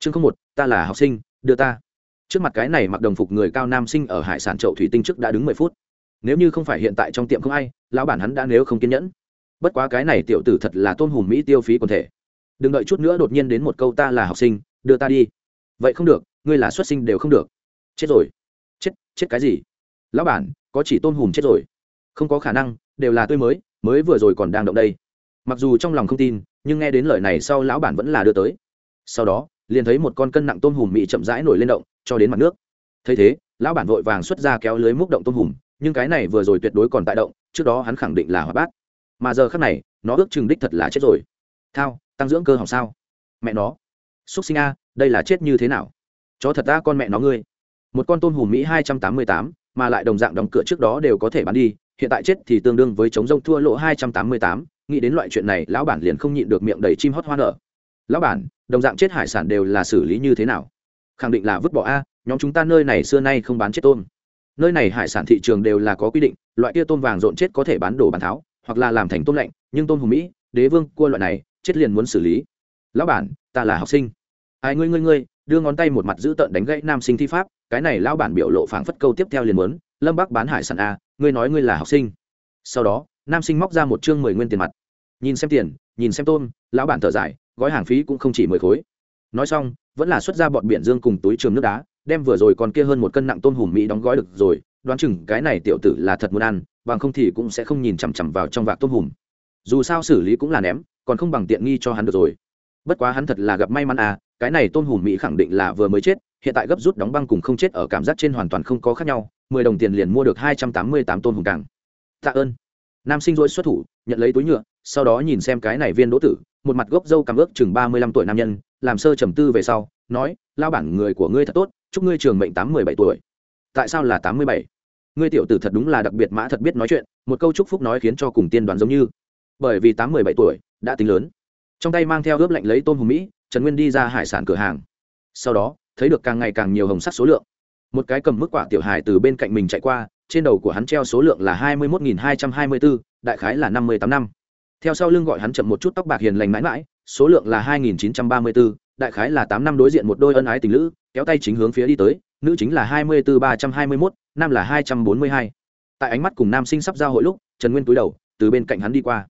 chương không một, ta là học sinh, đưa ta. Trước mặt cái này mặc đồng phục người cao nam sinh ở hải sản chậu thủy tinh trước đã đứng mười phút. Nếu như không phải hiện tại trong tiệm không ai, lão bản hắn đã nếu không kiên nhẫn. Bất quá cái này tiểu tử thật là tôn hùm mỹ tiêu phí quần thể. Đừng đợi chút nữa đột nhiên đến một câu ta là học sinh, đưa ta đi. Vậy không được, ngươi là xuất sinh đều không được. Chết rồi. Chết chết cái gì? Lão bản, có chỉ tôn hùm chết rồi. Không có khả năng, đều là tôi mới mới vừa rồi còn đang động đây. Mặc dù trong lòng không tin, nhưng nghe đến lời này sau lão bản vẫn là đưa tới. Sau đó liền thấy một con cân nặng tôm hùm mị chậm rãi nổi lên động, cho đến mặt nước. Thấy thế, lão bản vội vàng xuất ra kéo lưới múc động tôm hùm, nhưng cái này vừa rồi tuyệt đối còn tại động, trước đó hắn khẳng định là hoạt bát. Mà giờ khác này, nó ước chừng đích thật là chết rồi. Thao, tăng dưỡng cơ hỏng sao? Mẹ nó. Xúc sinh a, đây là chết như thế nào? Chó thật ta con mẹ nó ngươi. Một con tôm hùm mỹ hai trăm tám mươi tám, mà lại đồng dạng đóng cửa trước đó đều có thể bán đi, hiện tại chết thì tương đương với chống rông thua lỗ hai trăm tám mươi tám. Nghĩ đến loại chuyện này, lão bản liền không nhịn được miệng đầy chim hót hoa nở. Lão bản đồng dạng chết hải sản đều là xử lý như thế nào? Khẳng định là vứt bỏ a, nhóm chúng ta nơi này xưa nay không bán chết tôm. Nơi này hải sản thị trường đều là có quy định, loại kia tôm vàng rộn chết có thể bán đồ bán tháo, hoặc là làm thành tôm lạnh, nhưng tôm hùm mỹ, đế vương, cua loại này, chết liền muốn xử lý. Lão bản, ta là học sinh. Ai, ngươi ngươi ngươi, đưa ngón tay một mặt giữ tợn đánh gãy nam sinh thi pháp, cái này lão bản biểu lộ phảng phất câu tiếp theo liền muốn, lâm bắc bán hải sản a, ngươi nói ngươi là học sinh. Sau đó, nam sinh móc ra một chương mười nguyên tiền mặt. Nhìn xem tiền, nhìn xem tôm, lão bản thở dài gói hàng phí cũng không chỉ mười khối. Nói xong, vẫn là xuất ra bọn biển dương cùng túi trường nước đá, đem vừa rồi còn kia hơn một cân nặng tôm hùm mỹ đóng gói được rồi, đoán chừng cái này tiểu tử là thật muốn ăn, bằng không thì cũng sẽ không nhìn chằm chằm vào trong vạc tôm hùm. Dù sao xử lý cũng là ném, còn không bằng tiện nghi cho hắn được rồi. Bất quá hắn thật là gặp may mắn à cái này tôm hùm mỹ khẳng định là vừa mới chết, hiện tại gấp rút đóng băng cùng không chết ở cảm giác trên hoàn toàn không có khác nhau, mười đồng tiền liền mua được hai trăm tám mươi tám tôm hùm càng. Tạ ơn. Nam sinh dỗi xuất thủ, nhận lấy túi nhựa sau đó nhìn xem cái này viên đỗ tử, một mặt gốc dâu cằm ước chừng ba mươi lăm tuổi nam nhân, làm sơ trầm tư về sau, nói lao bản, người của ngươi thật tốt, chúc ngươi trường mệnh tám mươi bảy tuổi. Tại sao là tám mươi bảy? Ngươi tiểu tử thật đúng là đặc biệt mã, thật biết nói chuyện, một câu chúc phúc nói khiến cho cùng tiên đoán giống như. Bởi vì tám mươi bảy tuổi, đã tính lớn. Trong tay mang theo ướp lạnh lấy tôm hùm mỹ, trần nguyên đi ra hải sản cửa hàng. Sau đó, thấy được càng ngày càng nhiều hồng sắt số lượng. Một cái cầm mức quả tiểu hài từ bên cạnh mình chạy qua, trên đầu của hắn treo số lượng là hai mươi một hai trăm hai mươi bốn đại khái là năm mươi tám năm theo sau lưng gọi hắn chậm một chút tóc bạc hiền lành mãi mãi, số lượng là hai nghìn chín trăm ba mươi bốn đại khái là tám năm đối diện một đôi ân ái tình lữ, kéo tay chính hướng phía đi tới, nữ chính là hai mươi bốn ba trăm hai mươi mốt, nam là hai trăm bốn mươi hai. Tại ánh mắt cùng nam sinh sắp giao hội lúc, trần nguyên túi đầu, từ bên cạnh hắn đi qua.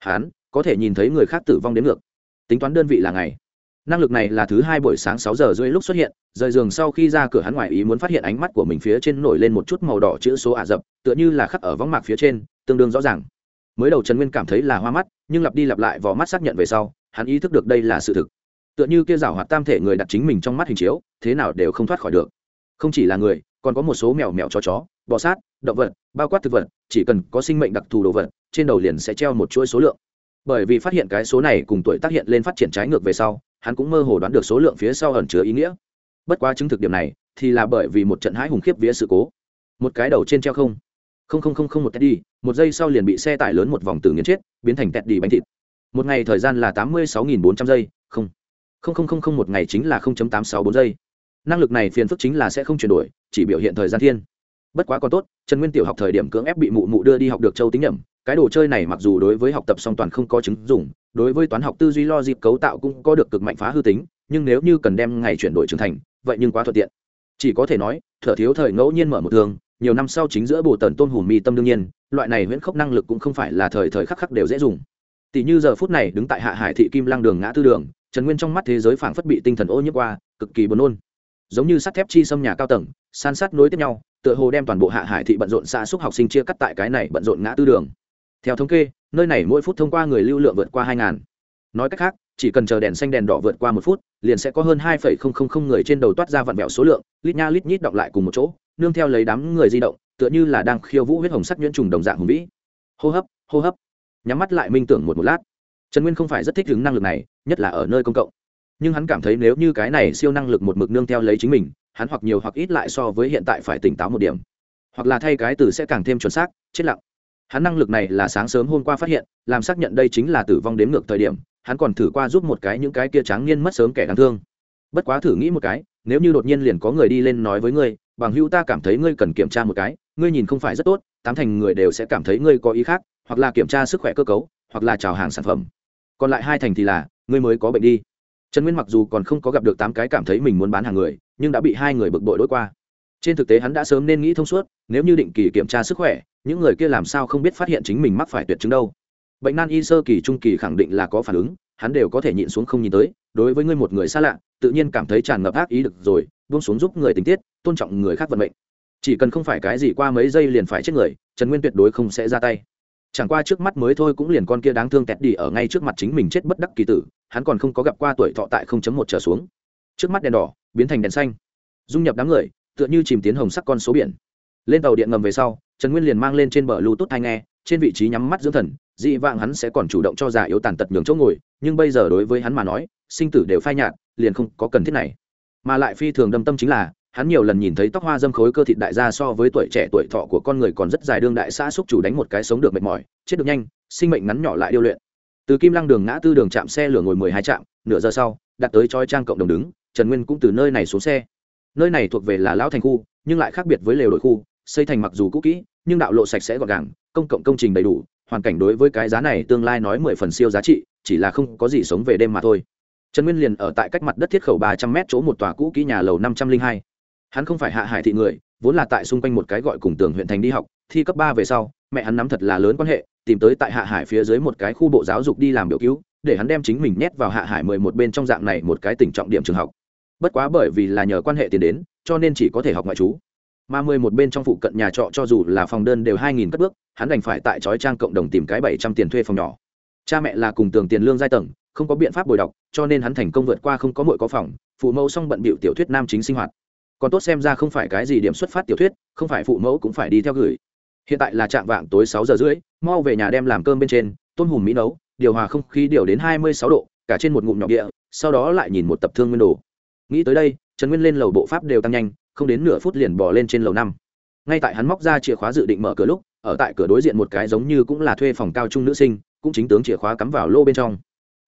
Hắn, có thể nhìn thấy người khác tử vong đến ngược. Tính toán đơn vị là ngày. Năng lực này là thứ hai buổi sáng sáu giờ rưỡi lúc xuất hiện, rời giường sau khi ra cửa hắn ngoài ý muốn phát hiện ánh mắt của mình phía trên nổi lên một chút màu đỏ chữ số ả rập, tựa như là khắc ở võng mạc phía trên, tương đương rõ ràng mới đầu trần nguyên cảm thấy là hoa mắt, nhưng lặp đi lặp lại vò mắt xác nhận về sau, hắn ý thức được đây là sự thực. Tựa như kia rảo hoạt tam thể người đặt chính mình trong mắt hình chiếu, thế nào đều không thoát khỏi được. Không chỉ là người, còn có một số mèo mèo chó chó, bò sát, động vật, bao quát thực vật, chỉ cần có sinh mệnh đặc thù đồ vật, trên đầu liền sẽ treo một chuỗi số lượng. Bởi vì phát hiện cái số này cùng tuổi tác hiện lên phát triển trái ngược về sau, hắn cũng mơ hồ đoán được số lượng phía sau ẩn chứa ý nghĩa. Bất quá chứng thực điểm này, thì là bởi vì một trận hãi hùng khiếp vía sự cố. Một cái đầu trên treo không. Không không không không một teddy một giây sau liền bị xe tải lớn một vòng tử nghiến chết, biến thành teddy bánh thịt. Một ngày thời gian là tám mươi sáu nghìn bốn trăm giây. Không. Không không không không, một ngày chính là không chấm tám sáu bốn giây. Năng lực này phiền phức chính là sẽ không chuyển đổi, chỉ biểu hiện thời gian thiên. Bất quá còn tốt, trần nguyên tiểu học thời điểm cưỡng ép bị mụ mụ đưa đi học được châu tính nhẩm cái đồ chơi này mặc dù đối với học tập song toàn không có chứng dùng đối với toán học tư duy logic cấu tạo cũng có được cực mạnh phá hư tính, nhưng nếu như cần đem ngày chuyển đổi trưởng thành, vậy nhưng quá thuận tiện. Chỉ có thể nói, thở thiếu thời ngẫu nhiên mở một thường nhiều năm sau chính giữa bồ tần tôn hùm mi tâm đương nhiên, loại này huyễn khốc năng lực cũng không phải là thời thời khắc khắc đều dễ dùng. Tỷ như giờ phút này đứng tại hạ hải thị kim lăng đường ngã tư đường, trần nguyên trong mắt thế giới phảng phất bị tinh thần ô nhiễm qua, cực kỳ buồn nôn. Giống như sắt thép chi xâm nhà cao tầng, san sát nối tiếp nhau, tựa hồ đem toàn bộ hạ hải thị bận rộn xa xúc học sinh chia cắt tại cái này bận rộn ngã tư đường. Theo thống kê, nơi này mỗi phút thông qua người lưu lượng vượt qua hai ngàn. Nói cách khác, chỉ cần chờ đèn xanh đèn đỏ vượt qua một phút, liền sẽ có hơn hai phẩy không không không người trên đầu toát ra vặn vẹo số lượng, lít nha lít nhít đọng lại cùng một chỗ nương theo lấy đám người di động, tựa như là đang khiêu vũ huyết hồng sắc nhuyễn trùng đồng dạng hùng vĩ. Hô hấp hô hấp. Nhắm mắt lại minh tưởng một một lát. Trần nguyên không phải rất thích ứng năng lực này, nhất là ở nơi công cộng. Nhưng hắn cảm thấy nếu như cái này siêu năng lực một mực nương theo lấy chính mình, hắn hoặc nhiều hoặc ít lại so với hiện tại phải tỉnh táo một điểm. Hoặc là thay cái từ sẽ càng thêm chuẩn xác, chết lặng. Hắn năng lực này là sáng sớm hôm qua phát hiện, làm xác nhận đây chính là tử vong đếm ngược thời điểm, hắn còn thử qua giúp một cái những cái kia tráng niên mất sớm kẻ đáng thương. Bất quá thử nghĩ một cái, nếu như đột nhiên liền có người đi lên nói với ngươi bằng hữu ta cảm thấy ngươi cần kiểm tra một cái, ngươi nhìn không phải rất tốt, tám thành người đều sẽ cảm thấy ngươi có ý khác, hoặc là kiểm tra sức khỏe cơ cấu, hoặc là chào hàng sản phẩm. Còn lại hai thành thì là, ngươi mới có bệnh đi. Trần nguyên mặc dù còn không có gặp được tám cái cảm thấy mình muốn bán hàng người, nhưng đã bị hai người bực bội đ ố i qua. Trên thực tế hắn đã sớm nên nghĩ thông suốt, nếu như định kỳ kiểm tra sức khỏe, những người kia làm sao không biết phát hiện chính mình mắc phải tuyệt chứng đâu. Bệnh nan y sơ kỳ trung kỳ khẳng định là có phản ứng, hắn đều có thể nhịn xuống không nhìn tới đối với ngươi một người xa lạ, tự nhiên cảm thấy tràn ngập ác ý được rồi, buông xuống giúp người tình tiết, tôn trọng người khác vận mệnh. Chỉ cần không phải cái gì qua mấy giây liền phải chết người, trần nguyên tuyệt đối không sẽ ra tay. Chẳng qua trước mắt mới thôi cũng liền con kia đáng thương tẹt đi ở ngay trước mặt chính mình chết bất đắc kỳ tử, hắn còn không có gặp qua tuổi thọ tại không chấm một trở xuống. Trước mắt đèn đỏ, biến thành đèn xanh. Dung nhập đám người, tựa như chìm tiến hồng sắc con số biển. Lên tàu điện ngầm về sau, trần nguyên liền mang lên trên bờ lưu tốt hay nghe, trên vị trí nhắm mắt dưỡng thần, dị vạng hắn sẽ còn chủ động cho già yếu tàn tật nhường chỗ ngồi, nhưng bây giờ đối với hắn mà nói sinh tử đều phai nhạt, liền không có cần thiết này. Mà lại phi thường đâm tâm chính là, hắn nhiều lần nhìn thấy tóc hoa dâm khối cơ thịt đại gia so với tuổi trẻ tuổi thọ của con người còn rất dài đương đại xã xúc chủ đánh một cái sống được mệt mỏi, chết được nhanh, sinh mệnh ngắn nhỏ lại điêu luyện. Từ kim lăng đường ngã tư đường chạm xe lửa ngồi mười hai trạm, nửa giờ sau, đặt tới chói trang cộng đồng đứng, trần nguyên cũng từ nơi này xuống xe. Nơi này thuộc về là lão thành khu, nhưng lại khác biệt với lều đội khu, xây thành mặc dù cũ kỹ, nhưng đạo lộ sạch sẽ gọn gàng, công cộng công trình đầy đủ, hoàn cảnh đối với cái giá này tương lai nói mười phần siêu giá trị, chỉ là không có gì sống về đêm mà thôi trần nguyên liền ở tại cách mặt đất thiết khẩu ba trăm mét chỗ một tòa cũ kỹ nhà lầu năm trăm linh hai. Hắn không phải hạ hải thị người, vốn là tại xung quanh một cái gọi cùng tường huyện thành đi học, thi cấp ba về sau, mẹ hắn nắm thật là lớn quan hệ, tìm tới tại hạ hải phía dưới một cái khu bộ giáo dục đi làm biểu cứu, để hắn đem chính mình nhét vào hạ hải mười một bên trong dạng này một cái tỉnh trọng điểm trường học. Bất quá bởi vì là nhờ quan hệ tiền đến, cho nên chỉ có thể học ngoại trú. Mà mười một bên trong phụ cận nhà trọ cho dù là phòng đơn đều hai nghìn cất bước, hắn đành phải tại trói trang cộng đồng tìm cái bảy trăm tiền thuê phòng nhỏ. Cha mẹ là cùng tường tiền lương giai tầng không có biện pháp bồi đọc, cho nên hắn thành công vượt qua không có mội có phòng, phụ mẫu xong bận bịu tiểu thuyết nam chính sinh hoạt. Còn tốt xem ra không phải cái gì điểm xuất phát tiểu thuyết, không phải phụ mẫu cũng phải đi theo gửi. Hiện tại là trạm vạng tối sáu giờ rưỡi, mau về nhà đem làm cơm bên trên, tôm hùm mỹ nấu, điều hòa không khí điều đến hai mươi sáu độ, cả trên một ngụm nhọc địa, sau đó lại nhìn một tập thương nguyên đồ. Nghĩ tới đây, trần nguyên lên lầu bộ pháp đều tăng nhanh, không đến nửa phút liền bỏ lên trên lầu năm. Ngay tại hắn móc ra chìa khóa dự định mở cửa lúc, ở tại cửa đối diện một cái giống như cũng là thuê phòng cao trung nữ sinh, cũng chính tướng chìa khóa cắm vào lô bên trong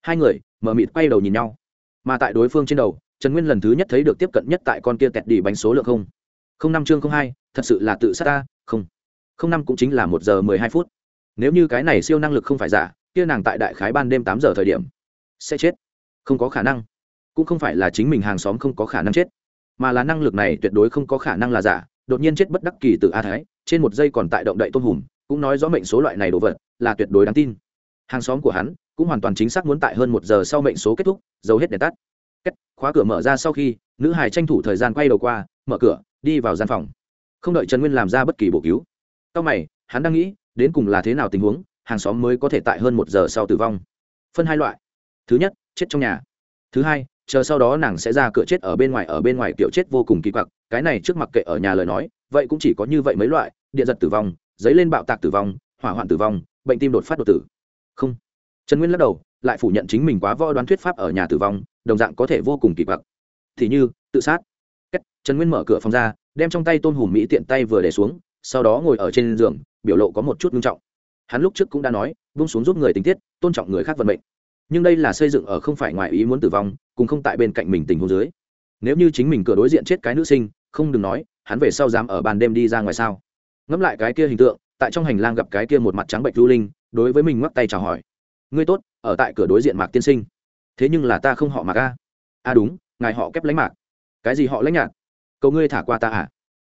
hai người mở mịt quay đầu nhìn nhau. Mà tại đối phương trên đầu, trần nguyên lần thứ nhất thấy được tiếp cận nhất tại con kia tẹt đỉ bánh số lượng không. Không năm chương không hai, thật sự là tự sát ta, không. Không năm cũng chính là một giờ mười hai phút. Nếu như cái này siêu năng lực không phải giả, kia nàng tại đại khái ban đêm tám giờ thời điểm, sẽ chết. Không có khả năng. Cũng không phải là chính mình hàng xóm không có khả năng chết. Mà là năng lực này tuyệt đối không có khả năng là giả, đột nhiên chết bất đắc kỳ từ a thái, trên một giây còn tại động đậy tôn hùm, cũng nói rõ mệnh số loại này đồ vật là tuyệt đối đáng tin. Hàng xóm của hắn cũng hoàn toàn chính xác muốn tại hơn một giờ sau mệnh số kết thúc giấu hết đèn tắt. Kết, khóa cửa mở ra sau khi nữ hải tranh thủ thời gian quay đầu qua mở cửa đi vào gian phòng. Không đợi trần nguyên làm ra bất kỳ bổ cứu. Sau mày hắn đang nghĩ đến cùng là thế nào tình huống hàng xóm mới có thể tại hơn một giờ sau tử vong. Phân hai loại. Thứ nhất chết trong nhà. Thứ hai chờ sau đó nàng sẽ ra cửa chết ở bên ngoài ở bên ngoài kiểu chết vô cùng kỳ quặc cái này trước mặt kệ ở nhà lời nói vậy cũng chỉ có như vậy mấy loại điện giật tử vong giấy lên bạo tạc tử vong hỏa hoạn tử vong bệnh tim đột phát đột tử. Không trần nguyên lắc đầu lại phủ nhận chính mình quá võ đoán thuyết pháp ở nhà tử vong đồng dạng có thể vô cùng kỳ quặc. Thì như tự sát. Kết, trần nguyên mở cửa phòng ra đem trong tay tôn hùm mỹ tiện tay vừa để xuống sau đó ngồi ở trên giường biểu lộ có một chút nghiêm trọng. Hắn lúc trước cũng đã nói vung xuống giúp người tình tiết tôn trọng người khác vận mệnh. Nhưng đây là xây dựng ở không phải ngoài ý muốn tử vong cùng không tại bên cạnh mình tình huống dưới. Nếu như chính mình cửa đối diện chết cái nữ sinh không đừng nói hắn về sau dám ở ban đêm đi ra ngoài sao? Ngẫm lại cái kia hình tượng tại trong hành lang gặp cái kia một mặt trắng bệnh lưu linh đối với mình ngoắc tay chào hỏi ngươi tốt, ở tại cửa đối diện mạc tiên sinh. Thế nhưng là ta không họ mạc a. A đúng, ngài họ kép lánh mạc. Cái gì họ lãnh nhạt cầu ngươi thả qua ta à?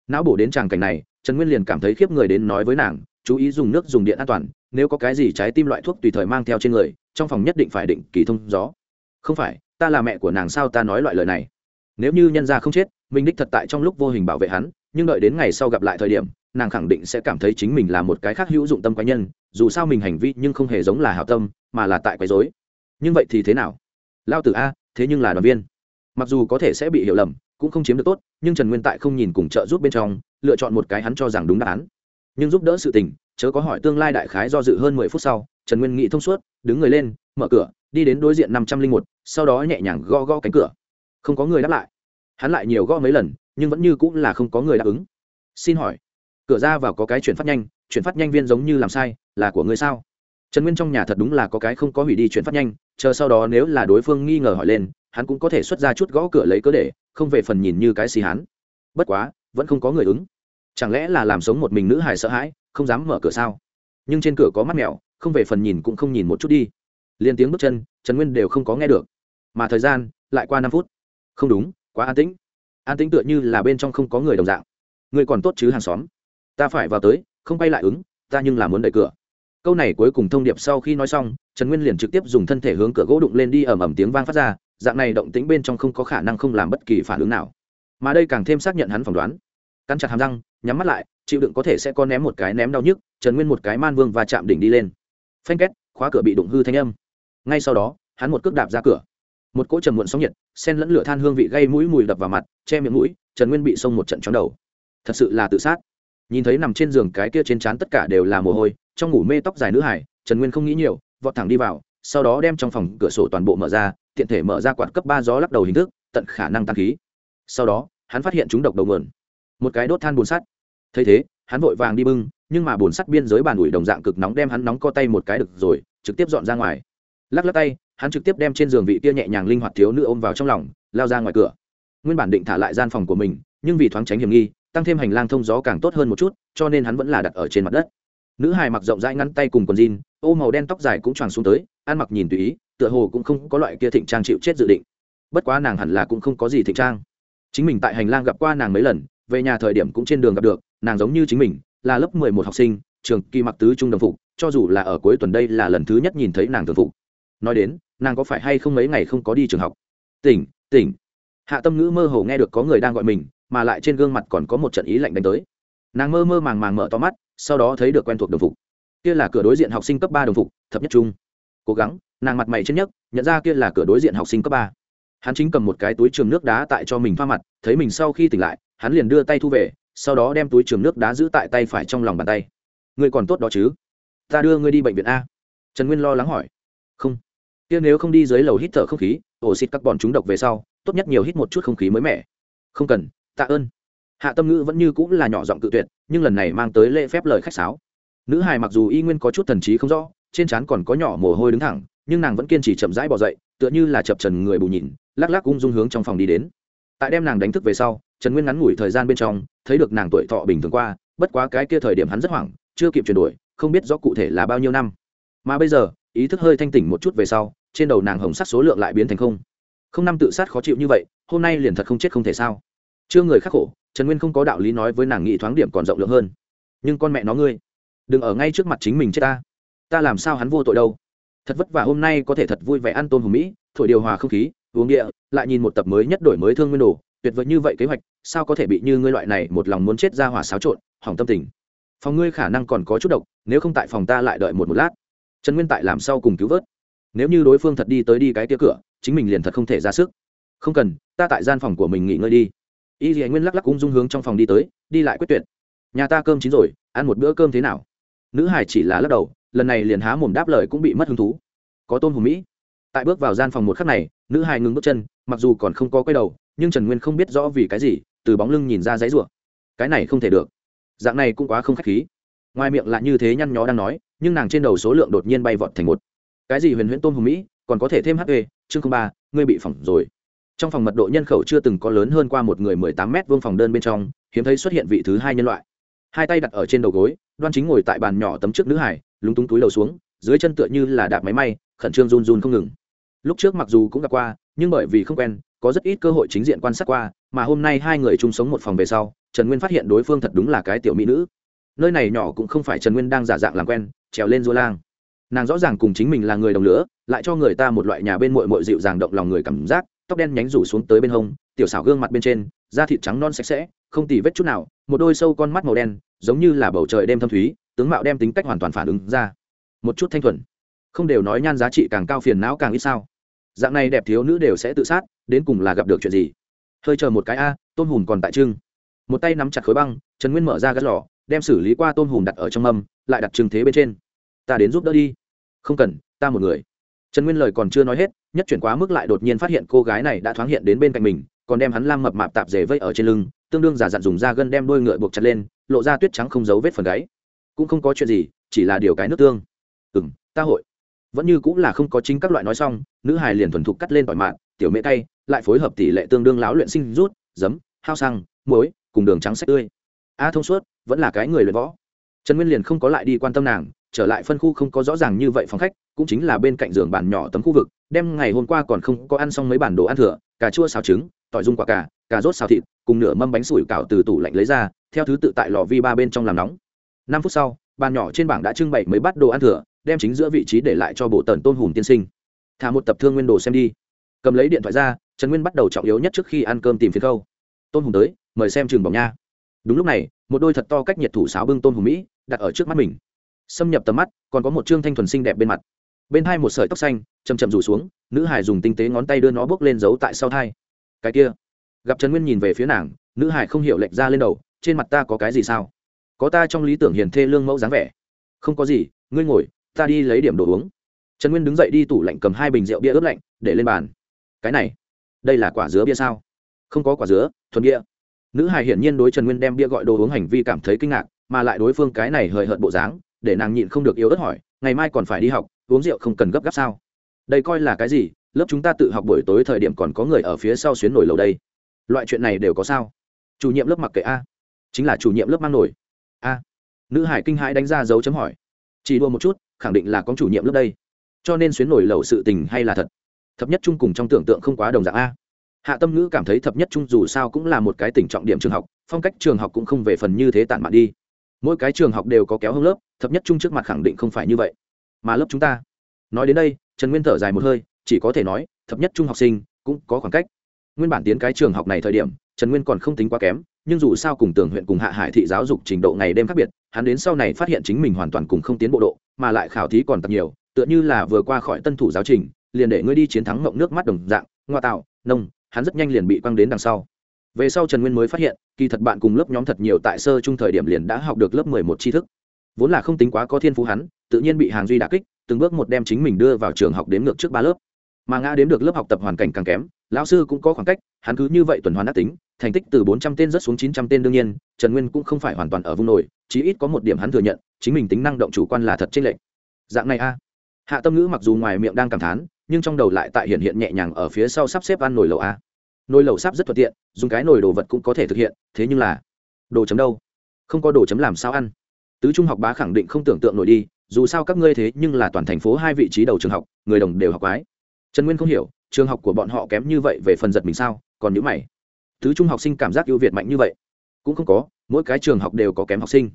Não bổ đến tràng cảnh này, trần nguyên liền cảm thấy khiếp người đến nói với nàng, chú ý dùng nước dùng điện an toàn, nếu có cái gì trái tim loại thuốc tùy thời mang theo trên người, trong phòng nhất định phải định kỳ thông gió. Không phải, ta là mẹ của nàng sao ta nói loại lời này? Nếu như nhân gia không chết, mình đích thật tại trong lúc vô hình bảo vệ hắn, nhưng đợi đến ngày sau gặp lại thời điểm nàng khẳng định sẽ cảm thấy chính mình là một cái khác hữu dụng tâm cá nhân, dù sao mình hành vi nhưng không hề giống là hảo tâm, mà là tại quấy dối nhưng vậy thì thế nào? Lao tử a, thế nhưng là đoàn viên. Mặc dù có thể sẽ bị hiểu lầm, cũng không chiếm được tốt, nhưng trần nguyên tại không nhìn cùng trợ giúp bên trong, lựa chọn một cái hắn cho rằng đúng đáp án. Nhưng giúp đỡ sự tình, chớ có hỏi tương lai đại khái do dự hơn mười phút sau, trần nguyên nghĩ thông suốt, đứng người lên, mở cửa, đi đến đối diện năm trăm linh một, sau đó nhẹ nhàng go go cánh cửa. Không có người đáp lại. Hắn lại nhiều go mấy lần, nhưng vẫn như cũng là không có người đáp ứng. Xin hỏi cửa ra vào có cái chuyển phát nhanh, chuyển phát nhanh viên giống như làm sai, là của ngươi sao? Trần nguyên trong nhà thật đúng là có cái không có hủy đi chuyển phát nhanh, chờ sau đó nếu là đối phương nghi ngờ hỏi lên, hắn cũng có thể xuất ra chút gõ cửa lấy cớ để, không về phần nhìn như cái xì hắn bất quá, vẫn không có người ứng. Chẳng lẽ là làm sống một mình nữ hài sợ hãi, không dám mở cửa sao? Nhưng trên cửa có mắt mèo không về phần nhìn cũng không nhìn một chút đi. Liên tiếng bước chân, trần nguyên đều không có nghe được. Mà thời gian, lại qua năm phút. Không đúng, quá an tĩnh. An tĩnh tựa như là bên trong không có người đồng dạng. Người còn tốt chứ hàng xóm ta phải vào tới, không bay lại ứng, ta nhưng là muốn đẩy cửa. Câu này cuối cùng thông điệp sau khi nói xong, trần nguyên liền trực tiếp dùng thân thể hướng cửa gỗ đụng lên đi ẩm ẩm tiếng vang phát ra, dạng này động tĩnh bên trong không có khả năng không làm bất kỳ phản ứng nào. Mà đây càng thêm xác nhận hắn phỏng đoán. Cắn chặt hàm răng, nhắm mắt lại, chịu đựng có thể sẽ có ném một cái ném đau nhức, trần nguyên một cái man vương và chạm đỉnh đi lên. Phanh két, khóa cửa bị đụng hư thanh âm. Ngay sau đó, hắn một cước đạp ra cửa. Một cỗ trầm muộn sóng nhiệt, sen lẫn lửa than hương vị gây mũi mùi đập vào mặt, che miệng mũi, trần nguyên bị xông một trận chóng đầu. Thật sự là tự sát nhìn thấy nằm trên giường cái kia trên trán tất cả đều là mồ hôi, trong ngủ mê tóc dài nữ hải, trần nguyên không nghĩ nhiều, vọt thẳng đi vào, sau đó đem trong phòng cửa sổ toàn bộ mở ra, tiện thể mở ra quạt cấp ba gió lắc đầu hình thức, tận khả năng tăng khí. Sau đó, hắn phát hiện chúng độc đầu nguồn. Một cái đốt than bùn sắt. Thấy thế, hắn vội vàng đi bưng, nhưng mà bùn sắt biên giới bàn ủi đồng dạng cực nóng đem hắn nóng co tay một cái được rồi, trực tiếp dọn ra ngoài. Lắc lắc tay, hắn trực tiếp đem trên giường vị kia nhẹ nhàng linh hoạt thiếu nữ ôm vào trong lòng, lao ra ngoài cửa. Nguyên bản định thả lại gian phòng của mình, nhưng vì thoáng tránh hiểm nghi tăng thêm hành lang thông gió càng tốt hơn một chút, cho nên hắn vẫn là đặt ở trên mặt đất. Nữ hài mặc rộng rãi ngắn tay cùng quần jean, ô màu đen tóc dài cũng choàng xuống tới, ăn mặc nhìn tùy ý, tựa hồ cũng không có loại kia thịnh trang chịu chết dự định. Bất quá nàng hẳn là cũng không có gì thịnh trang. Chính mình tại hành lang gặp qua nàng mấy lần, về nhà thời điểm cũng trên đường gặp được, nàng giống như chính mình, là lớp mười một học sinh, trường kỳ mặc tứ trung đồng phục, cho dù là ở cuối tuần đây là lần thứ nhất nhìn thấy nàng thường phục. Nói đến, nàng có phải hay không mấy ngày không có đi trường học? Tỉnh tỉnh. Hạ tâm ngữ mơ hồ nghe được có người đang gọi mình mà lại trên gương mặt còn có một trận ý lạnh đánh tới. Nàng mơ mơ màng màng mở to mắt, sau đó thấy được quen thuộc đồng phục. Kia là cửa đối diện học sinh cấp ba đồng phục, thập nhất trung. Cố gắng, nàng mặt mày trên nhất nhận ra kia là cửa đối diện học sinh cấp ba. Hắn chính cầm một cái túi trường nước đá tại cho mình pha mặt, thấy mình sau khi tỉnh lại, hắn liền đưa tay thu về, sau đó đem túi trường nước đá giữ tại tay phải trong lòng bàn tay. Người còn tốt đó chứ? Ta đưa ngươi đi bệnh viện a. Trần nguyên lo lắng hỏi. Không. Kia nếu không đi dưới lầu hít thở không khí, ổ xịt các bọn chúng độc về sau, tốt nhất nhiều hít một chút không khí mới mẻ. Không cần tạ ơn. Hạ tâm ngữ vẫn như cũng là nhỏ giọng cự tuyệt, nhưng lần này mang tới lễ phép lời khách sáo. Nữ hài mặc dù y nguyên có chút thần trí không rõ, trên trán còn có nhỏ mồ hôi đứng thẳng, nhưng nàng vẫn kiên trì chậm rãi bỏ dậy, tựa như là chập trần người bù nhìn, lắc lắc ung dung hướng trong phòng đi đến. Tại đem nàng đánh thức về sau, trần nguyên ngắn ngủi thời gian bên trong, thấy được nàng tuổi thọ bình thường qua, bất quá cái kia thời điểm hắn rất hoảng, chưa kịp chuyển đổi, không biết rõ cụ thể là bao nhiêu năm. Mà bây giờ, ý thức hơi thanh tỉnh một chút về sau, trên đầu nàng hồng sắc số lượng lại biến thành không. Không năm tự sát khó chịu như vậy, hôm nay liền thật không chết không thể sao chưa người khắc khổ, trần nguyên không có đạo lý nói với nàng nghị thoáng điểm còn rộng lượng hơn. Nhưng con mẹ nó ngươi, đừng ở ngay trước mặt chính mình chết ta. Ta làm sao hắn vô tội đâu? Thật vất vả hôm nay có thể thật vui vẻ ăn tôm hùm mỹ, thổi điều hòa không khí, uống địa, lại nhìn một tập mới nhất đổi mới thương nguyên đồ, tuyệt vời như vậy kế hoạch, sao có thể bị như ngươi loại này một lòng muốn chết ra hỏa xáo trộn, hỏng tâm tình. Phòng ngươi khả năng còn có chút độc, nếu không tại phòng ta lại đợi một một lát. Trần nguyên tại làm sao cùng cứu vớt? Nếu như đối phương thật đi tới đi cái kia cửa, chính mình liền thật không thể ra sức. Không cần, ta tại gian phòng của mình nghỉ ngơi đi y dì nguyên lắc lắc ung dung hướng trong phòng đi tới, đi lại quyết tuyệt. Nhà ta cơm chín rồi, ăn một bữa cơm thế nào? Nữ hải chỉ là lắc đầu, lần này liền há mồm đáp lời cũng bị mất hứng thú. Có tôn hùng mỹ. Tại bước vào gian phòng một khắc này, nữ hải ngừng bước chân, mặc dù còn không có quay đầu, nhưng trần nguyên không biết rõ vì cái gì, từ bóng lưng nhìn ra giấy rủa. Cái này không thể được. Dạng này cũng quá không k h á c h khí. Ngoài miệng lại như thế nhăn nhó đang nói, nhưng nàng trên đầu số lượng đột nhiên bay vọt thành một. Cái gì huyền huyễn tôn hùng mỹ, còn có thể thêm hp chương ba, ngươi bị phỏng rồi trong phòng mật độ nhân khẩu chưa từng có lớn hơn qua một người mười tám m vuông phòng đơn bên trong, hiếm thấy xuất hiện vị thứ hai nhân loại. Hai tay đặt ở trên đầu gối, đoan chính ngồi tại bàn nhỏ tấm trước nữ hải, lúng túng túi đầu xuống, dưới chân tựa như là đạp máy may, khẩn trương run run không ngừng. Lúc trước mặc dù cũng gặp qua, nhưng bởi vì không quen, có rất ít cơ hội chính diện quan sát qua, mà hôm nay hai người chung sống một phòng về sau, trần nguyên phát hiện đối phương thật đúng là cái tiểu mỹ nữ. Nơi này nhỏ cũng không phải trần nguyên đang giả dạng làm quen, trèo lên du lang. Nàng rõ ràng cùng chính mình là người đồng lửa lại cho người ta một loại nhà bên mội mội dịu dàng động lòng người cảm giác tóc đen nhánh rủ xuống tới bên hông, tiểu xảo gương mặt bên trên, da thịt trắng non sạch sẽ, không tì vết chút nào, một đôi sâu con mắt màu đen, giống như là bầu trời đêm thâm thúy, tướng mạo đem tính cách hoàn toàn phản ứng ra. Một chút thanh thuần. Không đều nói nhan giá trị càng cao phiền não càng ít sao. Dạng này đẹp thiếu nữ đều sẽ tự sát, đến cùng là gặp được chuyện gì? Hơi chờ một cái a tôn hùm còn tại trưng. Một tay nắm chặt khối băng, trần nguyên mở ra gắt lò đem xử lý qua tôn hùm đặt ở trong mâm, lại đặt trưng thế bên trên. Ta đến giúp đỡ đi. Không cần, ta một người. Trần nguyên lời còn chưa nói hết nhất chuyển quá mức lại đột nhiên phát hiện cô gái này đã thoáng hiện đến bên cạnh mình, còn đem hắn lam mập mạp tạp dề vây ở trên lưng, tương đương giả dặn dùng da gân đem đôi ngựa buộc chặt lên, lộ ra tuyết trắng không giấu vết phần gáy. Cũng không có chuyện gì, chỉ là điều cái nước tương. Ừ m ta hội. Vẫn như cũng là không có chính các loại nói xong, nữ hài liền thuần thục cắt lên tỏi mạn tiểu mễ tay, lại phối hợp tỷ lệ tương đương láo luyện sinh rút, giấm, hao xăng, muối, cùng đường trắng sách tươi. A thông suốt, vẫn là cái người luyện võ. Trần nguyên liền không có lại đi quan tâm nàng trở lại phân khu không có rõ ràng như vậy phòng khách, cũng chính là bên cạnh giường bàn nhỏ tấm khu vực đem ngày hôm qua còn không có ăn xong mấy bản đồ ăn thừa, cà chua xào trứng, tỏi dung quả cà cà rốt xào thịt, cùng nửa mâm bánh sủi cảo từ tủ lạnh lấy ra, theo thứ tự tại lò vi ba bên trong làm nóng. Năm phút sau, bàn nhỏ trên bảng đã trưng bày mấy bát đồ ăn thừa, đem chính giữa vị trí để lại cho bộ tần tôn hùm tiên sinh. Thả một tập thương nguyên đồ xem đi. Cầm lấy điện thoại ra, trần nguyên bắt đầu trọng yếu nhất trước khi ăn cơm tìm phiến khâu. Tôn hùng tới, mời xem trường bóng nha. Đúng lúc này, một đôi thật to cách nhiệt thủ sáo bưng tôn hùng mỹ, đặt ở trước mắt mình xâm nhập tầm mắt, còn có một trương thanh thuần xinh đẹp bên mặt. Bên hai một sợi tóc xanh chầm chậm rủ xuống, nữ hải dùng tinh tế ngón tay đưa nó bước lên giấu tại sau thai. Cái kia, gặp trần nguyên nhìn về phía nàng, nữ hải không hiểu lệch ra lên đầu, trên mặt ta có cái gì sao? Có ta trong lý tưởng hiền thê lương mẫu dáng vẻ. Không có gì, ngươi ngồi, ta đi lấy điểm đồ uống. Trần nguyên đứng dậy đi tủ lạnh cầm hai bình rượu bia ướp lạnh, để lên bàn. Cái này, đây là quả dứa bia sao? Không có quả dứa, thuần bia. Nữ hải hiển nhiên đối trần nguyên đem bia gọi đồ uống hành vi cảm thấy kinh ngạc, mà lại đối phương cái này hời hợt bộ dáng để nàng nhịn không được yếu ớt hỏi, ngày mai còn phải đi học, uống rượu không cần gấp gáp sao? Đây coi là cái gì? Lớp chúng ta tự học buổi tối thời điểm còn có người ở phía sau xuyến nổi lầu đây. Loại chuyện này đều có sao? Chủ nhiệm lớp mặc kệ a. Chính là chủ nhiệm lớp mang nổi. A. Nữ hải kinh hãi đánh ra dấu chấm hỏi. Chỉ đua một chút, khẳng định là có chủ nhiệm lớp đây. Cho nên xuyến nổi lầu sự tình hay là thật? Thập nhất chung cùng trong tưởng tượng không quá đồng dạng a. Hạ tâm ngữ cảm thấy thập nhất chung dù sao cũng là một cái tỉnh trọng điểm trường học, phong cách trường học cũng không về phần như thế tản mạn đi mỗi cái trường học đều có kéo hông lớp thập nhất chung trước mặt khẳng định không phải như vậy. Mà lớp chúng ta, nói đến đây, trần nguyên thở dài một hơi, chỉ có thể nói thập nhất trung học sinh cũng có khoảng cách. Nguyên bản tiến cái trường học này thời điểm, trần nguyên còn không tính quá kém, nhưng dù sao cùng tưởng huyện cùng hạ hải thị giáo dục trình độ ngày đêm khác biệt, hắn đến sau này phát hiện chính mình hoàn toàn cùng không tiến bộ độ, mà lại khảo thí còn tập nhiều, tựa như là vừa qua khỏi tân thủ giáo trình, liền để ngươi đi chiến thắng mộng nước mắt đồng dạng, ngoa tạo, nông, hắn rất nhanh liền bị quăng đến đằng sau về sau trần nguyên mới phát hiện, kỳ thật bạn cùng lớp nhóm thật nhiều tại sơ trung thời điểm liền đã học được lớp mười một tri thức. Vốn là không tính quá có thiên phú hắn, tự nhiên bị hàng duy đà kích, từng bước một đem chính mình đưa vào trường học đếm ngược trước ba lớp. Mà ngã đếm được lớp học tập hoàn cảnh càng kém, lão sư cũng có khoảng cách, hắn cứ như vậy tuần hoàn ác tính, thành tích từ bốn trăm tên rất xuống chín trăm tên đương nhiên, trần nguyên cũng không phải hoàn toàn ở vùng nổi, chí ít có một điểm hắn thừa nhận, chính mình tính năng động chủ quan là thật chênh lệch. Dạng này a. Hạ tâm ngữ mặc dù ngoài miệng đang cảm thán, nhưng trong đầu lại tại hiện hiện nhẹ nhàng ở phía sau sắp xếp ăn nổi lẩu a nồi lẩu sáp rất thuận tiện, dùng cái nồi đồ vật cũng có thể thực hiện, thế nhưng là, đồ chấm đâu? Không có đồ chấm làm sao ăn? Tứ trung học bá khẳng định không tưởng tượng nổi đi, dù sao các ngươi thế nhưng là toàn thành phố hai vị trí đầu trường học, người đồng đều học quái. Trần nguyên không hiểu, trường học của bọn họ kém như vậy về phần giật mình sao, còn những mày. Tứ trung học sinh cảm giác ưu việt mạnh như vậy? Cũng không có, mỗi cái trường học đều có kém học sinh.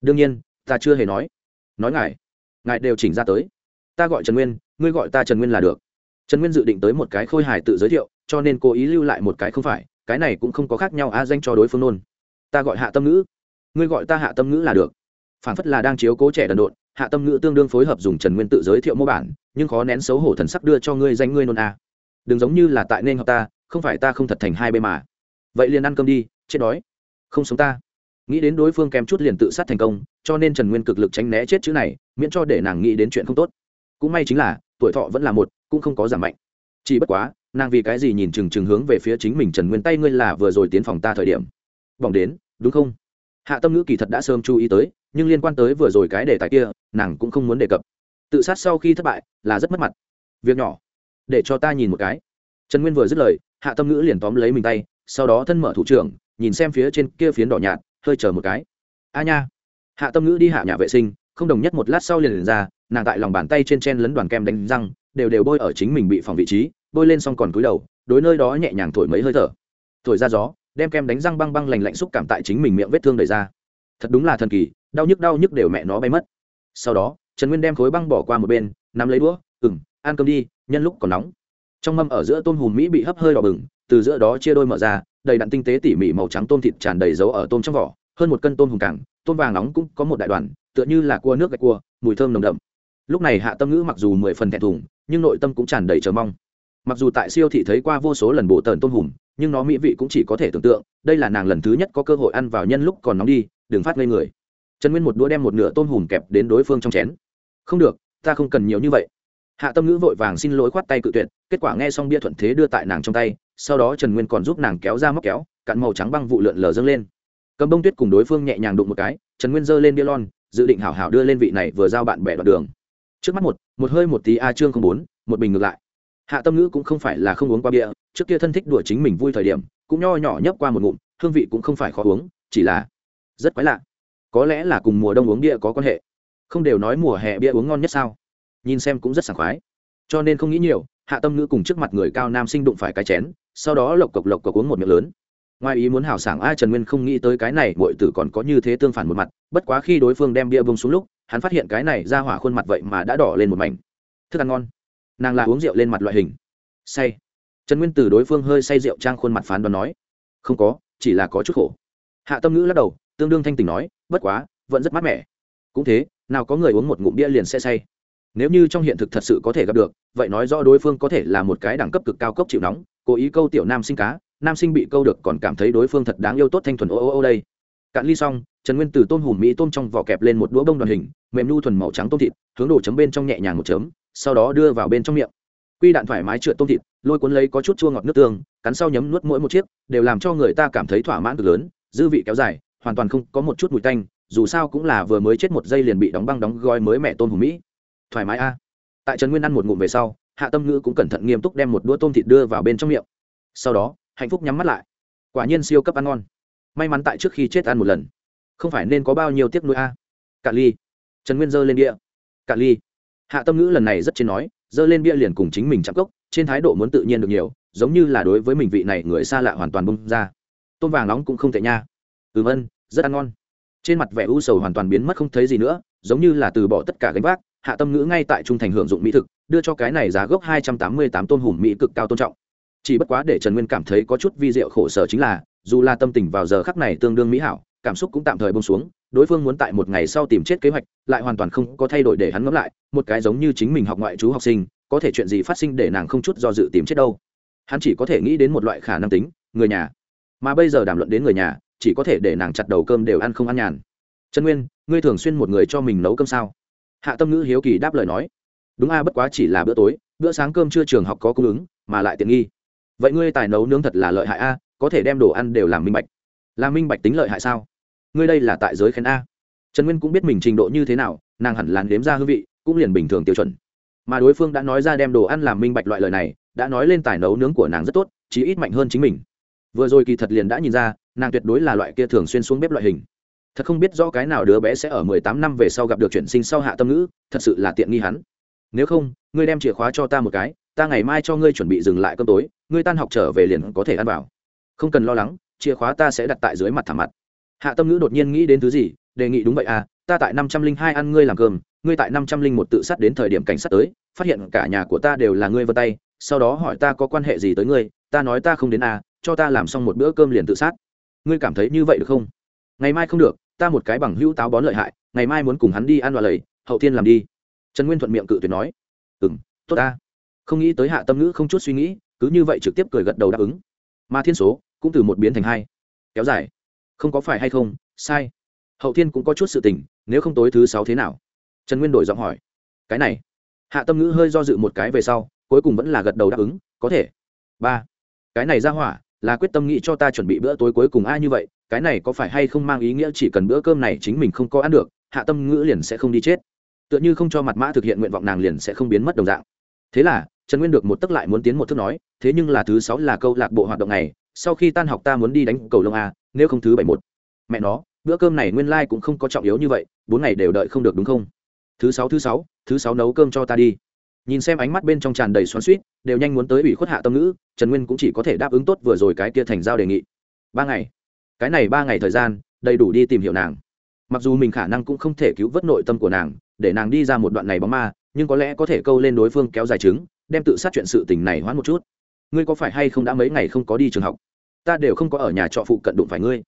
Đương nhiên, ta chưa hề nói. Nói ngài ngài đều chỉnh ra tới. Ta gọi trần nguyên, ngươi gọi ta trần nguyên là được. Trần nguyên dự định tới một cái khôi hài tự giới thiệu cho nên cố ý lưu lại một cái không phải, cái này cũng không có khác nhau a danh cho đối phương nôn ta gọi hạ tâm ngữ. Ngươi gọi ta hạ tâm ngữ là được. Phản phất là đang chiếu cố trẻ đần độn, hạ tâm ngữ tương đương phối hợp dùng trần nguyên tự giới thiệu mô bản, nhưng khó nén xấu hổ thần sắc đưa cho ngươi danh ngươi nôn a. Đừng giống như là tại nên học ta, không phải ta không thật thành hai bên mà. Vậy liền ăn cơm đi, chết đói. Không sống ta. Nghĩ đến đối phương kém chút liền tự sát thành công, cho nên trần nguyên cực lực tránh né chết chữ này, miễn cho để nàng nghĩ đến chuyện không tốt. Cũng may chính là, tuổi thọ vẫn là một, cũng không có giảm mạnh. Chỉ bất quá nàng vì cái gì nhìn chừng chừng hướng về phía chính mình trần nguyên tay, ngươi là vừa rồi tiến phòng ta thời điểm. Bỏng đến, đúng không? Hạ tâm ngữ kỳ thật đã sớm chú ý tới, nhưng liên quan tới vừa rồi cái đề tài kia, nàng cũng không muốn đề cập. Tự sát sau khi thất bại, là rất mất mặt. Việc nhỏ. Để cho ta nhìn một cái. Trần nguyên vừa dứt lời, hạ tâm ngữ liền tóm lấy mình tay, sau đó thân mở thủ trưởng, nhìn xem phía trên kia phiến đỏ nhạt, hơi chờ một cái. A nha. Hạ tâm ngữ đi hạ nhà vệ sinh, không đồng nhất một lát sau liền liền ra, nàng tại lòng bàn tay trên chen lấn đoàn kem đánh răng, đều đều bôi ở chính mình bị phòng vị trí bôi lên xong còn cúi đầu, đối nơi đó nhẹ nhàng thổi mấy hơi thở. Thổi ra gió, đem kem đánh răng băng băng lành lạnh xúc cảm tại chính mình miệng vết thương đầy ra. Thật đúng là thần kỳ, đau nhức đau nhức đều mẹ nó bay mất. Sau đó, trần nguyên đem khối băng bỏ qua một bên, nắm lấy đũa ừng ăn cơm đi, nhân lúc còn nóng. Trong mâm ở giữa tôm hùm mỹ bị hấp hơi đỏ bừng, từ giữa đó chia đôi mở ra, đầy đặn tinh tế tỉ mỉ màu trắng tôm thịt tràn đầy dấu ở tôm trong vỏ, hơn một cân tôm hùm cảng, tôm vàng nóng cũng có một đại đoàn, tựa như là cua nước gạch cua, mùi thơm nồng đậm. Lúc này hạ tâm ngữ mặc dù mười phần thẹn thùng, nhưng nội tâm cũng tràn đầy chờ mong mặc dù tại siêu thị thấy qua vô số lần bộ tần tôm hùm, nhưng nó mỹ vị cũng chỉ có thể tưởng tượng, đây là nàng lần thứ nhất có cơ hội ăn vào nhân lúc còn nóng đi, đừng phát ngây người. Trần nguyên một đũa đem một nửa tôm hùm kẹp đến đối phương trong chén. Không được, ta không cần nhiều như vậy. Hạ tâm ngữ vội vàng xin lỗi khoát tay cự tuyệt, kết quả nghe xong bia thuận thế đưa tại nàng trong tay, sau đó trần nguyên còn giúp nàng kéo ra móc kéo, cặn màu trắng băng vụ lượn lờ dâng lên. Cầm bông tuyết cùng đối phương nhẹ nhàng đụng một cái, trần nguyên giơ lên bia lon, dự định hảo hảo đưa lên vị này vừa giao bạn bè đoạn đường. Trước mắt một một hơi một tí a chương không bốn, một bình ngược lại hạ tâm ngữ cũng không phải là không uống qua bia, trước kia thân thích đùa chính mình vui thời điểm, cũng nho nhỏ nhấp qua một ngụm, hương vị cũng không phải khó uống, chỉ là rất quái lạ. Có lẽ là cùng mùa đông uống bia có quan hệ. Không đều nói mùa hè bia uống ngon nhất sao? Nhìn xem cũng rất sảng khoái. Cho nên không nghĩ nhiều, hạ tâm ngữ cùng trước mặt người cao nam sinh đụng phải cái chén, sau đó lộc cộc lộc cộc uống một miệng lớn. Ngoài ý muốn hào sảng ai trần nguyên không nghĩ tới cái này bội tử còn có như thế tương phản một mặt, bất quá khi đối phương đem bia bông xuống lúc, hắn phát hiện cái này ra hỏa khuôn mặt vậy mà đã đỏ lên một mảnh. Thức ăn ngon nàng là uống rượu lên mặt loại hình. Say. Trần nguyên từ đối phương hơi say rượu trang khuôn mặt phán đoán nói, không có, chỉ là có chút khổ. Hạ tâm ngữ lắc đầu, tương đương thanh tình nói, bất quá, vẫn rất mát mẻ. Cũng thế, nào có người uống một ngụm bia liền sẽ say. Nếu như trong hiện thực thật sự có thể gặp được, vậy nói rõ đối phương có thể là một cái đẳng cấp cực cao cấp chịu nóng, cố ý câu tiểu nam sinh cá, nam sinh bị câu được còn cảm thấy đối phương thật đáng yêu tốt thanh thuần ô ô ô đây. Cạn ly xong, trần nguyên từ tôm hùm mỹ tôm trong vỏ kẹp lên một đũa bông đoàn hình, mềm nu thuần màu trắng tôm thịt, hướng đổ chấm bên trong nhẹ nhàng một chấm sau đó đưa vào bên trong miệng. Quy đạn thoải mái trượt tôm thịt, lôi cuốn lấy có chút chua ngọt nước tương, cắn sau nhấm nuốt mỗi một chiếc, đều làm cho người ta cảm thấy thỏa mãn cực lớn, dư vị kéo dài, hoàn toàn không có một chút mùi tanh, dù sao cũng là vừa mới chết một giây liền bị đóng băng đóng gói mới mẹ tôm hùng mỹ. Thoải mái a. Tại trần nguyên ăn một ngụm về sau, hạ tâm ngữ cũng cẩn thận nghiêm túc đem một đũa tôm thịt đưa vào bên trong miệng. Sau đó, hạnh phúc nhắm mắt lại. Quả nhiên siêu cấp ăn ngon. May mắn tại trước khi chết ăn một lần. Không phải nên có bao nhiêu tiếc nuôi a. À. cả ly. Trần nguyên dơ lên đĩa. Cả ly hạ tâm ngữ lần này rất trên nói dơ lên bia liền cùng chính mình chạm cốc, trên thái độ muốn tự nhiên được nhiều, giống như là đối với mình vị này người xa lạ hoàn toàn bông ra. Tôm vàng nóng cũng không tệ nha. Ừm ân rất ăn ngon. Trên mặt vẻ u sầu hoàn toàn biến mất không thấy gì nữa, giống như là từ bỏ tất cả gánh vác, hạ tâm ngữ ngay tại trung thành hưởng dụng mỹ thực, đưa cho cái này giá gốc hai trăm tám mươi tám tôn hùm mỹ cực cao tôn trọng. Chỉ bất quá để trần nguyên cảm thấy có chút vi diệu khổ sở chính là, dù là tâm tình vào giờ khắc này tương đương mỹ hảo, cảm xúc cũng tạm thời bông xuống đối phương muốn tại một ngày sau tìm chết kế hoạch, lại hoàn toàn không có thay đổi để hắn ngẫm lại, một cái giống như chính mình học ngoại trú học sinh, có thể chuyện gì phát sinh để nàng không chút do dự tìm chết đâu. Hắn chỉ có thể nghĩ đến một loại khả năng tính, người nhà. Mà bây giờ đàm luận đến người nhà, chỉ có thể để nàng chặt đầu cơm đều ăn không ăn nhàn. Trần nguyên, ngươi thường xuyên một người cho mình nấu cơm sao? Hạ tâm ngữ hiếu kỳ đáp lời nói. Đúng a, bất quá chỉ là bữa tối, bữa sáng cơm trưa trường học có cung ứng, mà lại tiện nghi. Vậy ngươi tài nấu nướng thật là lợi hại a, có thể đem đồ ăn đều làm minh bạch. Làm minh bạch tính lợi hại sao? Ngươi đây là tại giới khen a. Trần nguyên cũng biết mình trình độ như thế nào, nàng hẳn làn đếm ra hương vị, cũng liền bình thường tiêu chuẩn. Mà đối phương đã nói ra đem đồ ăn làm minh bạch loại lời này, đã nói lên tài nấu nướng của nàng rất tốt, chí ít mạnh hơn chính mình. Vừa rồi kỳ thật liền đã nhìn ra, nàng tuyệt đối là loại kia thường xuyên xuống bếp loại hình. Thật không biết rõ cái nào đứa bé sẽ ở mười tám năm về sau gặp được chuyển sinh sau hạ tâm ngữ, thật sự là tiện nghi hắn. Nếu không, ngươi đem chìa khóa cho ta một cái, ta ngày mai cho ngươi chuẩn bị dừng lại cơm tối, ngươi tan học trở về liền có thể ăn vào. Không cần lo lắng, chìa khóa ta sẽ đặt tại dưới mặt thảm mặt hạ tâm ngữ đột nhiên nghĩ đến thứ gì, đề nghị đúng vậy à ta tại năm trăm linh hai ăn ngươi làm cơm, ngươi tại năm trăm linh một tự sát đến thời điểm cảnh sát tới, phát hiện cả nhà của ta đều là ngươi vân tay, sau đó hỏi ta có quan hệ gì tới ngươi, ta nói ta không đến à cho ta làm xong một bữa cơm liền tự sát. Ngươi cảm thấy như vậy được không? Ngày mai không được, ta một cái bằng hữu táo bón lợi hại, ngày mai muốn cùng hắn đi ăn vào lầy, hậu thiên làm đi. Trần nguyên thuận miệng cự tuyệt nói. Ừ m tốt ta. Không nghĩ tới hạ tâm ngữ không chút suy nghĩ, cứ như vậy trực tiếp cười gật đầu đáp ứng. Mà thiên số cũng từ một biến thành hai. Kéo dài không có phải hay không? Sai. Hậu thiên cũng có chút sự tình, nếu không tối thứ sáu thế nào? Trần nguyên đổi giọng hỏi. Cái này. Hạ tâm ngữ hơi do dự một cái về sau, cuối cùng vẫn là gật đầu đáp ứng, có thể. Ba. Cái này ra hỏa, là quyết tâm nghĩ cho ta chuẩn bị bữa tối cuối cùng ai như vậy, cái này có phải hay không mang ý nghĩa chỉ cần bữa cơm này chính mình không có ăn được, hạ tâm ngữ liền sẽ không đi chết. Tựa như không cho mặt mã thực hiện nguyện vọng nàng liền sẽ không biến mất đồng dạng. Thế là, trần nguyên được một tức lại muốn tiến một thước nói, thế nhưng là thứ sáu là câu lạc bộ hoạt động này sau khi tan học ta muốn đi đánh cầu lông a, nếu không thứ bảy một. Mẹ nó, bữa cơm này nguyên lai、like、cũng không có trọng yếu như vậy, bốn ngày đều đợi không được đúng không? Thứ sáu thứ sáu thứ sáu nấu cơm cho ta đi. Nhìn xem ánh mắt bên trong tràn đầy xoắn suýt đều nhanh muốn tới ủy khuất hạ tâm ngữ, trần nguyên cũng chỉ có thể đáp ứng tốt vừa rồi cái kia thành giao đề nghị. Ba ngày. Cái này ba ngày thời gian, đầy đủ đi tìm hiểu nàng. Mặc dù mình khả năng cũng không thể cứu vớt nội tâm của nàng, để nàng đi ra một đoạn này bóng ma, nhưng có lẽ có thể câu lên đối phương kéo dài chứng, đem tự sát chuyện sự tình này hoãn một chút ngươi có phải hay không đã mấy ngày không có đi trường học? Ta đều không có ở nhà trọ phụ cận đụng phải ngươi.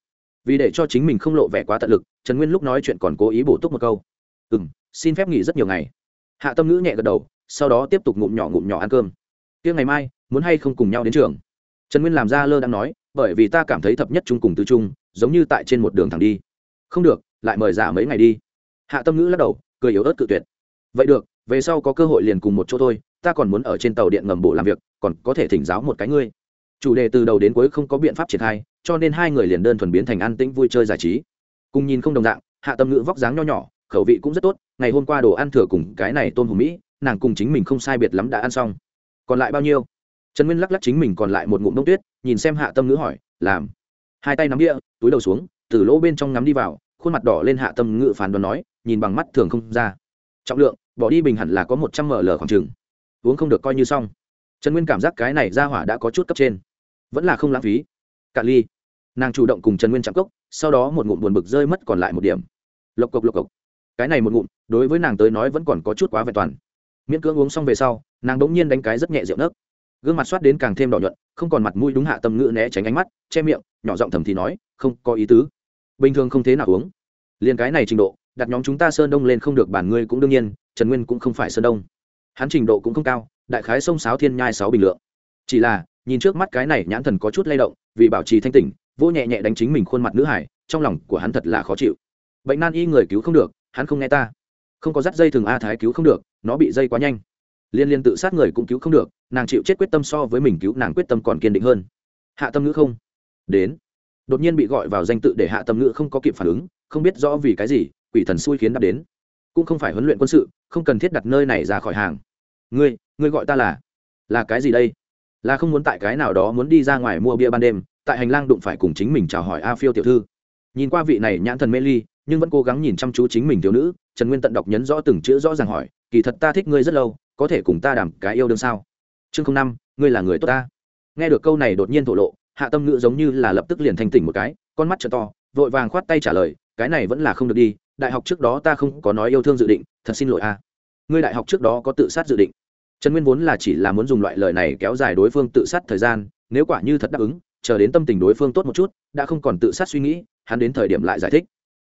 Vì để cho chính mình không lộ vẻ quá tận lực, trần nguyên lúc nói chuyện còn cố ý bổ túc một câu. Ừ m xin phép nghỉ rất nhiều ngày. Hạ tâm ngữ nhẹ gật đầu, sau đó tiếp tục ngụm nhỏ ngụm nhỏ ăn cơm. Kia ngày mai, muốn hay không cùng nhau đến trường? Trần nguyên làm ra lơ đang nói, bởi vì ta cảm thấy thập nhất chung cùng tứ trung, giống như tại trên một đường thẳng đi. Không được, lại mời giả mấy ngày đi. Hạ tâm ngữ lắc đầu, cười yếu ớt cự tuyệt. Vậy được, về sau có cơ hội liền cùng một chỗ thôi ta còn muốn ở trên tàu điện ngầm bộ làm việc, còn có thể thỉnh giáo một cái ngươi. Chủ đề từ đầu đến cuối không có biện pháp triển khai, cho nên hai người liền đơn thuần biến thành an tĩnh vui chơi giải trí. Cùng nhìn không đồng dạng, hạ tâm ngữ vóc dáng nho nhỏ, khẩu vị cũng rất tốt, ngày hôm qua đồ ăn thừa cùng cái này tôm hùm mỹ, nàng cùng chính mình không sai biệt lắm đã ăn xong. Còn lại bao nhiêu? Trần nguyên lắc lắc chính mình còn lại một ngụm đông tuyết, nhìn xem hạ tâm ngữ hỏi, làm. Hai tay nắm đĩa túi đầu xuống, từ lỗ bên trong ngắm đi vào, khuôn mặt đỏ lên hạ tâm ngữ phán đoán nói, nhìn bằng mắt thường không ra. Trọng lượng, bỏ đi bình hẳn là có một trăm ml khoảng chừng uống không được coi như xong. Trần nguyên cảm giác cái này ra hỏa đã có chút cấp trên. Vẫn là không lãng phí. Cạn ly. Nàng chủ động cùng trần nguyên chạm cốc, sau đó một ngụm buồn bực rơi mất còn lại một điểm. Lộc cộc lộc cộc. Cái này một ngụm, đối với nàng tới nói vẫn còn có chút quá vẹn toàn. Miễn cưỡng uống xong về sau, nàng đ ỗ n g nhiên đánh cái rất nhẹ rượu nấc. Gương mặt soát đến càng thêm đỏ nhuận, không còn mặt mũi đúng hạ tâm ngữ né tránh ánh mắt, che miệng, nhỏ giọng thầm thì nói, không có ý tứ. Bình thường không thế nào uống. Liền cái này trình độ, đặt nhóm chúng ta sơn đông lên không được bản ngươi cũng đương nhiên, trần nguyên cũng không phải sơn đông hắn trình độ cũng không cao, đại khái sông sáo thiên nhai sáu bình lượng. Chỉ là, nhìn trước mắt cái này nhãn thần có chút lay động, vì bảo trì thanh tỉnh vô nhẹ nhẹ đánh chính mình khuôn mặt nữ hải, trong lòng của hắn thật là khó chịu. Bệnh nan y người cứu không được, hắn không nghe ta. Không có dắt dây thường a thái cứu không được, nó bị dây quá nhanh. Liên liên tự sát người cũng cứu không được, nàng chịu chết quyết tâm so với mình cứu nàng quyết tâm còn kiên định hơn. Hạ tâm ngữ không? Đến. Đột nhiên bị gọi vào danh tự để hạ tâm ngữ không có kịp phản ứng, không biết rõ vì cái gì, quỷ thần xui khiến đáp đến. Cũng không phải huấn luyện quân sự, không cần thiết đặt nơi này ra khỏi hàng ngươi ngươi gọi ta là là cái gì đây? Là không muốn tại cái nào đó muốn đi ra ngoài mua bia ban đêm, tại hành lang đụng phải cùng chính mình chào hỏi a phiêu tiểu thư. Nhìn qua vị này nhãn thần mê ly, nhưng vẫn cố gắng nhìn chăm chú chính mình thiếu nữ, trần nguyên tận đọc nhấn rõ từng chữ rõ ràng hỏi, kỳ thật ta thích ngươi rất lâu, có thể cùng ta đảm cái yêu đương sao? Chương không năm, ngươi là người tốt ta. Nghe được câu này đột nhiên thổ lộ, hạ tâm ngữ giống như là lập tức liền thành tỉnh một cái, con mắt t to, vội vàng khoát tay trả lời, cái này vẫn là không được đi, đại học trước đó ta không có nói yêu thương dự định, thật xin lỗi a ngươi đại học trước đó có tự sát dự định. Trần nguyên vốn là chỉ là muốn dùng loại lời này kéo dài đối phương tự sát thời gian, nếu quả như thật đáp ứng, chờ đến tâm tình đối phương tốt một chút, đã không còn tự sát suy nghĩ, hắn đến thời điểm lại giải thích.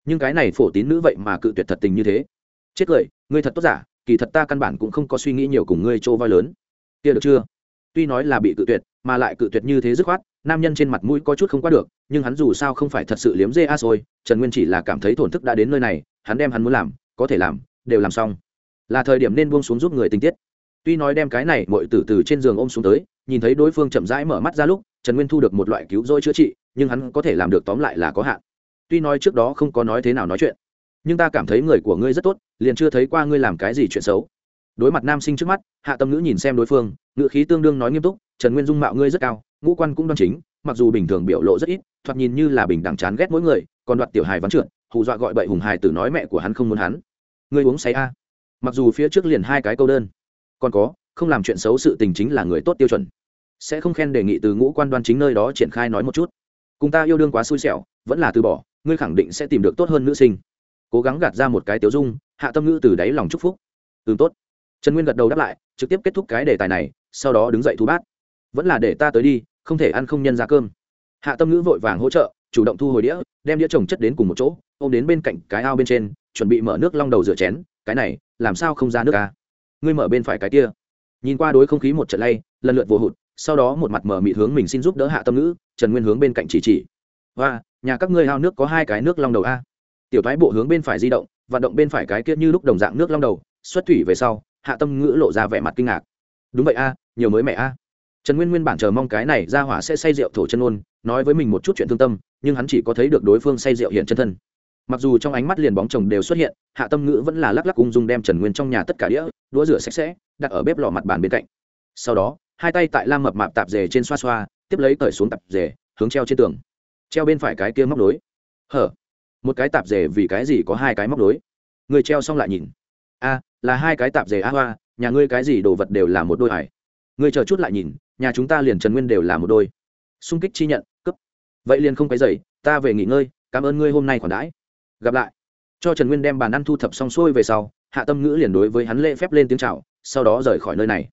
Nhưng cái này phổ tín nữ vậy mà cự tuyệt thật tình như thế. Chết cười, ngươi thật tốt giả, kỳ thật ta căn bản cũng không có suy nghĩ nhiều cùng ngươi trô voi lớn. Kia được chưa? Tuy nói là bị cự tuyệt, mà lại cự tuyệt như thế dứt khoát, nam nhân trên mặt mũi có chút không qua được, nhưng hắn dù sao không phải thật sự liếm dê a rồi. trần nguyên chỉ là cảm thấy thổn thức đã đến nơi này, hắn đem hắn muốn làm, có thể làm, đều làm xong là thời điểm nên buông xuống giúp người tình tiết. Tuy nói đem cái này mọi từ từ trên giường ôm xuống tới, nhìn thấy đối phương chậm rãi mở mắt ra lúc, trần nguyên thu được một loại cứu rỗi chữa trị, nhưng hắn có thể làm được tóm lại là có hạn. Tuy nói trước đó không có nói thế nào nói chuyện, nhưng ta cảm thấy người của ngươi rất tốt, liền chưa thấy qua ngươi làm cái gì chuyện xấu. Đối mặt nam sinh trước mắt, hạ tâm ngữ nhìn xem đối phương, ngữ khí tương đương nói nghiêm túc, trần nguyên dung mạo ngươi rất cao, ngũ quan cũng đoan chính, mặc dù bình thường biểu lộ rất ít, thoạt nhìn như là bình đẳng chán ghét mỗi người, còn đoạt tiểu hài vắng trượt, hù dọa gọi bậy hùng hài từ nói mẹ của hắn không muốn hắn. Ngươi uống say a mặc dù phía trước liền hai cái câu đơn, còn có, không làm chuyện xấu sự tình chính là người tốt tiêu chuẩn. Sẽ không khen đề nghị từ ngũ quan đoan chính nơi đó triển khai nói một chút. Cùng ta yêu đương quá xui xẻo, vẫn là từ bỏ, ngươi khẳng định sẽ tìm được tốt hơn nữ sinh. Cố gắng gạt ra một cái tiểu dung, hạ tâm ngữ từ đáy lòng chúc phúc. Ừ tốt. Trần nguyên gật đầu đáp lại, trực tiếp kết thúc cái đề tài này, sau đó đứng dậy thu bát. Vẫn là để ta tới đi, không thể ăn không nhân ra cơm. Hạ tâm ngữ vội vàng hỗ trợ, chủ động thu hồi đĩa, đem đĩa trồng chất đến cùng một chỗ ô m đến bên cạnh cái ao bên trên, chuẩn bị mở nước long đầu rửa chén. Cái này làm sao không ra nước ca ngươi mở bên phải cái kia. Nhìn qua đối không khí một trận lay, lần lượt vô hụt, sau đó một mặt mở mịt hướng mình xin giúp đỡ hạ tâm ngữ, trần nguyên hướng bên cạnh chỉ chỉ. Và nhà các ngươi hao nước có hai cái nước long đầu a. Tiểu thái bộ hướng bên phải di động, vận động bên phải cái kia như lúc đồng dạng nước long đầu, xuất thủy về sau, hạ tâm ngữ lộ ra vẻ mặt kinh ngạc. Đúng vậy a, nhiều mới mẹ a. Trần nguyên nguyên bản chờ mong cái này ra hỏa sẽ say rượu thổ chân ôn nói với mình một chút chuyện thương tâm, nhưng hắn chỉ có thấy được đối phương say rượu hiện chân thân mặc dù trong ánh mắt liền bóng chồng đều xuất hiện, hạ tâm ngữ vẫn là lắc lắc ung dung đem trần nguyên trong nhà tất cả đĩa, đũa rửa sạch sẽ, đặt ở bếp lò mặt bàn bên cạnh. Sau đó, hai tay tại lam mập mạp tạp dề trên xoa xoa, tiếp lấy cởi xuống tạp dề, hướng treo trên tường. Treo bên phải cái kia móc đối hở? Một cái tạp dề vì cái gì có hai cái móc đối người treo xong lại nhìn. A, là hai cái tạp dề a hoa, nhà ngươi cái gì đồ vật đều là một đôi hải người chờ chút lại nhìn, nhà chúng ta liền trần nguyên đều là một đôi. Xung kích chi nhận cấp vậy liền không cái dày ta về nghỉ ngơi, cảm ơn ngươi hôm nay còn đãi gặp lại. Cho trần nguyên đem bàn ăn thu thập xong xuôi về sau, hạ tâm ngữ liền đối với hắn lễ phép lên tiếng c h à o sau đó rời khỏi nơi này.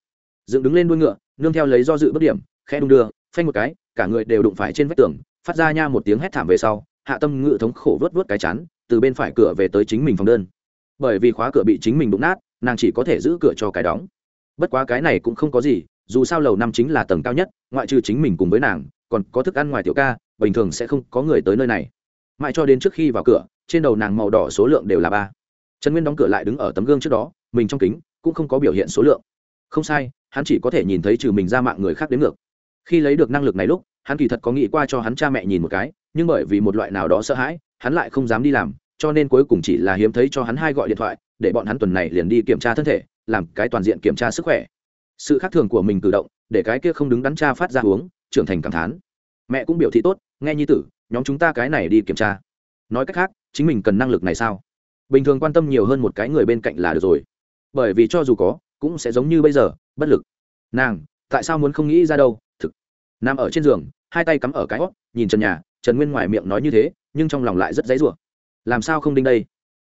Dựng đứng lên đuôi ngựa, nương theo lấy do dự bước điểm khe đung đưa, phanh một cái, cả người đều đụng phải trên vách tường, phát ra nha một tiếng hét thảm về sau, hạ tâm ngữ thống khổ vớt vớt cái chán, từ bên phải cửa về tới chính mình phòng đơn. Bởi vì khóa cửa bị chính mình đụng nát, nàng chỉ có thể giữ cửa cho cái đóng. Bất quá cái này cũng không có gì, dù sao lầu năm chính là tầng cao nhất, ngoại trừ chính mình cùng với nàng, còn có thức ăn ngoài tiểu ca, bình thường sẽ không có người tới nơi này. Mãi cho đến trước khi vào cửa trên đầu nàng màu đỏ số lượng đều là ba. Trần nguyên đóng cửa lại đứng ở tấm gương trước đó, mình trong kính cũng không có biểu hiện số lượng. Không sai, hắn chỉ có thể nhìn thấy trừ mình ra mạng người khác đến ngược. Khi lấy được năng lực này lúc, hắn kỳ thật có nghĩ qua cho hắn cha mẹ nhìn một cái, nhưng bởi vì một loại nào đó sợ hãi, hắn lại không dám đi làm, cho nên cuối cùng chỉ là hiếm thấy cho hắn hai gọi điện thoại, để bọn hắn tuần này liền đi kiểm tra thân thể, làm cái toàn diện kiểm tra sức khỏe. Sự khác thường của mình cử động, để cái kia không đứng đắn cha phát ra uống, trưởng thành cảm thán. Mẹ cũng biểu thị tốt, nghe nhi tử, nhóm chúng ta cái này đi kiểm tra nói cách khác, chính mình cần năng lực này sao? Bình thường quan tâm nhiều hơn một cái người bên cạnh là được rồi. Bởi vì cho dù có, cũng sẽ giống như bây giờ, bất lực. Nàng, tại sao muốn không nghĩ ra đâu? Thực. Nằm ở trên giường, hai tay cắm ở cái hót nhìn trần nhà, trần nguyên ngoài miệng nói như thế, nhưng trong lòng lại rất dãy rủa. Làm sao không đinh đây?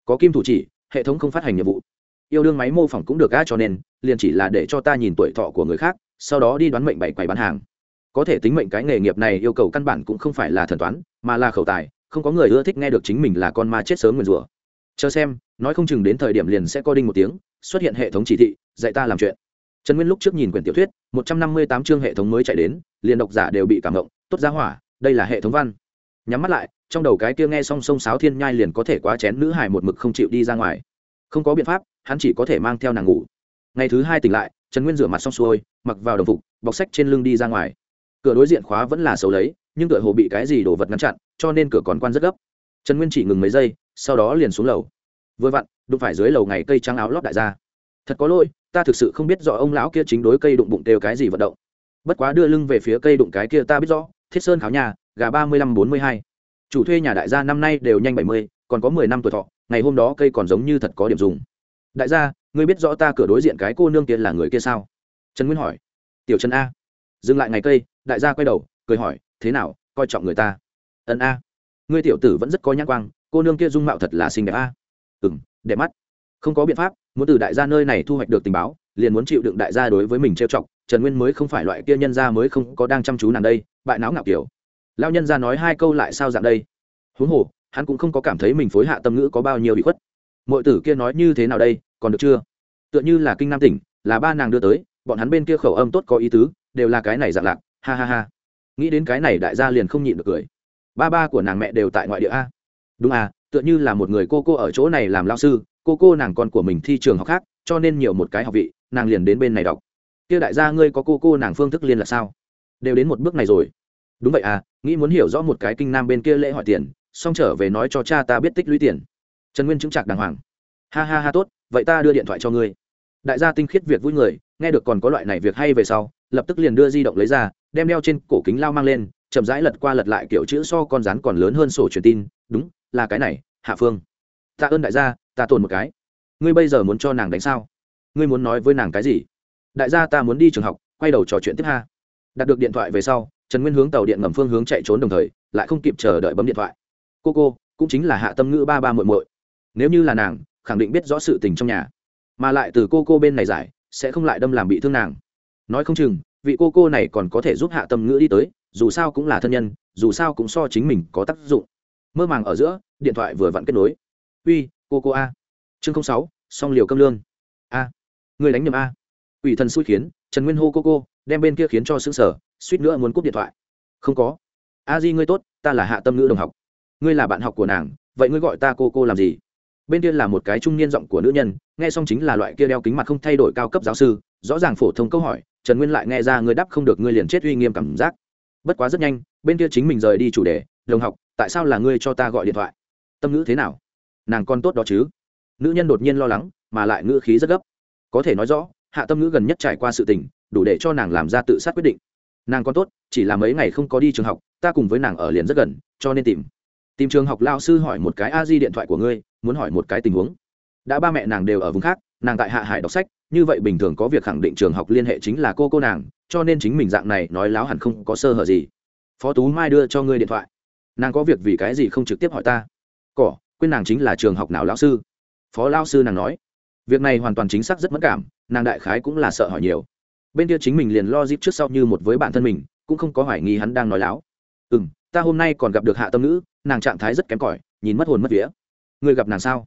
Có kim thủ chỉ, hệ thống không phát hành nhiệm vụ. Yêu đương máy mô phỏng cũng được gã cho nên, liền chỉ là để cho ta nhìn tuổi thọ của người khác, sau đó đi đoán mệnh bảy quầy bán hàng. Có thể tính mệnh cái nghề nghiệp này yêu cầu căn bản cũng không phải là thần toán, mà là khẩu tài không có người ưa thích nghe được chính mình là con ma chết sớm nguyền rủa. Chờ xem, nói không chừng đến thời điểm liền sẽ có đinh một tiếng, xuất hiện hệ thống chỉ thị, dạy ta làm chuyện. Trần nguyên lúc trước nhìn quyển tiểu thuyết, một trăm năm mươi tám chương hệ thống mới chạy đến, liền độc giả đều bị cảm động, tốt giá hỏa, đây là hệ thống văn. Nhắm mắt lại, trong đầu cái kia nghe song sông sáo thiên nhai liền có thể quá chén nữ hải một mực không chịu đi ra ngoài. Không có biện pháp, hắn chỉ có thể mang theo nàng ngủ. Ngày thứ hai tỉnh lại, trần nguyên rửa mặt xong xuôi, mặc vào đồng phục, bọc sách trên lưng đi ra ngoài. Cửa đối diện khóa vẫn là xấu lấy, nhưng tựa hồ bị cái gì đổ vật ngăn chặn cho nên cửa còn quan rất gấp. Trần nguyên chỉ ngừng mấy giây, sau đó liền xuống lầu. Vừa vặn, đụng phải dưới lầu ngày cây trắng áo lót đại gia. Thật có lỗi, ta thực sự không biết rõ ông lão kia chính đối cây đụng bụng đều cái gì vận động. Bất quá đưa lưng về phía cây đụng cái kia ta biết rõ, thiết sơn kháo nhà, gà ba mươi lăm bốn mươi hai. Chủ thuê nhà đại gia năm nay đều nhanh bảy mươi, còn có mười năm tuổi thọ, ngày hôm đó cây còn giống như thật có điểm dùng. Đại gia, ngươi biết rõ ta cửa đối diện cái cô nương kia là người kia sao? Trần nguyên hỏi. Tiểu trần a. Dừng lại ngày cây, đại gia quay đầu, cười hỏi, thế nào, coi trọng người ta? Ân a. Ngươi tiểu tử vẫn rất có nhãn quang, cô nương kia dung mạo thật là xinh đẹp a. Ừ m đẹp mắt. Không có biện pháp, muốn từ đại gia nơi này thu hoạch được tình báo, liền muốn chịu đựng đại gia đối với mình trêu chọc, trần nguyên mới không phải loại kia nhân gia mới không có đang chăm chú nàng đây, bại não ngạo kiểu. Lao nhân gia nói hai câu lại sao dạng đây? Huống hồ, hắn cũng không có cảm thấy mình phối hạ tâm ngữ có bao nhiêu bị khuất. Mọi tử kia nói như thế nào đây, còn được chưa? Tựa như là kinh nam tỉnh, là ba nàng đưa tới, bọn hắn bên kia khẩu âm tốt có ý tứ, đều là cái này dạng lạc, ha ha ha. Nghĩ đến cái này đại gia liền không nhịn được cười ba ba của nàng mẹ đều tại ngoại địa a. Đúng à tựa như là một người cô cô ở chỗ này làm lao sư, cô cô nàng con của mình thi trường học khác, cho nên nhiều một cái học vị, nàng liền đến bên này đọc. Kia đại gia ngươi có cô cô nàng phương thức liên là sao? Đều đến một bước này rồi. Đúng vậy à nghĩ muốn hiểu rõ một cái kinh nam bên kia lễ hỏi tiền, xong trở về nói cho cha ta biết tích lũy tiền. Trần nguyên chứng chặt đàng hoàng. Ha ha ha, tốt, vậy ta đưa điện thoại cho ngươi. Đại gia tinh khiết việc vui người, nghe được còn có loại này việc hay về sau, lập tức liền đưa di động lấy ra, đem đeo trên cổ kính lao mang lên chậm rãi lật qua lật lại kiểu chữ so con rắn còn lớn hơn sổ truyền tin, đúng, là cái này, hạ phương. Tạ ơn đại gia, ta tồn một cái. Ngươi bây giờ muốn cho nàng đánh sao? Ngươi muốn nói với nàng cái gì? Đại gia ta muốn đi trường học, quay đầu trò chuyện tiếp ha. Đặt được điện thoại về sau, trần nguyên hướng tàu điện ngầm phương hướng chạy trốn đồng thời, lại không kịp chờ đợi bấm điện thoại. Cô cô, cũng chính là hạ tâm ngữ ba ba muội muội. Nếu như là nàng, khẳng định biết rõ sự tình trong nhà. Mà lại từ cô cô bên này giải, sẽ không lại đâm làm bị thương nàng. Nói không chừng, vị cô cô này còn có thể giúp hạ tâm ngữ đi tới dù sao cũng là thân nhân, dù sao cũng so chính mình có tác dụng. Mơ màng ở giữa, điện thoại vừa vặn kết nối. Uy, cô cô a. Chương sáu song liều cơm lương. A. Người đánh nhầm a. Ủy thần xui khiến, trần nguyên hô cô cô, đem bên kia khiến cho xứng sở suýt nữa muốn cúp điện thoại. Không có. A di ngươi tốt, ta là hạ tâm ngữ đồng học. Ngươi là bạn học của nàng, vậy ngươi gọi ta cô cô làm gì? Bên kia là một cái trung niên giọng của nữ nhân, nghe xong chính là loại kia đeo kính mặt không thay đổi cao cấp giáo sư, rõ ràng phổ thông câu hỏi, trần nguyên lại nghe ra ngươi đáp không được, ngươi liền chết uy nghiêm cảm giác bất quá rất nhanh, bên kia chính mình rời đi chủ đề, đồng học, tại sao là ngươi cho ta gọi điện thoại? Tâm ngữ thế nào? Nàng con tốt đó chứ? Nữ nhân đột nhiên lo lắng, mà lại ngữ khí rất gấp. Có thể nói rõ, hạ tâm ngữ gần nhất trải qua sự tình, đủ để cho nàng làm ra tự sát quyết định. Nàng con tốt, chỉ là mấy ngày không có đi trường học, ta cùng với nàng ở liền rất gần, cho nên tìm. Tìm trường học lao sư hỏi một cái a di điện thoại của ngươi, muốn hỏi một cái tình huống. Đã ba mẹ nàng đều ở vùng khác, nàng tại hạ hải đọc sách, như vậy bình thường có việc khẳng định trường học liên hệ chính là cô cô nàng cho nên chính mình dạng này nói láo hẳn không có sơ hở gì. Phó tú mai đưa cho ngươi điện thoại. Nàng có việc vì cái gì không trực tiếp hỏi ta? Cỏ, quên nàng chính là trường học nào lão sư? Phó lao sư nàng nói. Việc này hoàn toàn chính xác rất mất cảm, nàng đại khái cũng là sợ hỏi nhiều. Bên kia chính mình liền lo dip trước sau như một với bản thân mình, cũng không có hoài nghi hắn đang nói láo. Ừ m ta hôm nay còn gặp được hạ tâm nữ nàng trạng thái rất kém cỏi, nhìn mất hồn mất vía. Ngươi gặp nàng sao?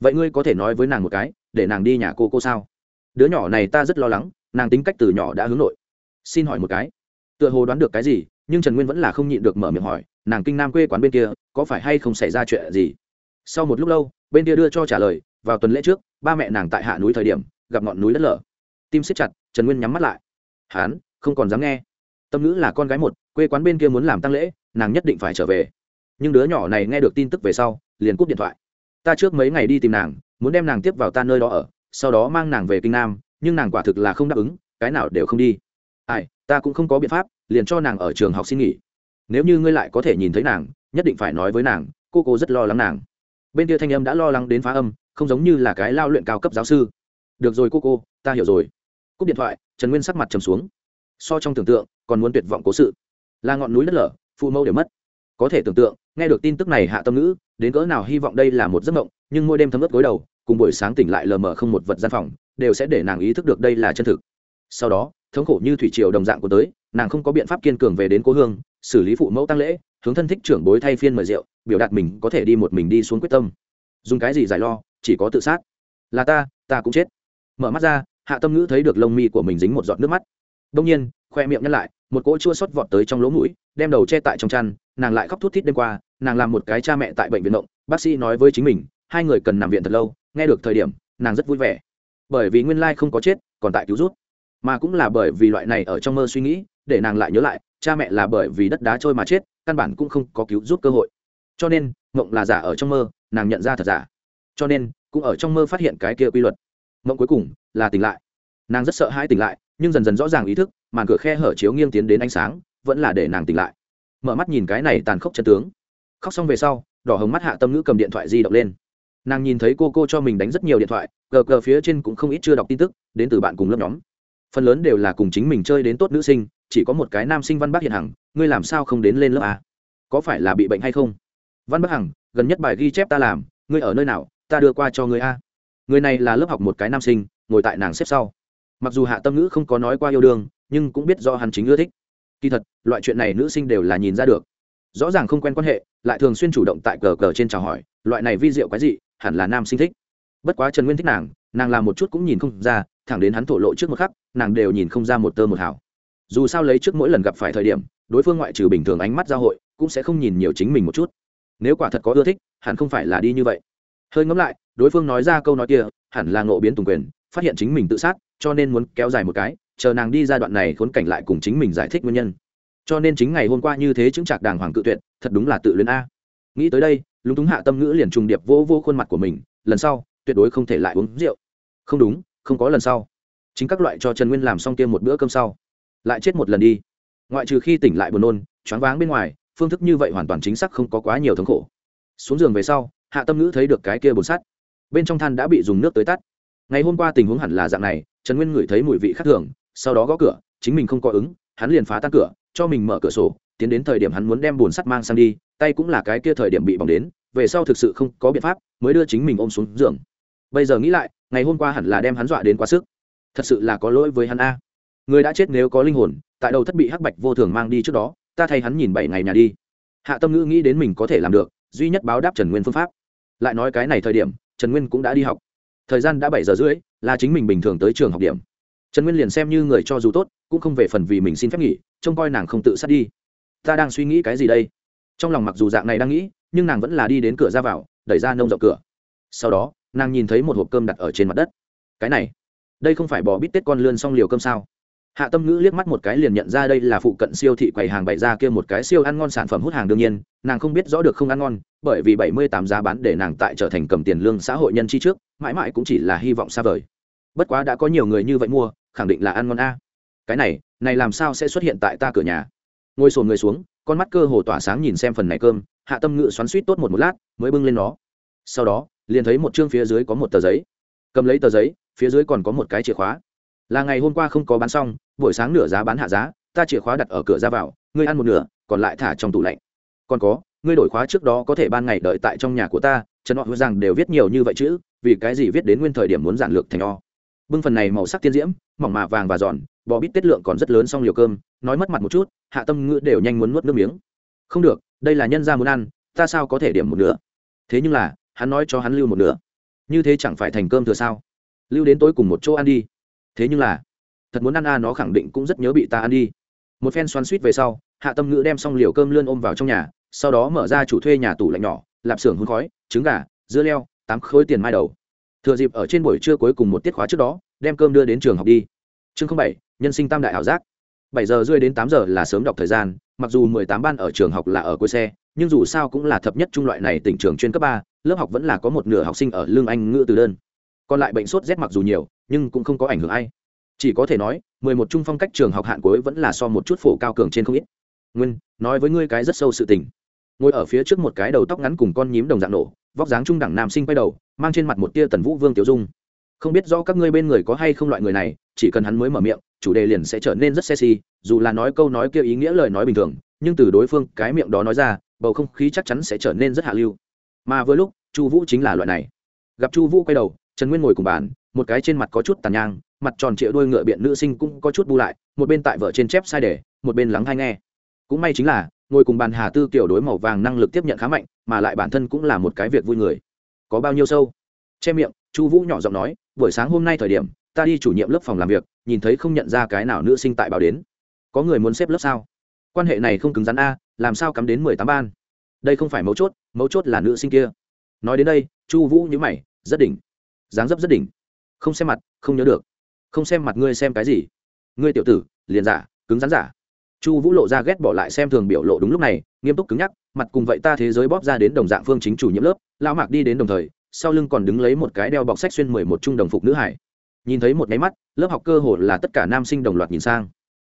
Vậy ngươi có thể nói với nàng một cái, để nàng đi nhà cô cô sao? Đứa nhỏ này ta rất lo lắng, nàng tính cách từ nhỏ đã hướng nội xin hỏi một cái. Tựa hồ đoán được cái gì, nhưng trần nguyên vẫn là không nhịn được mở miệng hỏi, nàng kinh nam quê quán bên kia, có phải hay không xảy ra chuyện gì? Sau một lúc lâu, bên kia đưa cho trả lời, vào tuần lễ trước, ba mẹ nàng tại hạ núi thời điểm, gặp ngọn núi đất lở. Tim siết chặt, trần nguyên nhắm mắt lại. Hán, không còn dám nghe. Tâm ngữ là con gái một, quê quán bên kia muốn làm tăng lễ, nàng nhất định phải trở về. Nhưng đứa nhỏ này nghe được tin tức về sau, liền cúp điện thoại. Ta trước mấy ngày đi tìm nàng, muốn đem nàng tiếp vào ta nơi đó ở, sau đó mang nàng về kinh nam, nhưng nàng quả thực là không đáp ứng, cái nào đều không đi ai, ta cũng không có biện pháp, liền cho nàng ở trường học xin nghỉ. Nếu như ngươi lại có thể nhìn thấy nàng, nhất định phải nói với nàng, cô cô rất lo lắng nàng. Bên kia thanh âm đã lo lắng đến phá âm, không giống như là cái lao luyện cao cấp giáo sư. Được rồi cô cô, ta hiểu rồi. Cúp điện thoại, trần nguyên sắc mặt trầm xuống. So trong tưởng tượng, còn muốn tuyệt vọng cố sự. Là ngọn núi đất lở, phụ mẫu đều mất. Có thể tưởng tượng, nghe được tin tức này hạ tâm ngữ, đến cỡ nào hy vọng đây là một giấc mộng, nhưng mỗi đêm thấm ướt gối đầu, cùng buổi sáng tỉnh lại lờ mờ không một vật gian phòng, đều sẽ để nàng ý thức được đây là chân thực. Sau đó thống khổ như thủy triều đồng dạng của tới, nàng không có biện pháp kiên cường về đến cố hương, xử lý phụ mẫu tăng lễ, hướng thân thích trưởng bối thay phiên mời rượu, biểu đạt mình có thể đi một mình đi xuống quyết tâm. Dùng cái gì giải lo, chỉ có tự sát. Là ta ta cũng chết. Mở mắt ra, hạ tâm ngữ thấy được lông mi của mình dính một giọt nước mắt. Đông nhiên, khoe miệng nhăn lại, một cỗ chua xót vọt tới trong lỗ mũi, đem đầu che tại trong chăn, nàng lại khóc thút thít đêm qua, nàng làm một cái cha mẹ tại bệnh viện động, bác sĩ nói với chính mình, hai người cần nằm viện thật lâu, nghe được thời điểm, nàng rất vui vẻ. Bởi vì nguyên lai không có chết, còn tại cứu rút mà cũng là bởi vì loại này ở trong mơ suy nghĩ, để nàng lại nhớ lại, cha mẹ là bởi vì đất đá trôi mà chết, căn bản cũng không có cứu giúp cơ hội. Cho nên, mộng là giả ở trong mơ, nàng nhận ra thật giả. Cho nên, cũng ở trong mơ phát hiện cái kia quy luật. Mộng cuối cùng là tỉnh lại. Nàng rất sợ hãi tỉnh lại, nhưng dần dần rõ ràng ý thức, màn cửa khe hở chiếu nghiêng tiến đến ánh sáng, vẫn là để nàng tỉnh lại. Mở mắt nhìn cái này tàn khốc chân tướng. Khóc xong về sau, đỏ hồng mắt hạ tâm ngữ cầm điện thoại di động lên. Nàng nhìn thấy cô cô cho mình đánh rất nhiều điện thoại, gờ gờ phía trên cũng không ít chưa đọc tin tức, đến từ bạn cùng lớp nhóm phần lớn đều là cùng chính mình chơi đến tốt nữ sinh, chỉ có một cái nam sinh văn bác hiện hằng, ngươi làm sao không đến lên lớp à? có phải là bị bệnh hay không? Văn Bác hằng, gần nhất bài ghi chép ta làm, ngươi ở nơi nào, ta đưa qua cho ngươi a. Người này là lớp học một cái nam sinh, ngồi tại nàng xếp sau. Mặc dù hạ tâm ngữ không có nói qua yêu đương, nhưng cũng biết do hắn chính ưa thích. Kỳ thật, loại chuyện này nữ sinh đều là nhìn ra được. Rõ ràng không quen quan hệ, lại thường xuyên chủ động tại cờ cờ trên chào hỏi, loại này vi diệu cái gì hẳn là nam sinh thích. Bất quá trần nguyên thích nàng nàng làm một chút cũng nhìn không ra thẳng đến hắn thổ lộ trước một khắc, nàng đều nhìn không ra một tơ một hào. dù sao lấy trước mỗi lần gặp phải thời điểm, đối phương ngoại trừ bình thường ánh mắt giao hội, cũng sẽ không nhìn nhiều chính mình một chút. Nếu quả thật có ưa thích, hẳn không phải là đi như vậy. Hơi ngẫm lại, đối phương nói ra câu nói kia, hẳn là ngộ biến tùng quyền, phát hiện chính mình tự sát, cho nên muốn kéo dài một cái, chờ nàng đi giai đoạn này khốn cảnh lại cùng chính mình giải thích nguyên nhân. Cho nên chính ngày hôm qua như thế chứng trạc đàng hoàng cự tuyệt, thật đúng là tự luyến a. Nghĩ tới đây, lúng túng hạ tâm ngữ liền trùng điệp vô vô khuôn mặt của mình, lần sau, tuyệt đối không thể lại uống rượu. Không đúng không có lần sau. Chính các loại cho trần nguyên làm xong tiêm một bữa cơm sau, lại chết một lần đi. Ngoại trừ khi tỉnh lại buồn nôn, choáng váng bên ngoài, phương thức như vậy hoàn toàn chính xác không có quá nhiều thống khổ. Xuống giường về sau, hạ tâm ngữ thấy được cái kia bồn sắt. Bên trong than đã bị dùng nước tới tắt. Ngày hôm qua tình huống hẳn là dạng này, trần nguyên ngửi thấy mùi vị khác thường, sau đó gõ cửa, chính mình không có ứng, hắn liền phá tan cửa, cho mình mở cửa sổ, tiến đến thời điểm hắn muốn đem bồn sắt mang sang đi, tay cũng là cái kia thời điểm bị bỏng đến, về sau thực sự không có biện pháp, mới đưa chính mình ôm xuống giường. Bây giờ nghĩ lại ngày hôm qua hẳn là đem hắn dọa đến quá sức. Thật sự là có lỗi với hắn a. Người đã chết nếu có linh hồn, tại đầu thất bị hắc bạch vô thường mang đi trước đó, ta thay hắn nhìn bảy ngày nhà đi. Hạ tâm ngữ nghĩ đến mình có thể làm được, duy nhất báo đáp trần nguyên phương pháp. Lại nói cái này thời điểm, trần nguyên cũng đã đi học. Thời gian đã bảy giờ rưỡi, là chính mình bình thường tới trường học điểm. Trần nguyên liền xem như người cho dù tốt, cũng không về phần vì mình xin phép nghỉ, trông coi nàng không tự sát đi. Ta đang suy nghĩ cái gì đây? Trong lòng mặc dù dạng này đang nghĩ, nhưng nàng vẫn là đi đến cửa ra vào, đẩy ra nông rộng cửa. Sau đó nàng nhìn thấy một hộp cơm đặt ở trên mặt đất. Cái này, đây không phải bò bít tết con lươn xong liều cơm sao? Hạ tâm ngữ liếc mắt một cái liền nhận ra đây là phụ cận siêu thị quầy hàng bày ra kia một cái siêu ăn ngon sản phẩm hút hàng đương nhiên, nàng không biết rõ được không ăn ngon, bởi vì bảy mươi tám giá bán để nàng tại trở thành cầm tiền lương xã hội nhân chi trước, mãi mãi cũng chỉ là hy vọng xa vời. Bất quá đã có nhiều người như vậy mua, khẳng định là ăn ngon a. Cái này này làm sao sẽ xuất hiện tại ta cửa nhà? Ngồi sồn người xuống, con mắt cơ hồ tỏa sáng nhìn xem phần này cơm, hạ tâm ngữ xoắn suýt tốt một một lát, mới bưng lên nó. Sau đó liền thấy một chương phía dưới có một tờ giấy. Cầm lấy tờ giấy, phía dưới còn có một cái chìa khóa. Là ngày hôm qua không có bán xong, buổi sáng nửa giá bán hạ giá, ta chìa khóa đặt ở cửa ra vào, ngươi ăn một nửa, còn lại thả trong tủ lạnh. Còn có, ngươi đổi khóa trước đó có thể ban ngày đợi tại trong nhà của ta, trần họ rằng đều viết nhiều như vậy chứ vì cái gì viết đến nguyên thời điểm muốn giản lược thành o. Bưng phần này màu sắc tiên diễm, mỏng mà vàng và giòn, bò bít tiết lượng còn rất lớn xong liều cơm, nói mất mặt một chút, hạ tâm ngữ đều nhanh muốn nuốt nước miếng. Không được, đây là nhân ra muốn ăn, ta sao có thể điểm một nửa? Thế nhưng là hắn nói cho hắn lưu một nửa. Như thế chẳng phải thành cơm thừa sao? Lưu đến tối cùng một chỗ ăn đi. Thế nhưng là, thật muốn ăn a, nó khẳng định cũng rất nhớ bị ta ăn đi. Một phen xoắn suýt về sau, hạ tâm ngữ đem xong liều cơm lươn ôm vào trong nhà, sau đó mở ra chủ thuê nhà tủ lạnh nhỏ, lạp xưởng hôn khói, trứng gà, dưa leo, tám khối tiền mai đầu. Thừa dịp ở trên buổi trưa cuối cùng một tiết khóa trước đó, đem cơm đưa đến trường học đi. Chương bảy, nhân sinh tam đại ảo giác. Bảy giờ rưỡi đến tám giờ là sớm đọc thời gian, mặc dù mười tám ban ở trường học là ở cuối xe nhưng dù sao cũng là thập nhất trung loại này tỉnh trường chuyên cấp ba, lớp học vẫn là có một nửa học sinh ở lương anh ngữ từ đơn. Còn lại bệnh sốt rét mặc dù nhiều, nhưng cũng không có ảnh hưởng ai. Chỉ có thể nói, mười một trung phong cách trường học hạn cuối vẫn là so một chút phổ cao cường trên không ít. Nguyên, nói với ngươi cái rất sâu sự tình. Ngồi ở phía trước một cái đầu tóc ngắn cùng con nhím đồng dạng nổ, vóc dáng trung đẳng nam sinh quay đầu, mang trên mặt một tia tần vũ vương tiểu dung. Không biết rõ các ngươi bên người có hay không loại người này, chỉ cần hắn mới mở miệng, chủ đề liền sẽ trở nên rất sexy, dù là nói câu nói kia ý nghĩa lời nói bình thường nhưng từ đối phương cái miệng đó nói ra, bầu không khí chắc chắn sẽ trở nên rất hạ lưu. Mà với lúc, chu vũ chính là loại này. Gặp chu vũ quay đầu, trần nguyên ngồi cùng bàn, một cái trên mặt có chút tàn nhang, mặt tròn trịa đôi ngựa biện nữ sinh cũng có chút bu lại, một bên tại vợ trên chép sai để, một bên lắng hay nghe. Cũng may chính là, ngồi cùng bàn hà tư kiểu đối màu vàng năng lực tiếp nhận khá mạnh, mà lại bản thân cũng là một cái việc vui người. Có bao nhiêu sâu? Che miệng, chu vũ nhỏ giọng nói, buổi sáng hôm nay thời điểm, ta đi chủ nhiệm lớp phòng làm việc, nhìn thấy không nhận ra cái nào nữ sinh tại báo đến. Có người muốn xếp lớp sao? Quan hệ này không cứng rắn a, làm sao cắm đến mười tám ban? Đây không phải mấu chốt mấu chốt là nữ sinh kia. Nói đến đây, chu vũ nhữ mày, rất đỉnh. Dáng dấp rất đỉnh. Không xem mặt, không nhớ được. Không xem mặt ngươi xem cái gì? Ngươi tiểu tử, liền giả, cứng rắn giả. Chu vũ lộ ra ghét bỏ lại xem thường biểu lộ đúng lúc này, nghiêm túc cứng nhắc, mặt cùng vậy ta thế giới bóp ra đến đồng dạng phương chính chủ nhiệm lớp, lão mạc đi đến đồng thời, sau lưng còn đứng lấy một cái đeo bọc sách xuyên mười một trung đồng phục nữ hải. Nhìn thấy một máy mắt, lớp học cơ hồ là tất cả nam sinh đồng loạt nhìn sang.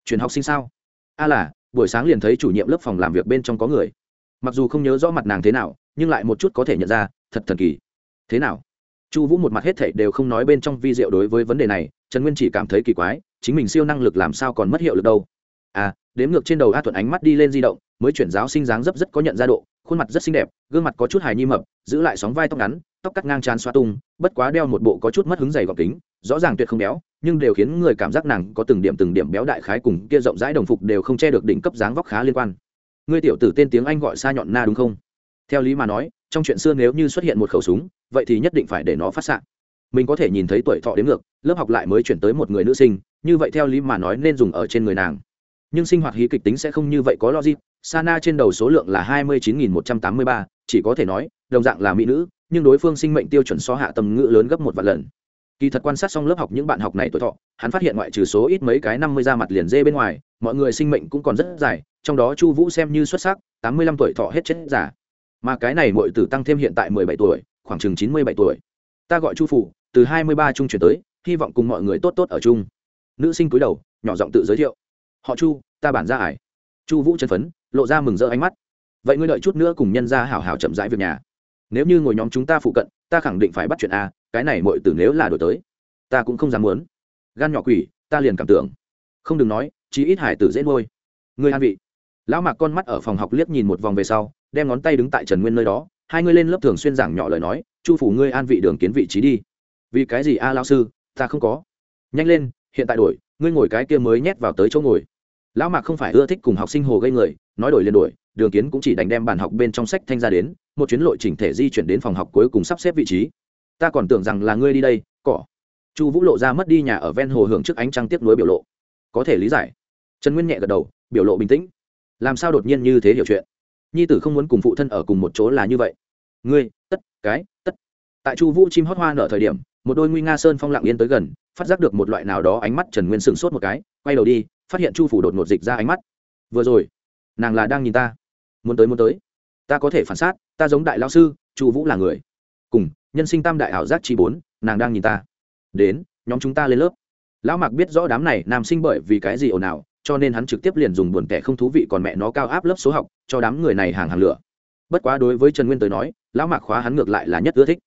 Chuyển học sinh sao? A là buổi sáng liền thấy chủ nhiệm lớp phòng làm việc bên trong có người. Mặc dù không nhớ rõ mặt nàng thế nào, nhưng lại một chút có thể nhận ra, thật thần kỳ. Thế nào? Chu vũ một mặt hết thảy đều không nói bên trong vi diệu đối với vấn đề này, trần nguyên chỉ cảm thấy kỳ quái, chính mình siêu năng lực làm sao còn mất hiệu lực đâu. À đếm ngược trên đầu a thuận ánh mắt đi lên di động, mới chuyển giáo sinh dáng dấp rất có nhận ra độ, khuôn mặt rất xinh đẹp, gương mặt có chút hài nhi mập, giữ lại sóng vai tóc ngắn, tóc cắt ngang tràn xoa tung, bất quá đeo một bộ có chút mất hứng dày gọc kính, rõ ràng tuyệt không béo nhưng đều khiến người cảm giác nàng có từng điểm từng điểm béo đại khái cùng kia rộng rãi đồng phục đều không che được đỉnh cấp dáng vóc khá liên quan. Ngươi tiểu tử tên tiếng anh gọi xa nhọn na đúng không? Theo lý mà nói, trong chuyện xưa nếu như xuất hiện một khẩu súng, vậy thì nhất định phải để nó phát xạ. Mình có thể nhìn thấy tuổi thọ đến ngược, lớp học lại mới chuyển tới một người nữ sinh, như vậy theo lý mà nói nên dùng ở trên người nàng. Nhưng sinh hoạt hí kịch tính sẽ không như vậy có logic sana trên đầu số lượng là hai mươi chín một trăm tám mươi ba, chỉ có thể nói, đồng dạng là mỹ nữ, nhưng đối phương sinh mệnh tiêu chuẩn so hạ tầm ngữ lớn gấp một vạn lần kỳ thật quan sát xong lớp học những bạn học này tuổi thọ, hắn phát hiện ngoại trừ số ít mấy cái năm mươi ra mặt liền dê bên ngoài, mọi người sinh mệnh cũng còn rất dài, trong đó chu vũ xem như xuất sắc, tám mươi lăm tuổi thọ hết chết giả mà cái này mọi tử tăng thêm hiện tại mười bảy tuổi, khoảng chừng chín mươi bảy tuổi. Ta gọi chu phủ từ hai mươi ba trung chuyển tới, hy vọng cùng mọi người tốt tốt ở chung. Nữ sinh cúi đầu, nhỏ giọng tự giới thiệu. Họ chu, ta bản ra ải. Chu vũ chân phấn, lộ ra mừng rỡ ánh mắt. Vậy ngươi đợi chút nữa cùng nhân ra hảo hảo chậm rãi việc nhà nếu như ngồi nhóm chúng ta phụ cận ta khẳng định phải bắt chuyện a cái này mọi tử nếu là đổi tới ta cũng không dám muốn. Gan nhỏ quỷ ta liền cảm tưởng. Không đừng nói chí ít hải tử dễ nuôi. Người an vị. Lão mạc con mắt ở phòng học liếc nhìn một vòng về sau đem ngón tay đứng tại trần nguyên nơi đó hai ngươi lên lớp thường xuyên giảng nhỏ lời nói chu phủ ngươi an vị đường kiến vị trí đi. Vì cái gì a à, lao sư ta không có. Nhanh lên hiện tại đổi ngươi ngồi cái kia mới nhét vào tới chỗ ngồi. Lão mạc không phải ưa thích cùng học sinh hồ gây người nói đổi liền đổi đường kiến cũng chỉ đành đem bản học bên trong sách thanh ra đến một chuyến lộ chỉnh thể di chuyển đến phòng học cuối cùng sắp xếp vị trí. Ta còn tưởng rằng là ngươi đi đây, cỏ. Chu vũ lộ ra mất đi nhà ở ven hồ hưởng trước ánh trăng tiếp nối biểu lộ. Có thể lý giải. Trần nguyên nhẹ gật đầu, biểu lộ bình tĩnh. Làm sao đột nhiên như thế hiểu chuyện? Nhi tử không muốn cùng phụ thân ở cùng một chỗ là như vậy. Ngươi, tất, cái, tất. Tại chu vũ chim hót hoa nở thời điểm, một đôi nguy nga sơn phong lặng yên tới gần, phát giác được một loại nào đó ánh mắt trần nguyên sửng sốt một cái, quay đầu đi, phát hiện chu phủ đột ngột dịch ra ánh mắt. Vừa rồi, nàng là đang nhìn ta. Muốn tới muốn tới ta có thể phản xác, ta giống đại lao sư, chu vũ là người. Cùng, nhân sinh tam đại ảo giác chi bốn, nàng đang nhìn ta. Đến, nhóm chúng ta lên lớp. Lão mạc biết rõ đám này nam sinh bởi vì cái gì ồn ào, cho nên hắn trực tiếp liền dùng buồn tẻ không thú vị còn mẹ nó cao áp lớp số học, cho đám người này hàng hàng lửa. Bất quá đối với trần nguyên tới nói, lão mạc khóa hắn ngược lại là nhất ưa thích.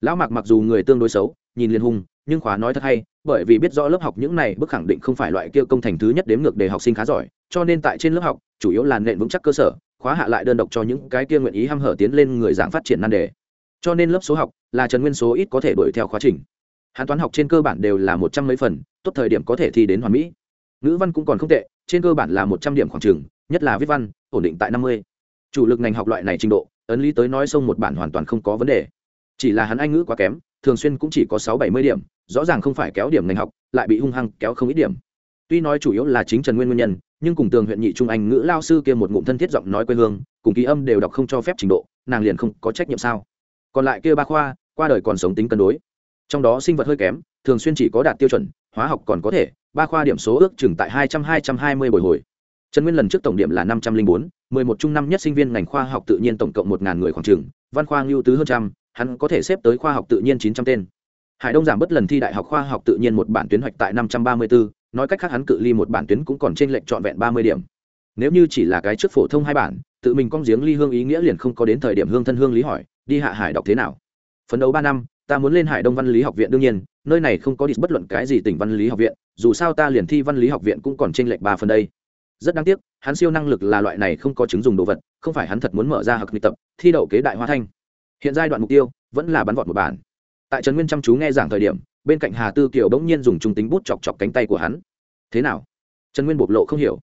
Lão mạc mặc dù người tương đối xấu, nhìn liền hung, nhưng khóa nói thật hay, bởi vì biết rõ lớp học những này bức khẳng định không phải loại kia công thành thứ nhất đếm ngược để học sinh khá giỏi, cho nên tại trên lớp học, chủ yếu là nện vững chắc cơ sở khóa hạ lại đơn độc cho những cái kia nguyện ý hăm hở tiến lên người giảng phát triển nan đề. Cho nên lớp số học là trần nguyên số ít có thể đuổi theo khóa trình. Hắn toán học trên cơ bản đều là một trăm mấy phần, tốt thời điểm có thể thi đến hoàn mỹ. Ngữ văn cũng còn không tệ, trên cơ bản là một trăm điểm khoảng trường, nhất là viết văn, ổn định tại năm mươi. Chủ lực ngành học loại này trình độ, ấn lý tới nói xong một bản hoàn toàn không có vấn đề. Chỉ là hắn anh ngữ quá kém, thường xuyên cũng chỉ có sáu bảy mươi điểm, rõ ràng không phải kéo điểm ngành học, lại bị hung hăng kéo không ít điểm tuy nói chủ yếu là chính trần nguyên nguyên nhân, nhưng cùng tường huyện nhị trung anh ngữ lao sư kia một ngụm thân thiết giọng nói quê hương, cùng ký âm đều đọc không cho phép trình độ, nàng liền không có trách nhiệm sao? Còn lại kia ba khoa, qua đời còn sống tính cân đối. Trong đó sinh vật hơi kém, thường xuyên chỉ có đạt tiêu chuẩn, hóa học còn có thể, ba khoa điểm số ước chừng tại hai trăm hai trăm hai mươi bồi hồi. Trần nguyên lần trước tổng điểm là năm trăm linh bốn, mười một trung năm nhất sinh viên ngành khoa học tự nhiên tổng cộng một ngàn người khoảng trường văn khoa ngưu tứ hơn trăm, hắn có thể xếp tới khoa học tự nhiên chín trăm tên. Hải đông giảm bất lần thi đại học khoa học tự nhiên một bản tuyến hoạch tại năm trăm ba mươi bốn nói cách khác hắn cự ly một bản tuyến cũng còn trên lệnh trọn vẹn ba mươi điểm. Nếu như chỉ là cái trước phổ thông hai bản, tự mình con giếng ly hương ý nghĩa liền không có đến thời điểm hương thân hương lý hỏi, đi hạ hải đọc thế nào? Phấn đấu ba năm, ta muốn lên hải đông văn lý học viện đương nhiên, nơi này không có đi bất luận cái gì tỉnh văn lý học viện, dù sao ta liền thi văn lý học viện cũng còn trên lệch ba phần đây. Rất đáng tiếc, hắn siêu năng lực là loại này không có chứng dùng đồ vật, không phải hắn thật muốn mở ra học luyện tập, thi đậu kế đại hoa thanh. Hiện giai đoạn mục tiêu vẫn là bắn vọt một bản. Tại trần nguyên chăm chú nghe giảng thời điểm bên cạnh hà tư kiều bỗng nhiên dùng trung tính bút chọc chọc cánh tay của hắn. Thế nào? Trần nguyên bộc lộ không hiểu.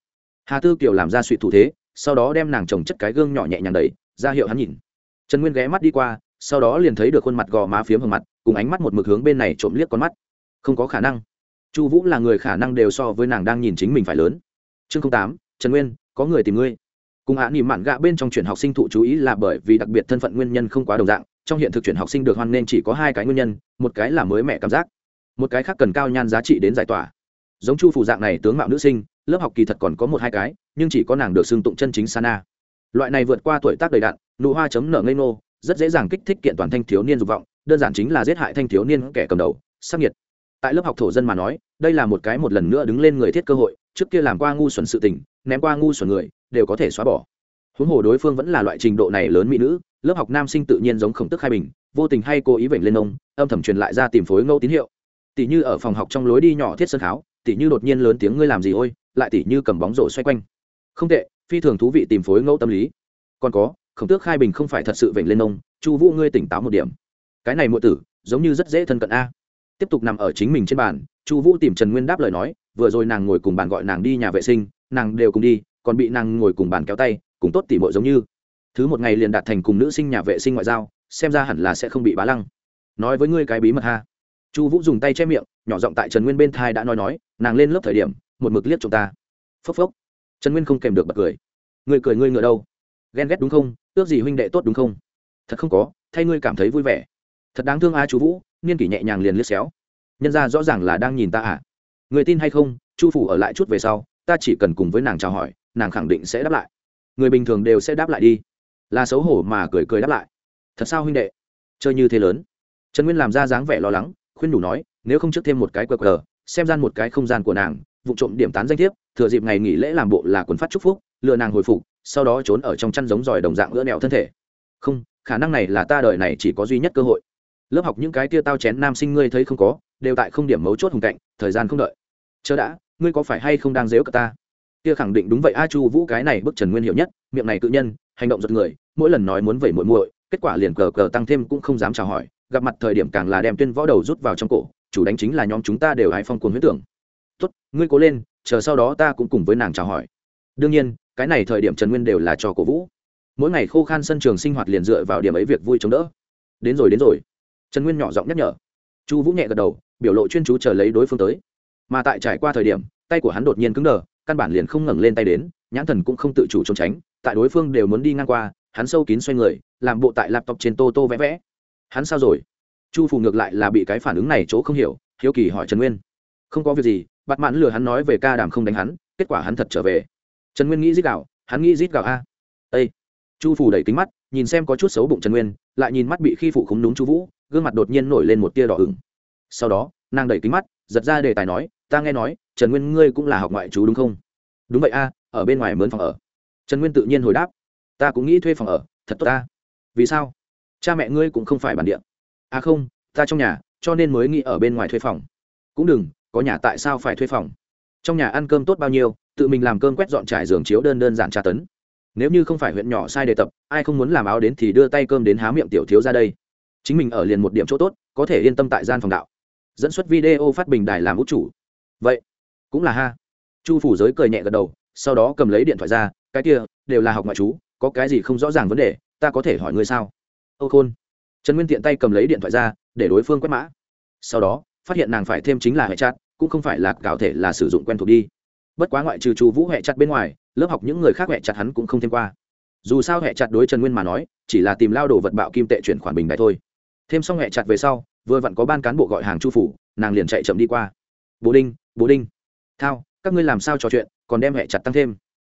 Hà tư kiều làm ra suy thủ thế, sau đó đem nàng trồng chất cái gương nhỏ nhẹ nhàng đầy ra hiệu hắn nhìn. Trần nguyên ghé mắt đi qua, sau đó liền thấy được khuôn mặt gò má phiếm hờ mặt, cùng ánh mắt một mực hướng bên này trộm liếc con mắt. Không có khả năng. Chu vũ là người khả năng đều so với nàng đang nhìn chính mình phải lớn. Chương tám, trần nguyên, có người tìm ngươi. Cùng hạ nỉ mạn gạ bên trong chuyển học sinh thụ chú ý là bởi vì đặc biệt thân phận nguyên nhân không quá đồng dạng trong hiện thực chuyển học sinh được hoan nên chỉ có hai cái nguyên nhân, một cái là mới mẹ cảm giác, một cái khác cần cao nhan giá trị đến giải tỏa. Giống chu phủ dạng này tướng mạo nữ sinh, lớp học kỳ thật còn có một hai cái, nhưng chỉ có nàng được xưng tụng chân chính sana. Loại này vượt qua tuổi tác đầy đạn nụ hoa chấm nở ngây nô rất dễ dàng kích thích kiện toàn thanh thiếu niên dục vọng, đơn giản chính là giết hại thanh thiếu niên kẻ cầm đầu, sắc nhiệt. Tại lớp học thổ dân mà nói, đây là một cái một lần nữa đứng lên người thiết cơ hội, trước kia làm qua ngu xuẩn sự tình, ném qua ngu xuẩn người, đều có thể xóa bỏ huống hồ đối phương vẫn là loại trình độ này lớn mỹ nữ, lớp học nam sinh tự nhiên giống khổng tức khai bình, vô tình hay cố ý vểnh lên ông, âm thầm truyền lại ra tìm phối ngẫu tín hiệu. Tỷ như ở phòng học trong lối đi nhỏ thiết sơn kháo tỷ như đột nhiên lớn tiếng ngươi làm gì ôi, lại tỷ như cầm bóng rổ xoay quanh. Không tệ, phi thường thú vị tìm phối ngẫu tâm lý. Còn có, khổng tước khai bình không phải thật sự vểnh lên ông, chu vũ ngươi tỉnh táo một điểm. Cái này muội tử, giống như rất dễ thân cận a. Tiếp tục nằm ở chính mình trên bàn, chu vũ tìm trần nguyên đáp lời nói, vừa rồi nàng ngồi cùng bàn gọi nàng đi nhà vệ sinh, nàng đều cùng đi, còn bị nàng ngồi cùng bàn kéo tay cùng tốt tỉ mội giống như. Thứ một ngày liền đạt thành cùng nữ sinh nhà vệ sinh ngoại giao, xem ra hẳn là sẽ không bị bá lăng. Nói với ngươi cái bí mật ha. Chu vũ dùng tay che miệng, nhỏ giọng tại trần nguyên bên thai đã nói nói, nàng lên lớp thời điểm, một mực liếc chúng ta. Phốc phốc. Trần nguyên không kèm được bật cười. Người cười ngươi ngựa đâu? Ghen ghét đúng không? Ước gì huynh đệ tốt đúng không? Thật không có, thay ngươi cảm thấy vui vẻ. Thật đáng thương a chú vũ, niên kỷ nhẹ nhàng liền liếc xéo. Nhân ra rõ ràng là đang nhìn ta à? Người tin hay không? Chu phủ ở lại chút về sau, ta chỉ cần cùng với nàng chào hỏi, nàng khẳng định sẽ đáp lại người bình thường đều sẽ đáp lại đi. Là xấu hổ mà cười cười đáp lại. Thật sao huynh đệ? Chơi như thế lớn. Trần nguyên làm ra dáng vẻ lo lắng, khuyên đủ nói, nếu không trước thêm một cái cờ cờ xem gian một cái không gian của nàng, vụ trộm điểm tán danh thiếp, thừa dịp ngày nghỉ lễ làm bộ là quần phát chúc phúc lựa nàng hồi phục, sau đó trốn ở trong chăn giống giỏi đồng dạng lỡ nẹo thân thể. Không, khả năng này là ta đời này chỉ có duy nhất cơ hội. Lớp học những cái kia tao chén nam sinh ngươi thấy không có, đều tại không điểm mấu chốt hùng cạnh, thời gian không đợi. Chớ đã, ngươi có phải hay không đang dếu cả ta? Kia khẳng định đúng vậy, a chu vũ cái này bức trần nguyên hiệu nhất, miệng này tự nhân, hành động giật người, mỗi lần nói muốn vẩy muội muội, kết quả liền cờ cờ tăng thêm cũng không dám chào hỏi, gặp mặt thời điểm càng là đem tuyên võ đầu rút vào trong cổ, chủ đánh chính là nhóm chúng ta đều hãy phong cuồng huyết tưởng. Tốt, ngươi cố lên, chờ sau đó ta cũng cùng với nàng chào hỏi. Đương nhiên, cái này thời điểm trần nguyên đều là cho cổ vũ. Mỗi ngày khô khan sân trường sinh hoạt liền dựa vào điểm ấy việc vui chống đỡ. Đến rồi đến rồi. Trần nguyên nhỏ giọng nhắc nhở. Chu vũ nhẹ gật đầu, biểu lộ chuyên chú chờ lấy đối phương tới. Mà tại trải qua thời điểm, tay của hắn đột nhiên cứng đờ căn bản liền không ngẩng lên tay đến, nhãn thần cũng không tự chủ trốn tránh, tại đối phương đều muốn đi ngang qua, hắn sâu kín xoay người, làm bộ tại laptop trên tô tô vẽ vẽ. Hắn sao rồi? Chu phù ngược lại là bị cái phản ứng này chỗ không hiểu, hiếu kỳ hỏi trần nguyên. Không có việc gì, bắt mãn lừa hắn nói về ca đàm không đánh hắn, kết quả hắn thật trở về. Trần nguyên nghĩ rít gạo hắn nghĩ rít gạo a. Ây chu phù đẩy kính mắt, nhìn xem có chút xấu bụng trần nguyên, lại nhìn mắt bị khi phụ khúng đúng chu vũ, gương mặt đột nhiên nổi lên một tia đỏ ửng. Sau đó, nàng đẩy kính mắt, giật ra đề tài nói, ta nghe nói trần nguyên, ngươi cũng là học ngoại trú đúng không? Đúng vậy a, ở bên ngoài mướn phòng ở. Trần nguyên tự nhiên hồi đáp. Ta cũng nghĩ thuê phòng ở, thật tốt ta. Vì sao? Cha mẹ ngươi cũng không phải bản địa. À không, ta trong nhà, cho nên mới nghĩ ở bên ngoài thuê phòng. Cũng đừng, có nhà tại sao phải thuê phòng? Trong nhà ăn cơm tốt bao nhiêu, tự mình làm cơm quét dọn trải giường chiếu đơn đơn giản tra tấn. Nếu như không phải huyện nhỏ sai đề tập, ai không muốn làm áo đến thì đưa tay cơm đến há miệng tiểu thiếu ra đây. Chính mình ở liền một điểm chỗ tốt, có thể yên tâm tại gian phòng đạo. Dẫn xuất video phát bình đài làm út chủ. Vậy cũng là ha. Chu phủ giới cười nhẹ gật đầu, sau đó cầm lấy điện thoại ra, cái kia, đều là học ngoại chú có cái gì không rõ ràng vấn đề, ta có thể hỏi ngươi sao? Âu khôn. Trần nguyên tiện tay cầm lấy điện thoại ra, để đối phương quét mã. Sau đó, phát hiện nàng phải thêm chính là hệ chặt cũng không phải là cào thể là sử dụng quen thuộc đi. Bất quá ngoại trừ chu vũ hệ chặt bên ngoài, lớp học những người khác hệ chặt hắn cũng không thêm qua. Dù sao hệ chặt đối trần nguyên mà nói, chỉ là tìm lao đồ vật bạo kim tệ chuyển khoản bình đại thôi. Thêm xong hệ chặt về sau, vừa vặn có ban cán bộ gọi hàng chu phủ, nàng liền chạy chậm đi qua. Bố đinh bố đinh thao, các ngươi làm sao trò chuyện, còn đem hệ chặt tăng thêm.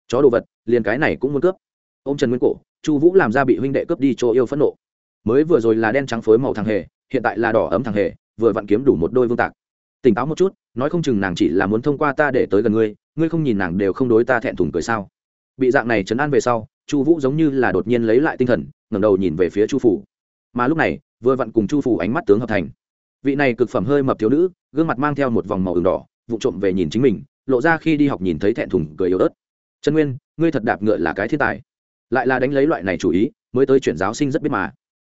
Chó đồ vật, liền cái này cũng muốn cướp. Ô m trần nguyên cổ, chu vũ làm ra bị huynh đệ cướp đi chỗ yêu phẫn nộ. Mới vừa rồi là đen trắng phối màu thằng hề, hiện tại là đỏ ấm thằng hề, vừa vặn kiếm đủ một đôi vương tạc. Tỉnh táo một chút, nói không chừng nàng chỉ là muốn thông qua ta để tới gần ngươi ngươi không nhìn nàng đều không đối ta thẹn thùng cười sao. Bị dạng này chấn an về sau, chu vũ giống như là đột nhiên lấy lại tinh thần, ngẩng đầu nhìn về phía chu phủ. Mà lúc này, vừa vặn cùng chu phủ ánh mắt tướng hợp thành. Vị này cực phẩm hơi mập thiếu nữ, gương mặt mang theo một vòng màu ửng đỏ vụ trộm về nhìn chính mình, lộ ra khi đi học nhìn thấy thẹn thùng cười yếu ớt. Trần nguyên, ngươi thật đạp ngựa là cái thiên tài. Lại là đánh lấy loại này chủ ý, mới tới chuyển giáo sinh rất biết mà.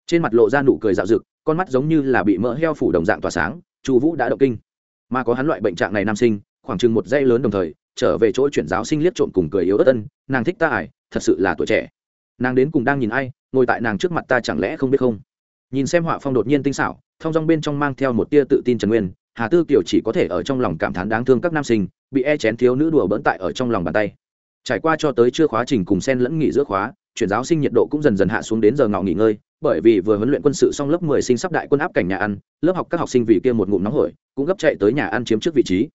Trên mặt lộ ra nụ cười dạo rực con mắt giống như là bị mỡ heo phủ đồng dạng tỏa sáng, chu vũ đã động kinh. Mà có hắn loại bệnh trạng này nam sinh, khoảng chừng một dây lớn đồng thời, trở về chỗ chuyển giáo sinh liếc trộm cùng cười yếu ớt ân, nàng thích ta ải, thật sự là tuổi trẻ. Nàng đến cùng đang nhìn ai, ngồi tại nàng trước mặt ta chẳng lẽ không biết không? Nhìn xem họa phong đột nhiên tinh xảo thong dong bên trong mang theo một tia tự tin trần nguyên hà tư kiều chỉ có thể ở trong lòng cảm thán đáng thương các nam sinh, bị e chén thiếu nữ đùa bỡn tại ở trong lòng bàn tay. Trải qua cho tới chưa khóa trình cùng sen lẫn nghỉ giữa khóa, chuyển giáo sinh nhiệt độ cũng dần dần hạ xuống đến giờ ngọ nghỉ ngơi, bởi vì vừa huấn luyện quân sự xong lớp 10 sinh sắp đại quân áp cảnh nhà ăn, lớp học các học sinh vì kia một ngụm nóng hổi, cũng gấp chạy tới nhà ăn chiếm trước vị trí.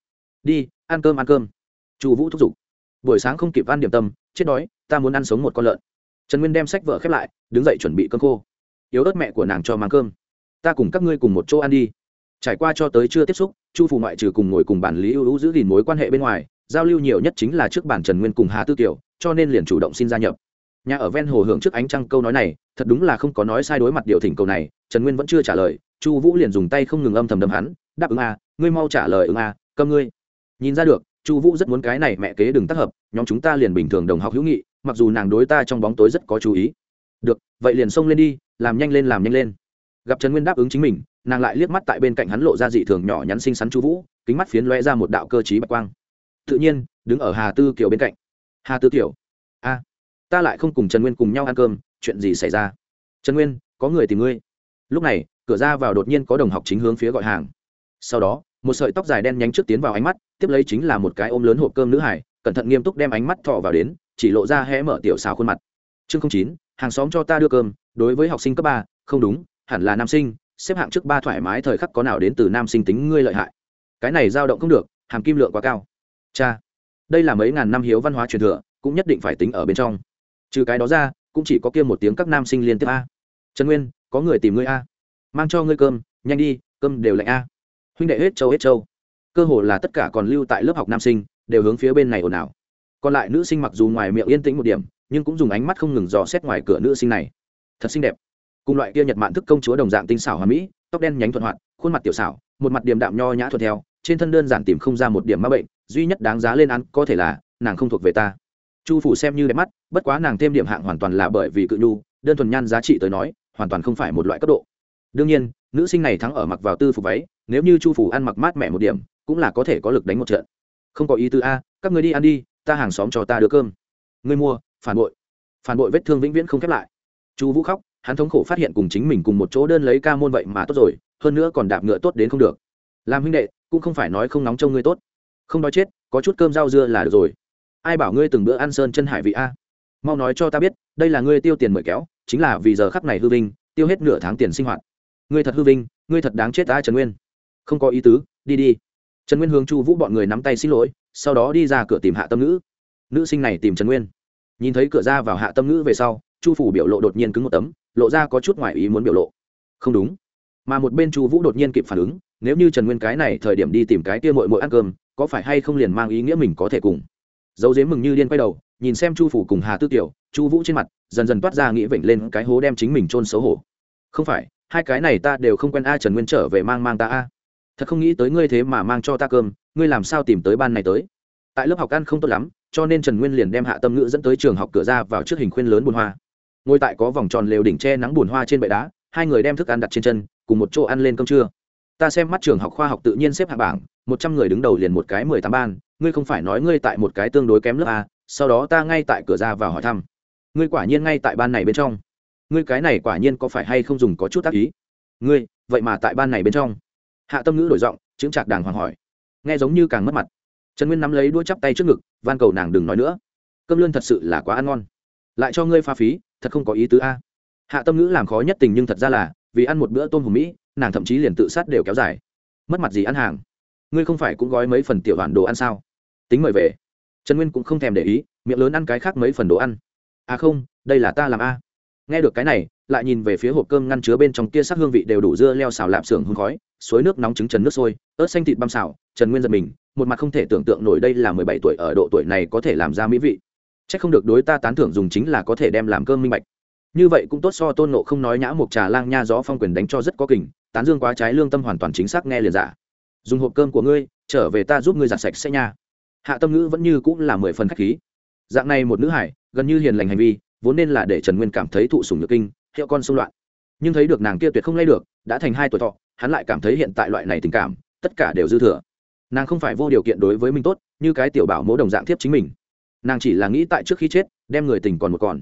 Đi, ăn cơm ăn cơm. Chu vũ thúc giục. Buổi sáng không kịp ăn điểm tâm, chết đói, ta muốn ăn sống một con lợn. Trần nguyên đem sách vở khép lại, đứng dậy chuẩn bị cơm khô. Yếu ớt mẹ của nàng cho mang cơm. Ta cùng các ngươi cùng một chỗ ăn đi trải qua cho tới chưa tiếp xúc chu phù ngoại trừ cùng ngồi cùng bản lý ưu hữu giữ gìn mối quan hệ bên ngoài giao lưu nhiều nhất chính là trước bản trần nguyên cùng hà tư kiều cho nên liền chủ động xin gia nhập. Nhà ở ven hồ hưởng trước ánh trăng câu nói này thật đúng là không có nói sai đối mặt điều thỉnh cầu này trần nguyên vẫn chưa trả lời chu vũ liền dùng tay không ngừng âm thầm đầm hắn đáp ứng a à, ngươi mau trả lời ứng a à, ngươi. Nhìn ra được chu vũ rất muốn cái này mẹ kế đừng tác hợp nhóm chúng ta liền bình thường đồng học hữu nghị mặc dù nàng đối ta trong bóng tối rất có chú ý. Được vậy liền xông lên đi làm nhanh lên làm nhanh lên. Gặp trần nguyên đáp ứng chính mình nàng lại liếc mắt tại bên cạnh hắn lộ ra dị thường nhỏ nhắn xinh xắn chu vũ, kính mắt phiến loe ra một đạo cơ t bạch quang. Tự nhiên, đứng ở hà tư kiều bên cạnh. Hà tư kiều, a, ta lại không cùng trần nguyên cùng nhau ăn cơm, chuyện gì xảy ra? Trần nguyên, có người tìm ngươi. Lúc này, cửa ra vào đột nhiên có đồng học chính hướng phía gọi hàng. Sau đó, một sợi tóc dài đen nhánh trước tiến vào ánh mắt, tiếp lấy chính là một cái ôm lớn hộp cơm nữ hải, cẩn thận nghiêm túc đem ánh mắt thọ vào đến, chỉ lộ ra hé mở tiểu xào khuôn mặt. Chương chín, hàng xóm cho ta đưa cơm, đối với học sinh cấp ba, không đúng, hẳn là nam sinh xếp hạng trước ba thoải mái thời khắc có nào đến từ nam sinh tính ngươi lợi hại. Cái này dao động không được, hàm kim lượng quá cao. Cha, đây là mấy ngàn năm hiếu văn hóa truyền thừa, cũng nhất định phải tính ở bên trong. Trừ cái đó ra, cũng chỉ có kia một tiếng các nam sinh liên tiếp a. Trần nguyên, có người tìm ngươi a. Mang cho ngươi cơm, nhanh đi, cơm đều lạnh a. Huynh đệ hết châu hết châu cơ hồ là tất cả còn lưu tại lớp học nam sinh, đều hướng phía bên này ồn ào. Còn lại nữ sinh mặc dù ngoài miệng yên tĩnh một điểm, nhưng cũng dùng ánh mắt không ngừng dò xét ngoài cửa nữ sinh này. Thật xinh đẹp cùng loại kia nhật mạn thức công chúa đồng dạng tinh xảo hoa mỹ, tóc đen nhánh thuận hoạt, khuôn mặt tiểu xảo, một mặt điềm đạm nho nhã thuận theo, trên thân đơn giản tìm không ra một điểm ma bệnh, duy nhất đáng giá lên ăn có thể là nàng không thuộc về ta. Chu phủ xem như đẹp mắt, bất quá nàng thêm điểm hạng hoàn toàn là bởi vì cự nhu, đơn thuần nhan giá trị tới nói, hoàn toàn không phải một loại cấp độ. Đương nhiên, nữ sinh này thắng ở mặc vào tư phục váy, nếu như chu phủ ăn mặc mát mẻ một điểm, cũng là có thể có lực đánh một trận. Không có ý tư a, các người đi ăn đi, ta hàng xóm cho ta đưa cơm. Ngươi mua, phản bội. Phản bội vết thương vĩnh viễn không khép lại. Chu vũ khóc hắn thống khổ phát hiện cùng chính mình cùng một chỗ đơn lấy ca môn vậy mà tốt rồi, hơn nữa còn đạp ngựa tốt đến không được. Làm huynh đệ, cũng không phải nói không nóng trông ngươi tốt. Không nói chết, có chút cơm rau dưa là được rồi. Ai bảo ngươi từng bữa ăn sơn chân hải vị a? Mau nói cho ta biết, đây là ngươi tiêu tiền mời kéo, chính là vì giờ khắc này hư vinh, tiêu hết nửa tháng tiền sinh hoạt. Ngươi thật hư vinh, ngươi thật đáng chết ta, trần nguyên. Không có ý tứ, đi đi. Trần nguyên hướng chu vũ bọn người nắm tay xin lỗi, sau đó đi ra cửa tìm hạ tâm ngữ. Nữ sinh này tìm trần nguyên. Nhìn thấy cửa ra vào hạ tâm ngữ về sau, chu phủ biểu lộ đột nhiên cứng một tấm lộ ra có chút ngoại ý muốn biểu lộ. Không đúng. Mà một bên chu vũ đột nhiên kịp phản ứng, nếu như trần nguyên cái này thời điểm đi tìm cái kia mội mội ăn cơm, có phải hay không liền mang ý nghĩa mình có thể cùng? Dấu dếm mừng như điên quay đầu, nhìn xem chu phủ cùng hà tư tiểu chu vũ trên mặt dần dần toát ra nghĩ vểnh lên cái hố đem chính mình trôn xấu hổ. Không phải, hai cái này ta đều không quen a trần nguyên trở về mang mang ta a. Thật không nghĩ tới ngươi thế mà mang cho ta cơm, ngươi làm sao tìm tới ban này tới? Tại lớp học ăn không tốt lắm, cho nên trần nguyên liền đem hạ tâm ngữ dẫn tới trường học cửa ra vào trước hình khuyên lớn bùn hoa ngồi tại có vòng tròn lều đỉnh che nắng bùn hoa trên bệ đá, hai người đem thức ăn đặt trên chân, cùng một chỗ ăn lên cơm trưa. Ta xem mắt trường học khoa học tự nhiên xếp hạ bảng, một trăm người đứng đầu liền một cái mười tám ban, ngươi không phải nói ngươi tại một cái tương đối kém lớp a, sau đó ta ngay tại cửa ra vào hỏi thăm. Ngươi quả nhiên ngay tại ban này bên trong. Ngươi cái này quả nhiên có phải hay không dùng có chút tác ý? Ngươi, vậy mà tại ban này bên trong. Hạ tâm ngữ đổi giọng chứng trạc đàng hoàng hỏi. Nghe giống như càng mất mặt. Trần nguyên nắm lấy đuôi chắp tay trước ngực, van cầu nàng đừng nói nữa. Cơm lươn thật sự là quá ăn ngon. Lại cho ngươi pha phí thật không có ý tứ a. Hạ tâm ngữ làm khó nhất tình nhưng thật ra là, vì ăn một bữa tôm hùm mỹ, nàng thậm chí liền tự sát đều kéo dài. Mất mặt gì ăn hàng? Ngươi không phải cũng gói mấy phần tiểu đoàn đồ ăn sao? Tính mời về. Trần nguyên cũng không thèm để ý, miệng lớn ăn cái khác mấy phần đồ ăn. À không, đây là ta làm a. Nghe được cái này, lại nhìn về phía hộp cơm ngăn chứa bên trong kia sắc hương vị đều đủ dưa leo xào lạp xưởng hương khói, suối nước nóng trứng trần nước sôi, ớt xanh thịt băm xào, trần nguyên giật mình, một mặt không thể tưởng tượng nổi đây là mười bảy tuổi ở độ tuổi này có thể làm ra mỹ vị chắc không được đối ta tán thưởng dùng chính là có thể đem làm cơm minh bạch. Như vậy cũng tốt so tôn nộ không nói nhã một trà lang nha gió phong quyền đánh cho rất có kình, tán dương quá trái lương tâm hoàn toàn chính xác nghe liền giả dùng hộp cơm của ngươi, trở về ta giúp ngươi giặt sạch sẽ nha. Hạ tâm ngữ vẫn như cũng là mười phần khách khí. Dạng này một nữ hải, gần như hiền lành hành vi, vốn nên là để trần nguyên cảm thấy thụ sùng nhược kinh, hiệu con xung loạn. Nhưng thấy được nàng kia tuyệt không lay được, đã thành hai tuổi thọ, hắn lại cảm thấy hiện tại loại này tình cảm, tất cả đều dư thừa. Nàng không phải vô điều kiện đối với mình tốt, như cái tiểu bảo mẫu đồng dạng thiếp chính mình nàng chỉ là nghĩ tại trước khi chết, đem người tình còn một còn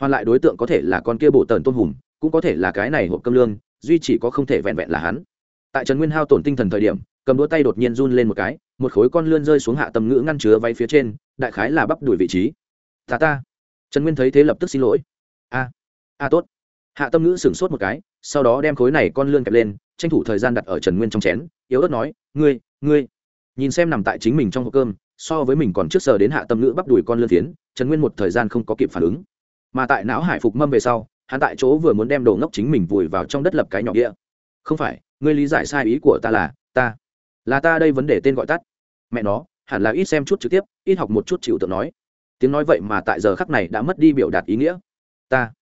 hoàn lại đối tượng có thể là con kia bổ tần tôn hùm cũng có thể là cái này hộp cơm lương, duy chỉ có không thể vẹn vẹn là hắn. Tại trần nguyên hao tổn tinh thần thời điểm, cầm đũa tay đột nhiên run lên một cái, một khối con lươn rơi xuống hạ tầm ngữ ngăn chứa váy phía trên, đại khái là bắp đuổi vị trí. Ta ta. Trần nguyên thấy thế lập tức xin lỗi. A a tốt. Hạ tâm ngữ sửng sốt một cái, sau đó đem khối này con lươn kẹp lên, tranh thủ thời gian đặt ở trần nguyên trong chén, yếu ớt nói, ngươi ngươi. Nhìn xem nằm tại chính mình trong hộp cơm so với mình còn trước giờ đến hạ tâm ngữ bắp đùi con lươn tiến trần nguyên một thời gian không có kịp phản ứng. Mà tại não hải phục mâm về sau, hắn tại chỗ vừa muốn đem đồ ngốc chính mình vùi vào trong đất lập cái nhỏ địa không phải, ngươi lý giải sai ý của ta là ta là ta đây vấn đề tên gọi tắt. Mẹ nó, hẳn là ít xem chút trực tiếp, ít học một chút chịu tự nói. Tiếng nói vậy mà tại giờ khắc này đã mất đi biểu đạt ý nghĩa. Ta,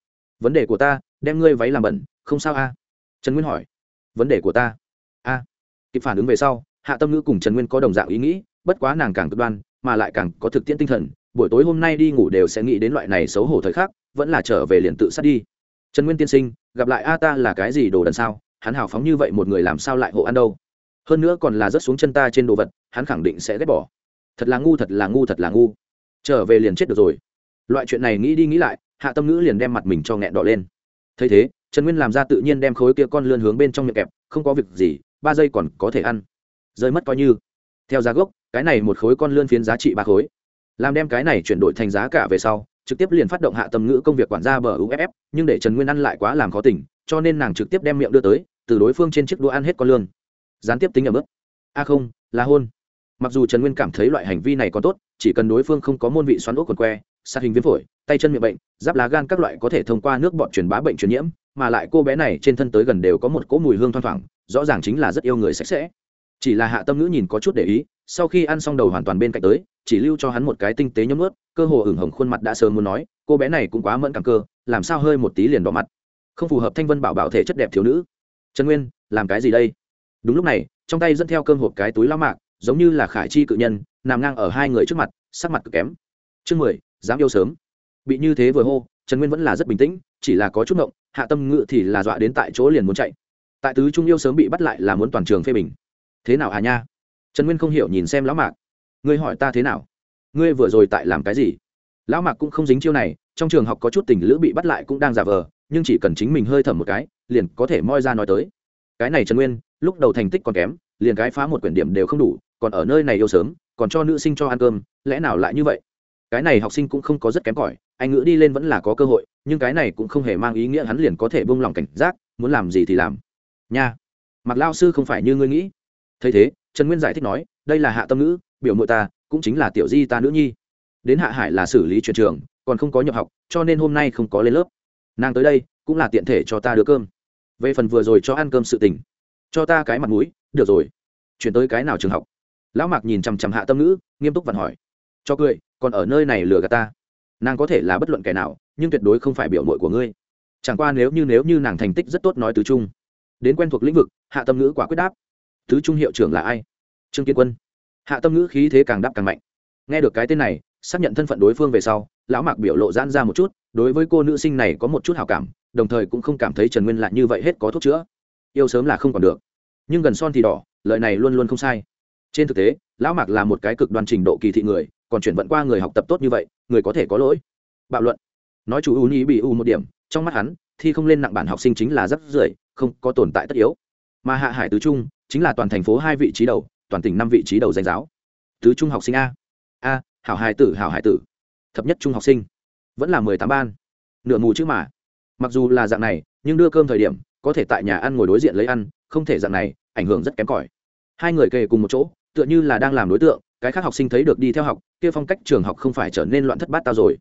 vấn đề của ta, đem ngươi váy làm bẩn, không sao a? Trần nguyên hỏi. Vấn đề của ta? A. Kịp phản ứng về sau, hạ tâm ngữ cùng trần nguyên có đồng dạng ý nghĩ bất quá nàng càng cực đoan, mà lại càng có thực tiễn tinh thần, buổi tối hôm nay đi ngủ đều sẽ nghĩ đến loại này xấu hổ thời khắc, vẫn là trở về liền tự sát đi. Trần nguyên tiên sinh, gặp lại a ta là cái gì đồ đần sao? Hắn hào phóng như vậy một người làm sao lại hộ ăn đâu? Hơn nữa còn là rớt xuống chân ta trên đồ vật, hắn khẳng định sẽ ghét bỏ. Thật là ngu, thật là ngu, thật là ngu. Trở về liền chết được rồi. Loại chuyện này nghĩ đi nghĩ lại, hạ tâm ngữ liền đem mặt mình cho nghẹn đỏ lên. Thấy thế, trần nguyên làm ra tự nhiên đem khối kia con lươn hướng bên trong miệng kẹp, không có việc gì, ba giây còn có thể ăn. Rơi mất coi như. Theo giá gốc cái này một khối con lươn phiến giá trị ba khối. Làm đem cái này chuyển đổi thành giá cả về sau, trực tiếp liền phát động hạ tâm ngữ công việc quản gia bờ uff nhưng để trần nguyên ăn lại quá làm khó tỉnh, cho nên nàng trực tiếp đem miệng đưa tới, từ đối phương trên chiếc đũa ăn hết con lươn. Gián tiếp tính ở mức a không, là hôn. Mặc dù trần nguyên cảm thấy loại hành vi này còn tốt, chỉ cần đối phương không có môn vị xoắn ốc quần que, sát hình viêm phổi, tay chân miệng bệnh, giáp lá gan các loại có thể thông qua nước bọt truyền bá bệnh truyền nhiễm, mà lại cô bé này trên thân tới gần đều có một cỗ mùi hương thoang thoảng, rõ ràng chính là rất yêu người sạch sẽ. Chỉ là hạ tâm ngữ nhìn có chút để ý sau khi ăn xong đầu hoàn toàn bên cạnh tới, chỉ lưu cho hắn một cái tinh tế nhấm ướt cơ hồ ửng hồng khuôn mặt đã sớm muốn nói, cô bé này cũng quá mẫn cảm cơ, làm sao hơi một tí liền đỏ mặt. Không phù hợp thanh vân bảo bảo thể chất đẹp thiếu nữ. Trần nguyên, làm cái gì đây? Đúng lúc này, trong tay dẫn theo cơm hộp cái túi lao mạc, giống như là khải chi cự nhân, nằm ngang ở hai người trước mặt, sắc mặt cực kém. Chương mười, dám yêu sớm. Bị như thế vừa hô, trần nguyên vẫn là rất bình tĩnh, chỉ là có chút ngộng, hạ tâm ngự thì là dọa đến tại chỗ liền muốn chạy. Tại tứ trung yêu sớm bị bắt lại là muốn toàn trường phê bình. Thế nào hà nha? Trần nguyên không hiểu nhìn xem lão mạc. Ngươi hỏi ta thế nào? Ngươi vừa rồi tại làm cái gì? Lão mạc cũng không dính chiêu này, trong trường học có chút tình lữ bị bắt lại cũng đang giả vờ, nhưng chỉ cần chính mình hơi thở một cái, liền có thể moi ra nói tới. Cái này trần nguyên, lúc đầu thành tích còn kém, liền cái phá một quyển điểm đều không đủ, còn ở nơi này yêu sớm, còn cho nữ sinh cho ăn cơm, lẽ nào lại như vậy? Cái này học sinh cũng không có rất kém cỏi, anh ngữ đi lên vẫn là có cơ hội, nhưng cái này cũng không hề mang ý nghĩa hắn liền có thể buông lỏng cảnh giác, muốn làm gì thì làm. Nha mặc lao sư không phải như ngươi nghĩ thấy thế trần nguyên giải thích nói đây là hạ tâm ngữ biểu mội ta cũng chính là tiểu di ta nữ nhi. Đến hạ hải là xử lý truyền trường còn không có nhập học cho nên hôm nay không có lên lớp. Nàng tới đây cũng là tiện thể cho ta đưa cơm. Về phần vừa rồi cho ăn cơm sự tình cho ta cái mặt mũi được rồi. Chuyển tới cái nào trường học? Lão mạc nhìn chằm chằm hạ tâm ngữ nghiêm túc vặn hỏi. Cho cười còn ở nơi này lừa gạt ta. Nàng có thể là bất luận kẻ nào nhưng tuyệt đối không phải biểu mội của ngươi. Chẳng qua nếu như nếu như nàng thành tích rất tốt nói từ chung, đến quen thuộc lĩnh vực hạ tâm ngữ quả quyết đáp tứ trung hiệu trưởng là ai? Trương kiên quân. Hạ tâm ngữ khí thế càng đáp càng mạnh. Nghe được cái tên này, xác nhận thân phận đối phương về sau, lão mạc biểu lộ giãn ra một chút, đối với cô nữ sinh này có một chút hào cảm, đồng thời cũng không cảm thấy trần nguyên lại như vậy hết có thuốc chữa. Yêu sớm là không còn được. Nhưng gần son thì đỏ lợi này luôn luôn không sai. Trên thực tế, lão mạc là một cái cực đoan trình độ kỳ thị người, còn chuyển vận qua người học tập tốt như vậy, người có thể có lỗi. Bạo luận. Nói chủ u nhi bị u một điểm, trong mắt hắn, thi không lên nặng bản học sinh chính là rất rưởi, không có tồn tại tất yếu. Mà hạ hải tứ trung chính là toàn thành phố hai vị trí đầu, toàn tỉnh năm vị trí đầu danh giáo. Tứ trung học sinh a. A, hảo hải tử, hảo hải tử. Thập nhất trung học sinh. Vẫn là mười tám ban. Nửa mù chứ mà. Mặc dù là dạng này, nhưng đưa cơm thời điểm, có thể tại nhà ăn ngồi đối diện lấy ăn, không thể dạng này, ảnh hưởng rất kém cỏi. Hai người kề cùng một chỗ, tựa như là đang làm đối tượng, cái khác học sinh thấy được đi theo học, kia phong cách trường học không phải trở nên loạn thất bát tao rồi.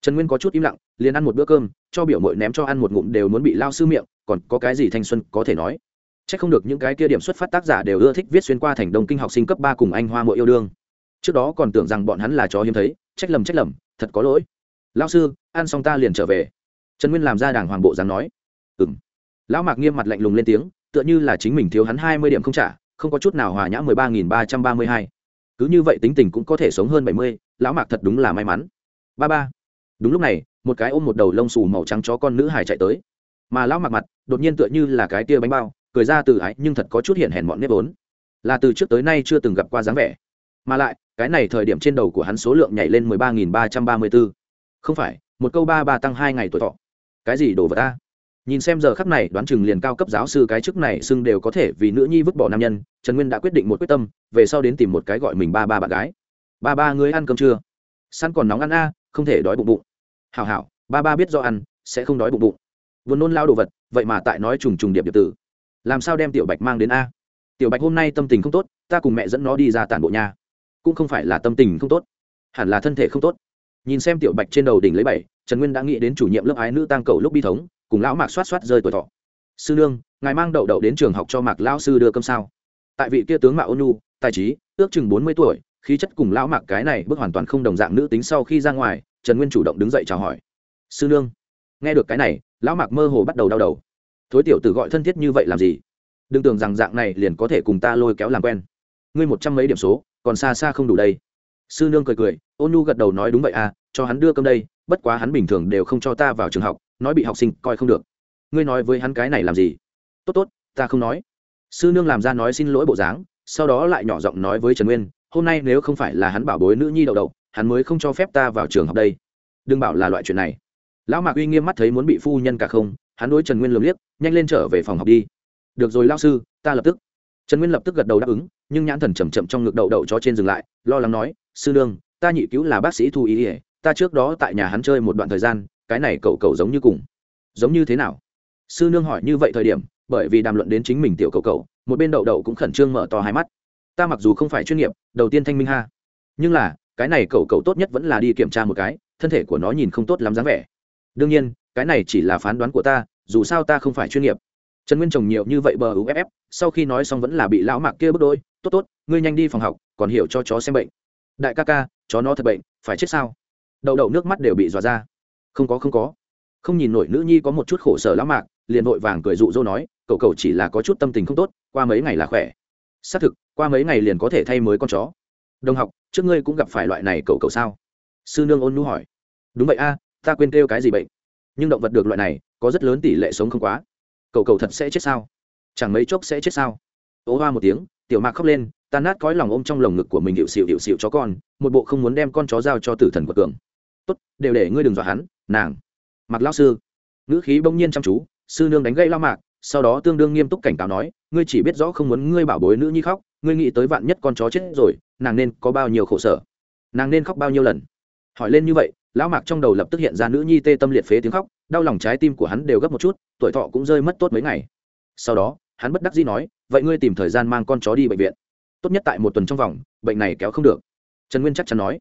Trần nguyên có chút im lặng, liền ăn một bữa cơm, cho biểu mội ném cho ăn một ngụm đều muốn bị lao sư miệng, còn có cái gì thanh xuân có thể nói? Chắc không được những cái kia điểm xuất phát tác giả đều ưa thích viết xuyên qua thành đông kinh học sinh cấp ba cùng anh hoa muội yêu đương. Trước đó còn tưởng rằng bọn hắn là chó hiếm thấy, trách lầm trách lầm, thật có lỗi. Lão sư, ăn xong ta liền trở về. Trần nguyên làm ra đảng hoàng bộ dáng nói. Ừm. Lão mạc nghiêm mặt lạnh lùng lên tiếng, tựa như là chính mình thiếu hắn hai mươi điểm không trả, không có chút nào hòa nhã mười ba nghìn ba trăm ba mươi hai. Cứ như vậy tính tình cũng có thể sống hơn bảy mươi, lão mạc thật đúng là may mắn. Ba ba. Đúng lúc này, một cái ôm một đầu lông xù màu trắng chó con nữ hải chạy tới. Mà lão mạc mặt, đột nhiên tựa như là cái tia bánh bao cười ra từ ái nhưng thật có chút hiện hèn mọn nếp vốn. Là từ trước tới nay chưa từng gặp qua dáng vẻ. Mà lại, cái này thời điểm trên đầu của hắn số lượng nhảy lên mười ba nghìn ba trăm ba mươi b ố không phải, một câu ba ba tăng hai ngày tuổi thọ. Cái gì đổ vật ta? Nhìn xem giờ khắp này, đoán chừng liền cao cấp giáo sư cái chức này xưng đều có thể vì nữ nhi vứt bỏ nam nhân, trần nguyên đã quyết định một quyết tâm, về sau đến tìm một cái gọi mình ba ba bạn gái. Ba ba ngươi ăn cơm chưa? Săn còn nóng ăn a, không thể đói bụng bụng. Hảo hảo, ba ba biết do ăn, sẽ không đói bụng bụng. Vốn nôn lao đồ vật, vậy mà tại nói trùng trùng điệp điệp tử làm sao đem tiểu bạch mang đến a? Tiểu bạch hôm nay tâm tình không tốt, ta cùng mẹ dẫn nó đi ra tản bộ nhà cũng không phải là tâm tình không tốt, hẳn là thân thể không tốt. Nhìn xem tiểu bạch trên đầu đỉnh lấy bảy, trần nguyên đã nghĩ đến chủ nhiệm lớp ái nữ tăng cầu lúc bi thống, cùng lão mạc xoát xoát rơi tuổi thọ. Sư nương, ngài mang đậu đậu đến trường học cho mạc lão sư đưa cơm sao? Tại vị kia tướng mạo ônu tài trí, ước chừng bốn mươi tuổi, khí chất cùng lão mạc cái này bước hoàn toàn không đồng dạng nữ tính sau khi ra ngoài, trần nguyên chủ động đứng dậy chào hỏi. Sư nương, nghe được cái này, lão mạc mơ hồ bắt đầu đau đầu thối tiểu tử gọi thân thiết như vậy làm gì? Đừng tưởng rằng dạng này liền có thể cùng ta lôi kéo làm quen. Ngươi một trăm mấy điểm số, còn xa xa không đủ đây. Sư nương cười cười, ôn nhu gật đầu nói đúng vậy à cho hắn đưa cơm đây, bất quá hắn bình thường đều không cho ta vào trường học, nói bị học sinh coi không được. Ngươi nói với hắn cái này làm gì? Tốt tốt, ta không nói. Sư nương làm ra nói xin lỗi bộ dáng, sau đó lại nhỏ giọng nói với trần nguyên, hôm nay nếu không phải là hắn bảo bối nữ nhi đậu đậu, hắn mới không cho phép ta vào trường học đây. Đừng bảo là loại chuyện này. Lão mạc uy nghiêm mắt thấy muốn bị phu nhân cả không hắn đối trần nguyên lường liếc, nhanh lên trở về phòng học đi. Được rồi lao sư, ta lập tức. Trần nguyên lập tức gật đầu đáp ứng, nhưng nhãn thần chầm chậm trong ngực đậu đậu cho trên dừng lại, lo lắng nói, sư nương, ta nhị cứu là bác sĩ thu ý ỉa ta trước đó tại nhà hắn chơi một đoạn thời gian, cái này cậu cậu giống như cùng. Giống như thế nào? Sư nương hỏi như vậy thời điểm, bởi vì đàm luận đến chính mình tiểu cậu cậu, một bên đậu đậu cũng khẩn trương mở to hai mắt. Ta mặc dù không phải chuyên nghiệp, đầu tiên thanh minh ha, nhưng là, cái này cậu cậu tốt nhất vẫn là đi kiểm tra một cái, thân thể của nó nhìn không tốt lắm dáng vẻ. Đương nhiên cái này chỉ là phán đoán của ta, dù sao ta không phải chuyên nghiệp. Trần nguyên trồng nhiều như vậy bờ uff sau khi nói xong vẫn là bị lão mạc kia bước đôi. Tốt tốt, ngươi nhanh đi phòng học, còn hiểu cho chó xem bệnh. Đại ca ca, chó nó thật bệnh, phải chết sao? Đậu đậu nước mắt đều bị dọa ra. Không có không có. Không nhìn nổi nữ nhi có một chút khổ sở lão mạc, liền vội vàng cười dụ dỗ nói, cậu cậu chỉ là có chút tâm tình không tốt, qua mấy ngày là khỏe. Xác thực, qua mấy ngày liền có thể thay mới con chó. Đồng học, trước ngươi cũng gặp phải loại này cậu cậu sao? Sư nương ôn nu hỏi. Đúng vậy a, ta quên kêu cái gì bệnh? Nhưng động vật được loại này, có rất lớn tỷ lệ sống không quá. Cầu cầu thật sẽ chết sao? Chẳng mấy chốc sẽ chết sao? Ố hoa một tiếng, tiểu mạc khóc lên, tan nát cõi lòng ôm trong lồng ngực của mình hiệu xịu hiệu xịu chó con, một bộ không muốn đem con chó giao cho tử thần của cường. Tốt, đều để ngươi đừng dọa hắn, nàng. Mặc lao sư. Ngữ khí bỗng nhiên chăm chú, sư nương đánh gây lao mạc, sau đó tương đương nghiêm túc cảnh cáo nói, ngươi chỉ biết rõ không muốn ngươi bảo bối nữ nhi khóc, ngươi nghĩ tới vạn nhất con chó chết rồi, nàng nên có bao nhiêu khổ sở, nàng nên khóc bao nhiêu lần? Hỏi lên như vậy lão mạc trong đầu lập tức hiện ra nữ nhi tê tâm liệt phế tiếng khóc, đau lòng trái tim của hắn đều gấp một chút, tuổi thọ cũng rơi mất tốt mấy ngày. Sau đó, hắn bất đắc dĩ nói, vậy ngươi tìm thời gian mang con chó đi bệnh viện. Tốt nhất tại một tuần trong vòng, bệnh này kéo không được. Trần nguyên chắc chắn nói,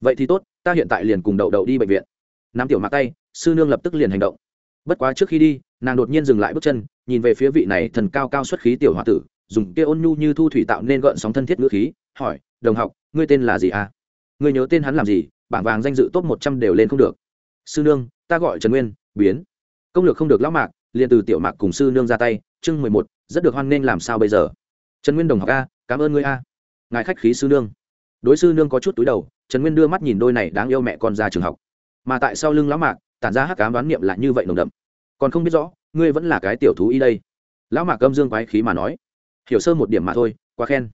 vậy thì tốt, ta hiện tại liền cùng đậu đậu đi bệnh viện. Nắm tiểu mạc tay, sư nương lập tức liền hành động. Bất quá trước khi đi, nàng đột nhiên dừng lại bước chân, nhìn về phía vị này thần cao cao xuất khí tiểu h o a tử, dùng kia ôn nhu như thu thủy tạo nên gợn sóng thân thiết ngữ khí, hỏi, đồng học, ngươi tên là gì à? Ngươi nhớ tên hắn làm gì? Bảng vàng danh dự top một trăm đều lên không được. Sư nương, ta gọi trần nguyên, biến. Công lược không được lão mạc, liền từ tiểu mạc cùng sư nương ra tay, chương mười một, rất được hoan nghênh làm sao bây giờ? Trần nguyên đồng học a, cảm ơn ngươi a. Ngài khách khí sư nương. Đối sư nương có chút túi đầu, trần nguyên đưa mắt nhìn đôi này đáng yêu mẹ con ra trường học. Mà tại sau lưng lão mạc, tản ra hắc cám đoán niệm lại như vậy nồng đậm. Còn không biết rõ, ngươi vẫn là cái tiểu thú y đây. Lão mạc âm dương quái khí mà nói. Hiểu sơ một điểm mà thôi, quá khen.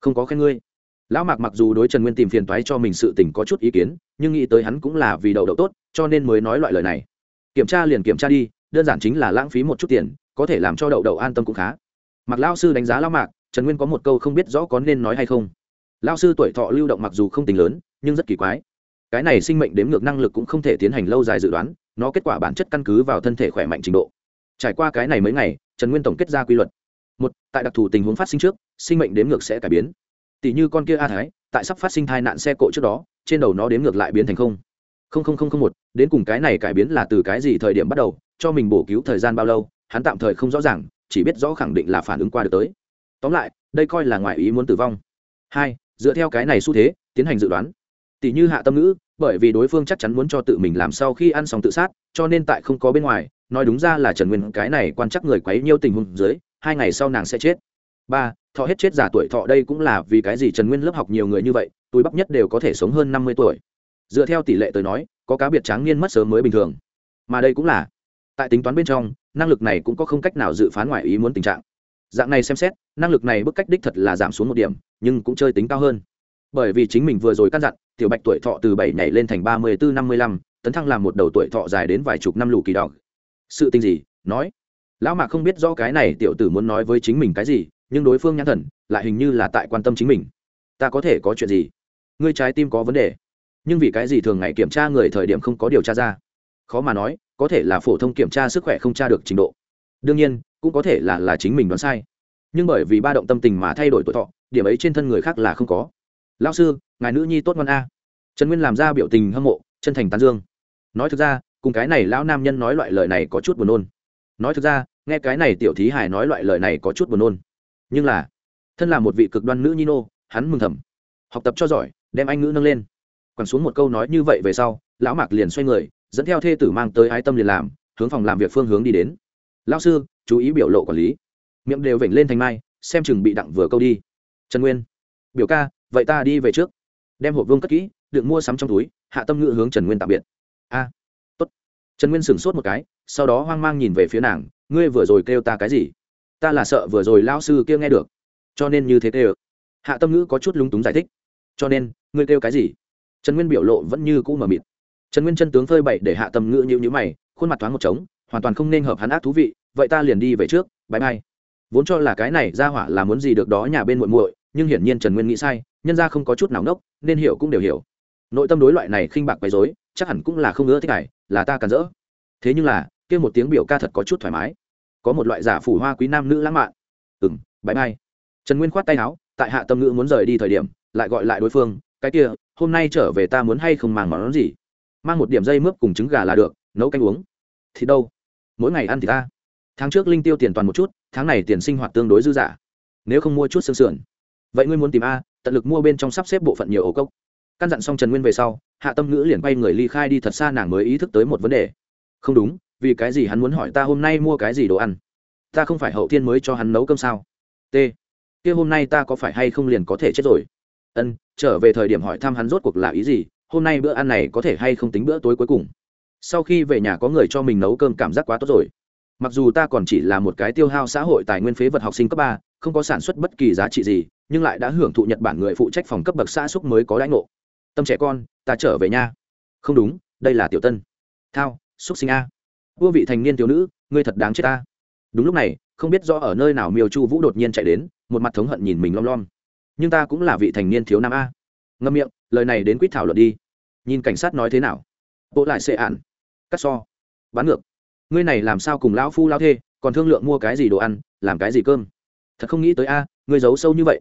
Không có khen ngươi lão mạc mặc dù đối trần nguyên tìm phiền toái cho mình sự tình có chút ý kiến, nhưng nghĩ tới hắn cũng là vì đậu đậu tốt, cho nên mới nói loại lời này. Kiểm tra liền kiểm tra đi, đơn giản chính là lãng phí một chút tiền, có thể làm cho đậu đậu an tâm cũng khá. Mặc lao sư đánh giá lão mạc, trần nguyên có một câu không biết rõ có nên nói hay không. Lao sư tuổi thọ lưu động mặc dù không tính lớn, nhưng rất kỳ quái. Cái này sinh mệnh đếm ngược năng lực cũng không thể tiến hành lâu dài dự đoán, nó kết quả bản chất căn cứ vào thân thể khỏe mạnh trình độ. Trải qua cái này mấy ngày, trần nguyên tổng kết ra quy luật. Một, tại đặc thù tình huống phát sinh trước, sinh mệnh đếm ngược sẽ cải biến tỷ như con kia a thái, tại sắp phát sinh tai nạn xe cộ trước đó, trên đầu nó đếm ngược lại biến thành không. Không không không không một, đến cùng cái này cải biến là từ cái gì thời điểm bắt đầu, cho mình bổ cứu thời gian bao lâu, hắn tạm thời không rõ ràng, chỉ biết rõ khẳng định là phản ứng qua được tới. Tóm lại, đây coi là ngoại ý muốn tử vong. Hai, dựa theo cái này xu thế, tiến hành dự đoán. Tỷ như hạ tâm ngữ, bởi vì đối phương chắc chắn muốn cho tự mình làm sau khi ăn xong tự sát, cho nên tại không có bên ngoài, nói đúng ra là trần nguyên cái này quan chắc người quấy nhiêu tình huống dưới, hai ngày sau nàng sẽ chết. Ba thọ hết chết giả tuổi thọ đây cũng là vì cái gì trần nguyên lớp học nhiều người như vậy, túi bắp nhất đều có thể sống hơn năm mươi tuổi. Dựa theo tỷ lệ tới nói, có cá biệt tráng niên mất sớm mới bình thường. Mà đây cũng là, tại tính toán bên trong, năng lực này cũng có không cách nào dự phán ngoài ý muốn tình trạng. Dạng này xem xét, năng lực này bức cách đích thật là giảm xuống một điểm, nhưng cũng chơi tính cao hơn. Bởi vì chính mình vừa rồi căn dặn, tiểu bạch tuổi thọ từ bảy nhảy lên thành ba mươi bốn năm mươi lăm, tấn thăng làm một đầu tuổi thọ dài đến vài chục năm lù kỳ đọc sự tình gì? Nói. Lão mạc không biết do cái này tiểu tử muốn nói với chính mình cái gì nhưng đối phương nhãn thần lại hình như là tại quan tâm chính mình. Ta có thể có chuyện gì? Ngươi trái tim có vấn đề. Nhưng vì cái gì thường ngày kiểm tra người thời điểm không có điều tra ra? Khó mà nói, có thể là phổ thông kiểm tra sức khỏe không tra được trình độ. Đương nhiên, cũng có thể là là chính mình đoán sai. Nhưng bởi vì ba động tâm tình mà thay đổi tuổi thọ, điểm ấy trên thân người khác là không có. Lao sư, ngài nữ nhi tốt ngon a. Trần nguyên làm ra biểu tình hâm mộ, chân thành tán dương. Nói thực ra, cùng cái này lão nam nhân nói loại lời này có chút buồn nôn. Nói thực ra, nghe cái này tiểu thí hải nói loại lời này có chút buồn nôn nhưng là, thân là một vị cực đoan nữ nhi nô, hắn mừng thầm. Học tập cho giỏi, đem anh ngữ nâng lên. Quẳng xuống một câu nói như vậy về sau, lão mạc liền xoay người, dẫn theo thê tử mang tới ái tâm liền làm, hướng phòng làm việc phương hướng đi đến. Lao sư, chú ý biểu lộ quản lý. Miệng đều vểnh lên thành mai, xem chừng bị đặng vừa câu đi. Trần nguyên, biểu ca, vậy ta đi về trước. Đem hộp vương cất kỹ, đựng mua sắm trong túi, hạ tâm ngữ hướng trần nguyên tạm biệt. A, tốt. Trần nguyên sửng sốt một cái, sau đó hoang mang nhìn về phía nàng, ngươi vừa rồi kêu ta cái gì? Ta là sợ vừa rồi lao sư kia nghe được. Cho nên như thế kêu. Hạ tâm ngữ có chút lúng túng giải thích. Cho nên, ngươi kêu cái gì? Trần nguyên biểu lộ vẫn như cũ mờ mịt. Trần nguyên chân tướng phơi bậy để hạ tâm ngữ như nhữ mày, khuôn mặt thoáng một trống, hoàn toàn không nên hợp hắn ác thú vị, vậy ta liền đi về trước bãi mai vốn cho là cái này ra hỏa là muốn gì được đó nhà bên muội muội, nhưng hiển nhiên trần nguyên nghĩ sai, nhân ra không có chút nào nốc nên hiểu cũng đều hiểu. Nội tâm đối loại này khinh bạc bày dối chắc hẳn cũng là không ngỡ thích này là ta cần dỡ thế nhưng là kêu một tiếng biểu ca thật có chút thoải mái có một loại giả phủ hoa quý nam nữ lãng mạn. Ừ m bãi bay trần nguyên khoát tay áo, tại hạ tâm ngữ muốn rời đi thời điểm, lại gọi lại đối phương, cái kia, hôm nay trở về ta muốn hay không mang món gì? Mang một điểm dây mướp cùng trứng gà là được, nấu canh uống. Thì đâu? Mỗi ngày ăn thì ta. Tháng trước linh tiêu tiền toàn một chút, tháng này tiền sinh hoạt tương đối dư dả. Nếu không mua chút xương sườn. Vậy ngươi muốn tìm a, tận lực mua bên trong sắp xếp bộ phận nhiều ổ cốc. Căn dặn xong trần nguyên về sau, hạ tâm ngữ liền quay người ly khai đi thật xa nàng mới ý thức tới một vấn đề. Không đúng vì cái gì hắn muốn hỏi ta hôm nay mua cái gì đồ ăn? Ta không phải hậu thiên mới cho hắn nấu cơm sao? T. Kia hôm nay ta có phải hay không liền có thể chết rồi? Ân, trở về thời điểm hỏi thăm hắn rốt cuộc là ý gì, hôm nay bữa ăn này có thể hay không tính bữa tối cuối cùng? Sau khi về nhà có người cho mình nấu cơm cảm giác quá tốt rồi. Mặc dù ta còn chỉ là một cái tiêu hao xã hội tài nguyên phế vật học sinh cấp ba, không có sản xuất bất kỳ giá trị gì, nhưng lại đã hưởng thụ nhật bản người phụ trách phòng cấp bậc xã xúc mới có đãi ngộ. Tâm trẻ con, ta trở về nha. Không đúng, đây là tiểu tân. Thao, xúc sinh a vua vị thành niên thiếu nữ, ngươi thật đáng chết ta. Đúng lúc này, không biết rõ ở nơi nào miêu chu vũ đột nhiên chạy đến, một mặt thống hận nhìn mình lom lom. Nhưng ta cũng là vị thành niên thiếu nam a. Ngâm miệng, lời này đến quýt thảo luận đi. Nhìn cảnh sát nói thế nào? Bộ lại xệ ạn cắt so. Bán ngược. Ngươi này làm sao cùng lão phu lao thê, còn thương lượng mua cái gì đồ ăn, làm cái gì cơm? Thật không nghĩ tới a, ngươi giấu sâu như vậy.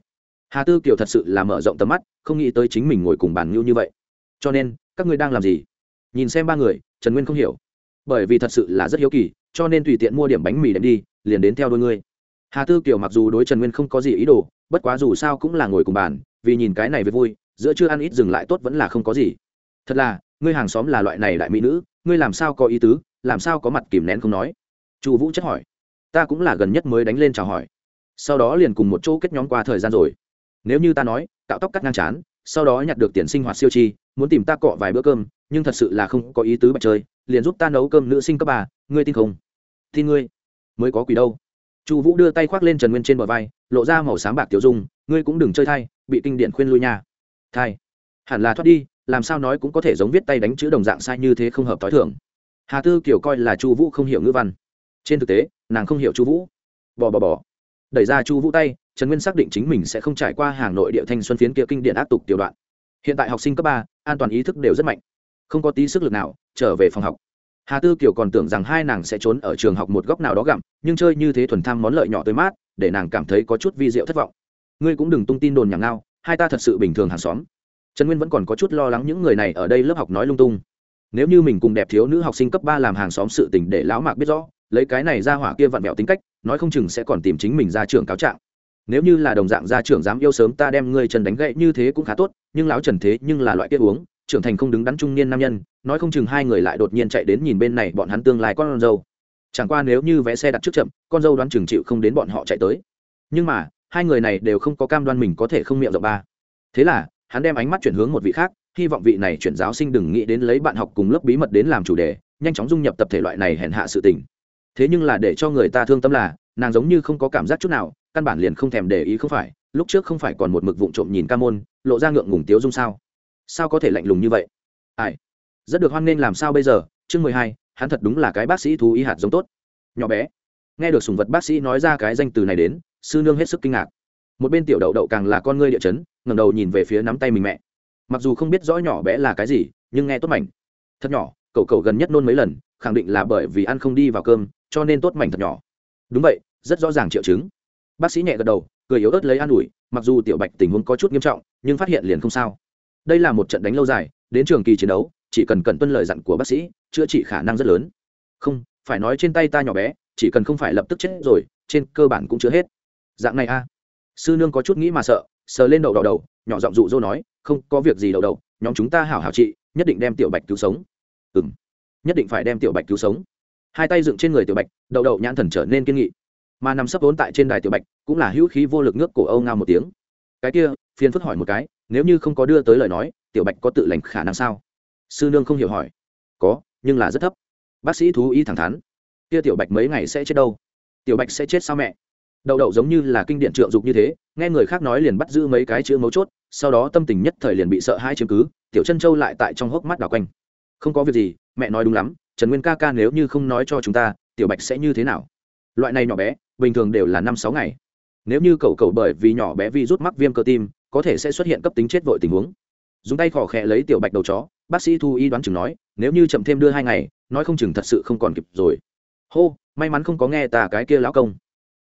Hà tư kiều thật sự là mở rộng tầm mắt, không nghĩ tới chính mình ngồi cùng bàn ngưu như vậy. Cho nên, các ngươi đang làm gì? Nhìn xem ba người, trần nguyên không hiểu bởi vì thật sự là rất hiếu kỳ, cho nên tùy tiện mua điểm bánh mì đem đi, liền đến theo đôi ngươi. Hà tư kiều mặc dù đối trần nguyên không có gì ý đồ, bất quá dù sao cũng là ngồi cùng bàn, vì nhìn cái này với vui, giữa chưa ăn ít dừng lại tốt vẫn là không có gì. Thật là, ngươi hàng xóm là loại này đại mỹ nữ, ngươi làm sao có ý tứ, làm sao có mặt kìm nén không nói? Chu vũ chất hỏi. Ta cũng là gần nhất mới đánh lên chào hỏi. Sau đó liền cùng một chỗ kết nhóm qua thời gian rồi. Nếu như ta nói, cạo tóc cắt ngang chán, sau đó nhặt được tiền sinh hoạt siêu chi, muốn tìm ta cọ vài bữa cơm, nhưng thật sự là không có ý tứ bạch chơi liền giúp ta nấu cơm nữ sinh cấp bà ngươi tin không? Tin ngươi mới có quỷ đâu. Chu vũ đưa tay khoác lên trần nguyên trên bờ vai, lộ ra màu sáng bạc tiểu dung, ngươi cũng đừng chơi thay, bị kinh điển khuyên lui nha. Thay. Hẳn là thoát đi, làm sao nói cũng có thể giống viết tay đánh chữ đồng dạng sai như thế không hợp t h o i thưởng hà tư kiểu coi là chu vũ không hiểu ngữ văn. Trên thực tế, nàng không hiểu chu vũ. Bò bò bò. Đẩy ra chu vũ tay, trần nguyên xác định chính mình sẽ không trải qua hàng nội địa thanh xuân phiến kia kinh điển áp tục tiểu đoạn. Hiện tại học sinh cấp ba, an toàn ý thức đều rất mạnh không có tí sức lực nào, trở về phòng học. Hà tư kiều còn tưởng rằng hai nàng sẽ trốn ở trường học một góc nào đó gặm, nhưng chơi như thế thuần tham món lợi nhỏ tới mát, để nàng cảm thấy có chút vi diệu thất vọng. Ngươi cũng đừng tung tin đồn nhảm ngao, hai ta thật sự bình thường hàng xóm. Trần nguyên vẫn còn có chút lo lắng những người này ở đây lớp học nói lung tung. Nếu như mình cùng đẹp thiếu nữ học sinh cấp ba làm hàng xóm sự tình để lão mạc biết rõ, lấy cái này ra hỏa kia vặn vẹo tính cách, nói không chừng sẽ còn tìm chính mình ra trường cáo trạng. Nếu như là đồng dạng gia trưởng dám yêu sớm ta đem ngươi trần đánh gậy như thế cũng khá tốt, nhưng lão trần thế nhưng là loại kia uống trưởng thành không đứng đắn trung niên nam nhân, nói không chừng hai người lại đột nhiên chạy đến nhìn bên này bọn hắn tương lai con dâu. Chẳng qua nếu như vé xe đặt trước chậm, con dâu đoán chừng chịu không đến bọn họ chạy tới. Nhưng mà, hai người này đều không có cam đoan mình có thể không miệng rộng ba. Thế là, hắn đem ánh mắt chuyển hướng một vị khác, hy vọng vị này chuyển giáo sinh đừng nghĩ đến lấy bạn học cùng lớp bí mật đến làm chủ đề, nhanh chóng dung nhập tập thể loại này hèn hạ sự tình. Thế nhưng là để cho người ta thương tâm là, nàng giống như không có cảm giác chút nào, căn bản liền không thèm để ý không phải, lúc trước không phải còn một mực vụng trộm nhìn ca môn, lộ ra ngượng ngùng tiếu dung sao sao có thể lạnh lùng như vậy? Ai? Rất được hoan nghênh làm sao bây giờ? Chương mười hai, hắn thật đúng là cái bác sĩ thú y hạt giống tốt. Nhỏ bé. Nghe được sùng vật bác sĩ nói ra cái danh từ này đến, sư nương hết sức kinh ngạc. Một bên tiểu đậu đậu càng là con ngươi địa chấn, ngẩng đầu nhìn về phía nắm tay mình mẹ. Mặc dù không biết rõ nhỏ bé là cái gì, nhưng nghe tốt mảnh. Thật nhỏ, cậu cậu gần nhất nôn mấy lần, khẳng định là bởi vì ăn không đi vào cơm, cho nên tốt mảnh thật nhỏ. Đúng vậy, rất rõ ràng triệu chứng. Bác sĩ nhẹ gật đầu, cười yếu ớt lấy an ủi, mặc dù tiểu bạch tình huống có chút nghiêm trọng, nhưng phát hiện liền không sao đây là một trận đánh lâu dài, đến trường kỳ chiến đấu, chỉ cần cần tuân lời dặn của bác sĩ, chữa trị khả năng rất lớn. Không, phải nói trên tay ta nhỏ bé, chỉ cần không phải lập tức chết rồi, trên cơ bản cũng chưa hết. Dạng này a. Sư nương có chút nghĩ mà sợ, sờ lên đầu đầu đầu, nhỏ giọng dụ dỗ nói, không, có việc gì đầu đầu, nhóm chúng ta hảo hảo trị, nhất định đem tiểu bạch cứu sống. Ừ m nhất định phải đem tiểu bạch cứu sống. Hai tay dựng trên người tiểu bạch, đầu đầu nhãn thần trở nên kiên nghị. Mà nằm sấp vốn tại trên đài tiểu bạch, cũng là hữu khí vô lực nước cổ âu ngao một tiếng. Cái kia, phiền phức hỏi một cái nếu như không có đưa tới lời nói, tiểu bạch có tự lành khả năng sao? Sư nương không hiểu hỏi. Có, nhưng là rất thấp. Bác sĩ thú y thẳng thắn. Kia tiểu bạch mấy ngày sẽ chết đâu? Tiểu bạch sẽ chết sao mẹ? Đậu đậu giống như là kinh điện trượng dục như thế, nghe người khác nói liền bắt giữ mấy cái chữ mấu chốt, sau đó tâm tình nhất thời liền bị sợ hai chứng cứ, tiểu chân châu lại tại trong hốc mắt đảo quanh. Không có việc gì, mẹ nói đúng lắm, trần nguyên ca ca nếu như không nói cho chúng ta, tiểu bạch sẽ như thế nào? Loại này nhỏ bé, bình thường đều là năm sáu ngày nếu như cậu cậu bởi vì nhỏ bé vi rút mắc viêm cơ tim, có thể sẽ xuất hiện cấp tính chết vội tình huống. Dùng tay khỏ khẽ lấy tiểu bạch đầu chó, bác sĩ thu y đoán chừng nói, nếu như chậm thêm đưa hai ngày, nói không chừng thật sự không còn kịp rồi. Hô, may mắn không có nghe tà cái kia lão công.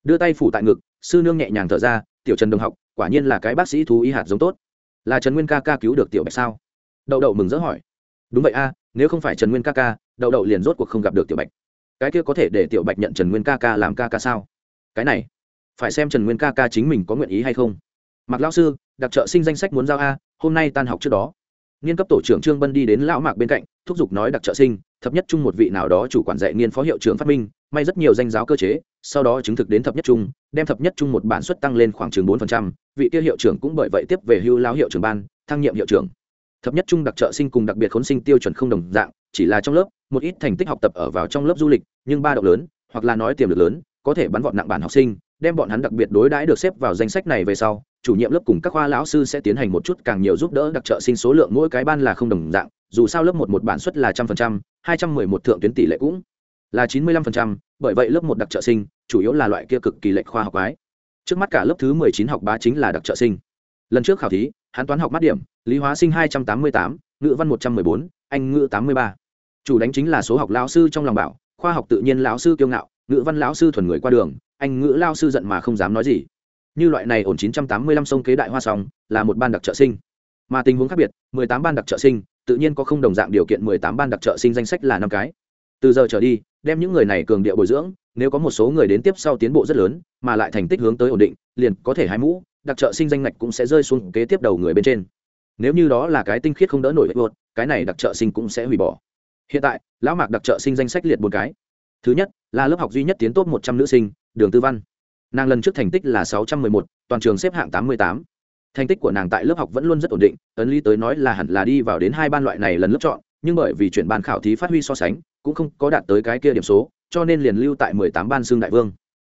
Đưa tay phủ tại ngực, sư nương nhẹ nhàng thở ra, tiểu trần đồng học, quả nhiên là cái bác sĩ thú y hạt giống tốt. Là trần nguyên ca ca cứu được tiểu bạch sao? Đậu đậu mừng rỡ hỏi. Đúng vậy a, nếu không phải trần nguyên ca ca, đậu đậu liền rốt cuộc không gặp được tiểu bạch. Cái kia có thể để tiểu bạch nhận trần nguyên ca ca làm ca ca sao? Cái này phải xem trần nguyên ca ca chính mình có nguyện ý hay không. Mặc lão sư, đặc trợ sinh danh sách muốn giao a, hôm nay tan học trước đó. Nghiên cấp tổ trưởng trương bân đi đến lão mạc bên cạnh, thúc giục nói đặc trợ sinh, thập nhất chung một vị nào đó chủ quản dạy nghiên phó hiệu trưởng phát minh, may rất nhiều danh giáo cơ chế, sau đó chứng thực đến thập nhất chung đem thập nhất chung một bản suất tăng lên khoảng chừng bốn vị kia hiệu trưởng cũng bởi vậy tiếp về hưu lao hiệu trưởng ban, thăng nhiệm hiệu trưởng. Thập nhất chung đặc trợ sinh cùng đặc biệt khốn sinh tiêu chuẩn không đồng dạng, chỉ là trong lớp, một ít thành tích học tập ở vào trong lớp du lịch, nhưng ba động lớn, hoặc là nói tiềm lực lớn, có thể bắn vọt nặng bản học sinh đem bọn hắn đặc biệt đối đãi được xếp vào danh sách này về sau, chủ nhiệm lớp cùng các khoa lão sư sẽ tiến hành một chút càng nhiều giúp đỡ đặc trợ sinh số lượng mỗi cái ban là không đồng dạng, dù sao lớp một một bản suất là trăm phần trăm, hai trăm mười một thượng tuyến tỷ lệ cũng là chín mươi lăm phần trăm, bởi vậy lớp một đặc trợ sinh chủ yếu là loại kia cực kỳ lệch khoa học ái trước mắt cả lớp thứ mười chín học bá chính là đặc trợ sinh. Lần trước khảo thí, hắn toán học mát điểm, lý hóa sinh hai trăm tám mươi tám, ngữ văn một trăm mười bốn, anh ngữ tám mươi ba. Chủ đánh chính là số học lão sư trong lòng bảo, khoa học tự nhiên lão sư kiêu ngạo, ngữ văn lão sư thuần người qua đường anh ngữ lao sư giận mà không dám nói gì. Như loại này ổn 985 sông kế đại hoa song, là một ban đặc trợ sinh. Mà tình huống khác biệt 18 ban đặc trợ sinh, tự nhiên có không đồng dạng điều kiện 18 ban đặc trợ sinh danh sách là năm cái. Từ giờ trở đi, đem những người này cường điệu bồi dưỡng, nếu có một số người đến tiếp sau tiến bộ rất lớn, mà lại thành tích hướng tới ổn định, liền có thể hái mũ, đặc trợ sinh danh ngạch cũng sẽ rơi xuống kế tiếp đầu người bên trên. Nếu như đó là cái tinh khiết không đỡ nổi vượt, cái này đặc trợ sinh cũng sẽ hủy bỏ. Hiện tại, lão mạc đặc trợ sinh danh sách liệt một cái. Thứ nhất, là lớp học duy nhất tiến tốt một trăm nữ sinh đường tư văn. Nàng lần trước thành tích là sáu trăm mười một, toàn trường xếp hạng tám mươi tám. Thành tích của nàng tại lớp học vẫn luôn rất ổn định, ấn lý tới nói là hẳn là đi vào đến hai ban loại này lần lớp chọn, nhưng bởi vì chuyển ban khảo thí phát huy so sánh, cũng không có đạt tới cái kia điểm số, cho nên liền lưu tại mười tám ban xương đại vương.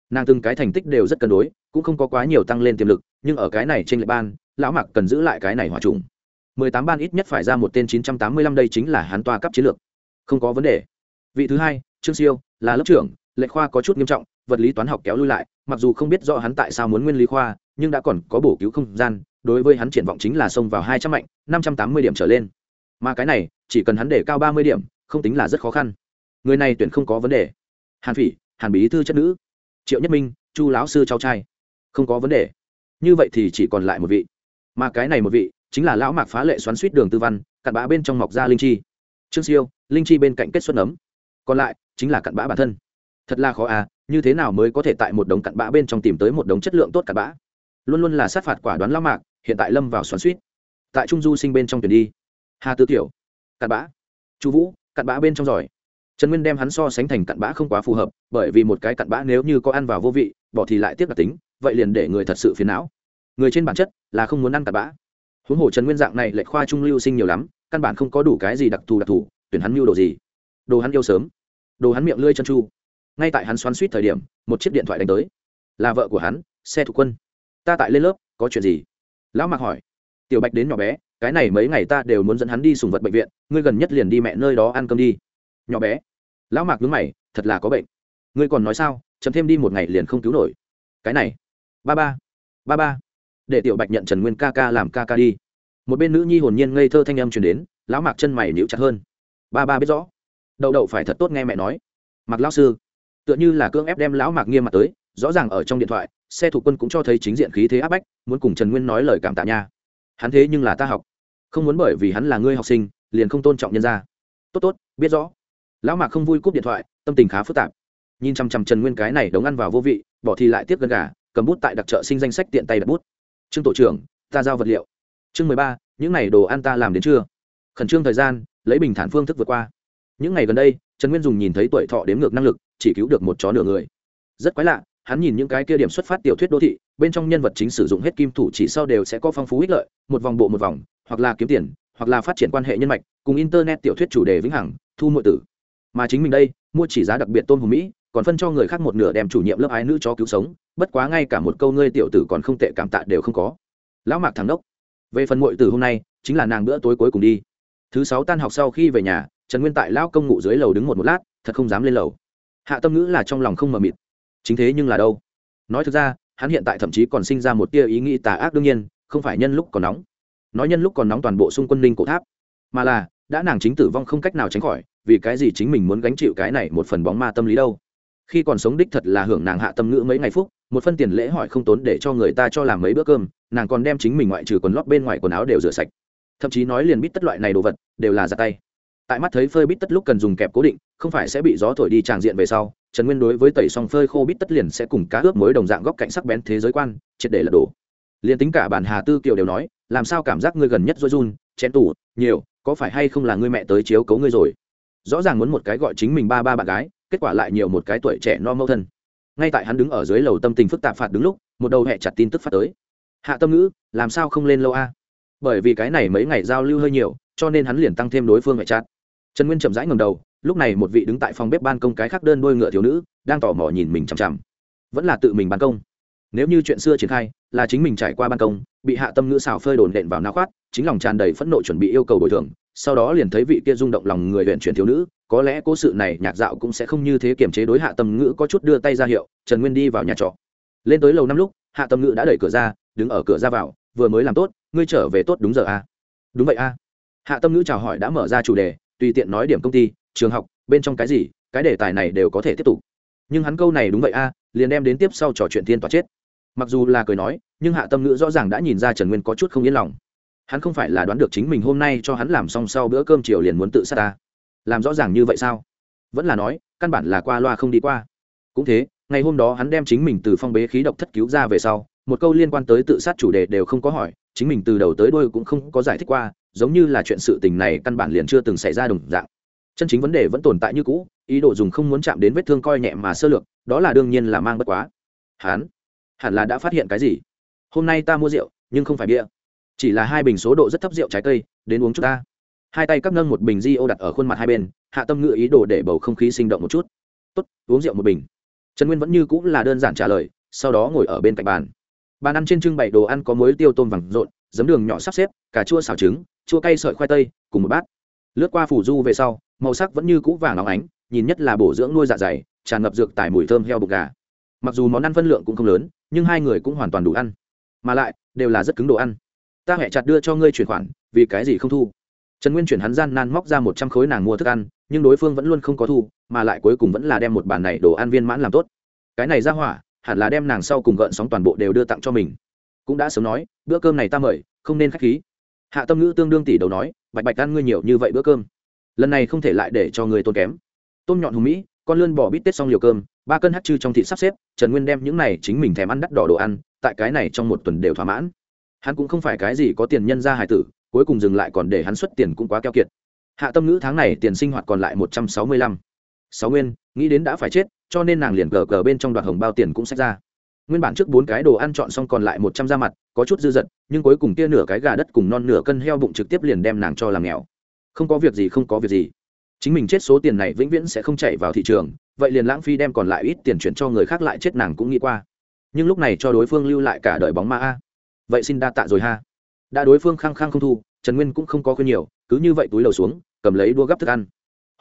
Nàng từng cái thành tích đều rất cân đối, cũng không có quá nhiều tăng lên tiềm lực, nhưng ở cái này trên lệ ban, lão mặc cần giữ lại cái này hòa trùng. mười tám ban ít nhất phải ra một tên chín trăm tám mươi lăm đây chính là hắn toa cấp chiến lược. Không có vấn đề. Vị thứ hai, trương siêu, là lớp trưởng, lệ khoa có chút nghiêm trọng vật lý toán học kéo lui lại, mặc dù không biết rõ hắn tại sao muốn nguyên lý khoa, nhưng đã còn có bổ cứu không gian, đối với hắn triển vọng chính là xông vào hai trăm mạnh, năm trăm tám mươi điểm trở lên. Mà cái này, chỉ cần hắn để cao ba mươi điểm, không tính là rất khó khăn. Người này tuyển không có vấn đề. Hàn phỉ, hàn bí thư chất nữ. Triệu nhất minh, chu lão sư cháu trai. Không có vấn đề. Như vậy thì chỉ còn lại một vị. Mà cái này một vị, chính là lão mạc phá lệ xoắn suýt đường tư văn, cặn bã bên trong mọc ra linh chi. Trương siêu, linh chi bên cạnh kết xuất nấm. Còn lại, chính là cặn bã bản thân. Thật là khó à như thế nào mới có thể tại một đống cặn bã bên trong tìm tới một đống chất lượng tốt cặn bã? Luôn luôn là sát phạt quả đoán lao mạc, hiện tại lâm vào xoắn suýt. Tại trung du sinh bên trong tuyển đi. Hà tư tiểu cặn bã. Chu vũ, cặn bã bên trong giỏi. Trần nguyên đem hắn so sánh thành cặn bã không quá phù hợp, bởi vì một cái cặn bã nếu như có ăn vào vô vị, bỏ thì lại tiếp đặc tính, vậy liền để người thật sự phiền não. Người trên bản chất là không muốn ăn cặn bã. Huống hồ trần nguyên dạng này lệch khoa trung lưu sinh nhiều lắm, căn bản không có đủ cái gì đặc thù đặc thù, tuyển hắn mưu đồ gì? Đồ hắn yêu sớm. Đồ hắn miệng lưỡi chân chu ngay tại hắn xoắn suýt thời điểm, một chiếc điện thoại đánh tới. Là vợ của hắn, xe thuộc quân. Ta tại lên lớp, có chuyện gì? Lão mạc hỏi. Tiểu bạch đến nhỏ bé, cái này mấy ngày ta đều muốn dẫn hắn đi sùng vật bệnh viện, ngươi gần nhất liền đi mẹ nơi đó ăn cơm đi. Nhỏ bé. Lão mạc đứng mày, thật là có bệnh. Ngươi còn nói sao chấm thêm đi một ngày liền không cứu nổi. Cái này. Ba ba. Ba ba. Để tiểu bạch nhận trần nguyên ca ca làm ca ca đi. Một bên nữ nhi hồn nhiên ngây thơ thanh âm truyền đến, lão mạc chân mày níu chặt hơn. Ba ba biết rõ. Đậu đậu phải thật tốt nghe mẹ nói. Mặc lão sư tựa như là cưỡng ép đem lão mạc nghiêm mặt tới, rõ ràng ở trong điện thoại, xe thủ quân cũng cho thấy chính diện khí thế áp bách, muốn cùng trần nguyên nói lời cảm tạ nha. Hắn thế nhưng là ta học. Không muốn bởi vì hắn là ngươi học sinh, liền không tôn trọng nhân gia. Tốt tốt, biết rõ. Lão mạc không vui cúp điện thoại, tâm tình khá phức tạp. Nhìn chằm chằm trần nguyên cái này đống ăn vào vô vị, bỏ thì lại tiếp gần gà, cầm bút tại đặc trợ sinh danh sách tiện tay đặt bút. Trương tổ trưởng, ta giao vật liệu. Chương mười ba, những n à y đồ ăn ta làm đến chưa khẩn trương thời gian, lấy bình thản phương thức vượt qua. Những ngày gần đây, trần nguyên dùng nhìn thấy tuổi thọ đếm ngược năng lực chỉ cứu được một chó nửa người. Rất quái lạ, hắn nhìn những cái kia điểm xuất phát tiểu thuyết đô thị, bên trong nhân vật chính sử dụng hết kim thủ chỉ sau đều sẽ có phong phú ích lợi, một vòng bộ một vòng, hoặc là kiếm tiền, hoặc là phát triển quan hệ nhân mạch, cùng internet tiểu thuyết chủ đề vĩnh hằng, thu mọi tử. Mà chính mình đây, mua chỉ giá đặc biệt tôn hùng mỹ, còn phân cho người khác một nửa đem chủ nhiệm lớp ái nữ cho cứu sống, bất quá ngay cả một câu ngươi tiểu tử còn không tệ cảm tạ đều không có. Lão mạc thằng đốc. Về phần muội tử hôm nay, chính là nàng bữa tối cuối cùng đi. Thứ sáu tan học sau khi về nhà, trần nguyên tại lão công ngụ dưới lầu đứng một một lát, thật không dám lên lầu hạ tâm ngữ là trong lòng không mờ mịt. Chính thế nhưng là đâu? Nói thực ra hắn hiện tại thậm chí còn sinh ra một tia ý nghĩ tà ác đương nhiên không phải nhân lúc còn nóng. Nói nhân lúc còn nóng toàn bộ xung quân ninh cổ tháp. Mà là đã nàng chính tử vong không cách nào tránh khỏi vì cái gì chính mình muốn gánh chịu cái này một phần bóng ma tâm lý đâu? Khi còn sống đích thật là hưởng nàng hạ tâm ngữ mấy ngày phút, một phân tiền lễ hỏi không tốn để cho người ta cho làm mấy bữa cơm nàng còn đem chính mình ngoại trừ quần lót bên ngoài quần áo đều rửa sạch. Thậm chí nói liền bít tất loại này đồ vật đều là ra tay. Tại mắt thấy phơi bít tất lúc cần dùng kẹp cố định không phải sẽ bị gió thổi đi tràng diện về sau, trần nguyên đối với tẩy xong phơi khô bít tất liền sẽ cùng cá ướp mới đồng dạng góc cạnh sắc bén thế giới quan, triệt để là đổ. Liền tính cả bản hà tư kiều đều nói, làm sao cảm giác ngươi gần nhất dôi run, chén tủ, nhiều, có phải hay không là ngươi mẹ tới chiếu cấu ngươi rồi? Rõ ràng muốn một cái gọi chính mình ba ba bạn gái, kết quả lại nhiều một cái tuổi trẻ no mâu thân. Ngay tại hắn đứng ở dưới lầu tâm tình phức tạp phạt đứng lúc, một đầu hẹ chặt tin tức phát tới. Hạ tâm ngữ, làm sao không lên lâu a? Bởi vì cái này mấy ngày giao lưu hơi nhiều, cho nên hắn liền tăng thêm đối phương hẹ chặt. Trần nguyên chậm rãi ngầm đầu lúc này một vị đứng tại phòng bếp ban công cái khác đơn đôi ngựa thiếu nữ đang tỏ mò nhìn mình chằm chằm vẫn là tự mình ban công nếu như chuyện xưa triển khai, là chính mình trải qua ban công, bị hạ tâm ngữ xào phơi đồn đện vào nao khoát, chính lòng tràn đầy phẫn nộ chuẩn bị yêu cầu bồi thường, sau đó liền thấy vị kia rung động lòng người huyện chuyển thiếu nữ, có lẽ cố sự này nhạc dạo cũng sẽ không như thế kiềm chế đối hạ tâm ngữ có chút đưa tay ra hiệu, trần nguyên đi vào nhà trọ lên tới lầu năm lúc, hạ tâm ngữ đã đẩy cửa ra, đứng ở cửa ra vào, vừa mới làm tốt, ngươi trở về tốt đúng giờ a à? đúng vậy a à? hạ tâm ngữ chào hỏi đã mở ra chủ đề, tùy tiện nói điểm công ty trường học bên trong cái gì cái đề tài này đều có thể tiếp tục. Nhưng hắn câu này đúng vậy a à, liền đem đến tiếp sau trò chuyện thiên tòa chết. Mặc dù là cười nói nhưng hạ tâm ngữ rõ ràng đã nhìn ra trần nguyên có chút không yên lòng. Hắn không phải là đoán được chính mình hôm nay cho hắn làm xong sau bữa cơm chiều liền muốn tự sát ta. Làm rõ ràng như vậy sao? Vẫn là nói căn bản là qua loa không đi qua. Cũng thế ngày hôm đó hắn đem chính mình từ phong bế khí độc thất cứu ra về sau một câu liên quan tới tự sát chủ đề đều không có hỏi chính mình từ đầu tới đôi cũng không có giải thích qua giống như là chuyện sự tình này căn bản liền chưa từng xảy ra đồng dạng chân chính vấn đề vẫn tồn tại như cũ, ý đồ dùng không muốn chạm đến vết thương coi nhẹ mà sơ lược, đó là đương nhiên là mang bất quá. Hắn hẳn là đã phát hiện cái gì? Hôm nay ta mua rượu, nhưng không phải bia. Chỉ là hai bình số độ rất thấp rượu trái cây, đến uống chút ta. Hai tay cắp nâng một bình di ô đặt ở khuôn mặt hai bên, hạ tâm ngự ý đồ để bầu không khí sinh động một chút. Tốt, uống rượu một bình. Trần nguyên vẫn như cũng là đơn giản trả lời, sau đó ngồi ở bên cạnh bàn. Bàn ăn trên trưng bày đồ ăn có muối, tiêu tôm vàng rộn, giấm đường nhỏ sắp xếp, cà chua xào trứng, chua cay sợi khoai tây, cùng một bát. Lướt qua phủ du về sau màu sắc vẫn như cũ vàng óng ánh, nhìn nhất là bổ dưỡng nuôi dạ dày, tràn ngập dược tải mùi thơm heo bụng gà. Mặc dù món ăn phân lượng cũng không lớn, nhưng hai người cũng hoàn toàn đủ ăn. Mà lại, đều là rất cứng đồ ăn. Ta hẹ chặt đưa cho ngươi chuyển khoản, vì cái gì không thu? Trần nguyên chuyển hắn gian nan móc ra một trăm khối nàng mua thức ăn, nhưng đối phương vẫn luôn không có thu, mà lại cuối cùng vẫn là đem một bàn này đồ ăn viên mãn làm tốt. Cái này ra hỏa, hẳn là đem nàng sau cùng gợn sóng toàn bộ đều đưa tặng cho mình. Cũng đã sớm nói, bữa cơm này ta mời, không nên k h á c h khí. Hạ tâm ngữ tương đương tỷ đầu nói, bạch bạch ăn ngươi nhiều như vậy bữa cơm lần này không thể lại để cho người tôn kém. Tôm nhọn hùng mỹ, con lươn bỏ bít tết xong liều cơm, ba cân hát chư trong thịt sắp xếp, trần nguyên đem những này chính mình thèm ăn đắt đỏ đồ ăn, tại cái này trong một tuần đều thỏa mãn. Hắn cũng không phải cái gì có tiền nhân ra hài tử, cuối cùng dừng lại còn để hắn xuất tiền cũng quá keo kiệt. Hạ tâm ngữ tháng này tiền sinh hoạt còn lại một trăm sáu mươi lăm. Sáu nguyên, nghĩ đến đã phải chết, cho nên nàng liền cờ cờ bên trong đoạn hồng bao tiền cũng sách ra. Nguyên bản trước bốn cái đồ ăn chọn xong còn lại một trăm da mặt, có chút dư dật, nhưng cuối cùng kia nửa cái gà đất cùng non nửa cân heo bụng trực tiếp liền đem nàng cho làm nghèo không có việc gì, không có việc gì. Chính mình chết số tiền này vĩnh viễn sẽ không chạy vào thị trường, vậy liền lãng phí đem còn lại ít tiền chuyển cho người khác lại chết nàng cũng nghĩ qua. Nhưng lúc này cho đối phương lưu lại cả đời bóng ma a. Vậy xin đa tạ rồi ha. Đã đối phương khăng khăng không thu, trần nguyên cũng không có khuyên nhiều, cứ như vậy túi lầu xuống, cầm lấy đua gấp thức ăn.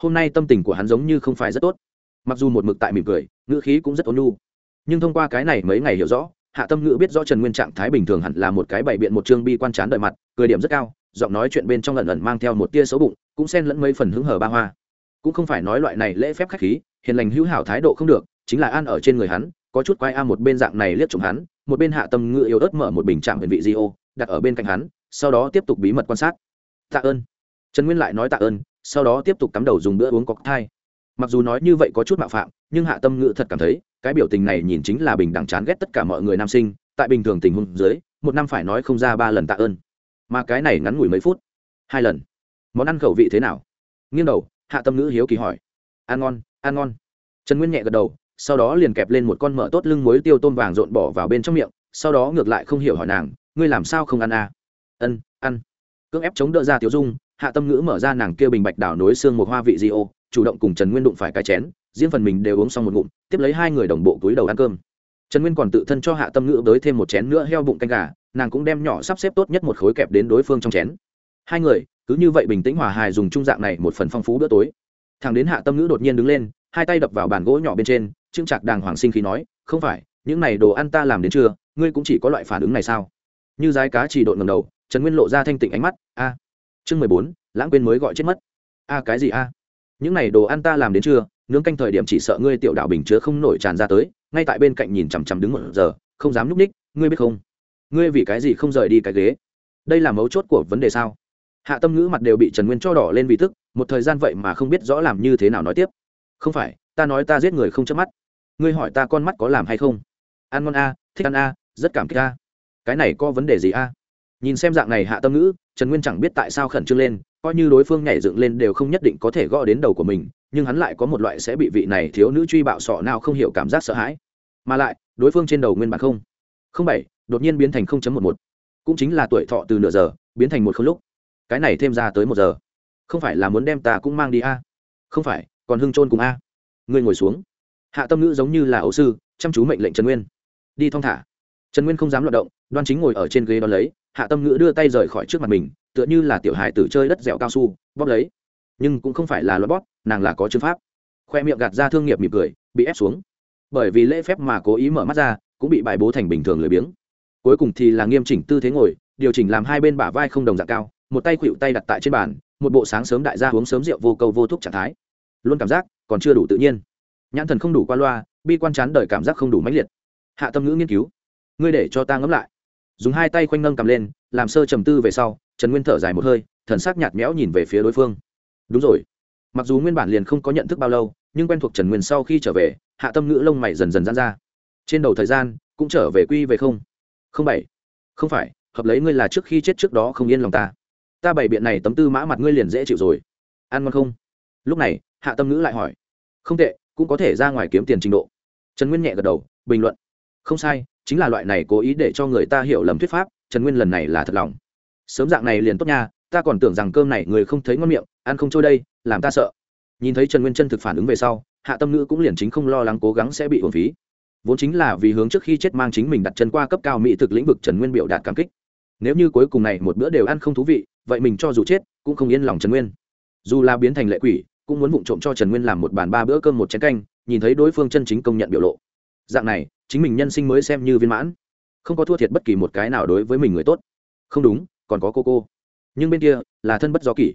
Hôm nay tâm tình của hắn giống như không phải rất tốt. Mặc dù một mực tại mỉm cười, ngữ khí cũng rất ôn nhu. Nhưng thông qua cái này mấy ngày hiểu rõ, hạ tâm ngữ biết rõ trần nguyên trạng thái bình thường hẳn là một cái bày biện một chương bi quan trán đợi mặt, cười điểm rất cao giọng nói chuyện bên trong lần ẩn mang theo một tia xấu bụng, cũng xen lẫn mấy phần hứng hở ba hoa. Cũng không phải nói loại này lễ phép khách khí, hiền lành hữu hảo thái độ không được, chính là an ở trên người hắn, có chút quay a một bên dạng này liếc trộm hắn, một bên hạ tâm ngựa yếu ớt mở một bình chạm huyền vị di ô đặt ở bên cạnh hắn, sau đó tiếp tục bí mật quan sát. Tạ ơn. Trần nguyên lại nói tạ ơn, sau đó tiếp tục cắm đầu dùng bữa uống cọc thai. Mặc dù nói như vậy có chút mạo phạm, nhưng hạ tâm ngự thật cảm thấy, cái biểu tình này nhìn chính là bình đẳng chán ghét tất cả mọi người nam sinh, tại bình thường tình huống dưới, một năm phải nói không ra ba lần tạ ơn mà cái này ngắn ngủi mấy phút. Hai lần. Món ăn khẩu vị thế nào? Nghiêng đầu, hạ tâm ngữ hiếu kỳ hỏi. Ăn ngon ăn ngon. Trần nguyên nhẹ gật đầu, sau đó liền kẹp lên một con mỡ tốt lưng muối tiêu tôm vàng rộn bỏ vào bên trong miệng, sau đó ngược lại không hiểu hỏi nàng, ngươi làm sao không ăn à? ân, ăn. Cưỡng ép chống đỡ ra tiểu dung, hạ tâm ngữ mở ra nàng kia bình bạch đảo nối xương một hoa vị di ô, chủ động cùng trần nguyên đụng phải cái chén, riêng phần mình đều uống xong một ngụm, tiếp lấy hai người đồng bộ túi đầu ăn cơm trần nguyên còn tự thân cho hạ tâm ngữ tới thêm một chén nữa heo bụng canh gà, nàng cũng đem nhỏ sắp xếp tốt nhất một khối kẹp đến đối phương trong chén. Hai người, cứ như vậy bình tĩnh hòa hài dùng trung dạng này một phần phong phú bữa tối. Thằng đến hạ tâm ngữ đột nhiên đứng lên, hai tay đập vào bàn gỗ nhỏ bên trên trưng trạc đàng hoàng sinh khi nói, không phải, những này đồ ăn ta làm đến chưa ngươi cũng chỉ có loại phản ứng này sao? Như dái cá chỉ độn ngầm đầu, trần nguyên lộ ra thanh tịnh ánh mắt, a, chương mười bốn, lãng quên mới gọi chết mất. A, cái gì a? Những này đồ ăn ta làm đến chưa nướng canh thời điểm chỉ sợ ngươi tiểu đạo bình chứa không nổi tràn ra tới, ngay tại bên cạnh nhìn chằm chằm đứng một giờ, không dám núp ních ngươi biết không? Ngươi vì cái gì không rời đi cái ghế? Đây là mấu chốt của vấn đề sao? Hạ tâm ngữ mặt đều bị trần nguyên cho đỏ lên vì thức một thời gian vậy mà không biết rõ làm như thế nào nói tiếp. Không phải, ta nói ta giết người không chớp mắt. Ngươi hỏi ta con mắt có làm hay không? Ăn ngon a thích ăn a rất cảm kích a cái này có vấn đề gì a nhìn xem dạng này hạ tâm ngữ trần nguyên chẳng biết tại sao khẩn trương lên, coi như đối phương nhảy dựng lên đều không nhất định có thể gõ đến đầu của mình, nhưng hắn lại có một loại sẽ bị vị này thiếu nữ truy bạo sọ nào không hiểu cảm giác sợ hãi. Mà lại, đối phương trên đầu nguyên bản không. Không bảy, đột nhiên biến thành không chấm một một. Cũng chính là tuổi thọ từ nửa giờ, biến thành một không lúc. Cái này thêm ra tới một giờ. Không phải là muốn đem ta cũng mang đi a? Không phải, còn hưng trôn cùng a? Ngươi ngồi xuống. Hạ tâm ngữ giống như là ấu sư, chăm chú mệnh lệnh trần nguyên. Đi thong thả. Trần nguyên không dám loạt động, đoan chính ngồi ở trên ghế đón lấy hạ tâm ngữ đưa tay rời khỏi trước mặt mình, tựa như là tiểu hài tử chơi đất dẻo cao su, bóp lấy. Nhưng cũng không phải là loại bóp, nàng là có chứng pháp. Khoe miệng gạt ra thương nghiệp mỉm cười, bị ép xuống. Bởi vì lễ phép mà cố ý mở mắt ra, cũng bị bài bố thành bình thường lười biếng. Cuối cùng thì là nghiêm chỉnh tư thế ngồi, điều chỉnh làm hai bên bả vai không đồng dạng cao, một tay khuỵu tay đặt tại trên bàn, một bộ sáng sớm đại gia uống sớm rượu vô câu vô thúc trạng thái. Luôn cảm giác còn chưa đủ tự nhiên. Nhãn thần không đủ qua loa, bi quan chán đời cảm giác không đủ mãnh liệt. Hạ tâm ngữ nghiên cứu. Ngươi để cho ta ngẫm lại dùng hai tay khoanh nâng cầm lên, làm sơ trầm tư về sau, trần nguyên thở dài một hơi, thần sắc nhạt méo nhìn về phía đối phương. Đúng rồi. Mặc dù nguyên bản liền không có nhận thức bao lâu, nhưng quen thuộc trần nguyên sau khi trở về, hạ tâm ngữ lông mày dần dần dán ra. Trên đầu thời gian, cũng trở về quy về không? Không bảy. Không phải, hợp lấy ngươi là trước khi chết trước đó không yên lòng ta. Ta bày biện này tấm tư mã mặt ngươi liền dễ chịu rồi. Ăn ngon không? Lúc này, hạ tâm ngữ lại hỏi. Không tệ, cũng có thể ra ngoài kiếm tiền trình độ. Trần nguyên nhẹ gật đầu, bình luận. Không sai chính là loại này cố ý để cho người ta hiểu lầm thuyết pháp, trần nguyên lần này là thật lòng. Sớm dạng này liền tốt nha, ta còn tưởng rằng cơm này người không thấy ngon miệng, ăn không trôi đây, làm ta sợ. Nhìn thấy trần nguyên chân thực phản ứng về sau, hạ tâm ngữ cũng liền chính không lo lắng cố gắng sẽ bị hồn phí. Vốn chính là vì hướng trước khi chết mang chính mình đặt chân qua cấp cao mỹ thực lĩnh vực trần nguyên biểu đạt cảm kích. Nếu như cuối cùng này một bữa đều ăn không thú vị, vậy mình cho dù chết, cũng không yên lòng trần nguyên. Dù là biến thành lệ quỷ, cũng muốn vụng trộm cho trần nguyên làm một bàn ba bữa cơm một chén canh, nhìn thấy đối phương chân chính công nhận biểu lộ. Dạng này chính mình nhân sinh mới xem như viên mãn. Không có thua thiệt bất kỳ một cái nào đối với mình người tốt. Không đúng, còn có cô cô. Nhưng bên kia là thân bất do kỷ.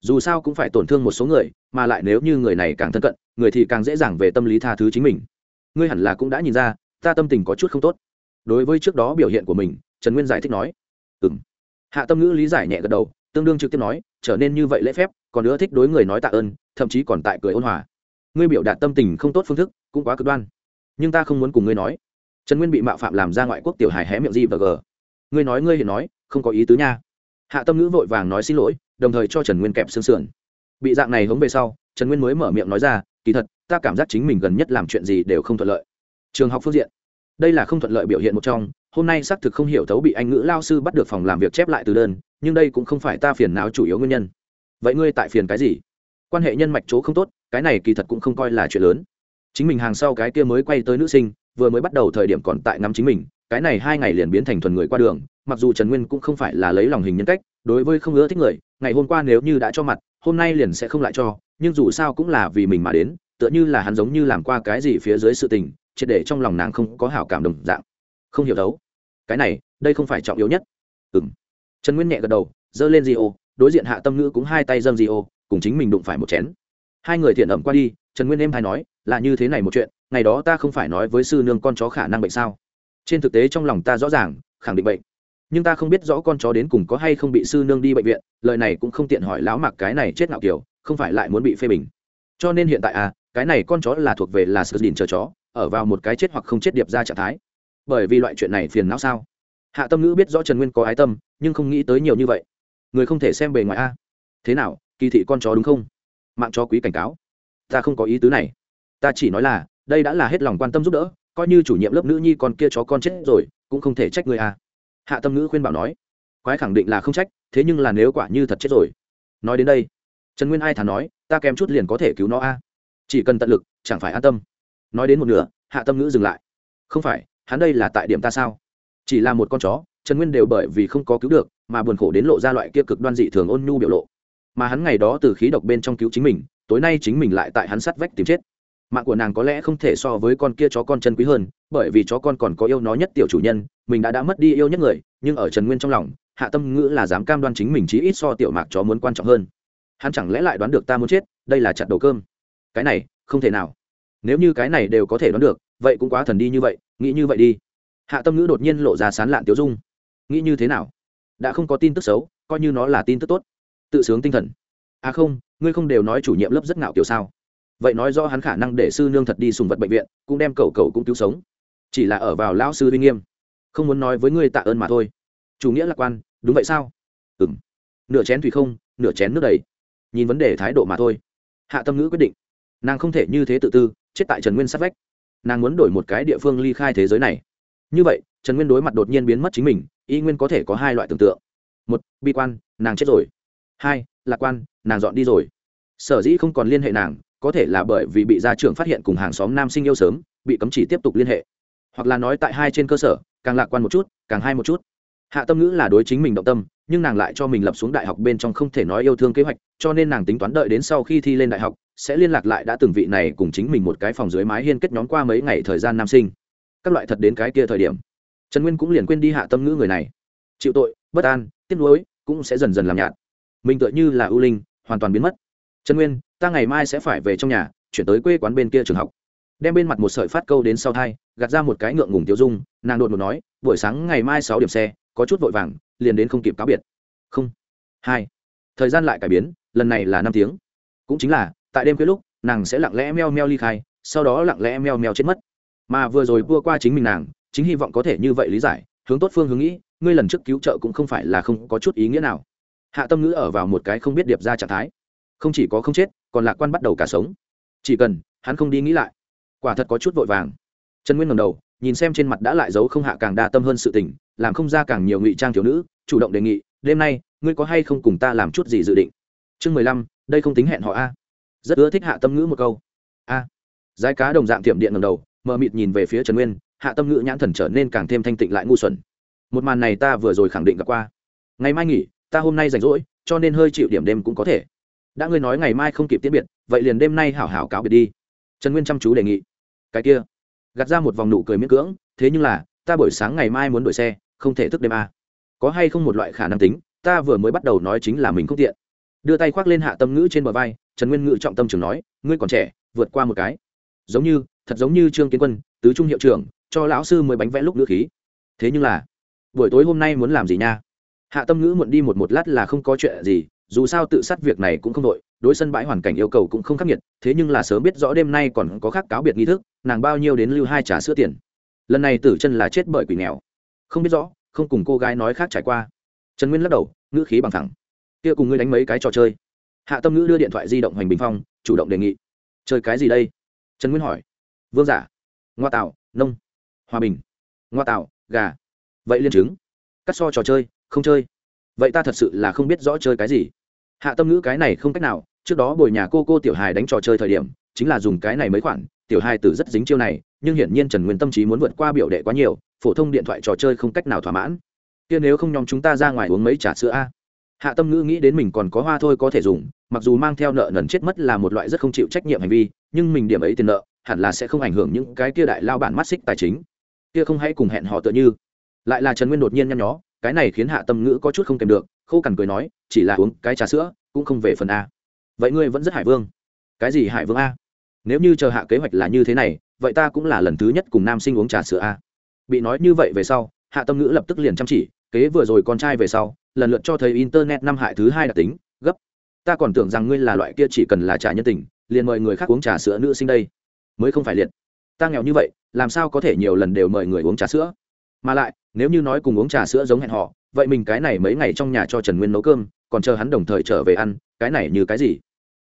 Dù sao cũng phải tổn thương một số người, mà lại nếu như người này càng thân cận, người thì càng dễ dàng về tâm lý tha thứ chính mình. Ngươi hẳn là cũng đã nhìn ra, ta tâm tình có chút không tốt. Đối với trước đó biểu hiện của mình, trần nguyên giải thích nói. Ừ m hạ tâm ngữ lý giải nhẹ gật đầu, tương đương trực tiếp nói, trở nên như vậy lễ phép, còn nữa thích đối người nói tạ ơn, thậm chí còn tại cười ôn hòa. Ngươi biểu đạt tâm tình không tốt phương thức, cũng quá cực đoan nhưng ta không muốn cùng ngươi nói. Trần nguyên bị mạo phạm làm ra ngoại quốc tiểu hài hé miệng gì và g. Ngươi nói, ngươi hiện nói, không có ý tứ nha. Hạ tâm ngữ vội vàng nói xin lỗi, đồng thời cho trần nguyên kẹp xương sườn. Bị dạng này hống về sau, trần nguyên mới mở miệng nói ra, kỳ thật, ta cảm giác chính mình gần nhất làm chuyện gì đều không thuận lợi. Trường học phương diện. Đây là không thuận lợi biểu hiện một trong, hôm nay xác thực không hiểu thấu bị anh ngữ lao sư bắt được phòng làm việc chép lại từ đơn, nhưng đây cũng không phải ta phiền não chủ yếu nguyên nhân. Vậy ngươi tại phiền cái gì? Quan hệ nhân mạch chỗ không tốt, cái này kỳ thật cũng không coi là chuyện lớn chính mình hàng sau cái kia mới quay tới nữ sinh, vừa mới bắt đầu thời điểm còn tại ngắm chính mình, cái này hai ngày liền biến thành thuần người qua đường, mặc dù trần nguyên cũng không phải là lấy lòng hình nhân cách, đối với không ưa thích người, ngày hôm qua nếu như đã cho mặt, hôm nay liền sẽ không lại cho, nhưng dù sao cũng là vì mình mà đến, tựa như là hắn giống như làm qua cái gì phía dưới sự tình, triệt để trong lòng nàng không có hảo cảm đồng dạng. Không hiểu đấu. Cái này, đây không phải trọng yếu nhất. Ừ m trần nguyên nhẹ gật đầu, giơ lên di ô đối diện hạ tâm ngữ cũng hai tay dâng di ô cùng chính mình đụng phải một chén. Hai người thiện ẩm qua đi trần nguyên em hay nói, là như thế này một chuyện, ngày đó ta không phải nói với sư nương con chó khả năng bệnh sao? Trên thực tế trong lòng ta rõ ràng, khẳng định bệnh. Nhưng ta không biết rõ con chó đến cùng có hay không bị sư nương đi bệnh viện, lời này cũng không tiện hỏi lão mặc cái này chết ngạo kiểu, không phải lại muốn bị phê bình. Cho nên hiện tại à cái này con chó là thuộc về là sự đình chờ chó, ở vào một cái chết hoặc không chết điệp ra trạng thái. Bởi vì loại chuyện này phiền não sao? Hạ tâm ngữ biết rõ trần nguyên có ái tâm, nhưng không nghĩ tới nhiều như vậy. Người không thể xem bề ngoài a. Thế nào, kỳ thị con chó đúng không? Mạng chó quý cảnh cáo ta không có ý tứ này. Ta chỉ nói là, đây đã là hết lòng quan tâm giúp đỡ, coi như chủ nhiệm lớp nữ nhi con kia chó con chết rồi, cũng không thể trách người à? hạ tâm ngữ khuyên bảo nói, quái khẳng định là không trách, thế nhưng là nếu quả như thật chết rồi. Nói đến đây, trần nguyên ai thà nói, ta kèm chút liền có thể cứu nó a chỉ cần tận lực, chẳng phải an tâm. Nói đến một nửa, hạ tâm ngữ dừng lại. Không phải, hắn đây là tại điểm ta sao? Chỉ là một con chó, trần nguyên đều bởi vì không có cứu được, mà buồn khổ đến lộ ra loại kia cực đoan dị thường ôn nhu biểu lộ. Mà hắn ngày đó từ khí độc bên trong cứu chính mình tối nay chính mình lại tại hắn sắt vách tìm chết. Mạng của nàng có lẽ không thể so với con kia chó con chân quý hơn, bởi vì chó con còn có yêu nó nhất tiểu chủ nhân, mình đã đã mất đi yêu nhất người, nhưng ở trần nguyên trong lòng, hạ tâm ngữ là dám cam đoan chính mình chí ít so tiểu mạc chó muốn quan trọng hơn. Hắn chẳng lẽ lại đoán được ta muốn chết, đây là chặt đầu cơm. Cái này, không thể nào. Nếu như cái này đều có thể đoán được, vậy cũng quá thần đi như vậy, nghĩ như vậy đi. Hạ tâm ngữ đột nhiên lộ ra sán lạn tiêu dung. Nghĩ như thế nào? Đã không có tin tức xấu, coi như nó là tin tức tốt. Tự sướng tinh thần. À không ngươi không đều nói chủ nhiệm lớp rất ngạo kiểu sao? Vậy nói do hắn khả năng để sư nương thật đi sùng vật bệnh viện, cũng đem cầu cầu cũng cứu sống. Chỉ là ở vào lão sư uy nghiêm, không muốn nói với ngươi tạ ơn mà thôi. Chủ nghĩa lạc quan, đúng vậy sao? Ừ m nửa chén thủy không, nửa chén nước đầy. Nhìn vấn đề thái độ mà thôi. Hạ tâm ngữ quyết định. Nàng không thể như thế tự tư, chết tại trần nguyên sát vách. Nàng muốn đổi một cái địa phương ly khai thế giới này. Như vậy, trần nguyên đối mặt đột nhiên biến mất chính mình, y nguyên có thể có hai loại tưởng tượng. Một, bi quan, nàng chết rồi. Hai, lạc quan nàng dọn đi rồi. Sở dĩ không còn liên hệ nàng, có thể là bởi vì bị gia trưởng phát hiện cùng hàng xóm nam sinh yêu sớm, bị cấm chỉ tiếp tục liên hệ. Hoặc là nói tại hai trên cơ sở, càng lạc quan một chút, càng hai một chút. Hạ tâm ngữ là đối chính mình động tâm, nhưng nàng lại cho mình lập xuống đại học bên trong không thể nói yêu thương kế hoạch, cho nên nàng tính toán đợi đến sau khi thi lên đại học, sẽ liên lạc lại đã từng vị này cùng chính mình một cái phòng dưới mái hiên kết nhóm qua mấy ngày thời gian nam sinh. Các loại thật đến cái kia thời điểm. Trần nguyên cũng liền quên đi hạ tâm ngữ người này. Chịu tội, bất an, tiếc nuối, cũng sẽ dần dần làm nhạt. Mình tựa như là ưu linh hoàn toàn biến mất. Trần nguyên, ta ngày mai sẽ phải về trong nhà, chuyển tới quê quán bên kia trường học. Đem bên mặt một sợi phát câu đến sau thai, gạt ra một cái ngượng ngùng tiêu dung, nàng đột ngột nói, buổi sáng ngày mai sáu điểm xe, có chút vội vàng, liền đến không kịp cáo biệt. Không. Hai. Thời gian lại cải biến, lần này là năm tiếng. Cũng chính là, tại đêm khuya lúc, nàng sẽ lặng lẽ meo meo ly khai, sau đó lặng lẽ meo meo chết mất. Mà vừa rồi vua qua chính mình nàng, chính hy vọng có thể như vậy lý giải, hướng tốt phương hướng nghĩ, ngươi lần trước cứu trợ cũng không phải là không có chút ý nghĩa nào hạ tâm ngữ ở vào một cái không biết điệp ra trạng thái. Không chỉ có không chết, còn lạc quan bắt đầu cả sống. Chỉ cần, hắn không đi nghĩ lại. Quả thật có chút vội vàng. Trần nguyên ngầm đầu, nhìn xem trên mặt đã lại giấu không hạ càng đa tâm hơn sự tình, làm không ra càng nhiều ngụy trang thiếu nữ, chủ động đề nghị, đêm nay, ngươi có hay không cùng ta làm chút gì dự định? Chương mười lăm, đây không tính hẹn họ a. Rất ưa thích hạ tâm ngữ một câu. A. À. cá đồng dạng tiệm điện ngầm đầu, mờ mịt nhìn về phía trần nguyên, hạ tâm ngữ nhãn thần trở nên càng thêm thanh tịnh lại ngu xuẩn. Một màn này ta vừa rồi khẳng định gặp qua. Ngày mai nghỉ ta hôm nay rảnh rỗi, cho nên hơi chịu điểm đêm cũng có thể. Đã ngươi nói ngày mai không kịp tiễn biệt, vậy liền đêm nay hảo hảo cáo biệt đi. Trần nguyên chăm chú đề nghị. Cái kia, gạt ra một vòng nụ cười miễn cưỡng, thế nhưng là, ta buổi sáng ngày mai muốn đổi xe, không thể thức đêm à. có hay không một loại khả năng tính, ta vừa mới bắt đầu nói chính là mình không tiện. Đưa tay khoác lên hạ tâm ngữ trên bờ vai, trần nguyên ngữ trọng tâm trường nói, ngươi còn trẻ, vượt qua một cái. Giống như, thật giống như trương kiến quân, tứ trung hiệu trưởng, cho lão sư mới bánh vẽ lúc ngữ khí. Thế nhưng là, buổi tối hôm nay muốn làm gì nha? Hạ tâm ngữ muộn đi một một lát là không có chuyện gì, dù sao tự sát việc này cũng không đội đối sân bãi hoàn cảnh yêu cầu cũng không khắc nghiệt, thế nhưng là sớm biết rõ đêm nay còn có khác cáo biệt nghi thức, nàng bao nhiêu đến lưu hai trả sữa tiền. Lần này tử chân là chết bởi quỷ nghèo. Không biết rõ, không cùng cô gái nói khác trải qua. Trần nguyên lắc đầu, ngữ khí bằng thẳng. Kia cùng ngươi đánh mấy cái trò chơi. Hạ tâm ngữ đưa điện thoại di động hoành bình phong, chủ động đề nghị. Chơi cái gì đây? Trần nguyên hỏi. Vương giả. Ngoa tạo, nông. Hòa bình. Ngoa tạo, gà. Vậy liên chứng. Cắt so trò chơi không chơi. Vậy ta thật sự là không biết rõ chơi cái gì. Hạ tâm ngữ cái này không cách nào, trước đó bồi nhà cô cô tiểu hài đánh trò chơi thời điểm, chính là dùng cái này mấy khoản, tiểu hài tử rất dính chiêu này, nhưng hiển nhiên trần nguyên tâm trí muốn vượt qua biểu đệ quá nhiều, phổ thông điện thoại trò chơi không cách nào thỏa mãn. Kia nếu không nhóm chúng ta ra ngoài uống mấy trà sữa a? Hạ tâm ngữ nghĩ đến mình còn có hoa thôi có thể dùng, mặc dù mang theo nợ nần chết mất là một loại rất không chịu trách nhiệm hành vi, nhưng mình điểm ấy tiền nợ, hẳn là sẽ không ảnh hưởng những cái kia đại lao bản mắt xích tài chính. Kia không hãy cùng hẹn họ tựa như. Lại là trần nguyên đột nhiên nhăn nhó cái này khiến hạ tâm ngữ có chút không kèm được, khô cằn cười nói, chỉ là uống cái trà sữa, cũng không về phần a. Vậy ngươi vẫn rất hải vương. Cái gì hải vương a? Nếu như chờ hạ kế hoạch là như thế này, vậy ta cũng là lần thứ nhất cùng nam sinh uống trà sữa a. Bị nói như vậy về sau, hạ tâm ngữ lập tức liền chăm chỉ, kế vừa rồi con trai về sau, lần lượt cho thấy internet năm hại thứ hai đặc tính, gấp. Ta còn tưởng rằng ngươi là loại kia chỉ cần là trả nhân tình, liền mời người khác uống trà sữa nữ sinh đây. Mới không phải liệt. Ta nghèo như vậy, làm sao có thể nhiều lần đều mời người uống trà sữa? Mà lại, nếu như nói cùng uống trà sữa giống hẹn họ vậy mình cái này mấy ngày trong nhà cho trần nguyên nấu cơm, còn chờ hắn đồng thời trở về ăn, cái này như cái gì?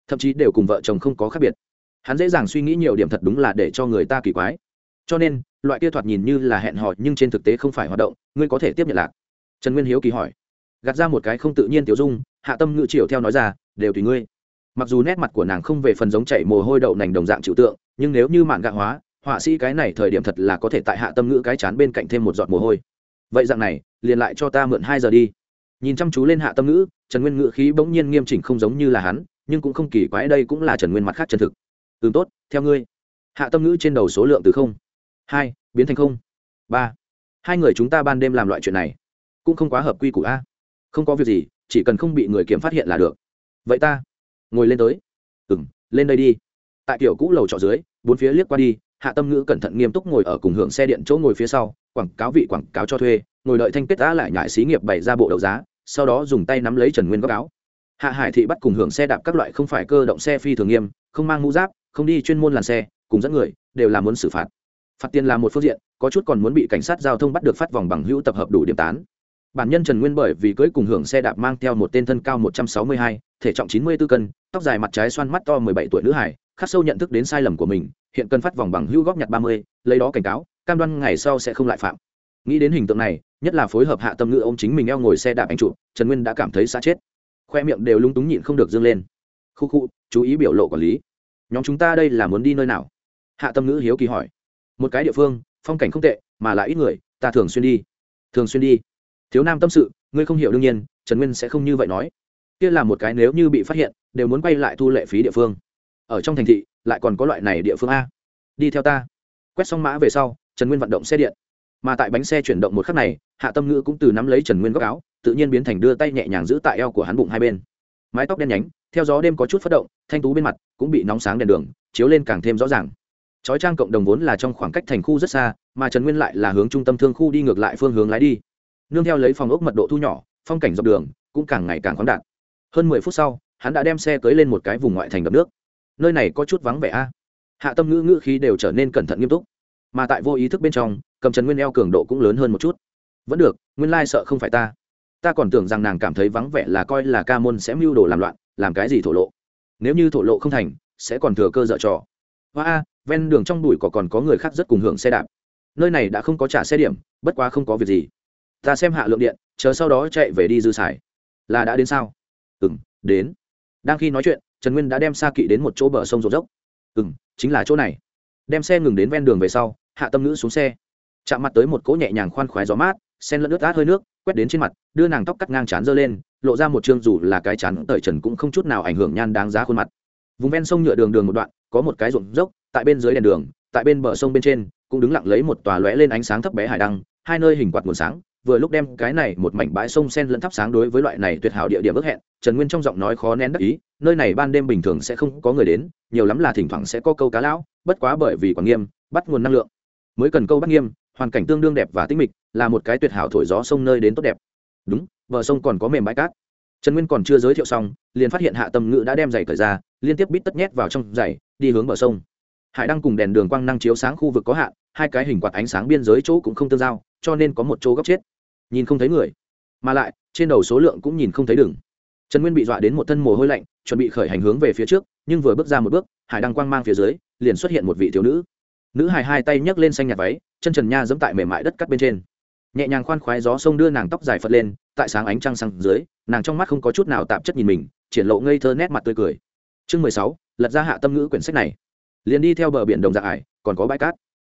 Thậm chí đều cùng vợ chồng không có khác biệt. Hắn dễ dàng suy nghĩ nhiều điểm thật đúng là để cho người ta kỳ quái. Cho nên, loại kia thoạt nhìn như là hẹn hò nhưng trên thực tế không phải hoạt động, ngươi có thể tiếp nhận lạc. Trần nguyên hiếu kỳ hỏi. Gạt ra một cái không tự nhiên tiểu dung, hạ tâm ngự triều theo nói ra, đều tùy ngươi. Mặc dù nét mặt của nàng không về phần giống chảy mồ hôi đậu nành đồng dạng chịu tượng, nhưng nếu như mạn gạ hóa họa sĩ cái này thời điểm thật là có thể tại hạ tâm ngữ cái chán bên cạnh thêm một giọt mồ hôi. Vậy dạng này, liền lại cho ta mượn hai giờ đi. Nhìn chăm chú lên hạ tâm ngữ, trần nguyên ngữ khí bỗng nhiên nghiêm chỉnh không giống như là hắn, nhưng cũng không kỳ quái đây cũng là trần nguyên mặt khác chân thực. Ừ tốt, theo ngươi. Hạ tâm ngữ trên đầu số lượng từ không, hai, biến thành không, ba. Hai người chúng ta ban đêm làm loại chuyện này, cũng không quá hợp quy củ a. Không có việc gì, chỉ cần không bị người kiểm phát hiện là được. Vậy ta, ngồi lên tới. Ừ m lên đây đi. Tại kiểu cũ lầu trọ dưới, bốn phía liếc qua đi hạ tâm ngữ cẩn thận nghiêm túc ngồi ở cùng hưởng xe điện chỗ ngồi phía sau, quảng cáo vị quảng cáo cho thuê, ngồi đợi thanh kết đã lại nhại xí nghiệp bày ra bộ đấu giá, sau đó dùng tay nắm lấy trần nguyên góc áo. Hạ hải thị bắt cùng hưởng xe đạp các loại không phải cơ động xe phi thường nghiêm, không mang mũ giáp, không đi chuyên môn làn xe, cùng dẫn người, đều là muốn xử phạt. Phạt tiền là một phương diện, có chút còn muốn bị cảnh sát giao thông bắt được phát vòng bằng hữu tập hợp đủ điểm tán. Bản nhân trần nguyên bởi vì cưới cùng hưởng xe đạp mang theo một tên thân cao một trăm sáu mươi hai, thể trọng chín mươi 94 cân, tóc dài mặt trái xoăn mắt to mười bảy tuổi nữ hải, khắc sâu nhận thức đến sai lầm của mình hiện cần phát vòng bằng hữu góp nhặt ba mươi, lấy đó cảnh cáo, cam đoan ngày sau sẽ không lại phạm. Nghĩ đến hình tượng này, nhất là phối hợp hạ tâm ngữ ôm chính mình eo ngồi xe đạp anh trụ trần nguyên đã cảm thấy xa chết. Khoe miệng đều lung túng nhịn không được dâng lên. Khu khu, chú ý biểu lộ quản lý. Nhóm chúng ta đây là muốn đi nơi nào? Hạ tâm ngữ hiếu kỳ hỏi. Một cái địa phương, phong cảnh không tệ, mà lại ít người, ta thường xuyên đi. Thường xuyên đi. Thiếu nam tâm sự, ngươi không hiểu đương nhiên, trần nguyên sẽ không như vậy nói. Kia là một cái nếu như bị phát hiện, đều muốn quay lại thu lệ phí địa phương ở trong thành thị, lại còn có loại này địa phương a. Đi theo ta. Quét xong mã về sau, trần nguyên vận động xe điện. Mà tại bánh xe chuyển động một khắc này, hạ tâm ngữ cũng từ nắm lấy trần nguyên góc áo, tự nhiên biến thành đưa tay nhẹ nhàng giữ tại eo của hắn bụng hai bên. Mái tóc đen nhánh, theo gió đêm có chút phát động, thanh tú bên mặt cũng bị nóng sáng đèn đường, chiếu lên càng thêm rõ ràng. Chói trang cộng đồng vốn là trong khoảng cách thành khu rất xa, mà trần nguyên lại là hướng trung tâm thương khu đi ngược lại phương hướng lái đi. Nương theo lấy phòng ốc mật độ thu nhỏ, phong cảnh dọc đường cũng càng ngày càng khoáng đạt. Hơn mười phút sau, hắn đã đem xe cưới lên một cái vùng ngoại thành đập nước nơi này có chút vắng vẻ a. À? Hạ tâm ngữ ngữ khí đều trở nên cẩn thận nghiêm túc. Mà tại vô ý thức bên trong, cầm trần nguyên eo cường độ cũng lớn hơn một chút. Vẫn được, nguyên lai sợ không phải ta. Ta còn tưởng rằng nàng cảm thấy vắng vẻ là coi là ca môn sẽ mưu đồ làm loạn, làm cái gì thổ lộ. Nếu như thổ lộ không thành, sẽ còn thừa cơ dở trò. Hoa a, ven đường trong đùi có còn có người khác rất cùng hưởng xe đạp. Nơi này đã không có trả xe điểm, bất quá không có việc gì. Ta xem hạ lượng điện, chờ sau đó chạy về đi dư xài. Là đã đến sao? Ừ m đến. Đang khi nói chuyện trần nguyên đã đem xa kỵ đến một chỗ bờ sông rộn dốc ừ m chính là chỗ này. Đem xe ngừng đến ven đường về sau, hạ tâm ngữ xuống xe. Chạm mặt tới một cỗ nhẹ nhàng khoan khoái gió mát, sen lẫn ướt át hơi nước, quét đến trên mặt, đưa nàng tóc cắt ngang c h á n dơ lên, lộ ra một chương dù là cái chán tởi trần cũng không chút nào ảnh hưởng nhan đáng giá khuôn mặt. Vùng ven sông nhựa đường đường một đoạn, có một cái ruộng dốc, tại bên dưới đèn đường, tại bên bờ sông bên trên, cũng đứng lặng lấy một tòa lóe lên ánh sáng thấp bé hải đăng, hai nơi hình quạt nguồn sáng vừa lúc đem cái này một mảnh bãi sông sen lẫn thắp sáng đối với loại này tuyệt hảo địa điểm ước hẹn, trần nguyên trong giọng nói khó nén đắc ý, nơi này ban đêm bình thường sẽ không có người đến, nhiều lắm là thỉnh thoảng sẽ có câu cá lão, bất quá bởi vì quản nghiêm, bắt nguồn năng lượng. Mới cần câu bắt nghiêm, hoàn cảnh tương đương đẹp và tinh mịch, là một cái tuyệt hảo thổi gió sông nơi đến tốt đẹp. Đúng, bờ sông còn có mềm bãi cát. Trần nguyên còn chưa giới thiệu xong, liền phát hiện hạ tâm ngữ đã đem giày cởi ra, liên tiếp bít tất nhét vào trong giày, đi hướng bờ sông hải đăng cùng đèn đường quang năng chiếu sáng khu vực có hạn, hai cái hình quạt ánh sáng biên giới chỗ cũng không tương giao, cho nên có một chỗ góc chết. Nhìn không thấy người. Mà lại, trên đầu số lượng cũng nhìn không thấy đường. Trần nguyên bị dọa đến một thân mồ hôi lạnh, chuẩn bị khởi hành hướng về phía trước, nhưng vừa bước ra một bước, hải đăng quang mang phía dưới, liền xuất hiện một vị thiếu nữ. Nữ hải hai tay nhấc lên xanh nhạt váy, chân trần nha dẫm tại mềm mại đất cắt bên trên. Nhẹ nhàng khoan khoái gió sông đưa nàng tóc dài phật lên, tại sáng ánh trăng sang dưới, nàng trong mắt không có chút nào tạp chất nhìn mình, triển lộ ngây thơ nét mặt tươi cười. Chương mười sáu, lật ra hạ tâm ngữ quyển sách này liền đi theo bờ biển đồng dạng ải, còn có bãi cát.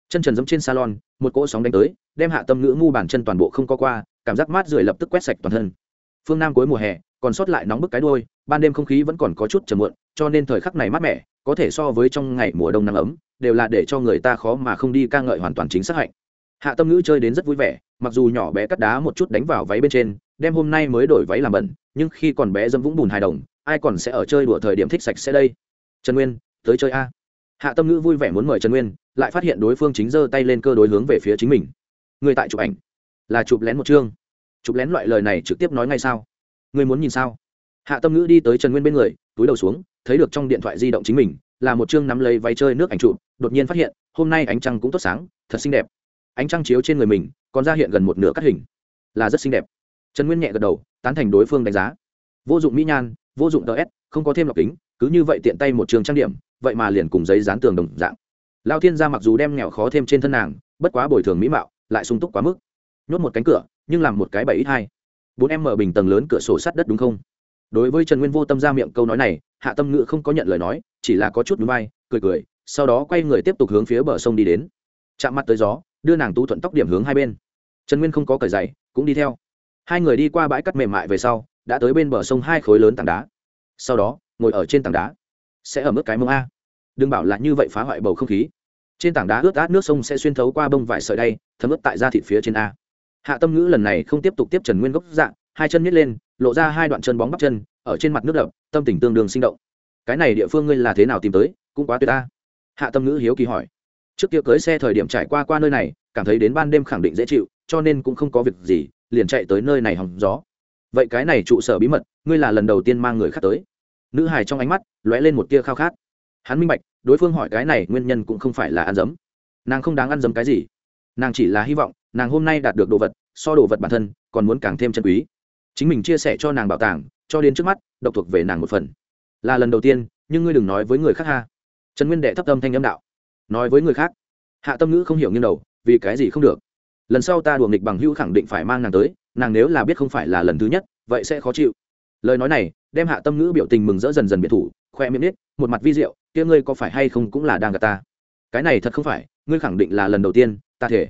Chân trần giống trên salon, một cỗ sóng đánh tới, đem hạ tâm ngữ mu bàn chân toàn bộ không có qua, cảm giác mát rượi lập tức quét sạch toàn thân. Phương nam cuối mùa hè, còn sót lại nóng bức cái đôi ban đêm không khí vẫn còn có chút trầm muộn, cho nên thời khắc này mát mẻ, có thể so với trong ngày mùa đông nắng ấm, đều là để cho người ta khó mà không đi ca ngợi hoàn toàn chính xác hạnh. Hạ tâm ngữ chơi đến rất vui vẻ, mặc dù nhỏ bé cắt đá một chút đánh vào váy bên trên, đem hôm nay mới đổi váy làm bẩn, nhưng khi còn bé dâm vũng bùn hài đồng, ai còn sẽ ở chơi đùa thời điểm thích sạch sẽ đây? Trần nguyên, tới chơi a hạ tâm ngữ vui vẻ muốn mời trần nguyên, lại phát hiện đối phương chính giơ tay lên cơ đối hướng về phía chính mình. Người tại chụp ảnh. Là chụp lén một chương. Chụp lén loại lời này trực tiếp nói ngay sao? Người muốn nhìn sao? Hạ tâm ngữ đi tới trần nguyên bên người, túi đầu xuống, thấy được trong điện thoại di động chính mình, là một chương nắm lấy váy chơi nước ảnh chụp, đột nhiên phát hiện, hôm nay ánh trăng cũng tốt sáng, thật xinh đẹp. Ánh trăng chiếu trên người mình, còn ra hiện gần một nửa cắt hình. Là rất xinh đẹp. Trần nguyên nhẹ gật đầu, tán thành đối phương đánh giá. Vô dụng mỹ nhan, vô dụng ts không có thêm lọc kính, cứ như vậy tiện tay một trường trang điểm vậy mà liền cùng giấy dán tường đồng dạng. Lao thiên gia mặc dù đem nghèo khó thêm trên thân nàng, bất quá bồi thường mỹ mạo, lại sung túc quá mức. Nhốt một cánh cửa, nhưng làm một cái bảy ít hai. Bốn em mở bình tầng lớn cửa sổ sát đất đúng không? Đối với trần nguyên vô tâm ra miệng câu nói này, hạ tâm ngữ không có nhận lời nói, chỉ là có chút núi bay cười cười, sau đó quay người tiếp tục hướng phía bờ sông đi đến. Chạm mặt tới gió, đưa nàng tú thuận tóc điểm hướng hai bên. Trần nguyên không có cởi giày, cũng đi theo. Hai người đi qua bãi cắt mềm mại về sau, đã tới bên bờ sông hai khối lớn tảng đá. Sau đó, ngồi ở trên tảng đá. Sẽ ở mức cái mông a đừng bảo là như vậy phá hoại bầu không khí. Trên tảng đá ướt át nước sông sẽ xuyên thấu qua bông vải sợi đay, thấm ướt tại da thịt phía trên a. Hạ tâm ngữ lần này không tiếp tục tiếp trần nguyên gốc dạng, hai chân nhét lên, lộ ra hai đoạn chân bóng bắp chân, ở trên mặt nước đập, tâm tình tương đương sinh động. Cái này địa phương ngươi là thế nào tìm tới, cũng quá tuyệt ta. Hạ tâm ngữ hiếu kỳ hỏi. Trước kia cưới xe thời điểm trải qua qua nơi này, cảm thấy đến ban đêm khẳng định dễ chịu, cho nên cũng không có việc gì, liền chạy tới nơi này hòng gió. Vậy cái này trụ sở bí mật, ngươi là lần đầu tiên mang người khác tới. Nữ hài trong ánh mắt lóe lên một tia khao khát hắn minh bạch, đối phương hỏi cái này nguyên nhân cũng không phải là ăn dấm. Nàng không đáng ăn dấm cái gì. Nàng chỉ là hy vọng, nàng hôm nay đạt được đồ vật, so đồ vật bản thân, còn muốn càng thêm chân quý. Chính mình chia sẻ cho nàng bảo tàng, cho đến trước mắt, độc thuộc về nàng một phần. Là lần đầu tiên, nhưng ngươi đừng nói với người khác ha. Trần nguyên đệ thấp tâm thanh âm đạo. Nói với người khác. Hạ tâm ngữ không hiểu nghiêng đầu, vì cái gì không được? Lần sau ta đùa nghịch bằng hữu khẳng định phải mang nàng tới, nàng nếu là biết không phải là lần thứ nhất, vậy sẽ khó chịu. Lời nói này, đem hạ tâm ngữ biểu tình mừng rỡ dần dần biệt thủ, khoe miệng nít một mặt vi diệu kia ngươi có phải hay không cũng là đang gặp ta? Cái này thật không phải, ngươi khẳng định là lần đầu tiên, ta thể.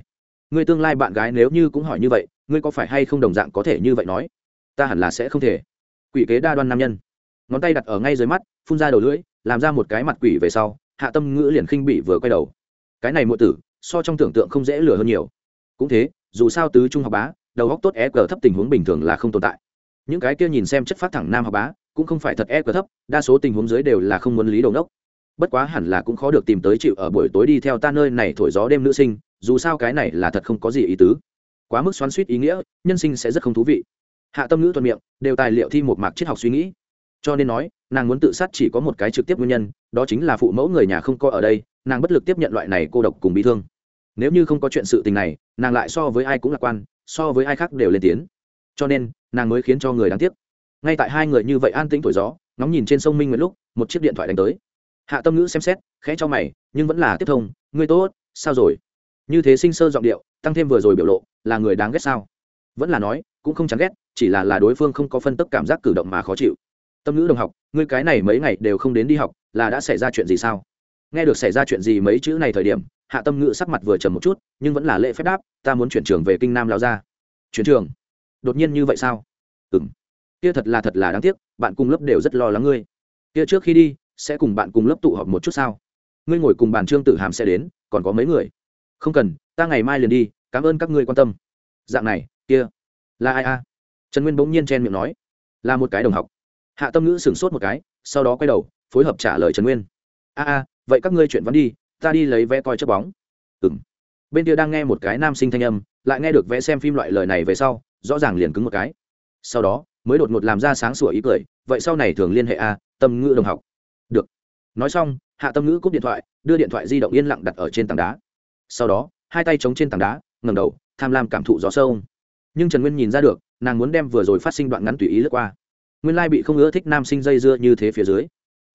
Ngươi tương lai bạn gái nếu như cũng hỏi như vậy, ngươi có phải hay không đồng dạng có thể như vậy nói? Ta hẳn là sẽ không thể. Quỷ kế đa đoan nam nhân. Ngón tay đặt ở ngay dưới mắt, phun ra đầu lưỡi, làm ra một cái mặt quỷ về sau, hạ tâm ngữ liền khinh bị vừa quay đầu. Cái này muội tử, so trong tưởng tượng không dễ lừa hơn nhiều. Cũng thế, dù sao tứ trung học bá, đầu góc tốt e g thấp tình huống bình thường là không tồn tại. Những cái kia nhìn xem chất phát thẳng nam học bá, cũng không phải thật e g thấp, đa số tình huống dưới đều là không muốn lý đầu đốc bất quá hẳn là cũng khó được tìm tới chịu ở buổi tối đi theo ta nơi này thổi gió đêm nữ sinh, dù sao cái này là thật không có gì ý tứ. Quá mức xoắn suýt ý nghĩa, nhân sinh sẽ rất không thú vị. Hạ tâm ngữ thuận miệng, đều tài liệu thi một mạc triết học suy nghĩ. Cho nên nói, nàng muốn tự sát chỉ có một cái trực tiếp nguyên nhân, đó chính là phụ mẫu người nhà không có ở đây, nàng bất lực tiếp nhận loại này cô độc cùng bị thương. Nếu như không có chuyện sự tình này, nàng lại so với ai cũng lạc quan, so với ai khác đều lên tiếng. Cho nên, nàng mới khiến cho người đáng tiếc. Ngay tại hai người như vậy an tĩnh thổi gió, ngóng nhìn trên sông minh một lúc, một chiếc điện thoại đánh tới hạ tâm ngữ xem xét, khẽ cho mày, nhưng vẫn là tiếp thông, ngươi tốt, sao rồi? Như thế sinh sơ giọng điệu, tăng thêm vừa rồi biểu lộ, là người đáng ghét sao? Vẫn là nói, cũng không chán ghét, chỉ là là đối phương không có phân tức cảm giác cử động mà khó chịu. Tâm ngữ đồng học, ngươi cái này mấy ngày đều không đến đi học, là đã xảy ra chuyện gì sao? Nghe được xảy ra chuyện gì mấy chữ này thời điểm, hạ tâm ngữ sắc mặt vừa trầm một chút, nhưng vẫn là lễ phép đáp, ta muốn chuyển trường về kinh nam lao ra. Chuyển trường? Đột nhiên như vậy sao? Ừ m kia thật là thật là đáng tiếc, bạn cùng lớp đều rất lo lắng ngươi. Kia trước khi đi sẽ cùng bạn cùng lớp tụ họp một chút sao? Ngươi ngồi cùng bàn trương tử hàm sẽ đến, còn có mấy người? Không cần, ta ngày mai liền đi, cảm ơn các ngươi quan tâm. Dạng này, kia, là ai a? Trần nguyên bỗng nhiên chen miệng nói. Là một cái đồng học. Hạ tâm ngữ sửng sốt một cái, sau đó quay đầu, phối hợp trả lời trần nguyên. A a, vậy các ngươi chuyện vẫn đi, ta đi lấy vé coi chớp bóng. Ừ m bên kia đang nghe một cái nam sinh thanh âm, lại nghe được vẽ xem phim loại lời này về sau, rõ ràng liền cứng một cái. Sau đó, mới đột ngột làm ra sáng sủa ý cười, vậy sau này thường liên hệ a, tâm ngữ đồng học được. Nói xong, hạ tâm ngữ cúp điện thoại, đưa điện thoại di động yên lặng đặt ở trên tảng đá. Sau đó, hai tay chống trên tảng đá ngầm đầu, tham lam cảm thụ gió sâu. Nhưng trần nguyên nhìn ra được, nàng muốn đem vừa rồi phát sinh đoạn ngắn tùy ý lướt qua. Nguyên lai bị không ưa thích nam sinh dây dưa như thế phía dưới.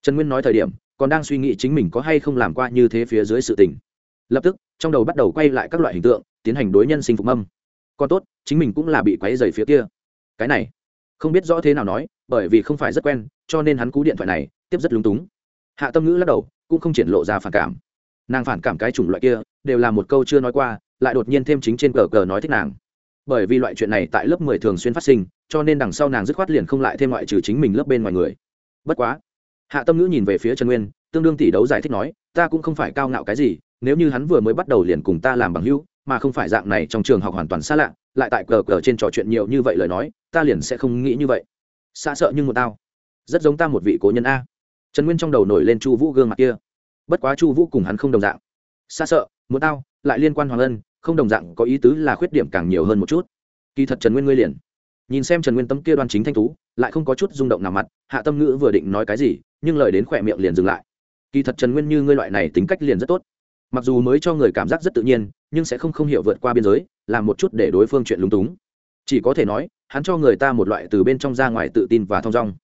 Trần nguyên nói thời điểm, còn đang suy nghĩ chính mình có hay không làm qua như thế phía dưới sự tình. Lập tức, trong đầu bắt đầu quay lại các loại hình tượng, tiến hành đối nhân sinh phục âm còn tốt, chính mình cũng là bị quáy dày phía kia. Cái này, không biết rõ thế nào nói, bởi vì không phải rất quen, cho nên hắn cú điện thoại này tiếp rất lúng túng. Hạ tâm ngữ lắc đầu, cũng không triển lộ ra phản cảm. Nàng phản cảm cái chủng loại kia, đều là một câu chưa nói qua, lại đột nhiên thêm chính trên cờ cờ nói thích nàng. Bởi vì loại chuyện này tại lớp mười thường xuyên phát sinh, cho nên đằng sau nàng dứt khoát liền không lại thêm ngoại trừ chính mình lớp bên ngoài người. Bất quá, hạ tâm ngữ nhìn về phía trần nguyên, tương đương tỷ đấu giải thích nói, ta cũng không phải cao ngạo cái gì, nếu như hắn vừa mới bắt đầu liền cùng ta làm bằng hữu, mà không phải dạng này trong trường học hoàn toàn xa lạ, lại tại cờ cờ trên trò chuyện nhiều như vậy lời nói, ta liền sẽ không nghĩ như vậy. Xa sợ nhưng một tao. Rất giống ta một vị cố nhân a trần nguyên trong đầu nổi lên chu vũ gương mặt kia. Bất quá chu vũ cùng hắn không đồng dạng. Xa sợ, muốn tao, lại liên quan hoàng ân, không đồng dạng có ý tứ là khuyết điểm càng nhiều hơn một chút. Kỳ thật trần nguyên ngươi liền. Nhìn xem trần nguyên tâm kia đoan chính thanh tú, lại không có chút rung động nào mặt, hạ tâm ngữ vừa định nói cái gì, nhưng lời đến khỏe miệng liền dừng lại. Kỳ thật trần nguyên như ngươi loại này tính cách liền rất tốt. Mặc dù mới cho người cảm giác rất tự nhiên, nhưng sẽ không không hiểu vượt qua biên giới, làm một chút để đối phương chuyện lúng túng. Chỉ có thể nói, hắn cho người ta một loại từ bên trong ra ngoài tự tin và thong dong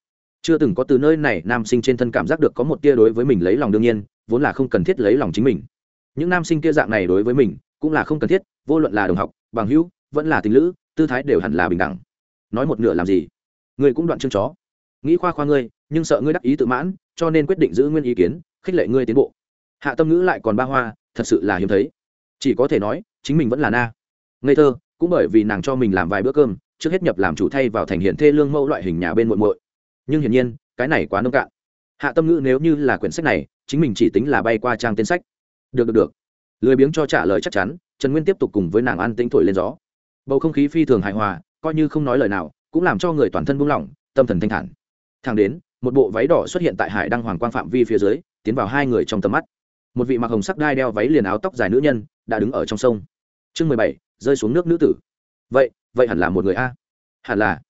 chưa từng có từ nơi này nam sinh trên thân cảm giác được có một tia đối với mình lấy lòng đương nhiên, vốn là không cần thiết lấy lòng chính mình. Những nam sinh kia dạng này đối với mình, cũng là không cần thiết, vô luận là đồng học, bằng hữu, vẫn là tình lữ, tư thái đều hẳn là bình đẳng. Nói một nửa làm gì? Người cũng đoạn chương chó. Nghĩ khoa khoa ngươi, nhưng sợ ngươi đắc ý tự mãn, cho nên quyết định giữ nguyên ý kiến, khích lệ ngươi tiến bộ. Hạ tâm ngữ lại còn ba hoa, thật sự là hiếm thấy. Chỉ có thể nói, chính mình vẫn là na. Ngây thơ, cũng bởi vì nàng cho mình làm vài bữa cơm, trước hết nhập làm chủ thay vào thành hiện thê lương mẫu loại hình nhà bên muộn muội nhưng hiển nhiên, cái này quá nông cạn. Hạ tâm ngữ nếu như là quyển sách này, chính mình chỉ tính là bay qua trang tên sách. Được được được. Lười biếng cho trả lời chắc chắn, trần nguyên tiếp tục cùng với nàng an tĩnh thổi lên gió. Bầu không khí phi thường hài hòa, coi như không nói lời nào, cũng làm cho người toàn thân buông lỏng, tâm thần thanh thản. Thang đến, một bộ váy đỏ xuất hiện tại hải đăng hoàng quang phạm vi phía dưới, tiến vào hai người trong tầm mắt. Một vị mặc hồng sắc đai đeo váy liền áo tóc dài nữ nhân, đã đứng ở trong sông. Chương mười bảy, rơi xuống nước nữ tử. Vậy vậy hẳn là một người a. Hẳn là.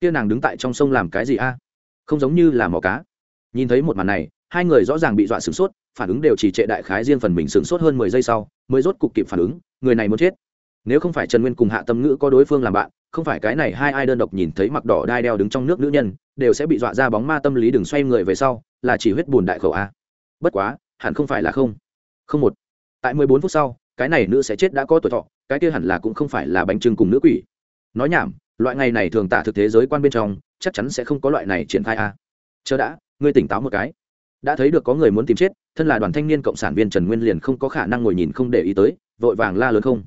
Kia nàng đứng tại trong sông làm cái gì a? Không giống như là mò cá. Nhìn thấy một màn này, hai người rõ ràng bị dọa sửng sốt, phản ứng đều chỉ trệ đại khái riêng phần mình sửng sốt hơn mười giây sau, mới rốt cục kịp phản ứng, người này muốn chết. Nếu không phải trần nguyên cùng hạ tâm ngữ có đối phương làm bạn, không phải cái này hai ai đơn độc nhìn thấy mặc đỏ đai đeo đứng trong nước nữ nhân, đều sẽ bị dọa ra bóng ma tâm lý đừng xoay người về sau, là chỉ huyết bùn đại khẩu a. Bất quá, hẳn không phải là không. Không một. Tại mười bốn phút sau, cái này nữ sẽ chết đã có tuổi thọ, cái kia hẳn là cũng không phải là bánh trưng cùng nữ quỷ. Nói nhảm, loại ngày này thường tả thực thế giới quan bên trong chắc chắn sẽ không có loại này triển khai a. Chờ đã, ngươi tỉnh táo một cái. Đã thấy được có người muốn tìm chết, thân là đoàn thanh niên cộng sản viên trần nguyên liền không có khả năng ngồi nhìn không để ý tới, vội vàng la lớn không.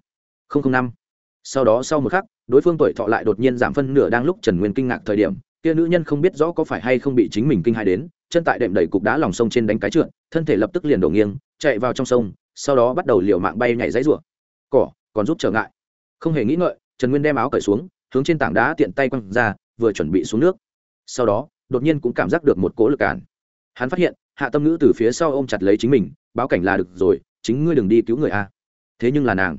Không không năm. Sau đó sau một khắc, đối phương tuổi thọ lại đột nhiên giảm phân nửa đang lúc trần nguyên kinh ngạc thời điểm, kia nữ nhân không biết rõ có phải hay không bị chính mình kinh hãi đến, chân tại đệm đẩy cục đá lòng sông trên đánh cái trượt, thân thể lập tức liền đổ nghiêng, chạy vào trong sông, sau đó bắt đầu liều mạng bay nhảy dãy rủa. Cỏ, còn giúp trở ngại. Không hề nghĩ ngợi, trần nguyên đem áo cởi xuống, hướng trên tảng đá tiện tay quăng ra vừa chuẩn bị xuống nước. Sau đó, đột nhiên cũng cảm giác được một cỗ lực cản. Hắn phát hiện, hạ tâm ngữ từ phía sau ôm chặt lấy chính mình, báo cảnh là được rồi, chính ngươi đừng đi cứu người a. Thế nhưng là nàng.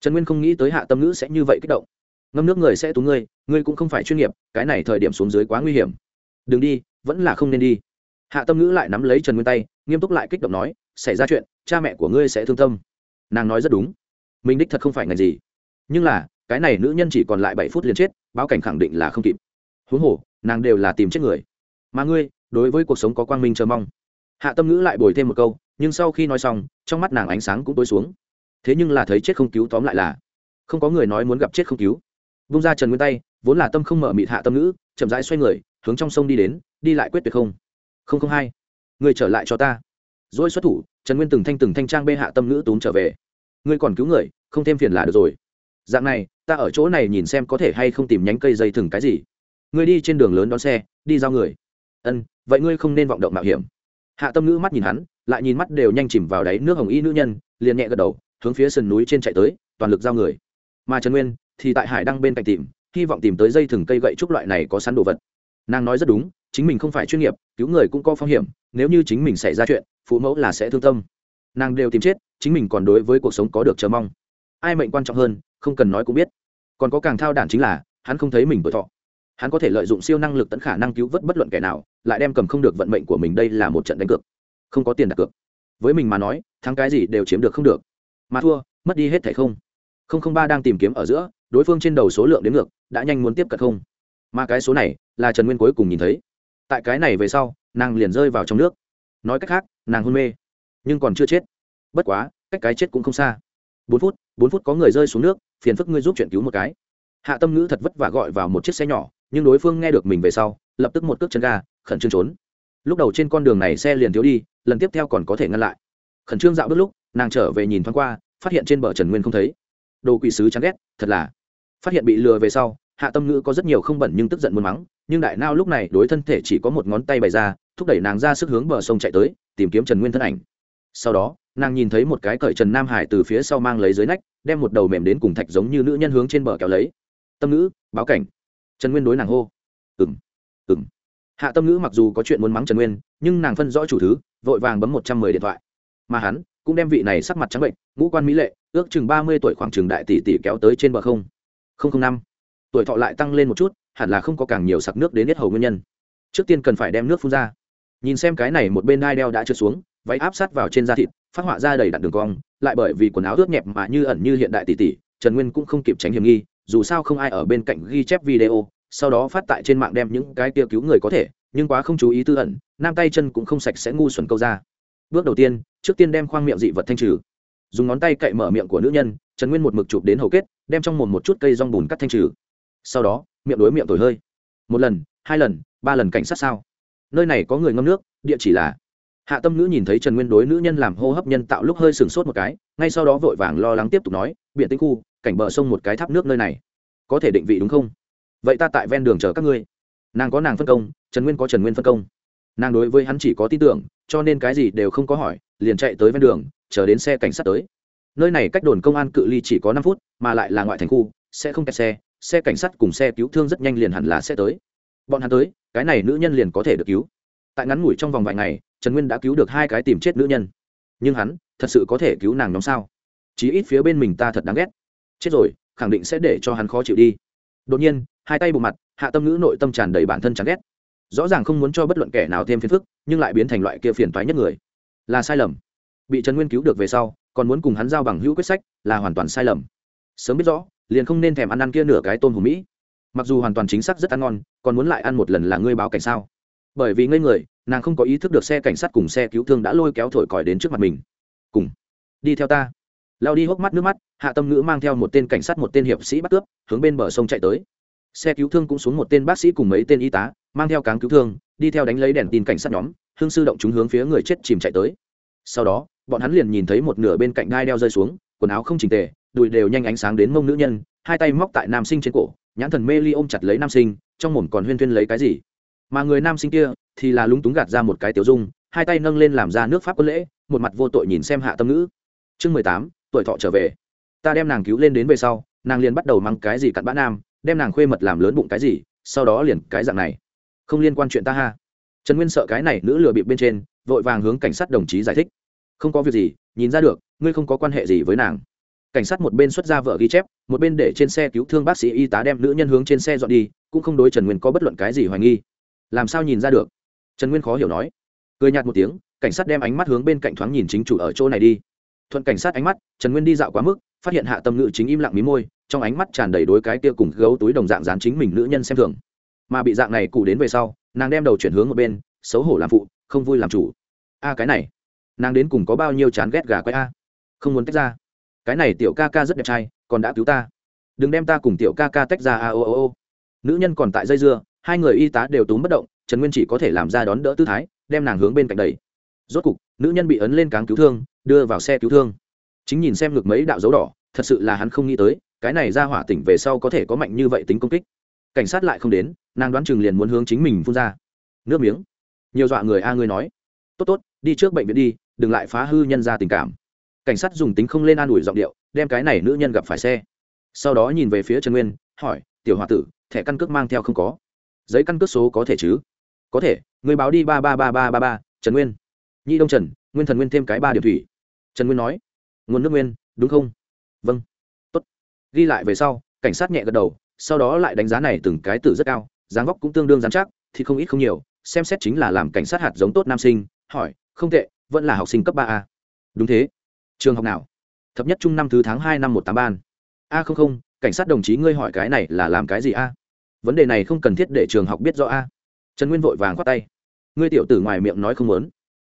Trần nguyên không nghĩ tới hạ tâm ngữ sẽ như vậy kích động. Ngâm nước người sẽ tú ngươi ngươi cũng không phải chuyên nghiệp, cái này thời điểm xuống dưới quá nguy hiểm. Đừng đi, vẫn là không nên đi. Hạ tâm ngữ lại nắm lấy trần nguyên tay, nghiêm túc lại kích động nói, xảy ra chuyện, cha mẹ của ngươi sẽ thương tâm. Nàng nói rất đúng. Mình đích thật không phải ngành gì. Nhưng là, cái này nữ nhân chỉ còn lại bảy phút liền chết, báo cảnh khẳng định là không kịp huống hồ, nàng đều là tìm chết người. Mà ngươi, đối với cuộc sống có quang minh chờ mong. Hạ tâm ngữ lại bồi thêm một câu, nhưng sau khi nói xong, trong mắt nàng ánh sáng cũng tối xuống. Thế nhưng là thấy chết không cứu tóm lại là, không có người nói muốn gặp chết không cứu. Vung ra trần nguyên tay, vốn là tâm không mở mịt hạ tâm ngữ, chậm rãi xoay người, hướng trong sông đi đến, đi lại quyết tuyệt không. Không không hai, người trở lại cho ta. Dỗi xuất thủ, trần nguyên từng thanh từng thanh trang bê hạ tâm ngữ túm trở về. Ngươi còn cứu người, không thêm phiền là được rồi. Dạng này, ta ở chỗ này nhìn xem có thể hay không tìm nhánh cây dây thừng cái gì ngươi đi trên đường lớn đón xe, đi giao người. Ân, vậy ngươi không nên vọng động mạo hiểm. Hạ tâm ngữ mắt nhìn hắn, lại nhìn mắt đều nhanh chìm vào đáy nước hồng y nữ nhân, liền nhẹ gật đầu, hướng phía sườn núi trên chạy tới, toàn lực giao người. Mà trần nguyên thì tại hải đăng bên cạnh tìm, hy vọng tìm tới dây thừng cây gậy trúc loại này có sẵn đồ vật. Nàng nói rất đúng, chính mình không phải chuyên nghiệp, cứu người cũng có phong hiểm, nếu như chính mình xảy ra chuyện, phụ mẫu là sẽ thương tâm. Nàng đều tìm chết, chính mình còn đối với cuộc sống có được chờ mong. Ai mệnh quan trọng hơn, không cần nói cũng biết. Còn có càng thao đản chính là, hắn không thấy mình tuổi thọ hắn có thể lợi dụng siêu năng lực tận khả năng cứu vớt bất luận kẻ nào, lại đem cầm không được vận mệnh của mình đây là một trận đánh cược. Không có tiền đặt cược. Với mình mà nói, thắng cái gì đều chiếm được không được. Mà thua, mất đi hết thẻ không. Không không ba đang tìm kiếm ở giữa, đối phương trên đầu số lượng đến ngược, đã nhanh muốn tiếp cận không. Mà cái số này, là trần nguyên cuối cùng nhìn thấy. Tại cái này về sau, nàng liền rơi vào trong nước. Nói cách khác, nàng hôn mê. Nhưng còn chưa chết. Bất quá, cách cái chết cũng không xa. Bốn phút bốn phút có người rơi xuống nước, phiền phức ngươi giúp chuyện cứu một cái. Hạ tâm ngữ thật vất vả gọi vào một chiếc xe nhỏ nhưng đối phương nghe được mình về sau, lập tức một cước chân ga, khẩn trương trốn. Lúc đầu trên con đường này xe liền thiếu đi, lần tiếp theo còn có thể ngăn lại. Khẩn trương dạo bước lúc, nàng trở về nhìn thoáng qua, phát hiện trên bờ trần nguyên không thấy. Đồ quỷ sứ chán ghét, thật là. Phát hiện bị lừa về sau, hạ tâm ngữ có rất nhiều không bẩn nhưng tức giận muốn mắng, nhưng đại nao lúc này đối thân thể chỉ có một ngón tay bày ra, thúc đẩy nàng ra sức hướng bờ sông chạy tới, tìm kiếm trần nguyên thân ảnh. Sau đó, nàng nhìn thấy một cái cởi trần nam hải từ phía sau mang lấy dưới nách, đem một đầu mềm đến cùng thạch giống như nữ nhân hướng trên bờ kéo lấy. Tâm ngữ, báo cảnh trần nguyên đối nàng hô. Ừng ừng hạ tâm ngữ mặc dù có chuyện muốn mắng trần nguyên, nhưng nàng phân rõ chủ thứ, vội vàng bấm một trăm mười điện thoại. Mà hắn cũng đem vị này sắc mặt trắng bệnh, ngũ quan mỹ lệ, ước chừng ba mươi tuổi khoảng chừng đại tỷ tỷ kéo tới trên bờ không không năm. Tuổi thọ lại tăng lên một chút, hẳn là không có càng nhiều sặc nước đến hết hầu nguyên nhân. Trước tiên cần phải đem nước phun ra. Nhìn xem cái này một bên đai đeo đã trượt xuống, váy áp sát vào trên da thịt, phát họa ra đầy đặn đường cong, lại bởi vì quần áo ướt nhẹp mà như ẩn như hiện đại tỷ tỷ, trần nguyên cũng không kịp tránh hiểm nghi dù sao không ai ở bên cạnh ghi chép video, sau đó phát tại trên mạng đem những cái kia cứu người có thể, nhưng quá không chú ý tư ẩn, nam tay chân cũng không sạch sẽ ngu xuẩn câu ra. Bước đầu tiên, trước tiên đem khoang miệng dị vật thanh trừ. Dùng ngón tay cậy mở miệng của nữ nhân, trần nguyên một mực chụp đến hầu kết, đem trong mồm một chút cây rong bùn cắt thanh trừ. Sau đó, miệng đối miệng thổi hơi. Một lần, hai lần, ba lần cảnh sát sao? Nơi này có người ngâm nước, địa chỉ là. Hạ tâm nữ nhìn thấy trần nguyên đối nữ nhân làm hô hấp nhân tạo lúc hơi sừng sốt một cái, ngay sau đó vội vàng lo lắng tiếp tục nói biện tinh khu cảnh bờ sông một cái tháp nước nơi này. Có thể định vị đúng không? Vậy ta tại ven đường chờ các ngươi. Nàng có nàng phân công, trần nguyên có trần nguyên phân công. Nàng đối với hắn chỉ có tin tưởng, cho nên cái gì đều không có hỏi, liền chạy tới ven đường, chờ đến xe cảnh sát tới. Nơi này cách đồn công an cự ly chỉ có năm phút, mà lại là ngoại thành khu, sẽ không kẹt xe xe cảnh sát cùng xe cứu thương rất nhanh liền hẳn là sẽ tới. Bọn hắn tới, cái này nữ nhân liền có thể được cứu. Tại ngắn ngủi trong vòng vài ngày, trần nguyên đã cứu được hai cái tìm chết nữ nhân. Nhưng hắn thật sự có thể cứu nàng nhóm sao? Chí ít phía bên mình ta thật đáng ghét chết rồi, khẳng định sẽ để cho hắn khó chịu đi. Đột nhiên, hai tay bộ mặt, hạ tâm ngữ nội tâm tràn đầy bản thân chán ghét. Rõ ràng không muốn cho bất luận kẻ nào thêm phiền phức, nhưng lại biến thành loại kia phiền toái nhất người. Là sai lầm. Bị trần nguyên cứu được về sau, còn muốn cùng hắn giao bằng hữu quyết sách, là hoàn toàn sai lầm. Sớm biết rõ, liền không nên thèm ăn ăn kia nửa cái tôm hùm mỹ. Mặc dù hoàn toàn chính xác rất ăn ngon, còn muốn lại ăn một lần là ngươi báo cảnh sao? Bởi vì ngây người, nàng không có ý thức được xe cảnh sát cùng xe cứu thương đã lôi kéo thổi còi đến trước mặt mình. Cùng, đi theo ta lao đi hốc mắt nước mắt, hạ tâm ngữ mang theo một tên cảnh sát một tên hiệp sĩ bắt cướp, hướng bên bờ sông chạy tới. Xe cứu thương cũng xuống một tên bác sĩ cùng mấy tên y tá, mang theo cáng cứu thương, đi theo đánh lấy đèn tin cảnh sát nhóm, hương sư động chúng hướng phía người chết chìm chạy tới. Sau đó, bọn hắn liền nhìn thấy một nửa bên cạnh gai đeo rơi xuống, quần áo không chỉnh tề, đùi đều nhanh ánh sáng đến mông nữ nhân, hai tay móc tại nam sinh trên cổ, nhãn thần mê ly ôm chặt lấy nam sinh, trong mồm còn huyên thuyên lấy cái gì. Mà người nam sinh kia thì là lúng túng gạt ra một cái tiểu dung, hai tay nâng lên làm ra nước pháp quân lễ, một mặt vô tội nhìn xem hạ tâm ngữ. Chương mười tám tuổi thọ trở về. Ta đem nàng cứu lên đến về sau, nàng liền bắt đầu mang cái gì cặn bã nam, đem nàng khuê mật làm lớn bụng cái gì, sau đó liền cái dạng này. Không liên quan chuyện ta ha. Trần nguyên sợ cái này nữ lừa bịp bên trên, vội vàng hướng cảnh sát đồng chí giải thích. Không có việc gì, nhìn ra được, ngươi không có quan hệ gì với nàng. Cảnh sát một bên xuất ra vợ ghi chép, một bên để trên xe cứu thương bác sĩ y tá đem nữ nhân hướng trên xe dọn đi, cũng không đối trần nguyên có bất luận cái gì hoài nghi. Làm sao nhìn ra thuận cảnh sát ánh mắt, trần nguyên đi dạo quá mức, phát hiện hạ tâm ngữ chính im lặng mí môi, trong ánh mắt tràn đầy đối cái kia cùng gấu túi đồng dạng dán chính mình nữ nhân xem thường. Mà bị dạng này cụ đến về sau, nàng đem đầu chuyển hướng một bên, xấu hổ làm phụ, không vui làm chủ. A, cái này, nàng đến cùng có bao nhiêu chán ghét gà quay a? Không muốn tách ra. Cái này tiểu ca ca rất đẹp trai, còn đã cứu ta. Đừng đem ta cùng tiểu ca ca tách ra a, ô ô ô. Nữ nhân còn tại dây dưa, hai người y tá đều túm bất động, trần nguyên chỉ có thể làm ra đón đỡ tư thái, đem nàng hướng bên cạnh đầy rốt cục, nữ nhân bị ấn lên cáng cứu thương đưa vào xe cứu thương. Chính nhìn xem ngực mấy đạo dấu đỏ, thật sự là hắn không nghĩ tới, cái này ra hỏa tỉnh về sau có thể có mạnh như vậy tính công kích. Cảnh sát lại không đến, nàng đoán chừng liền muốn hướng chính mình phun ra. Nước miếng. Nhiều dọa người a ngươi nói. Tốt tốt, đi trước bệnh viện đi, đừng lại phá hư nhân ra tình cảm. Cảnh sát dùng tính không lên an ủi giọng điệu, đem cái này nữ nhân gặp phải xe. Sau đó nhìn về phía trần nguyên, hỏi, tiểu h o a tử, thẻ căn cước mang theo không có? Giấy căn cước số có thể chứ? Có thể, người báo đi ba ba ba ba ba ba, trần nguyên. Nhi đông trần, nguyên thần nguyên thêm cái ba điểm thủy trần nguyên nói, nguồn nước nguyên, đúng không? Vâng. Tốt. Ghi lại về sau, cảnh sát nhẹ gật đầu, sau đó lại đánh giá này từng cái tử rất cao, dáng vóc cũng tương đương dán chắc, thì không ít không nhiều, xem xét chính là làm cảnh sát hạt giống tốt nam sinh, hỏi, không tệ, vẫn là học sinh cấp ba a. Đúng thế. Trường học nào? Thập nhất trung năm thứ tháng hai năm một tám ban a không không, cảnh sát đồng chí ngươi hỏi cái này là làm cái gì a? Vấn đề này không cần thiết để trường học biết rõ a. Trần nguyên vội vàng khoát tay. Ngươi tiểu tử ngoài miệng nói không muốn,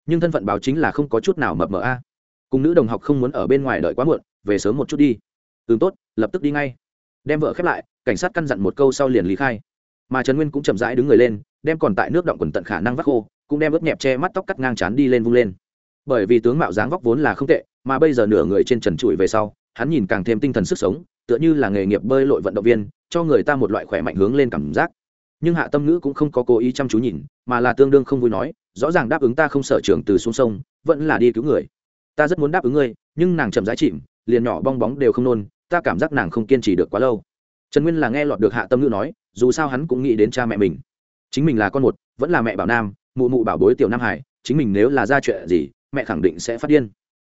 nhưng thân phận báo chính là không có chút nào mập mờ a cùng nữ đồng học không muốn ở bên ngoài đợi quá muộn, về sớm một chút đi. Ừ tốt, lập tức đi ngay. Đem vợ khép lại, cảnh sát căn dặn một câu sau liền lý khai. Mà trần nguyên cũng chậm rãi đứng người lên, đem còn tại nước động quần tận khả năng vắt khô, cũng đem ướt nhẹp che mắt tóc cắt ngang chán đi lên vung lên. Bởi vì tướng mạo dáng vóc vốn là không tệ, mà bây giờ nửa người trên trần trụi về sau, hắn nhìn càng thêm tinh thần sức sống, tựa như là nghề nghiệp bơi lội vận động viên, cho người ta một loại khỏe mạnh hướng lên cảm giác. Nhưng hạ tâm ngữ cũng không có cố ý chăm chú nhìn, mà là tương đương không vui nói, rõ ràng đáp ứng ta không sở trường từ xuống sông, vẫn là đi cứu người ta rất muốn đáp ứng ngươi, nhưng nàng chậm rãi chìm, liền nhỏ bong bóng đều không nôn, ta cảm giác nàng không kiên trì được quá lâu. Trần nguyên là nghe lọt được hạ tâm ngữ nói, dù sao hắn cũng nghĩ đến cha mẹ mình. Chính mình là con một, vẫn là mẹ bảo nam, mụ mụ bảo bối tiểu nam hải, chính mình nếu là ra chuyện gì, mẹ khẳng định sẽ phát điên.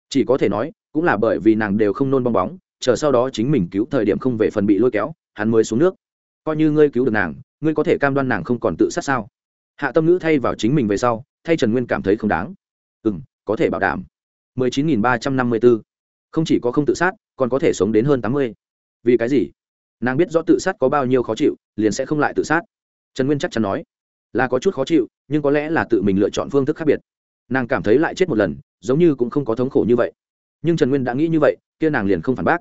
Chỉ có thể nói, cũng là bởi vì nàng đều không nôn bong bóng, chờ sau đó chính mình cứu thời điểm không về phần bị lôi kéo, hắn mới xuống nước. Coi như ngươi cứu được nàng, ngươi có thể cam đoan nàng không còn tự sát sao? Hạ tâm ngữ thay vào chính mình về sau, thay trần nguyên cảm thấy không đáng. Ừ m có thể bảo đảm. 19.354. không chỉ có không tự sát, còn có thể sống đến hơn 80. vì cái gì? Nàng biết rõ tự sát có bao nhiêu khó chịu, liền sẽ không lại tự sát. Trần nguyên chắc chắn nói, là có chút khó chịu, nhưng có lẽ là tự mình lựa chọn phương thức khác biệt. Nàng cảm thấy lại chết một lần, giống như cũng không có thống khổ như vậy. Nhưng trần nguyên đã nghĩ như vậy, kia nàng liền không phản bác.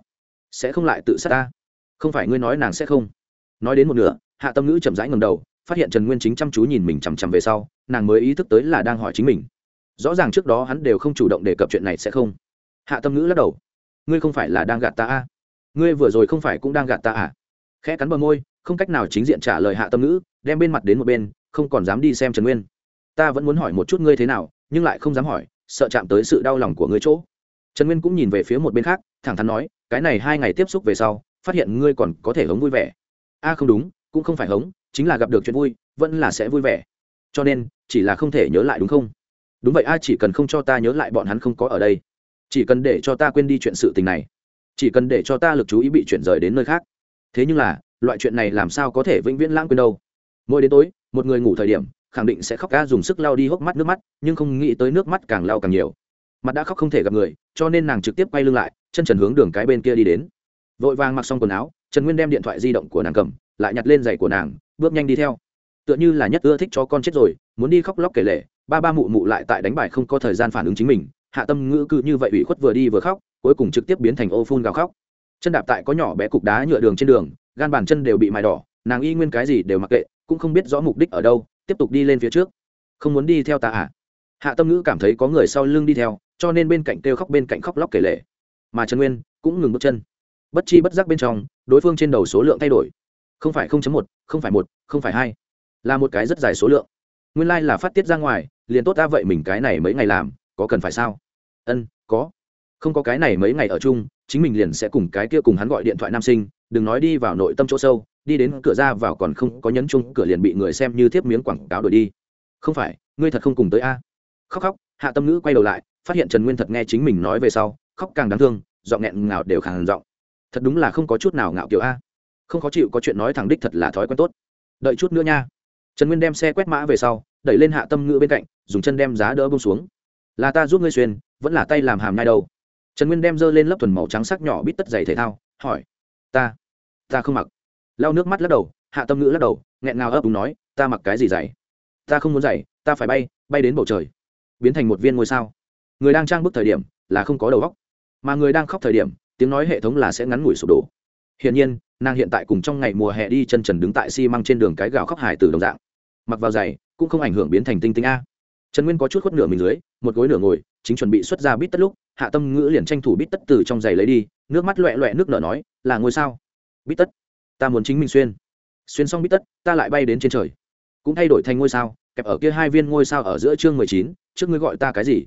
Sẽ không lại tự sát ta? Không phải ngươi nói nàng sẽ không. Nói đến một nửa, hạ tâm ngữ chậm rãi ngầm đầu, phát hiện trần nguyên chính chăm chú nhìn mình chằm chằm về sau, nàng mới ý thức tới là đang hỏi chính mình rõ ràng trước đó hắn đều không chủ động đề cập chuyện này sẽ không. Hạ tâm ngữ lắc đầu. Ngươi không phải là đang gạt ta à? ngươi vừa rồi không phải cũng đang gạt ta à? Khẽ cắn bờ môi, không cách nào chính diện trả lời hạ tâm ngữ, đem bên mặt đến một bên, không còn dám đi xem trần nguyên. Ta vẫn muốn hỏi một chút ngươi thế nào, nhưng lại không dám hỏi, sợ chạm tới sự đau lòng của ngươi chỗ. Trần nguyên cũng nhìn về phía một bên khác, thẳng thắn nói, cái này hai ngày tiếp xúc về sau, phát hiện ngươi còn có thể hống vui vẻ. A, không đúng, cũng không phải hống, chính là gặp được chuyện vui, vẫn là sẽ vui vẻ. Cho nên, chỉ là không thể nhớ lại đúng không? Đúng vậy a chỉ cần không cho ta nhớ lại bọn hắn không có ở đây. Chỉ cần để cho ta quên đi chuyện sự tình này. Chỉ cần để cho ta lực chú ý bị chuyển rời đến nơi khác. Thế nhưng là, loại chuyện này làm sao có thể vĩnh viễn lãng quên đâu. Mỗi đến tối, một người ngủ thời điểm, khẳng định sẽ khóc ca dùng sức lao đi hốc mắt nước mắt, nhưng không nghĩ tới nước mắt càng lao càng nhiều. Mặt đã khóc không thể gặp người, cho nên nàng trực tiếp quay lưng lại, chân trần hướng đường cái bên kia đi đến. Vội vàng mặc xong quần áo, trần nguyên đem điện thoại di động của nàng cầm, lại nhặt lên giày của nàng, bước nhanh đi theo. Tựa như là nhất ưa thích cho con chết rồi, muốn đi khóc lóc kể lể ba ba mụ mụ lại tại đánh bài không có thời gian phản ứng chính mình, hạ tâm ngữ cư như vậy ủy khuất vừa đi vừa khóc, cuối cùng trực tiếp biến thành ô phun gào khóc. Chân đạp tại có nhỏ bé cục đá nhựa đường trên đường, gan bàn chân đều bị mài đỏ, nàng y nguyên cái gì đều mặc kệ, cũng không biết rõ mục đích ở đâu, tiếp tục đi lên phía trước. Không muốn đi theo ta à? Hạ tâm ngữ cảm thấy có người sau lưng đi theo, cho nên bên cạnh kêu khóc bên cạnh khóc lóc kể lể. Mà trần nguyên cũng ngừng bước chân. Bất chi bất giác bên trong, đối phương trên đầu số lượng thay đổi. Không phải một, không phải một, không phải hai. Là một cái rất dài số lượng nguyên lai、like、là phát tiết ra ngoài, liền tốt ta vậy mình cái này mấy ngày làm, có cần phải sao? Ân, có. Không có cái này mấy ngày ở chung, chính mình liền sẽ cùng cái kia cùng hắn gọi điện thoại nam sinh, đừng nói đi vào nội tâm chỗ sâu, đi đến cửa ra vào còn không có nhấn chung cửa liền bị người xem như thiếp miếng quảng cáo đổi đi. Không phải, ngươi thật không cùng tới a? Khóc khóc, hạ tâm ngữ quay đầu lại, phát hiện trần nguyên thật nghe chính mình nói về sau, khóc càng đáng thương, giọng nghẹn ngào đều khàn giọng. Thật đúng là không có chút nào ngạo kiểu a. Không khó chịu có chuyện nói thẳng đích thật là thói quen tốt. Đợi chút nữa nha trần nguyên đem xe quét mã về sau, đẩy lên hạ tâm ngữ bên cạnh, dùng chân đem giá đỡ bông xuống. Là ta giúp ngươi xuyên, vẫn là tay làm hàm nhai đâu? Trần nguyên đem dơ lên lớp thuần màu trắng sắc nhỏ bít tất giày thể thao, hỏi. Ta ta không mặc. Lau nước mắt lắc đầu, hạ tâm ngữ lắc đầu, nghẹn ngào ấp đúng nói, ta mặc cái gì giày? Ta không muốn giày, ta phải bay bay đến bầu trời. Biến thành một viên ngôi sao. Người đang trang bức thời điểm là không có đầu góc mà người đang khóc thời điểm, tiếng nói hệ thống là sẽ ngắn ngủi sụp đổ. Hiển nhiên nàng hiện tại cùng trong ngày mùa hè đi chân trần đứng tại xi、si、măng trên đường cái gào khóc hải từ đồng dạng. Mặc vào giày, cũng không ảnh hưởng biến thành tinh tinh a. Trần nguyên có chút khuất nửa mình dưới, một gối nửa ngồi, chính chuẩn bị xuất ra bít tất lúc, hạ tâm ngữ liền tranh thủ bít tất từ trong giày lấy đi, nước mắt loẹ loẹ nước nở nói, là ngôi sao? Bít tất? Ta muốn chính mình xuyên. Xuyên xong bít tất, ta lại bay đến trên trời. Cũng thay đổi thành ngôi sao, kẹp ở kia hai viên ngôi sao ở giữa chương mười chín, trước ngươi gọi ta cái gì?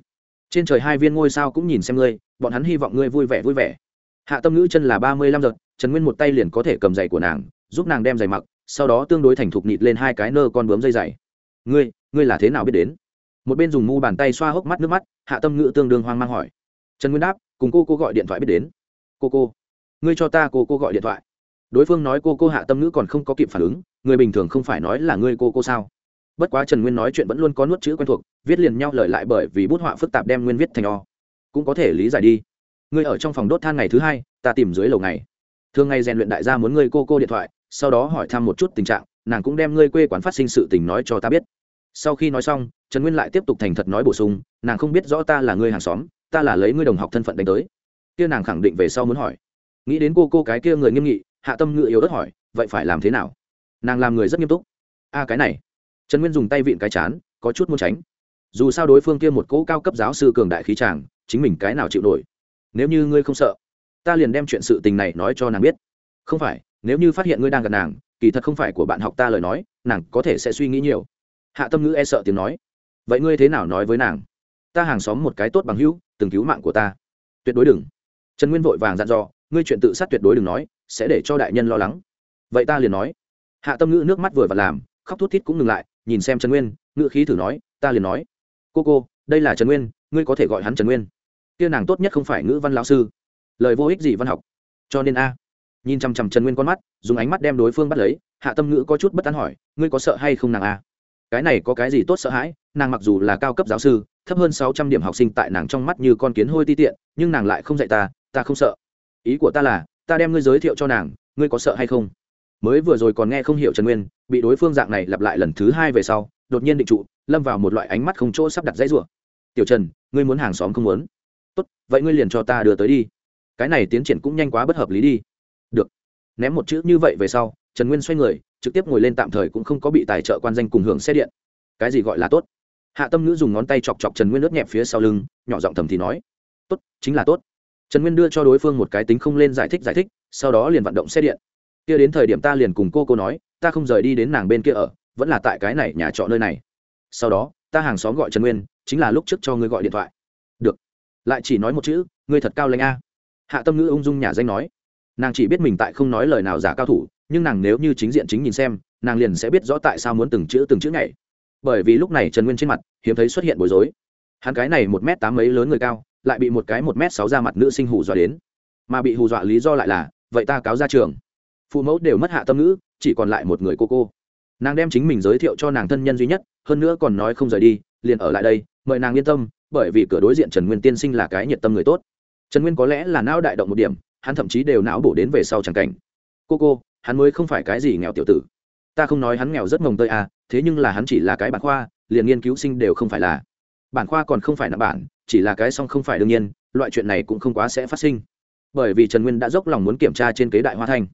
Trên trời hai viên ngôi sao cũng nhìn xem ngươi, bọn hắn hy vọng ngươi vui vẻ vui vẻ. Hạ tâm ngữ chân là ba mươi lăm giật trần nguyên một tay liền có thể cầm giày của nàng, giúp nàng đem giày mặc, sau đó tương đối thành thục nịt lên hai cái nơ con bướm dây giày. Ngươi ngươi là thế nào biết đến? Một bên dùng mu bàn tay xoa hốc mắt nước mắt, hạ tâm ngữ tương đương hoang mang hỏi. Trần nguyên đáp, cùng cô cô gọi điện thoại biết đến. Cô cô, ngươi cho ta cô cô gọi điện thoại. Đối phương nói cô cô hạ tâm ngữ còn không có kịp phản ứng, người bình thường không phải nói là ngươi cô cô sao? Bất quá trần nguyên nói chuyện vẫn luôn có nuốt chữ quen thuộc, viết liền nhau lời lại bởi vì bút họa phức tạp đem nguyên viết thành o. Cũng có thể lý giải đi. Ngươi ở trong phòng đốt than ngày thứ hai, ta tìm dưới lầu ngày thường ngày rèn luyện đại gia muốn ngươi cô cô điện thoại, sau đó hỏi thăm một chút tình trạng, nàng cũng đem ngươi quê quán phát sinh sự tình nói cho ta biết. Sau khi nói xong, trần nguyên lại tiếp tục thành thật nói bổ sung, nàng không biết rõ ta là ngươi hàng xóm, ta là lấy ngươi đồng học thân phận đánh tới. Kia nàng khẳng định về sau muốn hỏi. Nghĩ đến cô cô cái kia người nghiêm nghị, hạ tâm ngự yếu đất hỏi, vậy phải làm thế nào? Nàng làm người rất nghiêm túc. A, cái này. Trần nguyên dùng tay vịn cái chán, có chút muốn tránh. Dù sao đối phương kia một cỗ cao cấp giáo sư cường đại khí tràng chính mình cái nào chịu nổi? Nếu như ngươi không sợ ta liền đem chuyện sự tình này nói cho nàng biết. Không phải, nếu như phát hiện ngươi đang gặp nàng, kỳ thật không phải của bạn học ta lời nói, nàng có thể sẽ suy nghĩ nhiều. Hạ tâm ngữ e sợ tiếng nói. Vậy ngươi thế nào nói với nàng? Ta hàng xóm một cái tốt bằng hữu, từng cứu mạng của ta. Tuyệt đối đừng. Trần nguyên vội vàng dặn dò, ngươi chuyện tự sát tuyệt đối đừng nói, sẽ để cho đại nhân lo lắng. Vậy ta liền nói. Hạ tâm ngữ nước mắt vừa và làm, khóc thút thít cũng ngừng lại, nhìn xem trần nguyên, ngữ khí thử nói, ta liền nói. Cô cô, đây là trần nguyên, ngươi có thể gọi hắn trần nguyên. Kia nàng tốt nhất không phải ngữ văn lão sư lời vô ích gì văn học. Cho nên a, nhìn chằm chằm trần nguyên con mắt, dùng ánh mắt đem đối phương bắt lấy, hạ tâm ngữ có chút bất an hỏi, ngươi có sợ hay không nàng a? Cái này có cái gì tốt sợ hãi, nàng mặc dù là cao cấp giáo sư, thấp hơn sáu trăm điểm học sinh tại nàng trong mắt như con kiến hôi ti tiện, nhưng nàng lại không dạy ta ta không sợ. Ý của ta là, ta đem ngươi giới thiệu cho nàng, ngươi có sợ hay không? Mới vừa rồi còn nghe không hiểu trần nguyên, bị đối phương dạng này lặp lại lần thứ hai về sau, đột nhiên định trụ, lâm vào một loại ánh mắt không chỗ sắp đặt dãy rủa. Tiểu trần, ngươi muốn hàng xóm không muốn? Tốt, vậy ngươi liền cho ta đưa tới đi cái này tiến triển cũng nhanh quá bất hợp lý đi. Được. Ném một chữ như vậy về sau, trần nguyên xoay người, trực tiếp ngồi lên tạm thời cũng không có bị tài trợ quan danh cùng hưởng xe điện. Cái gì gọi là tốt? Hạ tâm ngữ dùng ngón tay chọc chọc trần nguyên ướt nhẹp phía sau lưng, nhỏ giọng thầm thì nói. Tốt, chính là tốt. Trần nguyên đưa cho đối phương một cái tính không lên giải thích giải thích, sau đó liền vận động xe điện. Kia đến thời điểm ta liền cùng cô cô nói, ta không rời đi đến nàng bên kia ở, vẫn là tại cái này nhà trọ nơi này. Sau đó, ta hàng xóm gọi trần nguyên, chính là lúc trước cho ngươi gọi điện thoại. Được. Lại chỉ nói một chữ, ngươi thật cao lãnh a hạ tâm ngữ ung dung nhà danh nói, nàng chỉ biết mình tại không nói lời nào giả cao thủ, nhưng nàng nếu như chính diện chính nhìn xem, nàng liền sẽ biết rõ tại sao muốn từng chữ từng chữ nhảy. Bởi vì lúc này trần nguyên trên mặt, hiếm thấy xuất hiện bối rối. Hắn cái này một m tám mấy lớn người cao, lại bị một cái một m sáu ra mặt nữ sinh hù dọa đến. Mà bị hù dọa lý do lại là, vậy ta cáo ra trường. Phụ mẫu đều mất hạ tâm ngữ, chỉ còn lại một người cô cô. Nàng đem chính mình giới thiệu cho nàng thân nhân duy nhất, hơn nữa còn nói không rời đi, liền ở lại đây, mời nàng yên tâm, bởi vì cửa đối diện trần nguyên tiên sinh là cái nhiệt tâm người tốt trần nguyên có lẽ là não đại động một điểm, hắn thậm chí đều não bổ đến về sau c cảnh. Cô cô, hắn mới không phải cái gì nghèo tiểu tử. Ta không nói hắn nghèo rất mồng tơi à thế nhưng là hắn chỉ là cái bản khoa, liền nghiên cứu sinh đều không phải là. Bản khoa còn không phải là bản, chỉ là cái song không phải đương nhiên, loại chuyện này cũng không quá sẽ phát sinh. Bởi vì trần nguyên đã dốc lòng muốn kiểm tra trên kế đại hoa thanh.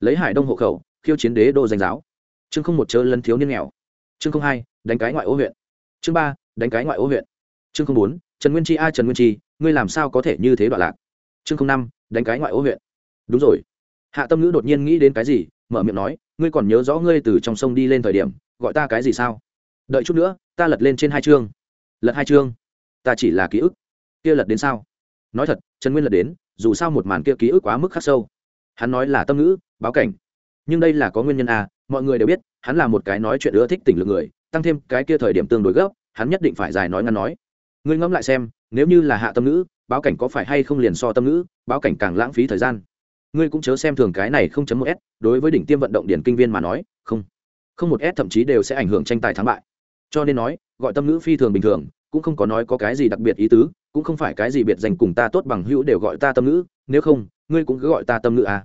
Lấy hải đông hộ khẩu, khiêu chiến đế đô danh giáo. Chương không một chớ lân thiếu niên nghèo. Chương không hai, đánh cái ngoại ô huyện. Chương ba, đánh cái ngoại ô huyện. Chương không bốn, trần nguyên chi a, trần nguyên chi ngươi làm sao có thể như thế đoạn lạc? Chương không năm, đánh cái ngoại ô huyện. Đúng rồi. Hạ tâm ngữ đột nhiên nghĩ đến cái gì, mở miệng nói, ngươi còn nhớ rõ ngươi từ trong sông đi lên thời điểm, gọi ta cái gì sao? Đợi chút nữa, ta lật lên trên hai chương. Lật hai chương? Ta chỉ là ký ức. Kia lật đến sao? Nói thật, trần nguyên lật đến, dù sao một màn kia ký ức quá mức khắc sâu. Hắn nói là tâm ngữ, báo cảnh. Nhưng đây là có nguyên nhân à mọi người đều biết, hắn là một cái nói chuyện ưa thích tỉnh lực người, tăng thêm cái kia thời điểm tương đối gấp, hắn nhất định phải dài nói ngắn nói. Ngươi ngẫm lại xem nếu như là hạ tâm ngữ, báo cảnh có phải hay không liền so tâm ngữ, báo cảnh càng lãng phí thời gian. Ngươi cũng chớ xem thường cái này không chấm một s, đối với đỉnh tiêm vận động điển kinh viên mà nói, không. Không một s thậm chí đều sẽ ảnh hưởng tranh tài thắng bại. Cho nên nói, gọi tâm ngữ phi thường bình thường, cũng không có nói có cái gì đặc biệt ý tứ, cũng không phải cái gì biệt dành cùng ta tốt bằng hữu đều gọi ta tâm ngữ, nếu không, ngươi cũng cứ gọi ta tâm ngữ à.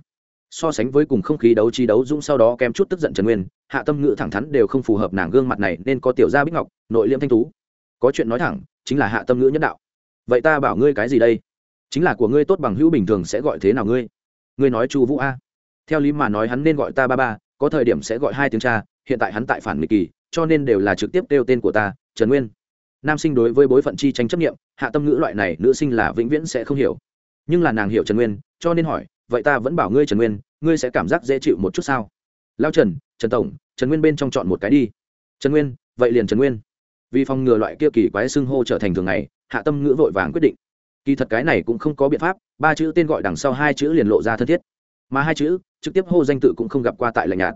so sánh với cùng không khí đấu trí đấu dũng sau đó kém chút tức giận trần nguyên, hạ tâm ngữ thẳng thắn đều không phù hợp nàng gương mặt này, nên có tiểu gia bích ngọc, nội liêm thanh tú. Có chuyện nói thẳng, chính là hạ tâm ngữ nhân đạo vậy ta bảo ngươi cái gì đây? Chính là của ngươi tốt bằng hữu bình thường sẽ gọi thế nào ngươi? Ngươi nói chu vũ a. Theo lý mà nói hắn nên gọi ta ba ba, có thời điểm sẽ gọi hai tiếng cha, hiện tại hắn tại phản nghịch kỳ, cho nên đều là trực tiếp kêu tên của ta, trần nguyên. Nam sinh đối với bối phận chi tranh chấp nghiệm hạ tâm ngữ loại này nữ sinh là vĩnh viễn sẽ không hiểu. Nhưng là nàng hiểu trần nguyên, cho nên hỏi, vậy ta vẫn bảo ngươi trần nguyên, ngươi sẽ cảm giác dễ chịu một chút sao? Lao trần trần tổng, trần nguyên bên trong chọn một cái đi. Trần nguyên, vậy liền trần nguyên. Vì phòng ngừa loại kia kỳ quái xưng hô trở thành thường ngày hạ tâm ngữ vội vàng quyết định. Kỳ thật cái này cũng không có biện pháp, ba chữ tên gọi đằng sau hai chữ liền lộ ra thân thiết. Mà hai chữ, trực tiếp hô danh tự cũng không gặp qua tại lạnh nhạt.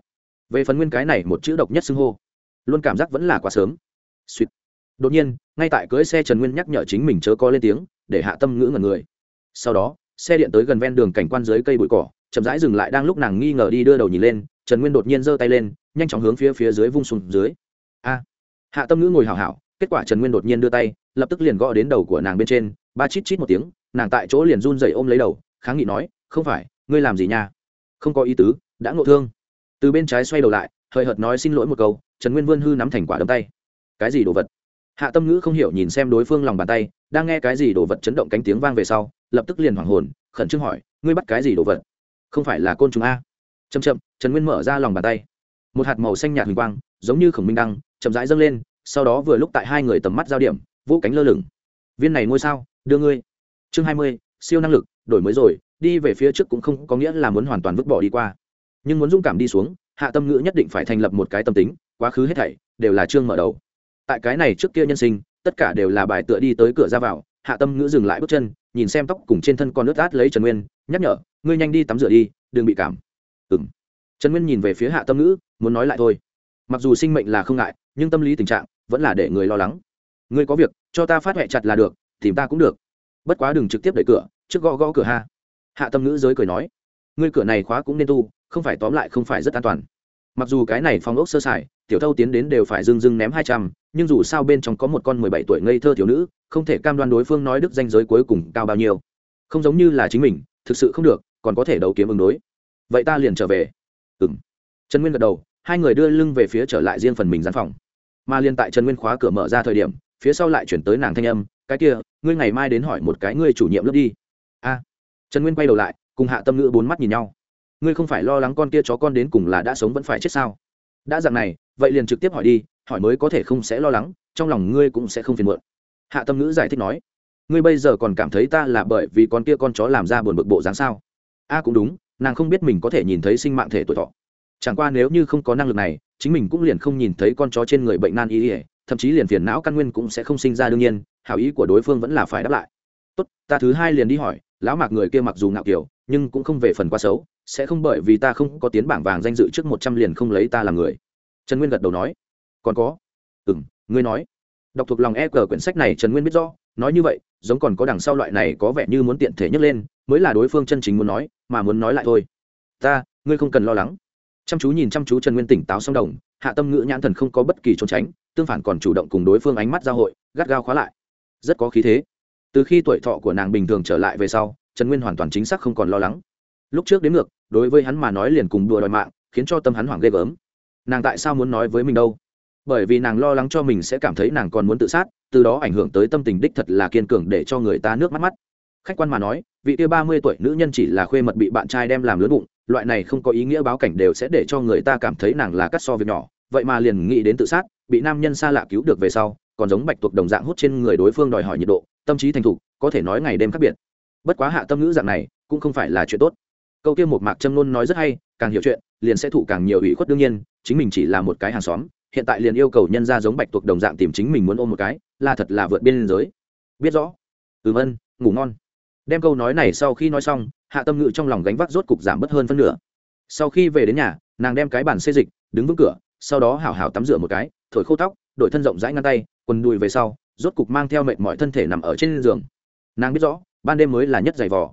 Về phần nguyên cái này, một chữ độc nhất xưng hô. Luôn cảm giác vẫn là quá sớm. Suýt đột nhiên, ngay tại cưới xe trần nguyên nhắc nhở chính mình chớ có lên tiếng, để hạ tâm ngữ ngần người. Sau đó, xe điện tới gần ven đường cảnh quan dưới cây bụi cỏ, chậm rãi dừng lại đang lúc nàng nghi ngờ đi đưa đầu nhìn lên, trần nguyên đột nhiên giơ tay lên, nhanh chóng hướng phía phía dưới vung xuống dưới. A. Hạ tâm ngữ ngồi hào hảo, kết quả trần nguyên đột nhiên đưa tay lập tức liền gõ đến đầu của nàng bên trên, ba chít chít một tiếng, nàng tại chỗ liền run dậy ôm lấy đầu, kháng nghị nói, không phải, ngươi làm gì nha? Không có ý tứ, đã ngộ thương. Từ bên trái xoay đầu lại, hời hợt nói xin lỗi một câu, trần nguyên vươn hư nắm thành quả đấm tay. Cái gì đồ vật? Hạ tâm ngữ không hiểu nhìn xem đối phương lòng bàn tay, đang nghe cái gì đồ vật chấn động cánh tiếng vang về sau, lập tức liền hoảng hồn, khẩn trương hỏi, ngươi bắt cái gì đồ vật? Không phải là côn trùng a? Chậm chậm, trần nguyên mở ra lòng bàn tay. Một hạt màu xanh nhạt huỳnh quang, giống như khổng minh đăng, chậm rãi dâng lên, sau đó vừa lúc tại hai người tầm mắt giao điểm vũ cánh lơ lửng. Viên này ngôi sao, đưa ngươi. Chương hai mươi, siêu năng lực, đổi mới rồi, đi về phía trước cũng không có nghĩa là muốn hoàn toàn vứt bỏ đi qua. Nhưng muốn dũng cảm đi xuống, hạ tâm ngữ nhất định phải thành lập một cái tâm tính, quá khứ hết thảy đều là chương mở đầu. Tại cái này trước kia nhân sinh, tất cả đều là bài tựa đi tới cửa ra vào, hạ tâm ngữ dừng lại bước chân, nhìn xem tóc cùng trên thân con nước át lấy trần nguyên, nhắc nhở, ngươi nhanh đi tắm rửa đi, đừng bị cảm. Ừ m trần nguyên nhìn về phía hạ tâm ngữ, muốn nói lại thôi. Mặc dù sinh mệnh là không ngại, nhưng tâm lý tình trạng vẫn là để người lo lắng ngươi có việc, cho ta phát huệ chặt là được, tìm ta cũng được. Bất quá đừng trực tiếp đẩy cửa, trước gõ gõ cửa ha. Hạ tâm ngữ giới cười nói. Ngươi cửa này khóa cũng nên tu, không phải tóm lại không phải rất an toàn. Mặc dù cái này phong ốc sơ sài, tiểu thâu tiến đến đều phải dưng dưng ném hai trăm, nhưng dù sao bên trong có một con mười bảy tuổi ngây thơ thiếu nữ, không thể cam đoan đối phương nói đức danh giới cuối cùng cao bao nhiêu. Không giống như là chính mình, thực sự không được, còn có thể đấu kiếm ứng đối. Vậy ta liền trở về. Ừ m trần nguyên gật đầu, hai người đưa lưng về phía trở lại riêng phần mình gian phòng. Mà liên tại trần nguyên khóa cửa mở ra thời điểm phía sau lại chuyển tới nàng thanh âm, cái kia, ngươi ngày mai đến hỏi một cái ngươi chủ nhiệm lớp đi. A. Trần nguyên quay đầu lại, cùng hạ tâm ngữ bốn mắt nhìn nhau. Ngươi không phải lo lắng con kia chó con đến cùng là đã sống vẫn phải chết sao? Đã dạng này, vậy liền trực tiếp hỏi đi, hỏi mới có thể không sẽ lo lắng, trong lòng ngươi cũng sẽ không phiền muộn. Hạ tâm ngữ giải thích nói. Ngươi bây giờ còn cảm thấy ta là bởi vì con kia con chó làm ra buồn bực bộ dáng sao? A, cũng đúng, nàng không biết mình có thể nhìn thấy sinh mạng thể tuổi thọ. Chẳng qua nếu như không có năng lực này, chính mình cũng liền không nhìn thấy con chó trên người bệnh nan y ỉa thậm chí liền phiền não căn nguyên cũng sẽ không sinh ra đương nhiên, hảo ý của đối phương vẫn là phải đáp lại. Tốt, ta thứ hai liền đi hỏi, lão mạc người kia mặc dù ngạo kiểu, nhưng cũng không về phần quá xấu, sẽ không bởi vì ta không có tiến bảng vàng danh dự trước một trăm liền không lấy ta làm người. Trần nguyên gật đầu nói. Còn có? Ừ m ngươi nói. Đọc thuộc lòng e cờ quyển sách này trần nguyên biết rõ, nói như vậy, giống còn có đằng sau loại này có vẻ như muốn tiện thể nhấc lên, mới là đối phương chân chính muốn nói, mà muốn nói lại thôi. Ta, ngươi không cần lo lắng. Chăm chú nhìn chăm chú trần nguyên tỉnh táo song đồng, hạ tâm ngữ nhãn thần không có bất kỳ trốn tránh tương phản còn chủ động cùng đối phương ánh mắt giao hội, gắt gao khóa lại. Rất có khí thế. Từ khi tuổi thọ của nàng bình thường trở lại về sau, trần nguyên hoàn toàn chính xác không còn lo lắng. Lúc trước đến ngược, đối với hắn mà nói liền cùng đùa đòi mạng, khiến cho tâm hắn hoảng ghê gớm. Nàng tại sao muốn nói với mình đâu? Bởi vì nàng lo lắng cho mình sẽ cảm thấy nàng còn muốn tự sát, từ đó ảnh hưởng tới tâm tình đích thật là kiên cường để cho người ta nước mắt mắt. Khách quan mà nói, vị kia ba mươi tuổi nữ nhân chỉ là khuê mật bị bạn trai đem làm lớn bụng, loại này không có ý nghĩa báo cảnh đều sẽ để cho người ta cảm thấy nàng là cắt so việc nhỏ, vậy mà liền nghĩ đến tự sát bị nam nhân xa lạ cứu được về sau, còn giống bạch tuộc đồng dạng hút trên người đối phương đòi hỏi nhiệt độ, tâm trí thành thục, có thể nói ngày đêm khác biệt. Bất quá hạ tâm ngữ dạng này, cũng không phải là chuyện tốt. Câu kia một mạc châm nôn nói rất hay, càng hiểu chuyện, liền sẽ thụ càng nhiều ủy khuất đương nhiên, chính mình chỉ là một cái hàng xóm, hiện tại liền yêu cầu nhân ra giống bạch tuộc đồng dạng tìm chính mình muốn ôm một cái, là thật là vượt biên giới. Biết rõ. Ừ vân, ngủ ngon. Đem câu nói này sau khi nói xong, hạ tâm ngữ trong lòng gánh vác rốt cục giảm bớt hơn phân nửa. Sau khi về đến nhà, nàng đem cái bàn xê dịch, đứng vững cửa, sau đó hảo hảo tắm rửa một cái thổi khô tóc, đổi thân rộng rãi ngăn tay, quần đùi về sau, rốt cục mang theo mệt mọi thân thể nằm ở trên giường. Nàng biết rõ, ban đêm mới là nhất dày vò.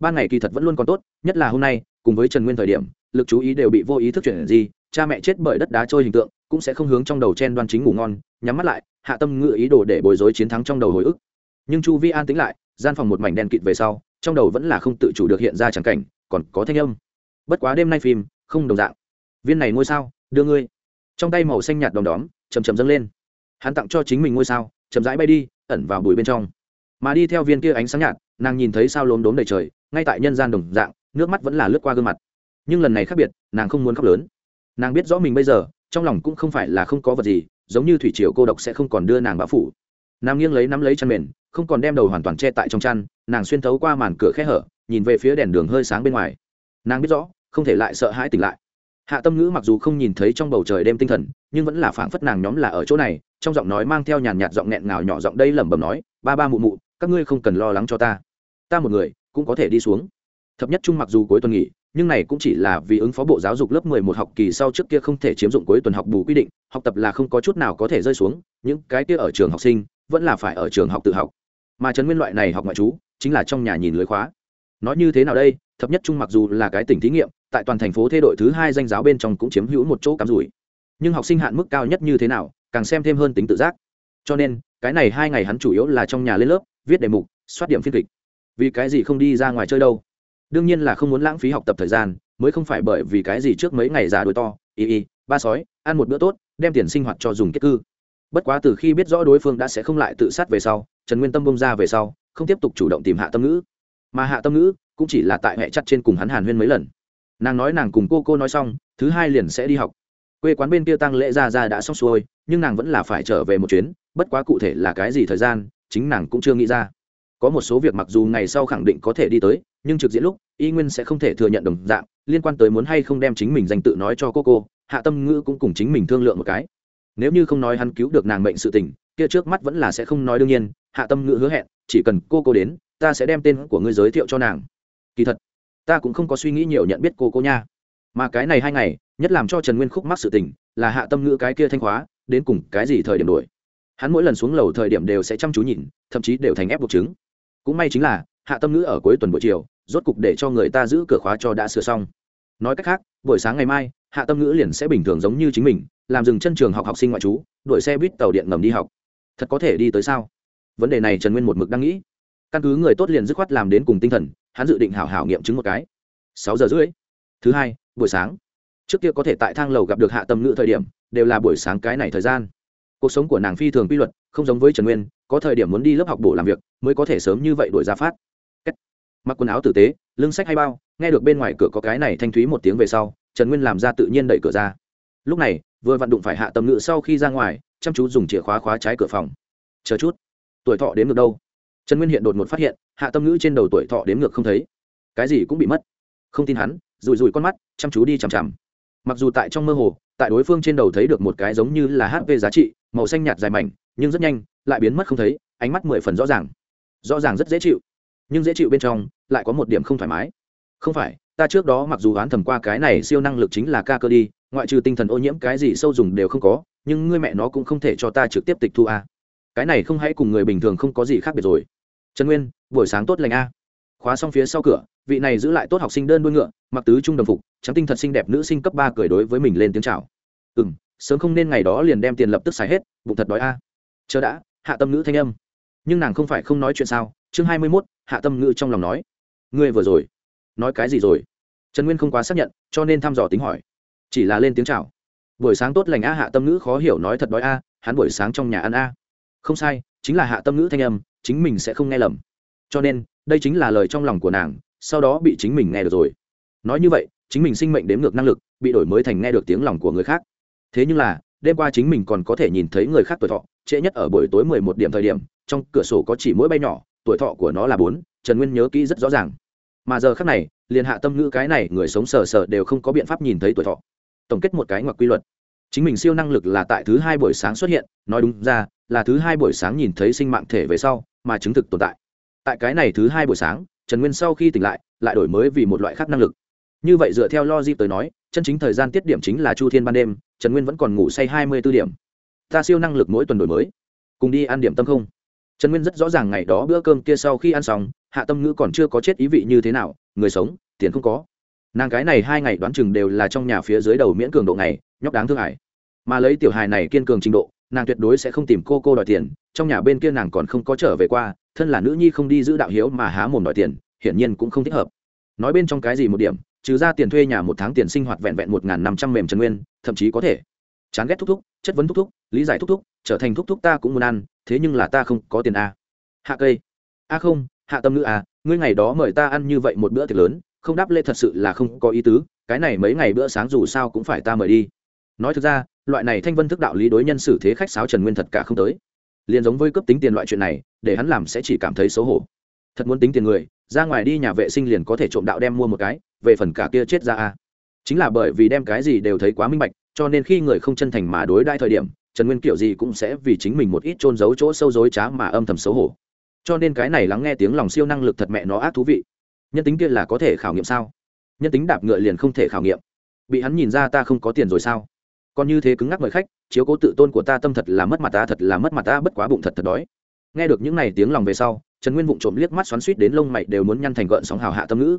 Ban ngày kỳ thật vẫn luôn còn tốt, nhất là hôm nay, cùng với trần nguyên thời điểm, lực chú ý đều bị vô ý thức chuyển gì cha mẹ chết bởi đất đá trôi hình tượng, cũng sẽ không hướng trong đầu chen đoan chính ngủ ngon, nhắm mắt lại, hạ tâm ngự ý đồ để bối rối chiến thắng trong đầu hồi ức. Nhưng chu vi an tính lại, gian phòng một mảnh đen kịt về sau, trong đầu vẫn là không tự chủ được hiện ra chẳng cảnh, còn có thanh âm. Bất quá đêm nay phim, không đồng dạng. Viên này ngôi sao, đưa ngươi trong tay màu xanh nhạt đom đóm chầm chầm dâng lên. Hắn tặng cho chính mình ngôi sao, chậm rãi bay đi, ẩn vào bụi bên trong. Mà đi theo viên kia ánh sáng nhạt, nàng nhìn thấy sao lốm đốm đầy trời, ngay tại nhân gian đồng dạng, nước mắt vẫn là lướt qua gương mặt. Nhưng lần này khác biệt, nàng không muốn khóc lớn. Nàng biết rõ mình bây giờ, trong lòng cũng không phải là không có vật gì, giống như thủy triều cô độc sẽ không còn đưa nàng bão phủ. Nàng nghiêng lấy nắm lấy chăn mền, không còn đem đầu hoàn toàn che tại trong chăn, nàng xuyên thấu qua màn cửa khe hở, nhìn về phía đèn đường hơi sáng bên ngoài. Nàng biết rõ, không thể lại sợ hãi tỉnh lại hạ tâm ngữ mặc dù không nhìn thấy trong bầu trời đêm tinh thần, nhưng vẫn là phảng phất nàng nhóm là ở chỗ này, trong giọng nói mang theo nhàn nhạt giọng nghẹn ngào nhỏ giọng đây lẩm bẩm nói, ba ba mụ mụ, các ngươi không cần lo lắng cho ta. Ta một người cũng có thể đi xuống. Thập nhất trung mặc dù cuối tuần nghỉ, nhưng này cũng chỉ là vì ứng phó bộ giáo dục lớp 11 học kỳ sau trước kia không thể chiếm dụng cuối tuần học bù quy định, học tập là không có chút nào có thể rơi xuống, những cái kia ở trường học sinh vẫn là phải ở trường học tự học. Mà trấn nguyên loại này học ngoại trú chính là trong nhà nhìn lưới khóa. Nói như thế nào đây? Thập nhất trung mặc dù là cái tỉnh thí nghiệm tại toàn thành phố thê đội thứ hai danh giáo bên trong cũng chiếm hữu một chỗ cắm rủi. Nhưng học sinh hạn mức cao nhất như thế nào, càng xem thêm hơn tính tự giác. Cho nên, cái này hai ngày hắn chủ yếu là trong nhà lên lớp, viết đề mục, soát điểm phiên kịch. Vì cái gì không đi ra ngoài chơi đâu? Đương nhiên là không muốn lãng phí học tập thời gian, mới không phải bởi vì cái gì trước mấy ngày già đôi to, y y, ba sói, ăn một bữa tốt, đem tiền sinh hoạt cho dùng kết cư. Bất quá từ khi biết rõ đối phương đã sẽ không lại tự sát về sau, trần nguyên tâm bông ra về sau, không tiếp tục chủ động tìm hạ tâm ngữ. Mà hạ tâm ngữ cũng chỉ là tại hệ chặt trên cùng hắn hàn huyên mấy lần nàng nói nàng cùng cô cô nói xong, thứ hai liền sẽ đi học. Quê quán bên kia tăng lễ ra ra đã xong xuôi, nhưng nàng vẫn là phải trở về một chuyến, bất quá cụ thể là cái gì thời gian, chính nàng cũng chưa nghĩ ra. Có một số việc mặc dù ngày sau khẳng định có thể đi tới, nhưng trực diễn lúc, y nguyên sẽ không thể thừa nhận đồng dạng, liên quan tới muốn hay không đem chính mình danh tự nói cho cô cô, hạ tâm ngữ cũng cùng chính mình thương lượng một cái. Nếu như không nói hắn cứu được nàng mệnh sự tình, kia trước mắt vẫn là sẽ không nói đương nhiên, hạ tâm ngữ hứa hẹn, chỉ cần cô cô đến, ta sẽ đem tên của ngươi giới thiệu cho nàng. Kỳ thật ta cũng không có suy nghĩ nhiều nhận biết cô cô nha. Mà cái này hai ngày, nhất làm cho trần nguyên khúc mắc sự tình, là hạ tâm ngữ cái kia thanh khóa, đến cùng cái gì thời điểm đổi. Hắn mỗi lần xuống lầu thời điểm đều sẽ chăm chú nhìn, thậm chí đều thành ép buộc chứng. Cũng may chính là, hạ tâm ngữ ở cuối tuần buổi chiều, rốt cục để cho người ta giữ cửa khóa cho đã sửa xong. Nói cách khác, buổi sáng ngày mai, hạ tâm ngữ liền sẽ bình thường giống như chính mình, làm dừng chân trường học học sinh ngoại trú, đuổi xe buýt tàu điện ngầm đi học. Thật có thể đi tới sao? Vấn đề này trần nguyên một mực đang nghĩ. Căn cứ người tốt liền dứt khoát làm đến cùng tinh thần hắn dự định hảo hảo nghiệm chứng một cái. Sáu giờ rưỡi, thứ hai, buổi sáng. Trước kia có thể tại thang lầu gặp được hạ tâm ngữ thời điểm, đều là buổi sáng cái này thời gian. Cuộc sống của nàng phi thường quy luật, không giống với trần nguyên, có thời điểm muốn đi lớp học bổ làm việc, mới có thể sớm như vậy đổi ra phát. Mặc quần áo tử tế, lưng sách hay bao, nghe được bên ngoài cửa có cái này thanh thúy một tiếng về sau, trần nguyên làm ra tự nhiên đẩy cửa ra. Lúc này, vừa vặn đụng phải hạ tâm ngữ sau khi ra ngoài, chăm chú dùng chìa khóa khóa trái cửa phòng. Chờ chút. Tuổi thọ đến ngược đâu? Trần nguyên hiện đột ngột phát hiện, hạ tâm ngữ trên đầu tuổi thọ đếm ngược không thấy. Cái gì cũng bị mất. Không tin hắn rùi rùi con mắt, chăm chú đi chằm chằm. Mặc dù tại trong mơ hồ, tại đối phương trên đầu thấy được một cái giống như là hp giá trị, màu xanh nhạt dài mảnh, nhưng rất nhanh, lại biến mất không thấy, ánh mắt mười phần rõ ràng. Rõ ràng rất dễ chịu, nhưng dễ chịu bên trong, lại có một điểm không thoải mái. Không phải, ta trước đó mặc dù oán thầm qua cái này siêu năng lực chính là ca cơ đi, ngoại trừ tinh thần ô nhiễm cái gì sâu dùng đều không có, nhưng ngươi mẹ nó cũng không thể cho ta trực tiếp tịch thu à? cái này không hãy cùng người bình thường không có gì khác biệt rồi trần nguyên, buổi sáng tốt lành a. Khóa xong phía sau cửa, vị này giữ lại tốt học sinh đơn đuôi ngựa, mặc tứ trung đồng phục, trắng tinh thật xinh đẹp nữ sinh cấp ba cười đối với mình lên tiếng chào. Ừ m sớm không nên ngày đó liền đem tiền lập tức xài hết, bụng thật đói a. Chờ đã, hạ tâm ngữ thanh âm. Nhưng nàng không phải không nói chuyện sao? Chương hai mươi mốt, hạ tâm ngữ trong lòng nói. Ngươi vừa rồi, nói cái gì rồi? Trần nguyên không quá xác nhận, cho nên thăm dò tính hỏi. Chỉ là lên tiếng chào. Buổi sáng tốt lành a, hạ tâm ngữ khó hiểu nói thật đói a, hắn buổi sáng trong nhà ăn a. Không sai chính là hạ tâm ngữ thanh âm, chính mình sẽ không nghe lầm. Cho nên, đây chính là lời trong lòng của nàng, sau đó bị chính mình nghe được rồi. Nói như vậy, chính mình sinh mệnh đếm ngược năng lực, bị đổi mới thành nghe được tiếng lòng của người khác. Thế nhưng là, đêm qua chính mình còn có thể nhìn thấy người khác tuổi thọ, trễ nhất ở buổi tối mười một điểm thời điểm, trong cửa sổ có chỉ mỗi bay nhỏ, tuổi thọ của nó là bốn, trần nguyên nhớ kỹ rất rõ ràng. Mà giờ khác này, liền hạ tâm ngữ cái này người sống sờ sờ đều không có biện pháp nhìn thấy tuổi thọ. Tổng kết một cái ngoặc quy luật. Chính mình siêu năng lực là tại thứ hai buổi sáng xuất hiện, nói đúng ra là thứ hai buổi sáng nhìn thấy sinh mạng thể về sau mà chứng thực tồn tại. Tại cái này thứ hai buổi sáng, trần nguyên sau khi tỉnh lại lại đổi mới vì một loại khác năng lực. Như vậy dựa theo logic tới nói, chân chính thời gian tiết điểm chính là chu thiên ban đêm, trần nguyên vẫn còn ngủ say hai mươi b ố điểm. Ta siêu năng lực mỗi tuần đổi mới. Cùng đi ăn điểm tâm không? Trần nguyên rất rõ ràng ngày đó bữa cơm kia sau khi ăn xong, hạ tâm ngữ còn chưa có chết ý vị như thế nào, người sống, tiền không có. Nàng cái này hai ngày đoán chừng đều là trong nhà phía dưới đầu miễn cường độ này nhóc đáng thương hải mà lấy tiểu hài này kiên cường trình độ nàng tuyệt đối sẽ không tìm cô cô đòi tiền, trong nhà bên kia nàng còn không có trở về qua, thân là nữ nhi không đi giữ đạo hiếu mà há mồm đòi tiền, hiển nhiên cũng không thích hợp. Nói bên trong cái gì một điểm, trừ ra tiền thuê nhà một tháng tiền sinh hoạt vẹn vẹn một n g h n năm trăm mềm trần nguyên, thậm chí có thể. Chán ghét thúc thúc, chất vấn thúc thúc, lý giải thúc thúc, trở thành thúc thúc ta cũng muốn ăn, thế nhưng là ta không có tiền a hạ cây. A không, hạ tâm nữ a ngươi ngày đó mời ta ăn như vậy một bữa tiệc lớn, không đáp lê thật sự là không có ý tứ, cái này mấy ngày bữa sáng dù sao cũng phải ta mời đi. Nói thực ra loại này thanh vân thức đạo lý đối nhân xử thế khách sáo trần nguyên thật cả không tới. Liền giống với cấp tính tiền loại chuyện này, để hắn làm sẽ chỉ cảm thấy xấu hổ. Thật muốn tính tiền người, ra ngoài đi nhà vệ sinh liền có thể trộm đạo đem mua một cái, về phần cả kia chết ra a. Chính là bởi vì đem cái gì đều thấy quá minh bạch, cho nên khi người không chân thành mà đối đãi thời điểm, trần nguyên kiểu gì cũng sẽ vì chính mình một ít trôn giấu chỗ sâu dối trá mà âm thầm xấu hổ. Cho nên cái này lắng nghe tiếng lòng siêu năng lực thật mẹ nó ác thú vị. Nhân tính kia là có thể khảo nghiệm sao? Nhân tính đạp ngựa liền không thể khảo nghiệm. Bị hắn nhìn ra ta không có tiền rồi sao? Còn như thế cứng ngắc mời khách, chiếu cố tự tôn của ta tâm thật là mất mặt ta, thật là mất mặt ta, bất quá bụng thật thật đói. Nghe được những n à y tiếng lòng về sau, trần nguyên vụng trộm liếc mắt xoắn suýt đến lông mày đều muốn nhăn thành gợn sóng hào hạ tâm ngữ.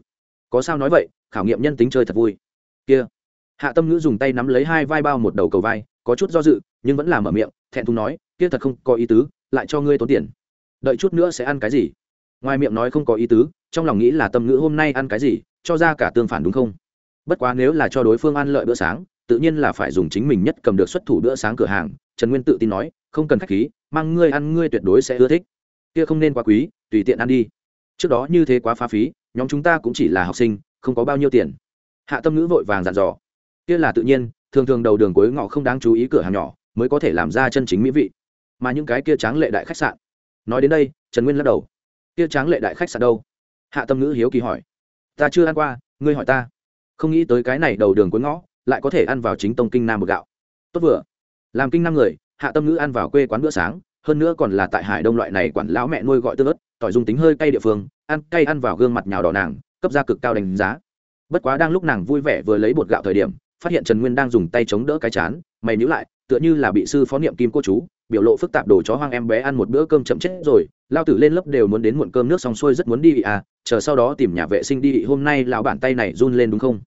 Có sao nói vậy, khảo nghiệm nhân tính chơi thật vui. Kia. Hạ tâm ngữ dùng tay nắm lấy hai vai bao một đầu cầu vai, có chút do dự, nhưng vẫn là mở miệng, thẹn thùng nói, kia thật không có ý tứ, lại cho ngươi tốn tiền. Đợi chút nữa sẽ ăn cái gì? Ngoài miệng nói không có ý tứ, trong lòng nghĩ là tâm ngữ hôm nay ăn cái gì, cho ra cả tương phản đúng không? Bất quá nếu là cho đối phương ăn lợi bữa sáng tự nhiên là phải dùng chính mình nhất cầm được xuất thủ bữa sáng cửa hàng, trần nguyên tự tin nói, không cần khách khí, mang ngươi ăn, ngươi tuyệt đối sẽ ưa thích. Kia không nên quá quý, tùy tiện ăn đi. Trước đó như thế quá phá phí, nhóm chúng ta cũng chỉ là học sinh, không có bao nhiêu tiền. Hạ tâm ngữ vội vàng dặn dò. Kia là tự nhiên, thường thường đầu đường cuối ngõ không đáng chú ý cửa hàng nhỏ, mới có thể làm ra chân chính mỹ vị. Mà những cái kia tráng lệ đại khách sạn. Nói đến đây, trần nguyên lắc đầu. Kia tráng lệ đại khách sạn đâu? Hạ tâm ngữ hiếu kỳ hỏi. Ta chưa ăn qua, ngươi hỏi ta. Không nghĩ tới cái này đầu đường cuối ngõ lại có thể ăn vào chính tông kinh nam một gạo. Tốt vừa. Làm kinh năm người, hạ tâm ngữ ăn vào quê quán bữa sáng, hơn nữa còn là tại hải đông loại này quản lão mẹ nuôi gọi tương ớt, tỏi dung tính hơi cay địa phương, ăn cay ăn vào gương mặt nhào đỏ nàng, cấp ra cực cao đánh giá. Bất quá đang lúc nàng vui vẻ vừa lấy bột gạo thời điểm, phát hiện trần nguyên đang dùng tay chống đỡ cái chán, mày nhữ lại, tựa như là bị sư phó niệm kim cô chú, biểu lộ phức tạp đồ chó hoang em bé ăn một bữa cơm chậm chết rồi, lao tử lên lớp đều muốn đến muộn cơm nước xong xuôi rất muốn đi à chờ sau đó tìm nhà vệ sinh đi, hôm nay lão bản tay này run lên đúng không?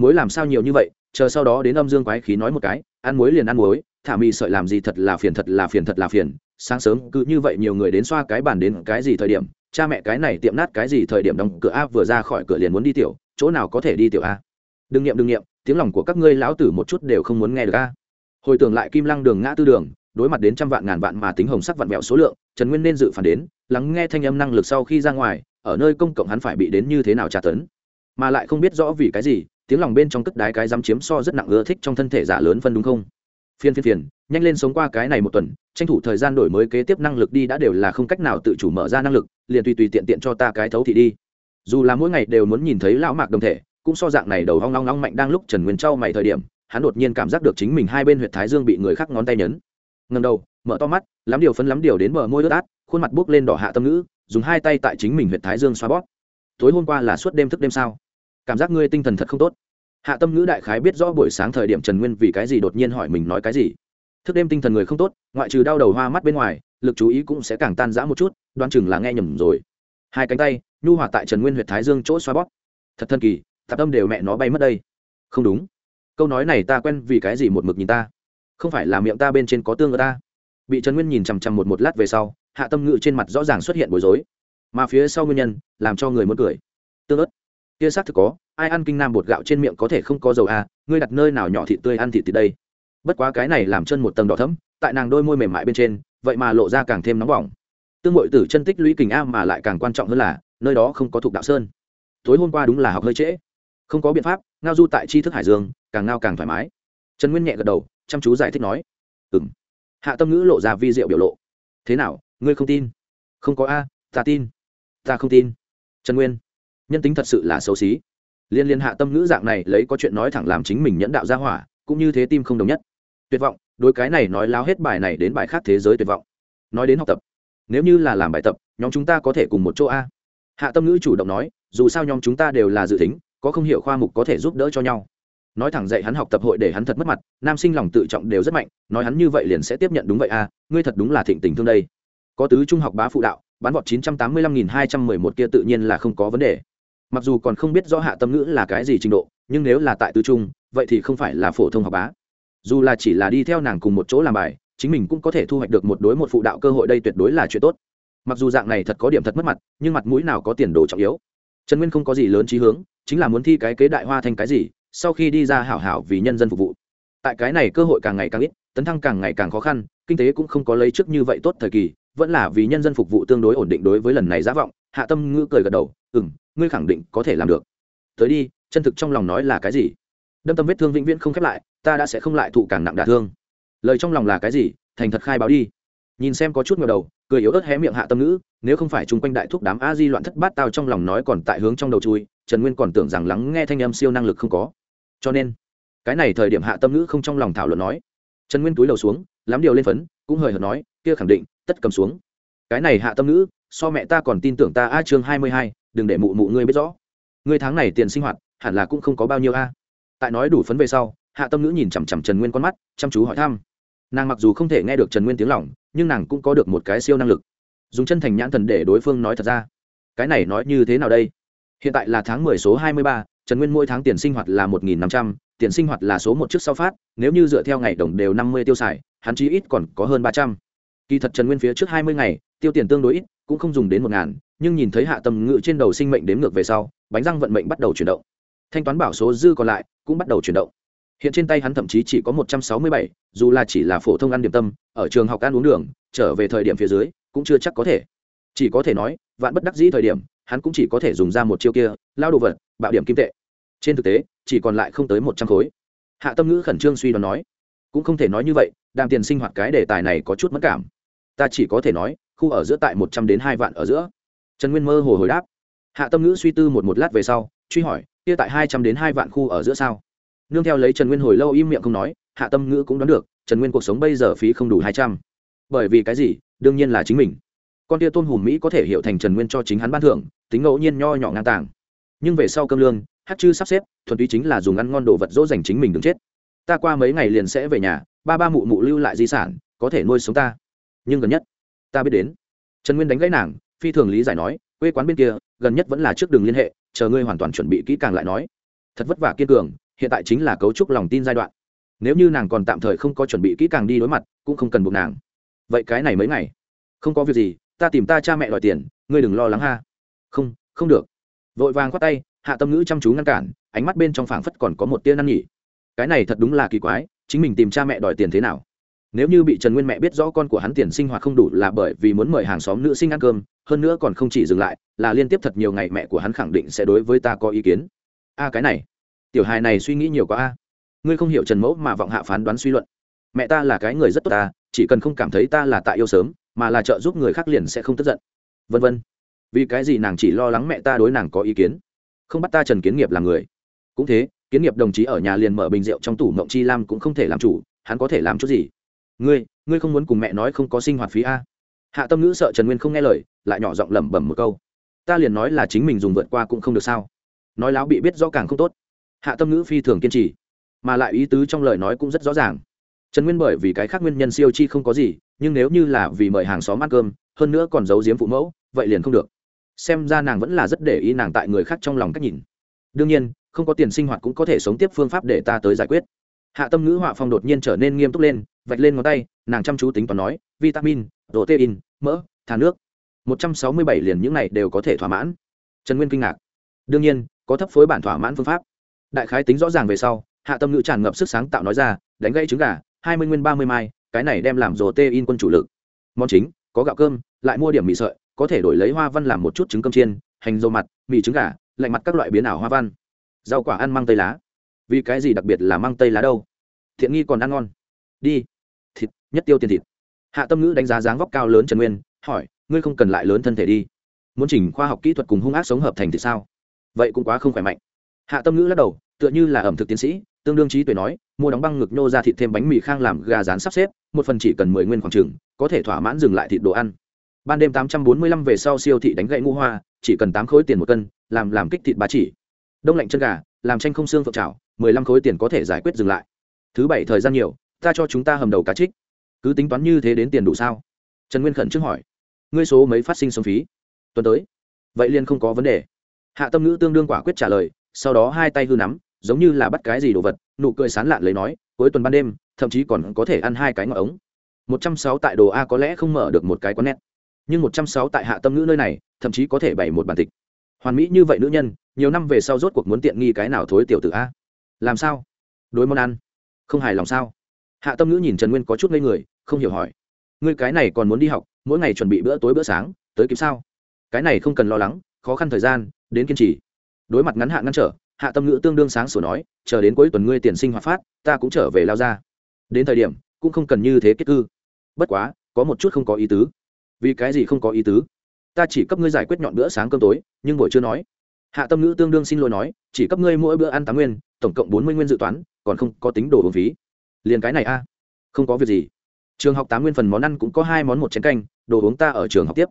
Muối làm sao nhiều như vậy, chờ sau đó đến âm dương quái khí nói một cái, ăn muối liền ăn muối, thả mì sợi làm gì thật là phiền thật là phiền thật là phiền, sáng sớm cứ như vậy nhiều người đến xoa cái bàn đến cái gì thời điểm, cha mẹ cái này tiệm nát cái gì thời điểm đóng cửa a vừa ra khỏi cửa liền muốn đi tiểu, chỗ nào có thể đi tiểu a? Đừng nghiệm đừng nghiệm tiếng lòng của các ngươi lão tử một chút đều không muốn nghe được a. Hồi tưởng lại kim lăng đường ngã tư đường, đối mặt đến trăm vạn ngàn vạn mà tính hồng sắc vạn vẹo số lượng, trần nguyên nên dự phản đến, lắng nghe thanh âm năng lực sau khi ra ngoài, ở nơi công cộng hắn phải bị đến như thế nào tra tấn, mà lại không biết rõ vì cái gì tiếng lòng bên trong cất đái cái dám chiếm so rất nặng ưa thích trong thân thể giả lớn phân đúng không? Phiên phiên phiền, nhanh lên sống qua cái này một tuần, tranh thủ thời gian đổi mới kế tiếp năng lực đi đã đều là không cách nào tự chủ mở ra năng lực, liền tùy tùy tiện tiện cho ta cái thấu thị đi. Dù là mỗi ngày đều muốn nhìn thấy lão mạc đồng thể, cũng so dạng này đầu hoang long long mạnh đang lúc trần nguyên trao mày thời điểm, hắn đột nhiên cảm giác được chính mình hai bên huyệt thái dương bị người khác ngón tay nhấn. Ngầm đầu, mở to mắt, lắm điều phân lắm điều đến bờ môi ướt át, khuôn mặt buốc lên đỏ hạ tâm ngữ, dùng hai tay tại chính mình huyệt thái dương xoa bóp. Tối hôm qua là suốt đêm thức đêm sao? Cảm giác ngươi tinh thần thật không tốt. Hạ tâm ngữ đại khái biết rõ buổi sáng thời điểm trần nguyên vì cái gì đột nhiên hỏi mình nói cái gì. Thức đêm tinh thần người không tốt, ngoại trừ đau đầu hoa mắt bên ngoài, lực chú ý cũng sẽ càng tan rã một chút, đoan chừng là nghe nhầm rồi. Hai cánh tay, nhu hòa tại trần nguyên huyện thái dương chỗ xoa bóp. Thật thân kỳ, tạp tâm đều mẹ nó bay mất đây. Không đúng. Câu nói này ta quen vì cái gì một mực nhìn ta? Không phải là miệng ta bên trên có tương ở ta. Bị trần nguyên nhìn chằm chằm một một lát về sau, hạ tâm ngữ trên mặt rõ ràng xuất hiện bối rối. Mà phía sau nguyên nhân, làm cho người muốn cười. Tương ớt kia xác thực có, ai ăn kinh nam bột gạo trên miệng có thể không có dầu à ngươi đặt nơi nào nhỏ thịt tươi ăn thịt thì đây. Bất quá cái này làm chân một tầng đỏ thấm tại nàng đôi môi mềm mại bên trên, vậy mà lộ ra càng thêm nóng bỏng. Tương hội tử chân tích lũy kình a mà lại càng quan trọng hơn là, nơi đó không có thuộc đạo sơn. Tối hôm qua đúng là học hơi trễ. Không có biện pháp, ngao du tại tri thức hải dương, càng ngao càng thoải mái. Trần nguyên nhẹ gật đầu, chăm chú giải thích nói. Ừng hạ tâm ngữ lộ ra vi diệu biểu lộ. Thế nào, ngươi không tin? Không có a, ta tin. Ta không tin. Trần nguyên nhân tính thật sự là xấu xí. Liên liên hạ tâm ngữ dạng này lấy có chuyện nói thẳng làm chính mình nhẫn đạo ra hỏa, cũng như thế tim không đồng nhất. Tuyệt vọng đôi cái này nói láo hết bài này đến bài khác thế giới tuyệt vọng. Nói đến học tập, nếu như là làm bài tập, nhóm chúng ta có thể cùng một chỗ a. Hạ tâm ngữ chủ động nói, dù sao nhóm chúng ta đều là dự tính, có không hiểu khoa mục có thể giúp đỡ cho nhau. Nói thẳng dạy hắn học tập hội để hắn thật mất mặt, nam sinh lòng tự trọng đều rất mạnh, nói hắn như vậy liền sẽ tiếp nhận đúng vậy a, ngươi thật đúng là thịnh tình thương đây. Có tứ trung học bá phụ đạo, bán vọt chín trăm tám mươi lăm nghìn hai trăm mười một kia tự nhiên là không có vấn đề mặc dù còn không biết rõ hạ tâm ngữ là cái gì trình độ, nhưng nếu là tại tứ trung, vậy thì không phải là phổ thông học bá. Dù là chỉ là đi theo nàng cùng một chỗ làm bài, chính mình cũng có thể thu hoạch được một đối một phụ đạo cơ hội đây tuyệt đối là chuyện tốt. Mặc dù dạng này thật có điểm thật mất mặt, nhưng mặt mũi nào có tiền đồ trọng yếu. Trần nguyên không có gì lớn trí hướng, chính là muốn thi cái kế đại hoa thành cái gì, sau khi đi ra hảo hảo vì nhân dân phục vụ. Tại cái này cơ hội càng ngày càng ít, tấn thăng càng ngày càng khó khăn, kinh tế cũng không có lấy trước như vậy tốt thời kỳ, vẫn là vì nhân dân phục vụ tương đối ổn định đối với lần này giả vọng hạ tâm ngữ cười gật đầu ừ m ngươi khẳng định có thể làm được. Tới đi, chân thực trong lòng nói là cái gì? Đâm tâm vết thương vĩnh viễn không khép lại, ta đã sẽ không lại thụ càng nặng đả thương. Lời trong lòng là cái gì? Thành thật khai báo đi. Nhìn xem có chút ngờ đầu, cười yếu ớt hé miệng hạ tâm ngữ, nếu không phải chung quanh đại thúc đám a di loạn thất bát tao trong lòng nói còn tại hướng trong đầu chui, trần nguyên còn tưởng rằng lắng nghe thanh âm siêu năng lực không có. Cho nên, cái này thời điểm hạ tâm ngữ không trong lòng thảo luận nói. Trần nguyên túi đầu xuống, lắm điều lên phấn, cũng hời hợt nói, kia khẳng định, tất cầm xuống. Cái này hạ tâm ngữ so mẹ ta còn tin tưởng ta a chương hai mươi hai, đừng để mụ mụ ngươi biết rõ. Ngươi tháng này tiền sinh hoạt, hẳn là cũng không có bao nhiêu a. Tại nói đủ phấn về sau, hạ tâm nữ nhìn chằm chằm trần nguyên con mắt, chăm chú hỏi thăm. Nàng mặc dù không thể nghe được trần nguyên tiếng lỏng nhưng nàng cũng có được một cái siêu năng lực. Dùng chân thành nhãn thần để đối phương nói thật ra. Cái này nói như thế nào đây? Hiện tại là tháng mười số hai mươi ba, trần nguyên mỗi tháng tiền sinh hoạt là một nghìn năm trăm, tiền sinh hoạt là số một trước sau phát, nếu như dựa theo ngày đồng đều năm mươi tiêu xài, hắn chí ít còn có hơn ba trăm. Kỳ thật trần nguyên phía trước hai mươi ngày, tiêu tiền tương đối ít cũng không dùng đến một ngàn, nhưng nhìn thấy hạ tâm ngự trên đầu sinh mệnh đếm ngược về sau, bánh răng vận mệnh bắt đầu chuyển động. Thanh toán bảo số dư còn lại cũng bắt đầu chuyển động. Hiện trên tay hắn thậm chí chỉ có một trăm sáu mươi bảy, dù là chỉ là phổ thông ăn điểm tâm, ở trường học ăn uống đường, trở về thời điểm phía dưới, cũng chưa chắc có thể. Chỉ có thể nói, vạn bất đắc dĩ thời điểm, hắn cũng chỉ có thể dùng ra một chiêu kia, lao đồ vật, bạo điểm kim tệ. Trên thực tế, chỉ còn lại không tới một trăm khối. Hạ tâm ngữ khẩn trương suy đoán nói, cũng không thể nói như vậy, đàm tiền sinh hoạt cái đề tài này có chút mất cảm. Ta chỉ có thể nói khu ở giữa tại một trăm đến hai vạn ở giữa. Trần nguyên mơ hồ hồi đáp. Hạ tâm ngữ suy tư một một lát về sau, truy hỏi, kia tại hai trăm đến hai vạn khu ở giữa sao? Nương theo lấy trần nguyên hồi lâu im miệng không nói, hạ tâm ngữ cũng đoán được, trần nguyên cuộc sống bây giờ phí không đủ hai trăm. Bởi vì cái gì? Đương nhiên là chính mình. Con tia tôn hùm mỹ có thể hiểu thành trần nguyên cho chính hắn ban thưởng, tính ngẫu nhiên nho nhỏ ngang tàng. Nhưng về sau cơm lương, hát chư sắp xếp, thuần túy chính là dùng ăn ngon đồ vật dỗ dành chính mình đứng chết. Ta qua mấy ngày liền sẽ về nhà, ba ba mụ mụ lưu lại di sản, có thể nuôi sống ta. Nhưng gần nhất ta biết đến. Trần nguyên đánh gãy nàng, phi thường lý giải nói, quê quán bên kia, gần nhất vẫn là trước đường liên hệ, chờ ngươi hoàn toàn chuẩn bị kỹ càng lại nói. Thật vất vả kiên cường, hiện tại chính là cấu trúc lòng tin giai đoạn. Nếu như nàng còn tạm thời không có chuẩn bị kỹ càng đi đối mặt, cũng không cần buộc nàng. Vậy cái này mấy ngày? Không có việc gì, ta tìm ta cha mẹ đòi tiền, ngươi đừng lo lắng ha. Không không được. Vội vàng khoát tay, hạ tâm ngữ chăm chú ngăn cản, ánh mắt bên trong phảng phất còn có một tia năn nhỉ. Cái này thật đúng là kỳ quái, chính mình tìm cha mẹ đòi tiền thế nào? Nếu như bị trần nguyên mẹ biết rõ con của hắn tiền sinh hoạt không đủ là bởi vì muốn mời hàng xóm nữ sinh ăn cơm, hơn nữa còn không chỉ dừng lại, là liên tiếp thật nhiều ngày mẹ của hắn khẳng định sẽ đối với ta có ý kiến. A, cái này, tiểu hài này suy nghĩ nhiều quá a. Ngươi không hiểu trần mẫu mà vọng hạ phán đoán suy luận. Mẹ ta là cái người rất tốt ta, chỉ cần không cảm thấy ta là tại yêu sớm, mà là trợ giúp người khác liền sẽ không tức giận. Vân vân. Vì cái gì nàng chỉ lo lắng mẹ ta đối nàng có ý kiến? Không bắt ta trần kiến nghiệp làm người. Cũng thế, kiến nghiệp đồng chí ở nhà liền mở bình rượu trong tủ mộng chi lam cũng không thể làm chủ, hắn có thể làm chút gì? Ngươi ngươi không muốn cùng mẹ nói không có sinh hoạt phí a? Hạ tâm ngữ sợ trần nguyên không nghe lời, lại nhỏ giọng lẩm bẩm một câu. Ta liền nói là chính mình dùng vượt qua cũng không được sao? Nói láo bị biết rõ càng không tốt. Hạ tâm ngữ phi thường kiên trì, mà lại ý tứ trong lời nói cũng rất rõ ràng. Trần nguyên bởi vì cái khác nguyên nhân siêu chi không có gì, nhưng nếu như là vì mời hàng xóm ăn cơm, hơn nữa còn giấu giếm phụ mẫu, vậy liền không được. Xem ra nàng vẫn là rất để ý nàng tại người khác trong lòng cách nhìn. Đương nhiên, không có tiền sinh hoạt cũng có thể sống tiếp phương pháp để ta tới giải quyết hạ tâm ngữ họa phong đột nhiên trở nên nghiêm túc lên, vạch lên ngón tay, nàng chăm chú tính toán nói, vitamin, protein, mỡ thà nước. Một trăm sáu mươi bảy liền những này đều có thể thỏa mãn. Trần nguyên kinh ngạc. Đương nhiên, có thấp phối bản thỏa mãn phương pháp. Đại khái tính rõ ràng về sau, hạ tâm ngữ tràn ngập sức sáng tạo nói ra, đánh gây trứng gà, hai mươi nguyên ba mươi mai, cái này đem làm rổ tê in quân chủ lực. Món chính, có gạo cơm, lại mua điểm mì sợi, có thể đổi lấy hoa văn làm một chút trứng cơm chiên, hành dầu mặt, mì trứng gà, lạnh mặt các loại biến ảo hoa văn. Rau quả ăn măng tây lá vì cái gì đặc biệt là mang tây lá đâu? Thiện nghi còn ăn ngon. Đi. Thịt, nhất tiêu tiền thịt. Hạ tâm ngữ đánh giá dáng vóc cao lớn trần nguyên, hỏi, ngươi không cần lại lớn thân thể đi. Muốn chỉnh khoa học kỹ thuật cùng hung ác sống hợp thành thì sao? Vậy cũng quá không khỏe mạnh. Hạ tâm ngữ lắc đầu, tựa như là ẩm thực tiến sĩ, tương đương trí tuệ nói, mua đóng băng ngực nhô ra thịt thêm bánh mì khang làm gà rán sắp xếp, một phần chỉ cần mười nguyên khoảng trừng có thể thỏa mãn dừng lại thịt đồ ăn. Ban đêm tám trăm bốn mươi lăm về sau siêu thị đánh gậy ngũ hoa, chỉ cần tám khối tiền một cân, làm làm kích thịt bá chỉ. Đông lạnh chân gà, làm tranh không xương phượng trào mười lăm khối tiền có thể giải quyết dừng lại. Thứ bảy thời gian nhiều, ta cho chúng ta hầm đầu cá trích. Cứ tính toán như thế đến tiền đủ sao? Trần nguyên khẩn trước hỏi. Ngươi số mấy phát sinh sống phí? Tuần tới. Vậy liền không có vấn đề. Hạ tâm ngữ tương đương quả quyết trả lời, sau đó hai tay hư nắm, giống như là bắt cái gì đồ vật, nụ cười sán lạn lấy nói, cuối tuần ban đêm, thậm chí còn có thể ăn hai cái ngọn ống. Một trăm sáu tại đồ a có lẽ không mở được một cái con nét nhưng một trăm sáu tại hạ tâm ngữ nơi này, thậm chí có thể bày một bản tịch hoàn mỹ như vậy nữ nhân, nhiều năm về sau rốt cuộc muốn tiện nghi cái nào thối tiểu t a? Làm sao? Đối món ăn? Không hài lòng sao? Hạ tâm ngữ nhìn trần nguyên có chút ngây người, không hiểu hỏi. Ngươi cái này còn muốn đi học, mỗi ngày chuẩn bị bữa tối bữa sáng, tới kịp sao? Cái này không cần lo lắng, khó khăn thời gian, đến kiên trì. Đối mặt ngắn hạn ngăn trở, hạ tâm ngữ tương đương sáng sổ nói, chờ đến cuối tuần ngươi tiền sinh hoạt phát, ta cũng trở về lao ra. Đến thời điểm, cũng không cần như thế kết cư. Bất quá, có một chút không có ý tứ. Vì cái gì không có ý tứ? Ta chỉ cấp ngươi giải quyết nhọn bữa sáng cơm tối, nhưng buổi chưa nói hạ tâm ngữ tương đương xin lỗi nói, chỉ cấp ngươi mỗi bữa ăn tám nguyên, tổng cộng bốn mươi nguyên dự toán, còn không có tính đồ hồn phí. Liền cái này a. Không có việc gì. Trường học tám nguyên phần món ăn cũng có hai món một chén canh, đồ uống ta ở trường học tiếp.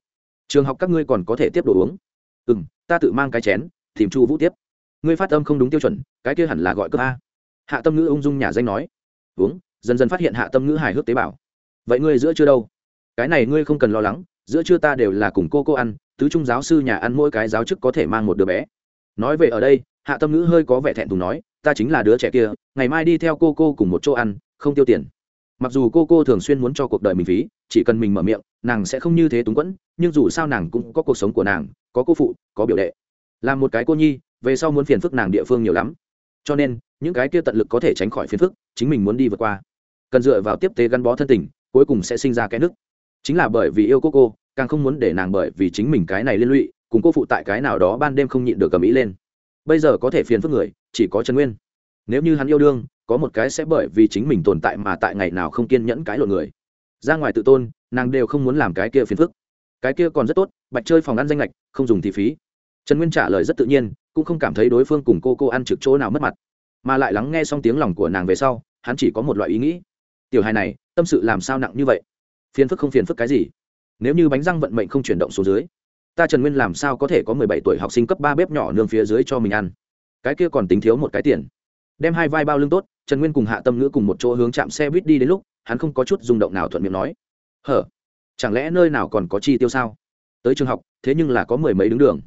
Trường học các ngươi còn có thể tiếp đồ uống. Ừ m ta tự mang cái chén, tìm chu vũ tiếp. Ngươi phát âm không đúng tiêu chuẩn, cái kia hẳn là gọi cấp a. Hạ tâm ngữ ung dung nhà danh nói. Uống, dần dần phát hiện hạ tâm ngữ hài hước tế bào. Vậy ngươi giữa chưa đâu? Cái này ngươi không cần lo lắng, giữa chưa ta đều là cùng cô cô ăn tứ trung giáo sư nhà ăn mỗi cái giáo chức có thể mang một đứa bé. Nói về ở đây, hạ tâm ngữ hơi có vẻ thẹn thùng nói, ta chính là đứa trẻ kia, ngày mai đi theo cô cô cùng một chỗ ăn, không tiêu tiền. Mặc dù cô cô thường xuyên muốn cho cuộc đời mình phí, chỉ cần mình mở miệng, nàng sẽ không như thế túng quẫn, nhưng dù sao nàng cũng có cuộc sống của nàng, có cô phụ, có biểu đệ. Làm một cái cô nhi, về sau muốn phiền phức nàng địa phương nhiều lắm. Cho nên, những cái kia tận lực có thể tránh khỏi phiền phức, chính mình muốn đi vượt qua. Cần dựa vào tiếp tế gắn bó thân tình, cuối cùng sẽ sinh ra cái nức. Chính là bởi vì yêu cô cô càng không muốn để nàng bởi vì chính mình cái này liên lụy, cùng cô phụ tại cái nào đó ban đêm không nhịn được cầm ý lên. Bây giờ có thể phiền phức người, chỉ có trần nguyên. Nếu như hắn yêu đương, có một cái sẽ bởi vì chính mình tồn tại mà tại ngày nào không kiên nhẫn cái lộn người. Ra ngoài tự tôn, nàng đều không muốn làm cái kia phiền phức. Cái kia còn rất tốt, bạch chơi phòng ăn danh lệch, không dùng thì phí. Trần nguyên trả lời rất tự nhiên, cũng không cảm thấy đối phương cùng cô cô ăn trực chỗ nào mất mặt. Mà lại lắng nghe xong tiếng lòng của nàng về sau, hắn chỉ có một loại ý nghĩ. Tiểu hài này, tâm sự làm sao nặng như vậy? Phiền phức không phiền phức cái gì? Nếu như bánh răng vận mệnh không chuyển động xuống dưới, ta trần nguyên làm sao có thể có mười bảy tuổi học sinh cấp ba bếp nhỏ nương phía dưới cho mình ăn? Cái kia còn tính thiếu một cái tiền. Đem hai vai bao lưng tốt, trần nguyên cùng hạ tâm ngữ cùng một chỗ hướng chạm xe buýt đi đến lúc, hắn không có chút rung động nào thuận miệng nói, hở, chẳng lẽ nơi nào còn có chi tiêu sao? Tới trường học, thế nhưng là có mười mấy đứng đường.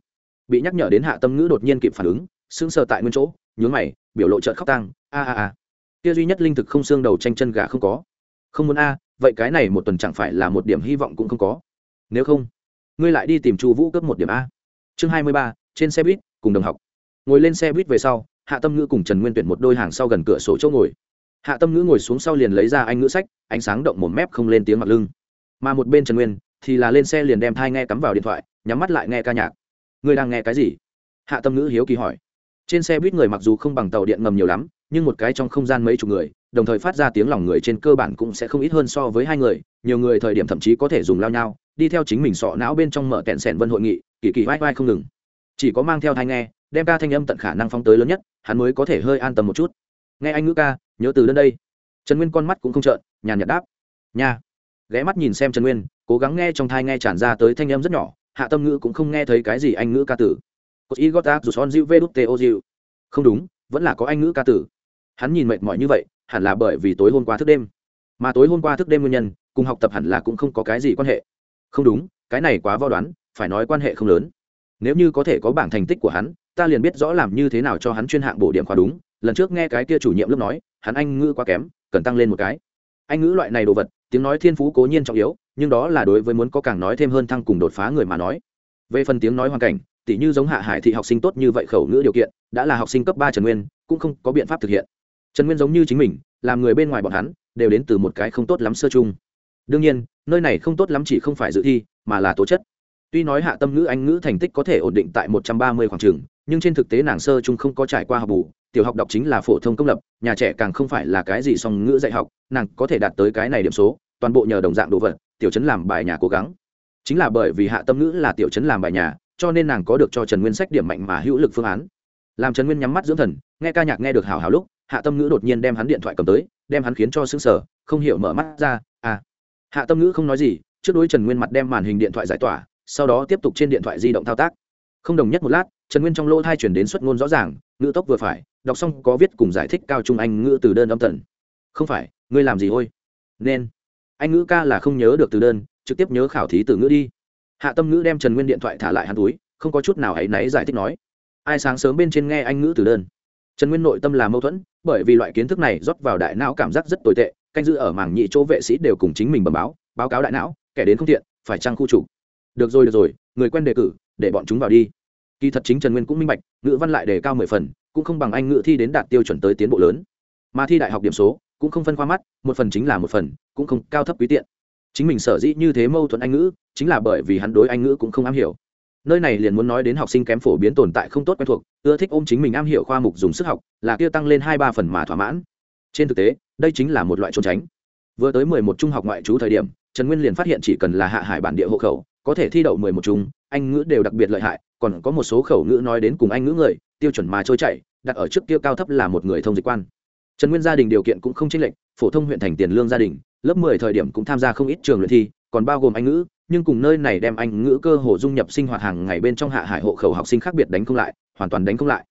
Bị nhắc nhở đến hạ tâm ngữ đột nhiên kịp phản ứng, sững sờ tại nguyên chỗ, nhướng mày, biểu lộ trợn khóc tăng a a a. Kia duy nhất linh thực không xương đầu tranh chân gà không có. Không muốn a vậy cái này một tuần chẳng phải là một điểm hy vọng cũng không có. Nếu không, ngươi lại đi tìm chu vũ cấp một điểm a. Chương hai mươi ba, trên xe buýt, cùng đồng học. Ngồi lên xe buýt về sau, hạ tâm ngữ cùng trần nguyên tuyển một đôi hàng sau gần cửa sổ chỗ ngồi. Hạ tâm ngữ ngồi xuống sau liền lấy ra anh ngữ sách, ánh sáng động một mép không lên tiếng mặt lưng. Mà một bên trần nguyên thì là lên xe liền đem thai nghe cắm vào điện thoại, nhắm mắt lại nghe ca nhạc. Ngươi đang nghe cái gì? Hạ tâm ngữ hiếu kỳ hỏi. Trên xe buýt người mặc dù không bằng tàu điện ngầm nhiều lắm nhưng một cái trong không gian mấy chục người, đồng thời phát ra tiếng lòng người trên cơ bản cũng sẽ không ít hơn so với hai người, nhiều người thời điểm thậm chí có thể dùng lao nhau, đi theo chính mình sọ não bên trong mở kẹn sẻn vân hội nghị, kỳ kỳ vai vai không ngừng. Chỉ có mang theo thai nghe, đem ca thanh âm tận khả năng phóng tới lớn nhất, hắn mới có thể hơi an tâm một chút. Nghe anh ngữ ca, nhớ từ đơn đây. Trần nguyên con mắt cũng không trợn, nhàn nhạt đáp. Nha. Ghé mắt nhìn xem trần nguyên, cố gắng nghe trong thai nghe tràn ra tới thanh âm rất nhỏ, hạ tâm ngữ cũng không nghe thấy cái gì anh ngữ ca tử có ý gót áp dù son dịu vê đút tê ô dịu. Không đúng, vẫn là có anh ngữ ca tử hắn nhìn mệt mỏi như vậy, hẳn là bởi vì tối hôm qua thức đêm. Mà tối hôm qua thức đêm nguyên nhân, cùng học tập hẳn là cũng không có cái gì quan hệ. Không đúng, cái này quá vo đoán, phải nói quan hệ không lớn. Nếu như có thể có bảng thành tích của hắn, ta liền biết rõ làm như thế nào cho hắn chuyên hạng bổ điểm khóa đúng. Lần trước nghe cái kia chủ nhiệm lớp nói, hắn anh ngữ quá kém, cần tăng lên một cái. Anh ngữ loại này đồ vật, tiếng nói thiên phú cố nhiên trọng yếu, nhưng đó là đối với muốn có càng nói thêm hơn thăng cùng đột phá người mà nói. Về phần tiếng nói hoàn cảnh tỷ như giống hạ hải thị học sinh tốt như vậy khẩu ngữ điều kiện, đã là học sinh cấp ba trần nguyên, cũng không có biện pháp thực hiện trần nguyên giống như chính mình, làm người bên ngoài bọn hắn, đều đến từ một cái không tốt lắm sơ chung. Đương nhiên, nơi này không tốt lắm chỉ không phải dự thi, mà là tố chất. Tuy nói hạ tâm ngữ anh ngữ thành tích có thể ổn định tại một trăm ba mươi khoảng trường, nhưng trên thực tế nàng sơ chung không có trải qua học bù, tiểu học đọc chính là phổ thông công lập, nhà trẻ càng không phải là cái gì song ngữ dạy học, nàng có thể đạt tới cái này điểm số, toàn bộ nhờ đồng dạng đồ vật, tiểu chấn làm bài nhà cố gắng. Chính là bởi vì hạ tâm ngữ là tiểu chấn làm bài nhà, cho nên nàng có được cho trần nguyên sách điểm mạnh mà hữu lực phương án. Làm trần nguyên nhắm mắt dưỡng thần, nghe ca nhạc nghe được hào hào lúc hạ tâm ngữ đột nhiên đem hắn điện thoại cầm tới, đem hắn khiến cho xứng sở không hiểu mở mắt ra à. Hạ tâm ngữ không nói gì, trước đối trần nguyên mặt đem màn hình điện thoại giải tỏa, sau đó tiếp tục trên điện thoại di động thao tác. Không đồng nhất một lát, trần nguyên trong lỗ thai chuyển đến xuất ngôn rõ ràng, ngữ tốc vừa phải, đọc xong có viết cùng giải thích cao trung anh ngữ từ đơn âm tần. Không phải, ngươi làm gì ôi? Nên. Anh ngữ ca là không nhớ được từ đơn, trực tiếp nhớ khảo thí từ ngữ đi. Hạ tâm ngữ đem trần nguyên điện thoại thả lại hắn túi, không có chút nào hãy náy giải thích nói. Ai sáng sớm bên trên nghe anh ngữ từ đơn? Trần nguyên nội tâm là mâu thuẫn bởi vì loại kiến thức này rót vào đại não cảm giác rất tồi tệ, canh giữ ở mảng nhị chỗ vệ sĩ đều cùng chính mình bẩm báo báo cáo đại não, kẻ đến không thiện, phải trăng khu chủ? Được rồi được rồi, người quen đề cử, để bọn chúng vào đi. Kỳ thật chính trần nguyên cũng minh bạch, ngữ văn lại đề cao mười phần, cũng không bằng anh ngữ thi đến đạt tiêu chuẩn tới tiến bộ lớn. Mà thi đại học điểm số, cũng không phân khoa mắt, một phần chính là một phần, cũng không cao thấp quý tiện. Chính mình sở dĩ như thế mâu thuẫn anh ngữ, chính là bởi vì hắn đối anh ngữ cũng không am hiểu nơi này liền muốn nói đến học sinh kém phổ biến tồn tại không tốt quen thuộc, ưa thích ôm chính mình am hiểu khoa mục dùng sức học, là kia tăng lên hai ba phần mà thỏa mãn. Trên thực tế, đây chính là một loại trốn tránh. Vừa tới mười một trung học ngoại trú thời điểm, trần nguyên liền phát hiện chỉ cần là hạ hải bản địa hộ khẩu, có thể thi đậu mười một trung, anh ngữ đều đặc biệt lợi hại, còn có một số khẩu ngữ nói đến cùng anh ngữ người, tiêu chuẩn mà trôi chảy, đặt ở trước kia cao thấp là một người thông dịch quan. Trần nguyên gia đình điều kiện cũng không chênh lệch, phổ thông huyện thành tiền lương gia đình, lớp mười thời điểm cũng tham gia không ít trường luyện thi, còn bao gồm anh ngữ nhưng cùng nơi này đem anh ngữ cơ hồ dung nhập sinh hoạt hàng ngày bên trong hạ hải hộ khẩu học sinh khác biệt đánh không lại, hoàn toàn đánh không lại.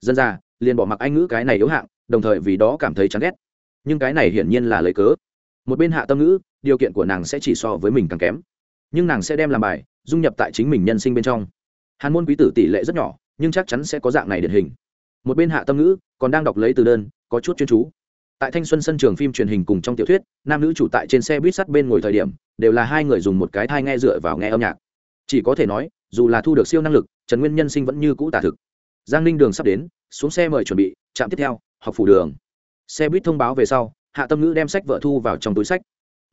Dân ra, liền bỏ mặc anh ngữ cái này yếu hạng, đồng thời vì đó cảm thấy chán ghét. Nhưng cái này hiển nhiên là lấy cớ. Một bên hạ tâm ngữ, điều kiện của nàng sẽ chỉ so với mình càng kém. Nhưng nàng sẽ đem làm bài, dung nhập tại chính mình nhân sinh bên trong. Hàn môn quý tử tỷ lệ rất nhỏ, nhưng chắc chắn sẽ có dạng này điển hình. Một bên hạ tâm ngữ, còn đang đọc lấy từ đơn, có chút chuyên chú tại thanh xuân sân trường phim truyền hình cùng trong tiểu thuyết, nam nữ chủ tại trên xe buýt sắt bên ngồi thời điểm, đều là hai người dùng một cái thai nghe dựa vào nghe âm nhạc. Chỉ có thể nói, dù là thu được siêu năng lực, trần nguyên nhân sinh vẫn như cũ tả thực. Giang ninh đường sắp đến, xuống xe mời chuẩn bị, trạm tiếp theo, học phủ đường. Xe buýt thông báo về sau, hạ tâm ngữ đem sách vợ thu vào trong túi sách.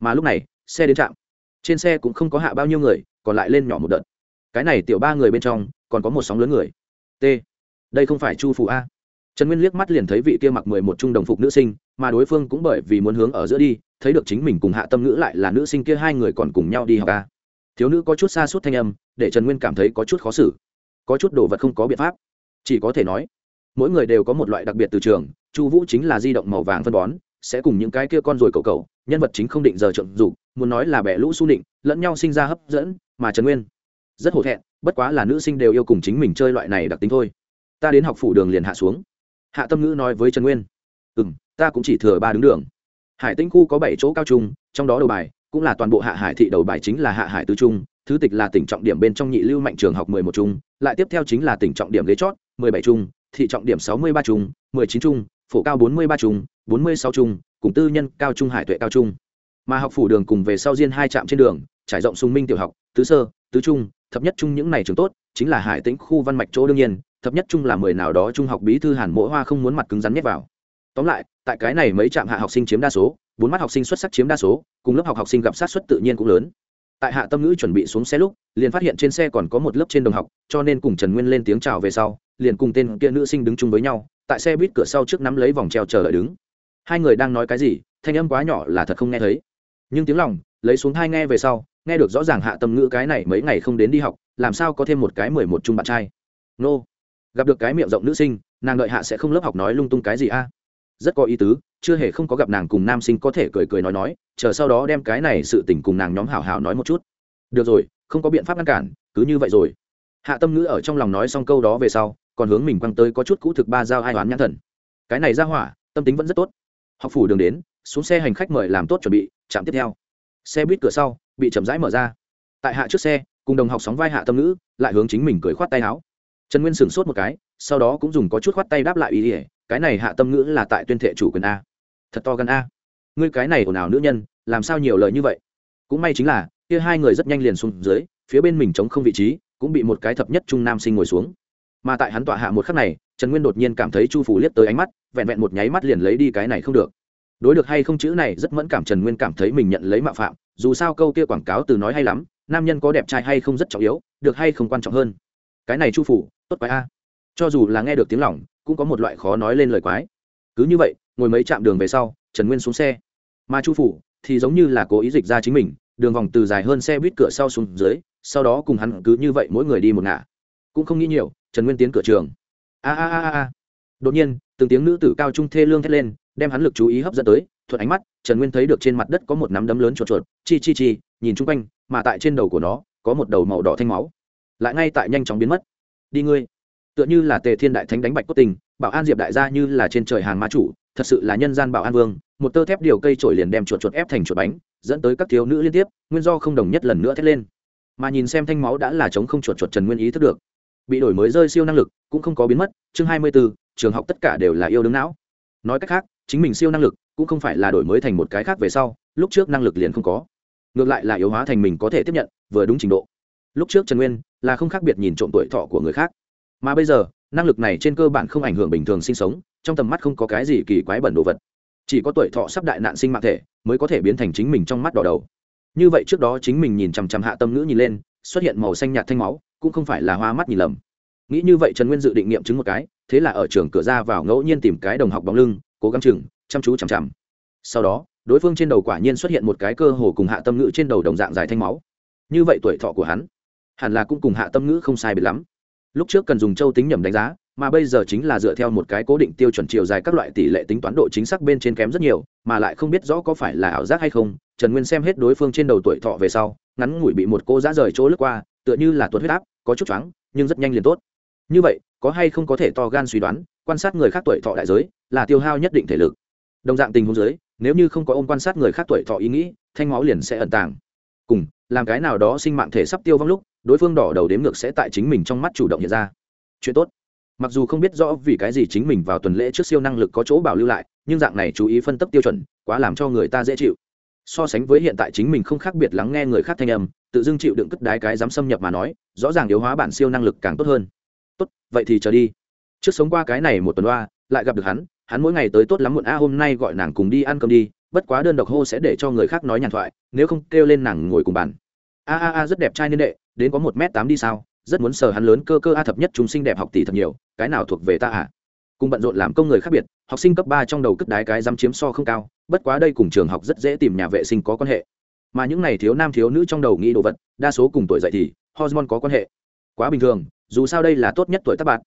Mà lúc này, xe đến trạm. Trên xe cũng không có hạ bao nhiêu người, còn lại lên nhỏ một đợt. Cái này tiểu ba người bên trong, còn có một sóng lớn người. T. Đây không phải chu phủ a trần nguyên liếc mắt liền thấy vị kia mặc mười một trung đồng phục nữ sinh, mà đối phương cũng bởi vì muốn hướng ở giữa đi, thấy được chính mình cùng hạ tâm ngữ lại là nữ sinh kia hai người còn cùng nhau đi học ca thiếu nữ có chút xa suốt thanh âm, để trần nguyên cảm thấy có chút khó xử. Có chút đồ vật không có biện pháp. Chỉ có thể nói, mỗi người đều có một loại đặc biệt từ trường, chu vũ chính là di động màu vàng phân bón, sẽ cùng những cái kia con rồi cầu cầu, nhân vật chính không định giờ trộm dục, muốn nói là bẻ lũ su định lẫn nhau sinh ra hấp dẫn, mà trần nguyên rất hổ thẹn, bất quá là nữ sinh đều yêu cùng chính mình chơi loại này đặc tính thôi. Ta đến học phủ đường liền hạ xuống hạ tâm ngữ nói với trần nguyên. Ừ m ta cũng chỉ thừa ba đứng đường. Hải tinh khu có bảy chỗ cao trung, trong đó đầu bài cũng là toàn bộ hạ hải thị, đầu bài chính là hạ hải tứ trung, thứ tịch là tỉnh trọng điểm bên trong nhị lưu mạnh trường học mười một trung, lại tiếp theo chính là tỉnh trọng điểm ghế chót, mười bảy trung, thị trọng điểm sáu mươi ba trung, mười chín trung, phổ cao bốn mươi ba trung, bốn mươi sáu trung, cùng tư nhân cao trung hải tuệ cao trung. Mà học phủ đường cùng về sau riêng hai trạm trên đường, trải rộng sung minh tiểu học, tứ sơ, tứ trung, thập nhất trung những này trường tốt, chính là hải tĩnh khu văn mạch chỗ đương nhiên thập nhất trung là mười nào đó trung học bí thư hàn mỗi hoa không muốn mặt cứng rắn nhét vào. Tóm lại, tại cái này mấy trạm hạ học sinh chiếm đa số, bốn mắt học sinh xuất sắc chiếm đa số, cùng lớp học học sinh gặp sát xuất tự nhiên cũng lớn. Tại hạ tâm ngữ chuẩn bị xuống xe lúc, liền phát hiện trên xe còn có một lớp trên đồng học, cho nên cùng trần nguyên lên tiếng chào về sau, liền cùng tên kia nữ sinh đứng chung với nhau, tại xe buýt cửa sau trước nắm lấy vòng treo chờ đợi đứng. Hai người đang nói cái gì, thanh âm quá nhỏ là thật không nghe thấy. Nhưng tiếng lòng, lấy xuống hai nghe về sau, nghe được rõ ràng hạ tâm ngữ cái này mấy ngày không đến đi học, làm sao có thêm một cái mười một chung bạn trai. Nô gặp được cái miệng rộng nữ sinh, nàng đợi hạ sẽ không lớp học nói lung tung cái gì a. Rất có ý tứ, chưa hề không có gặp nàng cùng nam sinh có thể cười cười nói nói, chờ sau đó đem cái này sự tình cùng nàng nhóm hảo hảo nói một chút. Được rồi, không có biện pháp ngăn cản, cứ như vậy rồi. Hạ tâm ngữ ở trong lòng nói xong câu đó về sau, còn hướng mình quăng tới có chút cũ thực ba giao ai toán nhãn thần. Cái này ra hỏa, tâm tính vẫn rất tốt. Học phủ đường đến, xuống xe hành khách mời làm tốt chuẩn bị chạm tiếp theo. Xe buýt cửa sau, bị chậm rãi mở ra. Tại hạ trước xe, cùng đồng học sóng vai hạ tâm ngữ, lại hướng chính mình cười khoát tay áo trần nguyên sửng sốt một cái, sau đó cũng dùng có chút khoắt tay đáp lại ý ỉa cái này hạ tâm ngữ là tại tuyên thệ chủ quyền a. Thật to gần a. Ngươi cái này ồn ào nữ nhân, làm sao nhiều lời như vậy? Cũng may chính là, kia hai người rất nhanh liền xuống dưới, phía bên mình chống không vị trí, cũng bị một cái thập nhất trung nam sinh ngồi xuống. Mà tại hắn tọa hạ một khắc này, trần nguyên đột nhiên cảm thấy chu phủ liếc tới ánh mắt, vẹn vẹn một nháy mắt liền lấy đi cái này không được. Đối được hay không chữ này rất mẫn cảm trần nguyên cảm thấy mình nhận lấy mạo phạm, dù sao câu kia quảng cáo từ nói hay lắm, nam nhân có đẹp trai hay không rất trọng yếu, được hay không quan trọng hơn cái này chu phủ, tốt quái a. Cho dù là nghe được tiếng lỏng cũng có một loại khó nói lên lời quái. Cứ như vậy, ngồi mấy chạm đường về sau, trần nguyên xuống xe. Mà chu phủ thì giống như là cố ý dịch ra chính mình, đường vòng từ dài hơn xe buýt cửa sau xuống dưới, sau đó cùng hắn cứ như vậy mỗi người đi một ngả. Cũng không nghĩ nhiều, trần nguyên tiến cửa trường. A a a a. Đột nhiên, từng tiếng nữ tử cao trung thê lương thét lên, đem hắn lực chú ý hấp dẫn tới, thuận ánh mắt, trần nguyên thấy được trên mặt đất có một nắm đấm lớn chuột chuột, chi chi chi, nhìn chung quanh, mà tại trên đầu của nó, có một đầu màu đỏ thanh máu lại ngay tại nhanh chóng biến mất. Đi ngươi. Tựa như là tề thiên đại thánh đánh bạch cốt tình bảo an diệp đại gia như là trên trời hàng ma chủ thật sự là nhân gian bảo an vương một tơ thép điều cây trổi liền đem chuột chuột ép thành chuột bánh dẫn tới các thiếu nữ liên tiếp nguyên do không đồng nhất lần nữa thét lên. Mà nhìn xem thanh máu đã là chống không chuột chuột trần nguyên ý thức được bị đổi mới rơi siêu năng lực cũng không có biến mất chương hai mươi 24, trường học tất cả đều là yêu đứng não. Nói cách khác chính mình siêu năng lực cũng không phải là đổi mới thành một cái khác về sau lúc trước năng lực liền không có. Ngược lại là yếu hóa thành mình có thể tiếp nhận vừa đúng trình độ lúc trước trần nguyên là không khác biệt nhìn trộm tuổi thọ của người khác. Mà bây giờ, năng lực này trên cơ bản không ảnh hưởng bình thường sinh sống, trong tầm mắt không có cái gì kỳ quái bẩn đồ vật. Chỉ có tuổi thọ sắp đại nạn sinh mạng thể mới có thể biến thành chính mình trong mắt đỏ đầu. Như vậy trước đó chính mình nhìn chằm chằm hạ tâm ngữ nhìn lên, xuất hiện màu xanh nhạt thanh máu, cũng không phải là hoa mắt nhìn lầm. Nghĩ như vậy trần nguyên dự định nghiệm chứng một cái, thế là ở trường cửa ra vào ngẫu nhiên tìm cái đồng học bóng lưng, cố gắng chừng, chăm chú chằm chằm. Sau đó, đối phương trên đầu quả nhiên xuất hiện một cái cơ hồ cùng hạ tâm ngữ trên đầu đồng dạng dài thanh máu. Như vậy tuổi thọ của hắn hẳn là cũng cùng hạ tâm ngữ không sai biệt lắm. Lúc trước cần dùng châu tính nhẩm đánh giá, mà bây giờ chính là dựa theo một cái cố định tiêu chuẩn chiều dài các loại tỷ lệ tính toán độ chính xác bên trên kém rất nhiều, mà lại không biết rõ có phải là ảo giác hay không, trần nguyên xem hết đối phương trên đầu tuổi thọ về sau, ngắn ngủi bị một cô giã rời chỗ lướt qua, tựa như là tuột huyết áp, có chút choáng, nhưng rất nhanh liền tốt. Như vậy, có hay không có thể to gan suy đoán, quan sát người khác tuổi thọ đại giới, là tiêu hao nhất định thể lực. Đồng dạng tình huống giới nếu như không có ôm quan sát người khác tuổi thọ ý nghĩ, thanh máu liền sẽ ẩn tàng. Cùng, làm cái nào đó sinh mạng thể sắp tiêu vong lúc đối phương đỏ đầu đếm ngược sẽ tại chính mình trong mắt chủ động hiện ra. Chuyện tốt. Mặc dù không biết rõ vì cái gì chính mình vào tuần lễ trước siêu năng lực có chỗ bảo lưu lại, nhưng dạng này chú ý phân tích tiêu chuẩn, quá làm cho người ta dễ chịu. So sánh với hiện tại chính mình không khác biệt lắng nghe người khác thanh âm, tự dưng chịu đựng cất đái cái dám xâm nhập mà nói, rõ ràng yếu hóa bản siêu năng lực càng tốt hơn. Tốt, vậy thì chờ đi. Trước sống qua cái này một tuần qua, lại gặp được hắn hắn mỗi ngày tới tốt lắm muộn, a, hôm nay gọi nàng cùng đi ăn cơm đi, bất quá đơn độc hô sẽ để cho người khác nói nhàn thoại, nếu không kêu lên nàng ngồi cùng bàn. A a a, rất đẹp trai niên đệ đến có một m tám đi sao, rất muốn sờ hắn lớn cơ cơ a thập nhất chúng sinh đẹp học tỷ thật nhiều, cái nào thuộc về ta à? Cùng bận rộn làm công người khác biệt, học sinh cấp ba trong đầu cất đái cái dám chiếm so không cao, bất quá đây cùng trường học rất dễ tìm nhà vệ sinh có quan hệ. Mà những này thiếu nam thiếu nữ trong đầu nghĩ đồ vật, đa số cùng tuổi dậy thì hormone có quan hệ. Quá bình thường, dù sao đây là tốt nhất tuổi tác bạn.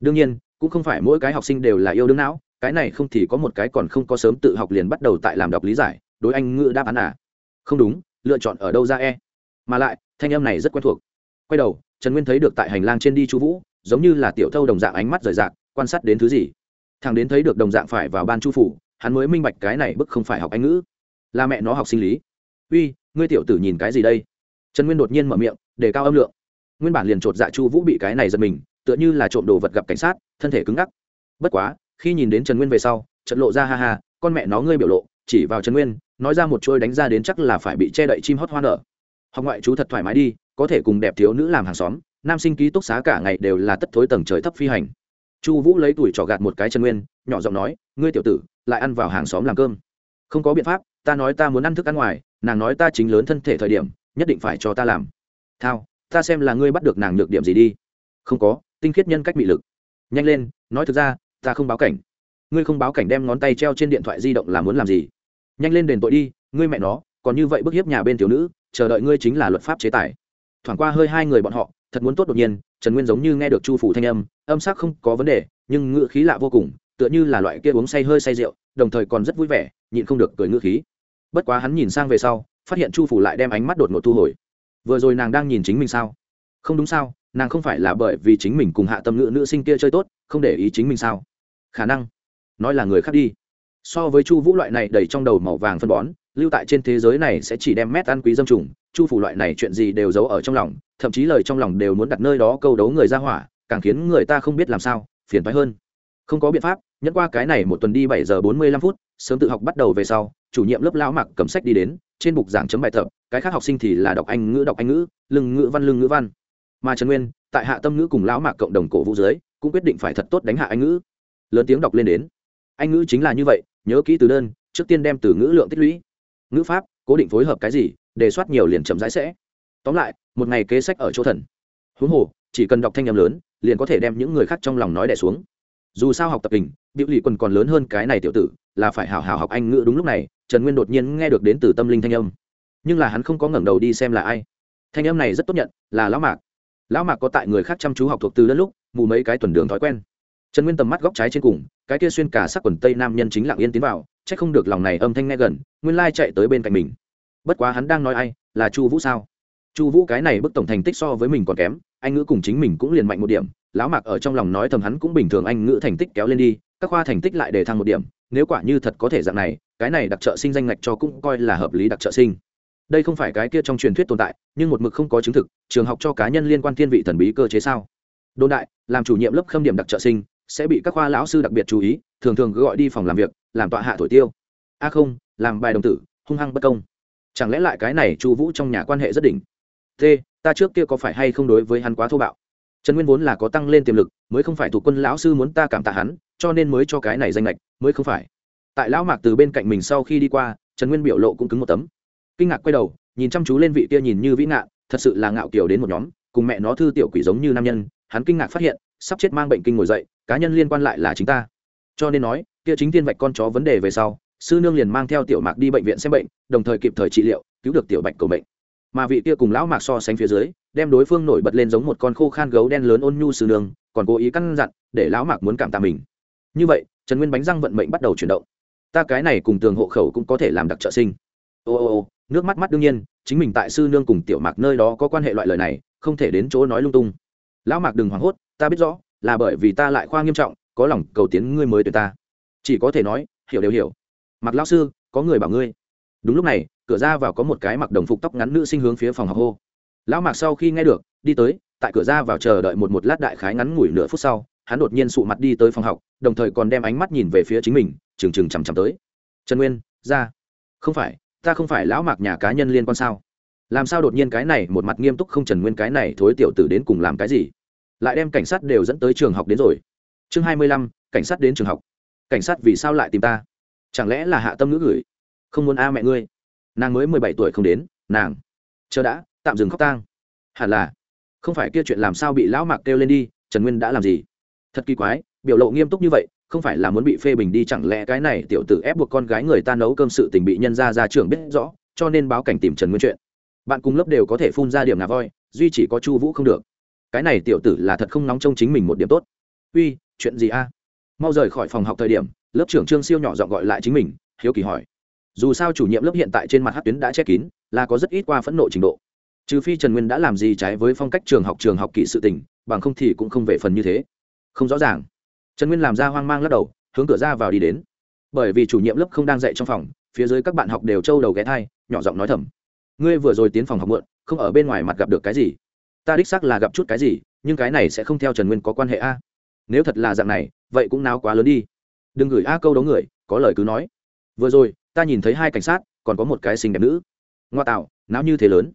Đương nhiên, cũng không phải mỗi cái học sinh đều là yêu đương não, cái này không thì có một cái còn không có sớm tự học liền bắt đầu tại làm đọc lý giải, đối anh ngữ đáp án à? Không đúng, lựa chọn ở đâu ra e? Mà lại thanh âm này rất quen thuộc. Quay đầu, trần nguyên thấy được tại hành lang trên đi chu vũ, giống như là tiểu thâu đồng dạng ánh mắt rời rạc, quan sát đến thứ gì. Thằng đến thấy được đồng dạng phải vào ban chu phủ, hắn mới minh bạch cái này bức không phải học anh ngữ. Là mẹ nó học sinh lý. Uy, ngươi tiểu tử nhìn cái gì đây? Trần nguyên đột nhiên mở miệng, để cao âm lượng. Nguyên bản liền chột dạ chu vũ bị cái này giật mình, tựa như là trộm đồ vật gặp cảnh sát, thân thể cứng ngắc. Bất quá, khi nhìn đến trần nguyên về sau trận lộ ra ha ha, con mẹ nó ngươi biểu lộ, chỉ vào trần nguyên, nói ra một trôi đánh ra đến chắc là phải bị che đậy chim hót hoa nở học ngoại chú thật thoải mái đi, có thể cùng đẹp thiếu nữ làm hàng xóm, nam sinh ký túc xá cả ngày đều là tất thối tầng trời thấp phi hành. Chu vũ lấy tuổi trỏ gạt một cái chân nguyên, nhỏ giọng nói, ngươi tiểu tử, lại ăn vào hàng xóm làm cơm. Không có biện pháp, ta nói ta muốn ăn thức ăn ngoài, nàng nói ta chính lớn thân thể thời điểm, nhất định phải cho ta làm. Thao, ta xem là ngươi bắt được nàng nhược điểm gì đi. Không có, tinh khiết nhân cách bị lực. Nhanh lên, nói thực ra, ta không báo cảnh. Ngươi không báo cảnh đem ngón tay treo trên điện thoại di động là muốn làm gì? Nhanh lên đền tội đi, ngươi mẹ nó, còn như vậy bức hiếp nhà bên thiếu nữ chờ đợi ngươi chính là luật pháp chế tài. Thoảng qua hơi hai người bọn họ, thật muốn tốt đột nhiên, trần nguyên giống như nghe được chu phủ thanh âm âm sắc không có vấn đề, nhưng ngữ khí lạ vô cùng, tựa như là loại kia uống say hơi say rượu, đồng thời còn rất vui vẻ, nhịn không được cười ngữ khí. Bất quá hắn nhìn sang về sau, phát hiện chu phủ lại đem ánh mắt đột ngột thu hồi. Vừa rồi nàng đang nhìn chính mình sao? Không đúng sao, nàng không phải là bởi vì chính mình cùng hạ tâm ngữ nữ sinh kia chơi tốt, không để ý chính mình sao? Khả năng. Nói là người khác đi so với chu vũ loại này đầy trong đầu màu vàng phân bón, lưu tại trên thế giới này sẽ chỉ đem mét ăn quý dâm trùng, chu phủ loại này chuyện gì đều giấu ở trong lòng, thậm chí lời trong lòng đều muốn đặt nơi đó câu đấu người ra hỏa, càng khiến người ta không biết làm sao, phiền thoái hơn. Không có biện pháp, nhẫn qua cái này một tuần đi bảy giờ bốn mươi lăm phút, sớm tự học bắt đầu về sau, chủ nhiệm lớp lão mặc cầm sách đi đến, trên bục giảng chấm bài tập, cái khác học sinh thì là đọc anh ngữ, đọc anh ngữ, lưng ngữ văn, lưng ngữ văn. Mà trần nguyên, tại hạ tâm ngữ cùng lão mạc cộng đồng cổ vũ dưới, cũng quyết định phải thật tốt đánh hạ anh ngữ. Lớn tiếng đọc lên đến. Anh ngữ chính là như vậy nhớ kỹ từ đơn, trước tiên đem từ ngữ lượng tích lũy, ngữ pháp, cố định phối hợp cái gì, đề soát nhiều liền chậm rãi sẽ. Tóm lại, một ngày kế sách ở chỗ thần. Huống hồ, chỉ cần đọc thanh âm lớn, liền có thể đem những người khác trong lòng nói đẻ xuống. Dù sao học tập hình, biểu lì quần còn lớn hơn cái này tiểu tử, là phải hào hào học anh ngữ đúng lúc này, trần nguyên đột nhiên nghe được đến từ tâm linh thanh âm. Nhưng là hắn không có ngẩng đầu đi xem là ai. Thanh âm này rất tốt nhận, là lão mạc. Lão mạc có tại người khác chăm chú học thuộc từ đất lúc, mù mấy cái tuần đường thói quen. Trần nguyên tầm mắt góc trái trên cùng cái kia xuyên cả sắc quần tây nam nhân chính lặng yên tiến vào, chắc không được lòng này âm thanh nghe gần, nguyên lai chạy tới bên cạnh mình. Bất quá hắn đang nói ai, là chu vũ sao? Chu vũ cái này bức tổng thành tích so với mình còn kém, anh ngữ cùng chính mình cũng liền mạnh một điểm, lão mạc ở trong lòng nói thầm hắn cũng bình thường anh ngữ thành tích kéo lên đi, các khoa thành tích lại để thăng một điểm, nếu quả như thật có thể dạng này, cái này đặc trợ sinh danh ngạch cho cũng coi là hợp lý đặc trợ sinh. Đây không phải cái kia trong truyền thuyết tồn tại, nhưng một mực không có chứng thực, trường học cho cá nhân liên quan thiên vị thần bí cơ chế sao? Đồn đại, làm chủ nhiệm lớp khâm điểm đặc trợ sinh sẽ bị các khoa lão sư đặc biệt chú ý, thường thường gọi đi phòng làm việc, làm tọa hạ thổi tiêu. A không, làm bài đồng tử, hung hăng bất công. Chẳng lẽ lại cái này chu vũ trong nhà quan hệ rất đỉnh? T, ta trước kia có phải hay không đối với hắn quá thô bạo? Trần nguyên vốn là có tăng lên tiềm lực, mới không phải thuộc quân lão sư muốn ta cảm tạ hắn, cho nên mới cho cái này danh lệch mới không phải. Tại lão mạc từ bên cạnh mình sau khi đi qua, trần nguyên biểu lộ cũng cứng một tấm. Kinh ngạc quay đầu, nhìn chăm chú lên vị kia nhìn như vĩ ngạn, thật sự là ngạo kiều đến một nhóm, cùng mẹ nó thư tiểu quỷ giống như nam nhân, hắn kinh ngạc phát hiện sắp chết mang bệnh kinh ngồi dậy, cá nhân liên quan lại là chính ta. Cho nên nói, kia chính tiên vạch con chó vấn đề về sau, sư nương liền mang theo tiểu mạc đi bệnh viện xem bệnh, đồng thời kịp thời trị liệu, cứu được tiểu bạch cầu bệnh mà vị kia cùng lão mạc so sánh phía dưới, đem đối phương nổi bật lên giống một con khô khan gấu đen lớn ôn nhu sư nương, còn cố ý căn dặn, để lão mạc muốn cảm tạ mình. Như vậy, trần nguyên bánh răng vận mệnh bắt đầu chuyển động. Ta cái này cùng tường hộ khẩu cũng có thể làm đặc trợ sinh. Ô ô ô, nước mắt mắt đương nhiên, chính mình tại sư nương cùng tiểu mạc nơi đó có quan hệ loại lời này, không thể đến chỗ nói lung tung. Lão mạc đừng hoảng hốt ta biết rõ, là bởi vì ta lại khoa nghiêm trọng, có lòng cầu tiến ngươi mới tuyệt ta. Chỉ có thể nói, hiểu đều hiểu. Mặc lão sư, có người bảo ngươi. Đúng lúc này, cửa ra vào có một cái mặc đồng phục tóc ngắn nữ sinh hướng phía phòng học hô. Lão mạc sau khi nghe được, đi tới, tại cửa ra vào chờ đợi một một lát đại khái ngắn ngủi nửa phút sau, hắn đột nhiên sụ mặt đi tới phòng học, đồng thời còn đem ánh mắt nhìn về phía chính mình, trừng trừng chằm chằm tới. Trần nguyên, ra. Không phải, ta không phải lão mạc nhà cá nhân liên quan sao? Làm sao đột nhiên cái này, một mặt nghiêm túc không trần nguyên cái này thối tiểu tử đến cùng làm cái gì? Lại đem cảnh sát đều dẫn tới trường học đến rồi. Chương hai mươi lăm, cảnh sát đến trường học. Cảnh sát vì sao lại tìm ta? Chẳng lẽ là hạ tâm ngữ gửi? Không muốn a mẹ ngươi. Nàng mới mười bảy tuổi không đến, nàng. Chờ đã, tạm dừng khóc tang. Hẳn là. Không phải kia chuyện làm sao bị lão mạc kêu lên đi, trần nguyên đã làm gì? Thật kỳ quái, biểu lộ nghiêm túc như vậy, không phải là muốn bị phê bình đi, chẳng lẽ cái này tiểu tử ép buộc con gái người ta nấu cơm sự tình bị nhân ra ra trường biết rõ, cho nên báo cảnh tìm trần nguyên chuyện. Bạn cùng lớp đều có thể phun ra điểm ngà voi, duy chỉ có chu vũ không được cái này tiểu tử là thật không nóng trong chính mình một điểm tốt. Uy, chuyện gì a? Mau rời khỏi phòng học thời điểm, lớp trưởng trương siêu nhỏ giọng gọi lại chính mình, hiếu kỳ hỏi. Dù sao chủ nhiệm lớp hiện tại trên mặt hát tuyến đã che kín, là có rất ít qua phẫn nộ trình độ. Trừ phi trần nguyên đã làm gì trái với phong cách trường học trường học kỵ sự tình, bằng không thì cũng không về phần như thế. Không rõ ràng. Trần nguyên làm ra hoang mang lắc đầu, hướng cửa ra vào đi đến. Bởi vì chủ nhiệm lớp không đang dạy trong phòng, phía dưới các bạn học đều trâu đầu ghé thai, nhỏ giọng nói thầm. Ngươi vừa rồi tiến phòng học mượn không ở bên ngoài mặt gặp được cái gì? Ta đích xác là gặp chút cái gì, nhưng cái này sẽ không theo trần nguyên có quan hệ a. Nếu thật là dạng này, vậy cũng náo quá lớn đi. Đừng gửi a câu đấu người, có lời cứ nói. Vừa rồi, ta nhìn thấy hai cảnh sát, còn có một cái xinh đẹp nữ. Ngoa tạo, náo như thế lớn.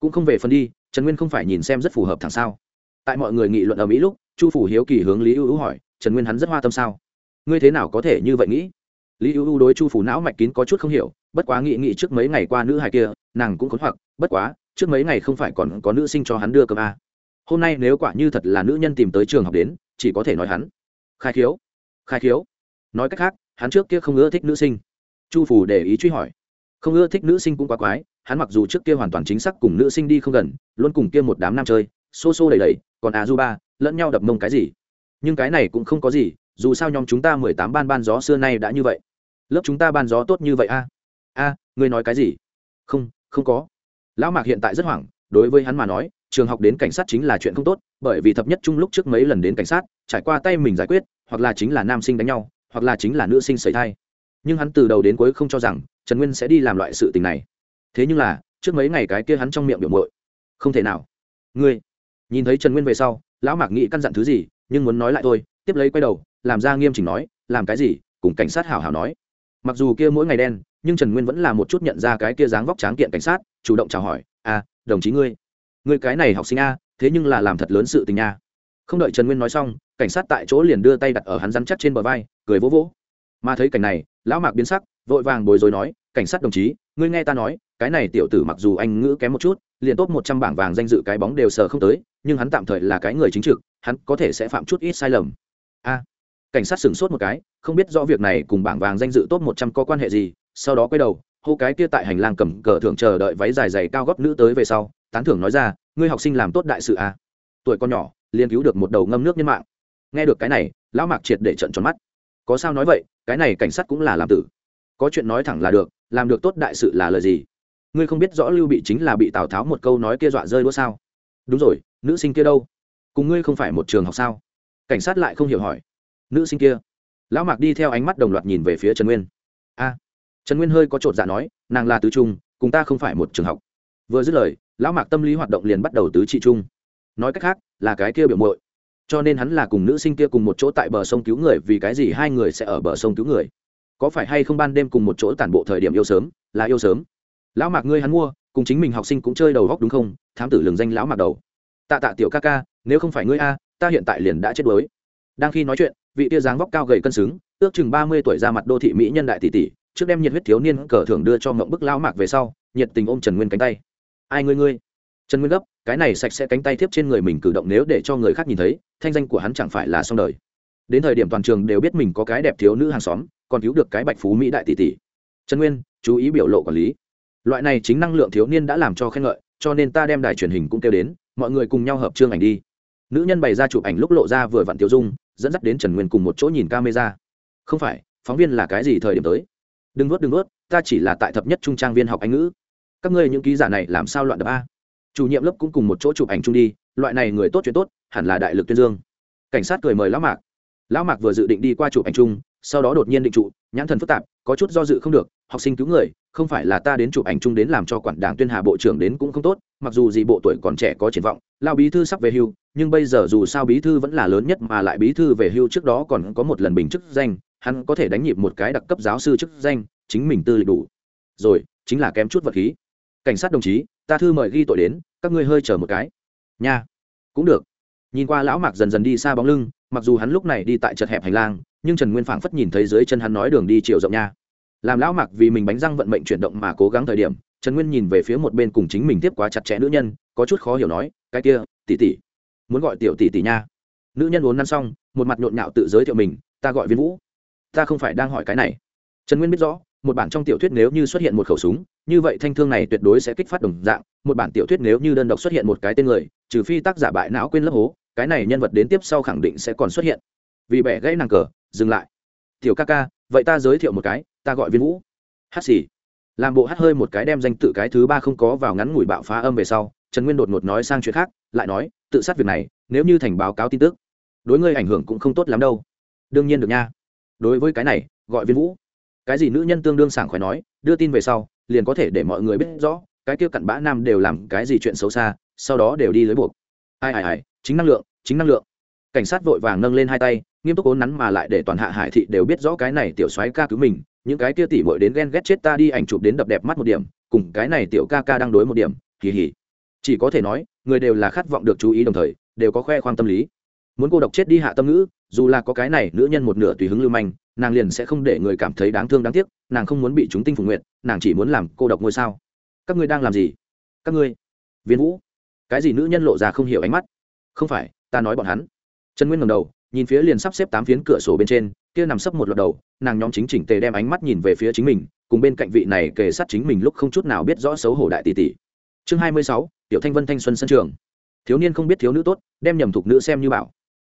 Cũng không về phần đi, trần nguyên không phải nhìn xem rất phù hợp thằng sao. Tại mọi người nghị luận ở mỹ lúc, chu phủ hiếu kỳ hướng lý ưu ưu hỏi, trần nguyên hắn rất hoa tâm sao? Ngươi thế nào có thể như vậy nghĩ? Lý ưu ưu đối chu phủ não mạch kín có chút không hiểu, bất quá nghị nghị trước mấy ngày qua nữ hài kia, nàng cũng khốn hoặc, bất quá trước mấy ngày không phải còn có nữ sinh cho hắn đưa cơm à. hôm nay nếu quả như thật là nữ nhân tìm tới trường học đến, chỉ có thể nói hắn. Khai khiếu. Khai khiếu. Nói cách khác, hắn trước kia không ưa thích nữ sinh. Chu phủ để ý truy hỏi. Không ưa thích nữ sinh cũng quá quái, hắn mặc dù trước kia hoàn toàn chính xác cùng nữ sinh đi không gần, luôn cùng kia một đám nam chơi, xô xô đầy đầy còn à du ba lẫn nhau đập mông cái gì. Nhưng cái này cũng không có gì, dù sao nhóm chúng ta mười tám ban ban gió xưa nay đã như vậy. Lớp chúng ta ban gió tốt như vậy a a ngươi nói cái gì? Không không có lão mạc hiện tại rất hoảng, đối với hắn mà nói, trường học đến cảnh sát chính là chuyện không tốt, bởi vì thập nhất chung lúc trước mấy lần đến cảnh sát, trải qua tay mình giải quyết, hoặc là chính là nam sinh đánh nhau, hoặc là chính là nữ sinh xảy thai. Nhưng hắn từ đầu đến cuối không cho rằng, trần nguyên sẽ đi làm loại sự tình này. Thế nhưng là, trước mấy ngày cái kia hắn trong miệng biểu mội không thể nào. Ngươi. Nhìn thấy trần nguyên về sau, lão mạc nghĩ căn dặn thứ gì, nhưng muốn nói lại thôi, tiếp lấy quay đầu, làm ra nghiêm chỉnh nói, làm cái gì? Cùng cảnh sát hảo hảo nói. Mặc dù kia mỗi ngày đen nhưng trần nguyên vẫn là một chút nhận ra cái kia dáng vóc tráng kiện cảnh sát chủ động chào hỏi à, đồng chí ngươi ngươi cái này học sinh a thế nhưng là làm thật lớn sự tình nha không đợi trần nguyên nói xong cảnh sát tại chỗ liền đưa tay đặt ở hắn rắn chắc trên bờ vai cười vỗ vỗ. Mà thấy cảnh này lão mạc biến sắc vội vàng bồi dối nói cảnh sát đồng chí ngươi nghe ta nói cái này tiểu tử mặc dù anh ngữ kém một chút liền tốt một trăm bảng vàng danh dự cái bóng đều sờ không tới nhưng hắn tạm thời là cái người chính trực hắn có thể sẽ phạm chút ít sai lầm. A cảnh sát sửng sốt một cái, không biết rõ việc này cùng bảng vàng danh dự tốt một trăm có quan hệ gì, sau đó quay đầu, hô cái kia tại hành lang cầm cờ thưởng chờ đợi váy dài dày cao góp nữ tới về sau, tán thưởng nói ra, ngươi học sinh làm tốt đại sự à? tuổi con nhỏ, liền cứu được một đầu ngâm nước nhân mạng. Nghe được cái này, lão mạc triệt để trận tròn mắt. Có sao nói vậy, cái này cảnh sát cũng là làm tử. Có chuyện nói thẳng là được, làm được tốt đại sự là lời gì? Ngươi không biết rõ lưu bị chính là bị tào tháo một câu nói kia dọa rơi đũa sao? Đúng rồi, nữ sinh kia đâu? Cùng ngươi không phải một trường học sao? Cảnh sát lại không hiểu hỏi nữ sinh kia. Lão mạc đi theo ánh mắt đồng loạt nhìn về phía trần nguyên. A, trần nguyên hơi có chột dạ nói, nàng là tứ trung, cùng ta không phải một trường học. Vừa dứt lời, lão mạc tâm lý hoạt động liền bắt đầu tứ trị trung. Nói cách khác, là cái kia biểu mội cho nên hắn là cùng nữ sinh kia cùng một chỗ tại bờ sông cứu người, vì cái gì hai người sẽ ở bờ sông cứu người? Có phải hay không ban đêm cùng một chỗ tản bộ thời điểm yêu sớm, là yêu sớm? Lão mạc ngươi hắn mua, cùng chính mình học sinh cũng chơi đầu góc đúng không? Thám tử lường danh lão mạc đầu. Tạ tạ tiểu ca ca, nếu không phải ngươi a, ta hiện tại liền đã chết đuối. Đang khi nói chuyện vị tia dáng vóc cao gầy cân xứng, ước chừng ba mươi tuổi ra mặt đô thị mỹ nhân đại tỷ tỷ, trước đem nhiệt huyết thiếu niên cờ thưởng đưa cho mộng bức lao mạc về sau, nhiệt tình ôm trần nguyên cánh tay. Ai ngươi ngươi? Trần nguyên gấp, cái này sạch sẽ cánh tay thiếp trên người mình cử động nếu để cho người khác nhìn thấy, thanh danh của hắn chẳng phải là xong đời. Đến thời điểm toàn trường đều biết mình có cái đẹp thiếu nữ hàng xóm, còn cứu được cái bạch phú mỹ đại tỷ tỷ. Trần nguyên, chú ý biểu lộ quản lý. Loại này chính năng lượng thiếu niên đã làm cho khen ngợi, cho nên ta đem đài truyền hình cũng kêu đến, mọi người cùng nhau hợp chương ảnh đi. Nữ nhân bày ra chụp ảnh lúc lộ ra vừa vặn tiêu dung dẫn dắt đến trần nguyên cùng một chỗ nhìn camera. Không phải, phóng viên là cái gì thời điểm tới? Đừng nuốt đừng nuốt, ta chỉ là tại thập nhất trung trang viên học anh ngữ. Các ngươi những ký giả này làm sao loạn đập a? Chủ nhiệm lớp cũng cùng một chỗ chụp ảnh chung đi, loại này người tốt chuyện tốt, hẳn là đại lực tuyên dương. Cảnh sát cười mời lão mạc. Lão mạc vừa dự định đi qua chụp ảnh chung sau đó đột nhiên định trụ, nhãn thần phức tạp, có chút do dự không được, học sinh cứu người, không phải là ta đến chụp ảnh chung đến làm cho quản đảng tuyên hà bộ trưởng đến cũng không tốt, mặc dù gì bộ tuổi còn trẻ có triển vọng, lao bí thư sắp về hưu, nhưng bây giờ dù sao bí thư vẫn là lớn nhất mà lại bí thư về hưu trước đó còn có một lần bình chức danh, hắn có thể đánh nhịp một cái đặc cấp giáo sư chức danh, chính mình tư lịch đủ. Rồi, chính là kém chút vật khí. Cảnh sát đồng chí, ta thư mời ghi tội đến, các ngươi hơi chờ một cái. Nha. Cũng được. Nhìn qua lão mạc dần dần đi xa bóng lưng, mặc dù hắn lúc này đi tại chật hẹp hành lang nhưng trần nguyên phảng phất nhìn thấy dưới chân hắn nói đường đi chiều rộng nha. Làm lão mạc vì mình bánh răng vận mệnh chuyển động mà cố gắng thời điểm, trần nguyên nhìn về phía một bên cùng chính mình tiếp quá chặt chẽ nữ nhân, có chút khó hiểu nói, cái kia, tỷ tỷ, muốn gọi tiểu tỷ tỷ nha. Nữ nhân uốn năn xong, một mặt nhộn nhạo tự giới thiệu mình, ta gọi viên vũ. Ta không phải đang hỏi cái này. Trần nguyên biết rõ, một bản trong tiểu thuyết nếu như xuất hiện một khẩu súng, như vậy thanh thương này tuyệt đối sẽ kích phát đồng dạng, một bản tiểu thuyết nếu như đơn độc xuất hiện một cái tên người, trừ phi tác giả bại não quên lấp hố, cái này nhân vật đến tiếp sau khẳng định sẽ còn xuất hiện vì bẻ gãy nàng cờ, dừng lại. Tiểu ca ca, vậy ta giới thiệu một cái, ta gọi viên vũ. Hát xì. Làm bộ hát hơi một cái đem danh tự cái thứ ba không có vào ngắn ngủi bạo phá âm về sau, trần nguyên đột ngột nói sang chuyện khác, lại nói, tự sát việc này, nếu như thành báo cáo tin tức, đối ngươi ảnh hưởng cũng không tốt lắm đâu. Đương nhiên được nha. Đối với cái này, gọi viên vũ. Cái gì nữ nhân tương đương sảng khoái nói, đưa tin về sau, liền có thể để mọi người biết rõ, cái kia cặn bã nam đều làm cái gì chuyện xấu xa, sau đó đều đi lưới buộc. Ai ai ai, chính năng lượng, chính năng lượng cảnh sát vội vàng nâng lên hai tay, nghiêm túc cố nắn mà lại để toàn hạ hải thị đều biết rõ cái này tiểu soái ca cứu mình, những cái kia tỉ mội đến ghen ghét chết ta đi ảnh chụp đến đập đẹp mắt một điểm, cùng cái này tiểu ca ca đang đối một điểm kỳ hỉ chỉ có thể nói, người đều là khát vọng được chú ý đồng thời, đều có khoe khoang tâm lý. Muốn cô độc chết đi hạ tâm ngữ, dù là có cái này nữ nhân một nửa tùy hứng lưu manh, nàng liền sẽ không để người cảm thấy đáng thương đáng tiếc, nàng không muốn bị chúng tinh phục nguyện, nàng chỉ muốn làm cô độc ngôi sao. Các ngươi đang làm gì? Các ngươi? Viên vũ. Cái gì nữ nhân lộ ra không hiểu ánh mắt? Không phải, ta nói bọn hắn trần nguyên ngầm đầu, nhìn phía liền sắp xếp tám phiến cửa sổ bên trên, kia nằm sấp một loạt đầu, nàng nhóm chính chỉnh tề đem ánh mắt nhìn về phía chính mình, cùng bên cạnh vị này kề sát chính mình lúc không chút nào biết rõ xấu hổ đại tỷ tỷ. Chương hai mươi sáu, tiểu thanh vân thanh xuân sân trường. Thiếu niên không biết thiếu nữ tốt, đem nhầm thục nữ xem như bảo.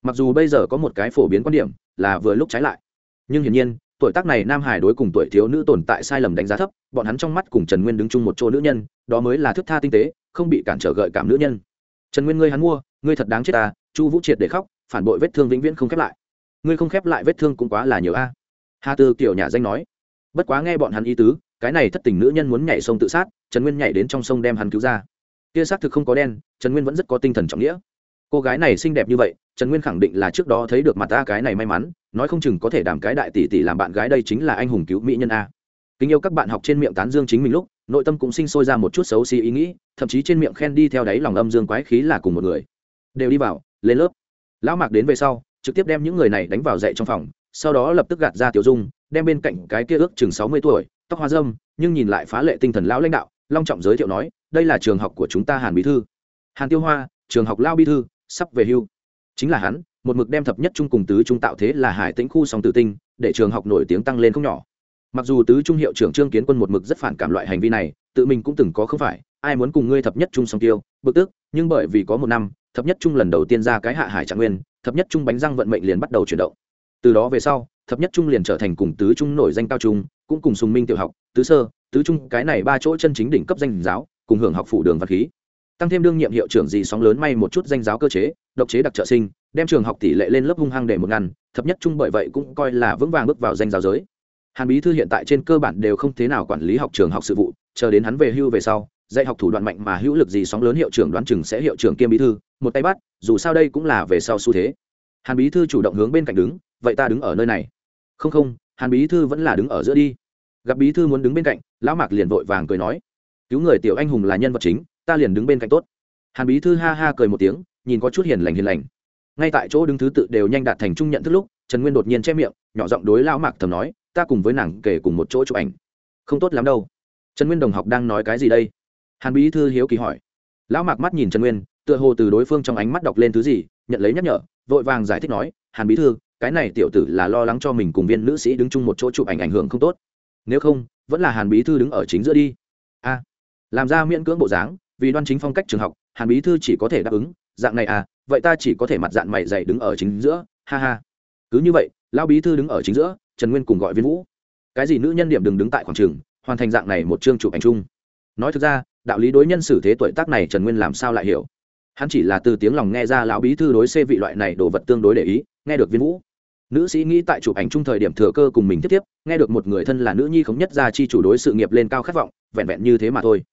Mặc dù bây giờ có một cái phổ biến quan điểm, là vừa lúc trái lại. Nhưng hiển nhiên, tuổi tác này nam hải đối cùng tuổi thiếu nữ tồn tại sai lầm đánh giá thấp, bọn hắn trong mắt cùng trần nguyên đứng chung một chỗ nữ nhân, đó mới là thức tha tinh tế, không bị cản trở gợi cảm nữ nhân. Trần nguyên, ngươi hắn mua, ngươi thật đáng chết ta, chu vũ triệt để khóc phản bội vết thương vĩnh viễn không khép lại. Ngươi không khép lại vết thương cũng quá là nhiều a. Hà tư kiểu nhà danh nói, bất quá nghe bọn hắn ý tứ, cái này thất tình nữ nhân muốn nhảy sông tự sát, trần nguyên nhảy đến trong sông đem hắn cứu ra. Kia xác thực không có đen, trần nguyên vẫn rất có tinh thần trọng nghĩa. Cô gái này xinh đẹp như vậy, trần nguyên khẳng định là trước đó thấy được mặt ta cái này may mắn, nói không chừng có thể đảm cái đại tỷ tỷ làm bạn gái đây chính là anh hùng cứu mỹ nhân a. Kính yêu các bạn học trên miệng tán dương chính mình lúc, nội tâm cũng sinh sôi ra một chút xấu xí ý nghĩ, thậm chí trên miệng khen đi theo đáy lòng âm dương quái khí là cùng một người. Đều đi vào, lên lớp lão mạc đến về sau, trực tiếp đem những người này đánh vào dậy trong phòng, sau đó lập tức gạt ra tiểu dung, đem bên cạnh cái kia ước chừng sáu mươi tuổi, tóc hoa dâm, nhưng nhìn lại phá lệ tinh thần lão lãnh đạo, long trọng giới thiệu nói, đây là trường học của chúng ta hàn bí thư. Hàn tiêu hoa, trường học lao bí thư, sắp về hưu. Chính là hắn, một mực đem thập nhất trung cùng tứ trung tạo thế là hải tĩnh khu song tử tinh, để trường học nổi tiếng tăng lên không nhỏ. Mặc dù tứ trung hiệu trưởng trương kiến quân một mực rất phản cảm loại hành vi này, tự mình cũng từng có không phải, ai muốn cùng ngươi thập nhất trung song tiêu, bực tức, nhưng bởi vì có một năm thập nhất trung lần đầu tiên ra cái hạ hải trạng nguyên, thập nhất trung bánh răng vận mệnh liền bắt đầu chuyển động. Từ đó về sau, thập nhất trung liền trở thành cùng tứ trung nổi danh cao trung, cũng cùng sùng minh tiểu học, tứ sơ, tứ trung, cái này ba chỗ chân chính đỉnh cấp danh giáo, cùng hưởng học phủ đường văn khí. Tăng thêm đương nhiệm hiệu trưởng gì sóng lớn may một chút danh giáo cơ chế, độc chế đặc trợ sinh, đem trường học tỷ lệ lên lớp hung hăng để một ngăn, thập nhất trung bởi vậy cũng coi là vững vàng bước vào danh giáo giới. Hàn bí thư hiện tại trên cơ bản đều không thế nào quản lý học trường học sự vụ, chờ đến hắn về hưu về sau dạy học thủ đoạn mạnh mà hữu lực gì sóng lớn hiệu trưởng đoán chừng sẽ hiệu trưởng kiêm bí thư, một tay bắt, dù sao đây cũng là về sau xu thế. Hàn bí thư chủ động hướng bên cạnh đứng, vậy ta đứng ở nơi này. Không không, hàn bí thư vẫn là đứng ở giữa đi. Gặp bí thư muốn đứng bên cạnh, lão mạc liền vội vàng cười nói, cứu người tiểu anh hùng là nhân vật chính, ta liền đứng bên cạnh tốt. Hàn bí thư ha ha cười một tiếng, nhìn có chút hiền lành hiền lành. Ngay tại chỗ đứng thứ tự đều nhanh đạt thành trung nhận thức lúc, trần nguyên đột nhiên che miệng, nhỏ giọng đối lão mạc thầm nói, ta cùng với nàng kể cùng một chỗ chụp ảnh. Không tốt lắm đâu. Trần nguyên đồng học đang nói cái gì đây? Hàn bí thư hiếu kỳ hỏi. Lão mạc mắt nhìn trần nguyên, tựa hồ từ đối phương trong ánh mắt đọc lên thứ gì, nhận lấy nhắc nhở, vội vàng giải thích nói, hàn bí thư, cái này tiểu tử là lo lắng cho mình cùng viên nữ sĩ đứng chung một chỗ chụp ảnh ảnh hưởng không tốt. Nếu không, vẫn là hàn bí thư đứng ở chính giữa đi. A, làm ra miễn cưỡng bộ dáng, vì đoan chính phong cách trường học, hàn bí thư chỉ có thể đáp ứng, dạng này à vậy ta chỉ có thể mặt dạng mày dày đứng ở chính giữa, ha ha. Cứ như vậy, lão bí thư đứng ở chính giữa, trần nguyên cùng gọi viên vũ. Cái gì nữ nhân điểm đừng đứng tại khoảng trường, hoàn thành dạng này một chương chụp ảnh chung. Nói thực ra đạo lý đối nhân xử thế tuổi tác này trần nguyên làm sao lại hiểu? Hắn chỉ là từ tiếng lòng nghe ra lão bí thư đối xê vị loại này đồ vật tương đối để ý, nghe được viên vũ. Nữ sĩ nghĩ tại chụp ảnh chung thời điểm thừa cơ cùng mình tiếp tiếp, nghe được một người thân là nữ nhi khống nhất ra chi chủ đối sự nghiệp lên cao khát vọng, vẹn vẹn như thế mà thôi.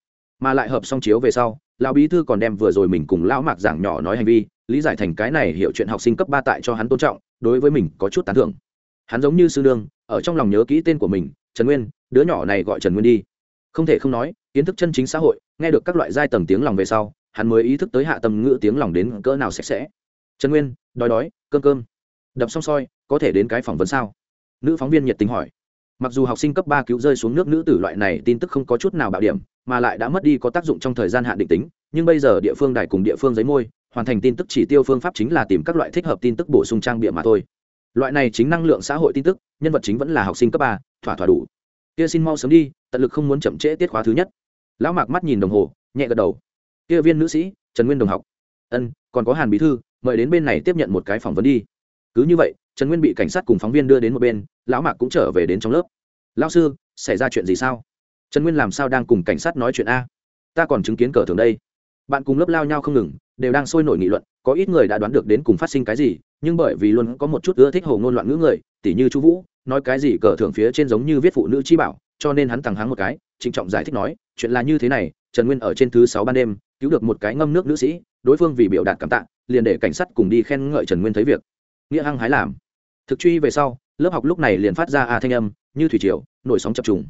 Mà lại hợp song chiếu về sau, lão bí thư còn đem vừa rồi mình cùng lão mạc giảng nhỏ nói hành vi, lý giải thành cái này hiểu chuyện học sinh cấp ba tại cho hắn tôn trọng, đối với mình có chút tán thưởng. Hắn giống như sư đương ở trong lòng nhớ kỹ tên của mình, trần nguyên, đứa nhỏ này gọi trần nguyên đi không thể không nói, kiến thức chân chính xã hội, nghe được các loại giai tầng tiếng lòng về sau, hắn mới ý thức tới hạ tầm ngữ tiếng lòng đến cỡ nào sạch sẽ. Trần nguyên, đói đói, cơm cơm. Đập xong soi, có thể đến cái phỏng vấn sao? Nữ phóng viên nhiệt tình hỏi. Mặc dù học sinh cấp ba cứu rơi xuống nước nữ tử loại này tin tức không có chút nào bạo điểm, mà lại đã mất đi có tác dụng trong thời gian hạn định tính, nhưng bây giờ địa phương đài cùng địa phương giấy môi, hoàn thành tin tức chỉ tiêu phương pháp chính là tìm các loại thích hợp tin tức bổ sung trang bịa mà thôi. Loại này chính năng lượng xã hội tin tức, nhân vật chính vẫn là học sinh cấp ba, thỏa thỏa đủ. Kia xin mau sớm đi tận lực không muốn chậm trễ tiết khóa thứ nhất. Lão mạc mắt nhìn đồng hồ, nhẹ gật đầu. Kia viên nữ sĩ, trần nguyên đồng học. Ân, còn có hàn bí thư, mời đến bên này tiếp nhận một cái phỏng vấn đi. Cứ như vậy, trần nguyên bị cảnh sát cùng phóng viên đưa đến một bên, lão mạc cũng trở về đến trong lớp. Lao sư, xảy ra chuyện gì sao? Trần nguyên làm sao đang cùng cảnh sát nói chuyện a? Ta còn chứng kiến cờ thường đây. Bạn cùng lớp lao nhau không ngừng, đều đang sôi nổi nghị luận, có ít người đã đoán được đến cùng phát sinh cái gì, nhưng bởi vì luôn có một chút ưa thích hồ ngôn loạn ngữ người, tỉ như chú vũ, nói cái gì cờ thường phía trên giống như viết phụ nữ chi bảo cho nên hắn thẳng háng một cái, trịnh trọng giải thích nói, chuyện là như thế này, trần nguyên ở trên thứ sáu ban đêm, cứu được một cái ngâm nước nữ sĩ, đối phương vì biểu đạt cảm tạ, liền để cảnh sát cùng đi khen ngợi trần nguyên thấy việc. Nghĩa hăng hái làm. Thực truy về sau, lớp học lúc này liền phát ra a thanh âm, như thủy triều, nổi sóng chập trùng.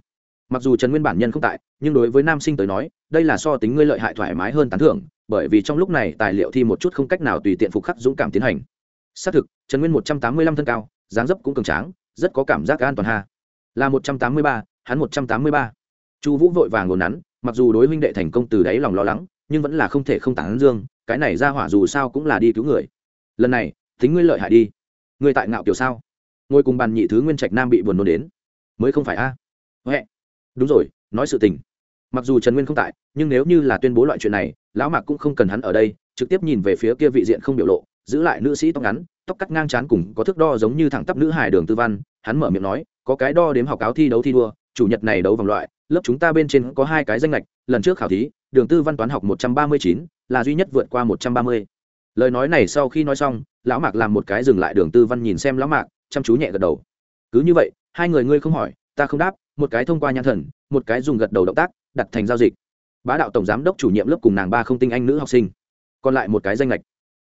Mặc dù trần nguyên bản nhân không tại, nhưng đối với nam sinh tới nói, đây là so tính ngươi lợi hại thoải mái hơn tán thưởng, bởi vì trong lúc này tài liệu thi một chút không cách nào tùy tiện phục khắc dũng cảm tiến hành. Xác thực, trần nguyên một trăm tám mươi lăm thân cao, dáng dấp cũng cường tráng, rất có cảm giác an toàn ha. Là một trăm tám mươi ba hắn một trăm tám mươi ba. Chu vũ vội vàng ngồn nắn, mặc dù đối huynh đệ thành công từ đáy lòng lo lắng, nhưng vẫn là không thể không tán dương, cái này ra hỏa dù sao cũng là đi cứu người. Lần này tính ngươi lợi hại đi. Ngươi tại ngạo kiểu sao? Ngồi cùng bàn nhị thứ nguyên trạch nam bị buồn nôn đến. Mới không phải a? À? huệ. Đúng rồi, nói sự tình. Mặc dù trần nguyên không tại, nhưng nếu như là tuyên bố loại chuyện này, lão mạc cũng không cần hắn ở đây, trực tiếp nhìn về phía kia vị diện không biểu lộ, giữ lại nữ sĩ tóc ngắn, tóc cắt ngang trán cùng có thước đo giống như thẳng tắp nữ hải đường tư văn, hắn mở miệng nói, có cái đo đếm học cáo thi đấu thi đua chủ nhật này đấu vòng loại, lớp chúng ta bên trên có hai cái danh lệch lần trước khảo thí, đường tư văn toán học một trăm ba mươi chín, là duy nhất vượt qua một trăm ba mươi. Lời nói này sau khi nói xong, lão mạc làm một cái dừng lại đường tư văn nhìn xem lão mạc, chăm chú nhẹ gật đầu. Cứ như vậy, hai người ngươi không hỏi, ta không đáp, một cái thông qua nhãn thần, một cái dùng gật đầu động tác, đặt thành giao dịch. Bá đạo tổng giám đốc chủ nhiệm lớp cùng nàng ba không tinh anh nữ học sinh. Còn lại một cái danh lệch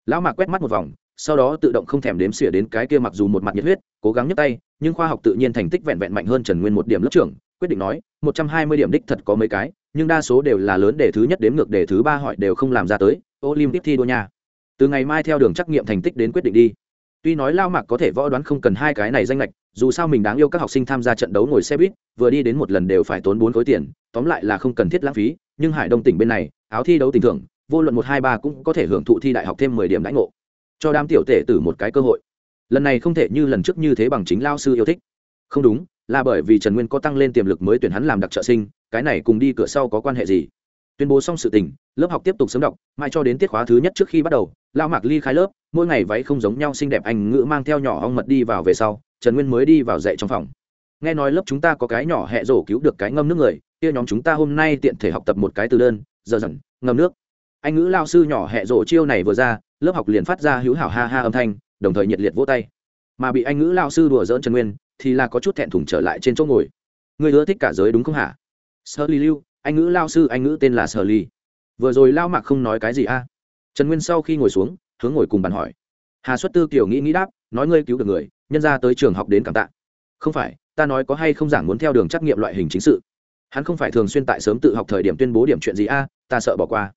lão mạc quét mắt một vòng sau đó tự động không thèm đếm xỉa đến cái kia mặc dù một mặt nhiệt huyết, cố gắng nhấc tay, nhưng khoa học tự nhiên thành tích vẹn vẹn mạnh hơn trần nguyên một điểm lớp trưởng, quyết định nói, một trăm hai mươi điểm đích thật có mấy cái, nhưng đa số đều là lớn để thứ nhất đếm ngược để thứ ba hỏi đều không làm ra tới, olympic thi đua nha. Từ ngày mai theo đường trắc nghiệm thành tích đến quyết định đi. Tuy nói lao mạc có thể võ đoán không cần hai cái này danh lệch, dù sao mình đáng yêu các học sinh tham gia trận đấu ngồi xe buýt, vừa đi đến một lần đều phải tốn bốn khối tiền, tóm lại là không cần thiết lãng phí, nhưng hải đông tỉnh bên này, áo thi đấu tỉnh thưởng, vô luận một hai ba cũng có thể hưởng thụ thi đại học thêm mười điểm đãi ngộ cho đám tiểu tể tử một cái cơ hội. Lần này không thể như lần trước như thế bằng chính lao sư yêu thích. Không đúng, là bởi vì trần nguyên có tăng lên tiềm lực mới tuyển hắn làm đặc trợ sinh, cái này cùng đi cửa sau có quan hệ gì? Tuyên bố xong sự tình, lớp học tiếp tục sớm đọc mãi cho đến tiết khóa thứ nhất trước khi bắt đầu lao mạc ly khai lớp, mỗi ngày váy không giống nhau xinh đẹp anh ngữ mang theo nhỏ ong mật đi vào về sau, trần nguyên mới đi vào dạy trong phòng. Nghe nói lớp chúng ta có cái nhỏ hẹ rổ cứu được cái ngâm nước người, kia nhóm chúng ta hôm nay tiện thể học tập một cái từ đơn, giờ dần, ngâm nước anh ngữ lao sư nhỏ hẹ rộ chiêu này vừa ra, lớp học liền phát ra hữu hảo ha ha âm thanh, đồng thời nhiệt liệt vỗ tay. Mà bị anh ngữ lao sư đùa dỡn trần nguyên, thì là có chút thẹn thùng trở lại trên chỗ ngồi. Người ưa thích cả giới đúng không hả? Sơ ly lưu, anh ngữ lao sư anh ngữ tên là sơ ly. Vừa rồi lao mạc không nói cái gì a trần nguyên sau khi ngồi xuống, hướng ngồi cùng bàn hỏi. Hà xuất tư kiểu nghĩ nghĩ đáp, nói ngươi cứu được người, nhân ra tới trường học đến cảm tạ. Không phải, ta nói có hay không giảng muốn theo đường trắc nghiệm loại hình chính sự. Hắn không phải thường xuyên tại sớm tự học thời điểm tuyên bố điểm chuyện gì a ta sợ bỏ qua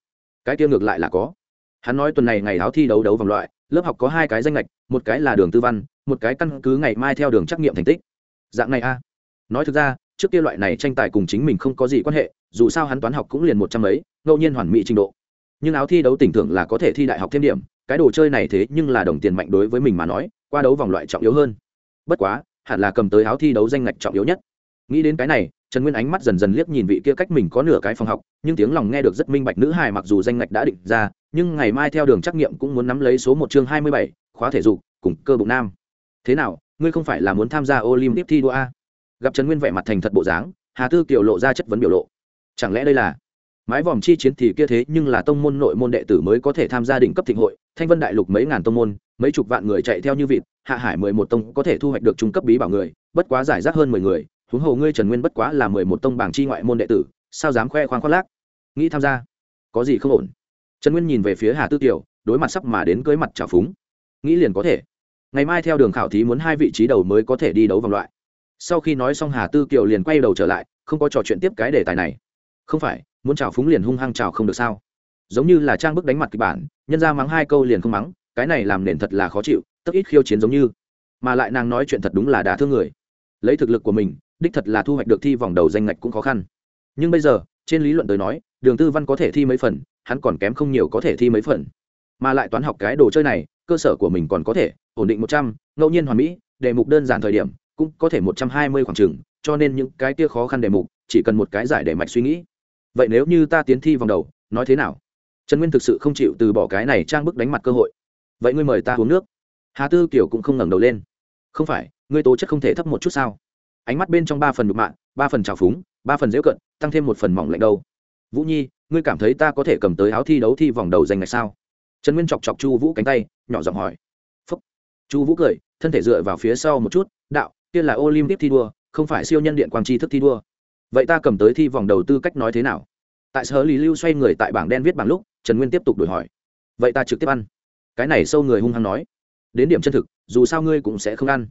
cái tiêu ngược lại là có. Hắn nói tuần này ngày áo thi đấu đấu vòng loại, lớp học có hai cái danh lệch một cái là đường tư văn, một cái căn cứ ngày mai theo đường trắc nghiệm thành tích. Dạng này a. Nói thực ra, trước kia loại này tranh tài cùng chính mình không có gì quan hệ, dù sao hắn toán học cũng liền một trăm mấy, ngẫu nhiên hoàn mỹ trình độ. Nhưng áo thi đấu tỉnh thưởng là có thể thi đại học thêm điểm, cái đồ chơi này thế nhưng là đồng tiền mạnh đối với mình mà nói, qua đấu vòng loại trọng yếu hơn. Bất quá, hẳn là cầm tới áo thi đấu danh ngạch trọng yếu nhất. Nghĩ đến cái này trần nguyên ánh mắt dần dần liếc nhìn vị kia cách mình có nửa cái phòng học, nhưng tiếng lòng nghe được rất minh bạch nữ hài mặc dù danh ngạch đã định ra, nhưng ngày mai theo đường trắc nghiệm cũng muốn nắm lấy số một chương hai mươi bảy, khóa thể dục, cùng cơ bụng nam. Thế nào, ngươi không phải là muốn tham gia olympic thi đua a? Gặp trần nguyên vẻ mặt thành thật bộ dáng, hà tư kiều lộ ra chất vấn biểu lộ. Chẳng lẽ đây là mái vòm chi chiến thì kia thế nhưng là tông môn nội môn đệ tử mới có thể tham gia đỉnh cấp thịnh hội, thanh vân đại lục mấy ngàn tông môn, mấy chục vạn người chạy theo như vịt, hạ hải mười một tông có thể thu hoạch được trung cấp bí bảo người, bất quá giải rác hơn mười người huống hồ ngươi trần nguyên bất quá là mười một tông bảng chi ngoại môn đệ tử, sao dám khoe khoang khoác lác? Nghĩ tham gia, có gì không ổn? Trần nguyên nhìn về phía hà tư tiểu đối mặt sắp mà đến cưới mặt trào phúng. Nghĩ liền có thể. Ngày mai theo đường khảo thí muốn hai vị trí đầu mới có thể đi đấu vòng loại. Sau khi nói xong hà tư kiều liền quay đầu trở lại, không có trò chuyện tiếp cái đề tài này. Không phải, muốn trào phúng liền hung hăng trào không được sao? Giống như là trang bức đánh mặt kịch bản, nhân ra mắng hai câu liền không mắng, cái này làm nền thật là khó chịu, tất ít khiêu chiến giống như. Mà lại nàng nói chuyện thật đúng là đả thương người. Lấy thực lực của mình đích thật là thu hoạch được thi vòng đầu danh ngạch cũng khó khăn. Nhưng bây giờ, trên lý luận tới nói, đường tư văn có thể thi mấy phần, hắn còn kém không nhiều có thể thi mấy phần. Mà lại toán học cái đồ chơi này, cơ sở của mình còn có thể, ổn định một trăm, ngẫu nhiên hoàn mỹ, đề mục đơn giản thời điểm, cũng có thể một trăm hai mươi khoảng chừng, cho nên những cái kia khó khăn đề mục, chỉ cần một cái giải để mạch suy nghĩ. Vậy nếu như ta tiến thi vòng đầu, nói thế nào? Trần nguyên thực sự không chịu từ bỏ cái này trang bức đánh mặt cơ hội. Vậy ngươi mời ta uống nước. Hà tư kiều cũng không ngẩng đầu lên. Không phải, ngươi tố chất không thể thấp một chút sao? Ánh mắt bên trong ba phần nhục mạ, ba phần trào phúng, ba phần dễu cận, tăng thêm một phần mỏng lạnh đâu. Vũ nhi, ngươi cảm thấy ta có thể cầm tới áo thi đấu thi vòng đầu danh ngạch sao? Trần nguyên chọc chọc chu vũ cánh tay, nhỏ giọng hỏi. Phúc. Chu vũ cười, thân thể dựa vào phía sau một chút, đạo, kia là olympic thi đua, không phải siêu nhân điện quang tri thức thi đua. Vậy ta cầm tới thi vòng đầu tư cách nói thế nào? Tại sở lý lưu xoay người tại bảng đen viết bảng lúc, trần nguyên tiếp tục đổi hỏi. Vậy ta trực tiếp ăn. Cái này sâu người hung hăng nói. Đến điểm chân thực, dù sao ngươi cũng sẽ không ăn.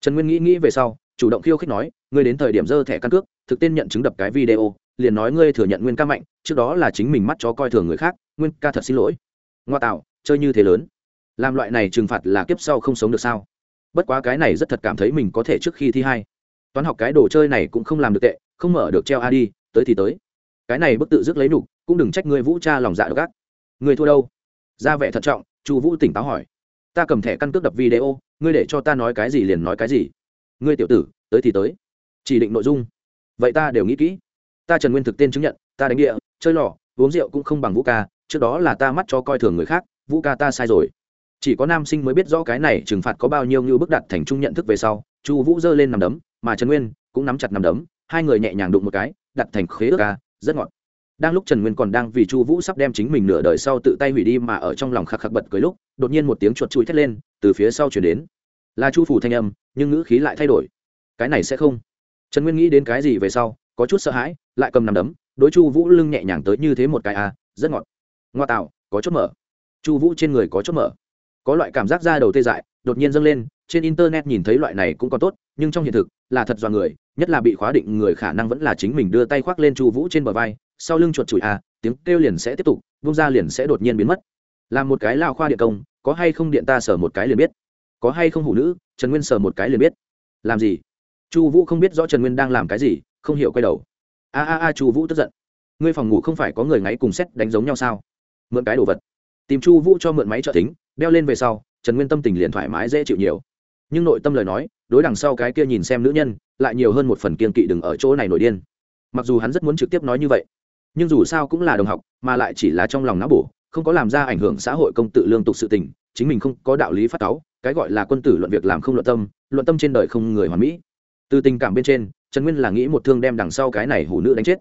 Trần nguyên nghĩ nghĩ về sau chủ động khiêu khích nói, ngươi đến thời điểm dơ thẻ căn cước, thực tên nhận chứng đập cái video, liền nói ngươi thừa nhận nguyên ca mạnh, trước đó là chính mình mắt chó coi thường người khác, nguyên ca thật xin lỗi. Ngoa tạo, chơi như thế lớn. Làm loại này trừng phạt là kiếp sau không sống được sao? Bất quá cái này rất thật cảm thấy mình có thể trước khi thi hai. Toán học cái đồ chơi này cũng không làm được tệ, không mở được treo a đi, tới thì tới. Cái này bức tự dứt lấy nục cũng đừng trách ngươi vũ cha lòng dạ độc ác. Ngươi thua đâu? Ra vẻ thận trọng, chu vũ tỉnh táo hỏi. Ta cầm thẻ căn cước đập video, ngươi để cho ta nói cái gì liền nói cái gì ngươi tiểu tử, tới thì tới. Chỉ định nội dung. Vậy ta đều nghĩ kỹ. Ta trần nguyên thực tên chứng nhận, ta đánh địa, chơi lò, uống rượu cũng không bằng vũ ca, trước đó là ta mắt cho coi thường người khác, vũ ca ta sai rồi. Chỉ có nam sinh mới biết rõ cái này trừng phạt có bao nhiêu như bức đặt thành trung nhận thức về sau, chu vũ giơ lên nằm đấm, mà trần nguyên cũng nắm chặt nằm đấm, hai người nhẹ nhàng đụng một cái, đặt thành khế ước ca, rất ngọt. Đang lúc trần nguyên còn đang vì chu vũ sắp đem chính mình nửa đời sau tự tay hủy đi mà ở trong lòng khạc khạc bật cười lúc, đột nhiên một tiếng chuột chui thét lên, từ phía sau chuyển đến là chu phủ thanh âm, nhưng ngữ khí lại thay đổi. Cái này sẽ không. Trần nguyên nghĩ đến cái gì về sau, có chút sợ hãi, lại cầm nằm đấm, đối chu vũ lưng nhẹ nhàng tới như thế một cái à rất ngọt. Ngoa tạo, có chốt mở. Chu vũ trên người có chốt mở. Có loại cảm giác da đầu tê dại, đột nhiên dâng lên, trên internet nhìn thấy loại này cũng còn tốt, nhưng trong hiện thực, là thật do người, nhất là bị khóa định người khả năng vẫn là chính mình đưa tay khoác lên chu vũ trên bờ vai, sau lưng chuột chùi à tiếng kêu liền sẽ tiếp tục, vung ra liền sẽ đột nhiên biến mất. Làm một cái lao khoa điện công, có hay không điện ta sở một cái liền biết có hay không hủ nữ, trần nguyên sờ một cái liền biết. Làm gì? Chu vũ không biết rõ trần nguyên đang làm cái gì, không hiểu quay đầu. A a a, chu vũ tức giận. Ngươi phòng ngủ không phải có người ngáy cùng xét đánh giống nhau sao? Mượn cái đồ vật. Tìm chu vũ cho mượn máy trợ tính đeo lên về sau, trần nguyên tâm tình liền thoải mái dễ chịu nhiều. Nhưng nội tâm lời nói, đối đằng sau cái kia nhìn xem nữ nhân, lại nhiều hơn một phần kiên kỵ đừng ở chỗ này nổi điên. Mặc dù hắn rất muốn trực tiếp nói như vậy, nhưng dù sao cũng là đồng học, mà lại chỉ là trong lòng não bổ, không có làm ra ảnh hưởng xã hội công tự lương tục sự tình, chính mình không có đạo lý phát cáu cái gọi là quân tử luận việc làm không luận tâm luận tâm trên đời không người hoàn mỹ. Từ tình cảm bên trên, trần nguyên là nghĩ một thương đem đằng sau cái này hủ nữ đánh chết.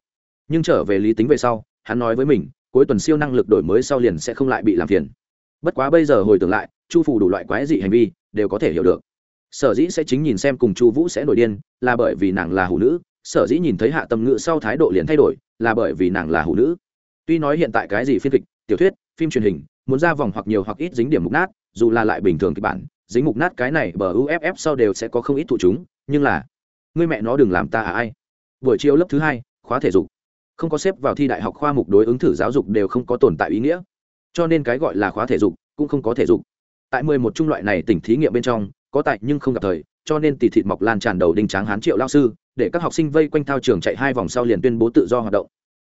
Nhưng trở về lý tính về sau, hắn nói với mình, cuối tuần siêu năng lực đổi mới sau liền sẽ không lại bị làm phiền. Bất quá bây giờ hồi tưởng lại, chu phủ đủ loại quái dị hành vi, đều có thể hiểu được. Sở dĩ sẽ chính nhìn xem cùng chu vũ sẽ nổi điên, là bởi vì nàng là hủ nữ. Sở dĩ nhìn thấy hạ tâm ngữ sau thái độ liền thay đổi, là bởi vì nàng là hủ nữ. Tuy nói hiện tại cái gì phiên kịch, tiểu thuyết, phim truyền hình, muốn ra vòng hoặc nhiều hoặc ít dính điểm mục nát dù là lại bình thường kịch bản, dính mục nát cái này bờ uff sau đều sẽ có không ít thụ chúng, nhưng là người mẹ nó đừng làm ta à ai. Buổi chiều lớp thứ hai, khóa thể dục. Không có xếp vào thi đại học khoa mục đối ứng thử giáo dục đều không có tồn tại ý nghĩa. Cho nên cái gọi là khóa thể dục cũng không có thể dục. Tại mười một trung loại này tỉnh thí nghiệm bên trong, có tại nhưng không gặp thời, cho nên tỷ thịt mọc lan tràn đầu đinh tráng hán triệu lao sư, để các học sinh vây quanh thao trường chạy hai vòng sau liền tuyên bố tự do hoạt động.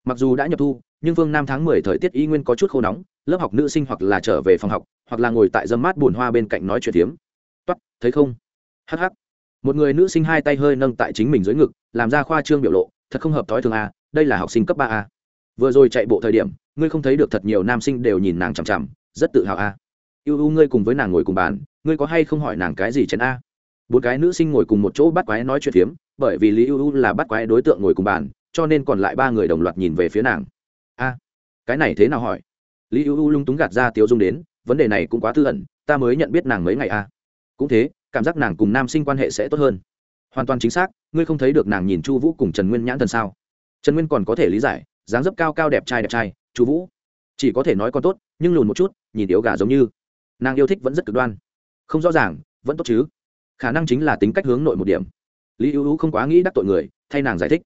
Mặc dù đã nhập thu, nhưng phương nam tháng mười thời tiết y nguyên có chút khô nóng lớp học nữ sinh hoặc là trở về phòng học, hoặc là ngồi tại dâm mát bùn hoa bên cạnh nói chuyện tiếm toắt thấy không? Hh một người nữ sinh hai tay hơi nâng tại chính mình dưới ngực, làm ra khoa trương biểu lộ, thật không hợp thói thường a đây là học sinh cấp ba a vừa rồi chạy bộ thời điểm, ngươi không thấy được thật nhiều nam sinh đều nhìn nàng chằm chằm, rất tự hào à. a ưu ưu ngươi cùng với nàng ngồi cùng bàn, ngươi có hay không hỏi nàng cái gì chén a? Bốn cái nữ sinh ngồi cùng một chỗ bắt quái nói chuyện phiếm, bởi vì lý ưu ưu là bắt quái đối tượng ngồi cùng bàn, cho nên còn lại ba người đồng loạt nhìn về phía nàng. A, cái này thế nào hỏi? Lý ưu lung túng gạt ra tiếu dung đến, vấn đề này cũng quá tư ẩn, ta mới nhận biết nàng mấy ngày a cũng thế, cảm giác nàng cùng nam sinh quan hệ sẽ tốt hơn. Hoàn toàn chính xác, ngươi không thấy được nàng nhìn chu vũ cùng trần nguyên nhãn thần sao? Trần nguyên còn có thể lý giải, dáng dấp cao cao đẹp trai đẹp trai, Chu vũ. Chỉ có thể nói con tốt, nhưng lùn một chút, nhìn yếu gà giống như. Nàng yêu thích vẫn rất cực đoan. Không rõ ràng, vẫn tốt chứ. Khả năng chính là tính cách hướng nội một điểm. Lý ưu không quá nghĩ đắc tội người, thay nàng giải thích.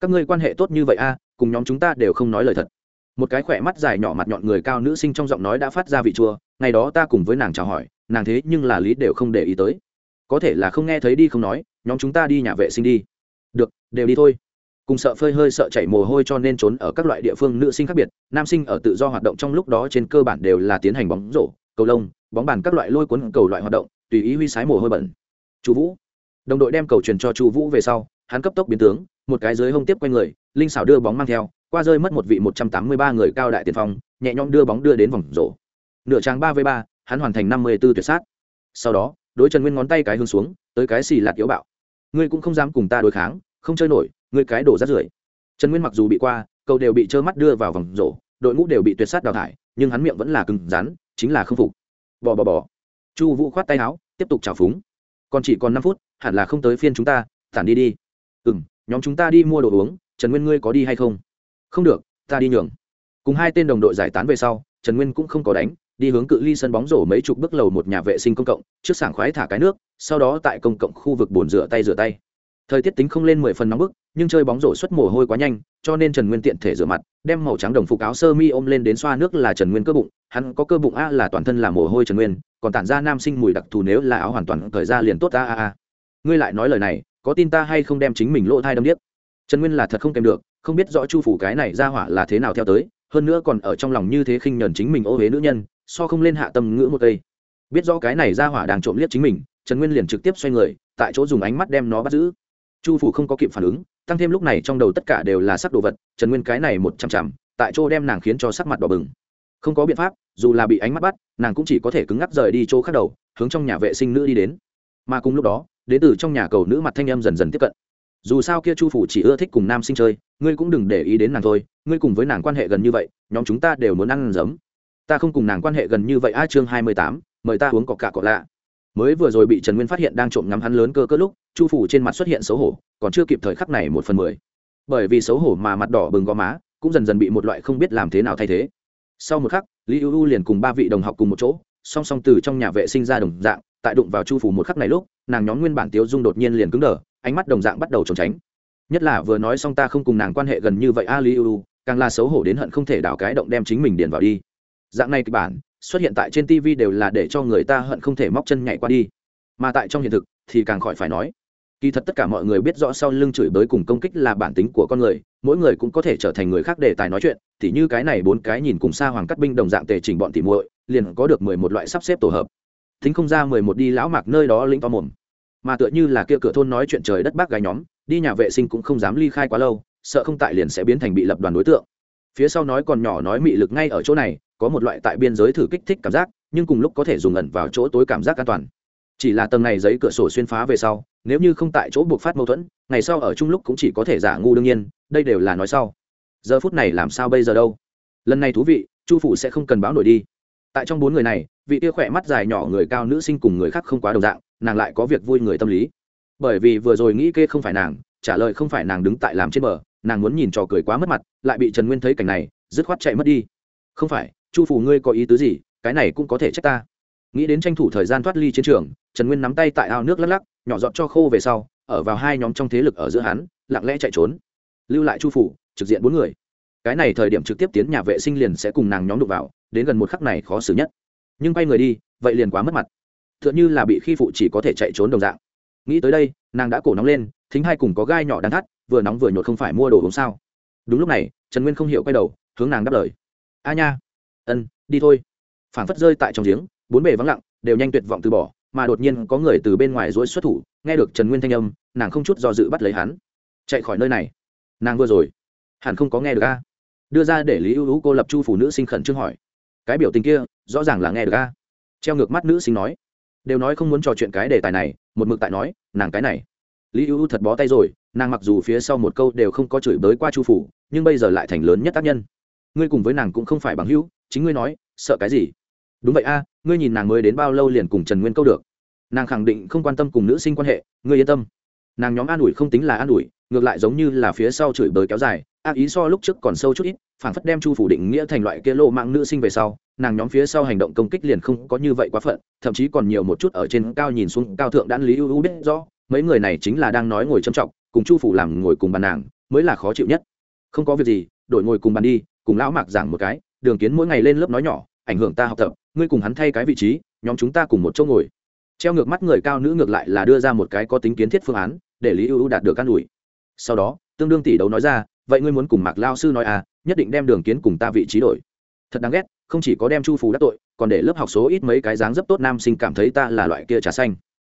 Các ngươi quan hệ tốt như vậy a cùng nhóm chúng ta đều không nói lời thật một cái khỏe mắt dài nhỏ mặt nhọn người cao nữ sinh trong giọng nói đã phát ra vị chua, ngày đó ta cùng với nàng chào hỏi, nàng thế nhưng là lý đều không để ý tới. Có thể là không nghe thấy đi không nói, nhóm chúng ta đi nhà vệ sinh đi. Được, đều đi thôi. Cùng sợ phơi hơi sợ chảy mồ hôi cho nên trốn ở các loại địa phương nữ sinh khác biệt, nam sinh ở tự do hoạt động trong lúc đó trên cơ bản đều là tiến hành bóng rổ, cầu lông, bóng bàn các loại lôi cuốn cầu loại hoạt động, tùy ý huy sái mồ hôi bẩn. Chu vũ. Đồng đội đem cầu truyền cho chu vũ về sau, hắn cấp tốc biến tướng, một cái dưới hông tiếp quanh người, linh xảo đưa bóng mang theo qua rơi mất một vị một trăm tám mươi ba người cao đại tiền phong, nhẹ nhõm đưa bóng đưa đến vòng rổ. Nửa trang ba v ba, hắn hoàn thành năm mươi b ố tuyệt sát. Sau đó, đối trần nguyên ngón tay cái hướng xuống, tới cái xì lạt yếu bạo. Ngươi cũng không dám cùng ta đối kháng, không chơi nổi, ngươi cái đổ rác rưởi. Trần nguyên mặc dù bị qua, cầu đều bị trơ mắt đưa vào vòng rổ, đội ngũ đều bị tuyệt sát đào thải, nhưng hắn miệng vẫn là cứng rắn, chính là không phục. Bò bò bò. Chu vũ khoát tay áo, tiếp tục chà phúng. Còn chỉ còn năm phút, hẳn là không tới phiên chúng ta, tản đi đi. Ừm, nhóm chúng ta đi mua đồ uống, trần nguyên ngươi có đi hay không? Không được, ta đi nhường. Cùng hai tên đồng đội giải tán về sau, trần nguyên cũng không có đánh, đi hướng cự ly sân bóng rổ mấy chục bước lầu một nhà vệ sinh công cộng, trước sảng khoái thả cái nước, sau đó tại công cộng khu vực bồn rửa tay rửa tay. Thời tiết tính không lên mười phần nóng bức, nhưng chơi bóng rổ xuất mồ hôi quá nhanh, cho nên trần nguyên tiện thể rửa mặt, đem màu trắng đồng phục áo sơ mi ôm lên đến xoa nước là trần nguyên cơ bụng, hắn có cơ bụng a là toàn thân là mồ hôi trần nguyên, còn tản ra nam sinh mùi đặc thù nếu là áo hoàn toàn thời ra liền tốt a a a. Ngươi lại nói lời này, có tin ta hay không đem chính mình lỗ thai đâm điếc? Trần nguyên là thật không kèm được không biết rõ chu phủ cái này ra hỏa là thế nào theo tới, hơn nữa còn ở trong lòng như thế khinh nhờn chính mình ô huế nữ nhân, so không lên hạ tâm ngữ một cây. Biết rõ cái này ra hỏa đang trộm liếc chính mình, trần nguyên liền trực tiếp xoay người, tại chỗ dùng ánh mắt đem nó bắt giữ. Chu phủ không có kịp phản ứng, tăng thêm lúc này trong đầu tất cả đều là sắc đồ vật, trần nguyên cái này một chằm chằm, tại chỗ đem nàng khiến cho sắc mặt đỏ bừng. Không có biện pháp, dù là bị ánh mắt bắt, nàng cũng chỉ có thể cứng ngắc rời đi chỗ khác đầu, hướng trong nhà vệ sinh nữ đi đến. Mà cùng lúc đó, đến từ trong nhà cầu nữ mặt thanh em dần dần tiếp cận. Dù sao kia chu phủ chỉ ưa thích cùng nam sinh chơi ngươi cũng đừng để ý đến nàng thôi, ngươi cùng với nàng quan hệ gần như vậy, nhóm chúng ta đều muốn ăn giấm. Ta không cùng nàng quan hệ gần như vậy. A chương hai mươi tám, mời ta uống cọc cả cọ lạ. Mới vừa rồi bị trần nguyên phát hiện đang trộm ngắm hắn lớn cơ cơ lúc, chu phủ trên mặt xuất hiện xấu hổ, còn chưa kịp thời khắc này một phần mười. Bởi vì xấu hổ mà mặt đỏ bừng gò má, cũng dần dần bị một loại không biết làm thế nào thay thế. Sau một khắc, lý ưu liền cùng ba vị đồng học cùng một chỗ, song song từ trong nhà vệ sinh ra đồng dạng, tại đụng vào chu phủ một khắc này lúc, nàng nhóm nguyên bản tiếu dung đột nhiên liền cứng đờ, ánh mắt đồng dạng bắt đầu trốn tránh nhất là vừa nói xong ta không cùng nàng quan hệ gần như vậy a lý ưu càng là xấu hổ đến hận không thể đào cái động đem chính mình điền vào đi. Dạng này kịch bản xuất hiện tại trên tv đều là để cho người ta hận không thể móc chân nhảy qua đi. Mà tại trong hiện thực thì càng khỏi phải nói, kỳ thật tất cả mọi người biết rõ sau lưng chửi bới cùng công kích là bản tính của con người, mỗi người cũng có thể trở thành người khác để tài nói chuyện thì như cái này bốn cái nhìn cùng xa hoàng cắt binh đồng dạng tề chỉnh bọn tỉ muội, liền có được mười một loại sắp xếp tổ hợp. Thính không ra mười một đi lão mạc nơi đó lĩnh to mồm. Mà tựa như là kia cửa thôn nói chuyện trời đất bác gái nhóm đi nhà vệ sinh cũng không dám ly khai quá lâu, sợ không tại liền sẽ biến thành bị lập đoàn đối tượng. Phía sau nói còn nhỏ nói mị lực ngay ở chỗ này, có một loại tại biên giới thử kích thích cảm giác, nhưng cùng lúc có thể dùng ẩn vào chỗ tối cảm giác an toàn. Chỉ là tầng này giấy cửa sổ xuyên phá về sau, nếu như không tại chỗ buộc phát mâu thuẫn, ngày sau ở chung lúc cũng chỉ có thể giả ngu đương nhiên, đây đều là nói sau. Giờ phút này làm sao bây giờ đâu? Lần này thú vị, chu phủ sẽ không cần báo nổi đi. Tại trong bốn người này, vị kia khỏe mắt dài nhỏ người cao nữ sinh cùng người khác không quá đồng dạng, nàng lại có việc vui người tâm lý bởi vì vừa rồi nghĩ kê không phải nàng, trả lời không phải nàng đứng tại làm trên bờ, nàng muốn nhìn trò cười quá mất mặt, lại bị trần nguyên thấy cảnh này, dứt khoát chạy mất đi. Không phải, chu phủ ngươi có ý tứ gì, cái này cũng có thể trách ta. Nghĩ đến tranh thủ thời gian thoát ly chiến trường, trần nguyên nắm tay tại ao nước lắc lắc, nhỏ dọn cho khô về sau, ở vào hai nhóm trong thế lực ở giữa hắn, lặng lẽ chạy trốn. Lưu lại chu phủ trực diện bốn người. Cái này thời điểm trực tiếp tiến nhà vệ sinh liền sẽ cùng nàng nhóm đụng vào, đến gần một khắc này khó xử nhất. Nhưng bay người đi, vậy liền quá mất mặt. T h ư ợ n h ư là bị khi phụ chỉ có thể chạy trốn đồng dạng nghĩ tới đây, nàng đã cổ nóng lên, thính hai cùng có gai nhỏ đang thắt, vừa nóng vừa nhột không phải mua đồ uống sao? Đúng lúc này, trần nguyên không hiểu quay đầu, hướng nàng đáp lời. A nha. Ân, đi thôi. Phản phất rơi tại trong giếng, bốn bề vắng lặng, đều nhanh tuyệt vọng từ bỏ, mà đột nhiên có người từ bên ngoài rối xuất thủ, nghe được trần nguyên thanh âm, nàng không chút do dự bắt lấy hắn. Chạy khỏi nơi này. Nàng vừa rồi, hẳn không có nghe được a. Đưa ra để lý ưu cô lập chu phụ nữ sinh khẩn trương hỏi. Cái biểu tình kia, rõ ràng là nghe được a. Treo ngược mắt nữ sinh nói đều nói không muốn trò chuyện cái đề tài này, một mực tại nói, nàng cái này. Lý ưu thật bó tay rồi, nàng mặc dù phía sau một câu đều không có chửi bới qua chu phủ, nhưng bây giờ lại thành lớn nhất tác nhân. Ngươi cùng với nàng cũng không phải bằng hữu, chính ngươi nói, sợ cái gì? Đúng vậy a, ngươi nhìn nàng mới đến bao lâu liền cùng trần nguyên câu được. Nàng khẳng định không quan tâm cùng nữ sinh quan hệ, ngươi yên tâm. Nàng nhóm an ủi không tính là an ủi, ngược lại giống như là phía sau chửi bới kéo dài ác ý so lúc trước còn sâu chút ít phản phất đem chu phủ định nghĩa thành loại kia lô mạng nữ sinh về sau, nàng nhóm phía sau hành động công kích liền không có như vậy quá phận, thậm chí còn nhiều một chút ở trên cao nhìn xuống cao thượng đan lý ưu biết rõ, mấy người này chính là đang nói ngồi trầm trọng, cùng chu phủ làm ngồi cùng bàn nàng, mới là khó chịu nhất. Không có việc gì, đổi ngồi cùng bàn đi, cùng lão mạc giảng một cái, đường kiến mỗi ngày lên lớp nói nhỏ, ảnh hưởng ta học tập, ngươi cùng hắn thay cái vị trí, nhóm chúng ta cùng một chỗ ngồi. Treo ngược mắt người cao nữ ngược lại là đưa ra một cái có tính kiến thiết phương án, để lý ưu đạt được an ủi. Sau đó, tương đương tỷ đấu nói ra vậy ngươi muốn cùng mạc lao sư nói à nhất định đem đường kiến cùng ta vị trí đổi. Thật đáng ghét, không chỉ có đem chu phù đắc tội, còn để lớp học số ít mấy cái dáng dấp tốt nam sinh cảm thấy ta là loại kia trà xanh.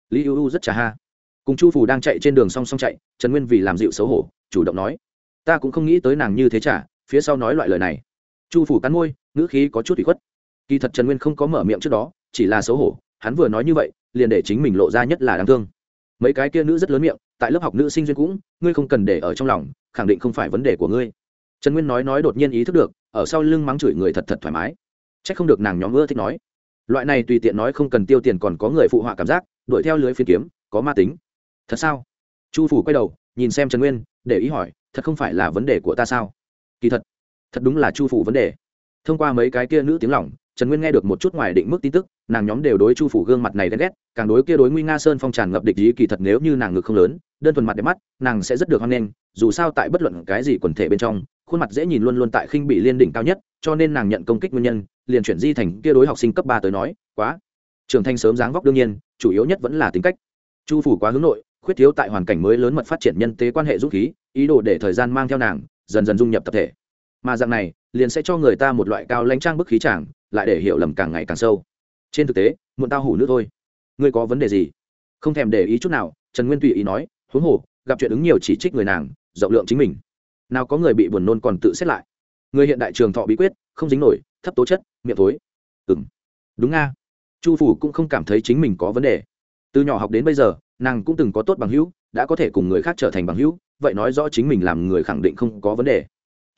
Lý ưu u rất trà ha. Cùng chu phù đang chạy trên đường song song chạy, trần nguyên vì làm dịu xấu hổ, chủ động nói, ta cũng không nghĩ tới nàng như thế trả phía sau nói loại lời này. Chu phủ cắn môi, ngữ khí có chút bị khuất. Kỳ thật trần nguyên không có mở miệng trước đó, chỉ là xấu hổ, hắn vừa nói như vậy, liền để chính mình lộ ra nhất là đáng thương. Mấy cái kia nữ rất lớn miệng, tại lớp học nữ sinh duyên cũng, ngươi không cần để ở trong lòng khẳng định không phải vấn đề của ngươi. Trần nguyên nói nói đột nhiên ý thức được, ở sau lưng mắng chửi người thật thật thoải mái. C h ắ c không được nàng nhóm ưa thích nói. Loại này tùy tiện nói không cần tiêu tiền còn có người phụ họa cảm giác, đuổi theo lưới phiên kiếm, có ma tính. Thật sao? Chu phủ quay đầu, nhìn xem trần nguyên, để ý hỏi, thật không phải là vấn đề của ta sao? Kỳ thật thật đúng là chu phủ vấn đề. Thông qua mấy cái kia nữ tiếng lỏng trần nguyên nghe được một chút ngoài định mức tin tức, nàng nhóm đều đối chu phủ gương mặt này đen ghét, càng đối kia đối nguy nga sơn phong tràn ngập địch ý kỳ thật nếu như nàng ngực không lớn, đơn thuần mặt đẹp mắt, nàng sẽ rất được hoan nghênh, dù sao tại bất luận cái gì quần thể bên trong, khuôn mặt dễ nhìn luôn luôn tại khinh bị liên đỉnh cao nhất, cho nên nàng nhận công kích nguyên nhân, liền chuyển di thành kia đối học sinh cấp ba tới nói, quá. Trưởng thành sớm dáng vóc đương nhiên, chủ yếu nhất vẫn là tính cách. Chu phủ quá hướng nội, khuyết thiếu tại hoàn cảnh mới lớn mật phát triển nhân tế quan hệ dũng khí, ý đồ để thời gian mang theo nàng, dần dần dung nhập tập thể. Mà dạng này liền sẽ cho người ta một loại cao lãnh trang bức khí chàng, lại để hiểu lầm càng ngày càng sâu. Trên thực tế, muộn tao hủ nữa thôi. Ngươi có vấn đề gì? Không thèm để ý chút nào, trần nguyên tùy ý nói, huống hồ, gặp chuyện ứng nhiều chỉ trích người nàng, rộng lượng chính mình. Nào có người bị buồn nôn còn tự xét lại. Người hiện đại trường thọ bí quyết, không dính nổi, thấp tố chất, miệng thối. Ừng đúng nga. Chu phủ cũng không cảm thấy chính mình có vấn đề. Từ nhỏ học đến bây giờ, nàng cũng từng có tốt bằng hữu, đã có thể cùng người khác trở thành bằng hữu, vậy nói rõ chính mình làm người khẳng định không có vấn đề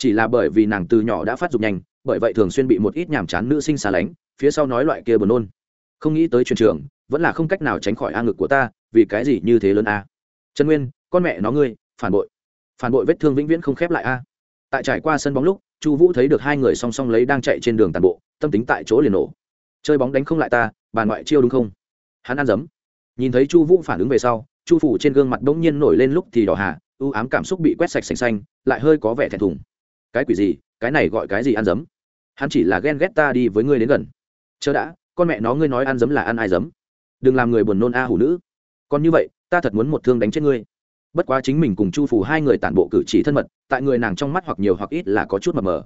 chỉ là bởi vì nàng từ nhỏ đã phát dục nhanh bởi vậy thường xuyên bị một ít nhàm chán nữ sinh xa lánh phía sau nói loại kia buồn nôn. Không nghĩ tới truyền trường vẫn là không cách nào tránh khỏi a ngực của ta vì cái gì như thế lớn a? Trần nguyên con mẹ nó ngươi phản bội. Phản bội vết thương vĩnh viễn không khép lại a. Tại trải qua sân bóng lúc chu vũ thấy được hai người song song lấy đang chạy trên đường tàn bộ tâm tính tại chỗ liền nổ. Chơi bóng đánh không lại ta bà ngoại chiêu đúng không? Hắn ăn dấm. Nhìn thấy chu vũ phản ứng về sau chu phủ trên gương mặt bỗng nhiên nổi lên lúc thì đỏ hạ, ưu ám cảm xúc bị quét sạch sành xanh lại hơi có vẻ thẹn thùng cái quỷ gì, cái này gọi cái gì ăn dấm? Hắn chỉ là ghen ghét ta đi với ngươi đến gần. Chớ đã, con mẹ nó ngươi nói ăn dấm là ăn ai dấm? Đừng làm người buồn nôn a hủ nữ. Còn như vậy, ta thật muốn một thương đánh chết ngươi. Bất quá chính mình cùng chu phủ hai người tản bộ cử chỉ thân mật, tại người nàng trong mắt hoặc nhiều hoặc ít là có chút mập mờ.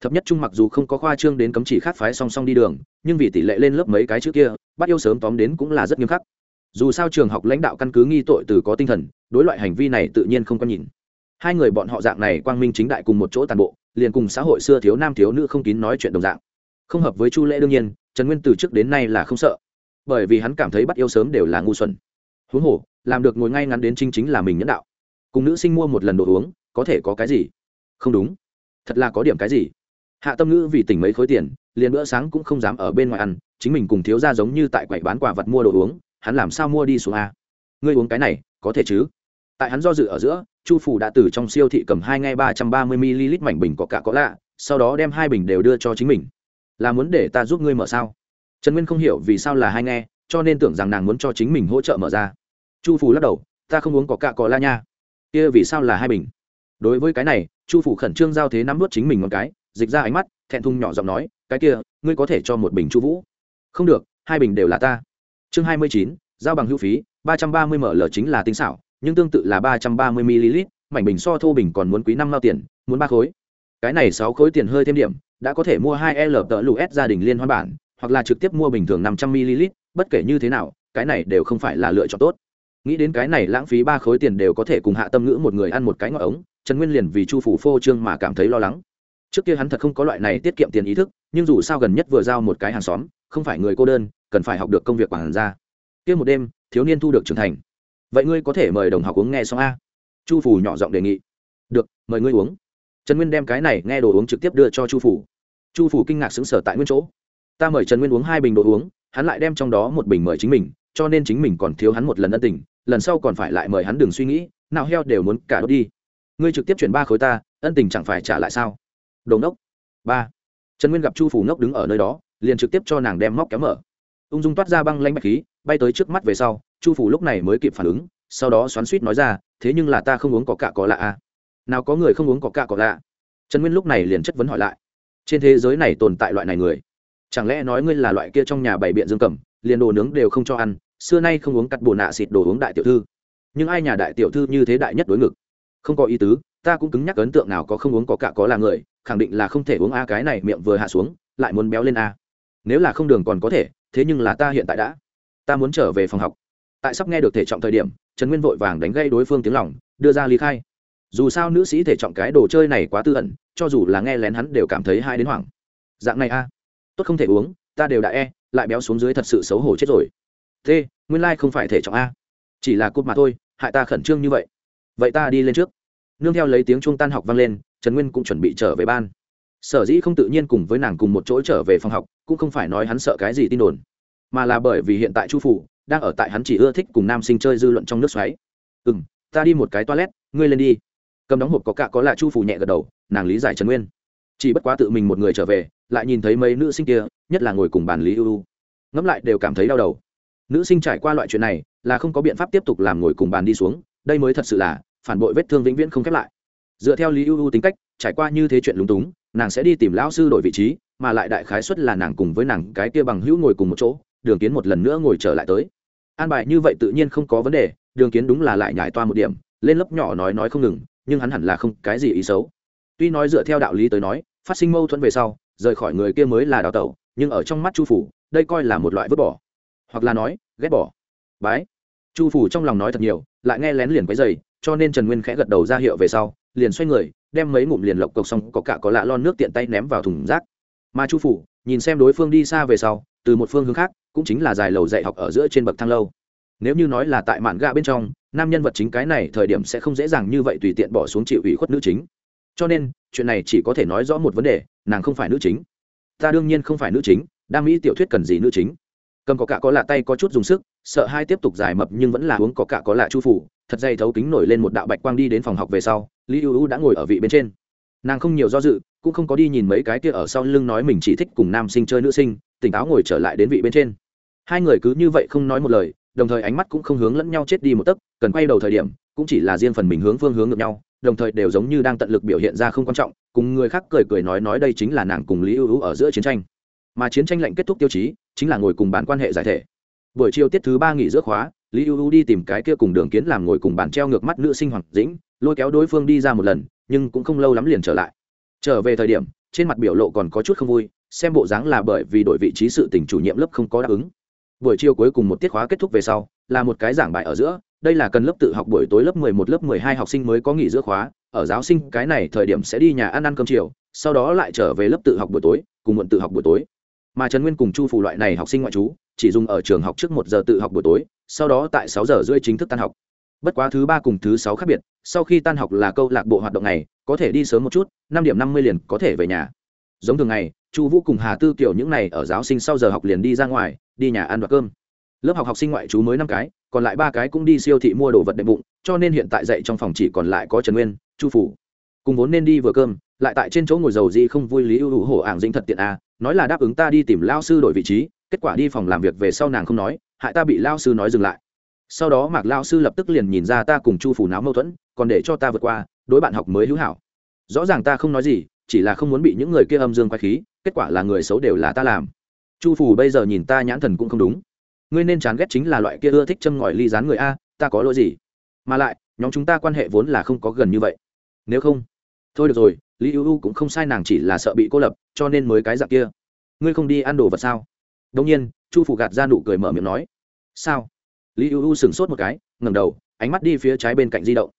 Thập nhất trung mặc dù không có khoa trương đến cấm chỉ khác phái song song đi đường, nhưng vì tỷ lệ lên lớp mấy cái trước kia, bắt yêu sớm tóm đến cũng là rất nghiêm khắc. Dù sao trường học lãnh đạo căn cứ nghi tội từ có tinh thần, đối loại hành vi này tự nhiên không có nhìn hai người bọn họ dạng này quang minh chính đại cùng một chỗ tàn bộ, liền cùng xã hội xưa thiếu nam thiếu nữ không kín nói chuyện đồng dạng. Không hợp với chu lễ đương nhiên, trần nguyên từ trước đến nay là không sợ. Bởi vì hắn cảm thấy bắt yêu sớm đều là ngu xuẩn. Huống hồ, làm được ngồi ngay ngắn đến chính chính là mình nhẫn đạo. Cùng nữ sinh mua một lần đồ uống, có thể có cái gì? Không đúng. Thật là có điểm cái gì? Hạ tâm ngữ vì tỉnh mấy khối tiền, liền bữa sáng cũng không dám ở bên ngoài ăn, chính mình cùng thiếu ra giống như tại quầy bán quà vật mua đồ uống, hắn làm sao mua đi xuống a? Ngươi uống cái này, có thể chứ? Tại hắn do dự ở giữa chu phủ đã từ trong siêu thị cầm hai ngay ba trăm ba mươi ml mảnh bình có cả có lạ, sau đó đem hai bình đều đưa cho chính mình. Là muốn để ta giúp ngươi mở sao? Trần nguyên không hiểu vì sao là hai nghe, cho nên tưởng rằng nàng muốn cho chính mình hỗ trợ mở ra. Chu phủ lắc đầu, ta không uống có cả có la nha. Kia vì sao là hai bình? Đối với cái này, chu phủ khẩn trương giao thế nắm nuốt chính mình một cái, dịch ra ánh mắt, thẹn thùng nhỏ giọng nói, cái kia, ngươi có thể cho một bình chu vũ. Không được, hai bình đều là ta. Chương hai mươi chín, giao bằng hữu phí, ba trăm ba mươi ml chính là tinh xảo nhưng tương tự là ba trăm ba mươi ml, mảnh bình so thô bình còn muốn quý năm mao tiền, muốn ba khối. Cái này sáu khối tiền hơi thêm điểm, đã có thể mua hai l tợ lụ s gia đình liên hoan bản, hoặc là trực tiếp mua bình thường năm trăm ml, bất kể như thế nào, cái này đều không phải là lựa chọn tốt. Nghĩ đến cái này lãng phí ba khối tiền đều có thể cùng hạ tâm ngữ một người ăn một cái ngọt ống, trần nguyên liền vì chu phủ phô trương mà cảm thấy lo lắng. Trước kia hắn thật không có loại này tiết kiệm tiền ý thức, nhưng dù sao gần nhất vừa giao một cái hàng xóm, không phải người cô đơn, cần phải học được công việc quản ra kia một đêm, thiếu niên thu được trưởng thành vậy ngươi có thể mời đồng học uống nghe xong a? Chu phủ nhỏ giọng đề nghị. Được, mời ngươi uống. Trần nguyên đem cái này nghe đồ uống trực tiếp đưa cho chu phủ chu phủ kinh ngạc xứng sở tại nguyên chỗ. Ta mời trần nguyên uống hai bình đồ uống, hắn lại đem trong đó một bình mời chính mình, cho nên chính mình còn thiếu hắn một lần ân tình, lần sau còn phải lại mời hắn đừng suy nghĩ, nào heo đều muốn cả đốt đi. Ngươi trực tiếp chuyển ba khối ta, ân tình chẳng phải trả lại sao? Đồn đốc ba. Trần nguyên gặp chu phủ ngốc đứng ở nơi đó, liền trực tiếp cho nàng đem móc kéo mở. Ung dung toát ra băng lanh bạch khí bay tới trước mắt về sau, chu phủ lúc này mới kịp phản ứng, sau đó xoắn suýt nói ra, thế nhưng là ta không uống có cạ có lạ à? Nào có người không uống có cạ có lạ? Trần nguyên lúc này liền chất vấn hỏi lại, trên thế giới này tồn tại loại này người, chẳng lẽ nói ngươi là loại kia trong nhà bày biện dương cầm, liền đồ nướng đều không cho ăn, xưa nay không uống cắt bồ nạ xịt đồ uống đại tiểu thư? Nhưng ai nhà đại tiểu thư như thế đại nhất đối ngực? Không có ý tứ, ta cũng cứng nhắc ấn tượng nào có không uống có cả có là người, khẳng định là không thể uống a, cái này miệng vừa hạ xuống, lại muốn béo lên a. Nếu là không đường còn có thể, thế nhưng là ta hiện tại đã ta muốn trở về phòng học. Tại sắp nghe được thể trọng thời điểm, trần nguyên vội vàng đánh gây đối phương tiếng lỏng đưa ra ly khai. Dù sao nữ sĩ thể trọng cái đồ chơi này quá tư ẩn, cho dù là nghe lén hắn đều cảm thấy hai đến hoảng. Dạng này a, tốt không thể uống, ta đều đã e lại béo xuống dưới thật sự xấu hổ chết rồi. T nguyên lai、like、không phải thể trọng a. Chỉ là cút mà thôi, hại ta khẩn trương như vậy. Vậy ta đi lên trước. Nương theo lấy tiếng chuông tan học vang lên, trần nguyên cũng chuẩn bị trở về ban. Sở dĩ không tự nhiên cùng với nàng cùng một chỗ trở về phòng học, cũng không phải nói hắn sợ cái gì tin đồn mà là bởi vì hiện tại chu phủ đang ở tại hắn chỉ ưa thích cùng nam sinh chơi dư luận trong nước xoáy. Ừ m ta đi một cái toilet, ngươi lên đi. Cầm đóng hộp có cạ có lạ chu phủ nhẹ gật đầu, nàng lý giải trần nguyên. Chỉ bất quá tự mình một người trở về, lại nhìn thấy mấy nữ sinh kia, nhất là ngồi cùng bàn lý ưu ngẫm lại đều cảm thấy đau đầu. Nữ sinh trải qua loại chuyện này, là không có biện pháp tiếp tục làm ngồi cùng bàn đi xuống, đây mới thật sự là phản bội vết thương vĩnh viễn không khép lại. Dựa theo lý ưu tính cách, trải qua như thế chuyện lúng túng, nàng sẽ đi tìm lão sư đổi vị trí, mà lại đại khái xuất là nàng cùng với nàng cái kia bằng hữu ngồi cùng một chỗ đường kiến một lần nữa ngồi trở lại tới. An bài như vậy tự nhiên không có vấn đề, đường kiến đúng là lại nhải toa một điểm, lên lớp nhỏ nói nói không ngừng, nhưng hắn hẳn là không cái gì ý xấu. Tuy nói dựa theo đạo lý tới nói, phát sinh mâu thuẫn về sau, rời khỏi người kia mới là đào tẩu, nhưng ở trong mắt chu phủ, đây coi là một loại vứt bỏ. Hoặc là nói, ghét bỏ. Bái. Chu phủ trong lòng nói thật nhiều, lại nghe lén liền quấy dày cho nên trần nguyên khẽ gật đầu ra hiệu về sau, liền xoay người, đem mấy ngụm liền lộc cộc xong, có cả có lạ lon nước tiện tay ném vào thùng rác. Mà chu phủ, nhìn xem đối phương đi xa về sau, từ một phương hướng khác cũng chính là dài lầu dạy học ở giữa trên bậc thang lâu. Nếu như nói là tại mạn gạ bên trong, nam nhân vật chính cái này thời điểm sẽ không dễ dàng như vậy tùy tiện bỏ xuống chịu ủy khuất nữ chính. Cho nên, chuyện này chỉ có thể nói rõ một vấn đề, nàng không phải nữ chính. Ta đương nhiên không phải nữ chính, đam mỹ tiểu thuyết cần gì nữ chính. Cầm có cả có lạ tay có chút dùng sức, sợ hai tiếp tục dài mập nhưng vẫn là uống có cả có lạ chu phủ, thật dây thấu kính nổi lên một đạo bạch quang đi đến phòng học về sau, lý ưu ưu đã ngồi ở vị bên trên. Nàng không nhiều do dự, cũng không có đi nhìn mấy cái kia ở sau lưng nói mình chỉ thích cùng nam sinh chơi nữ sinh, tỉnh táo ngồi trở lại đến vị bên trên hai người cứ như vậy không nói một lời, đồng thời ánh mắt cũng không hướng lẫn nhau chết đi một tấc, cần quay đầu thời điểm, cũng chỉ là riêng phần mình hướng phương hướng ngược nhau, đồng thời đều giống như đang tận lực biểu hiện ra không quan trọng, cùng người khác cười cười nói nói đây chính là nàng cùng lý ưu ưu ở giữa chiến tranh. Mà chiến tranh lệnh kết thúc tiêu chí, chính là ngồi cùng bàn quan hệ giải thể. Buổi chiều tiết thứ ba nghỉ giữa khóa, lý ưu ưu đi tìm cái kia cùng đường kiến làm ngồi cùng bàn treo ngược mắt nữ sinh hoạt dĩnh, lôi kéo đối phương đi ra một lần, nhưng cũng không lâu lắm liền trở lại. Trở về thời điểm, trên mặt biểu lộ còn có chút không vui, xem bộ dáng là bởi vì đội vị trí sự tỉnh chủ nhiệm lớp không có đáp ứng buổi chiều cuối cùng một tiết khóa kết thúc về sau, là một cái giảng bài ở giữa, đây là cần lớp tự học buổi tối lớp 11 lớp 12 học sinh mới có nghỉ giữa khóa, ở giáo sinh cái này thời điểm sẽ đi nhà ăn ăn cơm chiều, sau đó lại trở về lớp tự học buổi tối, cùng muộn tự học buổi tối. Mà trần nguyên cùng chu phủ loại này học sinh ngoại trú, chỉ dùng ở trường học trước một giờ tự học buổi tối, sau đó tại sáu giờ rưỡi chính thức tan học. Bất quá thứ ba cùng thứ sáu khác biệt, sau khi tan học là câu lạc bộ hoạt động này có thể đi sớm một chút, năm điểm năm mươi liền có thể về nhà. Giống thường ngày chu vũ cùng hà tư kiểu những này ở giáo sinh sau giờ học liền đi ra ngoài, đi nhà ăn đoạt cơm. Lớp học học sinh ngoại trú mới năm cái, còn lại ba cái cũng đi siêu thị mua đồ vật đệm bụng, cho nên hiện tại dạy trong phòng chỉ còn lại có trần nguyên, chu phủ. Cùng vốn nên đi vừa cơm, lại tại trên chỗ ngồi dầu gì không vui lý ưu hữu hổ ảng dinh thật tiện à nói là đáp ứng ta đi tìm lao sư đổi vị trí, kết quả đi phòng làm việc về sau nàng không nói, hại ta bị lao sư nói dừng lại. Sau đó mạc lao sư lập tức liền nhìn ra ta cùng chu phủ náo mâu thuẫn, còn để cho ta vượt qua, đối bạn học mới hữu hảo. Rõ ràng ta không nói gì chỉ là không muốn bị những người kia âm dương quay khí, kết quả là người xấu đều là ta làm. Chu phủ bây giờ nhìn ta nhãn thần cũng không đúng. Ngươi nên chán ghét chính là loại kia ưa thích châm ngòi ly dán người a, ta có lỗi gì? Mà lại, nhóm chúng ta quan hệ vốn là không có gần như vậy. Nếu không, thôi được rồi, lý ưu ưu cũng không sai nàng chỉ là sợ bị cô lập, cho nên mới cái dạng kia. Ngươi không đi ăn đồ vật sao? Đông nhiên, chu phủ gạt ra nụ cười mở miệng nói. Sao? Lý ưu ưu sửng sốt một cái, ngẩng đầu, ánh mắt đi phía trái bên cạnh di động.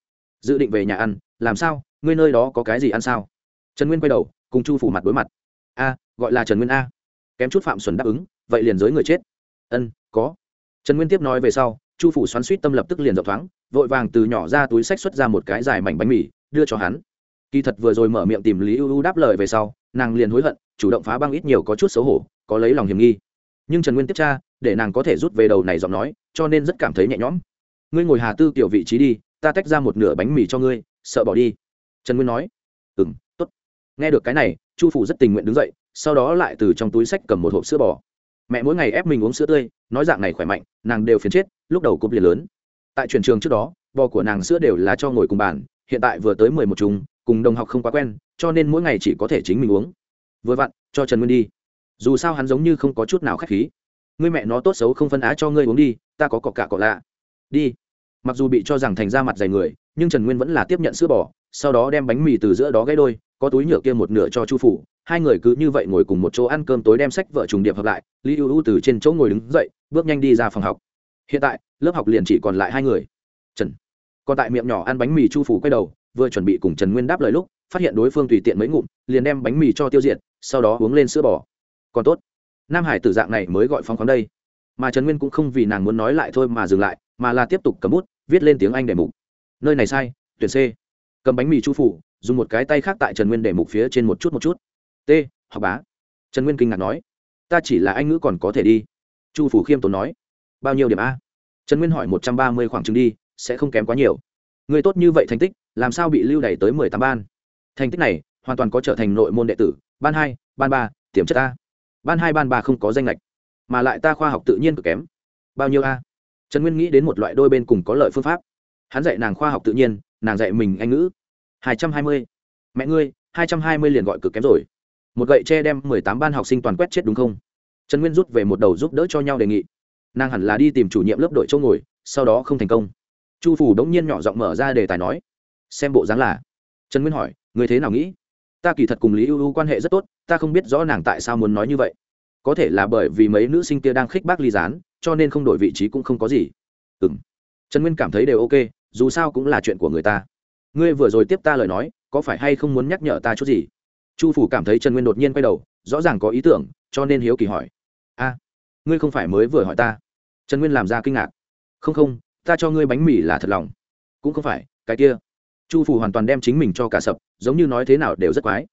Dự định về nhà ăn, làm sao? Ngươi nơi đó có cái gì ăn sao? Trần nguyên quay đầu, cùng chu phủ mặt đối mặt. A, gọi là trần nguyên a. Kém chút phạm xuẩn đáp ứng, vậy liền giới người chết. Ân, có. Trần nguyên tiếp nói về sau, chu phủ xoắn suýt tâm lập tức liền dọc thoáng, vội vàng từ nhỏ ra túi sách xuất ra một cái dài mảnh bánh mì, đưa cho hắn. Kỳ thật vừa rồi mở miệng tìm lý ưu đáp lời về sau, nàng liền hối hận, chủ động phá băng ít nhiều có chút xấu hổ, có lấy lòng hiểm nghi. Nhưng trần nguyên tiếp tra, để nàng có thể rút về đầu này giọng nói, cho nên rất cảm thấy nhẹ nhõm. Ngươi ngồi hà tư kiểu vị trí đi, ta tách ra một nửa bánh mì cho ngươi, sợ bỏ đi. Trần nguyên nói. Ừ nghe được cái này, chu phủ rất tình nguyện đứng dậy, sau đó lại từ trong túi sách cầm một hộp sữa bò. Mẹ mỗi ngày ép mình uống sữa tươi, nói dạng này khỏe mạnh, nàng đều phiền chết, lúc đầu cúp liền lớn. Tại truyền trường trước đó, bò của nàng sữa đều là cho ngồi cùng bàn, hiện tại vừa tới mười một chúng cùng đồng học không quá quen, cho nên mỗi ngày chỉ có thể chính mình uống. Vừa vặn, cho trần nguyên đi. Dù sao hắn giống như không có chút nào k h á c h khí. Ngươi mẹ nó tốt xấu không phân á cho ngươi uống đi, ta có cọ cả cọ lạ. Đi. Mặc dù bị cho rằng thành ra mặt dày người, nhưng trần nguyên vẫn là tiếp nhận sữa bò, sau đó đem bánh mì từ giữa đó gãy đôi có túi nhựa kia một nửa cho chu phủ, hai người cứ như vậy ngồi cùng một chỗ ăn cơm tối đem sách vợ trùng điệp hợp lại, lý ưu từ trên chỗ ngồi đứng dậy, bước nhanh đi ra phòng học. Hiện tại, lớp học liền chỉ còn lại hai người. Trần. Còn tại miệng nhỏ ăn bánh mì chu phủ quay đầu, vừa chuẩn bị cùng trần nguyên đáp lời lúc, phát hiện đối phương tùy tiện mấy ngụm, liền đem bánh mì cho tiêu diệt, sau đó uống lên sữa bò. Còn tốt. Nam hải tử dạng này mới gọi phóng khoáng đây. Mà trần nguyên cũng không vì nàng muốn nói lại thôi mà dừng lại, mà là tiếp tục cầm bút, viết lên tiếng anh để mục. Nơi này sai, tuyển c. Cầm bánh mì chu phủ dùng một cái tay khác tại trần nguyên để mục phía trên một chút một chút. T, học bá. Trần nguyên kinh ngạc nói, ta chỉ là anh ngữ còn có thể đi. Chu phủ khiêm tốn nói, bao nhiêu điểm a? Trần nguyên hỏi, một trăm ba mươi khoảng chừng đi, sẽ không kém quá nhiều. Người tốt như vậy thành tích, làm sao bị lưu đày tới mười tám ban? Thành tích này hoàn toàn có trở thành nội môn đệ tử, ban hai, ban ba, tiềm chất a. Ban hai, ban ba không có danh lệch, mà lại ta khoa học tự nhiên cực kém. Bao nhiêu a? Trần nguyên nghĩ đến một loại đôi bên cùng có lợi phương pháp. Hắn dạy nàng khoa học tự nhiên, nàng dạy mình anh ngữ hai trăm hai mươi. Mẹ ngươi, hai trăm hai mươi liền gọi cực kém rồi. Một gậy tre đem mười tám ban học sinh toàn quét chết đúng không? Trần nguyên rút về một đầu giúp đỡ cho nhau đề nghị. Nàng hẳn là đi tìm chủ nhiệm lớp đội chỗ ngồi, sau đó không thành công. Chu phủ đống nhiên nhỏ giọng mở ra đề tài nói, xem bộ dáng là. Trần nguyên hỏi người thế nào nghĩ? Ta kỳ thật cùng lý ưu ưu quan hệ rất tốt, ta không biết rõ nàng tại sao muốn nói như vậy. Có thể là bởi vì mấy nữ sinh kia đang khích bác ly gián, cho nên không đổi vị trí cũng không có gì. Ừ m trần nguyên cảm thấy đều ok, dù sao cũng là chuyện của người ta ngươi vừa rồi tiếp ta lời nói, có phải hay không muốn nhắc nhở ta chút gì? Chu phủ cảm thấy trần nguyên đột nhiên quay đầu, rõ ràng có ý tưởng, cho nên hiếu kỳ hỏi. A, ngươi không phải mới vừa hỏi ta? Trần nguyên làm ra kinh ngạc. Không không, ta cho ngươi bánh mì là thật lòng. Cũng không phải, cái kia. Chu phủ hoàn toàn đem chính mình cho cả sập, giống như nói thế nào đều rất quái.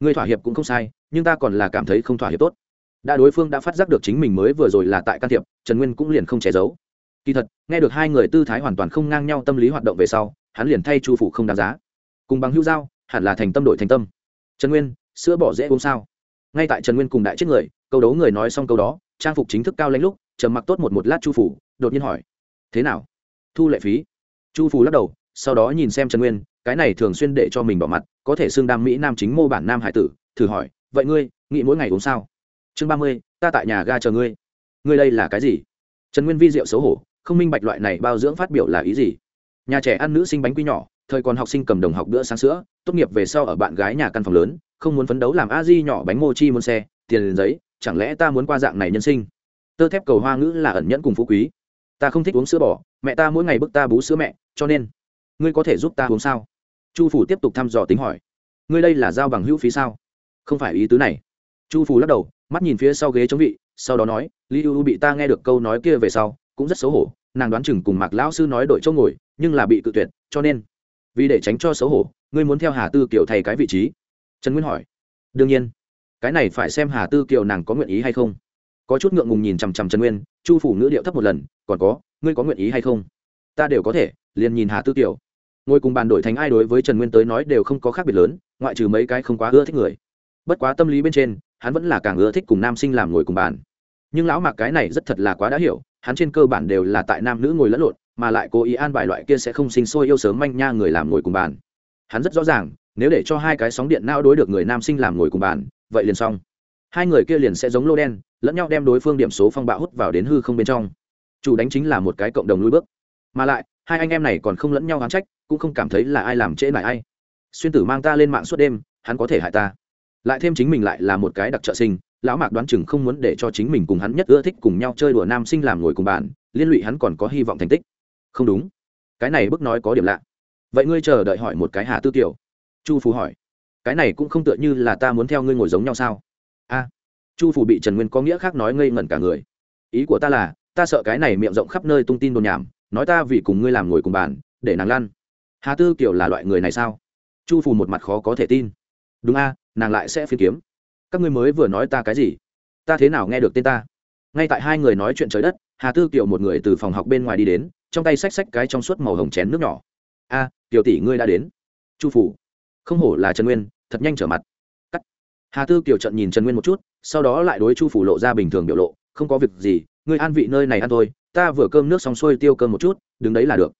Ngươi thỏa hiệp cũng không sai, nhưng ta còn là cảm thấy không thỏa hiệp tốt. Đã đối phương đã phát giác được chính mình mới vừa rồi là tại can thiệp, trần nguyên cũng liền không che giấu kỳ thật, nghe được hai người tư thái hoàn toàn không ngang nhau tâm lý hoạt động về sau, hắn liền thay chu phủ không đáng giá. Cùng bằng hữu giao, hẳn là thành tâm đổi thành tâm. Trần nguyên, sữa bỏ dễ uống sao? Ngay tại trần nguyên cùng đại chết người, câu đấu người nói xong câu đó, trang phục chính thức cao lãnh lúc, trầm mặc tốt một một lát chu phủ, đột nhiên hỏi, thế nào? Thu lệ phí? Chu phủ lắc đầu, sau đó nhìn xem trần nguyên, cái này thường xuyên để cho mình bỏ mặt, có thể xưng đam mỹ nam chính mô bản nam hải tử. Thử hỏi, vậy ngươi, nghĩ mỗi ngày uống sao? Chương ba mươi, ta tại nhà ga chờ ngươi. Ngươi đây là cái gì? Trần nguyên vi diệu xấu hổ không minh bạch loại này bao dưỡng phát biểu là ý gì. Nhà trẻ ăn nữ sinh bánh quy nhỏ, thời còn học sinh cầm đồng học bữa sáng sữa, tốt nghiệp về sau ở bạn gái nhà căn phòng lớn, không muốn phấn đấu làm a di nhỏ bánh mochi muốn xe, tiền giấy, chẳng lẽ ta muốn qua dạng này nhân sinh? Tơ thép cầu hoa ngữ là ẩn nhẫn cùng phú quý. Ta không thích uống sữa bò, mẹ ta mỗi ngày bức ta bú sữa mẹ, cho nên, ngươi có thể giúp ta uống sao? Chu phủ tiếp tục thăm dò tính hỏi. Ngươi đây là giao bằng hữu phí sao? Không phải ý tứ này. Chu phủ lắc đầu, mắt nhìn phía sau ghế chống vị, sau đó nói, lý ưu bị ta nghe được câu nói kia về sau cũng rất xấu hổ, nàng đoán chừng cùng mạc lão sư nói đội chỗ ngồi, nhưng là bị cự tuyệt, cho nên, vì để tránh cho xấu hổ, ngươi muốn theo hà tư kiều thay cái vị trí. Trần nguyên hỏi. Đương nhiên, cái này phải xem hà tư kiều nàng có nguyện ý hay không. Có chút ngượng ngùng nhìn chằm chằm trần nguyên, chu phủ ngữ điệu thấp một lần, còn có, ngươi có nguyện ý hay không? Ta đều có thể, liền nhìn hà tư kiều. Ngồi cùng bàn đổi thành ai đối với trần nguyên tới nói đều không có khác biệt lớn, ngoại trừ mấy cái không quá ưa thích người. Bất quá tâm lý bên trên, hắn vẫn là càng ưa thích cùng nam sinh làm ngồi cùng bàn. Nhưng lão mạc cái này rất thật là quá đã hiểu hắn trên cơ bản đều là tại nam nữ ngồi lẫn lộn, mà lại cố ý an bài loại kia sẽ không sinh sôi yêu sớm manh nha người làm ngồi cùng bàn. Hắn rất rõ ràng, nếu để cho hai cái sóng điện nao đối được người nam sinh làm ngồi cùng bàn, vậy liền xong. Hai người kia liền sẽ giống lô đen, lẫn nhau đem đối phương điểm số phong bạo hút vào đến hư không bên trong. Chủ đánh chính là một cái cộng đồng lui bước. Mà lại, hai anh em này còn không lẫn nhau hán trách, cũng không cảm thấy là ai làm trễ nải ai. Xuyên tử mang ta lên mạng suốt đêm, hắn có thể hại ta. Lại thêm chính mình lại là một cái đặc trợ sinh lão mạc đoán chừng không muốn để cho chính mình cùng hắn nhất ưa thích cùng nhau chơi đùa nam sinh làm ngồi cùng bàn, liên lụy hắn còn có hy vọng thành tích. Không đúng. Cái này bức nói có điểm lạ. Vậy ngươi chờ đợi hỏi một cái hà tư kiểu chu phú hỏi. Cái này cũng không tựa như là ta muốn theo ngươi ngồi giống nhau sao? A. Chu phủ bị trần nguyên có nghĩa khác nói ngây ngẩn cả người. Ý của ta là, ta sợ cái này miệng rộng khắp nơi tung tin đồn nhảm, nói ta vì cùng ngươi làm ngồi cùng bàn, để nàng lăn. Hà tư kiểu là loại người này sao? Chu phủ một mặt khó có thể tin. Đúng a, nàng lại sẽ phiên kiếm các ngươi mới vừa nói ta cái gì? Ta thế nào nghe được tên ta? Ngay tại hai người nói chuyện trời đất hà tư kiều một người từ phòng học bên ngoài đi đến trong tay xách xách cái trong suốt màu hồng chén nước nhỏ. A à, tiểu tỷ ngươi đã đến. Chu phủ. Không hổ là trần nguyên thật nhanh trở mặt. Cắt. Hà tư kiều trận nhìn trần nguyên một chút sau đó lại đối chu phủ lộ ra bình thường biểu lộ không có việc gì ngươi an vị nơi này ăn thôi ta vừa cơm nước xong xuôi tiêu cơm một chút đứng đấy là được.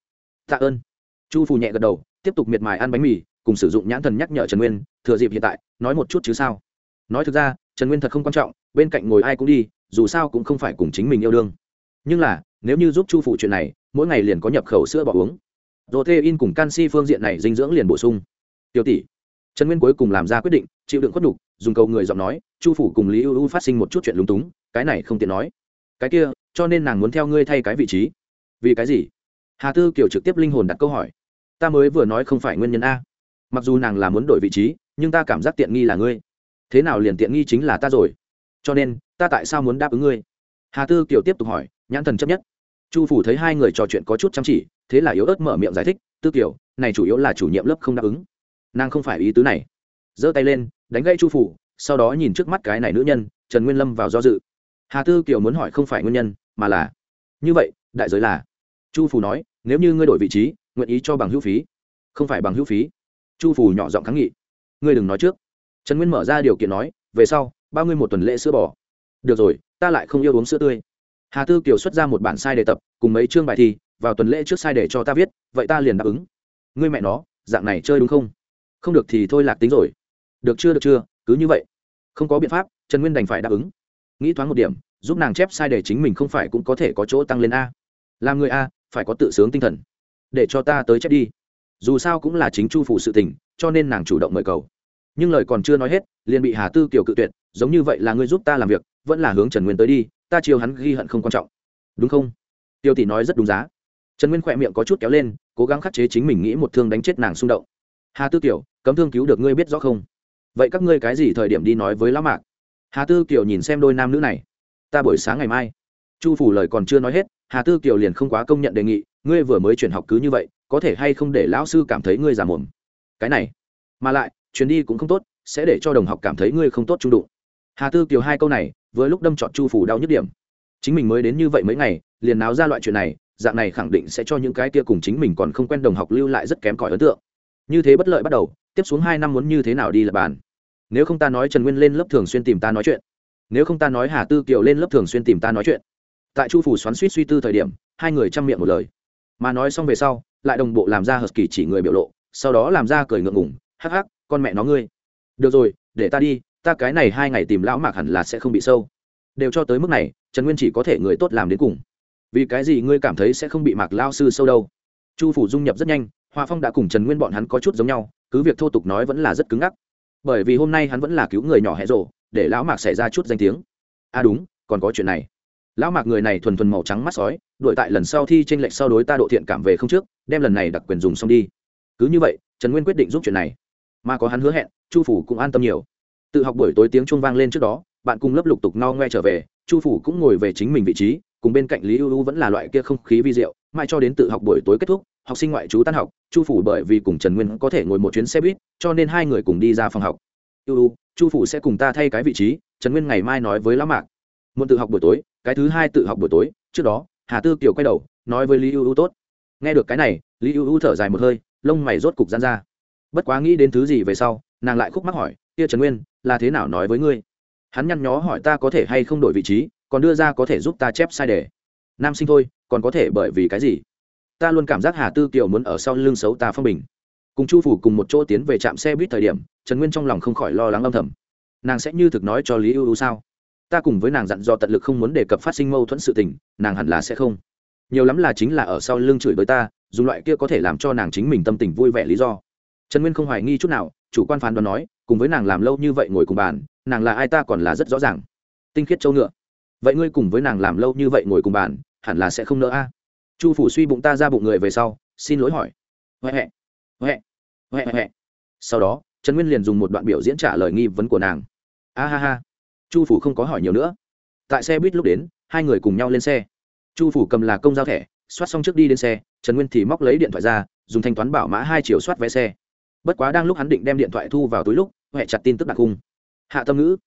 Tạ ơn. Chu phủ nhẹ gật đầu tiếp tục miệt mài ăn bánh mì cùng sử dụng nhãn thần nhắc nhở trần nguyên thừa dịp hiện tại nói một chút chứ sao? Nói thực ra, trần nguyên thật không quan trọng, bên cạnh ngồi ai cũng đi, dù sao cũng không phải cùng chính mình yêu đương. Nhưng là, nếu như giúp chu phủ chuyện này, mỗi ngày liền có nhập khẩu sữa bỏ uống. Protein cùng canxi phương diện này dinh dưỡng liền bổ sung. Tiểu tỷ, trần nguyên cuối cùng làm ra quyết định, chịu đựng khuất đục dùng cầu người giọng nói, chu phủ cùng lý ưu ưu phát sinh một chút chuyện lúng túng, cái này không tiện nói. Cái kia, cho nên nàng muốn theo ngươi thay cái vị trí. Vì cái gì? Hà tư kiểu trực tiếp linh hồn đặt câu hỏi. Ta mới vừa nói không phải nguyên nhân a. Mặc dù nàng là muốn đổi vị trí, nhưng ta cảm giác tiện nghi là ngươi thế nào liền tiện nghi chính là ta rồi? Cho nên ta tại sao muốn đáp ứng ngươi? Hà tư Kiều tiếp tục hỏi nhãn thần chấp nhất. Chu phủ thấy hai người trò chuyện có chút chăm chỉ thế là yếu ớt mở miệng giải thích tư Kiều, này chủ yếu là chủ nhiệm lớp không đáp ứng. Nàng không phải ý tứ này. Giơ tay lên đánh gây chu phủ sau đó nhìn trước mắt cái này nữ nhân trần nguyên lâm vào do dự. Hà tư kiều muốn hỏi không phải nguyên nhân mà là như vậy đại giới là? Chu phủ nói nếu như ngươi đổi vị trí nguyện ý cho bằng hữu phí. Không phải bằng hữu phí. Chu phủ nhỏ giọng kháng nghị ngươi đừng nói trước trần nguyên mở ra điều kiện nói, về sau, bao ngươi một tuần lễ sữa bò. Được rồi, ta lại không yêu uống sữa tươi. Hà tư kiều xuất ra một bản sai đề tập, cùng mấy chương bài thi, vào tuần lễ trước sai để cho ta viết, vậy ta liền đáp ứng. Ngươi mẹ nó, dạng này chơi đúng không? Không được thì thôi lạc tính rồi. Được chưa được chưa, cứ như vậy. Không có biện pháp, trần nguyên đành phải đáp ứng. Nghĩ thoáng một điểm, giúp nàng chép sai để chính mình không phải cũng có thể có chỗ tăng lên a. Làm người a, phải có tự sướng tinh thần. Để cho ta tới chép đi. Dù sao cũng là chính chu phụ sự tình, cho nên nàng chủ động mời cầu nhưng lời còn chưa nói hết, liền bị hà tư kiều cự tuyệt, giống như vậy là ngươi giúp ta làm việc, vẫn là hướng trần nguyên tới đi, ta chiều hắn ghi hận không quan trọng. Đúng không? Tiêu tỷ nói rất đúng giá. Trần nguyên khỏe miệng có chút kéo lên, cố gắng khắc chế chính mình nghĩ một thương đánh chết nàng xung động. Hà tư kiều, cấm thương cứu được ngươi biết rõ không? Vậy các ngươi cái gì thời điểm đi nói với lão mạc? Hà tư kiều nhìn xem đôi nam nữ này. Ta buổi sáng ngày mai. Chu phủ lời còn chưa nói hết, hà tư kiều liền không quá công nhận đề nghị, ngươi vừa mới chuyển học cứ như vậy, có thể hay không để lão sư cảm thấy ngươi già mồm cái này. Mà lại chuyến đi cũng không tốt, sẽ để cho đồng học cảm thấy ngươi không tốt trung đụng. Hà tư kiều hai câu này với lúc đâm chọn chu phủ đau nhức điểm. Chính mình mới đến như vậy mấy ngày, liền náo ra loại chuyện này, dạng này khẳng định sẽ cho những cái kia cùng chính mình còn không quen đồng học lưu lại rất kém cỏi ấn tượng. Như thế bất lợi bắt đầu, tiếp xuống hai năm muốn như thế nào đi lập bàn. Nếu không ta nói trần nguyên lên lớp thường xuyên tìm ta nói chuyện. Nếu không ta nói hà tư kiều lên lớp thường xuyên tìm ta nói chuyện. Tại chu phủ xoắn suýt suy tư thời điểm, hai người chăm miệng một lời. Mà nói xong về sau, lại đồng bộ làm ra hờ kỳ chỉ người biểu lộ, sau đó làm ra cười ngượng ngủng hắc hắc con mẹ nó ngươi. Được rồi, để ta đi, ta cái này hai ngày tìm lão mạc hẳn là sẽ không bị sâu. Đều cho tới mức này, trần nguyên chỉ có thể người tốt làm đến cùng. Vì cái gì ngươi cảm thấy sẽ không bị mạc lao sư sâu đâu? Chu phủ dung nhập rất nhanh, hoa phong đã cùng trần nguyên bọn hắn có chút giống nhau, cứ việc thô tục nói vẫn là rất cứng ngắc. Bởi vì hôm nay hắn vẫn là cứu người nhỏ hẹ rộ để lão mạc xảy ra chút danh tiếng. À đúng, còn có chuyện này. Lão mạc người này thuần thuần màu trắng mắt sói, đuổi tại lần sau thi tranh lệch sau đối ta độ thiện cảm về không trước, đem lần này đặc quyền dùng xong đi. Cứ như vậy, trần nguyên quyết định giúp chuyện này mà có hắn hứa hẹn, chu phủ cũng an tâm nhiều. Tự học buổi tối tiếng chuông vang lên trước đó, bạn cùng lớp lục tục no ngoe trở về, chu phủ cũng ngồi về chính mình vị trí, cùng bên cạnh lý ưu ưu vẫn là loại kia không khí vi diệu mai cho đến tự học buổi tối kết thúc, học sinh ngoại trú tan học, chu phủ bởi vì cùng trần nguyên có thể ngồi một chuyến xe buýt, cho nên hai người cùng đi ra phòng học. Ưu ưu, chu phủ sẽ cùng ta thay cái vị trí, trần nguyên ngày mai nói với lão mạc. Muốn tự học buổi tối, cái thứ hai tự học buổi tối, trước đó, hà tư kiều quay đầu, nói với lý ưu ưu tốt. Nghe được cái này, lý ưu ưu thở dài một hơi, lông mày rốt cục gian ra bất quá nghĩ đến thứ gì về sau, nàng lại khúc mắc hỏi, kia trần nguyên, là thế nào nói với ngươi? Hắn nhăn nhó hỏi, ta có thể hay không đổi vị trí, còn đưa ra có thể giúp ta chép sai đề? Nam sinh thôi, còn có thể bởi vì cái gì? Ta luôn cảm giác hà tư kiều muốn ở sau lưng xấu ta phong bình. Cùng chu phủ cùng một chỗ tiến về trạm xe buýt thời điểm, trần nguyên trong lòng không khỏi lo lắng âm thầm. Nàng sẽ như thực nói cho lý ưu ưu sao? Ta cùng với nàng dặn do tận lực không muốn đề cập phát sinh mâu thuẫn sự tình, nàng hẳn là sẽ không. Nhiều lắm là chính là ở sau lưng chửi với ta, dùng loại kia có thể làm cho nàng chính mình tâm tình vui vẻ lý do trần nguyên không hoài nghi chút nào, chủ quan phán đoán nói, cùng với nàng làm lâu như vậy ngồi cùng bàn, nàng là ai ta còn là rất rõ ràng. Tinh khiết châu ngựa. Vậy ngươi cùng với nàng làm lâu như vậy ngồi cùng bàn, hẳn là sẽ không nỡ a. Chu phủ suy bụng ta ra bụng người về sau, xin lỗi hỏi. Huệ huệ. Huệ. Huệ huệ sau đó, trần nguyên liền dùng một đoạn biểu diễn trả lời nghi vấn của nàng. A ha ha. Chu phủ không có hỏi nhiều nữa. Tại xe buýt lúc đến, hai người cùng nhau lên xe. Chu phủ cầm là công giao thẻ, soát xong trước đi lên xe, trần nguyên thì móc lấy điện thoại ra, dùng thanh toán bảo mã hai chiều soát vé xe bất quá đang lúc hắn định đem điện thoại thu vào túi lúc huệ chặt tin tức đặc cung hạ tâm ngữ,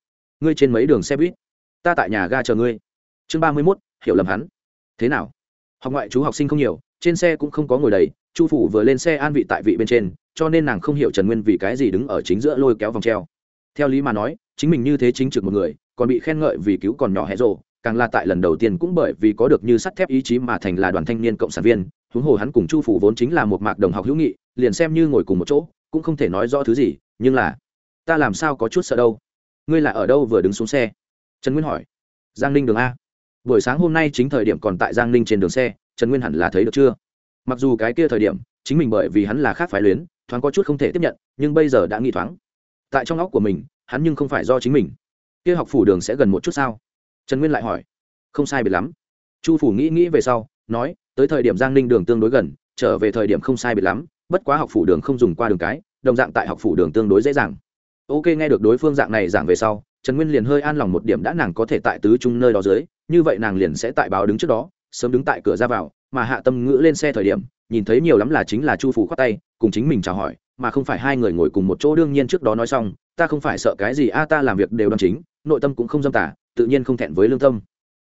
ngươi trên mấy đường xe buýt? Ta tại nhà ga chờ ngươi. Chương ba mươi mốt, hiểu lầm hắn. Thế nào? Học ngoại chú học sinh không nhiều, trên xe cũng không có ngồi đầy, chu phủ vừa lên xe an vị tại vị bên trên, cho nên nàng không hiểu trần nguyên vì cái gì đứng ở chính giữa lôi kéo vòng treo. Theo lý mà nói, chính mình như thế chính trực một người, còn bị khen ngợi vì cứu còn nhỏ hẹ rộ càng là tại lần đầu tiên cũng bởi vì có được như sắt thép ý chí mà thành là đoàn thanh niên cộng sản viên, huống hồ hắn cùng chu phủ vốn chính là một mạc đồng học hữu nghị, liền xem như ngồi cùng một chỗ cũng không thể nói rõ thứ gì, nhưng là, ta làm sao có chút sợ đâu. Ngươi là ở đâu vừa đứng xuống xe? Trần nguyên hỏi. Giang ninh đường a. Buổi sáng hôm nay chính thời điểm còn tại giang ninh trên đường xe, trần nguyên hẳn là thấy được chưa? Mặc dù cái kia thời điểm, chính mình bởi vì hắn là khác phái luyến, thoáng có chút không thể tiếp nhận, nhưng bây giờ đã nghĩ thoáng. Tại trong óc của mình, hắn nhưng không phải do chính mình. Kia học phủ đường sẽ gần một chút sao? Trần nguyên lại hỏi. Không sai biệt lắm. Chu phủ nghĩ nghĩ về sau, nói, tới thời điểm giang ninh đường tương đối gần, trở về thời điểm không sai biệt lắm bất quá học phủ đường không dùng qua đường cái, đồng dạng tại học phủ đường tương đối dễ dàng. Ok, nghe được đối phương dạng này giảng về sau, trần nguyên liền hơi an lòng một điểm đã nàng có thể tại tứ trung nơi đó dưới, như vậy nàng liền sẽ tại báo đứng trước đó, sớm đứng tại cửa ra vào, mà hạ tâm ngữ lên xe thời điểm, nhìn thấy nhiều lắm là chính là chu phủ khoát tay, cùng chính mình chào hỏi, mà không phải hai người ngồi cùng một chỗ đương nhiên trước đó nói xong, ta không phải sợ cái gì, a, ta làm việc đều đòn chính, nội tâm cũng không dâm tả tự nhiên không thẹn với lương tâm.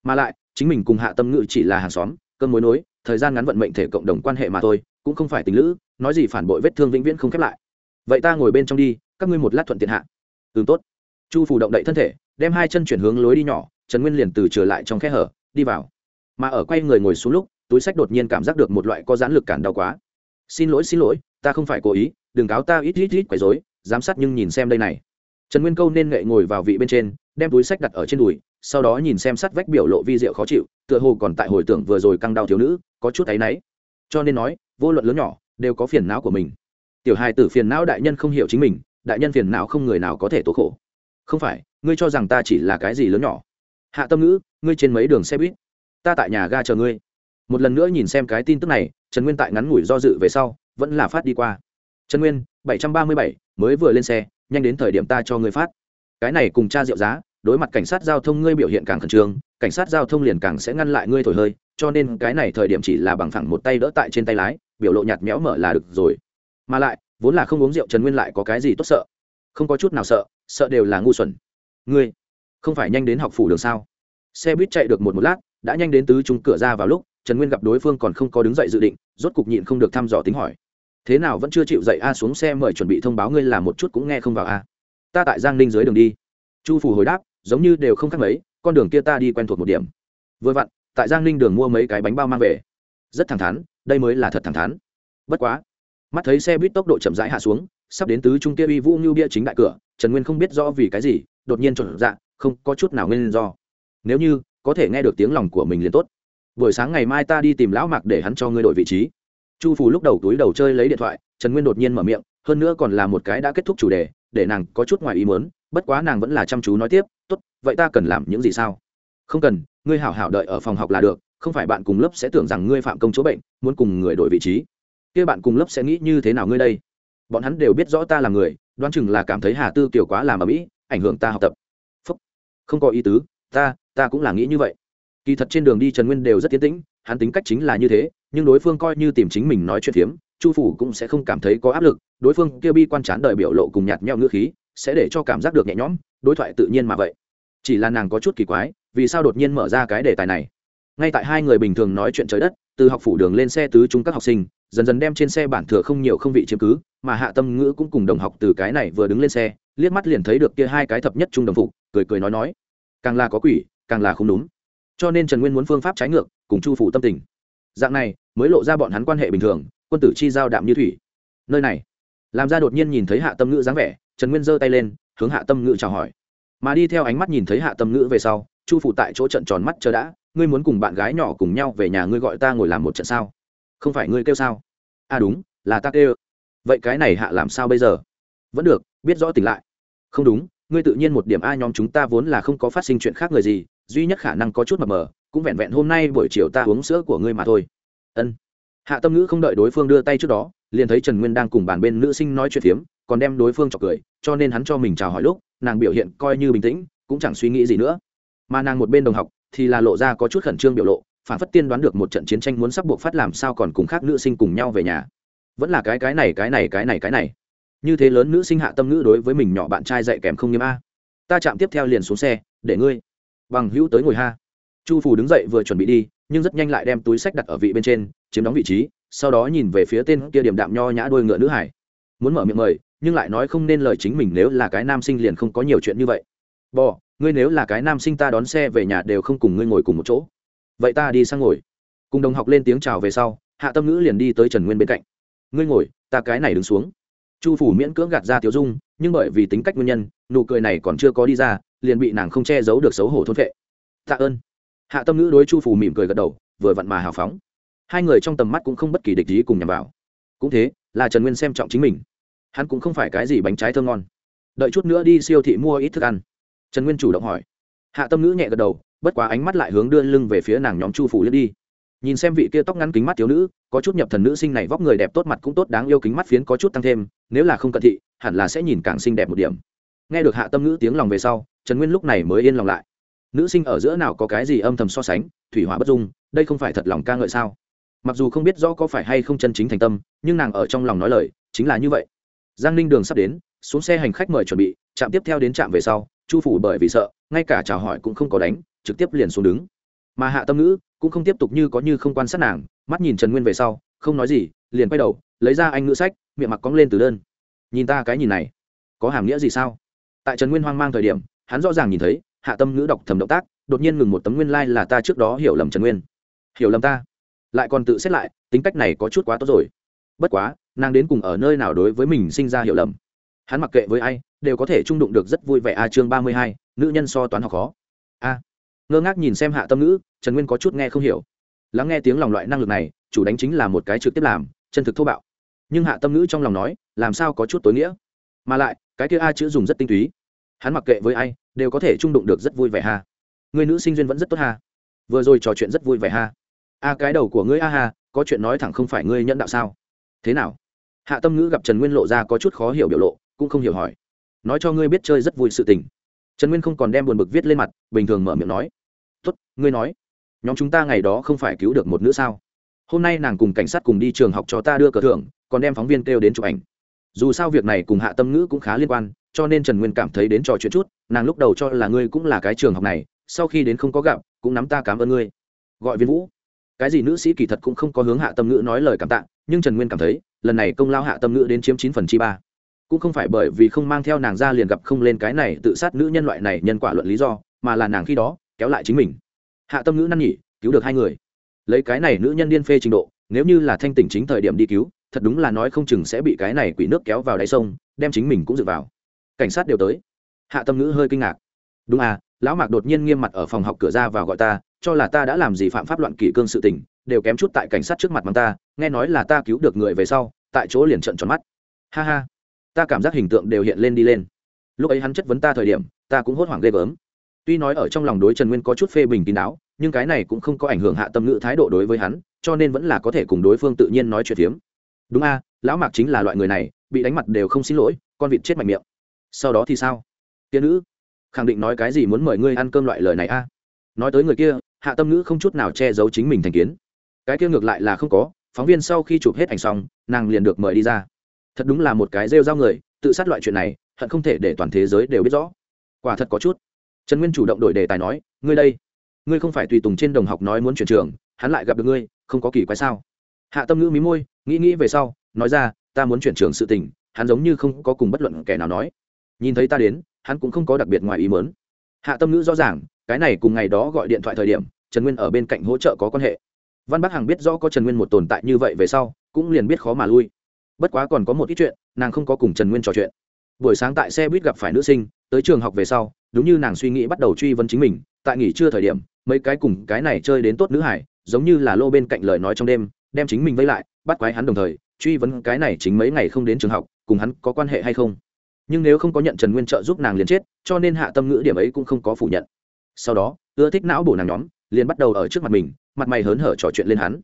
Mà lại, chính mình cùng hạ tâm ngữ chỉ là hàng xóm cơn mối nối, thời gian ngắn vận mệnh thể cộng đồng quan hệ mà thôi, cũng không phải tình lữ nói gì phản bội vết thương vĩnh viễn không khép lại. Vậy ta ngồi bên trong đi, các ngươi một lát thuận tiện hạ. Tương tốt. Chu phủ động đậy thân thể, đem hai chân chuyển hướng lối đi nhỏ, trần nguyên liền từ trở lại trong khe hở, đi vào. Mà ở quay người ngồi xuống lúc, túi sách đột nhiên cảm giác được một loại có giãn lực cản đau quá. Xin lỗi xin lỗi, ta không phải cố ý, đừng cáo ta ít ít ít quấy dối giám sát nhưng nhìn xem đây này. Trần nguyên câu nên nghệ ngồi vào vị bên trên, đem túi sách đặt ở trên đùi, sau đó nhìn xem sát vách biểu lộ vi diệu khó chịu, tựa hồ còn tại hồi tưởng vừa rồi căng đau thiếu nữ, có chút áy náy. Cho nên nói, vô luận lớn nhỏ đều có phiền não của mình. Tiểu hài tử phiền não đại nhân không hiểu chính mình, đại nhân phiền não không người nào có thể tố khổ. Không phải, ngươi cho rằng ta chỉ là cái gì lớn nhỏ? Hạ tâm ngữ, ngươi trên mấy đường xe buýt? Ta tại nhà ga chờ ngươi. Một lần nữa nhìn xem cái tin tức này, trần nguyên tại ngắn ngủi do dự về sau, vẫn là phát đi qua. Trần nguyên, bảy trăm ba mươi bảy, mới vừa lên xe, nhanh đến thời điểm ta cho ngươi phát. Cái này cùng cha rượu giá, đối mặt cảnh sát giao thông ngươi biểu hiện càng khẩn trương, cảnh sát giao thông liền càng sẽ ngăn lại ngươi thổi hơi, cho nên cái này thời điểm chỉ là bằng phẳng một tay đỡ tại trên tay lái biểu lộ nhạt méo mở là được rồi. Mà lại, vốn là không uống rượu trần nguyên lại có cái gì tốt sợ? Không có chút nào sợ sợ đều là ngu xuẩn. Ngươi, không phải nhanh đến học phủ đường sao? Xe buýt chạy được một một lát, đã nhanh đến tứ trung cửa ra vào lúc, trần nguyên gặp đối phương còn không có đứng dậy dự định, rốt cục nhịn không được thăm dò tính hỏi. Thế nào vẫn chưa chịu dậy a xuống xe mời chuẩn bị thông báo ngươi làm một chút cũng nghe không vào a. Ta tại giang ninh dưới đường đi. Chu phủ hồi đáp, giống như đều không khác mấy, con đường kia ta đi quen thuộc một điểm. Vừa vặn, tại giang ninh đường mua mấy cái bánh bao mang về. Rất thẳng thắn đây mới là thật thẳng thắn. Bất quá, mắt thấy xe buýt tốc độ chậm rãi hạ xuống, sắp đến tứ trung kia uy vũ như bia chính đại cửa, trần nguyên không biết rõ vì cái gì, đột nhiên trộn dạ không có chút nào nguyên do. Nếu như có thể nghe được tiếng lòng của mình liền tốt. Buổi sáng ngày mai ta đi tìm lão mạc để hắn cho ngươi đổi vị trí. Chu phù lúc đầu túi đầu chơi lấy điện thoại, trần nguyên đột nhiên mở miệng, hơn nữa còn là một cái đã kết thúc chủ đề, để nàng có chút ngoài ý muốn, bất quá nàng vẫn là chăm chú nói tiếp, tốt, vậy ta cần làm những gì sao? Không cần, ngươi hảo hảo đợi ở phòng học là được không phải bạn cùng lớp sẽ tưởng rằng ngươi phạm công chỗ bệnh, muốn cùng người đổi vị trí. Kia bạn cùng lớp sẽ nghĩ như thế nào ngươi đây? Bọn hắn đều biết rõ ta là người, đoán chừng là cảm thấy hà tư kiều quá làm ở mỹ, ảnh hưởng ta học tập. Phúc. không có ý tứ, ta ta cũng là nghĩ như vậy. Kỳ thật trên đường đi trần nguyên đều rất tiến tĩnh, hắn tính cách chính là như thế, nhưng đối phương coi như tìm chính mình nói chuyện phiếm, chu phủ cũng sẽ không cảm thấy có áp lực, đối phương kia bi quan chán đời biểu lộ cùng nhạt nhẽo ngữ khí, sẽ để cho cảm giác được nhẹ nhõm, đối thoại tự nhiên mà vậy. Chỉ là nàng có chút kỳ quái, vì sao đột nhiên mở ra cái đề tài này? Ngay tại hai người bình thường nói chuyện trời đất, từ học phủ đường lên xe tứ chúng các học sinh, dần dần đem trên xe bản thừa không nhiều không vị chiếm cứ, mà hạ tâm ngữ cũng cùng đồng học từ cái này vừa đứng lên xe, liếc mắt liền thấy được kia hai cái thập nhất trung đồng phục, cười cười nói nói, càng là có quỷ, càng là không đúng. Cho nên trần nguyên muốn phương pháp trái ngược, cùng chu phủ tâm tình. Dạng này, mới lộ ra bọn hắn quan hệ bình thường, quân tử chi giao đạm như thủy. Nơi này, làm ra đột nhiên nhìn thấy hạ tâm ngữ dáng vẻ, trần nguyên giơ tay lên, hướng hạ tâm ngữ chào hỏi. Mà đi theo ánh mắt nhìn thấy hạ tâm ngữ về sau chu phủ tại chỗ trận tròn mắt chờ đã, ngươi muốn cùng bạn gái nhỏ cùng nhau về nhà ngươi gọi ta ngồi làm một trận sao? Không phải ngươi kêu sao? À đúng, là ta kêu. Vậy cái này hạ làm sao bây giờ? Vẫn được, biết rõ tỉnh lại. Không đúng, ngươi tự nhiên một điểm a nhóm chúng ta vốn là không có phát sinh chuyện khác người gì, duy nhất khả năng có chút mập mờ, cũng vẹn vẹn hôm nay buổi chiều ta uống sữa của ngươi mà thôi. Ân. Hạ tâm ngữ không đợi đối phương đưa tay trước đó, liền thấy trần nguyên đang cùng bàn bên nữ sinh nói chuyện phiếm, còn đem đối phương chọc cười, cho nên hắn cho mình chào hỏi lúc, nàng biểu hiện coi như bình tĩnh, cũng chẳng suy nghĩ gì nữa mà nàng một bên đồng học thì là lộ ra có chút khẩn trương biểu lộ, phản phất tiên đoán được một trận chiến tranh muốn sắp buộc phát làm sao còn cùng khác nữ sinh cùng nhau về nhà. Vẫn là cái cái này cái này cái này cái này. Như thế lớn nữ sinh hạ tâm ngữ đối với mình nhỏ bạn trai dạy kèm không nghiêm a. Ta chạm tiếp theo liền xuống xe, để ngươi. Bằng hữu tới ngồi ha. Chu phù đứng dậy vừa chuẩn bị đi, nhưng rất nhanh lại đem túi sách đặt ở vị bên trên, chiếm đóng vị trí, sau đó nhìn về phía tên kia điểm đạm nho nhã đôi ngựa nữ hải. Muốn mở miệng mời, nhưng lại nói không nên lời chính mình nếu là cái nam sinh liền không có nhiều chuyện như vậy. Bò ngươi nếu là cái nam sinh ta đón xe về nhà đều không cùng ngươi ngồi cùng một chỗ. Vậy ta đi sang ngồi. Cùng đồng học lên tiếng chào về sau, hạ tâm ngữ liền đi tới trần nguyên bên cạnh. Ngươi ngồi, ta cái này đứng xuống. Chu phủ miễn cưỡng gạt ra tiểu dung, nhưng bởi vì tính cách nguyên nhân, nụ cười này còn chưa có đi ra, liền bị nàng không che giấu được xấu hổ thôn vệ tạ ơn. Hạ tâm ngữ đối chu phủ mỉm cười gật đầu, vừa vặn mà hào phóng. Hai người trong tầm mắt cũng không bất kỳ địch ý cùng nhằm vào. Cũng thế, là trần nguyên xem trọng chính mình. Hắn cũng không phải cái gì bánh trái thơ ngon. Đợi chút nữa đi siêu thị mua ít thức ăn trần nguyên chủ động hỏi. Hạ tâm ngữ nhẹ gật đầu, bất quá ánh mắt lại hướng đưa lưng về phía nàng nhóm chu phủ liếc đi. Nhìn xem vị kia tóc ngắn kính mắt thiếu nữ, có chút nhập thần nữ sinh này vóc người đẹp tốt mặt cũng tốt, đáng yêu kính mắt phiến có chút tăng thêm, nếu là không cận thị, hẳn là sẽ nhìn càng xinh đẹp một điểm. Nghe được hạ tâm ngữ tiếng lòng về sau, trần nguyên lúc này mới yên lòng lại. Nữ sinh ở giữa nào có cái gì âm thầm so sánh, thủy hỏa bất dung, đây không phải thật lòng ca ngợi sao? Mặc dù không biết rõ có phải hay không chân chính thành tâm, nhưng nàng ở trong lòng nói lời, chính là như vậy. Giang ninh đường sắp đến, xuống xe hành khách mời chuẩn bị, trạm tiếp theo đến trạm về sau chu phủ bởi vì sợ, ngay cả chào hỏi cũng không có đánh, trực tiếp liền xuống đứng. Mà hạ tâm ngữ cũng không tiếp tục như có như không quan sát nàng, mắt nhìn trần nguyên về sau, không nói gì, liền quay đầu, lấy ra anh ngữ sách, miệng mặc cong lên từ đơn. Nhìn ta cái nhìn này, có hàm nghĩa gì sao? Tại trần nguyên hoang mang thời điểm, hắn rõ ràng nhìn thấy, hạ tâm ngữ đọc thầm động tác, đột nhiên ngừng một tấm nguyên lai、like、là ta trước đó hiểu lầm trần nguyên. Hiểu lầm ta? Lại còn tự xét lại, tính cách này có chút quá tốt rồi. Bất quá, nàng đến cùng ở nơi nào đối với mình sinh ra hiểu lầm? Hắn mặc kệ với ai đều có thể trung đụng được rất vui vẻ. A chương ba mươi hai, nữ nhân so toán học khó. A, ngơ ngác nhìn xem hạ tâm ngữ, trần nguyên có chút nghe không hiểu. Lắng nghe tiếng lòng loại năng lực này, chủ đánh chính là một cái trực tiếp làm, chân thực thô bạo. Nhưng hạ tâm ngữ trong lòng nói, làm sao có chút tối nghĩa? Mà lại, cái kia a chữ dùng rất tinh túy. Hắn mặc kệ với ai, đều có thể trung đụng được rất vui vẻ ha. Người nữ sinh duyên vẫn rất tốt ha. Vừa rồi trò chuyện rất vui vẻ ha. A, cái đầu của ngươi a ha, có chuyện nói thẳng không phải ngươi nhận đạo sao? Thế nào? Hạ tâm ngữ gặp trần nguyên lộ ra có chút khó hiểu biểu lộ, cũng không hiểu hỏi nói cho ngươi biết chơi rất vui sự tình. Trần nguyên không còn đem buồn bực viết lên mặt, bình thường mở miệng nói. Tuất ngươi nói. Nhóm chúng ta ngày đó không phải cứu được một nữ sao? Hôm nay nàng cùng cảnh sát cùng đi trường học cho ta đưa cờ thưởng, còn đem phóng viên kêu đến chụp ảnh. Dù sao việc này cùng hạ tâm ngữ cũng khá liên quan, cho nên trần nguyên cảm thấy đến trò chuyện chút, nàng lúc đầu cho là ngươi cũng là cái trường học này, sau khi đến không có gặp, cũng nắm ta cảm ơn ngươi. Gọi viên vũ. Cái gì nữ sĩ kỳ thật cũng không có hướng hạ tâm ngữ nói lời cảm tạ, nhưng trần nguyên cảm thấy, lần này công lao hạ tâm ngữ đến chiếm chín phần chi ba cũng không phải bởi vì không mang theo nàng ra liền gặp không lên cái này tự sát nữ nhân loại này nhân quả luận lý do, mà là nàng khi đó kéo lại chính mình. Hạ tâm ngữ năn nhỉ, cứu được hai người. Lấy cái này nữ nhân điên phê trình độ, nếu như là thanh tỉnh chính thời điểm đi cứu, thật đúng là nói không chừng sẽ bị cái này quỷ nước kéo vào đáy sông, đem chính mình cũng dựa vào. Cảnh sát đều tới. Hạ tâm ngữ hơi kinh ngạc. Đúng à lão mạc đột nhiên nghiêm mặt ở phòng học cửa ra vào gọi ta, cho là ta đã làm gì phạm pháp loạn kỷ cương sự tình, đều kém chút tại cảnh sát trước mặt mắng ta, nghe nói là ta cứu được người về sau, tại chỗ liền trận tròn mắt. Ha ha ta cảm giác hình tượng đều hiện lên đi lên. Lúc ấy hắn chất vấn ta thời điểm, ta cũng hốt hoảng ghê gớm. Tuy nói ở trong lòng đối trần nguyên có chút phê bình kín đáo, nhưng cái này cũng không có ảnh hưởng hạ tâm ngữ thái độ đối với hắn, cho nên vẫn là có thể cùng đối phương tự nhiên nói chuyện phiếm. Đúng a, lão mạc chính là loại người này, bị đánh mặt đều không xin lỗi, con vịt chết mạnh miệng. Sau đó thì sao? Tiên nữ, khẳng định nói cái gì muốn mời ngươi ăn cơm loại lời này a? Nói tới người kia, hạ tâm ngữ không chút nào che giấu chính mình thành kiến. Cái kia ngược lại là không có, phóng viên sau khi chụp hết ảnh xong, nàng liền được mời đi ra thật đúng là một cái rêu rao người, tự sát loại chuyện này, hận không thể để toàn thế giới đều biết rõ. Quả thật có chút. Trần nguyên chủ động đổi đề tài nói, ngươi đây, ngươi không phải tùy tùng trên đồng học nói muốn chuyển trường, hắn lại gặp được ngươi, không có kỳ quái sao? Hạ tâm ngữ mí môi, nghĩ nghĩ về sau, nói ra, ta muốn chuyển trường sự tình, hắn giống như không có cùng bất luận kẻ nào nói. Nhìn thấy ta đến, hắn cũng không có đặc biệt ngoài ý mớn hạ tâm ngữ rõ ràng, cái này cùng ngày đó gọi điện thoại thời điểm, trần nguyên ở bên cạnh hỗ trợ có quan hệ. Văn bắc hằng biết rõ có trần nguyên một tồn tại như vậy về sau, cũng liền biết khó mà lui bất quá còn có một ít chuyện, nàng không có cùng trần nguyên trò chuyện. Buổi sáng tại xe buýt gặp phải nữ sinh, tới trường học về sau, đúng như nàng suy nghĩ bắt đầu truy vấn chính mình, tại nghỉ trưa thời điểm, mấy cái cùng cái này chơi đến tốt nữ hải, giống như là lô bên cạnh lời nói trong đêm, đem chính mình vây lại, bắt quái hắn đồng thời, truy vấn cái này chính mấy ngày không đến trường học, cùng hắn có quan hệ hay không. Nhưng nếu không có nhận trần nguyên trợ giúp nàng liền chết, cho nên hạ tâm ngữ điểm ấy cũng không có phủ nhận. Sau đó, ưa thích não bổ nàng nhóm, liền bắt đầu ở trước mặt mình, mặt mày hớn hở trò chuyện lên hắn.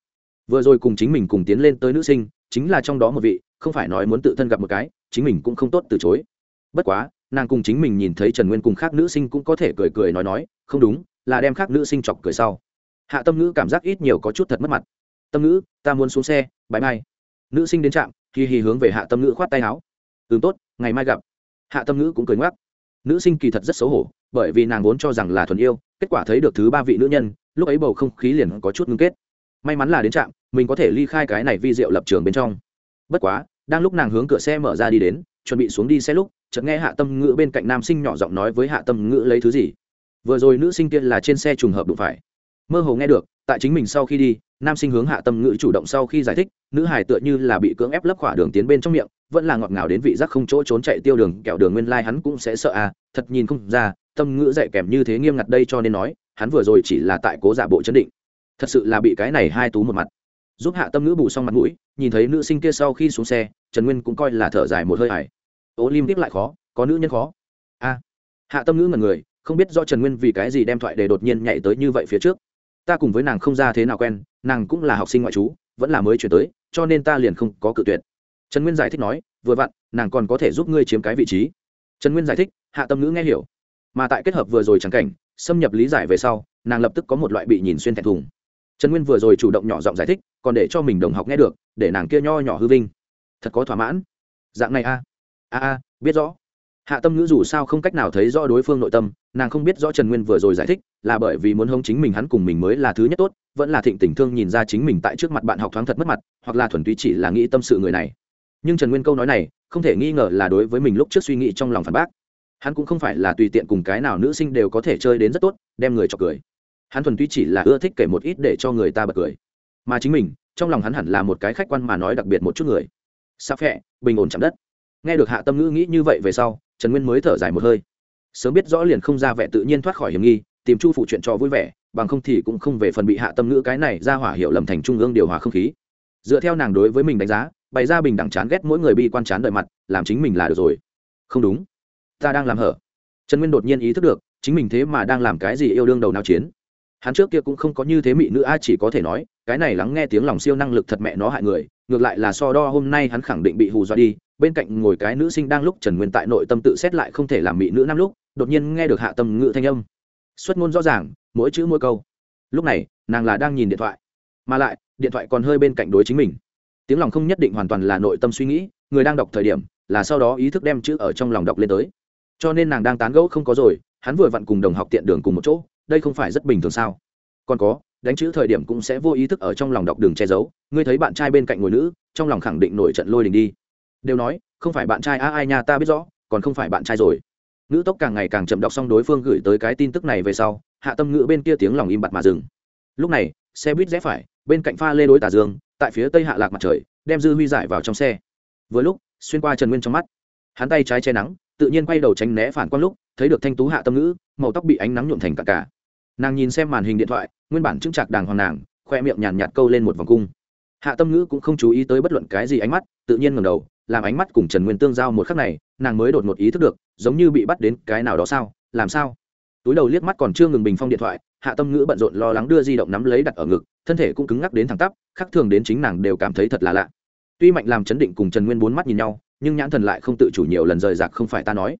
Vừa rồi cùng chính mình cùng tiến lên tới nữ sinh chính là trong đó một vị, không phải nói muốn tự thân gặp một cái, chính mình cũng không tốt từ chối. Bất quá, nàng cùng chính mình nhìn thấy trần nguyên cùng khác nữ sinh cũng có thể cười cười nói nói, không đúng, là đem khác nữ sinh chọc cười sau. Hạ tâm ngữ cảm giác ít nhiều có chút thật mất mặt. Tâm ngữ, ta muốn xuống xe, bãi mai. Nữ sinh đến trạm Kỳ hì hướng về hạ tâm ngữ khoát tay áo. Ừ tốt, ngày mai gặp. Hạ tâm ngữ cũng cười ngoắc. Nữ sinh kỳ thật rất xấu hổ, bởi vì nàng vốn cho rằng là thuần yêu, kết quả thấy được thứ ba vị nữ nhân, lúc ấy bầu không khí liền có chút ngưng kết may mắn là đến trạm, mình có thể ly khai cái này vi diệu lập trường bên trong. Bất quá, đang lúc nàng hướng cửa xe mở ra đi đến, chuẩn bị xuống đi xe lúc, chợt nghe hạ tâm ngữ bên cạnh nam sinh nhỏ giọng nói với hạ tâm ngữ lấy thứ gì? Vừa rồi nữ sinh kia là trên xe trùng hợp đụng phải. Mơ hồ nghe được, tại chính mình sau khi đi, nam sinh hướng hạ tâm ngữ chủ động sau khi giải thích, nữ hải tựa như là bị cưỡng ép lấp khỏa đường tiến bên trong miệng, vẫn là ngọt ngào đến vị giác không chỗ trốn chạy tiêu đường, kẹo đường nguyên lai、like、hắn cũng sẽ sợ à thật nhìn không ra, tâm ngữ dạy kèm như thế nghiêm ngặt đây cho nên nói, hắn vừa rồi chỉ là tại cố giả bộ chấn định thật sự là bị cái này hai tú một mặt. Giúp hạ tâm ngữ bù xong mặt mũi, nhìn thấy nữ sinh kia sau khi xuống xe, trần nguyên cũng coi là thở dài một hơi hải ô lim tiếp lại khó, có nữ nhân khó. A. Hạ tâm ngữ ngần người, không biết do trần nguyên vì cái gì đem thoại để đột nhiên nhảy tới như vậy phía trước. Ta cùng với nàng không ra thế nào quen, nàng cũng là học sinh ngoại trú, vẫn là mới chuyển tới, cho nên ta liền không có cự tuyệt. Trần nguyên giải thích nói, vừa vặn, nàng còn có thể giúp ngươi chiếm cái vị trí. Trần nguyên giải thích, hạ tâm ngữ nghe hiểu. Mà tại kết hợp vừa rồi trắng cảnh, xâm nhập lý giải về sau, nàng lập tức có một loại bị nhìn xuyên thẹn thùng trần nguyên vừa rồi chủ động nhỏ giọng giải thích, còn để cho mình đồng học nghe được, để nàng kia nho nhỏ hư vinh. Thật có thỏa mãn. Dạng này a. A a, biết rõ. Hạ tâm ngữ dù sao không cách nào thấy rõ đối phương nội tâm, nàng không biết rõ trần nguyên vừa rồi giải thích, là bởi vì muốn hông chính mình hắn cùng mình mới là thứ nhất tốt, vẫn là thịnh tình thương nhìn ra chính mình tại trước mặt bạn học thoáng thật mất mặt, hoặc là thuần túy chỉ là nghĩ tâm sự người này. Nhưng trần nguyên câu nói này, không thể nghi ngờ là đối với mình lúc trước suy nghĩ trong lòng phản bác. Hắn cũng không phải là tùy tiện cùng cái nào nữ sinh đều có thể chơi đến rất tốt, đem người cho cười hắn thuần túy chỉ là ưa thích kể một ít để cho người ta bật cười. Mà chính mình, trong lòng hắn hẳn là một cái khách quan mà nói đặc biệt một chút người. Sa phẹ, bình ổn chạm đất. Nghe được hạ tâm ngữ nghĩ như vậy về sau, trần nguyên mới thở dài một hơi. Sớm biết rõ liền không ra vẻ tự nhiên thoát khỏi hiểm nghi, tìm chu phụ chuyện cho vui vẻ, bằng không thì cũng không về phần bị hạ tâm ngữ cái này ra hỏa hiệu lầm thành trung ương điều hòa không khí. Dựa theo nàng đối với mình đánh giá, bày ra bình đẳng chán ghét mỗi người bi quan chán đợi mặt, làm chính mình là được rồi. Không đúng. Ta đang làm hở. Trần nguyên đột nhiên ý thức được, chính mình thế mà đang làm cái gì yêu đương đầu nào chiến hắn trước kia cũng không có như thế mị nữ a, chỉ có thể nói, cái này lắng nghe tiếng lòng siêu năng lực thật mẹ nó hại người, ngược lại là so đo hôm nay hắn khẳng định bị hù dọa đi, bên cạnh ngồi cái nữ sinh đang lúc trần nguyên tại nội tâm tự xét lại không thể làm mị nữ năm lúc, đột nhiên nghe được hạ tâm ngự thanh âm. Xuất ngôn rõ ràng, mỗi chữ mỗi câu. Lúc này, nàng là đang nhìn điện thoại. Mà lại, điện thoại còn hơi bên cạnh đối chính mình. Tiếng lòng không nhất định hoàn toàn là nội tâm suy nghĩ, người đang đọc thời điểm, là sau đó ý thức đem chữ ở trong lòng đọc lên tới. Cho nên nàng đang tán gẫu không có rồi, hắn vừa vặn cùng đồng học tiện đường cùng một chỗ đây không phải rất bình thường sao? Còn có, đánh chữ thời điểm cũng sẽ vô ý thức ở trong lòng đọc đường che giấu. Ngươi thấy bạn trai bên cạnh ngồi nữ, trong lòng khẳng định nổi trận lôi đình đi. Đều nói, không phải bạn trai a, ai nha, ta biết rõ, còn không phải bạn trai rồi. Ngữ tốc càng ngày càng chậm đọc xong đối phương gửi tới cái tin tức này về sau, hạ tâm ngữ bên kia tiếng lòng im bặt mà dừng. Lúc này, xe buýt rẽ phải, bên cạnh pha lê đối tà dương, tại phía tây hạ lạc mặt trời, đem dư huy giải vào trong xe. Vừa lúc, xuyên qua trần nguyên trong mắt, hắn tay trái che nắng, tự nhiên quay đầu tránh né phản quang lúc, thấy được thanh tú hạ tâm ngữ, màu tóc bị ánh nắng nhuộm thành cả cả nàng nhìn xem màn hình điện thoại, nguyên bản chững chạc đàng hoàng nàng, khoe miệng nhàn nhạt câu lên một vòng cung. Hạ tâm ngữ cũng không chú ý tới bất luận cái gì ánh mắt, tự nhiên ngầm đầu, làm ánh mắt cùng trần nguyên tương giao một khắc này, nàng mới đột một ý thức được, giống như bị bắt đến cái nào đó sao, làm sao? Túi đầu liếc mắt còn chưa ngừng bình phong điện thoại, hạ tâm ngữ bận rộn lo lắng đưa di động nắm lấy đặt ở ngực, thân thể cũng cứng ngắc đến thẳng tắp, khắc thường đến chính nàng đều cảm thấy thật là lạ. Tuy mạnh làm chấn định cùng trần nguyên bốn mắt nhìn nhau, nhưng nhãn thần lại không tự chủ nhiều lần rời rạc không phải ta nói.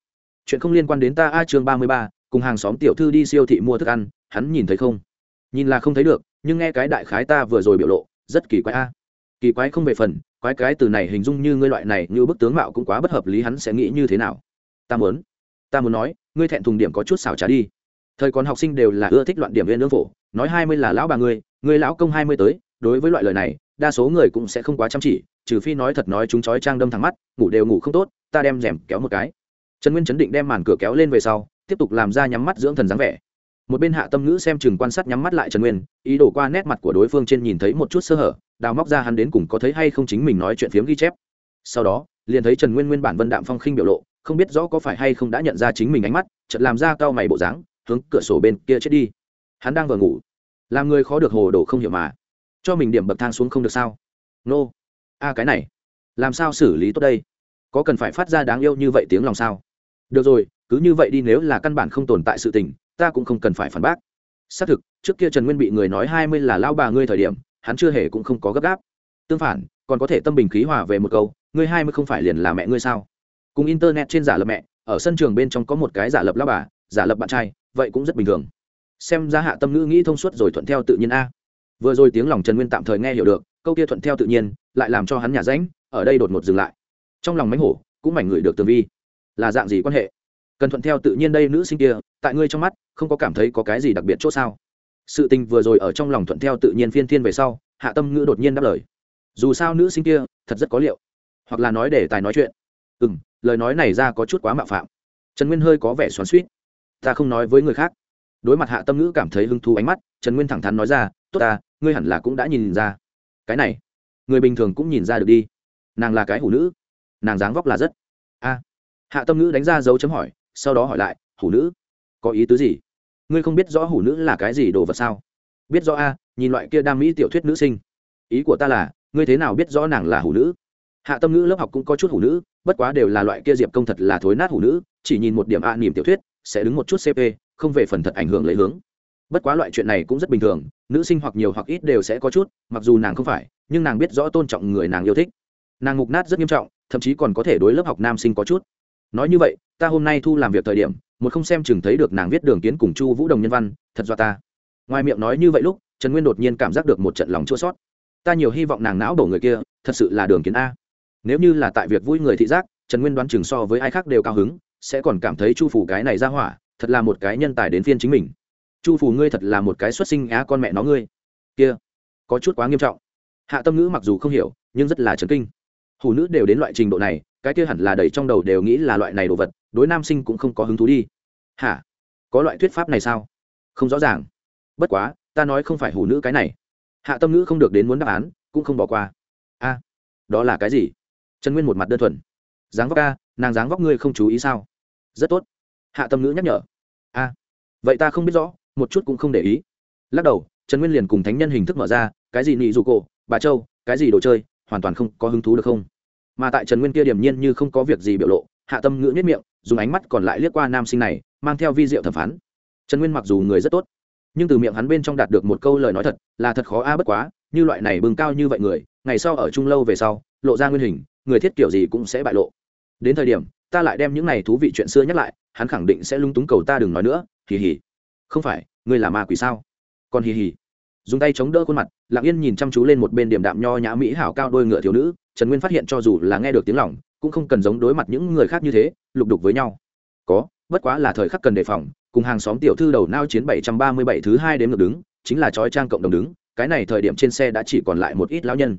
Chuyện không liên quan đến ta a chương ba mươi ba, cùng hàng xóm tiểu thư đi siêu thị mua thức ăn hắn nhìn thấy không? Nhìn là không thấy được, nhưng nghe cái đại khái ta vừa rồi biểu lộ, rất kỳ quái a. Kỳ quái không về phần, quái cái từ này hình dung như ngươi loại này như bức tướng mạo cũng quá bất hợp lý, hắn sẽ nghĩ như thế nào? Ta muốn ta muốn nói, ngươi thẹn thùng điểm có chút xảo trá đi. Thời còn học sinh đều là ưa thích loạn điểm viên lương phổ, nói hai mươi là lão bà ngươi ngươi lão công hai mươi tới, đối với loại lời này, đa số người cũng sẽ không quá chăm chỉ, trừ phi nói thật nói chúng chói trang đâm thẳng mắt, ngủ đều ngủ không tốt, ta đem rèm kéo một cái. Trần nguyên chấn định đem màn cửa kéo lên về sau, tiếp tục làm ra nhắm mắt dưỡng thần dáng vẻ một bên hạ tâm ngữ xem chừng quan sát nhắm mắt lại trần nguyên, ý đổ qua nét mặt của đối phương trên nhìn thấy một chút sơ hở, đào móc ra hắn đến cùng có thấy hay không chính mình nói chuyện phiếm ghi chép. Sau đó, liền thấy trần nguyên nguyên bản vân đạm phong khinh biểu lộ, không biết rõ có phải hay không đã nhận ra chính mình ánh mắt chật làm ra cao mày bộ dáng, hướng cửa sổ bên kia chết đi. Hắn đang vừa ngủ. Làm người khó được hồ đồ không hiểu mà. Cho mình điểm bậc thang xuống không được sao? Nô、no. a, cái này. Làm sao xử lý tốt đây? Có cần phải phát ra đáng yêu như vậy tiếng lòng sao? Được rồi, cứ như vậy đi, nếu là căn bản không tồn tại sự tình ta cũng không cần phải phản bác. Xác thực, trước kia trần nguyên bị người nói hai mươi là lao bà ngươi thời điểm, hắn chưa hề cũng không có gấp gáp. Tương phản, còn có thể tâm bình khí hòa về một câu, ngươi hai mươi không phải liền là mẹ ngươi sao? Cùng internet trên giả lập mẹ, ở sân trường bên trong có một cái giả lập lao bà, giả lập bạn trai, vậy cũng rất bình thường. Xem ra hạ tâm ngữ nghĩ thông suốt rồi thuận theo tự nhiên a. Vừa rồi tiếng lòng trần nguyên tạm thời nghe hiểu được, câu kia thuận theo tự nhiên, lại làm cho hắn nhả rãnh ở đây đột ngột dừng lại. Trong lòng mánh hổ, cũng mảnh người được tường vi. Là dạng gì quan hệ? Cần thuận theo tự nhiên đây nữ sinh kia, tại ngươi trong mắt, không có cảm thấy có cái gì đặc biệt c h ỗ sao? Sự tình vừa rồi ở trong lòng thuận theo tự nhiên phiên thiên về sau, hạ tâm ngữ đột nhiên đáp lời. Dù sao nữ sinh kia, thật rất có liệu. Hoặc là nói để tài nói chuyện. Ừ m lời nói này ra có chút quá mạo phạm. Trần nguyên hơi có vẻ xoắn suýt ta không nói với người khác. Đối mặt hạ tâm ngữ cảm thấy hứng thú ánh mắt, trần nguyên thẳng thắn nói ra, tốt ta, ngươi hẳn là cũng đã nhìn ra. Cái này, người bình thường cũng nhìn ra được đi. Nàng là cái hủ nữ. Nàng dáng vóc là rất. A. Hạ tâm ngữ đánh ra dấu chấm hỏi sau đó hỏi lại, hủ nữ, có ý tứ gì? Ngươi không biết rõ hủ nữ là cái gì đồ vật sao? Biết rõ a, nhìn loại kia đam mỹ tiểu thuyết nữ sinh. Ý của ta là, ngươi thế nào biết rõ nàng là hủ nữ? Hạ tâm ngữ lớp học cũng có chút hủ nữ, bất quá đều là loại kia diệp công thật là thối nát hủ nữ, chỉ nhìn một điểm a niềm tiểu thuyết, sẽ đứng một chút cp không về phần thật ảnh hưởng lấy hướng. Bất quá loại chuyện này cũng rất bình thường, nữ sinh hoặc nhiều hoặc ít đều sẽ có chút, mặc dù nàng không phải, nhưng nàng biết rõ tôn trọng người nàng yêu thích. Nàng mục nát rất nghiêm trọng, thậm chí còn có thể đối lớp học nam sinh có chút nói như vậy, ta hôm nay thu làm việc thời điểm, một không xem chừng thấy được nàng viết đường kiến cùng chu vũ đồng nhân văn, thật do ta. Ngoài miệng nói như vậy lúc, trần nguyên đột nhiên cảm giác được một trận lòng chua sót ta nhiều hy vọng nàng não đổ người kia, thật sự là đường kiến a. Nếu như là tại việc vui người thị giác, trần nguyên đoán chừng so với ai khác đều cao hứng, sẽ còn cảm thấy chu phủ cái này ra hỏa, thật là một cái nhân tài đến phiên chính mình. Chu phủ ngươi thật là một cái xuất sinh á con mẹ nó ngươi. Kia, có chút quá nghiêm trọng. Hạ tâm ngữ mặc dù không hiểu, nhưng rất là chấn kinh. Hủ nữ đều đến loại trình độ này cái kia hẳn là đầy trong đầu đều nghĩ là loại này đồ vật, đối nam sinh cũng không có hứng thú đi. Hả? Có loại thuyết pháp này sao? Không rõ ràng. Bất quá, ta nói không phải hủ nữ cái này. Hạ tâm ngữ không được đến muốn đáp án, cũng không bỏ qua. A, đó là cái gì? Trần nguyên một mặt đơn thuần. Dáng vóc ca nàng dáng vóc ngươi không chú ý sao? Rất tốt. Hạ tâm ngữ nhắc nhở. A, vậy ta không biết rõ, một chút cũng không để ý. Lắc đầu, trần nguyên liền cùng thánh nhân hình thức mở ra, cái gì nị dù cổ, bà châu, cái gì đồ chơi, hoàn toàn không có hứng thú được không? Mà tại trần nguyên kia điểm nhiên như không có việc gì biểu lộ, hạ tâm ngữ nhất miệng, dùng ánh mắt còn lại liếc qua nam sinh này, mang theo vi diệu thẩm phán. Trần nguyên mặc dù người rất tốt, nhưng từ miệng hắn bên trong đạt được một câu lời nói thật, là thật khó a bất quá, như loại này bừng cao như vậy người, ngày sau ở chung lâu về sau, lộ ra nguyên hình, người thiết kiểu gì cũng sẽ bại lộ. Đến thời điểm, ta lại đem những này thú vị chuyện xưa nhắc lại, hắn khẳng định sẽ lung túng cầu ta đừng nói nữa, hì hì. Không phải, ngươi là ma quỷ sao? Còn hì hì dùng tay chống đỡ khuôn mặt, lặng yên nhìn chăm chú lên một bên điểm đạm nho nhã mỹ hảo cao đôi ngựa thiếu nữ, trần nguyên phát hiện cho dù là nghe được tiếng lòng, cũng không cần giống đối mặt những người khác như thế, lục đục với nhau. Có, bất quá là thời khắc cần đề phòng, cùng hàng xóm tiểu thư đầu nao chiến bảy trăm ba mươi bảy thứ hai đến ngược đứng, chính là trói trang cộng đồng đứng, cái này thời điểm trên xe đã chỉ còn lại một ít lão nhân.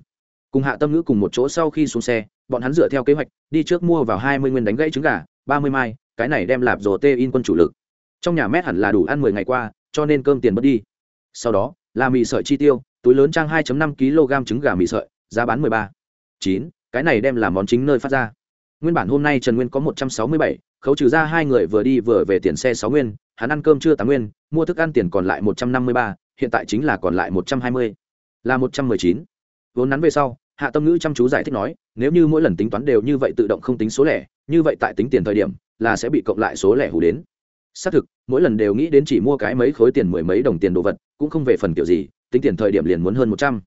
Cùng hạ tâm ngữ cùng một chỗ sau khi xuống xe, bọn hắn dựa theo kế hoạch, đi trước mua vào hai mươi nguyên đánh gãy trứng gà, ba mươi mai, cái này đem lạp rồ tê in quân chủ lực. Trong nhà mét hẳn là đủ ăn mười ngày qua, cho nên cơm tiền mất đi. Sau đó là mì sợi chi tiêu túi lớn trang 2.5 kg trứng gà mì sợi giá bán 13. 9, cái này đem làm món chính nơi phát ra nguyên bản hôm nay trần nguyên có 167, khấu trừ ra hai người vừa đi vừa về tiền xe 6 nguyên hắn ăn cơm trưa 8 nguyên mua thức ăn tiền còn lại 153, hiện tại chính là còn lại 120, là 119. vốn nắn về sau hạ tâm ngữ chăm chú giải thích nói nếu như mỗi lần tính toán đều như vậy tự động không tính số lẻ như vậy tại tính tiền thời điểm là sẽ bị cộng lại số lẻ hủ đến xác thực, mỗi lần đều nghĩ đến chỉ mua cái mấy khối tiền mười mấy đồng tiền đồ vật, cũng không về phần kiểu gì, tính tiền thời điểm liền muốn hơn một trăm.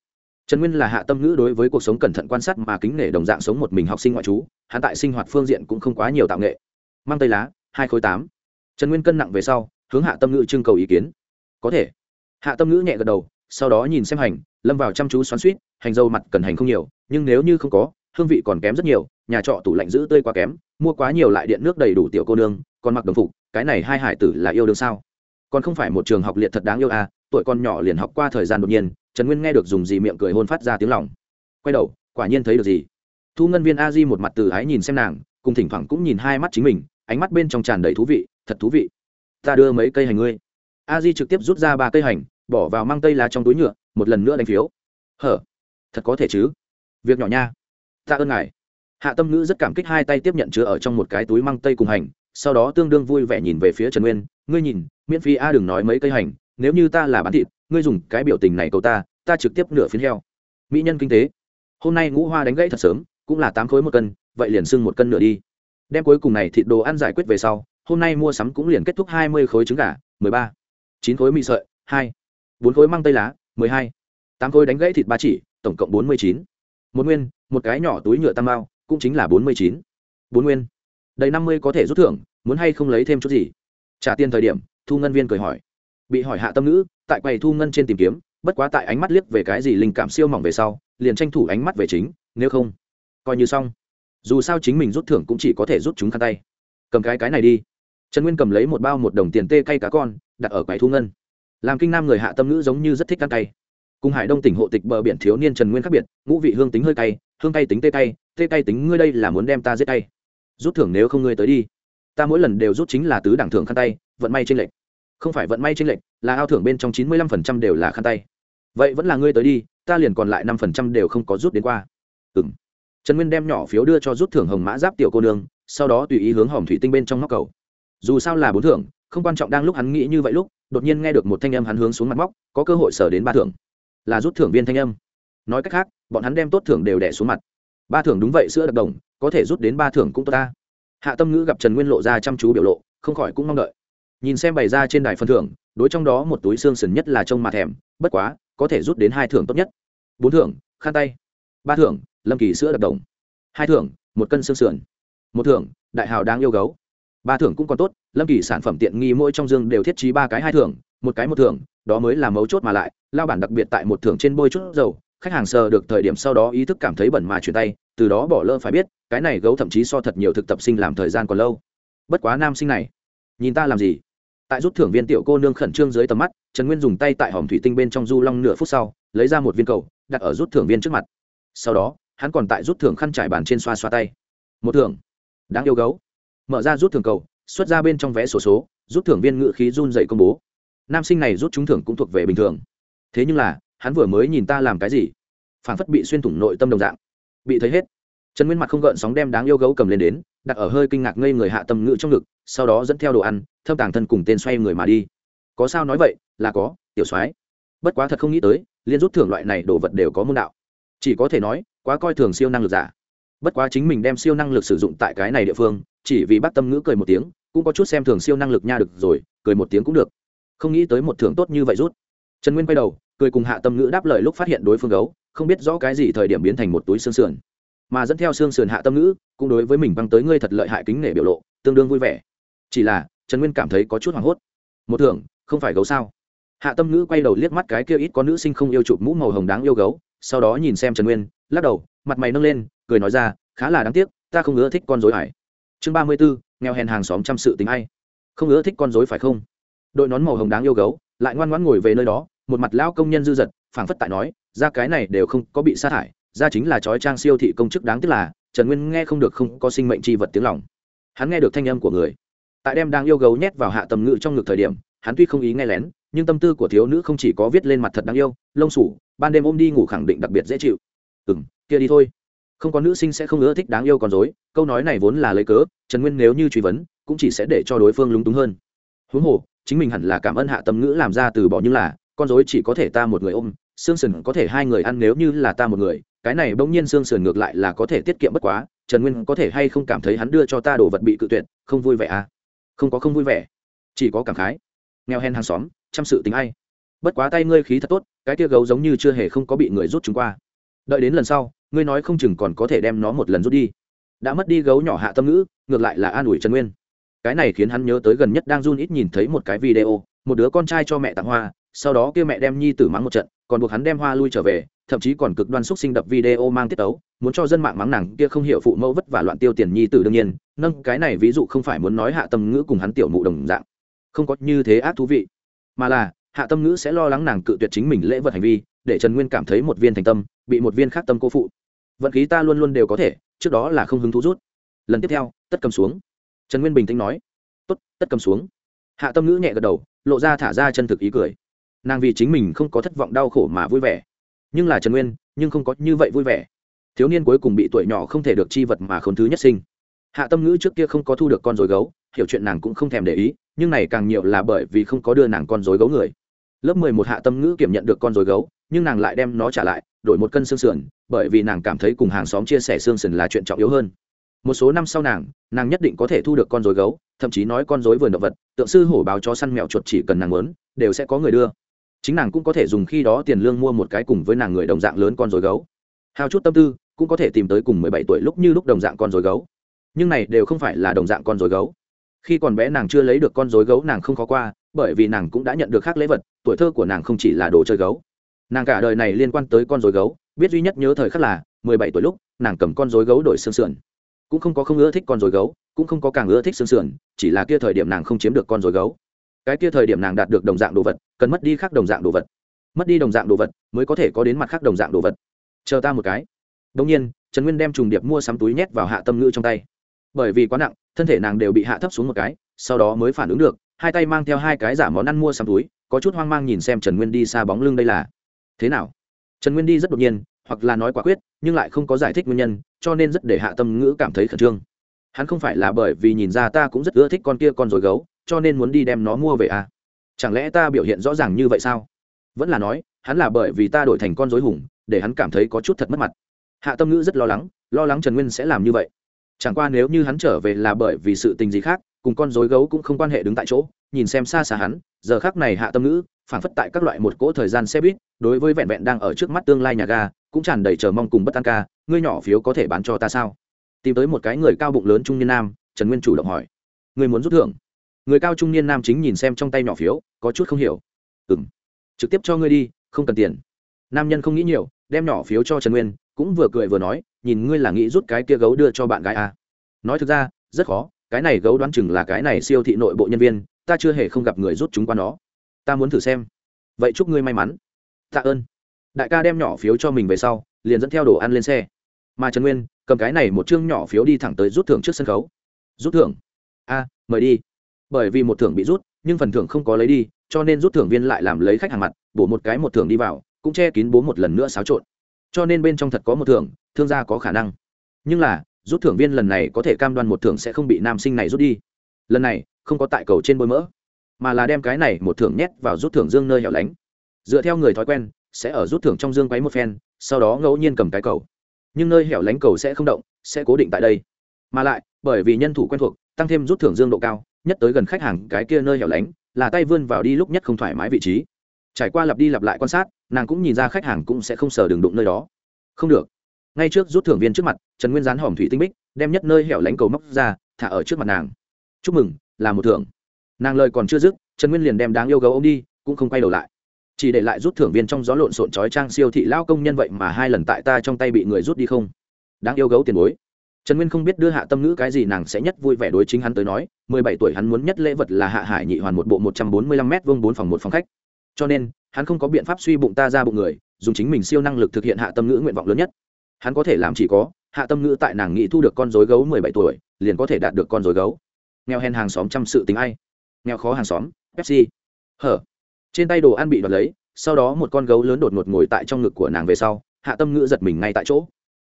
Trần nguyên là hạ tâm ngữ đối với cuộc sống cẩn thận quan sát mà kính nể đồng dạng sống một mình học sinh ngoại trú hạ tại sinh hoạt phương diện cũng không quá nhiều tạo nghệ. Mang tây lá, hai khối tám. Trần nguyên cân nặng về sau, hướng hạ tâm ngữ trưng cầu ý kiến. Có thể. Hạ tâm ngữ nhẹ gật đầu, sau đó nhìn xem hành, lâm vào chăm chú xoắn suýt, hành dâu mặt cần hành không nhiều, nhưng nếu như không có, hương vị còn kém rất nhiều, nhà trọ tủ lạnh giữ tươi quá kém, mua quá nhiều lại điện nước đầy đủ tiểu cô nương, còn mặc đồng phục cái này hai hải tử là yêu đương sao? Còn không phải một trường học liệt thật đáng yêu à tuổi con nhỏ liền học qua thời gian đột nhiên, trần nguyên nghe được dùng gì miệng cười hôn phát ra tiếng lòng. Quay đầu, quả nhiên thấy được gì? Thu ngân viên a di một mặt từ ái nhìn xem nàng, cùng thỉnh thoảng cũng nhìn hai mắt chính mình, ánh mắt bên trong tràn đầy thú vị, thật thú vị. Ta đưa mấy cây hành ngươi. A di trực tiếp rút ra ba cây hành, bỏ vào mang tây lá trong túi nhựa, một lần nữa đánh phiếu. Hở, thật có thể chứ? Việc nhỏ nha. Ta ơn ngài. Hạ tâm ngữ rất cảm kích hai tay tiếp nhận chứa ở trong một cái túi mang tây cùng hành sau đó tương đương vui vẻ nhìn về phía trần nguyên, ngươi nhìn, miễn phí a đừng nói mấy cây hành, nếu như ta là bán thịt, ngươi dùng cái biểu tình này cầu ta ta trực tiếp nửa phiến heo. Mỹ nhân kinh tế, hôm nay ngũ hoa đánh gãy thật sớm, cũng là tám khối một cân, vậy liền sưng một cân nửa đi. Đem cuối cùng này thịt đồ ăn giải quyết về sau, hôm nay mua sắm cũng liền kết thúc hai mươi khối trứng gà, mười ba, chín khối mì sợi, hai, bốn khối măng tây lá, mười hai, tám khối đánh gãy thịt ba chỉ, tổng cộng bốn mươi chín. Một nguyên, một cái nhỏ túi nhựa tam bao cũng chính là bốn mươi chín. Bốn nguyên đầy năm mươi có thể rút thưởng, muốn hay không lấy thêm chút gì? Trả tiền thời điểm, thu ngân viên cười hỏi. Bị hỏi hạ tâm ngữ, tại quầy thu ngân trên tìm kiếm, bất quá tại ánh mắt liếc về cái gì linh cảm siêu mỏng về sau, liền tranh thủ ánh mắt về chính, nếu không, coi như xong. Dù sao chính mình rút thưởng cũng chỉ có thể rút chúng khăn tay. Cầm cái cái này đi. Trần nguyên cầm lấy một bao một đồng tiền tê cay cá con, đặt ở quầy thu ngân. Làm kinh nam người hạ tâm ngữ giống như rất thích ăn cay. Cùng hải đông tỉnh hộ tịch bờ biển thiếu niên trần nguyên khác biệt, ngũ vị hương tính hơi cay, hương cay tính tê cay tê cay tính ngươi đây là muốn đem ta giết cay rút thưởng nếu không ngươi tới đi. Ta mỗi lần đều rút chính là tứ đẳng thưởng khăn tay, vận may tranh lệch. Không phải vận may tranh lệch, là ao thưởng bên trong chín mươi lăm phần trăm đều là khăn tay. Vậy vẫn là ngươi tới đi, ta liền còn lại năm phần trăm đều không có rút đến qua. Ừ m trần nguyên đem nhỏ phiếu đưa cho rút thưởng hồng mã giáp tiểu cô nương, sau đó tùy ý hướng hòm thủy tinh bên trong móc cầu. Dù sao là bốn thưởng, không quan trọng đang lúc hắn nghĩ như vậy lúc, đột nhiên nghe được một thanh âm hắn hướng xuống mặt móc, có cơ hội sở đến ba thưởng. Là rút thưởng viên thanh âm. Nói cách khác, bọn hắn đem tốt thưởng đều đẻ xuống mặt. Ba thưởng đúng vậy, sữa đặc đồng có thể rút đến ba thưởng cũng tốt ta. Hạ tâm ngữ gặp trần nguyên lộ ra chăm chú biểu lộ, không khỏi cũng mong đợi. Nhìn xem bày ra trên đài phân thưởng, đối trong đó một túi xương sần nhất là trông mặt thèm, bất quá, có thể rút đến hai thưởng tốt nhất. Bốn thưởng khăn tay. Ba thưởng, lâm kỳ sữa đặc đồng. Hai thưởng, một cân xương sườn. Một thưởng, đại hào đang yêu gấu. Ba thưởng cũng còn tốt, lâm kỳ sản phẩm tiện nghi mỗi trong dương đều thiết trí ba cái hai thưởng, một cái một thưởng, đó mới là mấu chốt mà lại, lao bản đặc biệt tại một thưởng trên bôi chút dầu khách hàng sờ được thời điểm sau đó ý thức cảm thấy bẩn mà chuyển tay từ đó bỏ lỡ phải biết cái này gấu thậm chí so thật nhiều thực tập sinh làm thời gian còn lâu. Bất quá nam sinh này nhìn ta làm gì? Tại rút thưởng viên tiểu cô nương khẩn trương dưới tầm mắt trần nguyên dùng tay tại hòm thủy tinh bên trong du long nửa phút sau lấy ra một viên cầu đặt ở rút thưởng viên trước mặt. Sau đó hắn còn tại rút thưởng khăn trải bàn trên xoa xoa tay. Một thưởng. Đáng yêu gấu. Mở ra rút thưởng cầu xuất ra bên trong vé sổ số, số rút thưởng viên ngự khí run dậy công bố. Nam sinh này rút trúng thưởng cũng thuộc về bình thường. Thế nhưng là hắn vừa mới nhìn ta làm cái gì? Phản phất bị xuyên thủng nội tâm đồng dạng. Bị thấy hết. Trần nguyên mặt không gợn sóng đem đáng yêu gấu cầm lên đến, đặt ở hơi kinh ngạc ngây người hạ tâm ngữ trong ngực, sau đó dẫn theo đồ ăn, thâm tàng thân cùng tên xoay người mà đi. Có sao nói vậy? Là có, tiểu soái. Bất quá thật không nghĩ tới, liên rút thưởng loại này đồ vật đều có môn đạo. Chỉ có thể nói, quá coi thường siêu năng lực giả. Bất quá chính mình đem siêu năng lực sử dụng tại cái này địa phương, chỉ vì bác tâm ngữ cười một tiếng, cũng có chút xem thường siêu năng lực nha được rồi, cười một tiếng cũng được. Không nghĩ tới một thưởng tốt như vậy rút. Trần nguyên quay đầu cười cùng hạ tâm ngữ đáp lời lúc phát hiện đối phương gấu không biết rõ cái gì thời điểm biến thành một túi xương sườn. Mà dẫn theo xương sườn hạ tâm ngữ cũng đối với mình băng tới ngươi thật lợi hại kính nể biểu lộ tương đương vui vẻ. Chỉ là trần nguyên cảm thấy có chút hoảng hốt. Một thưởng không phải gấu sao? Hạ tâm ngữ quay đầu liếc mắt cái kia ít có nữ sinh không yêu chụp mũ màu hồng đáng yêu gấu sau đó nhìn xem trần nguyên lắc đầu mặt mày nâng lên cười nói ra khá là đáng tiếc ta không ưa thích con dối hải. Chương ba mươi bốn nghèo hèn hàng xóm chăm sự tính hay, không ưa thích con dối phải không? Đội nón màu hồng đáng yêu gấu lại ngoan ngoãn ngồi về nơi đó một mặt lão công nhân dư dật, phảng phất tại nói, ra cái này đều không có bị sa thải, ra chính là trói trang siêu thị công chức đáng tiếc là, trần nguyên nghe không được không có sinh mệnh c h i vật tiếng lòng. Hắn nghe được thanh âm của người. Tại đem đang yêu gấu nhét vào hạ tầm ngự trong ngực thời điểm, hắn tuy không ý nghe lén, nhưng tâm tư của thiếu nữ không chỉ có viết lên mặt thật đáng yêu, lông sủ, ban đêm ôm đi ngủ khẳng định đặc biệt dễ chịu. Ừ m kia đi thôi. Không có nữ sinh sẽ không ưa thích đáng yêu còn dối câu nói này vốn là lấy cớ, trần nguyên nếu như truy vấn, cũng chỉ sẽ để cho đối phương lúng túng hơn. Huống hồ, chính mình hẳn là cảm ơn hạ tầm ngữ làm ra từ bỏ nhưng là con dối chỉ có thể ta một người ôm xương sườn có thể hai người ăn nếu như là ta một người, cái này bỗng nhiên xương sườn ngược lại là có thể tiết kiệm bất quá, trần nguyên có thể hay không cảm thấy hắn đưa cho ta đồ vật bị cự tuyệt, không vui vẻ à? Không có không vui vẻ, chỉ có cảm khái. Nghèo hèn hàng xóm, chăm sự tính ai? Bất quá tay ngươi khí thật tốt, cái kia gấu giống như chưa hề không có bị người rút chúng qua. Đợi đến lần sau, ngươi nói không chừng còn có thể đem nó một lần rút đi. Đã mất đi gấu nhỏ hạ tâm ngữ, ngược lại là an ủi trần nguyên. Cái này khiến hắn nhớ tới gần nhất đang run ít nhìn thấy một cái video, một đứa con trai cho mẹ tặng hoa sau đó kia mẹ đem nhi tử mắng một trận, còn buộc hắn đem hoa lui trở về, thậm chí còn cực đoan xúc sinh đập video mang tiết tấu, muốn cho dân mạng mắng nàng, kia không hiểu phụ mẫu vất vả loạn tiêu tiền nhi tử đương nhiên, nâng cái này ví dụ không phải muốn nói hạ tâm ngữ cùng hắn tiểu mụ đồng dạng. Không có như thế ác thú vị. Mà là, hạ tâm ngữ sẽ lo lắng nàng cự tuyệt chính mình lễ vật hành vi, để trần nguyên cảm thấy một viên thành tâm, bị một viên khác tâm cô phụ. Vận khí ta luôn luôn đều có thể, trước đó là không hứng thú rút. Lần tiếp theo, tất cầm xuống. Trần nguyên bình tĩnh nói. Tốt, tất cầm xuống. Hạ tâm ngữ nhẹ gật đầu, lộ ra thả ra chân thực ý cười nàng vì chính mình không có thất vọng đau khổ mà vui vẻ. Nhưng là trần nguyên, nhưng không có như vậy vui vẻ. Thiếu niên cuối cùng bị tuổi nhỏ không thể được chi vật mà khốn thứ nhất sinh. Hạ tâm ngữ trước kia không có thu được con dối gấu, hiểu chuyện nàng cũng không thèm để ý, nhưng này càng nhiều là bởi vì không có đưa nàng con dối gấu người. Lớp mười một hạ tâm ngữ kiểm nhận được con dối gấu, nhưng nàng lại đem nó trả lại, đổi một cân xương sườn, bởi vì nàng cảm thấy cùng hàng xóm chia sẻ xương sườn là chuyện trọng yếu hơn. Một số năm sau nàng nàng nhất định có thể thu được con dối gấu, thậm chí nói con dối vườn động vật, tượng sư hổ báo cho săn mèo chuột chỉ cần nàng muốn, đều sẽ có người đưa chính nàng cũng có thể dùng khi đó tiền lương mua một cái cùng với nàng người đồng dạng lớn con dối gấu. Hao chút tâm tư, cũng có thể tìm tới cùng mười bảy tuổi lúc như lúc đồng dạng con dối gấu. Nhưng này đều không phải là đồng dạng con dối gấu. Khi còn bé nàng chưa lấy được con dối gấu nàng không khó qua, bởi vì nàng cũng đã nhận được khác lễ vật, tuổi thơ của nàng không chỉ là đồ chơi gấu. Nàng cả đời này liên quan tới con dối gấu, biết duy nhất nhớ thời khắc là mười bảy tuổi lúc, nàng cầm con dối gấu đổi xương sườn. Cũng không có không ưa thích con dối gấu, cũng không có càng ưa thích xương sườn, chỉ là kia thời điểm nàng không chiếm được con dối gấu cái kia thời điểm nàng đạt được đồng dạng đồ vật, cần mất đi khác đồng dạng đồ vật. Mất đi đồng dạng đồ vật, mới có thể có đến mặt khác đồng dạng đồ vật. Chờ ta một cái. Đông nhiên, trần nguyên đem trùng điệp mua sắm túi nhét vào hạ tâm ngữ trong tay. Bởi vì quá nặng, thân thể nàng đều bị hạ thấp xuống một cái, sau đó mới phản ứng được, hai tay mang theo hai cái giả món ăn mua sắm túi, có chút hoang mang nhìn xem trần nguyên đi xa bóng lưng đây là. Thế nào? Trần nguyên đi rất đột nhiên, hoặc là nói quả quyết, nhưng lại không có giải thích nguyên nhân, cho nên rất để hạ tâm ngữ cảm thấy khẩn trương. Hắn không phải là bởi vì nhìn ra ta cũng rất ưa thích con kia con rồi gấu cho nên muốn đi đem nó mua về à? Chẳng lẽ ta biểu hiện rõ ràng như vậy sao? Vẫn là nói, hắn là bởi vì ta đổi thành con dối hùng, để hắn cảm thấy có chút thật mất mặt. Hạ tâm ngữ rất lo lắng lo lắng trần nguyên sẽ làm như vậy. Chẳng qua nếu như hắn trở về là bởi vì sự tình gì khác, cùng con dối gấu cũng không quan hệ đứng tại chỗ, nhìn xem xa xa hắn, giờ khác này hạ tâm ngữ phản phất tại các loại một cỗ thời gian xe buýt, đối với vẹn vẹn đang ở trước mắt tương lai nhà ga, cũng tràn đầy chờ mong cùng bất an ca, ngươi nhỏ phiếu có thể bán cho ta sao? Tìm tới một cái người cao bụng lớn trung niên nam, trần nguyên chủ động hỏi. Ngươi muốn rút thưởng? Người cao trung niên nam chính nhìn xem trong tay nhỏ phiếu, có chút không hiểu. Ừ m trực tiếp cho ngươi đi, không cần tiền. Nam nhân không nghĩ nhiều, đem nhỏ phiếu cho trần nguyên, cũng vừa cười vừa nói, nhìn ngươi là nghĩ rút cái kia gấu đưa cho bạn gái à. nói thực ra, rất khó, cái này gấu đoán chừng là cái này siêu thị nội bộ nhân viên, ta chưa hề không gặp người rút chúng qua nó. Ta muốn thử xem. Vậy chúc ngươi may mắn. Tạ ơn. Đại ca đem nhỏ phiếu cho mình về sau, liền dẫn theo đồ ăn lên xe. Mà trần nguyên, cầm cái này một chương nhỏ phiếu đi thẳng tới rút thưởng trước sân khấu. Rút thưởng? A mời đi bởi vì một thưởng bị rút, nhưng phần thưởng không có lấy đi, cho nên rút thưởng viên lại làm lấy khách hàng mặt, bổ một cái một thưởng đi vào, cũng che kín bố một lần nữa xáo trộn. Cho nên bên trong thật có một thưởng, thương gia có khả năng. Nhưng là, rút thưởng viên lần này có thể cam đoan một thưởng sẽ không bị nam sinh này rút đi. Lần này, không có tại cầu trên bôi mỡ, mà là đem cái này một thưởng nhét vào rút thưởng dương nơi hẻo lánh. Dựa theo người thói quen, sẽ ở rút thưởng trong dương quấy một phen, sau đó ngẫu nhiên cầm cái cầu. Nhưng nơi hẻo lánh cầu sẽ không động, sẽ cố định tại đây. Mà lại, bởi vì nhân thủ quen thuộc tăng thêm rút thưởng dương độ cao, nhất tới gần khách hàng cái kia nơi hẻo lánh, là tay vươn vào đi lúc nhất không thoải mái vị trí. Trải qua lặp đi lặp lại quan sát, nàng cũng nhìn ra khách hàng cũng sẽ không sờ đường đụng nơi đó. Không được. Ngay trước rút thưởng viên trước mặt, trần nguyên gián hòm thủy tinh bích, đem nhất nơi hẻo lánh cầu móc ra, thả ở trước mặt nàng. Chúc mừng, là một thưởng. Nàng lời còn chưa dứt, trần nguyên liền đem đáng yêu gấu ô m đi, cũng không quay đầu lại. Chỉ để lại rút thưởng viên trong gió lộn xộn trói trang siêu thị lao công nhân vậy mà hai lần tại ta trong tay bị người rút đi không? Đáng yêu gấu tiền bối trần nguyên không biết đưa hạ tâm ngữ cái gì nàng sẽ nhất vui vẻ đối chính hắn tới nói, mười bảy tuổi hắn muốn nhất lễ vật là hạ hải nhị hoàn một bộ một trăm bốn mươi lăm m vông bốn phòng một phòng khách. Cho nên, hắn không có biện pháp suy bụng ta ra bụng người, dùng chính mình siêu năng lực thực hiện hạ tâm ngữ nguyện vọng lớn nhất. Hắn có thể làm chỉ có, hạ tâm ngữ tại nàng nghĩ thu được con dối gấu mười bảy tuổi, liền có thể đạt được con dối gấu. Nghèo hèn hàng xóm chăm sự tính ai. Nghèo khó hàng xóm, pepsi. Hở. Trên tay đồ ăn bị đoạt lấy, sau đó một con gấu lớn đột ngột ngồi tại trong ngực của nàng về sau, hạ tâm ngữ giật mình ngay tại chỗ.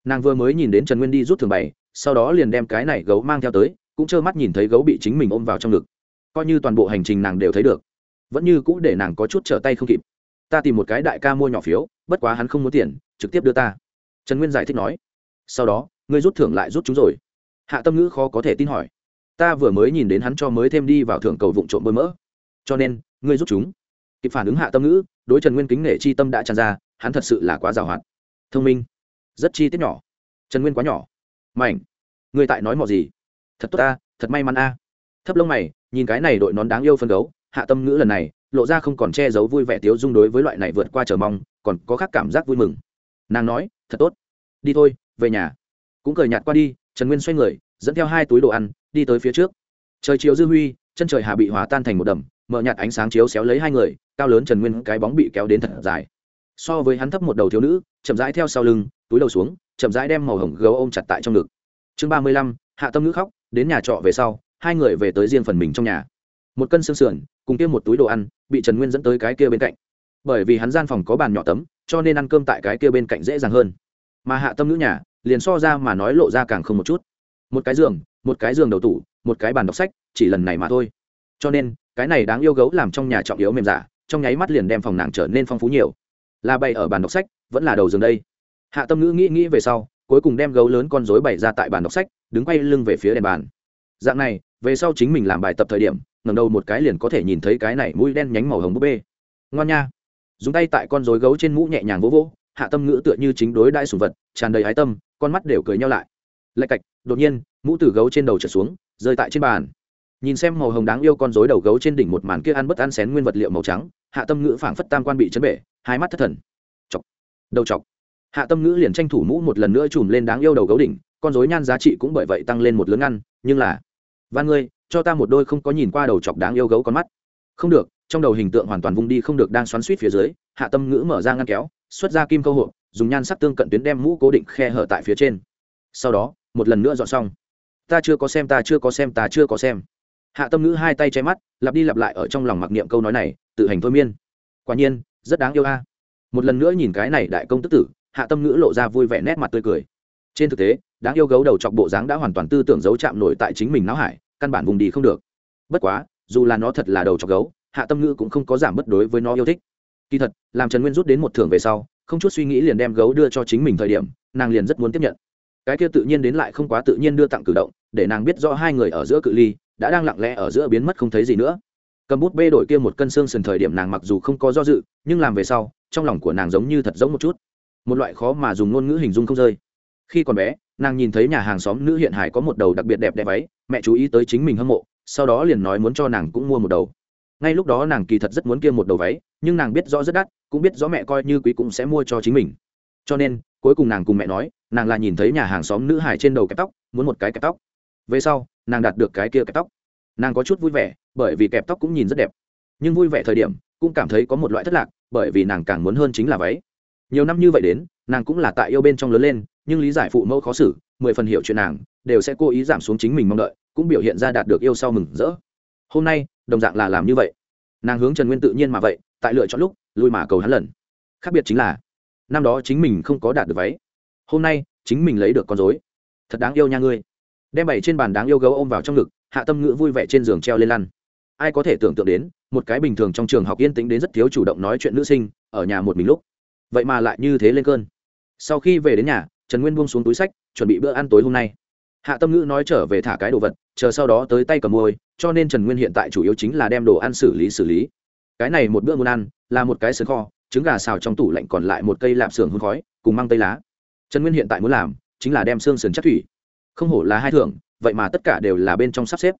Nàng vừa mới nhìn đến trần nguyên đi rút thường bày sau đó liền đem cái này gấu mang theo tới, cũng trơ mắt nhìn thấy gấu bị chính mình ôm vào trong ngực. Coi như toàn bộ hành trình nàng đều thấy được, vẫn như cũ để nàng có chút trở tay không kịp. Ta tìm một cái đại ca mua nhỏ phiếu, bất quá hắn không muốn tiền, trực tiếp đưa ta. Trần nguyên giải thích nói. Sau đó, ngươi rút thưởng lại rút chúng rồi. Hạ tâm ngữ khó có thể tin hỏi. Ta vừa mới nhìn đến hắn cho mới thêm đi vào thưởng cầu vụn trộm bơi mỡ. Cho nên, ngươi rút chúng. Kịp phản ứng hạ tâm ngữ, đối trần nguyên kính nể chi tâm đã tràn ra, hắn thật sự là quá giàu hạn. Thông minh. Rất chi tiết nhỏ. Trần nguyên quá nhỏ mảnh người tại nói mò gì? Thật tốt ta, thật may mắn a. Thấp lông mày, nhìn cái này đội nón đáng yêu phân đấu, hạ tâm ngữ lần này, lộ ra không còn che giấu vui vẻ tiếu dung đối với loại này vượt qua chờ mong, còn có khác cảm giác vui mừng. Nàng nói, thật tốt. Đi thôi, về nhà. Cũng cười nhạt qua đi, trần nguyên xoay người, dẫn theo hai túi đồ ăn, đi tới phía trước. Trời chiều dư huy, chân trời hà bị hóa tan thành một đầm, mở nhạt ánh sáng chiếu xéo lấy hai người, cao lớn trần nguyên cái bóng bị kéo đến thật dài. So với hắn thấp một đầu thiếu nữ, chậm rãi theo sau lưng túi đầu xuống, chậm rãi đem màu hồng gấu ôm chặt tại trong ngực. Chương ba mươi lăm, hạ tâm nữ khóc, đến nhà trọ về sau, hai người về tới riêng phần mình trong nhà. Một cân xương sườn, cùng kia một túi đồ ăn, bị trần nguyên dẫn tới cái kia bên cạnh. Bởi vì hắn gian phòng có bàn nhỏ tấm, cho nên ăn cơm tại cái kia bên cạnh dễ dàng hơn. Mà hạ tâm nữ nhà, liền so ra mà nói lộ ra càng không một chút. Một cái giường, một cái giường đầu tủ, một cái bàn đọc sách, chỉ lần này mà thôi. Cho nên, cái này đáng yêu gấu làm trong nhà trọng yếu mềm giả trong nháy mắt liền đem phòng nàng trở nên phong phú nhiều. Là bày ở bàn đọc sách, vẫn là đầu giường đây hạ tâm ngữ nghĩ nghĩ về sau, cuối cùng đem gấu lớn con dối bày ra tại bàn đọc sách, đứng quay lưng về phía đèn bàn. Dạng này, về sau chính mình làm bài tập thời điểm, ngẩng đầu một cái liền có thể nhìn thấy cái này mũi đen nhánh màu hồng búp bê. Ngoan nha. Dùng tay tại con dối gấu trên mũ nhẹ nhàng vỗ vỗ, hạ tâm ngữ tựa như chính đối đại sùng vật, tràn đầy ái tâm, con mắt đều cười nhau lại. Lạch cạch, đột nhiên, mũ từ gấu trên đầu trở xuống, rơi tại trên bàn. Nhìn xem màu hồng đáng yêu con dối đầu gấu trên đỉnh một màn kia ăn bất ăn xén nguyên vật liệu màu trắng, hạ tâm ngữ phảng phất tam quan bị chấn bể, hai mắt thất thần. Chọc. Đầu chọc hạ tâm ngữ liền tranh thủ mũ một lần nữa chùm lên đáng yêu đầu gấu đỉnh, con dối nhan giá trị cũng bởi vậy tăng lên một lớn ngăn nhưng là van ngươi, cho ta một đôi không có nhìn qua đầu chọc đáng yêu gấu con mắt. Không được, trong đầu hình tượng hoàn toàn vung đi không được đang xoắn suýt phía dưới, hạ tâm ngữ mở ra ngăn kéo, xuất ra kim câu hộ dùng nhan sắc tương cận tuyến đem mũ cố định khe hở tại phía trên. Sau đó, một lần nữa dọn xong. Ta chưa có xem, ta chưa có xem, ta chưa có xem. Hạ tâm ngữ hai tay che mắt, lặp đi lặp lại ở trong lòng mặc niệm câu nói này, tự hành thôi miên. Quả nhiên, rất đáng yêu a. Một lần nữa nhìn cái này đại công tức tử hạ tâm ngữ lộ ra vui vẻ nét mặt tươi cười. Trên thực tế, đáng yêu gấu đầu chọc bộ dáng đã hoàn toàn tư tưởng giấu chạm nổi tại chính mình não hải, căn bản vùng đi không được. Bất quá, dù là nó thật là đầu chọc gấu, hạ tâm ngữ cũng không có giảm bất đối với nó yêu thích. Kỳ thật, làm trần nguyên rút đến một thưởng về sau, không chút suy nghĩ liền đem gấu đưa cho chính mình thời điểm, nàng liền rất muốn tiếp nhận. Cái kia tự nhiên đến lại không quá tự nhiên đưa tặng cử động, để nàng biết rõ hai người ở giữa cự ly, đã đang lặng lẽ ở giữa biến mất không thấy gì nữa. Cầm bút bê đổi kia một cân xương sườn thời điểm nàng mặc dù không có do dự, nhưng làm về sau, trong lòng của nàng giống như thật giống một chút một loại khó mà dùng ngôn ngữ hình dung không rơi. Khi còn bé, nàng nhìn thấy nhà hàng xóm nữ hiện hải có một đầu đặc biệt đẹp đẹp váy, mẹ chú ý tới chính mình hâm mộ, sau đó liền nói muốn cho nàng cũng mua một đầu. Ngay lúc đó nàng kỳ thật rất muốn kia một đầu váy, nhưng nàng biết rõ rất đắt, cũng biết rõ mẹ coi như quý cũng sẽ mua cho chính mình. Cho nên, cuối cùng nàng cùng mẹ nói, nàng là nhìn thấy nhà hàng xóm nữ hải trên đầu kẹp tóc, muốn một cái kẹp tóc. Về sau, nàng đạt được cái kia kẹp tóc. Nàng có chút vui vẻ, bởi vì kẹp tóc cũng nhìn rất đẹp. Nhưng vui vẻ thời điểm, cũng cảm thấy có một loại thất lạc, bởi vì nàng càng muốn hơn chính là váy nhiều năm như vậy đến, nàng cũng là tại yêu bên trong lớn lên, nhưng lý giải phụ mẫu khó xử, mười phần hiểu chuyện nàng, đều sẽ cố ý giảm xuống chính mình mong đợi, cũng biểu hiện ra đạt được yêu sau mừng rỡ. Hôm nay, đồng dạng là làm như vậy. Nàng hướng trần nguyên tự nhiên mà vậy, tại lựa chọn lúc, lui mà cầu hắn lần. Khác biệt chính là, năm đó chính mình không có đạt được váy. Hôm nay, chính mình lấy được con dối thật đáng yêu nha ngươi. Đem bảy trên bàn đáng yêu gấu ôm vào trong ngực, hạ tâm ngữ vui vẻ trên giường treo lên lăn. Ai có thể tưởng tượng đến, một cái bình thường trong trường học yên tĩnh đến rất thiếu chủ động nói chuyện nữ sinh, ở nhà một mình lúc vậy mà lại như thế lên cơn. Sau khi về đến nhà, trần nguyên buông xuống túi sách, chuẩn bị bữa ăn tối hôm nay. Hạ tâm ngữ nói trở về thả cái đồ vật, chờ sau đó tới tay cầm môi, cho nên trần nguyên hiện tại chủ yếu chính là đem đồ ăn xử lý xử lý. Cái này một bữa muốn ăn, là một cái sườn kho, trứng gà xào trong tủ lạnh còn lại một cây lạp xưởng hương khói, cùng măng tây lá. Trần nguyên hiện tại muốn làm, chính là đem xương sườn chất thủy. Không hổ là hai thưởng, vậy mà tất cả đều là bên trong sắp xếp.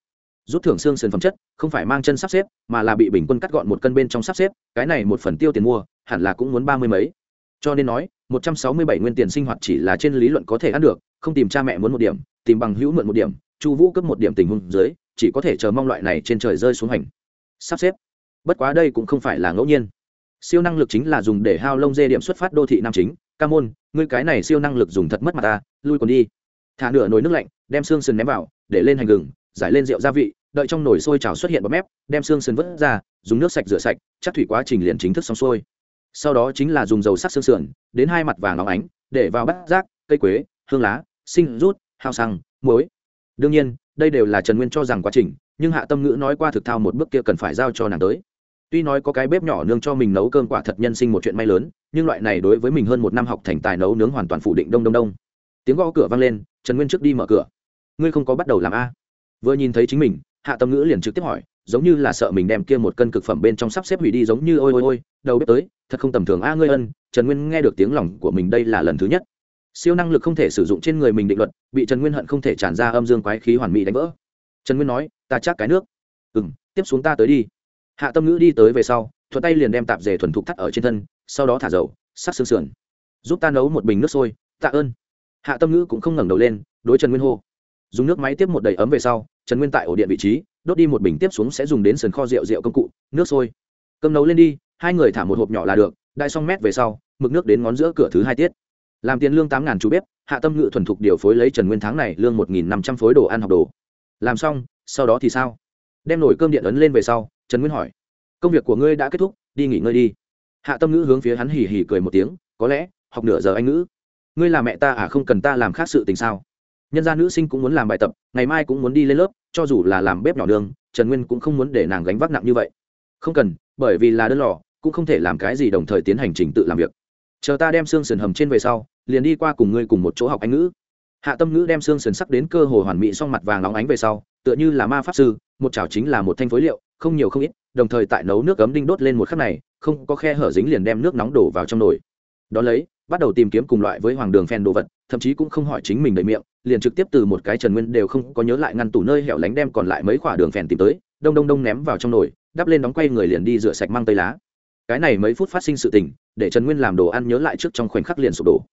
Rút thưởng xương sườn phẩm chất, không phải mang chân sắp xếp, mà là bị bình quân cắt gọn một cân bên trong sắp xếp, cái này một phần tiêu tiền mua, hẳn là cũng muốn ba mươi mấy cho nên nói, một trăm sáu mươi bảy nguyên tiền sinh hoạt chỉ là trên lý luận có thể ăn được, không tìm cha mẹ muốn một điểm, tìm bằng hữu mượn một điểm, chu vũ cấp một điểm tình huống dưới, chỉ có thể chờ mong loại này trên trời rơi xuống hành. Sắp xếp. Bất quá đây cũng không phải là ngẫu nhiên. Siêu năng lực chính là dùng để hao lông dê điểm xuất phát đô thị nam chính. Ca môn, ngươi cái này siêu năng lực dùng thật mất mặt ta, lui còn đi. Thả nửa nồi nước lạnh, đem xương sườn ném vào, để lên hành gừng, giải lên rượu gia vị, đợi trong nồi sôi trào xuất hiện bọt mép, đem xương sườn vớt ra, dùng nước sạch rửa sạch, chắc thủy quá trình liền chính thức xong xuôi sau đó chính là dùng dầu sắc xương sườn, đến hai mặt vàng óng ánh, để vào bát rác cây quế, hương lá, sinh rút, hao xăng, muối. Đương nhiên, đây đều là trần nguyên cho rằng quá trình, nhưng hạ tâm ngữ nói qua thực thao một bước kia cần phải giao cho nàng tới. Tuy nói có cái bếp nhỏ nương cho mình nấu cơm quả thật nhân sinh một chuyện may lớn, nhưng loại này đối với mình hơn một năm học thành tài nấu nướng hoàn toàn phủ định đông đông đông. Tiếng gõ cửa vang lên, trần nguyên trước đi mở cửa. Ngươi không có bắt đầu làm a? Vừa nhìn thấy chính mình, hạ tâm ngữ liền trực tiếp hỏi giống như là sợ mình đem kia một cân cực phẩm bên trong sắp xếp hủy đi giống như ôi ôi ôi, đầu bếp tới, thật không tầm thường a ngươi ân, trần nguyên nghe được tiếng lòng của mình đây là lần thứ nhất. Siêu năng lực không thể sử dụng trên người mình định luật, bị trần nguyên hận không thể tràn ra âm dương quái khí hoàn mỹ đánh vỡ. Trần nguyên nói, ta chắc cái nước. Ừ m tiếp xuống ta tới đi. Hạ tâm ngữ đi tới về sau, thuận tay liền đem tạp dề thuần thục thắt ở trên thân, sau đó thả dầu, sắc xương sườn. Giúp ta nấu một bình nước sôi, tạ ơn. Hạ tâm ngữ cũng không ngẩng đầu lên, đối trần nguyên hô. Dùng nước máy tiếp một đầy ấm về sau, trần nguyên tại ổ điện vị trí đốt đi một bình tiếp xuống sẽ dùng đến sườn kho rượu rượu công cụ, nước sôi. Cơm nấu lên đi, hai người thả một hộp nhỏ là được, đại xong mét về sau, mực nước đến ngón giữa cửa thứ hai tiết. Làm tiền lương tám ngàn chú bếp, hạ tâm ngự thuần thục điều phối lấy trần nguyên tháng này lương một nghìn năm trăm phối đồ ăn học đồ. Làm xong, sau đó thì sao? Đem nổi cơm điện ấn lên về sau, trần nguyên hỏi. Công việc của ngươi đã kết thúc, đi nghỉ ngơi đi. Hạ tâm ngữ hướng phía hắn hỉ hỉ cười một tiếng, có lẽ, học nửa giờ anh ngữ. Ngươi là mẹ ta à không cần ta làm khác sự tình sao? Nhân gia nữ sinh cũng muốn làm bài tập, ngày mai cũng muốn đi lên lớp cho dù là làm bếp nhỏ đường trần nguyên cũng không muốn để nàng gánh vác nặng như vậy. Không cần, bởi vì là đơn lò, cũng không thể làm cái gì đồng thời tiến hành trình tự làm việc. Chờ ta đem xương sườn hầm trên về sau, liền đi qua cùng ngươi cùng một chỗ học anh ngữ. Hạ tâm ngữ đem xương sườn sắc đến cơ hồ hoàn mỹ xong mặt vàng óng ánh về sau, tựa như là ma pháp sư, một chảo chính là một thanh phối liệu, không nhiều không ít, đồng thời tại nấu nước cấm đinh đốt lên một khắc này, không có khe hở dính liền đem nước nóng đổ vào trong nồi. Đón lấy, bắt đầu tìm kiếm cùng loại với hoàng đường phen đồ vật, thậm chí cũng không hỏi chính mình đầy miệng liền trực tiếp từ một cái trần nguyên đều không có nhớ lại ngăn tủ nơi hẻo lánh đem còn lại mấy khoả đường phèn tìm tới, đông đông đông ném vào trong nồi, đắp lên đóng quay người liền đi rửa sạch mang tây lá. Cái này mấy phút phát sinh sự tình, để trần nguyên làm đồ ăn nhớ lại trước trong khoảnh khắc liền sụp đổ.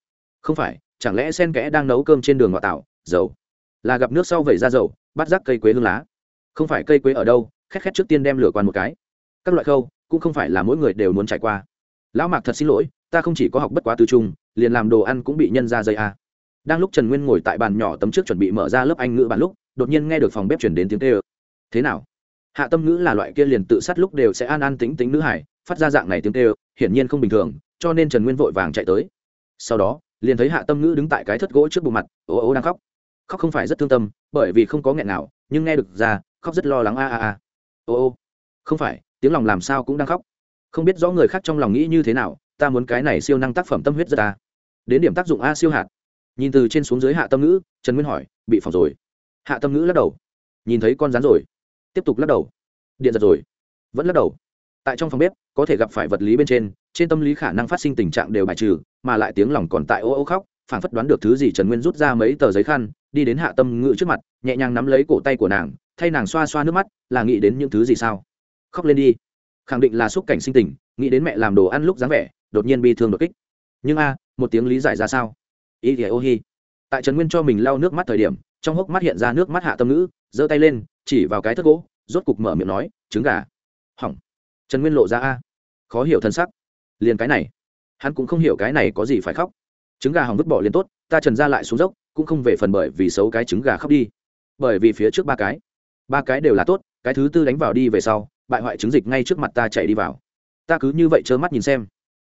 Không phải, chẳng lẽ sen kẽ đang nấu cơm trên đường ngọ tạo, dầu? Là gặp nước sau vẩy ra dầu, bắt rác cây quế hương lá. Không phải cây quế ở đâu, khét khét trước tiên đem lửa quan một cái. Các loại khâu, cũng không phải là mỗi người đều muốn trải qua. Lão mạc thật xin lỗi, ta không chỉ có học bất quá tư trung, liền làm đồ ăn cũng bị nhân ra dây a đang lúc trần nguyên ngồi tại bàn nhỏ tấm trước chuẩn bị mở ra lớp anh ngữ bàn lúc, đột nhiên nghe được phòng bếp chuyển đến tiếng tê ơ. Thế nào? Hạ tâm ngữ là loại kia liền tự sát lúc đều sẽ an an tính tính nữ hải phát ra dạng này tiếng tê ơ, hiển nhiên không bình thường, cho nên trần nguyên vội vàng chạy tới. Sau đó, liền thấy hạ tâm ngữ đứng tại cái thất gỗ trước bộ mặt, ố ố đang khóc. Khóc không phải rất thương tâm, bởi vì không có nghẹn nào, nhưng nghe được ra, khóc rất lo lắng a a a. Ô ô. Không phải, tiếng lòng làm sao cũng đang khóc. Không biết rõ người khác trong lòng nghĩ như thế nào, ta muốn cái này siêu năng tác phẩm tâm huyết rất ta. Đến điểm tác dụng a siêu hạt nhìn từ trên xuống dưới hạ tâm ngữ, trần nguyên hỏi, bị phỏng rồi? Hạ tâm ngữ lắc đầu. Nhìn thấy con rắn rồi. Tiếp tục lắc đầu. Điện giật rồi. Vẫn lắc đầu. Tại trong phòng bếp, có thể gặp phải vật lý bên trên trên tâm lý khả năng phát sinh tình trạng đều bài trừ, mà lại tiếng lòng còn tại ô ô khóc, phảng phất đoán được thứ gì trần nguyên rút ra mấy tờ giấy khăn, đi đến hạ tâm ngữ trước mặt, nhẹ nhàng nắm lấy cổ tay của nàng, thay nàng xoa xoa nước mắt, là nghĩ đến những thứ gì sao? Khóc lên đi. Khẳng định là xúc cảnh sinh tình, nghĩ đến mẹ làm đồ ăn lúc dáng vẻ, đột nhiên bi thương đột kích. Nhưng a, một tiếng lý giải ra sao? Ý thì ô hi. Tại trần nguyên cho mình lau nước mắt thời điểm, trong hốc mắt hiện ra nước mắt hạ tâm ngữ, giơ tay lên, chỉ vào cái thất gỗ, rốt cục mở miệng nói, trứng gà. Hỏng. Trần nguyên lộ ra a. Khó hiểu thân sắc. Liền cái này. Hắn cũng không hiểu cái này có gì phải khóc. Trứng gà hỏng vứt bỏ liền tốt, ta trần ra lại xuống dốc, cũng không về phần bởi vì xấu cái trứng gà khóc đi. Bởi vì phía trước ba cái ba cái đều là tốt, cái thứ tư đánh vào đi về sau, bại hoại trứng dịch ngay trước mặt ta chạy đi vào. Ta cứ như vậy trơ mắt nhìn xem.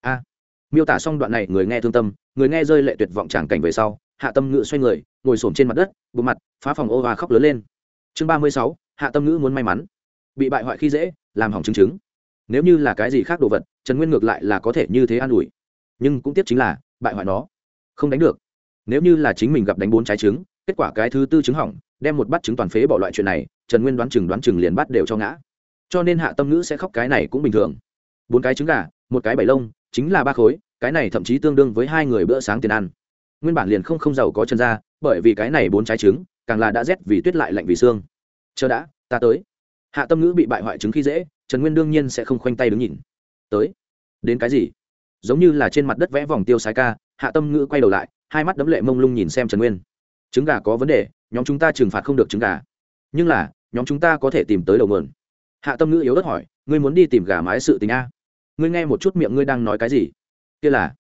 A. Miêu tả xong đoạn này, người nghe thương tâm người nghe rơi lệ tuyệt vọng tràng cảnh về sau, hạ tâm ngữ xoay người, ngồi s trên mặt đất bộ mặt, phá phòng ô và khóc lớn lên. Chương ba mươi sáu, hạ tâm ngữ muốn may mắn. Bị bại hoại khi dễ, làm hỏng chứng chứng. Nếu như là cái gì khác đồ vật, trần nguyên ngược lại là có thể như thế an ủi. Nhưng cũng tiếp chính là, bại hoại nó, không đánh được. Nếu như là chính mình gặp đánh bốn trái trứng, kết quả cái thứ tư trứng hỏng, đem một bát trứng toàn phế bỏ loại chuyện này, trần nguyên đoán chừng đoán chừng liền bắt đều cho ngã. Cho nên hạ tâm ngữ sẽ khóc cái này cũng bình thường. Bốn cái trứng gà, một cái bảy lông, chính là ba khối cái này thậm chí tương đương với hai người bữa sáng tiền ăn. Nguyên bản liền không không giàu có chân ra, bởi vì cái này bốn trái trứng, càng là đã rét vì tuyết lại lạnh vì xương. Chờ đã, ta tới. Hạ tâm ngữ bị bại hoại trứng khi dễ, trần nguyên đương nhiên sẽ không khoanh tay đứng nhìn. Tới. Đến cái gì? Giống như là trên mặt đất vẽ vòng tiêu sái ca, hạ tâm ngữ quay đầu lại, hai mắt đấm lệ mông lung nhìn xem trần nguyên. Trứng gà có vấn đề, nhóm chúng ta trừng phạt không được trứng gà. Nhưng là, nhóm chúng ta có thể tìm tới đầu mượn hạ tâm ngữ yếu đất hỏi, ngươi muốn đi tìm gà mái sự tình a? Ngươi nghe một chút miệng ngươi đang nói cái gì? Kia là.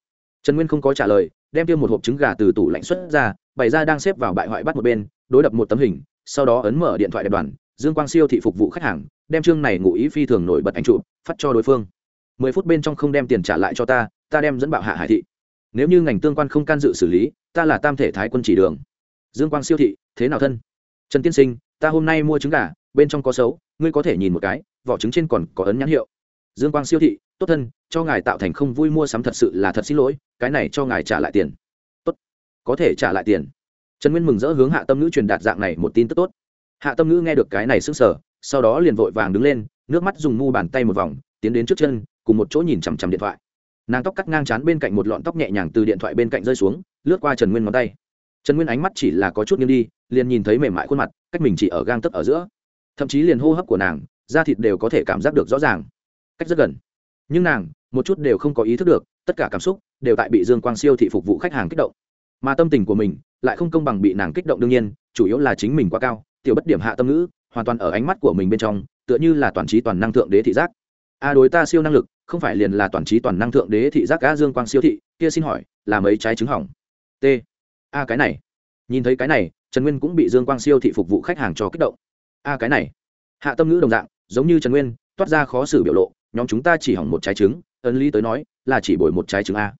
Trần nguyên không có trả lời, đem tiêu một hộp trứng gà từ tủ lạnh xuất ra, bày ra đang xếp vào bại hoại bắt một bên, đối đập một tấm hình, sau đó ấn mở điện thoại đẹp đoàn, dương quang siêu thị phục vụ khách hàng, đem chương này ngụ ý phi thường nổi bật ảnh trụ phát cho đối phương. Mười phút bên trong không đem tiền trả lại cho ta ta đem dẫn bạo hạ hải thị. Nếu như ngành tương quan không can dự xử lý, ta là tam thể thái quân chỉ đường. Dương quang siêu thị, thế nào thân? Trần tiên sinh, ta hôm nay mua trứng gà, bên trong có xấu, ngươi có thể nhìn một cái, vỏ trứng trên còn có ấn nhãn hiệu. Dương quang siêu thị tốt thân, cho ngài tạo thành không vui mua sắm thật sự là thật xin lỗi, cái này cho ngài trả lại tiền. Tốt. Có thể trả lại tiền. Trần nguyên mừng rỡ hướng hạ tâm ngữ truyền đạt dạng này một tin tức tốt. Hạ tâm ngữ nghe được cái này sững sờ sở sau đó liền vội vàng đứng lên, nước mắt dùng mu bàn tay một vòng, tiến đến trước chân, cùng một chỗ nhìn chằm chằm điện thoại. Nàng tóc cắt ngang c bên cạnh một lọn tóc nhẹ nhàng từ điện thoại bên cạnh rơi xuống, lướt qua trần nguyên ngón tay. Trần nguyên ánh mắt chỉ là có chút nghiêng đi, liền nhìn thấy mềm mại khuôn mặt, cách mình chỉ ở gang tấc ở giữa. Thậm chí liền hô hấp của nàng, da thịt đều có thể cảm giác được rõ ràng. Cách rất gần nhưng nàng, một chút đều không có ý thức được, tất cả cảm xúc đều tại bị dương quang siêu thị phục vụ khách hàng kích động. Mà tâm tình của mình lại không công bằng bị nàng kích động đương nhiên, chủ yếu là chính mình quá cao, tiểu bất điểm hạ tâm ngữ, hoàn toàn ở ánh mắt của mình bên trong, tựa như là toàn trí toàn năng thượng đế thị giác. A đối ta siêu năng lực, không phải liền là toàn trí toàn năng thượng đế thị giác a dương quang siêu thị, kia xin hỏi, là mấy trái trứng hỏng? T. A cái này. Nhìn thấy cái này, trần nguyên cũng bị dương quang siêu thị phục vụ khách hàng cho kích động. A cái này. Hạ tâm ngữ đồng dạng, giống như trần nguyên, toát ra khó xử biểu lộ nhóm chúng ta chỉ hỏng một trái trứng, ấn lý tới nói là chỉ bồi một trái trứng a.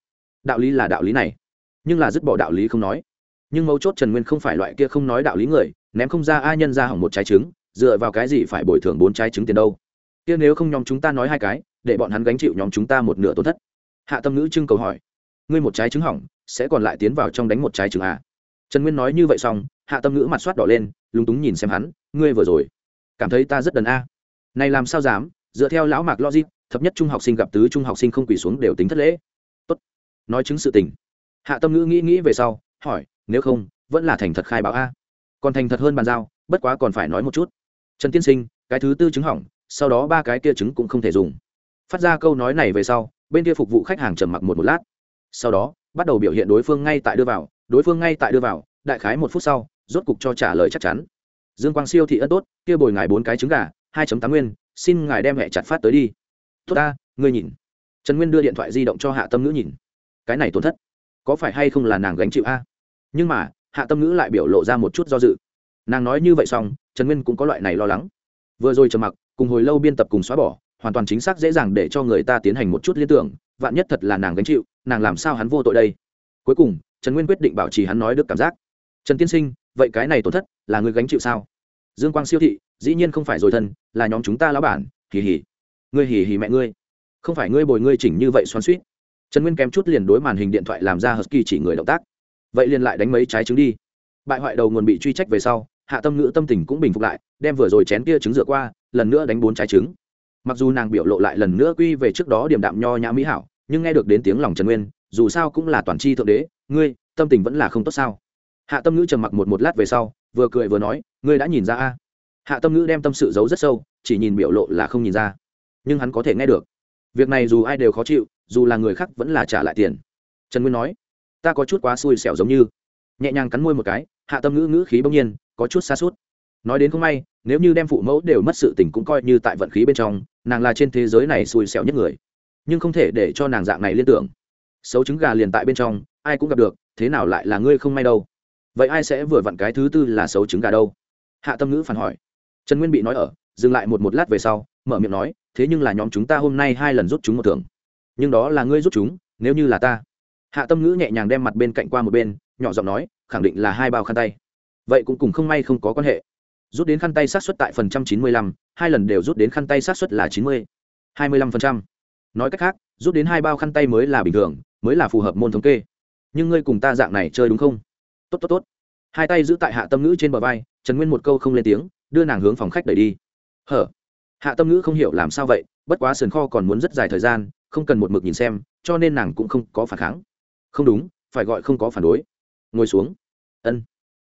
Đạo lý là đạo lý này, nhưng là dứt bỏ đạo lý không nói. Nhưng mấu chốt trần nguyên không phải loại kia không nói đạo lý người, ném không ra a nhân ra hỏng một trái trứng, dựa vào cái gì phải bồi thường bốn trái trứng tiền đâu? Kia nếu không nhóm chúng ta nói hai cái, để bọn hắn gánh chịu nhóm chúng ta một nửa tổn thất. Hạ tâm nữ trưng cầu hỏi, ngươi một trái trứng hỏng, sẽ còn lại tiến vào trong đánh một trái trứng à? Trần nguyên nói như vậy xong, hạ tâm nữ mặt soát đỏ lên, lúng túng nhìn xem hắn, ngươi vừa rồi, cảm thấy ta rất đần a. Này làm sao dám dựa theo lão mạc logic, thập nhất trung học sinh gặp tứ trung học sinh không quỳ xuống đều tính thất lễ. Tốt. Nói chứng sự tình. Hạ tâm ngữ nghĩ nghĩ về sau, hỏi, nếu không, vẫn là thành thật khai báo a. Còn thành thật hơn bàn giao, bất quá còn phải nói một chút. Trần tiên sinh, cái thứ tư chứng hỏng, sau đó ba cái kia chứng cũng không thể dùng. Phát ra câu nói này về sau, bên kia phục vụ khách hàng trầm mặc một một lát. Sau đó, bắt đầu biểu hiện đối phương ngay tại đưa vào, đối phương ngay tại đưa vào, đại khái một phút sau, rốt cục cho trả lời chắc chắn. Dương quang siêu thị ân tốt, kia bồi ngài bốn cái trứng gà, hai tám nguyên xin ngài đem hẹ chặt phát tới đi. Tốt ta, ngươi nhìn. Trần nguyên đưa điện thoại di động cho hạ tâm ngữ nhìn. Cái này tổn thất, có phải hay không là nàng gánh chịu a? Nhưng mà, hạ tâm ngữ lại biểu lộ ra một chút do dự. Nàng nói như vậy xong, trần nguyên cũng có loại này lo lắng. Vừa rồi trầm mặc, cùng hồi lâu biên tập cùng xóa bỏ, hoàn toàn chính xác dễ dàng để cho người ta tiến hành một chút liên tưởng, vạn nhất thật là nàng gánh chịu, nàng làm sao hắn vô tội đây? Cuối cùng, trần nguyên quyết định bảo trì hắn nói được cảm giác. Trần tiên sinh, vậy cái này tổn thất là người gánh chịu sao? Dương quang siêu thị, dĩ nhiên không phải rồi thân, là nhóm chúng ta lão bản, hì hì. Ngươi hì hì mẹ ngươi. Không phải ngươi bồi ngươi chỉnh như vậy xoắn suýt. Trần nguyên kém chút liền đối màn hình điện thoại làm ra husky chỉ người động tác. Vậy liền lại đánh mấy trái trứng đi. Bại hoại đầu nguồn bị truy trách về sau, hạ tâm ngữ tâm tình cũng bình phục lại, đem vừa rồi chén kia trứng rửa qua, lần nữa đánh bốn trái trứng. Mặc dù nàng biểu lộ lại lần nữa quy về trước đó điểm đạm nho nhã mỹ hảo, nhưng nghe được đến tiếng lòng trần nguyên, dù sao cũng là toàn c h i thượng đế, ngươi, tâm tình vẫn là không tốt sao? Hạ tâm ngữ trầm mặc một một lát về sau vừa cười vừa nói, ngươi đã nhìn ra a? Hạ tâm ngữ đem tâm sự giấu rất sâu, chỉ nhìn biểu lộ là không nhìn ra. Nhưng hắn có thể nghe được. Việc này dù ai đều khó chịu, dù là người khác vẫn là trả lại tiền. Trần nguyên nói, ta có chút quá xui xẻo giống như. Nhẹ nhàng cắn môi một cái, hạ tâm ngữ ngữ khí bỗng nhiên có chút xa suốt nói đến không may, nếu như đem phụ mẫu đều mất sự tình cũng coi như tại vận khí bên trong, nàng là trên thế giới này xui xẻo nhất người. Nhưng không thể để cho nàng dạng này liên tưởng. Xấu trứng gà liền tại bên trong, ai cũng gặp được, thế nào lại là ngươi không may đâu vậy ai sẽ vừa vặn cái thứ tư là xấu trứng gà đâu? Hạ tâm ngữ phản hỏi. Trần nguyên bị nói ở, dừng lại một một lát về sau, mở miệng nói, thế nhưng là nhóm chúng ta hôm nay hai lần rút chúng một thưởng. Nhưng đó là ngươi rút chúng, nếu như là ta. Hạ tâm ngữ nhẹ nhàng đem mặt bên cạnh qua một bên, nhỏ giọng nói, khẳng định là hai bao khăn tay. Vậy cũng cùng không may không có quan hệ. Rút đến khăn tay sát xuất tại phần trăm chín mươi lăm, hai lần đều rút đến khăn tay sát xuất là chín mươi, hai mươi lăm phần trăm. Nói cách khác, rút đến hai bao khăn tay mới là bình thường, mới là phù hợp môn thống kê. Nhưng ngươi cùng ta dạng này chơi đúng không? Tốt tốt tốt. Hai tay giữ tại hạ tâm ngữ trên bờ vai, trần nguyên một câu không lên tiếng, đưa nàng hướng phòng khách đẩy đi. Hở? Hạ tâm ngữ không hiểu làm sao vậy, bất quá sườn kho còn muốn rất dài thời gian, không cần một mực nhìn xem, cho nên nàng cũng không có phản kháng. Không đúng, phải gọi không có phản đối. Ngồi xuống. Ân.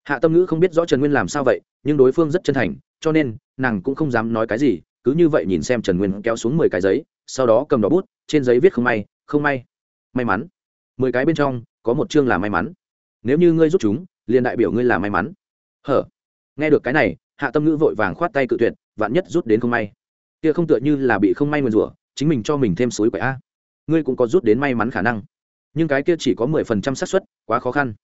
Hạ tâm ngữ không biết rõ trần nguyên làm sao vậy, nhưng đối phương rất chân thành, cho nên, nàng cũng không dám nói cái gì, cứ như vậy nhìn xem trần nguyên kéo xuống mười cái giấy, sau đó cầm đỏ bút, trên giấy viết không may không may. May mắn. Mười cái bên trong, có một chương là may mắn nếu như ngươi rút chúng, liền đại biểu ngươi là may mắn. Hở? Nghe được cái này, hạ tâm ngữ vội vàng khoát tay cự tuyệt, vạn nhất rút đến không may. Kia không tựa như là bị không may nguyền rủa, chính mình cho mình thêm suối quậy a. Ngươi cũng có rút đến may mắn khả năng. Nhưng cái kia chỉ có mười phần trăm xác suất, quá khó khăn.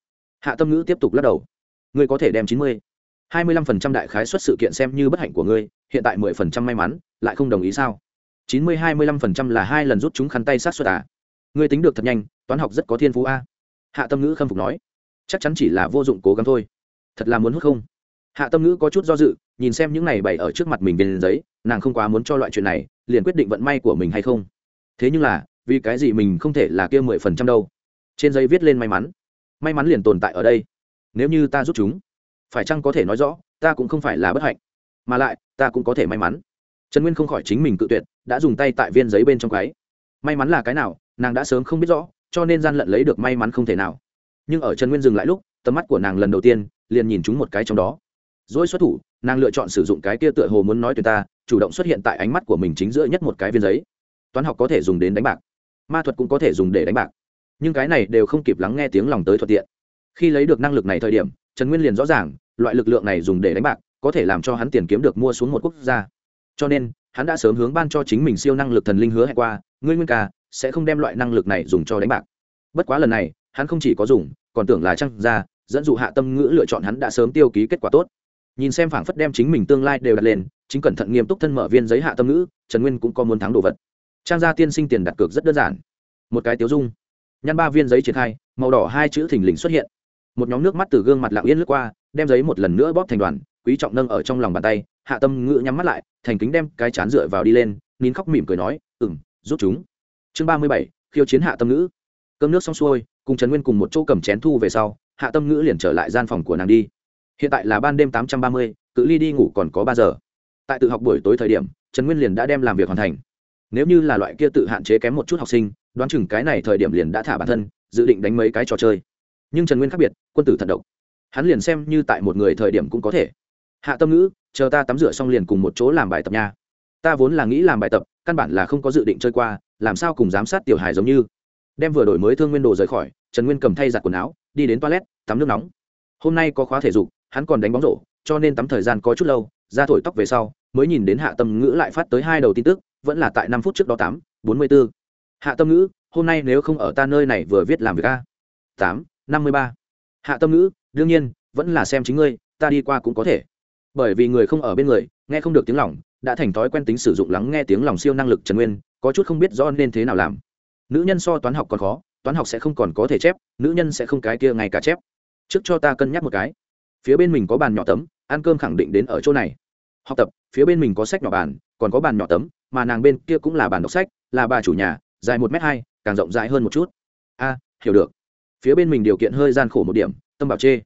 Hạ tâm ngữ tiếp tục lắc đầu. Ngươi có thể đem chín mươi. hai mươi lăm phần trăm đại khái suất sự kiện xem như bất hạnh của ngươi, hiện tại mười phần trăm may mắn, lại không đồng ý sao? chín mươi hai mươi lăm phần trăm là hai lần rút chúng khăn tay sát suất à? Ngươi tính được thật nhanh, toán học rất có thiên phú a. Hạ tâm ngữ khâm phục nói chắc chắn chỉ là vô dụng cố gắng thôi. Thật là muốn hút không? Hạ tâm ngữ có chút do dự, nhìn xem những này bày ở trước mặt mình bên giấy, nàng không quá muốn cho loại chuyện này, liền quyết định vận may của mình hay không. Thế nhưng là, vì cái gì mình không thể là kia mười phần trăm đâu? Trên giấy viết lên may mắn. May mắn liền tồn tại ở đây. Nếu như ta giúp chúng, phải chăng có thể nói rõ, ta cũng không phải là bất hạnh. Mà lại, ta cũng có thể may mắn. Trần nguyên không khỏi chính mình cự tuyệt, đã dùng tay tại viên giấy bên trong cái may mắn là cái nào, nàng đã sớm không biết rõ, cho nên gian lận lấy được may mắn không thể nào nhưng ở trần nguyên dừng lại lúc, tầm mắt của nàng lần đầu tiên liền nhìn chúng một cái trong đó. Dỗi xuất thủ, nàng lựa chọn sử dụng cái kia tựa hồ muốn nói tuyệt ta, chủ động xuất hiện tại ánh mắt của mình chính giữa nhất một cái viên giấy. Toán học có thể dùng đến đánh bạc, ma thuật cũng có thể dùng để đánh bạc, nhưng cái này đều không kịp lắng nghe tiếng lòng tới thuận tiện. Khi lấy được năng lực này thời điểm, trần nguyên liền rõ ràng, loại lực lượng này dùng để đánh bạc có thể làm cho hắn tiền kiếm được mua xuống một quốc gia. Cho nên, hắn đã sớm hướng ban cho chính mình siêu năng lực thần linh hứa hẹn qua, ngươi nguyên ca sẽ không đem loại năng lực này dùng cho đánh bạc. Bất quá lần này, hắn không chỉ có dùng còn tưởng là trăng ra, dẫn dụ hạ tâm ngữ lựa chọn hắn đã sớm tiêu ký kết quả tốt. Nhìn xem phảng phất đem chính mình tương lai đều đặt lên, chính cẩn thận nghiêm túc thân mở viên giấy hạ tâm ngữ, trần nguyên cũng có muốn thắng đồ vật. Trang gia tiên sinh tiền đặt cược rất đơn giản. Một cái tiêu dung. Nhăn ba viên giấy triển khai, màu đỏ hai chữ thình lình xuất hiện. Một nhóm nước mắt từ gương mặt lặng yên lướt qua, đem giấy một lần nữa bóp thành đoàn, quý trọng nâng ở trong lòng bàn tay, hạ tâm ngữ nhắm mắt lại, thành kính đem cái chán dựa vào đi lên, nín khóc mỉm cười nói ừng rút chúng. Chương ba mươi bảy, khiêu chiến hạ tâm ngữ. Cơm nước xong xuôi cùng trần nguyên cùng một chỗ cầm chén thu về sau hạ tâm ngữ liền trở lại gian phòng của nàng đi hiện tại là ban đêm tám trăm ba mươi cự ly đi ngủ còn có ba giờ tại tự học buổi tối thời điểm trần nguyên liền đã đem làm việc hoàn thành nếu như là loại kia tự hạn chế kém một chút học sinh đoán chừng cái này thời điểm liền đã thả bản thân dự định đánh mấy cái trò chơi nhưng trần nguyên khác biệt quân tử thận độc hắn liền xem như tại một người thời điểm cũng có thể hạ tâm ngữ chờ ta tắm rửa xong liền cùng một chỗ làm bài tập nha ta vốn là nghĩ làm bài tập căn bản là không có dự định chơi qua làm sao cùng giám sát tiểu hài giống như đem vừa đổi mới thương nguyên đồ rời khỏi, trần nguyên cầm thay giặt quần áo, đi đến toilet, tắm nước nóng. Hôm nay có khóa thể dục, hắn còn đánh bóng rổ, cho nên tắm thời gian có chút lâu, ra thổi tóc về sau, mới nhìn đến hạ tâm ngữ lại phát tới hai đầu tin tức, vẫn là tại năm phút trước đó tám, bốn mươi b ố hạ tâm ngữ, hôm nay nếu không ở ta nơi này vừa viết làm việc a. Tám, năm mươi ba. Hạ tâm ngữ, đương nhiên, vẫn là xem chính ngươi, ta đi qua cũng có thể. Bởi vì người không ở bên người, nghe không được tiếng lòng, đã thành thói quen tính sử dụng lắng nghe tiếng lòng siêu năng lực trần nguyên, có chút không biết do nên thế nào làm nữ nhân so toán học còn khó, toán học sẽ không còn có thể chép, nữ nhân sẽ không cái kia ngay cả chép. Trước cho ta cân nhắc một cái. Phía bên mình có bàn nhỏ tấm, ăn cơm khẳng định đến ở chỗ này. Học tập, phía bên mình có sách nhỏ bàn, còn có bàn nhỏ tấm, mà nàng bên kia cũng là bàn đọc sách, là bà chủ nhà, dài một m hai, càng rộng rãi hơn một chút. A, hiểu được. Phía bên mình điều kiện hơi gian khổ một điểm, tâm bảo chê.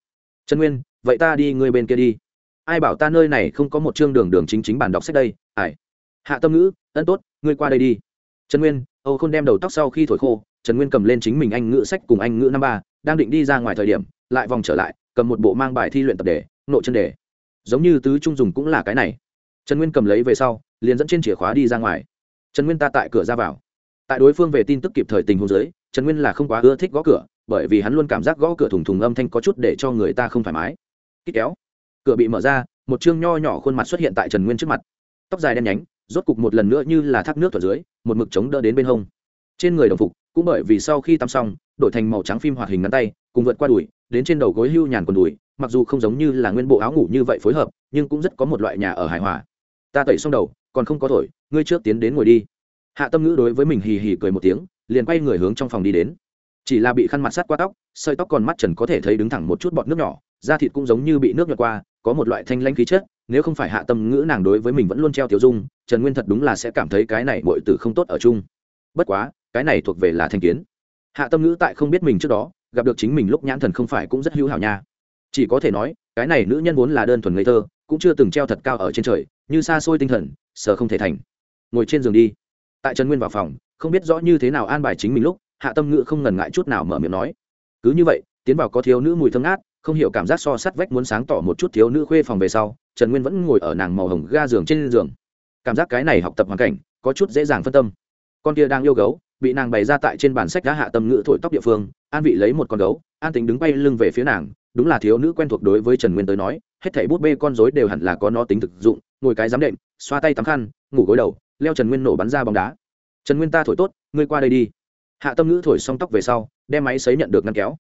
Trần nguyên, vậy ta đi ngươi bên kia đi. Ai bảo ta nơi này không có một chương đường đường chính chính bàn đọc sách đây ải hạ tâm ngữ, ân tốt, ngươi qua đây đi. Trần nguyên âu khôn đem đầu tóc sau khi thổi khô, trần nguyên cầm lên chính mình anh ngữ sách cùng anh ngữ năm ba, đang định đi ra ngoài thời điểm, lại vòng trở lại, cầm một bộ mang bài thi luyện tập đề, nội chân đề. Giống như tứ trung dùng cũng là cái này. Trần nguyên cầm lấy về sau, liền dẫn trên chìa khóa đi ra ngoài. Trần nguyên ta tại cửa ra vào. Tại đối phương về tin tức kịp thời tình huống giới trần nguyên là không quá ưa thích gõ cửa, bởi vì hắn luôn cảm giác gõ cửa thùng thùng âm thanh có chút để cho người ta không thoải mái. Kích kéo. Cửa bị mở ra, một chương nho nhỏ khuôn mặt xuất hiện tại trần nguyên trước mặt. Tóc dài đen nhánh rốt cục một lần nữa như là thác nước thuật dưới, một mực chống đỡ đến bên hông. Trên người đồng phục, cũng bởi vì sau khi tắm xong, đổi thành màu trắng phim hoạt hình ngắn tay, cùng vượt qua đùi, đến trên đầu gối hưu nhàn quần đùi, mặc dù không giống như là nguyên bộ áo ngủ như vậy phối hợp, nhưng cũng rất có một loại nhà ở hài hòa. Ta tẩy xong đầu, còn không có thổi, ngươi trước tiến đến ngồi đi. Hạ tâm ngữ đối với mình hì hì cười một tiếng, liền quay người hướng trong phòng đi đến. Chỉ là bị khăn mặt sát qua tóc, sợi tóc còn mắt trần có thể thấy đứng thẳng một chút bọt nước nhỏ, da thịt cũng giống như bị nước nhọt qua, có một loại thanh lanh khí chất nếu không phải hạ tâm ngữ nàng đối với mình vẫn luôn treo tiểu dung, trần nguyên thật đúng là sẽ cảm thấy cái này bội từ không tốt ở chung. Bất quá, cái này thuộc về là thanh kiến. Hạ tâm ngữ tại không biết mình trước đó, gặp được chính mình lúc nhãn thần không phải cũng rất hữu hảo nha. Chỉ có thể nói, cái này nữ nhân vốn là đơn thuần ngây thơ, cũng chưa từng treo thật cao ở trên trời, như xa xôi tinh thần, sợ không thể thành. Ngồi trên giường đi. Tại trần nguyên vào phòng, không biết rõ như thế nào an bài chính mình lúc, hạ tâm ngữ không ngần ngại chút nào mở miệng nói. Cứ như vậy, tiến vào có thiếu nữ mùi thơm ngát, không hiểu cảm giác so sắt vách muốn sáng tỏ một chút thiếu nữ khuê phòng về sau trần nguyên vẫn ngồi ở nàng màu hồng ga giường trên giường. Cảm giác cái này học tập hoàn cảnh, có chút dễ dàng phân tâm. Con kia đang yêu gấu, bị nàng bày ra tại trên bản sách đã hạ tâm ngữ thổi tóc địa phương, an vị lấy một con gấu, an tính đứng bay lưng về phía nàng, đúng là thiếu nữ quen thuộc đối với trần nguyên tới nói, hết thảy bút bê con rối đều hẳn là có nó tính thực dụng, ngồi cái giám đệm, xoa tay tắm khăn, ngủ gối đầu, leo trần nguyên nổ bắn ra bóng đá. Trần nguyên ta thổi tốt, ngươi qua đây đi. Hạ tâm ngữ thổi xong tóc về sau, đem máy xấy nhận được ngăn kéo.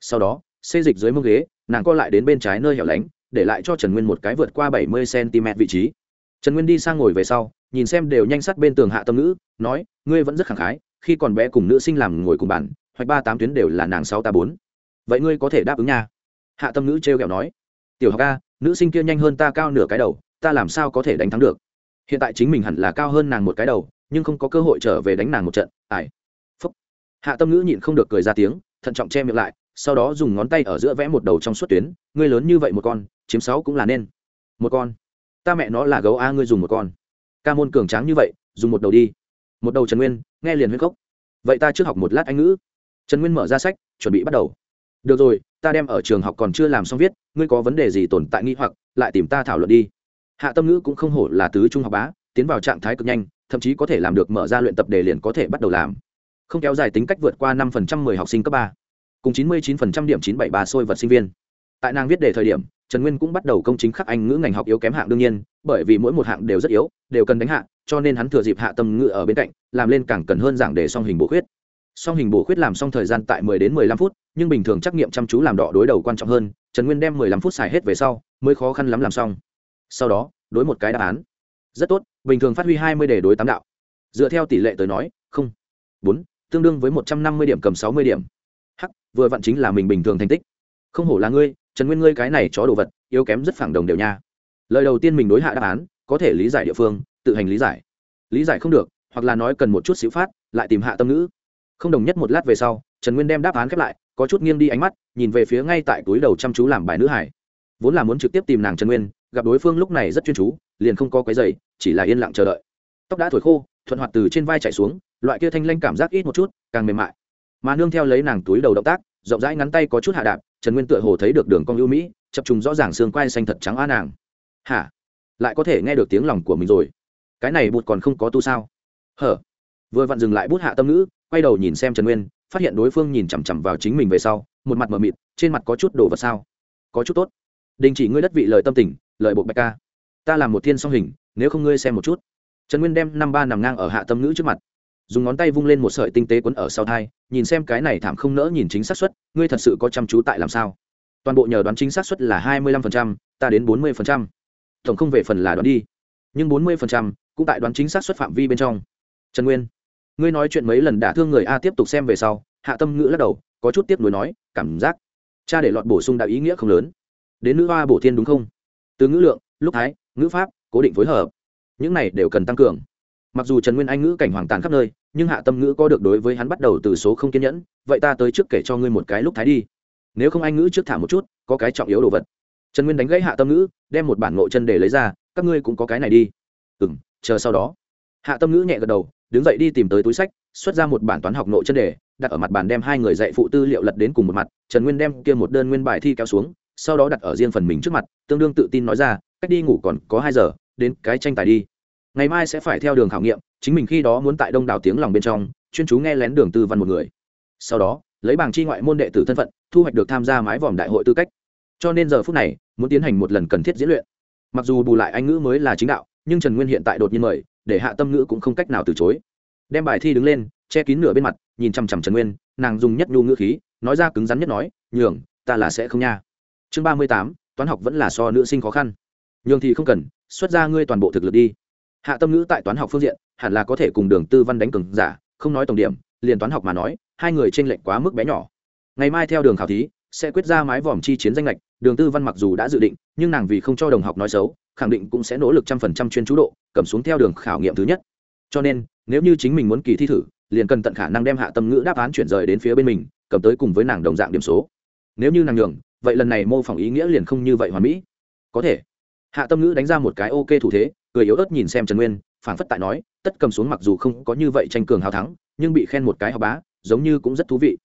Sau đó, xê dịch dưới mông ghế, nàng co lại đến bên trái nơi hẻo lánh để lại cho trần nguyên một cái vượt qua bảy mươi cm vị trí. Trần nguyên đi sang ngồi về sau, nhìn xem đều nhanh sát bên tường hạ tâm ngữ, nói, ngươi vẫn rất khẳng khái, khi còn bé cùng nữ sinh làm ngồi cùng bàn hoặc ba tám tuyến đều là nàng sáu ta bốn. Vậy ngươi có thể đáp ứng nha. Hạ tâm ngữ t r kẹo nói, tiểu học a, nữ sinh kia nhanh hơn ta cao nửa cái đầu, ta làm sao có thể đánh thắng được? Hiện tại chính mình hẳn là cao hơn nàng một cái đầu, nhưng không có cơ hội trở về đánh nàng một trận ải phúc. Hạ tâm ngữ nhịn không được cười ra tiếng, thận trọng che miệng lại, sau đó dùng ngón tay ở giữa vẽ một đầu trong suốt tuyến, ngươi lớn như vậy một con chiếm sáu cũng là nên. Một con. Ta mẹ nó là gấu a, ngươi dùng một con. Ca môn cường tráng như vậy, dùng một đầu đi. Một đầu trần nguyên, nghe liền huyết cốc vậy ta trước học một lát anh ngữ. Trần nguyên mở ra sách, chuẩn bị bắt đầu. Được rồi, ta đem ở trường học còn chưa làm xong viết, ngươi có vấn đề gì tồn tại nghi hoặc, lại tìm ta thảo luận đi. Hạ tâm ngữ cũng không hổ là tứ trung học bá, tiến vào trạng thái cực nhanh, thậm chí có thể làm được mở ra luyện tập đề liền có thể bắt đầu làm. Không kéo dài tính cách vượt qua năm phần trăm mười học sinh cấp ba, cùng chín mươi chín phần trăm điểm chín bảy ba sôi vật sinh viên. Tại nàng viết đề thời điểm trần nguyên cũng bắt đầu công chính khắc anh ngữ ngành học yếu kém hạng đương nhiên, bởi vì mỗi một hạng đều rất yếu, đều cần đánh hạ, cho nên hắn thừa dịp hạ tâm ngữ ở bên cạnh, làm lên càng cần hơn giảng để song hình bổ khuyết. Song hình bổ khuyết làm xong thời gian tại mười đến mười lăm phút, nhưng bình thường trắc nghiệm chăm chú làm đỏ đối đầu quan trọng hơn, trần nguyên đem mười lăm phút xài hết về sau, mới khó khăn lắm làm xong. Sau đó, đối một cái đáp án. Rất tốt, bình thường phát huy hai mươi đối tám đạo. Dựa theo tỷ lệ tới nói, không, bốn, tương đương với một trăm năm mươi điểm cầm sáu mươi điểm. Hắc, vừa vặn chính là mình bình thường thành tích. Không hổ là ngươi trần nguyên ngươi cái này chó đồ vật, yếu kém rất phản đồng đều nha. Lời đầu tiên mình đối hạ đáp án, có thể lý giải địa phương, tự hành lý giải. Lý giải không được, hoặc là nói cần một chút xíu phát, lại tìm hạ tâm ngữ. Không đồng nhất một lát về sau, trần nguyên đem đáp án khép lại, có chút nghiêng đi ánh mắt, nhìn về phía ngay tại túi đầu chăm chú làm bài nữ hải. Vốn là muốn trực tiếp tìm nàng trần nguyên, gặp đối phương lúc này rất chuyên chú, liền không có quấy dày chỉ là yên lặng chờ đợi. Tóc đã thổi khô, thuận hoạt từ trên vai chạy xuống, loại kia thanh lanh cảm giác ít một chút, càng mềm mại. Mà nương theo lấy nàng túi đầu động tác, rộng rãi ngắn tay có chút hạ đạp trần nguyên tựa hồ thấy được đường cong ưu mỹ, chập trùng rõ ràng xương quai xanh thật trắng á nàng. Hả? Lại có thể nghe được tiếng lòng của mình rồi. Cái này bụt còn không có tu sao? Hở? Vừa vặn dừng lại bút hạ tâm ngữ, quay đầu nhìn xem trần nguyên, phát hiện đối phương nhìn chằm chằm vào chính mình về sau, một mặt mờ mịt, trên mặt có chút đồ vật sao? Có chút tốt. Đình chỉ ngươi đất vị lời tâm tình, lời bộ bạch ca. Ta làm một thiên song hình, nếu không ngươi xem một chút. Trần nguyên đem năm ba nằm ngang ở hạ tâm ngữ trước mặt dùng ngón tay vung lên một sợi tinh tế quấn ở sau thai, nhìn xem cái này thảm không nỡ nhìn chính xác suất, ngươi thật sự có chăm chú tại làm sao? Toàn bộ nhờ đoán chính xác suất là hai mươi lăm phần trăm, ta đến bốn mươi phần trăm. Tổng không về phần là đoán đi. Nhưng bốn mươi phần trăm cũng tại đoán chính xác suất phạm vi bên trong. Trần nguyên, ngươi nói chuyện mấy lần đả thương người a tiếp tục xem về sau, hạ tâm ngữ lắc đầu, có chút tiếp nối nói, cảm giác cha để lọt bổ sung đạo ý nghĩa không lớn. Đến nữ hoa bổ thiên đúng không? Từ ngữ lượng, lúc thái, ngữ pháp, cố định phối hợp. Những này đều cần tăng cường mặc dù trần nguyên anh ngữ cảnh hoàng tàn khắp nơi, nhưng hạ tâm ngữ có được đối với hắn bắt đầu từ số không kiên nhẫn, vậy ta tới trước kể cho ngươi một cái lúc thái đi. Nếu không anh ngữ trước thả một chút, có cái trọng yếu đồ vật. Trần nguyên đánh gãy hạ tâm ngữ, đem một bản ngộ chân để lấy ra, các ngươi cũng có cái này đi. Ừ m chờ sau đó. Hạ tâm ngữ nhẹ gật đầu, đứng dậy đi tìm tới túi sách, xuất ra một bản toán học nội chân đề đặt ở mặt bàn đem hai người dạy phụ tư liệu lật đến cùng một mặt. Trần nguyên đem kia một đơn nguyên bài thi kéo xuống, sau đó đặt ở riêng phần mình trước mặt, tương đương tự tin nói ra, cách đi ngủ còn có hai giờ, đến cái tranh tài đi ngày mai sẽ phải theo đường khảo nghiệm, chính mình khi đó muốn tại đông đảo tiếng lòng bên trong, chuyên chú nghe lén đường tư văn một người. Sau đó, lấy bảng chi ngoại môn đệ tử thân phận, thu hoạch được tham gia mái vòm đại hội tư cách. Cho nên giờ phút này, muốn tiến hành một lần cần thiết diễn luyện. Mặc dù bù lại anh ngữ mới là chính đạo, nhưng trần nguyên hiện tại đột nhiên mời, để hạ tâm ngữ cũng không cách nào từ chối. Đem bài thi đứng lên, che kín nửa bên mặt, nhìn chằm chằm trần nguyên, nàng dùng nhất nhu ngữ khí, nói ra cứng rắn nhất nói, nhường, ta là sẽ không nha. Chương ba mươi tám, toán học vẫn là so nữ sinh khó khăn. Nhường thì không cần, xuất ra ngươi toàn bộ thực lực đi hạ tâm ngữ tại toán học phương diện, hẳn là có thể cùng đường tư văn đánh cường giả, không nói tổng điểm, liền toán học mà nói, hai người t r ê n lệch quá mức bé nhỏ. Ngày mai theo đường khảo thí, sẽ quyết ra mái vòm chi chiến danh lệch, đường tư văn mặc dù đã dự định, nhưng nàng vì không cho đồng học nói xấu, khẳng định cũng sẽ nỗ lực trăm phần trăm chuyên chú độ, cầm xuống theo đường khảo nghiệm thứ nhất. Cho nên, nếu như chính mình muốn kỳ thi thử, liền cần tận khả năng đem hạ tâm ngữ đáp án chuyển rời đến phía bên mình, cầm tới cùng với nàng đồng dạng điểm số. Nếu như nàng nhường, vậy lần này mô phỏng ý nghĩa liền không như vậy hoàn mỹ. Có thể. Hạ tâm ngữ đánh ra một cái ok thủ thế cười yếu ớt nhìn xem trần nguyên phản phất tại nói, tất cầm xuống mặc dù không có như vậy tranh cường hào thắng, nhưng bị khen một cái học bá, giống như cũng rất thú vị.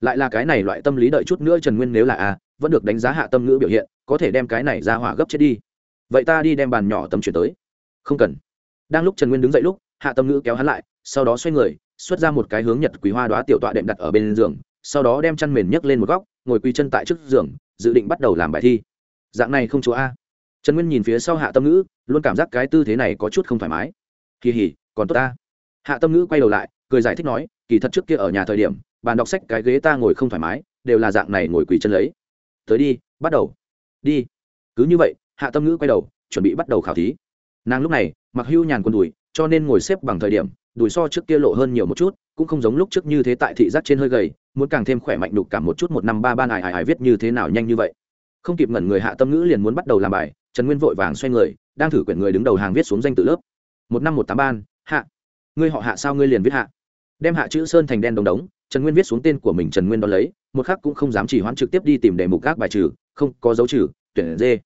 Lại là cái này loại tâm lý đợi chút nữa trần nguyên nếu là a vẫn được đánh giá hạ tâm ngữ biểu hiện, có thể đem cái này ra hỏa gấp chết đi. Vậy ta đi đem bàn nhỏ tấm chuyển tới. Không cần. Đang lúc trần nguyên đứng dậy lúc, hạ tâm ngữ kéo hắn lại, sau đó xoay người, xuất ra một cái hướng nhật quý hoa đoá tiểu tọa đệm đặt ở bên giường, sau đó đem chăn mền nhấc lên một góc, ngồi quỳ chân tại trước giường, dự định bắt đầu làm bài thi. Dạng này không chúa a trần nguyên nhìn phía sau hạ tâm ngữ, luôn cảm giác cái tư thế này có chút không thoải mái. Kỳ hỉ, còn tốt ta. Hạ tâm ngữ quay đầu lại, cười giải thích nói, kỳ thật trước kia ở nhà thời điểm, bàn đọc sách cái ghế ta ngồi không thoải mái, đều là dạng này ngồi quỳ chân lấy. Tới đi, bắt đầu. Đi. Cứ như vậy, hạ tâm ngữ quay đầu, chuẩn bị bắt đầu khảo thí. Nàng lúc này, mặc hưu nhàn quần đùi, cho nên ngồi xếp bằng thời điểm, đùi so trước kia lộ hơn nhiều một chút, cũng không giống lúc trước như thế tại thị giác trên hơi gầy, muốn càng thêm khỏe mạnh đục cả một chút một năm ba ban ải ải viết như thế nào nhanh như vậy. Không kịp ngẩn người hạ tâm ngữ liền muốn bắt đầu làm bài trần nguyên vội vàng xoay người, đang thử quyển người đứng đầu hàng viết xuống danh tự lớp. Một năm một tám ban, hạ. Ngươi họ hạ sao ngươi liền viết hạ? Đem hạ chữ sơn thành đen đồng đống, trần nguyên viết xuống tên của mình trần nguyên đ ó lấy, một khắc cũng không dám chỉ hoãn trực tiếp đi tìm đề mục các bài trừ, không có dấu trừ, tuyển dê.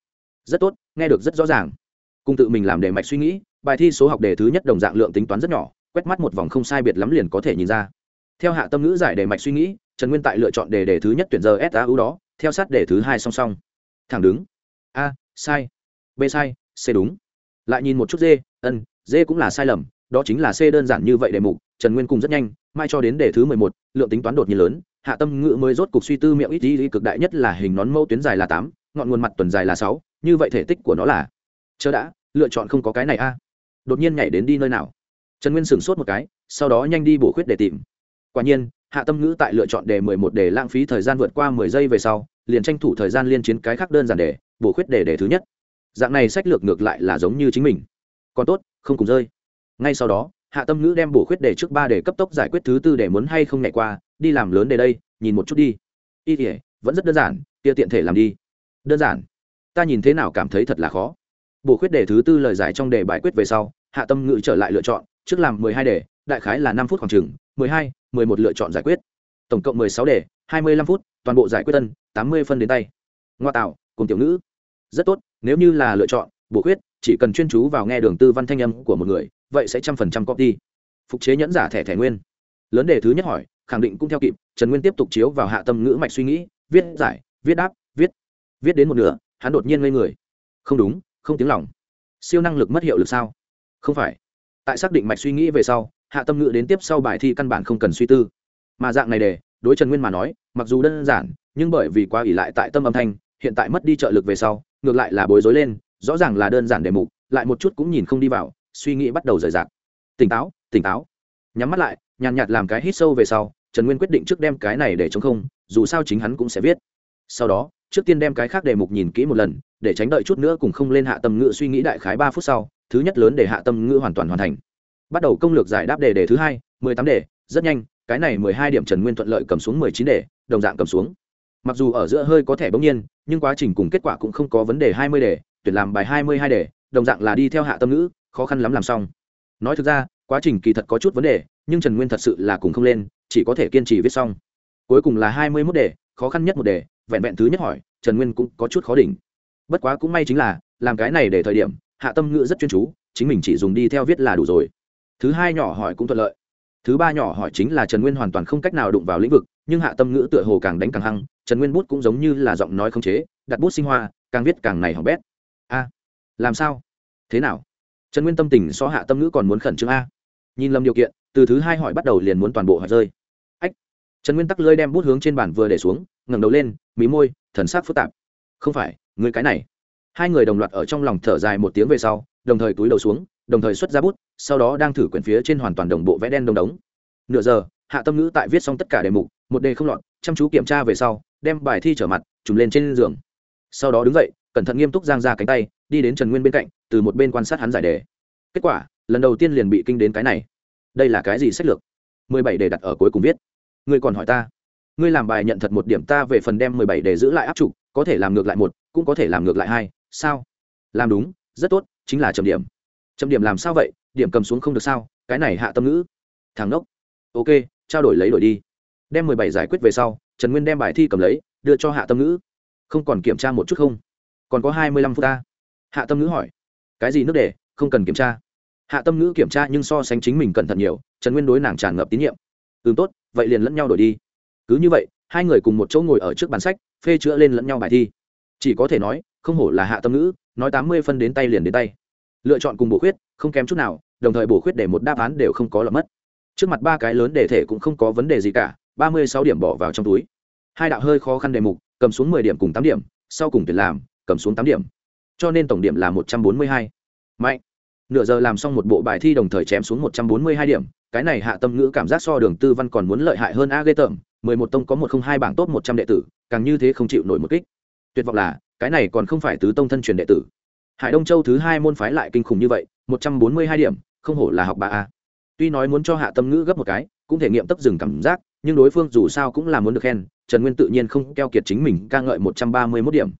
Rất tốt, nghe được rất rõ ràng. Cùng tự mình làm đề mạch suy nghĩ, bài thi số học đề thứ nhất đồng dạng lượng tính toán rất nhỏ, quét mắt một vòng không sai biệt lắm liền có thể nhìn ra. Theo hạ tâm ngữ giải đề mạch suy nghĩ, trần nguyên tại lựa chọn đề đề thứ nhất tuyển giờ s a u đó, theo sát đề thứ hai song song. Thẳng đứng. A, sai b sai, c đúng. Lại nhìn một chút d, ân, d cũng là sai lầm, đó chính là c đơn giản như vậy đề mục, trần nguyên cùng rất nhanh, mai cho đến đề thứ mười một, lượng tính toán đột nhiên lớn, hạ tâm ngữ mới rốt cục suy tư miệng ít đi, cực đại nhất là hình nón mẫu tuyến dài là tám, ngọn nguồn mặt tuần dài là sáu, như vậy thể tích của nó là chớ đã, lựa chọn không có cái này a. Đột nhiên nhảy đến đi nơi nào? Trần nguyên sửng sốt một cái, sau đó nhanh đi bổ khuyết để tìm. Quả nhiên, hạ tâm ngữ tại lựa chọn đề mười một để lãng phí thời gian vượt qua mười giây về sau, liền tranh thủ thời gian liên chiến cái khác đơn giản đề bổ khuyết đề đề thứ nhất dạng này sách lược ngược lại là giống như chính mình. Còn tốt, không cùng rơi. Ngay sau đó, hạ tâm ngữ đem bổ khuyết đề trước ba để cấp tốc giải quyết thứ tư để muốn hay không nhảy qua, đi làm lớn đề đây, nhìn một chút đi. Y thể vẫn rất đơn giản, kia tiện thể làm đi. Đơn giản. Ta nhìn thế nào cảm thấy thật là khó. Bổ khuyết đề thứ tư lời giải trong đề bài quyết về sau, hạ tâm ngữ trở lại lựa chọn, trước làm mười hai đề, đại khái là năm phút khoảng chừng, mười hai, mười một lựa chọn giải quyết. Tổng cộng mười sáu đề, hai mươi lăm phút, toàn bộ giải quyết tân, tám mươi phân đến tay. Ngoa tạo, cùng tiểu ngữ rất tốt, nếu như là lựa chọn, bổ khuyết, chỉ cần chuyên chú vào nghe đường tư văn thanh âm của một người, vậy sẽ trăm phần trăm copy. Phục chế nhẫn giả thẻ thẻ nguyên. Lớn đề thứ nhất hỏi, khẳng định cũng theo kịp, trần nguyên tiếp tục chiếu vào hạ tâm ngữ mạch suy nghĩ, viết giải, viết đáp, viết viết đến một nửa, hắn đột nhiên ngây người. Không đúng, không tiếng lòng. Siêu năng lực mất hiệu lực sao? Không phải. Tại xác định mạch suy nghĩ về sau, hạ tâm ngữ đến tiếp sau bài thi căn bản không cần suy tư. Mà dạng này để, đối trần nguyên mà nói, mặc dù đơn giản, nhưng bởi vì quá ỉ lại tại tâm âm thanh, hiện tại mất đi trợ lực về sau ngược lại là bối rối lên, rõ ràng là đơn giản đề mục, lại một chút cũng nhìn không đi vào, suy nghĩ bắt đầu rời rạc. Tỉnh táo tỉnh táo. Nhắm mắt lại, nhàn nhạt làm cái hít sâu về sau, trần nguyên quyết định trước đem cái này để chống không, dù sao chính hắn cũng sẽ viết. Sau đó, trước tiên đem cái khác đề mục nhìn kỹ một lần, để tránh đợi chút nữa cùng không lên hạ tâm ngữ suy nghĩ đại khái ba phút sau, thứ nhất lớn để hạ tâm ngữ hoàn toàn hoàn thành. Bắt đầu công lược giải đáp đề đề thứ hai, mười tám đề, rất nhanh, cái này mười hai điểm trần nguyên thuận lợi cầm xuống mười chín đề, đồng dạng cầm xuống mặc dù ở giữa hơi có thể bỗng nhiên, nhưng quá trình cùng kết quả cũng không có vấn đề hai mươi đề, tuyển làm bài hai mươi hai đề, đồng dạng là đi theo hạ tâm ngữ, khó khăn lắm làm xong. Nói thực ra, quá trình kỳ thật có chút vấn đề, nhưng trần nguyên thật sự là cùng không lên, chỉ có thể kiên trì viết xong. Cuối cùng là hai mươi mốt đề, khó khăn nhất một đề, vẹn vẹn thứ nhất hỏi, trần nguyên cũng có chút khó đỉnh. Bất quá cũng may chính là, làm cái này để thời điểm, hạ tâm ngữ rất chuyên chú, chính mình chỉ dùng đi theo viết là đủ rồi. Thứ hai nhỏ hỏi cũng thuận lợi. Thứ ba nhỏ hỏi chính là trần nguyên hoàn toàn không cách nào đụng vào lĩnh vực, nhưng hạ tâm ngữ tựa hồ càng đánh càng hăng trần nguyên bút cũng giống như là giọng nói không chế, đặt bút sinh hoa, càng viết càng này hỏng bét. A, làm sao? Thế nào? Trần nguyên tâm tình so hạ tâm ngữ còn muốn khẩn trương a. Nhìn lầm điều kiện, từ thứ hai hỏi bắt đầu liền muốn toàn bộ hỏi rơi. Ách, trần nguyên tắc lơi đem bút hướng trên bàn vừa để xuống, ngẩng đầu lên, mí môi, thần sắc phức tạp. Không phải, người cái này. Hai người đồng loạt ở trong lòng thở dài một tiếng về sau, đồng thời túi đầu xuống, đồng thời xuất ra bút, sau đó đang thử quyển phía trên hoàn toàn đồng bộ vẽ đen đông đống. Nửa giờ, hạ tâm ngữ tại viết xong tất cả đề mục, một đề không lọt, chăm chú kiểm tra về sau đem bài thi trở mặt, trùm lên trên giường. Sau đó đứng dậy, cẩn thận nghiêm túc giang ra cánh tay, đi đến trần nguyên bên cạnh, từ một bên quan sát hắn giải đề. Kết quả, lần đầu tiên liền bị kinh đến cái này. Đây là cái gì sách lược? mười bảy đề đặt ở cuối cùng viết. Ngươi còn hỏi ta? Ngươi làm bài nhận thật một điểm ta về phần đem mười bảy đề giữ lại áp trục có thể làm ngược lại một, cũng có thể làm ngược lại hai, sao? Làm đúng, rất tốt, chính là trầm điểm. Trầm điểm làm sao vậy? Điểm cầm xuống không được sao? Cái này hạ tâm ngữ. Thằng đốc ok, trao đổi lấy đổi đi đem mười bảy giải quyết về sau, trần nguyên đem bài thi cầm lấy, đưa cho hạ tâm ngữ. Không còn kiểm tra một chút không? Còn có hai mươi lăm phút ta. Hạ tâm ngữ hỏi. Cái gì nước để? Không cần kiểm tra. Hạ tâm ngữ kiểm tra nhưng so sánh chính mình cẩn thận nhiều, trần nguyên đối nàng tràn ngập tín nhiệm. Ừ tốt, vậy liền lẫn nhau đổi đi. Cứ như vậy, hai người cùng một chỗ ngồi ở trước bàn sách, phê chữa lên lẫn nhau bài thi. Chỉ có thể nói, không hổ là hạ tâm ngữ, nói tám mươi phân đến tay liền đến tay. Lựa chọn cùng bổ khuyết, không kém chút nào, đồng thời bổ khuyết để một đáp án đều không có lọt mất. Trước mặt ba cái lớn đề thể cũng không có vấn đề gì cả ba mươi sáu điểm bỏ vào trong túi. Hai đạo hơi khó khăn đề mục, cầm xuống mười điểm cùng tám điểm, sau cùng tuyển làm, cầm xuống tám điểm. Cho nên tổng điểm là một trăm bốn mươi hai. Mạnh. Nửa giờ làm xong một bộ bài thi đồng thời chém xuống một trăm bốn mươi hai điểm. Cái này hạ tâm ngữ cảm giác so đường tư văn còn muốn lợi hại hơn a ghê tởm. mười một tông có một không hai bảng tốt một trăm đệ tử, càng như thế không chịu nổi một kích. Tuyệt vọng là, cái này còn không phải tứ tông thân truyền đệ tử. Hải đông châu thứ hai môn phái lại kinh khủng như vậy, một trăm bốn mươi hai điểm, không hổ là học bà a. Tuy nói muốn cho hạ tâm ngữ gấp một cái, cũng thể nghiệm tấp dừng cảm giác nhưng đối phương dù sao cũng là muốn được khen, trần nguyên tự nhiên không keo kiệt chính mình ca ngợi một trăm ba mươi mốt điểm.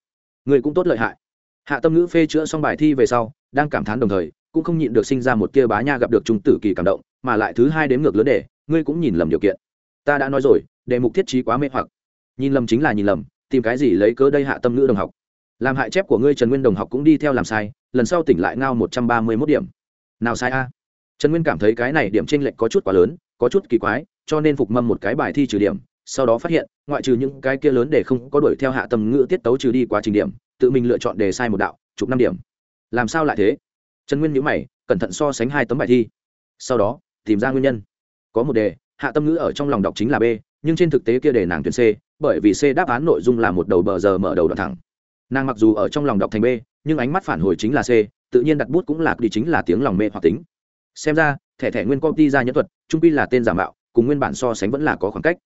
Người cũng tốt lợi hại. Hạ tâm ngữ phê chữa xong bài thi về sau, đang cảm thán đồng thời, cũng không nhịn được sinh ra một tia bá nha gặp được trung tử kỳ cảm động, mà lại thứ hai đếm ngược lớn để ngươi cũng nhìn lầm điều kiện. Ta đã nói rồi, đề mục thiết trí quá mê hoặc. Nhìn lầm chính là nhìn lầm, tìm cái gì lấy cớ đây hạ tâm ngữ đồng học? Làm hại chép của ngươi trần nguyên đồng học cũng đi theo làm sai, lần sau tỉnh lại ngao một trăm ba mươi mốt điểm. Nào sai a? Trần nguyên cảm thấy cái này điểm t r ê n lệch có chút quá lớn, có chút kỳ quái cho nên phục mâm một cái bài thi trừ điểm, sau đó phát hiện, ngoại trừ những cái kia lớn để không có đuổi theo hạ tâm ngữ tiết tấu trừ đi quá trình điểm, tự mình lựa chọn đề sai một đạo, chụp năm điểm. Làm sao lại thế? Trần nguyên nhữ mày, cẩn thận so sánh hai tấm bài thi. Sau đó, tìm ra nguyên nhân. Có một đề, hạ tâm ngữ ở trong lòng đọc chính là b, nhưng trên thực tế kia đề nàng tuyển c, bởi vì c đáp án nội dung là một đầu bờ giờ mở đầu đoạn thẳng. Nàng mặc dù ở trong lòng đọc thành b, nhưng ánh mắt phản hồi chính là c, tự nhiên đặt bút cũng lạc đi chính là tiếng lòng mê hoặc tính. Xem ra, thẻ thẻ nguyên công ty ra nhẫn thuật, trung pi là tên giả mạo cùng nguyên bản so sánh vẫn là có khoảng cách.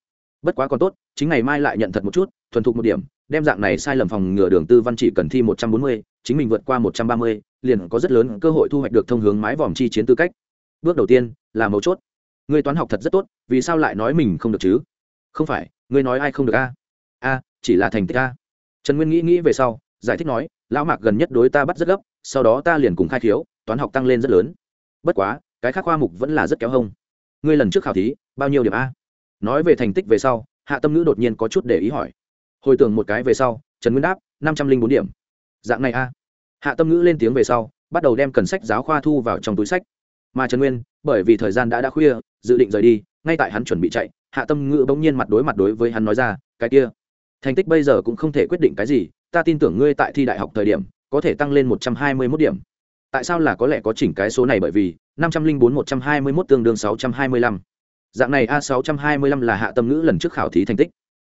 Bất quá còn tốt, chính ngày mai lại nhận thật một chút, thuần thục một điểm, đem dạng này sai lầm phòng ngừa đường tư văn chỉ cần thi một trăm bốn mươi, chính mình vượt qua một trăm ba mươi, liền có rất lớn cơ hội thu hoạch được thông hướng mái vòm chi chiến tư cách. Bước đầu tiên, là mấu chốt. Người toán học thật rất tốt, vì sao lại nói mình không được chứ? Không phải, người nói ai không được a? A, chỉ là thành tích a. Trần nguyên nghĩ nghĩ về sau, giải thích nói, lão mạc gần nhất đối ta bắt rất gấp, sau đó ta liền cùng khai thiếu toán học tăng lên rất lớn. Bất quá, cái khác khoa mục vẫn là rất kéo hông ngươi lần trước khảo thí, bao nhiêu điểm a? Nói về thành tích về sau, hạ tâm ngữ đột nhiên có chút để ý hỏi. Hồi tưởng một cái về sau, trần nguyên đáp, năm trăm linh bốn điểm. Dạng này a. Hạ tâm ngữ lên tiếng về sau, bắt đầu đem cần sách giáo khoa thu vào trong túi sách. Mà trần nguyên, bởi vì thời gian đã đã khuya, dự định rời đi, ngay tại hắn chuẩn bị chạy, hạ tâm ngữ bỗng nhiên mặt đối mặt đối với hắn nói ra, cái kia, thành tích bây giờ cũng không thể quyết định cái gì, ta tin tưởng ngươi tại thi đại học thời điểm, có thể tăng lên một trăm hai mươi mốt điểm tại sao là có lẽ có chỉnh cái số này bởi vì năm trăm linh bốn một trăm hai mươi mốt tương đương sáu trăm hai mươi lăm. Dạng này a sáu trăm hai mươi lăm là hạ tâm ngữ lần trước khảo thí thành tích.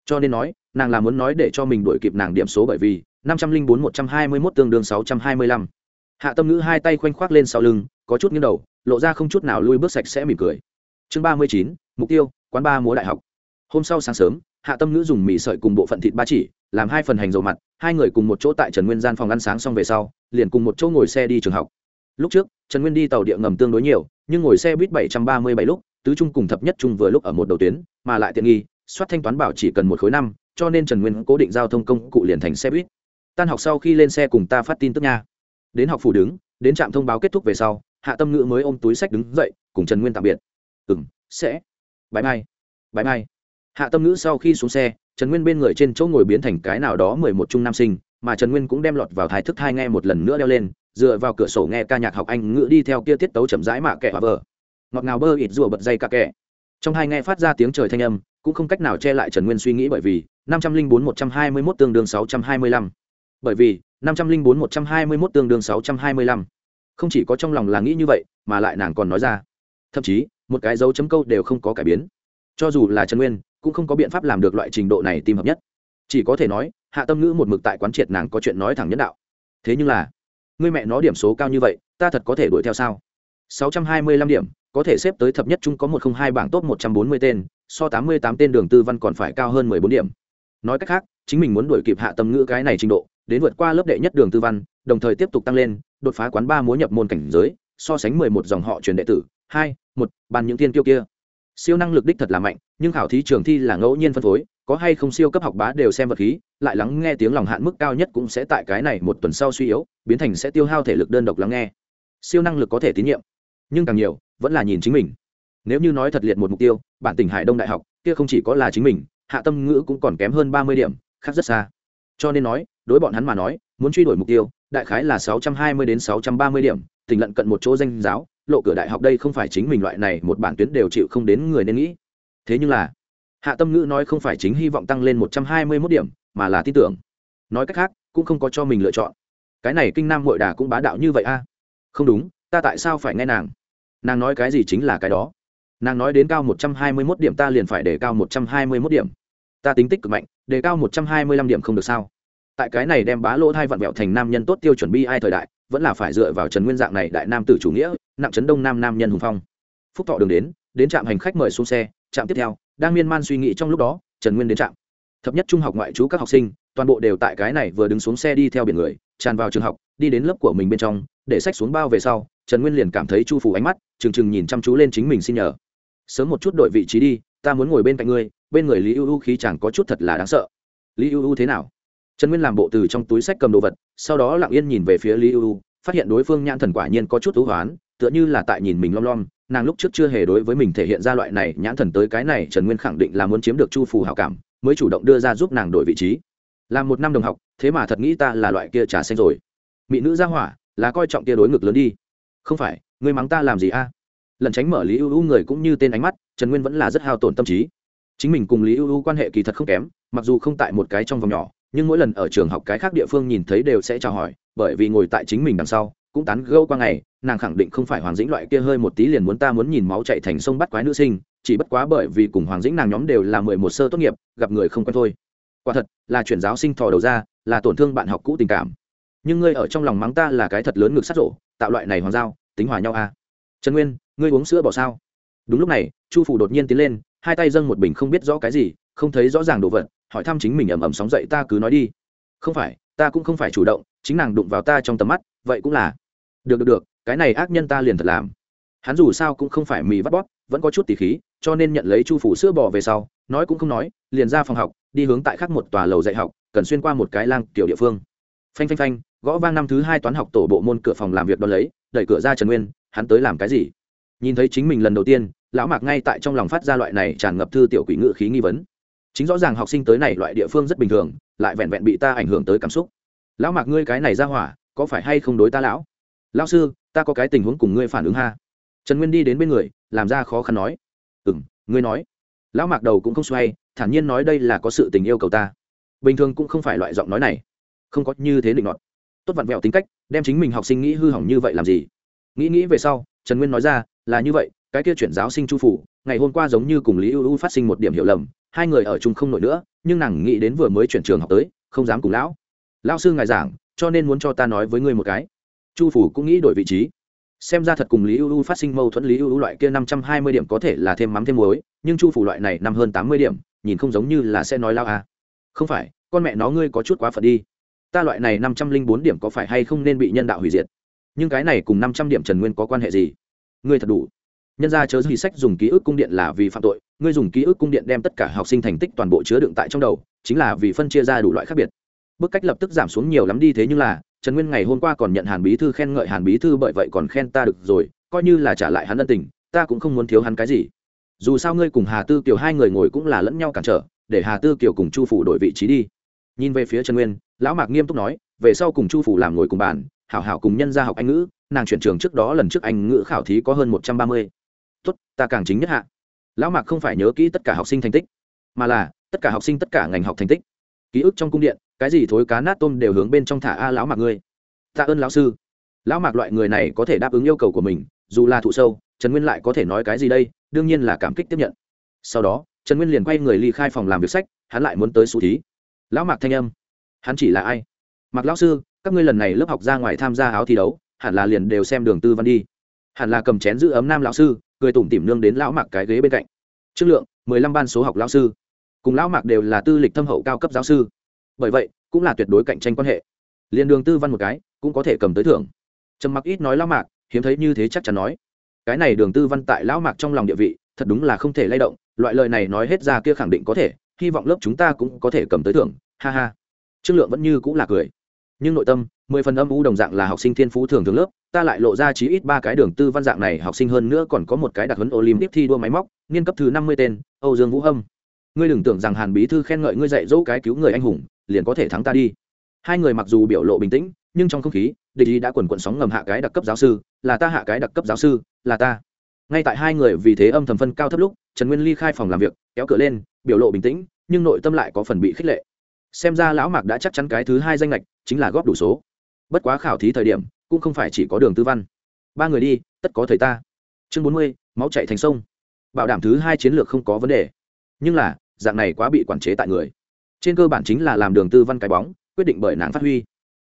Cho nên nói, nàng là muốn nói để cho mình đuổi kịp nàng điểm số bởi vì năm trăm linh bốn một trăm hai mươi mốt tương đương sáu trăm hai mươi lăm. Hạ tâm ngữ hai tay khoanh khoác lên sau lưng, có chút nghiêng đầu, lộ ra không chút nào lui bước sạch sẽ mỉm cười. Chương ba mươi chín, mục tiêu, quán ba múa đại học. Hôm sau sáng sớm hạ tâm ngữ dùng mì sợi cùng bộ phận thịt ba chỉ, làm hai phần hành dầu mặt, hai người cùng một chỗ tại trần nguyên gian phòng ăn sáng xong về sau, liền cùng một chỗ ngồi xe đi trường học. Lúc trước, trần nguyên đi tàu địa ngầm tương đối nhiều, nhưng ngồi xe buýt bảy trăm ba mươi bảy lúc, tứ trung cùng thập nhất trung vừa lúc ở một đầu tuyến, mà lại tiện nghi, soát thanh toán bảo chỉ cần một khối năm, cho nên trần nguyên cố định giao thông công cụ liền thành xe buýt. Tan học sau khi lên xe cùng ta phát tin tức nha. Đến học phủ đứng, đến trạm thông báo kết thúc về sau, hạ tâm ngữ mới ôm túi sách đứng dậy, cùng trần nguyên tạm biệt. Ừ m sẽ. Bãi mai. Bãi mai hạ tâm ngữ sau khi xuống xe, trần nguyên bên người trên chỗ ngồi biến thành cái nào đó mười một trung nam sinh, mà trần nguyên cũng đem lọt vào thái thức thai nghe một lần nữa đeo lên, dựa vào cửa sổ nghe ca nhạc học anh ngữ đi theo kia tiết tấu chậm rãi mạ kẻ hòa vờ ngọt ngào bơ ít rùa bật dây ca kẻ. Trong hai nghe phát ra tiếng trời thanh âm, cũng không cách nào che lại trần nguyên suy nghĩ bởi vì năm trăm linh bốn một trăm hai mươi mốt tương đương sáu trăm hai mươi lăm. Bởi vì năm trăm linh bốn một trăm hai mươi mốt tương đương sáu trăm hai mươi lăm. Không chỉ có trong lòng là nghĩ như vậy, mà lại nàng còn nói ra. Thậm chí, một cái dấu chấm câu đều không có cải biến. Cho dù là trần nguyên cũng không có biện pháp làm được loại trình độ này tim hợp nhất. Chỉ có thể nói, hạ tâm ngữ một mực tại quán triệt nàng có chuyện nói thẳng nhân đạo. Thế nhưng là người mẹ nó điểm số cao như vậy, ta thật có thể đuổi theo sao? Sáu trăm hai mươi lăm điểm, có thể xếp tới thập nhất chung có một không hai bảng top một trăm bốn mươi tên, so tám mươi tám tên đường tư văn còn phải cao hơn mười bốn điểm. Nói cách khác, chính mình muốn đuổi kịp hạ tâm ngữ cái này trình độ, đến vượt qua lớp đệ nhất đường tư văn, đồng thời tiếp tục tăng lên, đột phá quán ba múa nhập môn cảnh giới, so sánh mười một dòng họ truyền đệ tử, hai, một, bàn những tiên tiêu kia siêu năng lực đích thật là mạnh, nhưng khảo thí trường thi là ngẫu nhiên phân phối, có hay không siêu cấp học bá đều xem vật khí, lại lắng nghe tiếng lòng hạn mức cao nhất cũng sẽ tại cái này một tuần sau suy yếu, biến thành sẽ tiêu hao thể lực đơn độc lắng nghe. Siêu năng lực có thể tín nhiệm, nhưng càng nhiều, vẫn là nhìn chính mình. Nếu như nói thật liệt một mục tiêu, bản tỉnh hải đông đại học, kia không chỉ có là chính mình, hạ tâm ngữ cũng còn kém hơn ba mươi điểm, khác rất xa. Cho nên nói, đối bọn hắn mà nói, muốn truy đuổi mục tiêu, đại khái là sáu trăm hai mươi đến sáu trăm ba mươi điểm tỉnh lận cận một chỗ danh giáo, lộ cửa đại học đây không phải chính mình loại này, một bản tuyến đều chịu không đến người nên nghĩ. Thế nhưng là, hạ tâm ngữ nói không phải chính hy vọng tăng lên một trăm hai mươi mốt điểm, mà là tin tưởng. Nói cách khác, cũng không có cho mình lựa chọn. Cái này kinh nam hội đà cũng bá đạo như vậy a? Không đúng, ta tại sao phải nghe nàng? Nàng nói cái gì chính là cái đó. Nàng nói đến cao một trăm hai mươi mốt điểm ta liền phải để cao một trăm hai mươi mốt điểm. Ta tính tích cực mạnh, để cao một trăm hai mươi lăm điểm không được sao? Tại cái này đem bá lỗ thai vặn vẹo thành nam nhân tốt tiêu chuẩn bi ai thời đại vẫn là phải dựa vào trần nguyên dạng này đại nam tử chủ nghĩa, nặng trấn đông nam nam nhân hùng phong. Phúc thọ đường đến đến trạm hành khách mời xuống xe, trạm tiếp theo, đang miên man suy nghĩ trong lúc đó, trần nguyên đến trạm. Thập nhất trung học ngoại trú các học sinh, toàn bộ đều tại cái này vừa đứng xuống xe đi theo biển người, tràn vào trường học, đi đến lớp của mình bên trong, để sách xuống bao về sau, trần nguyên liền cảm thấy chu phủ ánh mắt, trừng trừng nhìn chăm chú lên chính mình xin nhờ. Sớm một chút đổi vị trí đi, ta muốn ngồi bên cạnh ngươi, bên người lý ưu ưu khí chẳng có chút thật là đáng sợ. Lý ưu ưu thế nào? Trần nguyên làm bộ từ trong túi sách cầm đồ vật, sau đó lặng yên nhìn về phía lý ưu, phát hiện đối phương nhãn thần quả nhiên có chút thú hoán, tựa như là tại nhìn mình lom lom, nàng lúc trước chưa hề đối với mình thể hiện ra loại này nhãn thần tới cái này, trần nguyên khẳng định là muốn chiếm được chu phù hào cảm, mới chủ động đưa ra giúp nàng đổi vị trí. Làm một năm đồng học, thế mà thật nghĩ ta là loại kia trà xanh rồi. Mỹ nữ ra hỏa, là coi trọng kia đối ngực lớn đi. Không phải, ngươi mắng ta làm gì a? Lần tránh mở lý ưu ưu người cũng như tên ánh mắt, trần nguyên vẫn là rất hao tổn tâm trí. Chính mình cùng lý ưu ưu quan hệ kỳ thật không kém, mặc dù không tại một cái trong vòng nhỏ nhưng mỗi lần ở trường học cái khác địa phương nhìn thấy đều sẽ chào hỏi, bởi vì ngồi tại chính mình đằng sau, cũng tán gâu qua ngày, nàng khẳng định không phải hoàng dĩnh loại kia hơi một tí liền muốn ta muốn nhìn máu chạy thành sông bắt quái nữ sinh, chỉ bất quá bởi vì cùng hoàng dĩnh nàng nhóm đều là mười một sơ tốt nghiệp, gặp người không quen thôi. Quả thật, là chuyển giáo sinh thò đầu ra, là tổn thương bạn học cũ tình cảm. Nhưng ngươi ở trong lòng mắng ta là cái thật lớn ngực sắt rổ, tạo loại này hoàng giao, tính hòa nhau à. trần nguyên, ngươi uống sữa bỏ sao? Đúng lúc này, chu phủ đột nhiên tiến lên, hai tay dâng một bình không biết rõ cái gì, không thấy rõ ràng đồ vật hỏi thăm chính mình ầm ầm sóng dậy, ta cứ nói đi. Không phải, ta cũng không phải chủ động, chính nàng đụng vào ta trong tầm mắt, vậy cũng là. Được được được, cái này ác nhân ta liền thật làm. Hắn dù sao cũng không phải mì vắt bóp, vẫn có chút tỉ khí, cho nên nhận lấy chu phủ sữa bò về sau, nói cũng không nói, liền ra phòng học, đi hướng tại khác một tòa lầu dạy học, cần xuyên qua một cái lang tiểu địa phương. Phanh phanh phanh, gõ vang năm thứ hai toán học tổ bộ môn cửa phòng làm việc đón lấy, đẩy cửa ra trần nguyên, hắn tới làm cái gì? Nhìn thấy chính mình lần đầu tiên, lão mạc ngay tại trong lòng phát ra loại này tràn ngập thư tiểu quỷ ngự khí nghi vấn chính rõ ràng học sinh tới này loại địa phương rất bình thường, lại vẹn vẹn bị ta ảnh hưởng tới cảm xúc. Lão mạc ngươi cái này ra hỏa, có phải hay không đối ta lão? Lão sư, ta có cái tình huống cùng ngươi phản ứng ha. Trần nguyên đi đến bên người, làm ra khó khăn nói. Ừ m ngươi nói. Lão mạc đầu cũng không xoay, thản nhiên nói đây là có sự tình yêu cầu ta. Bình thường cũng không phải loại giọng nói này. Không có như thế định luận tốt vặn vẹo tính cách, đem chính mình học sinh nghĩ hư hỏng như vậy làm gì? Nghĩ nghĩ về sau, trần nguyên nói ra, là như vậy, cái kia chuyển giáo sinh chu phủ, ngày hôm qua giống như cùng lý ưu ưu phát sinh một điểm hiểu lầm hai người ở chung không nổi nữa, nhưng nàng nghĩ đến vừa mới chuyển trường học tới, không dám cùng lão. Lão sư ngài giảng, cho nên muốn cho ta nói với ngươi một cái. Chu phủ cũng nghĩ đổi vị trí. Xem ra thật cùng lý ưu phát sinh mâu thuẫn, lý ưu loại kia năm trăm hai mươi điểm có thể là thêm mắm thêm muối, nhưng chu phủ loại này năm hơn tám mươi điểm, nhìn không giống như là sẽ nói lao à. không phải, con mẹ nó ngươi có chút quá phận đi. Ta loại này năm trăm linh bốn điểm có phải hay không nên bị nhân đạo hủy diệt? Nhưng cái này cùng năm trăm điểm trần nguyên có quan hệ gì? Ngươi thật đủ nhân ra chớ gì sách dùng ký ức cung điện là vì phạm tội, ngươi dùng ký ức cung điện đem tất cả học sinh thành tích toàn bộ chứa đựng tại trong đầu, chính là vì phân chia ra đủ loại khác biệt. Bức cách lập tức giảm xuống nhiều lắm đi thế nhưng là, trần nguyên ngày hôm qua còn nhận hàn bí thư khen ngợi hàn bí thư bởi vậy còn khen ta được rồi, coi như là trả lại hắn ân tình, ta cũng không muốn thiếu hắn cái gì. Dù sao ngươi cùng hà tư kiều hai người ngồi cũng là lẫn nhau cản trở, để hà tư kiều cùng chu phủ đổi vị trí đi. Nhìn về phía trần nguyên, lão mạc nghiêm túc nói, về sau cùng chu phủ làm ngồi cùng bàn, hảo hảo cùng nhân gia học anh ngữ, nàng chuyển trường trước đó lần trước anh ngữ khảo thí có hơn một trăm ba mươi tốt, ta càng chính nhất hạ. Lão mạc không phải nhớ kỹ tất cả học sinh thành tích, mà là tất cả học sinh tất cả ngành học thành tích. Ký ức trong cung điện, cái gì thối cá nát tôm đều hướng bên trong thả a lão mạc ngươi. Tạ ơn lão sư. Lão mạc loại người này có thể đáp ứng yêu cầu của mình, dù là thụ sâu, trần nguyên lại có thể nói cái gì đây, đương nhiên là cảm kích tiếp nhận. Sau đó, trần nguyên liền quay người ly khai phòng làm việc sách, hắn lại muốn tới xu thí. Lão mạc thanh âm. Hắn chỉ là ai? Mặc lão sư, các ngươi lần này lớp học ra ngoài tham gia áo thi đấu, hẳn là liền đều xem đường tư văn đi. Hẳn là cầm chén giữ ấm nam lão sư cười tủm tỉm nương đến lão mạc cái ghế bên cạnh. Trương lượng, mười lăm ban số học lão sư. Cùng lão mạc đều là tư lịch thâm hậu cao cấp giáo sư. Bởi vậy, cũng là tuyệt đối cạnh tranh quan hệ. Liền đường tư văn một cái, cũng có thể cầm tới thưởng. Trầm mặc ít nói lão mạc, hiếm thấy như thế chắc chắn nói. Cái này đường tư văn tại lão mạc trong lòng địa vị, thật đúng là không thể lay động, loại lời này nói hết ra kia khẳng định có thể, hy vọng lớp chúng ta cũng có thể cầm tới thưởng, ha ha. Trương lượng vẫn như cũng là cười. Nhưng nội tâm mười phần âm u đồng dạng là học sinh thiên phú thường thường lớp, ta lại lộ ra chí ít ba cái đường tư văn dạng này, học sinh hơn nữa còn có một cái đặc huấn olympic thi đua máy móc, niên cấp thứ năm mươi tên, âu dương vũ hâm. Ngươi đừng tưởng rằng hàn bí thư khen ngợi ngươi dạy dỗ cái cứu người anh hùng, liền có thể thắng ta đi. Hai người mặc dù biểu lộ bình tĩnh, nhưng trong không khí, địch ý đã quần quận sóng ngầm hạ cái đặc cấp giáo sư, là ta hạ cái đặc cấp giáo sư, là ta. Ngay tại hai người vì thế âm thầm phân cao thấp lúc, trần nguyên ly khai phòng làm việc, kéo cửa lên, biểu lộ bình tĩnh, nhưng nội tâm lại có phần bị khích lệ. Xem ra lão mạc đã chắc chắn cái thứ hai danh lệch chính là góp đủ số bất quá khảo thí thời điểm, cũng không phải chỉ có đường tư văn. Ba người đi, tất có thầy ta. Chương bốn mươi, máu chạy thành sông. Bảo đảm thứ hai chiến lược không có vấn đề. Nhưng là, dạng này quá bị quản chế tại người. Trên cơ bản chính là làm đường tư văn cái bóng, quyết định bởi nàng phát huy.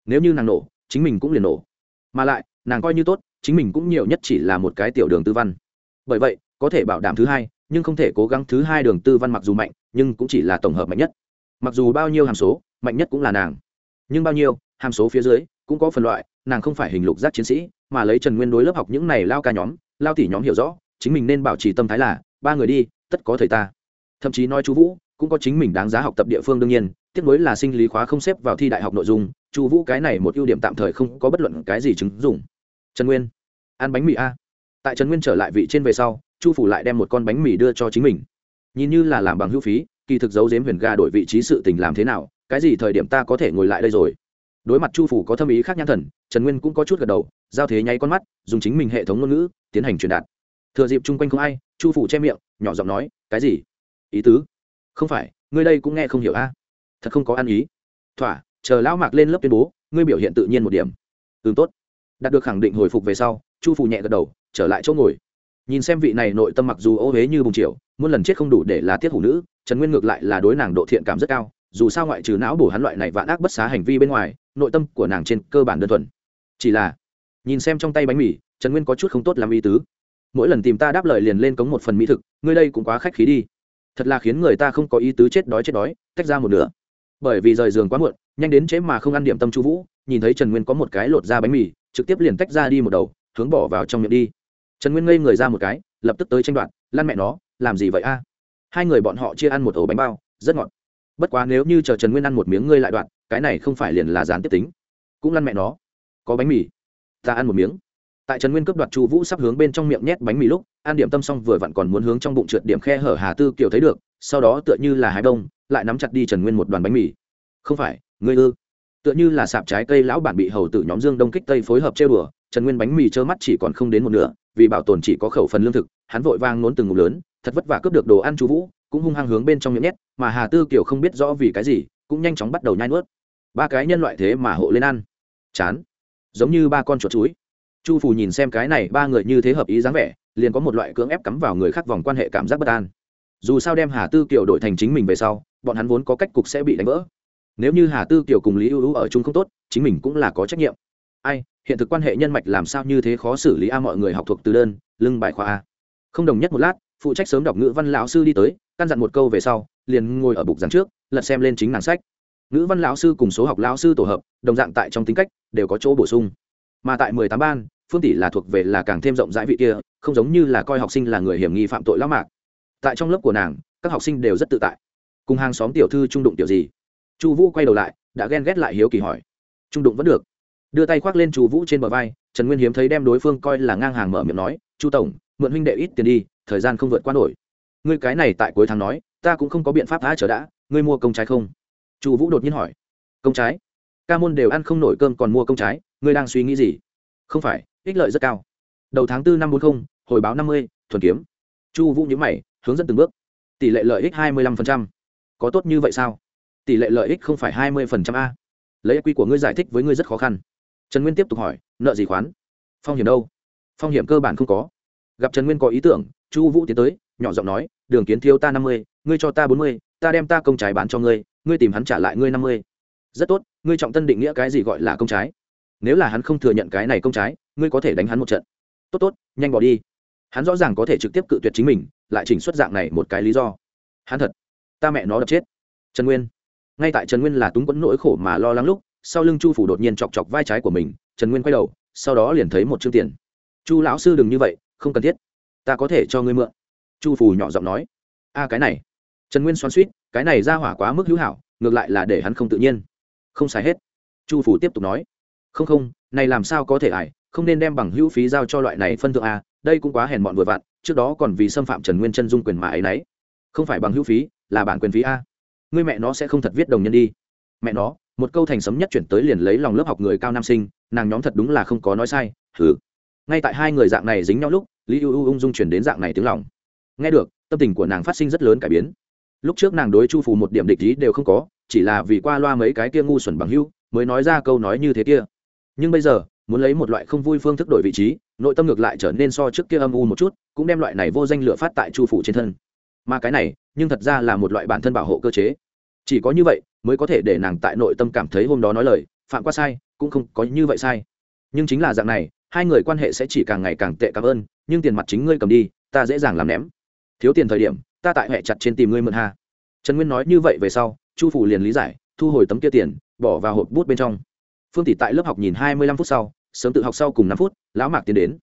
Nếu như nàng nổ, chính mình cũng liền nổ. Mà lại, nàng coi như tốt, chính mình cũng nhiều nhất chỉ là một cái tiểu đường tư văn. Bởi vậy, có thể bảo đảm thứ hai, nhưng không thể cố gắng thứ hai đường tư văn mặc dù mạnh, nhưng cũng chỉ là tổng hợp mạnh nhất. Mặc dù bao nhiêu hàm số, mạnh nhất cũng là nàng. Nhưng bao nhiêu, hàm số phía dưới cũng có phần loại, nàng không phải hình lục giác chiến sĩ, mà lấy trần nguyên đối lớp học những này lao ca nhóm, lao tỉ nhóm hiểu rõ, chính mình nên bảo trì tâm thái là, ba người đi, tất có thầy ta. Thậm chí nói chú vũ, cũng có chính mình đáng giá học tập địa phương đương nhiên, tiếp nối là sinh lý khóa không xếp vào thi đại học nội dung chu vũ cái này một ưu điểm tạm thời không có bất luận cái gì chứng dụng. Trần nguyên, ăn bánh mì a. Tại trần nguyên trở lại vị trên về sau, chu phủ lại đem một con bánh mì đưa cho chính mình. Nhìn như là làm bằng hữu phí, kỳ thực giấu giếm huyền ga đổi vị trí sự tình làm thế nào, cái gì thời điểm ta có thể ngồi lại đây rồi? Đối mặt chu phủ có thâm ý khác nhãn thần, trần nguyên cũng có chút gật đầu, giao thế nháy con mắt, dùng chính mình hệ thống ngôn ngữ, tiến hành truyền đạt. Thừa dịp chung quanh không ai, chu phủ che miệng, nhỏ giọng nói, cái gì? Ý tứ? Không phải, ngươi đây cũng nghe không hiểu a. Thật không có ăn ý. Thỏa, chờ lão mạc lên lớp tuyên bố, ngươi biểu hiện tự nhiên một điểm. Ừ tốt. Đạt được khẳng định hồi phục về sau, chu phủ nhẹ gật đầu, trở lại chỗ ngồi. Nhìn xem vị này nội tâm mặc dù ô huế như bùng triều muôn lần chết không đủ để là tiết hủ nữ, trần nguyên ngược lại là đối nàng độ thiện cảm rất cao, dù sao ngoại trừ não bổ hắn loại này vạn ác bất xá hành vi bên ngoài nội tâm của nàng trên cơ bản đơn thuần. Chỉ là, nhìn xem trong tay bánh mì, trần nguyên có chút không tốt làm ý tứ. Mỗi lần tìm ta đáp lời liền lên cống một phần mỹ thực, ngươi đây cũng quá khách khí đi. Thật là khiến người ta không có ý tứ chết đói chết đói, tách ra một nửa. Bởi vì rời giường quá muộn, nhanh đến chế mà không ăn điểm tâm chú vũ, nhìn thấy trần nguyên có một cái lột ra bánh mì, trực tiếp liền tách ra đi một đầu, hướng bỏ vào trong miệng đi. Trần nguyên ngây người ra một cái, lập tức tới tranh đoạt, lan mẹ nó, làm gì vậy a? Hai người bọn họ chia ăn một ổ bánh bao, rất ngọt. Bất quá nếu như chờ trần nguyên ăn một miếng ngươi lại đoạn cái này không phải liền là gián tiếp tính, cũng lăn mẹ nó. Có bánh mì, ta ăn một miếng. Tại trần nguyên cướp đoạt chu vũ sắp hướng bên trong miệng nhét bánh mì lúc, ăn điểm tâm xong vừa vặn còn muốn hướng trong bụng trượt điểm khe hở hà tư kiều thấy được, sau đó tựa như là hai đông lại nắm chặt đi trần nguyên một đoàn bánh mì. Không phải, ngươi ư? Tựa như là sạp trái cây lão bản bị hầu tử nhóm dương đông kích tây phối hợp chơi đùa, trần nguyên bánh mì trơ mắt chỉ còn không đến một nửa, vì bảo tồn chỉ có khẩu phần lương thực, hắn vội vang nốn từng ngụm lớn, thật vất vả cướp được đồ ăn chu vũ, cũng hung hăng hướng bên trong miệng nhét, mà hà tư kiều không biết rõ vì cái gì, cũng nhanh chóng bắt đầu nhai nuốt ba cái nhân loại thế mà hộ lên ăn. Chán. Giống như ba con chuột chuối. Chu phù nhìn xem cái này, ba người như thế hợp ý dáng vẻ, liền có một loại cưỡng ép cắm vào người khác vòng quan hệ cảm giác bất an. Dù sao đem hà tư kiều đổi thành chính mình về sau, bọn hắn vốn có cách cục sẽ bị đánh vỡ. Nếu như hà tư kiều cùng lý ưu ở chung không tốt, chính mình cũng là có trách nhiệm. Ai, hiện thực quan hệ nhân mạch làm sao như thế khó xử lý a, mọi người học thuộc từ đơn, lưng bài khoa a. Không đồng nhất một lát, phụ trách sớm đọc ngữ văn lão sư đi tới, căn dặn một câu về sau, liền ngồi ở bục giảng trước, lật xem lên chính nàng sách ngữ văn lão sư cùng số học lão sư tổ hợp, đồng dạng tại trong tính cách, đều có chỗ bổ sung. Mà tại mười tám ban, phương tỷ là thuộc về là càng thêm rộng rãi vị kia, không giống như là coi học sinh là người hiểm nghi phạm tội lão mạc. Tại trong lớp của nàng, các học sinh đều rất tự tại. Cùng hàng xóm tiểu thư trung đụng tiểu gì? Chu vũ quay đầu lại, đã ghen ghét lại hiếu kỳ hỏi. Trung đụng vẫn được. Đưa tay khoác lên chu vũ trên bờ vai, trần nguyên hiếm thấy đem đối phương coi là ngang hàng mở miệng nói, chu tổng, mượn huynh đệ ít tiền đi, thời gian không vượt qua nổi. Ngươi cái này tại cuối tháng nói, ta cũng không có biện pháp tha trở đã, ngươi mua công trái không? Chu vũ đột nhiên hỏi, công trái, ca môn đều ăn không nổi cơm còn mua công trái, ngươi đang suy nghĩ gì? Không phải, ích lợi rất cao. Đầu tháng bốn năm bốn mươi hồi báo năm mươi, thuần kiếm. Chu vũ nhữ mày, hướng dẫn từng bước. Tỷ lệ lợi ích hai mươi lăm có tốt như vậy sao? Tỷ lệ lợi ích không phải hai mươi a. Lấy quy của ngươi giải thích với ngươi rất khó khăn. Trần nguyên tiếp tục hỏi, nợ gì khoán? Phong hiểm đâu? Phong hiểm cơ bản không có. Gặp trần nguyên có ý tưởng, chu vũ tiến tới, nhỏ giọng nói, đường kiến thiếu ta năm mươi, ngươi cho ta bốn mươi, ta đem ta công trái bán cho ngươi ngươi tìm hắn trả lại ngươi năm mươi. Rất tốt, ngươi trọng tân định nghĩa cái gì gọi là công trái? Nếu là hắn không thừa nhận cái này công trái, ngươi có thể đánh hắn một trận. Tốt tốt, nhanh bỏ đi. Hắn rõ ràng có thể trực tiếp cự tuyệt chính mình, lại chỉnh xuất dạng này một cái lý do. Hắn thật. Ta mẹ nó đập chết. Trần nguyên. Ngay tại trần nguyên là túng quẫn nỗi khổ mà lo lắng lúc, sau lưng chu phủ đột nhiên chọc chọc vai trái của mình, trần nguyên quay đầu, sau đó liền thấy một chương tiền. Chu lão sư đừng như vậy, không cần thiết. Ta có thể cho ngươi mượn. Chu phủ nhỏ giọng nói. A, cái này trần nguyên xoắn suýt cái này ra hỏa quá mức hữu hảo, ngược lại là để hắn không tự nhiên. Không xài hết. Chu phủ tiếp tục nói, không không, này làm sao có thể ải, không nên đem bằng hữu phí giao cho loại này phân thượng a, đây cũng quá hèn mọn vừa vặn, trước đó còn vì xâm phạm trần nguyên chân dung quyền mà ấy nấy. Không phải bằng hữu phí, là bản quyền phí a. Người mẹ nó sẽ không thật viết đồng nhân đi. Mẹ nó, một câu thành sấm nhất chuyển tới liền lấy lòng lớp học người cao nam sinh, nàng nhóm thật đúng là không có nói sai thử ngay tại hai người dạng này dính nhau lúc, lý u ung dung chuyển đến dạng này tiếng lòng. Nghe được, tâm tình của nàng phát sinh rất lớn cải biến lúc trước nàng đối chu phù một điểm địch ý đều không có, chỉ là vì qua loa mấy cái kia ngu xuẩn bằng hưu mới nói ra câu nói như thế kia. Nhưng bây giờ, muốn lấy một loại không vui phương thức đổi vị trí, nội tâm ngược lại trở nên so trước kia âm u một chút, cũng đem loại này vô danh lựa phát tại chu phủ trên thân. Mà cái này, nhưng thật ra là một loại bản thân bảo hộ cơ chế. Chỉ có như vậy, mới có thể để nàng tại nội tâm cảm thấy hôm đó nói lời, phạm qua sai, cũng không có như vậy sai. Nhưng chính là dạng này, hai người quan hệ sẽ chỉ càng ngày càng tệ cảm ơn, nhưng tiền mặt chính ngươi cầm đi, ta dễ dàng làm ném. Thiếu tiền thời điểm ta tại hệ chặt trên tìm ngươi mượn hà. trần nguyên nói như vậy về sau, chu phủ liền lý giải, thu hồi tấm kia tiền, bỏ vào hộp bút bên trong. Phương tỷ tại lớp học nhìn hai mươi lăm phút sau, sớm tự học sau cùng năm phút, lão mạc tiến đến.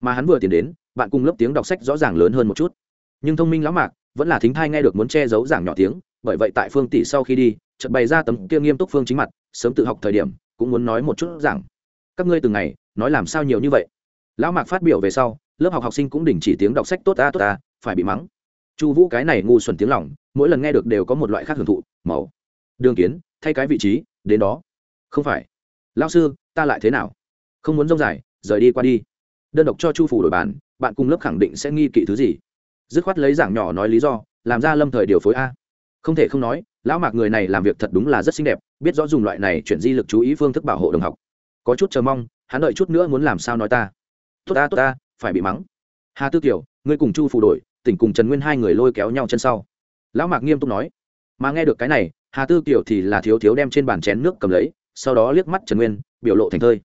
Mà hắn vừa tiến đến, bạn cùng lớp tiếng đọc sách rõ ràng lớn hơn một chút. Nhưng thông minh lão mạc vẫn là thính thai nghe được muốn che giấu giảng nhỏ tiếng, bởi vậy tại phương tỷ sau khi đi, chợt bày ra tấm kia nghiêm túc phương chính mặt, sớm tự học thời điểm, cũng muốn nói một chút giảng. Các ngươi từng ngày, nói làm sao nhiều như vậy? Lão mạc phát biểu về sau, lớp học học sinh cũng đình chỉ tiếng đọc sách tốt ta tốt ta, phải bị mắng chu vũ cái này ngu xuẩn tiếng lỏng mỗi lần nghe được đều có một loại khác hưởng thụ, màu, đường kiến, thay cái vị trí, đến đó. Không phải. Lao sư, ta lại thế nào? Không muốn rông dài, rời đi qua đi. Đơn độc cho chu phủ đổi bàn, bạn cùng lớp khẳng định sẽ nghi kỵ thứ gì? Dứt khoát lấy giảng nhỏ nói lý do, làm ra lâm thời điều phối a. Không thể không nói, lão mạc người này làm việc thật đúng là rất xinh đẹp, biết rõ dùng loại này chuyển di lực chú ý phương thức bảo hộ đồng học. Có chút chờ mong, hắn đợi chút nữa muốn làm sao nói ta. Tốt ta tốt ta, phải bị mắng. Hà tư kiều, ngươi cùng chu phủ đổi tỉnh cùng trần nguyên hai người lôi kéo nhau chân sau. Lão mạc nghiêm túc nói, mà nghe được cái này, hà tư kiều thì là thiếu thiếu đem trên bàn chén nước cầm lấy, sau đó liếc mắt trần nguyên, biểu lộ thành thơi.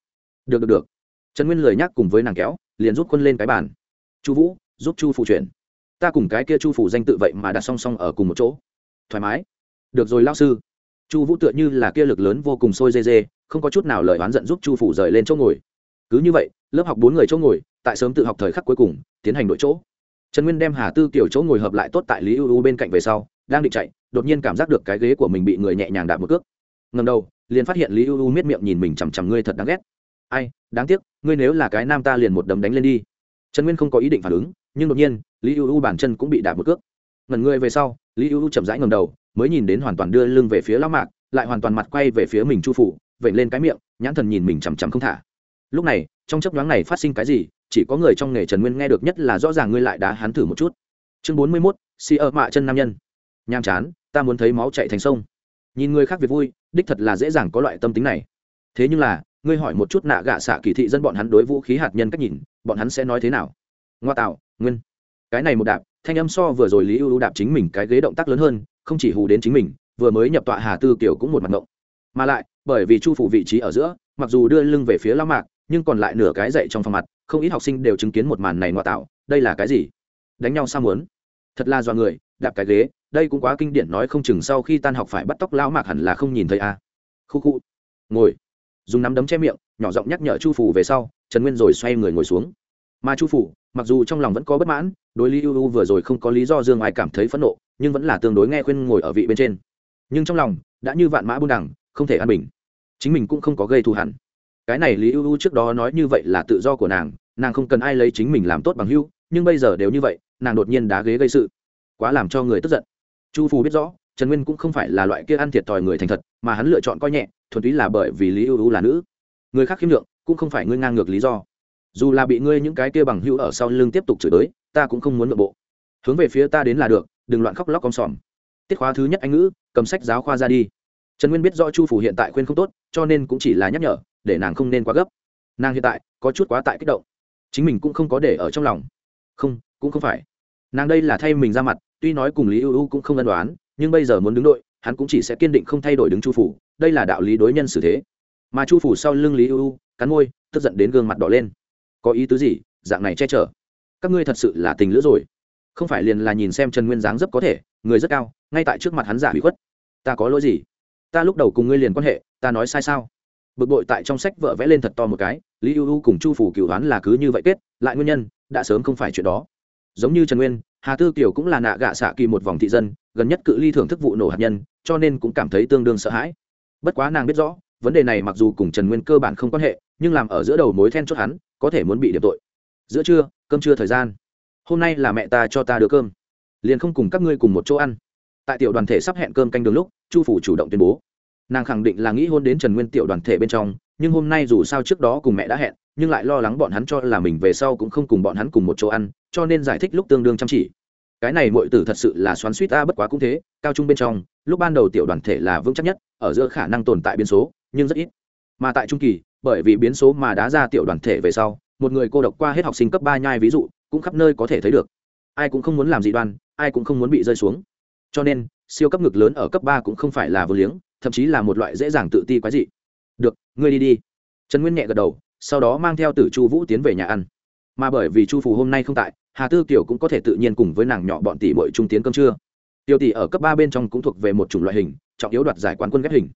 Được được được. Trần nguyên lời nhắc cùng với nàng kéo, liền rút quân lên cái bàn. Chu vũ, giúp chu phụ chuyển. Ta cùng cái kia chu phủ danh tự vậy mà đặt song song ở cùng một chỗ. Thoải mái. Được rồi lao sư. Chu vũ tựa như là kia lực lớn vô cùng sôi dê dê, không có chút nào lời oán giận giúp chu phủ rời lên chỗ ngồi. Cứ như vậy, lớp học bốn người chỗ ngồi, tại sớm tự học thời khắc cuối cùng, tiến hành đội chỗ trần nguyên đem hà tư kiểu chỗ ngồi hợp lại tốt tại lý ưu bên cạnh về sau, đang định chạy, đột nhiên cảm giác được cái ghế của mình bị người nhẹ nhàng đạp một cước. Ngầm đầu, liền phát hiện lý ưu miết miệng nhìn mình chằm chằm ngươi thật đáng ghét. Ai, đáng tiếc, ngươi nếu là cái nam ta liền một đấm đánh lên đi. Trần nguyên không có ý định phản ứng, nhưng đột nhiên, lý ưu bản chân cũng bị đạp một cước. Ngẩn người về sau, lý ưu chậm rãi ngầm đầu, mới nhìn đến hoàn toàn đưa lưng về phía lão mạc, lại hoàn toàn mặt quay về phía mình chu phủ vẩy lên cái miệng, nhãn thần nhìn mình chằm chằm không thả. Lúc này, trong chấp nhoáng này phát sinh cái gì chỉ có người trong nghề trần nguyên nghe được nhất là rõ ràng ngươi lại đá hắn thử một chút. Chương bốn mươi mốt xì ơ mạ chân nam nhân. Nhàm chán, ta muốn thấy máu chạy thành sông. Nhìn người khác việc vui, đích thật là dễ dàng có loại tâm tính này. Thế nhưng là, ngươi hỏi một chút nạ gạ xạ kỳ thị dân bọn hắn đối vũ khí hạt nhân cách nhìn, bọn hắn sẽ nói thế nào? Ngoa tạo, nguyên. Cái này một đạp, thanh âm so vừa rồi lý ưu đạp chính mình cái ghế động tác lớn hơn, không chỉ hù đến chính mình, vừa mới nhập tọa hà tư kiểu cũng một mặt ngộng. Mà lại, bởi vì chu phủ vị trí ở giữa, mặc dù đưa lưng về phía lao mạc, nhưng còn lại nửa cái dậy trong phòng mặt không ít học sinh đều chứng kiến một màn này ngoại tạo, đây là cái gì? Đánh nhau sao muốn? Thật là do người, đạp cái ghế, đây cũng quá kinh điển, nói không chừng sau khi tan học phải bắt tóc lão mạc hẳn là không nhìn thấy a. À. khu khu. Ngồi. Dùng nắm đấm che miệng, nhỏ giọng nhắc nhở chu phủ về sau, trần nguyên rồi xoay người ngồi xuống. Mà chu phủ mặc dù trong lòng vẫn có bất mãn, đối lý ưu vừa rồi không có lý do dương ai cảm thấy phẫn nộ, nhưng vẫn là tương đối nghe khuyên ngồi ở vị bên trên. Nhưng trong lòng, đã như vạn mã buôn đẳng không thể an bình. Chính mình cũng không có gây thù hẳn cái này lý ưu trước đó nói như vậy là tự do của nàng nàng không cần ai lấy chính mình làm tốt bằng hưu nhưng bây giờ đều như vậy, nàng đột nhiên đá ghế gây sự. Quá làm cho người tức giận. Chu phù biết rõ, trần nguyên cũng không phải là loại kia ăn thiệt thòi người thành thật, mà hắn lựa chọn coi nhẹ, thuần túy là bởi vì lý ưu ưu là nữ. Người khác khiêm lượng cũng không phải ngươi ngang ngược lý do. Dù là bị ngươi những cái kia bằng hữu ở sau lưng tiếp tục chửi tới ta cũng không muốn nội bộ. Hướng về phía ta đến là được, đừng loạn khóc lóc con sòm. Tiết khóa thứ nhất anh ngữ, cầm sách giáo khoa ra đi. Trần nguyên biết rõ chu phủ hiện tại khuyên không tốt, cho nên cũng chỉ là nhắc nhở để nàng không nên quá gấp. Nàng hiện tại có chút quá tại kích động. Chính mình cũng không có để ở trong lòng. Không, cũng không phải. Nàng đây là thay mình ra mặt, tuy nói cùng lý ưu ưu cũng không ân đoán nhưng bây giờ muốn đứng đội, hắn cũng chỉ sẽ kiên định không thay đổi đứng chu phủ, đây là đạo lý đối nhân xử thế. Mà chu phủ sau lưng lý ưu ưu, cắn môi, tức giận đến gương mặt đỏ lên. Có ý tứ gì? Dạng này che chở. Các ngươi thật sự là tình lữ rồi. Không phải liền là nhìn xem trần nguyên dáng dấp có thể, người rất cao, ngay tại trước mặt hắn giả bị khuất. Ta có lỗi gì? Ta lúc đầu cùng ngươi liền quan hệ, ta nói sai sao? Bực bội tại trong sách vợ vẽ lên thật to một cái, lý ưu u cùng chu phủ cựu đoán là cứ như vậy kết, lại nguyên nhân, đã sớm không phải chuyện đó. Giống như trần nguyên, hà tư kiều cũng là nạ gạ xạ kỳ một vòng thị dân, gần nhất cự ly thưởng thức vụ nổ hạt nhân, cho nên cũng cảm thấy tương đương sợ hãi. Bất quá nàng biết rõ, vấn đề này mặc dù cùng trần nguyên cơ bản không quan hệ, nhưng làm ở giữa đầu mối then chốt hắn, có thể muốn bị điểm tội. Giữa trưa, cơm trưa thời gian. Hôm nay là mẹ ta cho ta đưa cơm. Liền không cùng các ngươi cùng một chỗ ăn. Tại tiểu đoàn thể sắp hẹn cơm canh đường lúc, chu phủ chủ động tuyên bố nàng khẳng định là nghĩ hôn đến trần nguyên tiểu đoàn thể bên trong, nhưng hôm nay dù sao trước đó cùng mẹ đã hẹn, nhưng lại lo lắng bọn hắn cho là mình về sau cũng không cùng bọn hắn cùng một chỗ ăn, cho nên giải thích lúc tương đương chăm chỉ. Cái này mọi tử thật sự là xoắn suýt ta bất quá cũng thế, cao trung bên trong, lúc ban đầu tiểu đoàn thể là vững chắc nhất, ở giữa khả năng tồn tại biến số, nhưng rất ít. Mà tại trung kỳ, bởi vì biến số mà đá ra tiểu đoàn thể về sau, một người cô độc qua hết học sinh cấp ba nhai ví dụ, cũng khắp nơi có thể thấy được. Ai cũng không muốn làm dị đoan, ai cũng không muốn bị rơi xuống. Cho nên, siêu cấp ngực lớn ở cấp ba cũng không phải là vô liếng thậm chí là một loại dễ dàng tự ti quái dị. Được, ngươi đi đi. Trần nguyên nhẹ gật đầu, sau đó mang theo tử chu vũ tiến về nhà ăn. Mà bởi vì chu phù hôm nay không tại, hà tư kiều cũng có thể tự nhiên cùng với nàng nhỏ bọn tỷ bội trung tiến cơm trưa. Tiêu tỷ ở cấp ba bên trong cũng thuộc về một chủng loại hình, trọng yếu đoạt giải quán quân ghép hình.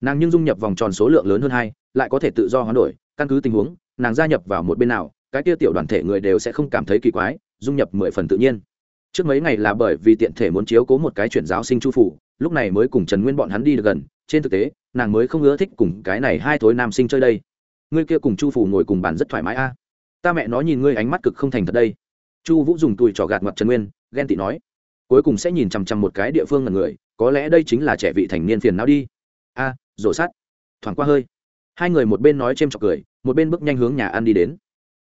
Nàng nhưng dung nhập vòng tròn số lượng lớn hơn hai, lại có thể tự do hoán đổi, căn cứ tình huống, nàng gia nhập vào một bên nào, cái kia tiểu đoàn thể người đều sẽ không cảm thấy kỳ quái, dung nhập mười phần tự nhiên. Trước mấy ngày là bởi vì tiện thể muốn chiếu cố một cái chuyển giáo sinh chu phủ lúc này mới cùng trần nguyên bọn hắn đi được gần trên thực tế nàng mới không ưa thích cùng cái này hai thối nam sinh chơi đây. Ngươi kia cùng chu phủ ngồi cùng bàn rất thoải mái a. Ta mẹ nói nhìn ngươi ánh mắt cực không thành thật đây. Chu vũ dùng tùi trò gạt mặt trần nguyên ghen tị nói. Cuối cùng sẽ nhìn chằm chằm một cái địa phương là người có lẽ đây chính là trẻ vị thành niên phiền não đi. A à, rổ sát thoảng qua hơi. Hai người một bên nói c h ê m chọc cười một bên bước nhanh hướng nhà ăn đi đến.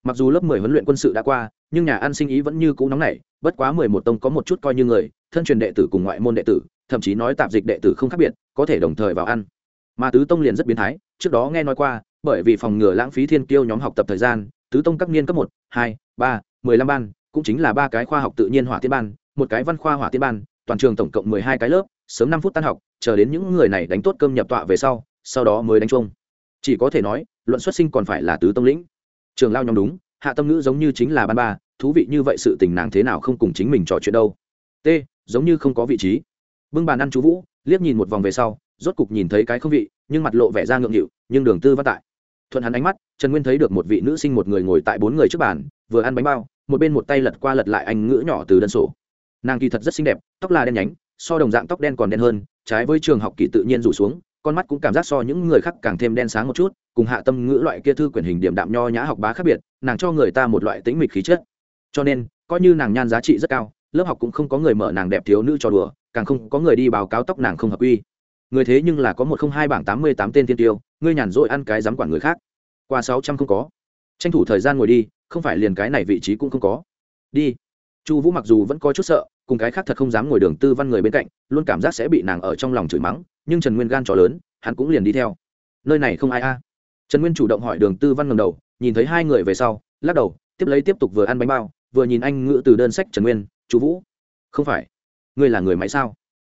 Mặc dù lớp mười huấn luyện quân sự đã qua nhưng nhà ăn sinh ý vẫn như cũ nóng nảy, bất quá mười một tông có một chút coi như người, thân truyền đệ tử cùng ngoại môn đệ tử, thậm chí nói tạp dịch đệ tử không khác biệt, có thể đồng thời vào ăn. Mà tứ tông liền rất biến thái, trước đó nghe nói qua, bởi vì phòng ngừa lãng phí thiên kiêu nhóm học tập thời gian, tứ tông các niên cấp một, hai, ba, mười lăm ban, cũng chính là ba cái khoa học tự nhiên hỏa tiên ban, một cái văn khoa hỏa tiên ban, toàn trường tổng cộng mười hai cái lớp, sớm năm phút tan học, chờ đến những người này đánh tốt cơm nhập tọa về sau sau đó mới đánh chung chỉ có thể nói, luận xuất sinh còn phải là tứ tông lĩnh. Trường lao nhóm đúng hạ tâm ngữ giống như chính là ban ba, thú vị như vậy sự tình nàng thế nào không cùng chính mình trò chuyện đâu. T, giống như không có vị trí. Bưng bàn ăn chú vũ, liếc nhìn một vòng về sau, rốt cục nhìn thấy cái không vị, nhưng mặt lộ vẻ ra ngượng nghịu, nhưng đường tư văn tại. Thuận hắn ánh mắt, trần nguyên thấy được một vị nữ sinh một người ngồi tại bốn người trước bàn, vừa ăn bánh bao, một bên một tay lật qua lật lại anh ngữ nhỏ từ đơn sổ. Nàng kỳ thật rất xinh đẹp, tóc là đen nhánh, so đồng dạng tóc đen còn đen hơn, trái với trường học kỳ tự nhiên rủ xuống, con mắt cũng cảm giác so những người khác càng thêm đen sáng một chút, cùng hạ tâm ngữ loại kia thư quyển hình điểm đạm nho nhã học bá khác biệt nàng cho người ta một loại tĩnh mịch khí chất. Cho nên, coi như nàng nhan giá trị rất cao, lớp học cũng không có người mở nàng đẹp thiếu nữ cho đùa, càng không có người đi báo cáo tóc nàng không hợp quy. Người thế nhưng là có một không hai bảng tám mươi tám tên thiên tiêu, ngươi nhàn rỗi ăn cái dám quản người khác. Qua sáu trăm không có. Tranh thủ thời gian ngồi đi, không phải liền cái này vị trí cũng không có. Đi. Chu vũ mặc dù vẫn có chút sợ, cùng cái khác thật không dám ngồi đường tư văn người bên cạnh, luôn cảm giác sẽ bị nàng ở trong lòng chửi mắng, nhưng trần nguyên gan trò lớn, hắn cũng liền đi theo. Nơi này không ai a. Trần nguyên chủ động hỏi đường tư văn ngầm đầu nhìn thấy hai người về sau, lắc đầu, tiếp lấy tiếp tục vừa ăn bánh bao, vừa nhìn anh ngữ từ đơn sách trần nguyên, chú vũ, không phải, ngươi là người máy sao?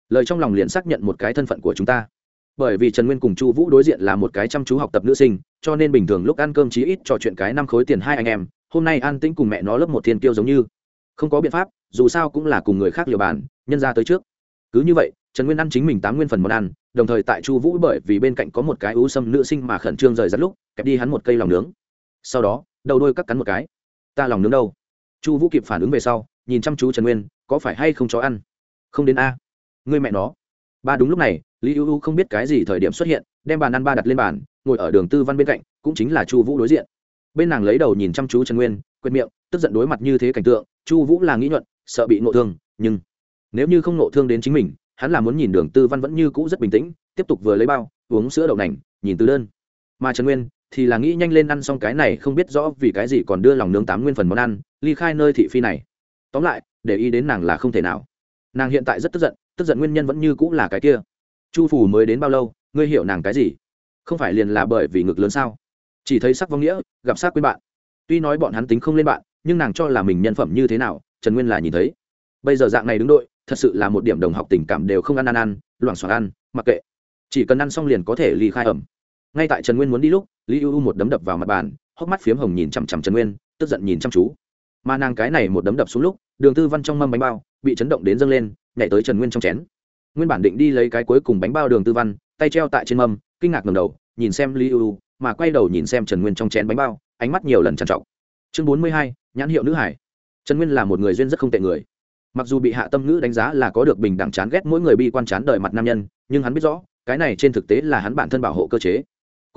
Lời trong lòng liền xác nhận một cái thân phận của chúng ta. Bởi vì trần nguyên cùng chu vũ đối diện là một cái chăm chú học tập nữ sinh, cho nên bình thường lúc ăn cơm chí ít trò chuyện cái năm khối tiền hai anh em, hôm nay an tĩnh cùng mẹ nó lớp một thiên kiêu giống như. Không có biện pháp, dù sao cũng là cùng người khác liều bàn, nhân ra tới trước. Cứ như vậy, trần nguyên ăn chính mình tám nguyên phần món ăn, đồng thời tại chu vũ bởi vì bên cạnh có một cái ú sâm nữ sinh mà khẩn trương rời rắt lúc, kẹp đi hắn một cây lòng nướng sau đó, đầu đôi cắt cắn một cái. Ta lòng nướng đâu? Chu vũ kịp phản ứng về sau, nhìn chăm chú trần nguyên, có phải hay không cho ăn? Không đến a. Người mẹ nó. Ba đúng lúc này, lý ưu ưu không biết cái gì thời điểm xuất hiện, đem bàn ăn ba đặt lên bàn, ngồi ở đường tư văn bên cạnh, cũng chính là chu vũ đối diện. Bên nàng lấy đầu nhìn chăm chú trần nguyên, quệt miệng, tức giận đối mặt như thế cảnh tượng, chu vũ là nghĩ nhuận, sợ bị nộ thương, nhưng nếu như không nộ thương đến chính mình, hắn là muốn nhìn đường tư văn vẫn như cũ rất bình tĩnh, tiếp tục vừa lấy bao, uống sữa đậu nành, nhìn từ đơn. Mà trần nguyên thì là nghĩ nhanh lên ăn xong cái này không biết rõ vì cái gì còn đưa lòng nướng tám nguyên phần món ăn, ly khai nơi thị phi này. Tóm lại, để ý đến nàng là không thể nào. Nàng hiện tại rất tức giận tức giận nguyên nhân vẫn như cũng là cái kia. Chu phủ mới đến bao lâu, ngươi hiểu nàng cái gì? Không phải liền là bởi vì ngực lớn sao? Chỉ thấy sắc vong nghĩa, gặp sắc quên bạn. Tuy nói bọn hắn tính không lên bạn, nhưng nàng cho là mình nhân phẩm như thế nào, trần nguyên là nhìn thấy. Bây giờ dạng này đứng đội, thật sự là một điểm đồng học tình cảm đều không ăn ăn ăn, loảng xoảng ăn, mặc kệ. Chỉ cần ăn xong liền có thể ly khai ẩm ngay tại trần nguyên muốn đi lúc, lý ưu một đấm đập vào mặt bàn, hốc mắt phiếm hồng nhìn chằm chằm trần nguyên, tức giận nhìn chăm chú. Mà nàng cái này một đấm đập xuống lúc, đường tư văn trong mâm bánh bao, bị chấn động đến dâng lên, nhảy tới trần nguyên trong chén. Nguyên bản định đi lấy cái cuối cùng bánh bao đường tư văn, tay treo tại trên mâm, kinh ngạc ngầm đầu, nhìn xem lý ưu, mà quay đầu nhìn xem trần nguyên trong chén bánh bao, ánh mắt nhiều lần trằn trọc. Chương bốn mươi hai, nhãn hiệu nữ hải. Trần nguyên là một người duyên rất không tệ người. Mặc dù bị hạ tâm ngữ đánh giá là có được bình đẳng chán ghét mỗi người bi quan chán đời mặt nam nhân, nhưng hắn biết rõ, cái này trên thực tế là hắn bản thân bảo hộ cơ chế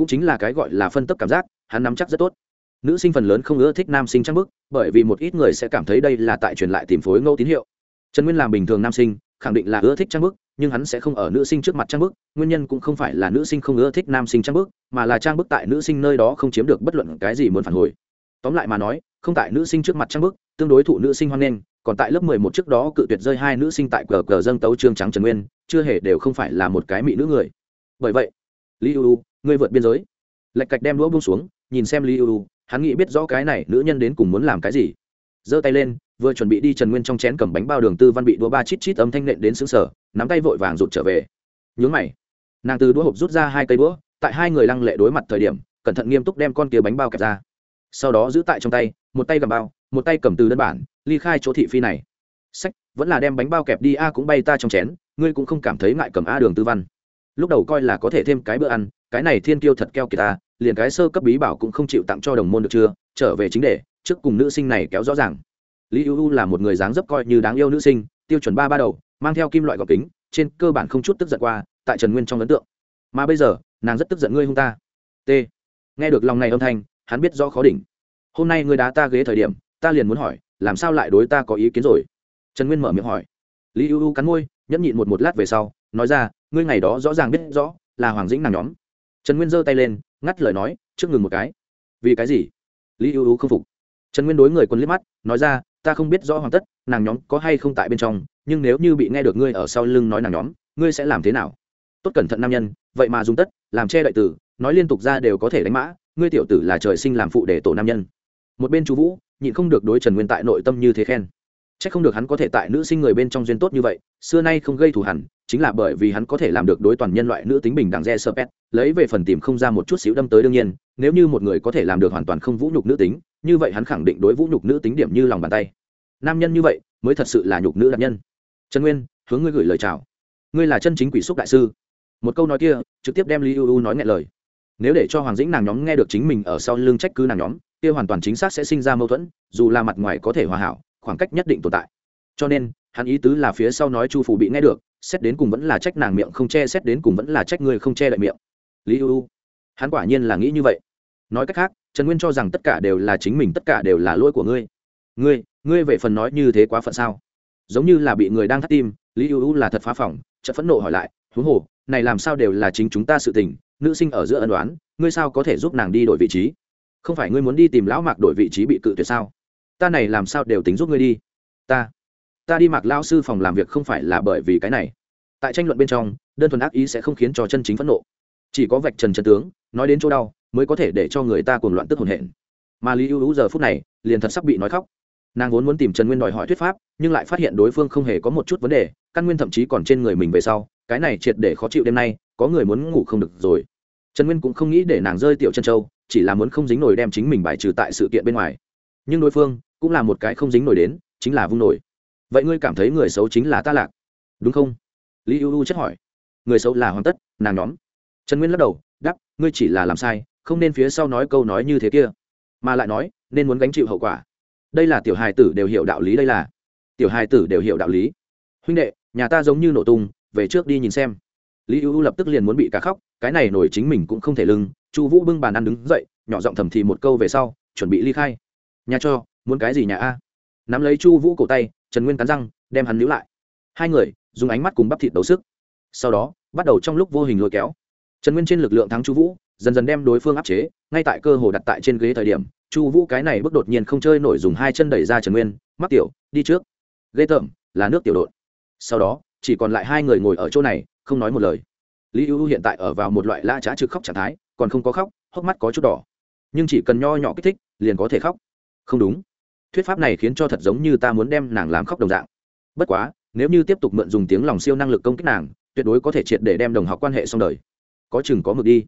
cũng chính là cái gọi là phân tấp cảm giác, hắn nắm chắc rất tốt. Nữ sinh phần lớn không ưa thích nam sinh trang bức, bởi vì một ít người sẽ cảm thấy đây là tại truyền lại tìm phối ngẫu tín hiệu. Trần nguyên làm bình thường nam sinh, khẳng định là ưa thích trang bức, nhưng hắn sẽ không ở nữ sinh trước mặt trang bức, nguyên nhân cũng không phải là nữ sinh không ưa thích nam sinh trang bức, mà là trang bức tại nữ sinh nơi đó không chiếm được bất luận cái gì muốn phản hồi. Tóm lại mà nói, không tại nữ sinh trước mặt trang bức, tương đối thụ nữ sinh hoan nghênh, còn tại lớp mười một trước đó cự tuyệt rơi hai nữ sinh tại cờ cờ dâng tấu trương trắng trần nguyên, chưa hề đều không phải là một cái mỹ nữ người. Bởi vậy, lý ưu ngươi vượt biên giới. Lạch cạch đem đũa buông xuống, nhìn xem lý ưu hắn nghĩ biết rõ cái này nữ nhân đến cùng muốn làm cái gì. Giơ tay lên, vừa chuẩn bị đi trần nguyên trong chén cầm bánh bao đường tư văn bị đũa ba chít chít âm thanh nện đến xứng sở nắm tay vội vàng rụt trở về. Nhướng mày, nàng từ đũa hộp rút ra hai cây đũa, tại hai người lăng lệ đối mặt thời điểm, cẩn thận nghiêm túc đem con kia bánh bao kẹp ra. Sau đó giữ tại trong tay, một tay cầm bao, một tay cầm từ đơn bản, ly khai chỗ thị phi này. Sách, vẫn là đem bánh bao kẹp đi, a cũng bay ta trong chén, ngươi cũng không cảm thấy ngại cầm a đường tư văn. Lúc đầu coi là có thể thêm cái bữa ăn cái này thiên kiêu thật keo kìa, ta liền cái sơ cấp bí bảo cũng không chịu tặng cho đồng môn được chưa trở về chính đề trước cùng nữ sinh này kéo rõ ràng. Lý ưu là một người dáng dấp coi như đáng yêu nữ sinh tiêu chuẩn ba ba đầu mang theo kim loại gọc kính trên cơ bản không chút tức giận qua tại trần nguyên trong ấn tượng. Mà bây giờ nàng rất tức giận ngươi hung ta. T. Nghe được lòng này âm thanh hắn biết rõ khó đỉnh. Hôm nay ngươi đá ta ghế thời điểm ta liền muốn hỏi làm sao lại đối ta có ý kiến rồi? Trần nguyên mở miệng hỏi. Lý ưu ưu cắn môi nhẫn nhịn một một lát về sau nói ra ngươi ngày đó rõ ràng biết rõ là hoàng dĩnh nàng nhóm trần nguyên giơ tay lên, ngắt lời nói, trước ngừng một cái. Vì cái gì? Lý ưu ưu không phục. Trần nguyên đối người quân liếc mắt, nói ra, ta không biết rõ hoàng tất, nàng nhóm có hay không tại bên trong, nhưng nếu như bị nghe được ngươi ở sau lưng nói nàng nhóm, ngươi sẽ làm thế nào? Tốt cẩn thận nam nhân, vậy mà dùng tất, làm che đại tử, nói liên tục ra đều có thể đánh mã, ngươi tiểu tử là trời sinh làm phụ để tổ nam nhân. Một bên chú vũ nhịn không được đối trần nguyên tại nội tâm như thế khen. Chắc không được hắn có thể tại nữ sinh người bên trong duyên tốt như vậy xưa nay không gây thù hằn, chính là bởi vì hắn có thể làm được đối toàn nhân loại nữ tính bình đẳng re sơ lấy về phần tìm không ra một chút xíu đâm tới đương nhiên nếu như một người có thể làm được hoàn toàn không vũ nhục nữ tính như vậy hắn khẳng định đối vũ nhục nữ tính điểm như lòng bàn tay. Nam nhân như vậy mới thật sự là nhục nữ đặc nhân. Trần nguyên hướng ngươi gửi lời chào. Ngươi là chân chính quỷ xúc đại sư. Một câu nói kia trực tiếp đem lý Uu nói nghẹn lời. Nếu để cho hoàng dĩnh nàng nhóm nghe được chính mình ở sau lưng trách cứ nàng nhóm kia hoàn toàn chính xác sẽ sinh ra mâu thuẫn dù là mặt ngoài có thể hòa hảo khoảng cách nhất định tồn tại. Cho nên, hắn ý tứ là phía sau nói chu phủ bị nghe được, xét đến cùng vẫn là trách nàng miệng không che, xét đến cùng vẫn là trách người không che lại miệng. Lý ưu hắn quả nhiên là nghĩ như vậy. Nói cách khác, trần nguyên cho rằng tất cả đều là chính mình, tất cả đều là lỗi của ngươi. Ngươi ngươi về phần nói như thế quá phận sao? Giống như là bị người đang thắt tim, lý ưu là thật phá phỏng chợt phẫn nộ hỏi lại, huống hồ, này làm sao đều là chính chúng ta sự tình, nữ sinh ở giữa ân đoán ngươi sao có thể giúp nàng đi đổi vị trí? Không phải ngươi muốn đi tìm lão mạc đổi vị trí bị cự tuyệt sao? Ta này làm sao đều tính giúp ngươi đi. Ta ta đi mạc lao sư phòng làm việc không phải là bởi vì cái này. Tại tranh luận bên trong, đơn thuần ác ý sẽ không khiến cho chân chính phẫn nộ. Chỉ có vạch trần trần tướng, nói đến chỗ đau, mới có thể để cho người ta cuồng loạn tức hồn hển. Mà lý ưu giờ phút này, liền thật sắp bị nói khóc. Nàng vốn muốn tìm trần nguyên đòi hỏi thuyết pháp, nhưng lại phát hiện đối phương không hề có một chút vấn đề, căn nguyên thậm chí còn trên người mình về sau, cái này triệt để khó chịu đêm nay, có người muốn ngủ không được rồi. Trần nguyên cũng không nghĩ để nàng rơi tiểu chân châu chỉ là muốn không dính nổi đem chính mình bài trừ tại sự kiện bên ngoài. Nhưng đối phương cũng là một cái không dính nổi đến, chính là vung nổi. Vậy ngươi cảm thấy người xấu chính là ta lạc? Đúng không? Lý ưu ưu chất hỏi. Người xấu là hoàn tất, nàng nhóm. Trần nguyên lắc đầu đắp ngươi chỉ là làm sai, không nên phía sau nói câu nói như thế kia. Mà lại nói, nên muốn gánh chịu hậu quả. Đây là tiểu hài tử đều hiểu đạo lý đây là. Tiểu hài tử đều hiểu đạo lý. Huynh đệ, nhà ta giống như nổ tung, về trước đi nhìn xem. Lý ưu lập tức liền muốn bị cả khóc, cái này nổi chính mình cũng không thể lưng. Chu vũ bưng bàn ăn đứng dậy, nhỏ giọng thầm thì một câu về sau, chuẩn bị ly khai. Nhà cho muốn cái gì nhà a? Nắm lấy chu vũ cổ tay, trần nguyên cắn răng, đem hắn níu lại. Hai người dùng ánh mắt cùng bắp thịt đấu sức. Sau đó, bắt đầu trong lúc vô hình lôi kéo. Trần nguyên trên lực lượng thắng chu vũ, dần dần đem đối phương áp chế, ngay tại cơ hồ đặt tại trên ghế thời điểm, chu vũ cái này bước đột nhiên không chơi nổi dùng hai chân đẩy ra trần nguyên, mắc tiểu, đi trước. Ghê tởm, là nước tiểu đột. Sau đó, chỉ còn lại hai người ngồi ở chỗ này, không nói một lời. Lý ưu hiện tại ở vào một loại la trá trực khóc trạng thái, còn không có khóc, hốc mắt có chút đỏ. Nhưng chỉ cần nho nhỏ kích thích, liền có thể khóc. Không đúng thuyết pháp này khiến cho thật giống như ta muốn đem nàng làm khóc đồng dạng. Bất quá, nếu như tiếp tục mượn dùng tiếng lòng siêu năng lực công kích nàng, tuyệt đối có thể triệt để đem đồng học quan hệ xong đời. Có chừng có mực đi.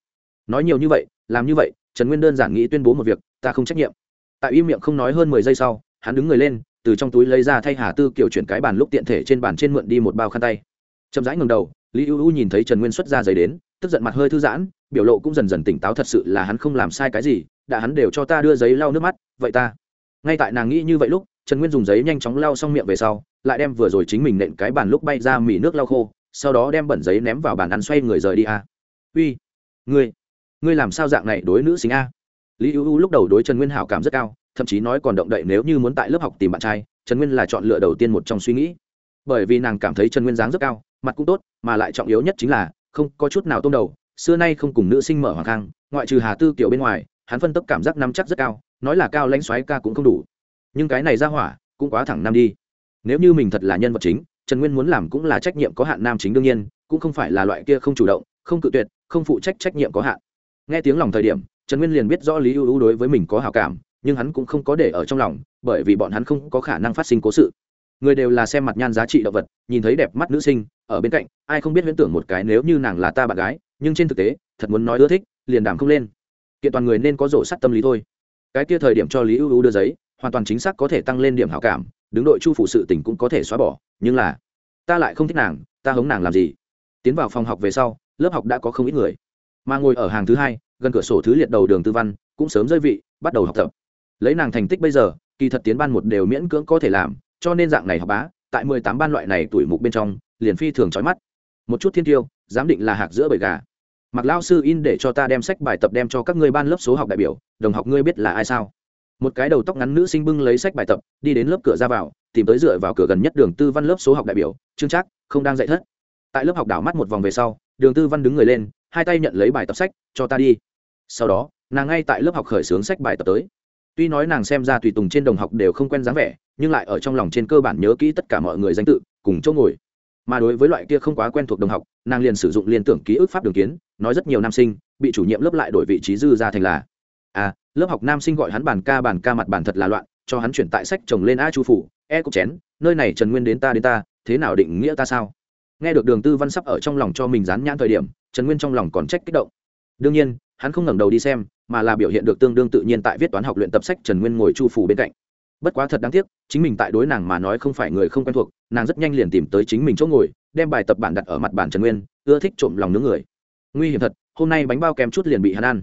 Nói nhiều như vậy, làm như vậy, trần nguyên đơn giản nghĩ tuyên bố một việc, ta không trách nhiệm. Tại im miệng không nói hơn mười giây sau, hắn đứng người lên, từ trong túi lấy ra thay hà tư kiểu chuyển cái bàn lúc tiện thể trên bàn trên mượn đi một bao khăn tay. Chậm rãi ngầm đầu, lý ưu nhìn thấy trần nguyên xuất ra giấy đến, tức giận mặt hơi thư giãn, biểu lộ cũng dần dần tỉnh táo thật sự là hắn không làm sai cái gì, đã hắn đều cho ta đưa giấy lau nước mắt, vậy ta ngay tại nàng nghĩ như vậy lúc, trần nguyên dùng giấy nhanh chóng lau xong miệng về sau, lại đem vừa rồi chính mình nện cái bàn lúc bay ra mì nước lau khô, sau đó đem bẩn giấy ném vào bàn ăn xoay người rời đi a. À. uy, ngươi ngươi làm sao dạng này đối nữ sinh a? Lý ưu lúc đầu đối trần nguyên hảo cảm rất cao, thậm chí nói còn động đậy nếu như muốn tại lớp học tìm bạn trai, trần nguyên là chọn lựa đầu tiên một trong suy nghĩ. Bởi vì nàng cảm thấy trần nguyên dáng rất cao, mặt cũng tốt, mà lại trọng yếu nhất chính là không có chút nào tôm đầu. Xưa nay không cùng nữ sinh mở hoàng khang ngoại trừ hà tư kiểu bên ngoài, hắn phân tốc cảm giác nắm chắc rất cao nói là cao lãnh xoáy ca cũng không đủ. Nhưng cái này ra hỏa cũng quá thẳng nam đi. Nếu như mình thật là nhân vật chính, trần nguyên muốn làm cũng là trách nhiệm có hạn nam chính đương nhiên, cũng không phải là loại kia không chủ động, không cự tuyệt, không phụ trách trách nhiệm có hạn. Nghe tiếng lòng thời điểm, trần nguyên liền biết rõ lý ưu ưu đối với mình có hào cảm, nhưng hắn cũng không có để ở trong lòng, bởi vì bọn hắn không có khả năng phát sinh cố sự. Người đều là xem mặt nhan giá trị động vật, nhìn thấy đẹp mắt nữ sinh, ở bên cạnh, ai không biết huyễn tưởng một cái nếu như nàng là ta bạn gái, nhưng trên thực tế, thật muốn nói ưa thích, liền đàm không lên. Kiện toàn người nên có rổ sắt tâm lý thôi cái kia thời điểm cho lý ưu ưu đưa giấy, hoàn toàn chính xác có thể tăng lên điểm hảo cảm, đứng đội chu phụ sự tình cũng có thể xóa bỏ, nhưng là, ta lại không thích nàng, ta hống nàng làm gì? Tiến vào phòng học về sau, lớp học đã có không ít người. Mà ngồi ở hàng thứ hai, gần cửa sổ thứ liệt đầu đường tư văn, cũng sớm rơi vị, bắt đầu học tập. Lấy nàng thành tích bây giờ, kỳ thật tiến ban một đều miễn cưỡng có thể làm, cho nên dạng này học bá, tại mười tám ban loại này tuổi mục bên trong, liền phi thường trói mắt. Một chút thiên tiêu, giám định là hạc giữa bầy gà mặc lao sư in để cho ta đem sách bài tập đem cho các ngươi ban lớp số học đại biểu, đồng học ngươi biết là ai sao? Một cái đầu tóc ngắn nữ sinh bưng lấy sách bài tập, đi đến lớp cửa ra vào, tìm tới dựa vào cửa gần nhất đường tư văn lớp số học đại biểu, trương trác, không đang dạy thất. Tại lớp học đảo mắt một vòng về sau, đường tư văn đứng người lên, hai tay nhận lấy bài tập sách, cho ta đi. Sau đó, nàng ngay tại lớp học khởi xướng sách bài tập tới. Tuy nói nàng xem ra tùy tùng trên đồng học đều không quen dáng vẻ, nhưng lại ở trong lòng trên cơ bản nhớ kỹ tất cả mọi người danh tự, cùng chỗ ngồi mà đối với loại kia không quá quen thuộc đồng học, nàng liền sử dụng liên tưởng ký ức pháp đường kiến, nói rất nhiều nam sinh, bị chủ nhiệm lớp lại đổi vị trí dư ra thành là à lớp học nam sinh gọi hắn bàn ca bàn ca mặt bàn thật là loạn, cho hắn chuyển tại sách chồng lên a chu phủ e cục chén, nơi này trần nguyên đến ta đến ta, thế nào định nghĩa ta sao? Nghe được đường tư văn sắp ở trong lòng cho mình dán nhãn thời điểm, trần nguyên trong lòng còn trách kích động. Đương nhiên, hắn không ngẩng đầu đi xem, mà là biểu hiện được tương đương tự nhiên tại viết toán học luyện tập sách trần nguyên ngồi chu phủ bên cạnh bất quá thật đáng tiếc, chính mình tại đối nàng mà nói không phải người không quen thuộc, nàng rất nhanh liền tìm tới chính mình chỗ ngồi, đem bài tập bản đặt ở mặt bàn trần nguyên, ưa thích trộm lòng nướng người. Nguy hiểm thật, hôm nay bánh bao kèm chút liền bị hắn ăn.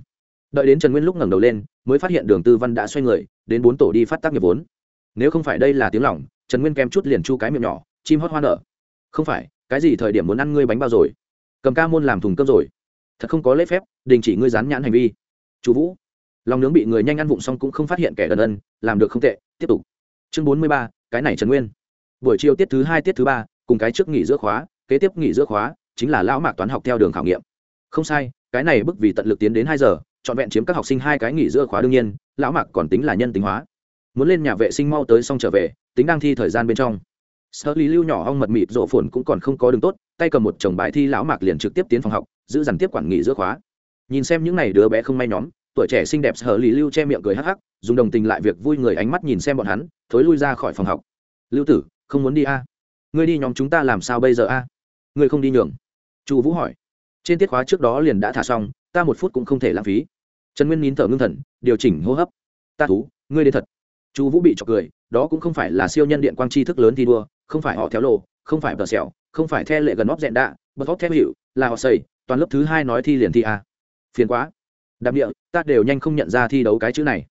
Đợi đến trần nguyên lúc ngẩng đầu lên, mới phát hiện đường tư văn đã xoay người, đến bốn tổ đi phát tác nghiệp vốn. Nếu không phải đây là tiếng lỏng trần nguyên kèm chút liền chu cái miệng nhỏ, chim hót hoa nở. Không phải, cái gì thời điểm muốn ăn ngươi bánh bao rồi? Cầm ca môn làm thùng cơm rồi. Thật không có lễ phép, đình chỉ ngươi dán nhãn hành vi. Chú vũ lòng nướng bị người nhanh ăn vụng xong cũng không phát hiện kẻ đần ân, làm được không tệ, tiếp tục. Chương bốn mươi ba, cái này trần nguyên. Buổi chiều tiết thứ hai, tiết thứ ba, cùng cái trước nghỉ giữa khóa, kế tiếp nghỉ giữa khóa, chính là lão mạc toán học theo đường khảo nghiệm. Không sai, cái này bức vì tận lực tiến đến hai giờ, trọn vẹn chiếm các học sinh hai cái nghỉ giữa khóa đương nhiên, lão mạc còn tính là nhân tính hóa. Muốn lên nhà vệ sinh mau tới xong trở về, tính đang thi thời gian bên trong. Sở lý lưu nhỏ ong mật mịt rộ phồn cũng còn không có đường tốt, tay cầm một chồng bài thi lão mạc liền trực tiếp tiến phòng học, giữ dằn tiếp quản nghỉ giữa khóa. Nhìn xem những n à y đứa bé không may nhóm tuổi trẻ xinh đẹp hở lý lưu che miệng cười hắc hắc, dùng đồng tình lại việc vui người ánh mắt nhìn xem bọn hắn, thối lui ra khỏi phòng học. Lưu tử, không muốn đi a? Ngươi đi nhóm chúng ta làm sao bây giờ a? Ngươi không đi nhường. Chu vũ hỏi. Trên tiết khóa trước đó liền đã thả xong, ta một phút cũng không thể lãng phí. Trần nguyên nín thở ngưng thần, điều chỉnh hô hấp. Ta thú, ngươi đến thật. Chu vũ bị trọc cười, đó cũng không phải là siêu nhân điện quang tri thức lớn thi đua, không phải họ theo lộ không phải bờ xẻo không phải the lệ gần óc dẹn đạ, bật óc theo hiệu, là họ xây, toàn lớp thứ hai nói thi liền thi a. Phiền quá đạp địa, ta đều nhanh không nhận ra thi đấu cái chữ này.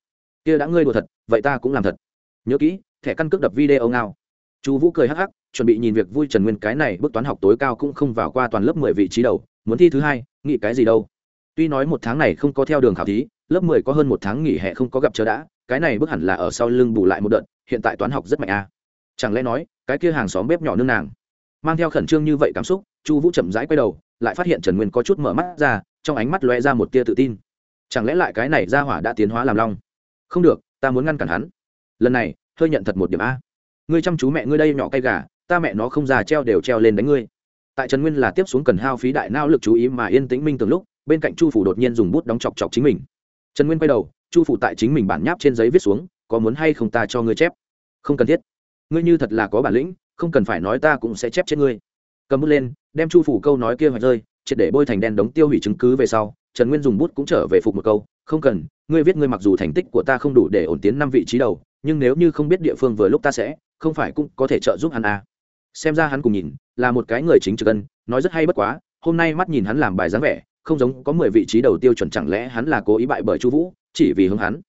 Kia đã ngươi đùa thật, vậy ta cũng làm thật. Nhớ kỹ, thẻ căn cước đập video ngao. Chu vũ cười hắc hắc, chuẩn bị nhìn việc vui trần nguyên cái này bước toán học tối cao cũng không vào qua toàn lớp mười vị trí đầu, muốn thi thứ hai, nghĩ cái gì đâu. Tuy nói một tháng này không có theo đường khảo thí, lớp mười có hơn một tháng nghỉ hè không có gặp chờ đã, cái này bước hẳn là ở sau lưng bù lại một đợt, hiện tại toán học rất mạnh a. Chẳng lẽ nói, cái kia hàng xóm bếp nhỏ nương nàng, mang theo khẩn trương như vậy cảm xúc, chu vũ chậm rãi quay đầu, lại phát hiện trần nguyên có chút mở mắt ra, trong ánh mắt loe ra một tia tự tin chẳng lẽ lại cái này ra hỏa đã tiến hóa làm long? Không được, ta muốn ngăn cản hắn. Lần này, hơi nhận thật một điểm a. Ngươi chăm chú mẹ ngươi đây nhỏ cay gà, ta mẹ nó không già treo đều treo lên đánh ngươi. Tại trần nguyên là tiếp xuống cần hao phí đại nao lực chú ý mà yên tĩnh minh từng lúc, bên cạnh chu phủ đột nhiên dùng bút đóng chọc chọc chính mình. Trần nguyên quay đầu, chu phủ tại chính mình bản nháp trên giấy viết xuống, có muốn hay không ta cho ngươi chép? Không cần thiết. Ngươi như thật là có bản lĩnh, không cần phải nói ta cũng sẽ chép chết ngươi. Cầm bút lên, đem chu phủ câu nói kia hoạch rơi, triệt để bôi thành đen đống tiêu hủy chứng cứ về sau trần nguyên dùng bút cũng trở về phục một câu, không cần, ngươi viết ngươi mặc dù thành tích của ta không đủ để ổn tiến năm vị trí đầu, nhưng nếu như không biết địa phương vừa lúc ta sẽ, không phải cũng có thể trợ giúp hắn à. xem ra hắn cùng nhìn, là một cái người chính trực ân, nói rất hay bất quá, hôm nay mắt nhìn hắn làm bài dáng vẻ, không giống có mười vị trí đầu tiêu chuẩn chẳng lẽ hắn là cố ý bại bởi chu vũ, chỉ vì hướng hắn.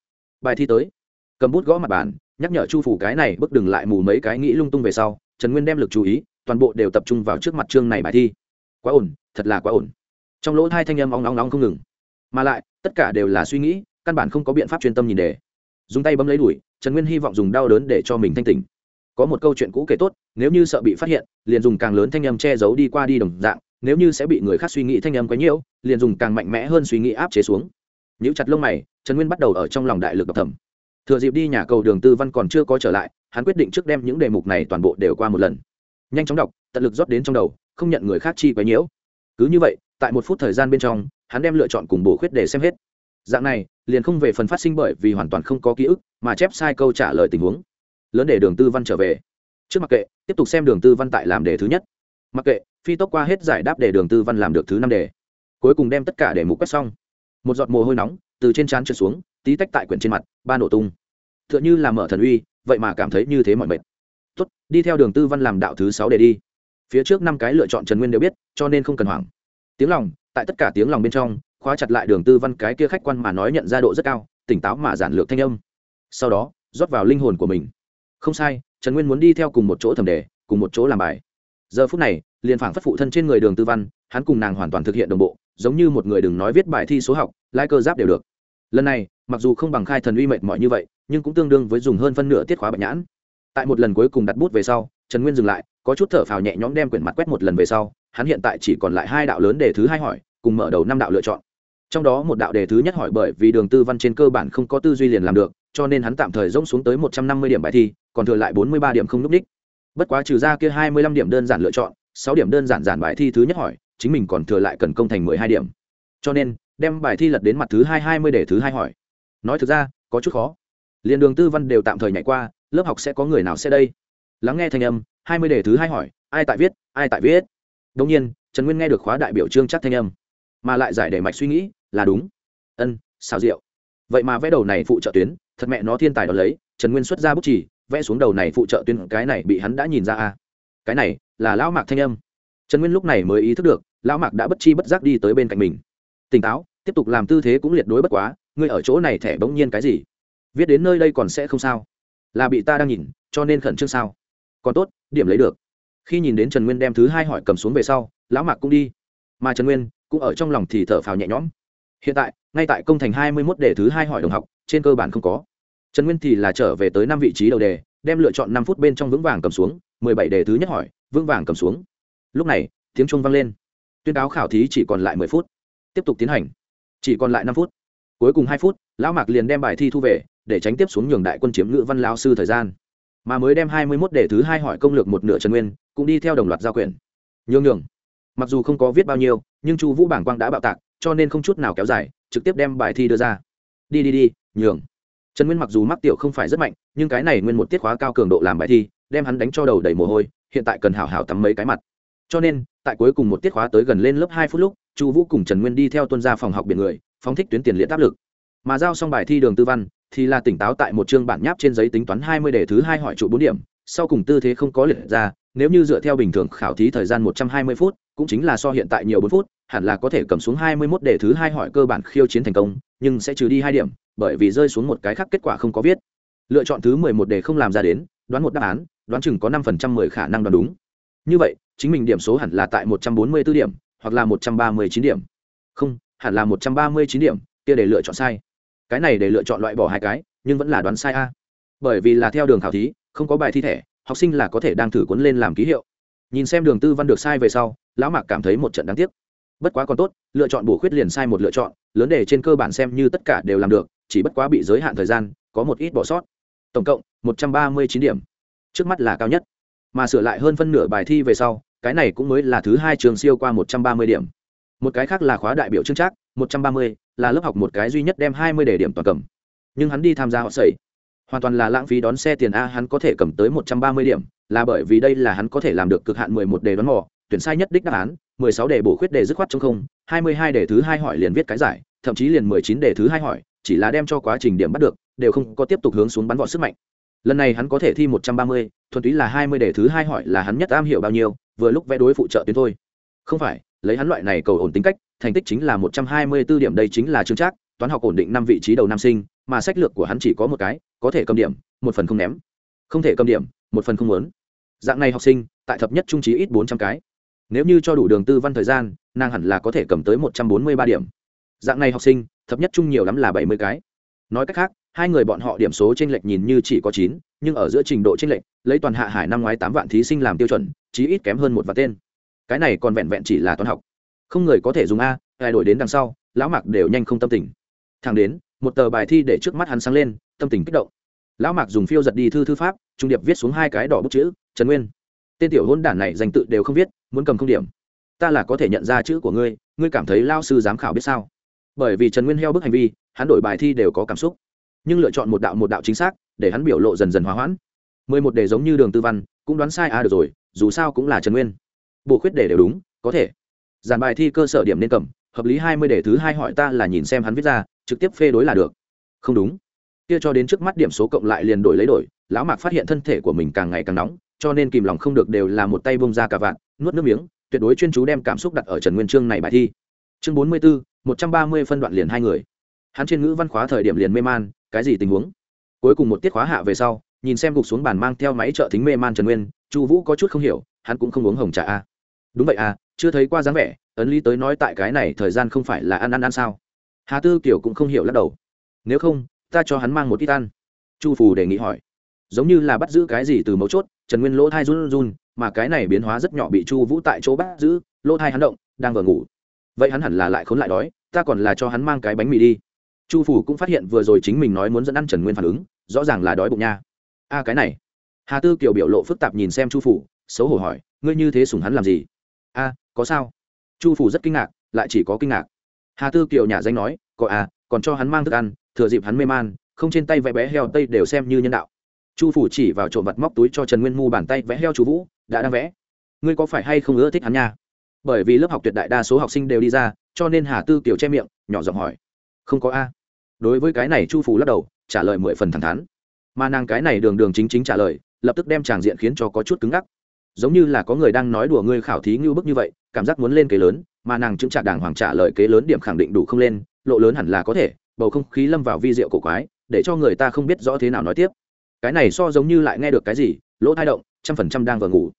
Bài thi tới, cầm bút gõ mặt bàn, nhắc nhở chu phủ cái này bước đừng lại mù mấy cái nghĩ lung tung về sau, trần nguyên đem lực chú ý, toàn bộ đều tập trung vào trước mặt chương này bài thi. Quá ổn, thật là quá ổn trong lỗ hai thanh âm ong ong ong không ngừng. Mà lại, tất cả đều là suy nghĩ, căn bản không có biện pháp chuyên tâm nhìn đề. Dùng tay bấm lấy đuổi trần nguyên hy vọng dùng đau đớn để cho mình thanh tỉnh. Có một câu chuyện cũ kể tốt, nếu như sợ bị phát hiện, liền dùng càng lớn thanh âm che giấu đi qua đi đồng dạng, nếu như sẽ bị người khác suy nghĩ thanh âm quấy nhiễu liền dùng càng mạnh mẽ hơn suy nghĩ áp chế xuống. Nếu chặt lông mày, trần nguyên bắt đầu ở trong lòng đại lực đọc thẩm thừa dịp đi nhà cầu đường tư văn còn chưa có trở lại, hắn quyết định trước đem những đề mục này toàn bộ đều qua một lần. Nhanh chóng đọc, tận lực rót đến trong đầu, không nhận người khác chi quấy nhiễu cứ như vậy tại một phút thời gian bên trong, hắn đem lựa chọn cùng bổ khuyết để xem hết. Dạng này, liền không về phần phát sinh bởi vì hoàn toàn không có ký ức, mà chép sai câu trả lời tình huống. Lớn để đường tư văn trở về. Trước mặc kệ, tiếp tục xem đường tư văn tại làm đề thứ nhất. Mặc kệ, phi tốc qua hết giải đáp để đường tư văn làm được thứ năm đề. Cuối cùng đem tất cả để mục quét xong. Một giọt mồ hôi nóng, từ trên trán trượt xuống, tí tách tại quyển trên mặt, ba nổ tung. T h ư ợ n h ư là mở thần uy, vậy mà cảm thấy như thế mọi mệt. Tốt, đi theo đường tư văn làm đạo thứ sáu để đi. Phía trước năm cái lựa chọn trần nguyên đều biết, cho nên không cần hoảng tiếng lòng, tại tất cả tiếng lòng bên trong, khóa chặt lại đường tư văn cái kia khách quan mà nói nhận ra độ rất cao, tỉnh táo mà giản lược thanh âm. Sau đó, rót vào linh hồn của mình. Không sai, trần nguyên muốn đi theo cùng một chỗ thẩm đề, cùng một chỗ làm bài. Giờ phút này, liền phảng phất phụ thân trên người đường tư văn, hắn cùng nàng hoàn toàn thực hiện đồng bộ, giống như một người đừng nói viết bài thi số học lai cơ giáp đều được. Lần này, mặc dù không bằng khai thần uy mệt mỏi như vậy, nhưng cũng tương đương với dùng hơn phân nửa tiết khóa bạch nhãn. Tại một lần cuối cùng đặt bút về sau, trần nguyên dừng lại, có chút thở phào nhẹ nhõm đem quyển mặt quét một lần về sau hắn hiện tại chỉ còn lại hai đạo lớn đề thứ hai hỏi, cùng mở đầu năm đạo lựa chọn. Trong đó một đạo đề thứ nhất hỏi bởi vì đường tư văn trên cơ bản không có tư duy liền làm được, cho nên hắn tạm thời rỗng xuống tới một trăm năm mươi điểm bài thi, còn thừa lại bốn mươi ba điểm không núp đích. Bất quá trừ ra kia hai mươi lăm điểm đơn giản lựa chọn, sáu điểm đơn giản giản bài thi thứ nhất hỏi, chính mình còn thừa lại cần công thành mười hai điểm. Cho nên, đem bài thi lật đến mặt thứ hai hai mươi để thứ hai hỏi. Nói thực ra, có chút khó. Liền đường tư văn đều tạm thời nhảy qua, lớp học sẽ có người nào sẽ đây? Lắng nghe thanh âm, hai mươi đề thứ hai hỏi, ai tại viết, ai tại viết? Đông nhiên, trần nguyên nghe được khóa đại biểu trương chắc thanh âm, mà lại giải đề mạch suy nghĩ, là đúng. Ân xảo diệu. vậy mà vẽ đầu này phụ trợ tuyến, thật mẹ nó thiên tài đó lấy, trần nguyên xuất ra bút chỉ vẽ xuống đầu này phụ trợ tuyến, cái này bị hắn đã nhìn ra à. Cái này là lão mạc thanh âm. Trần nguyên lúc này mới ý thức được, lão mạc đã bất chi bất giác đi tới bên cạnh mình. Tỉnh táo, tiếp tục làm tư thế cũng liệt đối bất quá, ngươi ở chỗ này thẻ bỗng nhiên cái gì? Viết đến nơi đây còn sẽ không sao. Là bị ta đang nhìn, cho nên khẩn trương sao? Còn tốt, điểm lấy được khi nhìn đến trần nguyên đem thứ hai hỏi cầm xuống về sau, lão mạc cũng đi. Mà trần nguyên cũng ở trong lòng thì thở phào nhẹ nhõm. Hiện tại, ngay tại công thành hai mươi mốt đề thứ hai hỏi đồng học, trên cơ bản không có. Trần nguyên thì là trở về tới năm vị trí đầu đề, đem lựa chọn năm phút bên trong vững vàng cầm xuống, mười bảy đề thứ nhất hỏi, vững vàng cầm xuống. Lúc này, tiếng chuông vang lên. Tuyên cáo khảo thí chỉ còn lại mười phút. Tiếp tục tiến hành. Chỉ còn lại năm phút. Cuối cùng hai phút, lão mạc liền đem bài thi thu về, để tránh tiếp xuống nhường đại quân chiếm ngữ văn lao sư thời gian mà mới đem hai mươi mốt đề thứ hai hỏi công lược một nửa trần nguyên, cũng đi theo đồng loạt giao quyền. Nhường nhường. Mặc dù không có viết bao nhiêu, nhưng chu vũ bảng quang đã bạo tạc, cho nên không chút nào kéo dài, trực tiếp đem bài thi đưa ra. Đi đi đi, nhường. Trần nguyên mặc dù mắc tiểu không phải rất mạnh, nhưng cái này nguyên một tiết khóa cao cường độ làm bài thi, đem hắn đánh cho đầu đầy mồ hôi, hiện tại cần hảo hảo tắm mấy cái mặt. Cho nên, tại cuối cùng một tiết khóa tới gần lên lớp hai phút lúc, chu vũ cùng trần nguyên đi theo tuân ra phòng học biển người, phóng thích tuyến tiền liệt áp lực. Mà giao xong bài thi đường tư văn thì là tỉnh táo tại một chương bản nháp trên giấy tính toán hai mươi đề thứ hai hỏi trụ bốn điểm, sau cùng tư thế không có liệt ra, nếu như dựa theo bình thường khảo thí thời gian một trăm hai mươi phút, cũng chính là so hiện tại nhiều bốn phút, hẳn là có thể cầm xuống hai mươi 21 đề thứ hai hỏi cơ bản khiêu chiến thành công, nhưng sẽ trừ đi hai điểm, bởi vì rơi xuống một cái khác kết quả không có viết. Lựa chọn thứ mười một đề không làm ra đến, đoán một đáp án, đoán chừng có năm phần trăm mười khả năng đoán đúng. Như vậy, chính mình điểm số hẳn là tại một trăm bốn mươi 144 điểm, hoặc là một trăm ba mươi chín điểm. Không, hẳn là một trăm ba mươi chín điểm, kia để lựa chọn sai cái này để lựa chọn loại bỏ hai cái, nhưng vẫn là đoán sai a. Bởi vì là theo đường khảo thí, không có bài thi thể học sinh là có thể đang thử cuốn lên làm ký hiệu. Nhìn xem đường tư văn được sai về sau, lão mạc cảm thấy một trận đáng tiếc. Bất quá còn tốt, lựa chọn bổ khuyết liền sai một lựa chọn, lớn đề trên cơ bản xem như tất cả đều làm được, chỉ bất quá bị giới hạn thời gian, có một ít bỏ sót. Tổng cộng, một trăm ba mươi chín điểm. Trước mắt là cao nhất. Mà sửa lại hơn phân nửa bài thi về sau, cái này cũng mới là thứ hai trường siêu qua một trăm ba mươi điểm. Một cái khác là khóa đại biểu trương trác, một trăm ba mươi là lớp học một cái duy nhất đem hai mươi đề điểm toàn cầm. Nhưng hắn đi tham gia họ sẩy. Hoàn toàn là lãng phí đón xe tiền a, hắn có thể cầm tới một trăm ba mươi điểm, là bởi vì đây là hắn có thể làm được cực hạn mười một đề đoán mò, tuyển sai nhất đích đáp án, mười sáu đề bổ khuyết đề dứt khoát trong không, hai mươi hai đề thứ hai hỏi liền viết cái giải, thậm chí liền mười chín đề thứ hai hỏi, chỉ là đem cho quá trình điểm bắt được, đều không có tiếp tục hướng xuống bắn vọt sức mạnh. Lần này hắn có thể thi một trăm ba mươi, thuần túy là hai mươi đề thứ hai hỏi là hắn nhất am hiểu bao nhiêu, vừa lúc vẽ đối phụ trợ tuyến thôi. Không phải, lấy hắn loại này cầu ổn tính cách thành tích chính là một trăm hai mươi 124 điểm, đây chính là chương trác, toán học ổn định năm vị trí đầu nam sinh, mà sách lược của hắn chỉ có một cái, có thể cầm điểm, một phần không ném. Không thể cầm điểm, một phần không muốn. Dạng này học sinh, tại thập nhất trung trí ít bốn trăm cái. Nếu như cho đủ đường tư văn thời gian, nàng hẳn là có thể cầm tới một trăm bốn mươi ba điểm. Dạng này học sinh, thập nhất trung nhiều lắm là bảy mươi cái. Nói cách khác, hai người bọn họ điểm số chênh lệch nhìn như chỉ có chín, nhưng ở giữa trình độ chênh lệch, lấy toàn hạ hải năm ngoái tám vạn thí sinh làm tiêu chuẩn, chí ít kém hơn một vạn tên. Cái này còn vẹn vẹn chỉ là toán học không người có thể dùng a, ai đổi đến đằng sau, lão mạc đều nhanh không tâm tình. Thẳng đến, một tờ bài thi để trước mắt hắn sáng lên, tâm tình kích động. Lão mạc dùng phiêu giật đi thư thư pháp, trung điệp viết xuống hai cái đỏ bút chữ, trần nguyên. Tên tiểu hôn đản này danh tự đều không viết, muốn cầm không điểm. Ta là có thể nhận ra chữ của ngươi ngươi cảm thấy lao sư giám khảo biết sao? Bởi vì trần nguyên heo bức hành vi, hắn đổi bài thi đều có cảm xúc. Nhưng lựa chọn một đạo một đạo chính xác, để hắn biểu lộ dần dần hòa hoãn. Mười một đề giống như đường tư văn, cũng đoán sai à được rồi, dù sao cũng là trần nguyên. Bộ khuyết đề đều đúng, có thể giản bài thi cơ sở điểm nên cầm, hợp lý hai mươi đề thứ hai hỏi ta là nhìn xem hắn viết ra, trực tiếp phê đối là được. Không đúng. Kia cho đến trước mắt điểm số cộng lại liền đổi lấy đổi, lão mạc phát hiện thân thể của mình càng ngày càng nóng, cho nên kìm lòng không được đều là một tay bông ra cả vạn, nuốt nước miếng, tuyệt đối chuyên chú đem cảm xúc đặt ở trần nguyên chương này bài thi. Chương bốn mươi bốn một trăm ba mươi phân đoạn liền hai người. Hắn trên ngữ văn khóa thời điểm liền mê man, cái gì tình huống? Cuối cùng một tiết khóa hạ về sau, nhìn xem gục xuống bàn mang theo máy trợ thính mê man trần nguyên, chu vũ có chút không hiểu, hắn cũng không uống hồng trà a. Đúng vậy à chưa thấy qua dáng vẻ, ấn lý tới nói tại cái này thời gian không phải là ăn ăn ăn sao? Hà tư kiểu cũng không hiểu lắc đầu. Nếu không, ta cho hắn mang một ít ăn. Chu phù đề nghị hỏi. Giống như là bắt giữ cái gì từ mấu chốt, trần nguyên lỗ thai run run mà cái này biến hóa rất nhỏ bị chu vũ tại chỗ bắt giữ, lỗ thai hắn động, đang vừa ngủ. Vậy hắn hẳn là lại khốn lại đói, ta còn là cho hắn mang cái bánh mì đi. Chu phủ cũng phát hiện vừa rồi chính mình nói muốn dẫn ăn trần nguyên phản ứng, rõ ràng là đói bụng nha. A, cái này. Hà tư kiều biểu lộ phức tạp nhìn xem chu phủ xấu hổ hỏi, ngươi như thế sùng hắn làm gì? A có sao? Chu phủ rất kinh ngạc, lại chỉ có kinh ngạc. Hà tư kiều nhà danh nói, có à còn cho hắn mang thức ăn, thừa dịp hắn mê man, không trên tay vẽ bé heo tây đều xem như nhân đạo. Chu phủ chỉ vào trộm vật móc túi cho trần nguyên mu bàn tay vẽ heo chú vũ, đã đang vẽ. Ngươi có phải hay không ưa thích hắn nha? Bởi vì lớp học tuyệt đại đa số học sinh đều đi ra, cho nên hà tư kiều che miệng, nhỏ giọng hỏi, không có a. Đối với cái này chu phủ lắc đầu, trả lời mười phần thẳng thắn. Mà nàng cái này đường đường chính chính trả lời, lập tức đem tràng diện khiến cho có chút cứng ngắc. Giống như là có người đang nói đùa ngươi khảo thí ngưu bức như vậy cảm giác muốn lên kế lớn, mà nàng chứng trả đàng hoàng trả lời kế lớn điểm khẳng định đủ không lên, lộ lớn hẳn là có thể, bầu không khí lâm vào vi rượu cổ quái, để cho người ta không biết rõ thế nào nói tiếp. Cái này so giống như lại nghe được cái gì, lỗ thai động, trăm phần trăm đang vừa ngủ.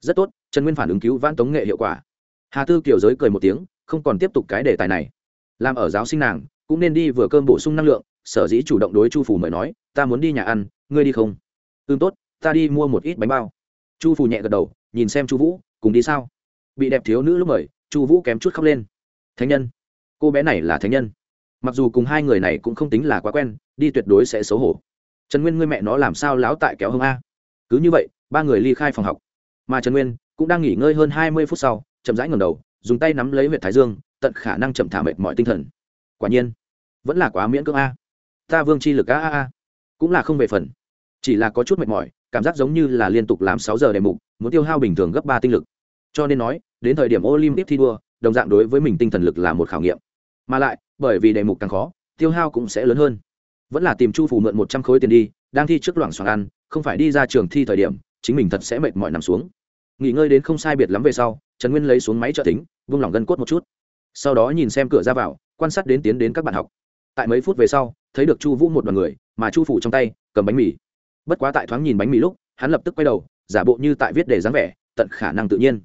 Rất tốt, trần nguyên phản ứng cứu vãn tống nghệ hiệu quả. Hà tư kiều giới cười một tiếng, không còn tiếp tục cái đề tài này. Làm ở giáo sinh nàng, cũng nên đi vừa cơm bổ sung năng lượng, sở dĩ chủ động đối chu phủ mời nói, ta muốn đi nhà ăn, ngươi đi không? Ừ tốt, ta đi mua một ít bánh bao. Chu phủ nhẹ gật đầu, nhìn xem chu vũ, cùng đi sao? Bị đẹp thiếu nữ lúc mời, chu vũ kém chút khóc lên. Thánh nhân. Cô bé này là thánh nhân. Mặc dù cùng hai người này cũng không tính là quá quen, đi tuyệt đối sẽ xấu hổ. Trần nguyên, ngươi mẹ nó làm sao láo tại kéo hông a? Cứ như vậy, ba người ly khai phòng học. Mà trần nguyên cũng đang nghỉ ngơi hơn hai mươi phút sau, chậm rãi ngầm đầu, dùng tay nắm lấy huyện thái dương, tận khả năng chậm thả mệt mọi tinh thần. Quả nhiên, vẫn là quá miễn cưỡng a. Ta vương chi lực a a a. Cũng là không về phần. Chỉ là có chút mệt mỏi, cảm giác giống như là liên tục làm sáu giờ đề mục, muốn tiêu hao bình thường gấp ba tinh lực. Cho nên nói đến thời điểm olympic thi đua, đồng dạng đối với mình tinh thần lực là một khảo nghiệm. Mà lại, bởi vì đề mục càng khó, tiêu hao cũng sẽ lớn hơn. Vẫn là tìm chu phủ mượn một trăm khối tiền đi, đang thi trước loảng xoảng ăn, không phải đi ra trường thi thời điểm, chính mình thật sẽ mệt mỏi nằm xuống. Nghỉ ngơi đến không sai biệt lắm về sau, trần nguyên lấy xuống máy trợ tính vung lòng gân cốt một chút. Sau đó nhìn xem cửa ra vào, quan sát đến tiến đến các bạn học. Tại mấy phút về sau, thấy được chu vũ một đoàn người, mà chu phủ trong tay, cầm bánh mì. Bất quá tại thoáng nhìn bánh mì lúc, hắn lập tức quay đầu, giả bộ như tại viết để dáng vẻ, tận khả năng tự nhiên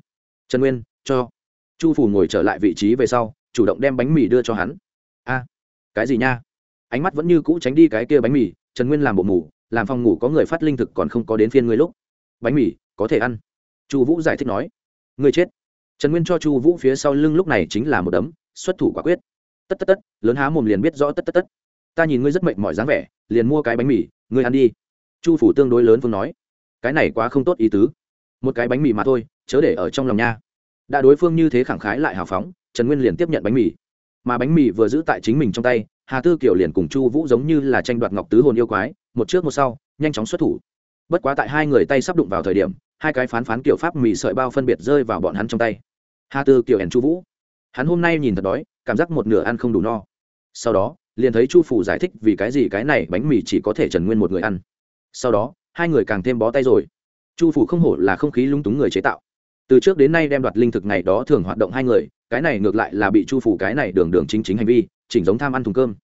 trần nguyên, cho. Chu phủ ngồi trở lại vị trí về sau, chủ động đem bánh mì đưa cho hắn. A, cái gì nha? Ánh mắt vẫn như cũ tránh đi cái kia bánh mì, trần nguyên làm bộ mù làm phòng ngủ có người phát linh thực còn không có đến phiên ngươi lúc. Bánh mì, có thể ăn. Chu vũ giải thích nói. Ngươi chết. Trần nguyên cho chu vũ phía sau lưng lúc này chính là một đấm, xuất thủ quả quyết. Tất tất tất, lớn há mồm liền biết rõ tất tất tất. Ta nhìn ngươi rất mệnh mọi dáng vẻ, liền mua cái bánh mì, ngươi ăn đi. Chu phủ tương đối lớn vương nói. Cái này quá không tốt ý tứ. Một cái bánh mì mà thôi, chớ để ở trong lòng nha đã đối phương như thế khẳng khái lại hào phóng, trần nguyên liền tiếp nhận bánh mì. Mà bánh mì vừa giữ tại chính mình trong tay, hà tư kiều liền cùng chu vũ giống như là tranh đoạt ngọc tứ hồn yêu quái, một trước một sau, nhanh chóng xuất thủ. Bất quá tại hai người tay sắp đụng vào thời điểm, hai cái phán phán kiểu pháp mì sợi bao phân biệt rơi vào bọn hắn trong tay. Hà tư kiều hèn chu vũ. Hắn hôm nay nhìn thật đói, cảm giác một nửa ăn không đủ no. Sau đó, liền thấy chu phủ giải thích vì cái gì cái này bánh mì chỉ có thể trần nguyên một người ăn. Sau đó, hai người càng thêm bó tay rồi. Chu phủ không hổ là không khí lúng túng người chế tạo từ trước đến nay đem đoạt linh thực ngày đó thường hoạt động hai người, cái này ngược lại là bị chu phủ cái này đường đường chính chính hành vi, chỉnh giống tham ăn thùng cơm.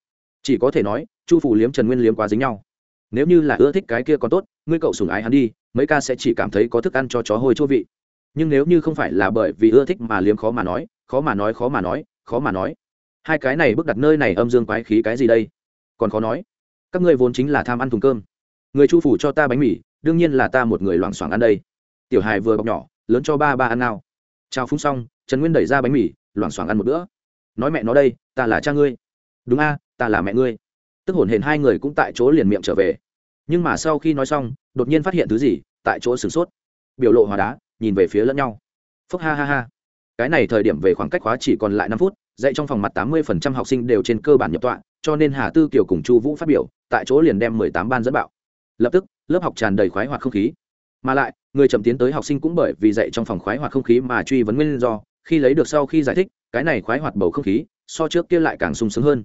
Chỉ có thể nói, chu phủ liếm trần nguyên liếm quá dính nhau. Nếu như là ưa thích cái kia còn tốt, ngươi cậu sùng ái hắn đi, mấy ca sẽ chỉ cảm thấy có thức ăn cho chó hôi chua vị. Nhưng nếu như không phải là bởi vì ưa thích mà liếm khó mà nói, khó mà nói, khó mà nói, khó mà nói. Hai cái này bước đặt nơi này âm dương quái khí cái gì đây? Còn khó nói. Các ngươi vốn chính là tham ăn thùng cơm. Người chu phủ cho ta bánh mì, đương nhiên là ta một người loảng xoảng ăn đây. Tiểu hài vừa bọc nhỏ lớn cho ba ba ăn nào chào phúng xong, trần nguyên đẩy ra bánh mì, loảng xoảng ăn một bữa. Nói mẹ nó đây, ta là cha ngươi. Đúng a, ta là mẹ ngươi. Tức hổn hển hai người cũng tại chỗ liền miệng trở về. Nhưng mà sau khi nói xong, đột nhiên phát hiện thứ gì, tại chỗ sửng sốt. Biểu lộ hòa đá, nhìn về phía lẫn nhau. Phúc ha ha ha. Cái này thời điểm về khoảng cách khóa chỉ còn lại năm phút, dạy trong phòng mặt tám mươi phần trăm học sinh đều trên cơ bản nhập tọa, cho nên hà tư kiều cùng chu vũ phát biểu, tại chỗ liền đem mười tám ban dẫn bạo. Lập tức, lớp học tràn đầy khoái hoạt không khí mà lại, người chậm tiến tới học sinh cũng bởi vì dạy trong phòng khoái hoạt không khí mà truy vấn nguyên do, khi lấy được sau khi giải thích, cái này khoái hoạt bầu không khí, so trước kia lại càng sung sướng hơn.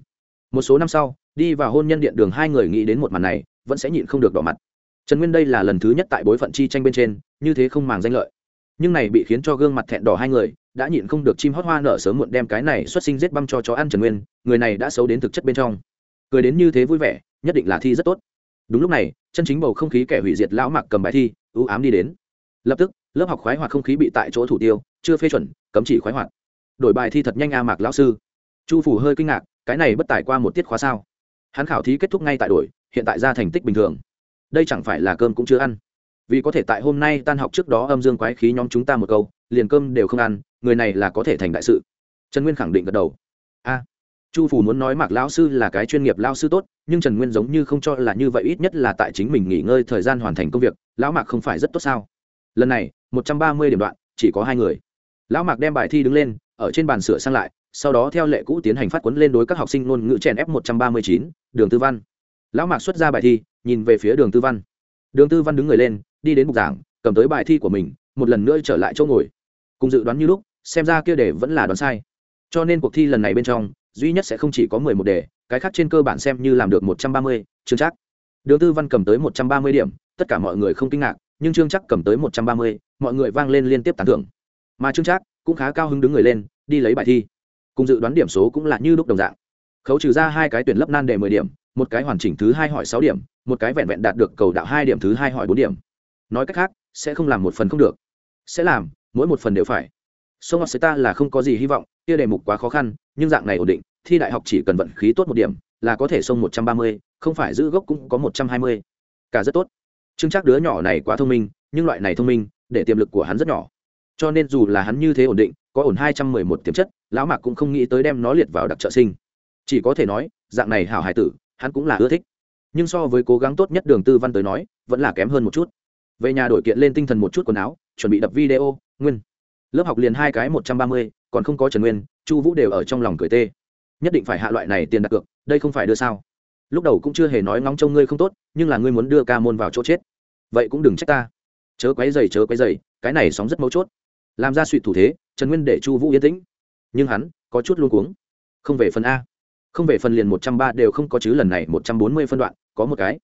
Một số năm sau, đi vào hôn nhân điện đường hai người nghĩ đến một màn này, vẫn sẽ nhịn không được đỏ mặt. Trần nguyên đây là lần thứ nhất tại bối phận chi tranh bên trên, như thế không màng danh lợi. Nhưng này bị khiến cho gương mặt thẹn đỏ hai người, đã nhịn không được chim hót hoa nở sớm muộn đem cái này xuất sinh giết băm cho chó ăn trần nguyên, người này đã xấu đến thực chất bên trong. Cười đến như thế vui vẻ, nhất định là thi rất tốt. Đúng lúc này, chân chính bầu không khí kẻ hủy diệt lão mạc cầm bài thi ưu ám đi đến. Lập tức, lớp học khoái hoạt không khí bị tại chỗ thủ tiêu, chưa phê chuẩn, cấm chỉ khoái hoạt. Đổi bài thi thật nhanh a mạc lão sư. Chu phủ hơi kinh ngạc, cái này bất tài qua một tiết khóa sao? Hắn khảo thí kết thúc ngay tại đội hiện tại ra thành tích bình thường. Đây chẳng phải là cơm cũng chưa ăn. Vì có thể tại hôm nay tan học trước đó âm dương quái khí nhóm chúng ta một câu, liền cơm đều không ăn, người này là có thể thành đại sự. Trần nguyên khẳng định gật đầu. A chu phủ muốn nói mạc lão sư là cái chuyên nghiệp lao sư tốt, nhưng trần nguyên giống như không cho là như vậy, ít nhất là tại chính mình nghỉ ngơi thời gian hoàn thành công việc, lão mạc không phải rất tốt sao? Lần này, một trăm ba mươi điểm đoạn, chỉ có hai người. Lão mạc đem bài thi đứng lên, ở trên bàn sửa sang lại, sau đó theo lệ cũ tiến hành phát quấn lên đối các học sinh ngôn ngữ chèn f một trăm ba mươi chín, đường tư văn. Lão mạc xuất ra bài thi, nhìn về phía đường tư văn. Đường tư văn đứng người lên, đi đến bục giảng, cầm tới bài thi của mình, một lần nữa trở lại chỗ ngồi. Cùng dự đoán như lúc, xem ra kia để vẫn là đoán sai. Cho nên cuộc thi lần này bên trong duy nhất sẽ không chỉ có mười một đề, cái khác trên cơ bản xem như làm được một trăm ba mươi chương chắc đường tư văn cầm tới một trăm ba mươi điểm, tất cả mọi người không kinh ngạc, nhưng trương chắc cầm tới một trăm ba mươi, mọi người vang lên liên tiếp tán thưởng. Mà trương chắc cũng khá cao hứng đứng người lên, đi lấy bài thi. Cùng dự đoán điểm số cũng là như lúc đồng dạng. Khấu trừ ra hai cái tuyển lấp nan đề mười điểm, một cái hoàn chỉnh thứ hai hỏi sáu điểm, một cái vẹn vẹn đạt được cầu đạo hai điểm thứ hai hỏi bốn điểm. Nói cách khác, sẽ không làm một phần không được. Sẽ làm, mỗi một phần đều phải. Sông học ta là không có gì hy vọng kia đề mục quá khó khăn, nhưng dạng này ổn định, thi đại học chỉ cần vận khí tốt một điểm, là có thể xông một trăm ba mươi, không phải giữ gốc cũng có một trăm hai mươi. Cả rất tốt. Trương chắc đứa nhỏ này quá thông minh, nhưng loại này thông minh, để tiềm lực của hắn rất nhỏ. Cho nên dù là hắn như thế ổn định, có ổn hai trăm mười một tiềm chất, lão mạc cũng không nghĩ tới đem nó liệt vào đặc trợ sinh. Chỉ có thể nói, dạng này hảo hải tử, hắn cũng là ưa thích. Nhưng so với cố gắng tốt nhất đường tư văn tới nói, vẫn là kém hơn một chút. Về nhà đổi kiện lên tinh thần một chút quần áo, chuẩn bị đập video, nguyên. Lớp học liền hai cái một trăm ba mươi còn không có trần nguyên, chu vũ đều ở trong lòng cười tê. Nhất định phải hạ loại này tiền đặt cược, đây không phải đưa sao? Lúc đầu cũng chưa hề nói ngóng trông ngươi không tốt, nhưng là ngươi muốn đưa ca môn vào chỗ chết. Vậy cũng đừng trách ta. Chớ quấy dày chớ quấy dày cái này sóng rất mấu chốt. Làm ra suy thủ thế, trần nguyên để chu vũ yên tĩnh. Nhưng hắn, có chút luôn cuống. Không về phần a. Không về phần liền một trăm ba đều không có chứ, lần này một trăm bốn mươi phân đoạn, có một cái.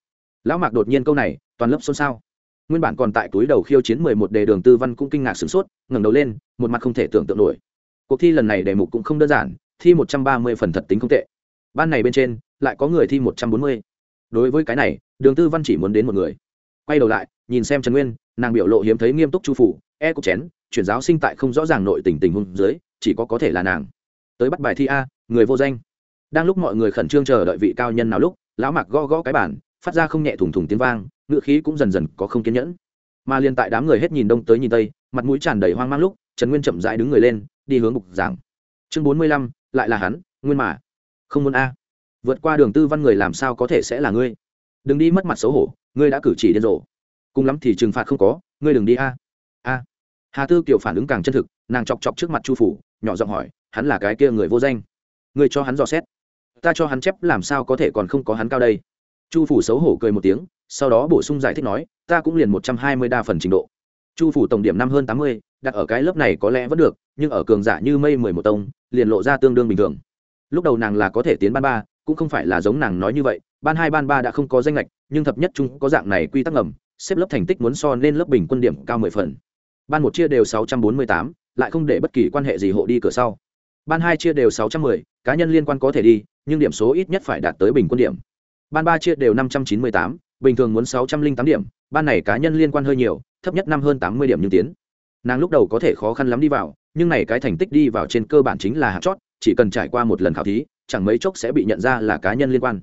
Lão mạc đột nhiên câu này, toàn lớp xôn xao. Nguyên bản còn tại túi đầu khiêu chiến mười một đề đường tư văn cũng kinh ngạc sửng sốt, ngẩng đầu lên, một mặt không thể tưởng tượng nổi cuộc thi lần này đề mục cũng không đơn giản, thi một trăm ba mươi phần thật tính không tệ. Ban này bên trên, lại có người thi một trăm bốn mươi. Đối với cái này, đường tư văn chỉ muốn đến một người. Quay đầu lại, nhìn xem trần nguyên, nàng biểu lộ hiếm thấy nghiêm túc chu phủ e cục chén, chuyển giáo sinh tại không rõ ràng nội tình tình hôn dưới, chỉ có có thể là nàng. Tới bắt bài thi a, người vô danh. Đang lúc mọi người khẩn trương chờ đợi vị cao nhân nào lúc, lão mạc gõ gõ cái bản phát ra không nhẹ thủng thủng tiếng vang ngựa khí cũng dần dần có không kiên nhẫn. Mà liên tại đám người hết nhìn đông tới nhìn tây, mặt mũi tràn đầy hoang mang lúc trần nguyên chậm rãi đứng người lên, đi hướng bục giảng. Chương bốn mươi lăm, lại là hắn, nguyên mà. Không muốn a. Vượt qua đường tư văn người làm sao có thể sẽ là ngươi? Đừng đi mất mặt xấu hổ, ngươi đã cử chỉ điên rồ. Cùng lắm thì trừng phạt không có, ngươi đừng đi a. A. Hà tư kiều phản ứng càng chân thực, nàng chọc chọc trước mặt chu phủ, nhỏ giọng hỏi, hắn là cái kia người vô danh. Ngươi cho hắn dò xét. Ta cho hắn chép làm sao có thể còn không có hắn cao đây. Chu phủ xấu hổ cười một tiếng, sau đó bổ sung giải thích nói, ta cũng liền một trăm hai mươi đa phần trình độ. Chu phủ tổng điểm năm hơn tám mươi đặt ở cái lớp này có lẽ vẫn được, nhưng ở cường giả như mây mười một tông, liền lộ ra tương đương bình thường. Lúc đầu nàng là có thể tiến ban ba, cũng không phải là giống nàng nói như vậy, ban hai ban ba đã không có danh lệch nhưng thập nhất chúng có dạng này quy tắc ngầm, xếp lớp thành tích muốn so nên lớp bình quân điểm cao mười phần. Ban một chia đều sáu trăm bốn mươi tám, lại không để bất kỳ quan hệ gì hộ đi cửa sau. Ban hai chia đều sáu trăm mười, cá nhân liên quan có thể đi, nhưng điểm số ít nhất phải đạt tới bình quân điểm. Ban ba chia đều năm trăm chín mươi tám, bình thường muốn sáu trăm linh tám điểm, ban này cá nhân liên quan hơi nhiều, thấp nhất năm hơn tám mươi điểm nhưng tiến nàng lúc đầu có thể khó khăn lắm đi vào, nhưng này cái thành tích đi vào trên cơ bản chính là hạt chót, chỉ cần trải qua một lần khảo thí, chẳng mấy chốc sẽ bị nhận ra là cá nhân liên quan.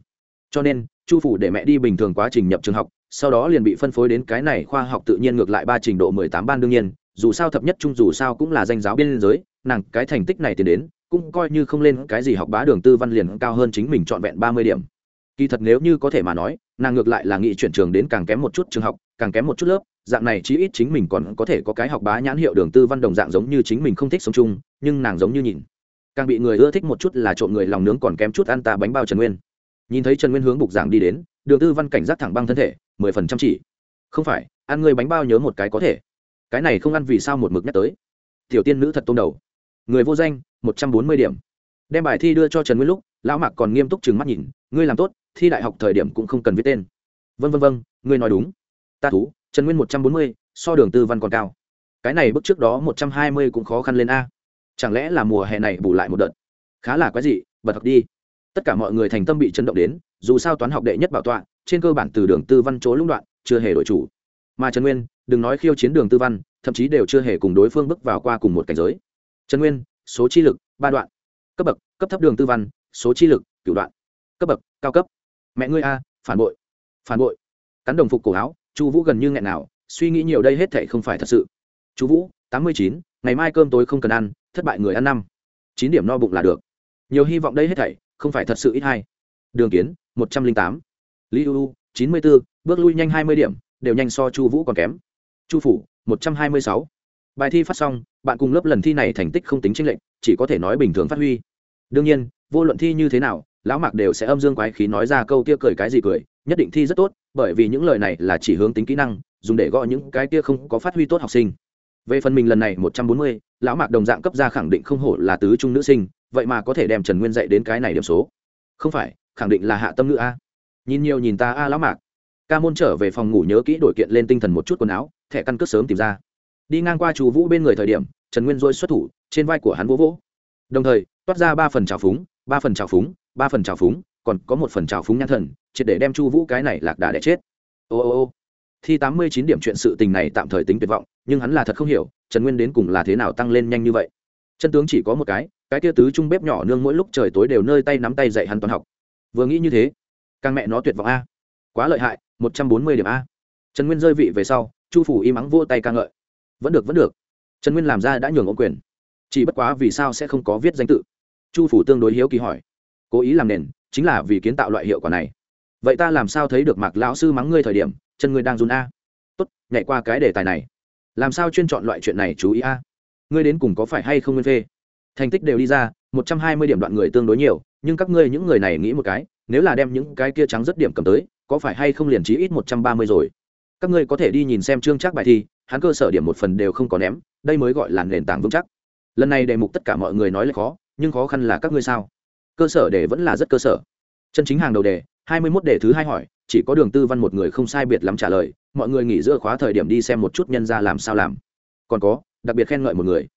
Cho nên, chu phủ để mẹ đi bình thường quá trình nhập trường học, sau đó liền bị phân phối đến cái này khoa học tự nhiên ngược lại ba trình độ mười tám ban đương nhiên, dù sao thập nhất trung dù sao cũng là danh giáo biên giới, nàng cái thành tích này tiến đến, cũng coi như không lên cái gì học bá đường tư văn liền cao hơn chính mình trọn vẹn ba mươi điểm. Kỳ thật nếu như có thể mà nói, nàng ngược lại là nghị chuyển trường đến càng kém một chút trường học càng kém một chút lớp, dạng này chí ít chính mình còn có thể có cái học bá nhãn hiệu đường tư văn đồng dạng giống như chính mình không thích sống chung, nhưng nàng giống như nhìn. Càng bị người ưa thích một chút là trộm người lòng nướng còn kém chút ăn ta bánh bao trần nguyên. Nhìn thấy trần nguyên hướng bục giảng đi đến, đường tư văn cảnh giác thẳng băng thân thể, mười phần trăm chỉ. Không phải, ăn người bánh bao nhớ một cái có thể. Cái này không ăn vì sao một mực nhắc tới. Tiểu tiên nữ thật tôm đầu. Người vô danh, một trăm bốn mươi điểm. Đem bài thi đưa cho trần nguyên lúc, lão mạc còn nghiêm túc chừng mắt nhìn, ngươi làm tốt, thi đại học thời điểm cũng không cần viết tên. Vân vân vân, ngươi nói đúng ta thú, trần nguyên một trăm bốn mươi, so đường tư văn còn cao. Cái này bước trước đó một trăm hai mươi cũng khó khăn lên a. Chẳng lẽ là mùa hè này bù lại một đợt? Khá là quái dị, bật học đi. Tất cả mọi người thành tâm bị chấn động đến, dù sao toán học đệ nhất bảo tọa, trên cơ bản từ đường tư văn chỗ lũng đoạn, chưa hề đổi chủ. Mà trần nguyên, đừng nói khiêu chiến đường tư văn, thậm chí đều chưa hề cùng đối phương bước vào qua cùng một cảnh giới. Trần nguyên, số chi lực, ba đoạn. Cấp bậc, cấp thấp đường tư văn, số chi lực, cửu đoạn. Cấp bậc, cao cấp. Mẹ ngươi a, phản bội. Phản bội. Cắn đồng phục cổ áo chu vũ gần như nghẹn nào, suy nghĩ nhiều đây hết thệ không phải thật sự. Chú vũ, tám mươi chín, ngày mai cơm tối không cần ăn, thất bại người ăn năm. Chín điểm no bụng là được. Nhiều hy vọng đây hết thảy, không phải thật sự ít hay. Đường kiến, một trăm linh tám. Lý ưu chín mươi bốn bước lui nhanh hai mươi điểm, đều nhanh so chu vũ còn kém. Chu phủ, một trăm hai mươi sáu. Bài thi phát xong, bạn cùng lớp lần thi này thành tích không tính tranh lệch, chỉ có thể nói bình thường phát huy. Đương nhiên, vô luận thi như thế nào, lão mạc đều sẽ âm dương quái khí nói ra câu kia cười cái gì cười, nhất định thi rất tốt bởi vì những lời này là chỉ hướng tính kỹ năng, dùng để gọi những cái kia không có phát huy tốt học sinh. Về phần mình lần này một trăm bốn mươi, lão mạc đồng dạng cấp ra khẳng định không hổ là tứ trung nữ sinh, vậy mà có thể đem trần nguyên dạy đến cái này điểm số. Không phải, khẳng định là hạ tâm nữ a. Nhìn nhiều nhìn ta a lão mạc. Ca môn trở về phòng ngủ nhớ kỹ đổi kiện lên tinh thần một chút quần áo, thẻ căn cước sớm tìm ra. Đi ngang qua chú vũ bên người thời điểm, trần nguyên dôi xuất thủ, trên vai của hắn vỗ vỗ. Đồng thời, toát ra ba phần trào phúng, ba phần trào phúng, ba phần trào phúng, còn có một phần trào phúng nhãn thần triệt để đem chu vũ cái này lạc đà đẻ chết. Ô ô ô. Thi tám mươi chín điểm chuyện sự tình này tạm thời tính tuyệt vọng, nhưng hắn là thật không hiểu, trần nguyên đến cùng là thế nào tăng lên nhanh như vậy. Chân tướng chỉ có một cái cái kia tứ trung bếp nhỏ nương mỗi lúc trời tối đều nơi tay nắm tay dạy hắn toàn học. Vừa nghĩ như thế, càng mẹ nó tuyệt vọng a. Quá lợi hại, một trăm bốn mươi điểm a. Trần nguyên rơi vị về sau, chu phủ im ắng vô tay ca ngợi. Vẫn được vẫn được. Trần nguyên làm ra đã nhường ô quyền. Chỉ bất quá vì sao sẽ không có viết danh tự? Chu phủ tương đối hiếu kỳ hỏi. Cố ý làm nền, chính là vì kiến tạo loại hiệu quả này vậy ta làm sao thấy được mạc lão sư mắng ngươi thời điểm, chân ngươi đang run a? Tốt, nhảy qua cái đề tài này. Làm sao chuyên chọn loại chuyện này chú ý a? Ngươi đến cùng có phải hay không nguyên phê? Thành tích đều đi ra, một trăm hai mươi điểm đoạn người tương đối nhiều, nhưng các ngươi những người này nghĩ một cái, nếu là đem những cái kia trắng rất điểm cầm tới, có phải hay không liền trí ít một trăm ba mươi rồi? Các ngươi có thể đi nhìn xem chương chắc bài thi, hắn cơ sở điểm một phần đều không có ném, đây mới gọi là nền tảng vững chắc. Lần này đề mục tất cả mọi người nói là khó, nhưng khó khăn là các ngươi sao? Cơ sở đề vẫn là rất cơ sở. Chân chính hàng đầu đề hai mươi mốt đề thứ hai hỏi, chỉ có đường tư văn một người không sai biệt lắm trả lời, mọi người nghỉ giữa khóa thời điểm đi xem một chút nhân ra làm sao làm. Còn có, đặc biệt khen ngợi một người.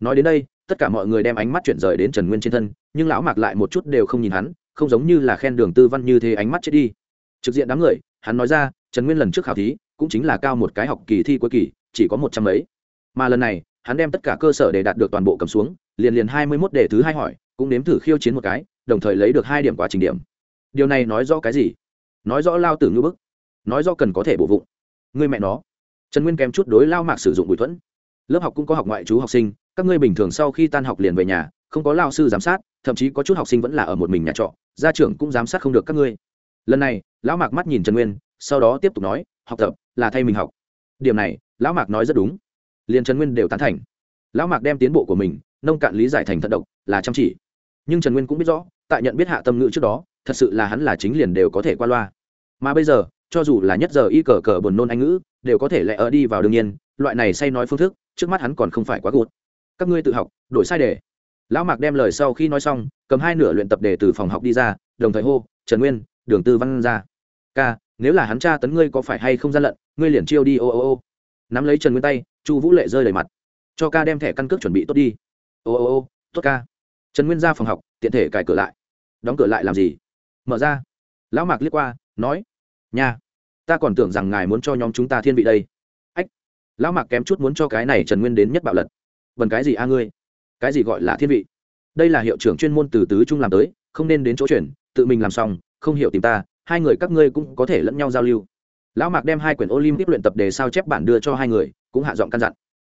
Nói đến đây, tất cả mọi người đem ánh mắt chuyển rời đến trần nguyên trên thân, nhưng lão mạc lại một chút đều không nhìn hắn, không giống như là khen đường tư văn như thế ánh mắt chết đi. Trực diện đám người, hắn nói ra, trần nguyên lần trước khảo thí, cũng chính là cao một cái học kỳ thi cuối kỳ, chỉ có một trăm mấy. Mà lần này, hắn đem tất cả cơ sở để đạt được toàn bộ cầm xuống, liền liền hai mươi mốt đề thứ hai hỏi, cũng nếm thử khiêu chiến một cái, đồng thời lấy được hai điểm quá trình điểm điều này nói rõ cái gì? Nói rõ lao tử ngữ bức. Nói rõ cần có thể bổ vụng. Người mẹ nó. Trần nguyên kém chút đối lao mạc sử dụng bùi thuẫn. Lớp học cũng có học ngoại trú học sinh, các ngươi bình thường sau khi tan học liền về nhà, không có lao sư giám sát, thậm chí có chút học sinh vẫn là ở một mình nhà trọ, gia trưởng cũng giám sát không được các ngươi. Lần này lão mạc mắt nhìn trần nguyên, sau đó tiếp tục nói, học tập là thay mình học. Điểm này lão mạc nói rất đúng. Liền trần nguyên đều tán thành. Lão mạc đem tiến bộ của mình nông cạn lý giải thành thận độc, là chăm chỉ. Nhưng trần nguyên cũng biết rõ, tại nhận biết hạ tâm ngữ trước đó thật sự là hắn là chính liền đều có thể qua loa. Mà bây giờ, cho dù là nhất giờ y cờ cờ buồn nôn anh ngữ, đều có thể lẽ ở đi vào đương nhiên, loại này say nói phương thức, trước mắt hắn còn không phải quá gột các ngươi tự học, đổi sai đề. Lão mạc đem lời sau khi nói xong, cầm hai nửa luyện tập đề từ phòng học đi ra, đồng thời hô, trần nguyên, đường tư văn ra. Ca, nếu là hắn tra tấn ngươi có phải hay không gian lận, ngươi liền chiêu đi, ô ô ô. Nắm lấy trần nguyên tay, chu vũ lệ rơi đầy mặt. Cho ca đem thẻ căn cước chuẩn bị tốt đi. Ô ô ô, tốt ca. Trần nguyên ra phòng học, tiện thể cài cửa lại. Đóng cửa lại làm gì? Mở ra. Lão mạc liếc qua nói nhà, ta còn tưởng rằng ngài muốn cho nhóm chúng ta thiên vị đây. Ách lão mạc kém chút muốn cho cái này trần nguyên đến nhất bạo lật. Vần cái gì a ngươi? Cái gì gọi là thiên vị? Đây là hiệu trưởng chuyên môn từ tứ trung làm tới không nên đến chỗ chuyển tự mình làm xong không hiểu tìm ta hai người các ngươi cũng có thể lẫn nhau giao lưu. Lão mạc đem hai quyển olympic luyện tập đề sao chép bản đưa cho hai người cũng hạ giọng căn dặn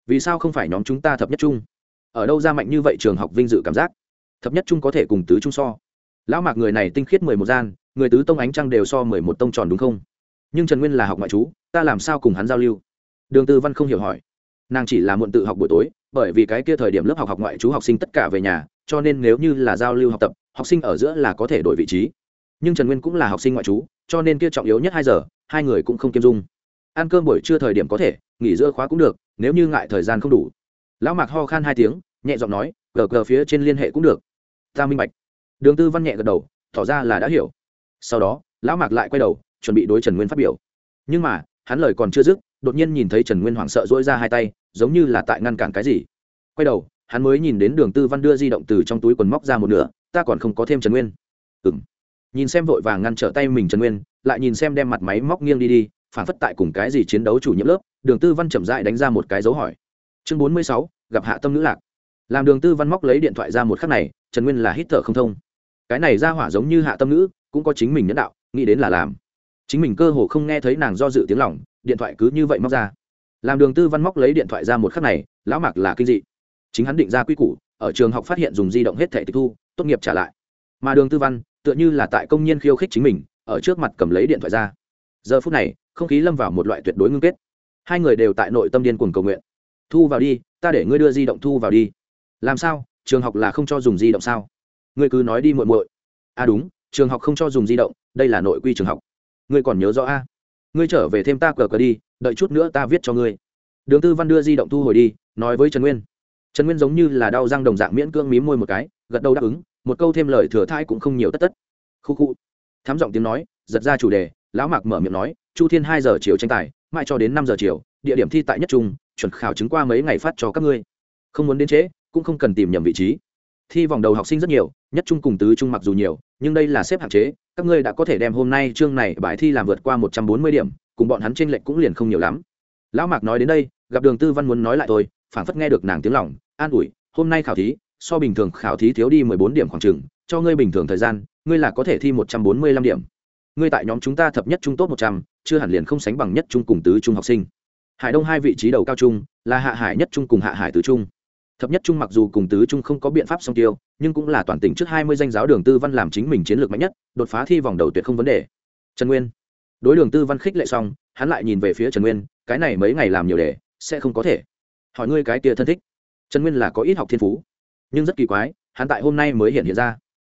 vì sao không phải nhóm chúng ta thập nhất chung ở đâu ra mạnh như vậy trường học vinh dự cảm giác? Thập nhất chung có thể cùng tứ trung so lão mạc người này tinh khiết mười một gian, người tứ tông ánh trăng đều so mười một tông tròn đúng không? Nhưng trần nguyên là học ngoại chú ta làm sao cùng hắn giao lưu? Đường tư văn không hiểu hỏi. Nàng chỉ là muộn tự học buổi tối, bởi vì cái kia thời điểm lớp học học ngoại chú học sinh tất cả về nhà, cho nên nếu như là giao lưu học tập, học sinh ở giữa là có thể đổi vị trí. Nhưng trần nguyên cũng là học sinh ngoại trú, cho nên kia trọng yếu nhất hai giờ, hai người cũng không kiêm dung. Ăn cơm buổi trưa thời điểm có thể, nghỉ giữa khóa cũng được, nếu như ngại thời gian không đủ. Lão mạc ho khan hai tiếng, nhẹ giọng nói, gờ gờ phía trên liên hệ cũng được. Ta minh bạch đường tư văn nhẹ gật đầu, tỏ ra là đã hiểu. Sau đó, lão mạc lại quay đầu, chuẩn bị đối trần nguyên phát biểu. Nhưng mà, hắn lời còn chưa dứt, đột nhiên nhìn thấy trần nguyên hoảng sợ dỗi ra hai tay, giống như là tại ngăn cản cái gì. Quay đầu, hắn mới nhìn đến đường tư văn đưa di động từ trong túi quần móc ra một nửa, ta còn không có thêm trần nguyên. Ừng nhìn xem vội vàng ngăn trở tay mình trần nguyên, lại nhìn xem đem mặt máy móc nghiêng đi đi, phản phất tại cùng cái gì chiến đấu chủ nhiệm lớp, đường tư văn chậm dại đánh ra một cái dấu hỏi. Chương bốn mươi sáu, gặp hạ tâm nữ lạc. Làm đường tư văn móc lấy điện thoại ra một khắc này, trần nguyên là hít thở không thông cái này ra hỏa giống như hạ tâm nữ cũng có chính mình nhân đạo, nghĩ đến là làm. Chính mình cơ hồ không nghe thấy nàng do dự tiếng lòng, điện thoại cứ như vậy móc ra. Làm đường tư văn móc lấy điện thoại ra một khắc này, lão mạc là kinh dị. Chính hắn định ra quy củ, ở trường học phát hiện dùng di động hết thẻ tịch thu, tốt nghiệp trả lại. Mà đường tư văn, tựa như là tại công nhân khiêu khích chính mình, ở trước mặt cầm lấy điện thoại ra. Giờ phút này, không khí lâm vào một loại tuyệt đối ngưng kết. Hai người đều tại nội tâm điên cuồng cầu nguyện. Thu vào đi, ta để ngươi đưa di động thu vào đi. Làm sao? Trường học là không cho dùng di động sao? Ngươi cứ nói đi muội muội. À đúng, trường học không cho dùng di động, đây là nội quy trường học. Ngươi còn nhớ rõ a? À? ngươi trở về thêm ta cờ cờ đi, đợi chút nữa ta viết cho ngươi. Đường tư văn đưa di động thu hồi đi, nói với trần nguyên. Trần nguyên giống như là đau răng đồng dạng miễn cưỡng mím môi một cái, gật đầu đáp ứng, một câu thêm lời thừa thai cũng không nhiều tất tất. Khu khu. Thám giọng tiếng nói, giật ra chủ đề, lão mạc mở miệng nói, chu thiên hai giờ chiều tranh tài, mãi cho đến năm giờ chiều, địa điểm thi tại nhất trung, chuẩn khảo chứng qua mấy ngày phát cho các ngươi. Không muốn đến trễ, cũng không cần tìm nhầm vị trí thi vòng đầu học sinh rất nhiều, nhất trung cùng tứ trung mặc dù nhiều, nhưng đây là xếp hạn chế, các ngươi đã có thể đem hôm nay chương này bài thi làm vượt qua một trăm bốn mươi điểm, cùng bọn hắn t r ê n lệch cũng liền không nhiều lắm. Lão mạc nói đến đây, gặp đường tư văn muốn nói lại tôi phản phất nghe được nàng tiếng lỏng an ủi, hôm nay khảo thí, so bình thường khảo thí thiếu đi mười bốn điểm khoảng t cho ngươi bình thường thời gian, ngươi là có thể thi một trăm bốn mươi lăm điểm. Ngươi tại nhóm chúng ta thập nhất trung tốt một trăm, chưa hẳn liền không sánh bằng nhất trung cùng tứ trung học sinh. Hải đông hai vị trí đầu cao trung, là hạ hải nhất trung cùng hạ hải tứ trung thập nhất trung mặc dù cùng tứ trung không có biện pháp song tiêu, nhưng cũng là toàn tỉnh trước hai mươi danh giáo đường tư văn làm chính mình chiến lược mạnh nhất, đột phá thi vòng đầu tuyệt không vấn đề. Trần nguyên. Đối đường tư văn khích lệ xong, hắn lại nhìn về phía trần nguyên, cái này mấy ngày làm nhiều đề sẽ không có thể. Hỏi ngươi cái kia thân thích. Trần nguyên là có ít học thiên phú, nhưng rất kỳ quái, hắn tại hôm nay mới hiện hiện ra.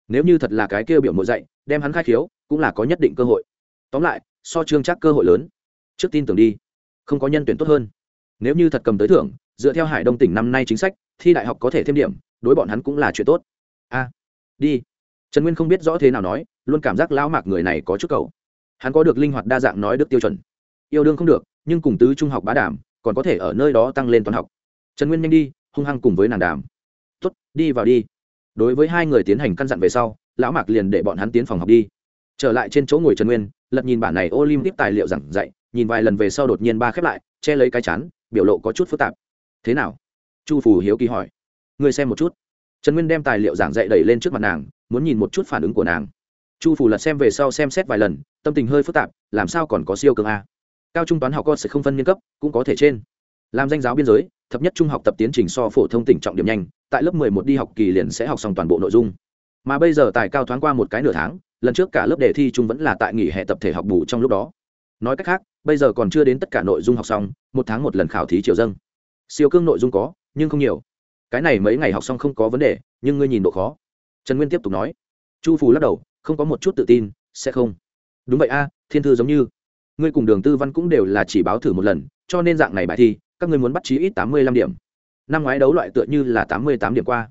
Nếu như thật là cái kia biểu mộ dạy, đem hắn khai khiếu, cũng là có nhất định cơ hội. Tóm lại, so trương chắc cơ hội lớn. Trước tin tưởng đi, không có nhân tuyển tốt hơn nếu như thật cầm tới thưởng, dựa theo hải đông tỉnh năm nay chính sách, thi đại học có thể thêm điểm, đối bọn hắn cũng là chuyện tốt. A, đi. Trần nguyên không biết rõ thế nào nói, luôn cảm giác lão mạc người này có chút cầu. Hắn có được linh hoạt đa dạng nói đức tiêu chuẩn. Yêu đương không được, nhưng cùng tứ trung học bá đảm, còn có thể ở nơi đó tăng lên toán học. Trần nguyên nhanh đi, hung hăng cùng với nàng đàm. Tuất đi vào đi. Đối với hai người tiến hành căn dặn về sau, lão mạc liền để bọn hắn tiến phòng học đi. Trở lại trên chỗ ngồi trần nguyên, lật nhìn bản này ô tiếp tài liệu giảng dạy, nhìn vài lần về sau đột nhiên ba khép lại, che lấy cái chán biểu lộ có chút phức tạp. Thế nào? Chu phù hiếu kỳ hỏi. Người xem một chút. Trần nguyên đem tài liệu giảng dạy đẩy lên trước mặt nàng, muốn nhìn một chút phản ứng của nàng. Chu phủ lật xem về sau xem xét vài lần, tâm tình hơi phức tạp, làm sao còn có siêu cường a? Cao trung toán học con sẽ không phân niên cấp, cũng có thể trên. Làm danh giáo biên giới, thập nhất trung học tập tiến trình so phổ thông tỉnh trọng điểm nhanh, tại lớp mười một đi học kỳ liền sẽ học xong toàn bộ nội dung. Mà bây giờ tài cao thoáng qua một cái nửa tháng, lần trước cả lớp đề thi chung vẫn là tại nghỉ hè tập thể học bù trong lúc đó nói cách khác, bây giờ còn chưa đến tất cả nội dung học xong, một tháng một lần khảo thí triều dâng. Siêu cương nội dung có, nhưng không nhiều. Cái này mấy ngày học xong không có vấn đề, nhưng ngươi nhìn độ khó. Trần nguyên tiếp tục nói. Chu phù lắc đầu, không có một chút tự tin, sẽ không. Đúng vậy a, thiên thư giống như. Ngươi cùng đường tư văn cũng đều là chỉ báo thử một lần, cho nên dạng này bài thi, các ngươi muốn bắt chí ít tám mươi lăm điểm. Năm ngoái đấu loại tựa như là tám mươi tám điểm qua.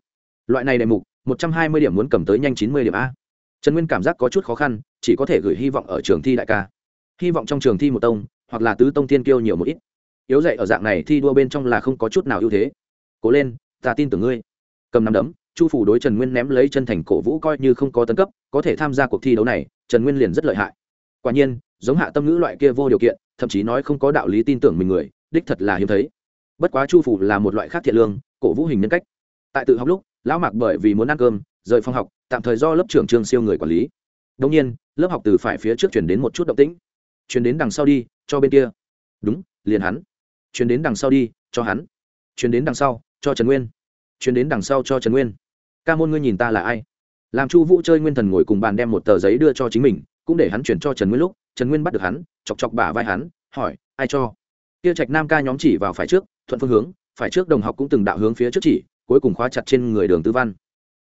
Loại này đề mục, một trăm hai mươi điểm muốn cầm tới nhanh chín mươi điểm a. Trần nguyên cảm giác có chút khó khăn, chỉ có thể gửi hy vọng ở trường thi đại ca hy vọng trong trường thi một tông, hoặc là tứ tông thiên kiêu nhiều một ít. Yếu dạy ở dạng này thi đua bên trong là không có chút nào ưu thế. Cố lên, ta tin tưởng ngươi. Cầm nắm đấm, chu phủ đối trần nguyên ném lấy chân thành cổ vũ coi như không có tấn cấp, có thể tham gia cuộc thi đấu này, trần nguyên liền rất lợi hại. Quả nhiên, giống hạ tâm ngữ loại kia vô điều kiện, thậm chí nói không có đạo lý tin tưởng mình người, đích thật là hiếm thấy. Bất quá chu phủ là một loại khác thiện lương, cổ vũ hình nhân cách. Tại tự học lúc, lão mạc bởi vì muốn ăn cơm, rời phòng học, tạm thời do lớp trưởng trương siêu người quản lý. Đông nhiên, lớp học từ phải phía trước chuyển đến một chút động tĩnh chuyển đến đằng sau đi, cho bên kia. Đúng, liền hắn. Chuyển đến đằng sau đi, cho hắn. Chuyển đến đằng sau, cho trần nguyên. Chuyển đến đằng sau cho trần nguyên. Ca môn ngươi nhìn ta là ai? Làm chu vũ chơi nguyên thần ngồi cùng bàn đem một tờ giấy đưa cho chính mình, cũng để hắn chuyển cho trần nguyên lúc, trần nguyên bắt được hắn, chọc chọc bả vai hắn, hỏi, ai cho? Kia trạch nam ca nhóm chỉ vào phải trước, thuận phương hướng, phải trước đồng học cũng từng đạo hướng phía trước chỉ, cuối cùng khóa chặt trên người đường tư văn.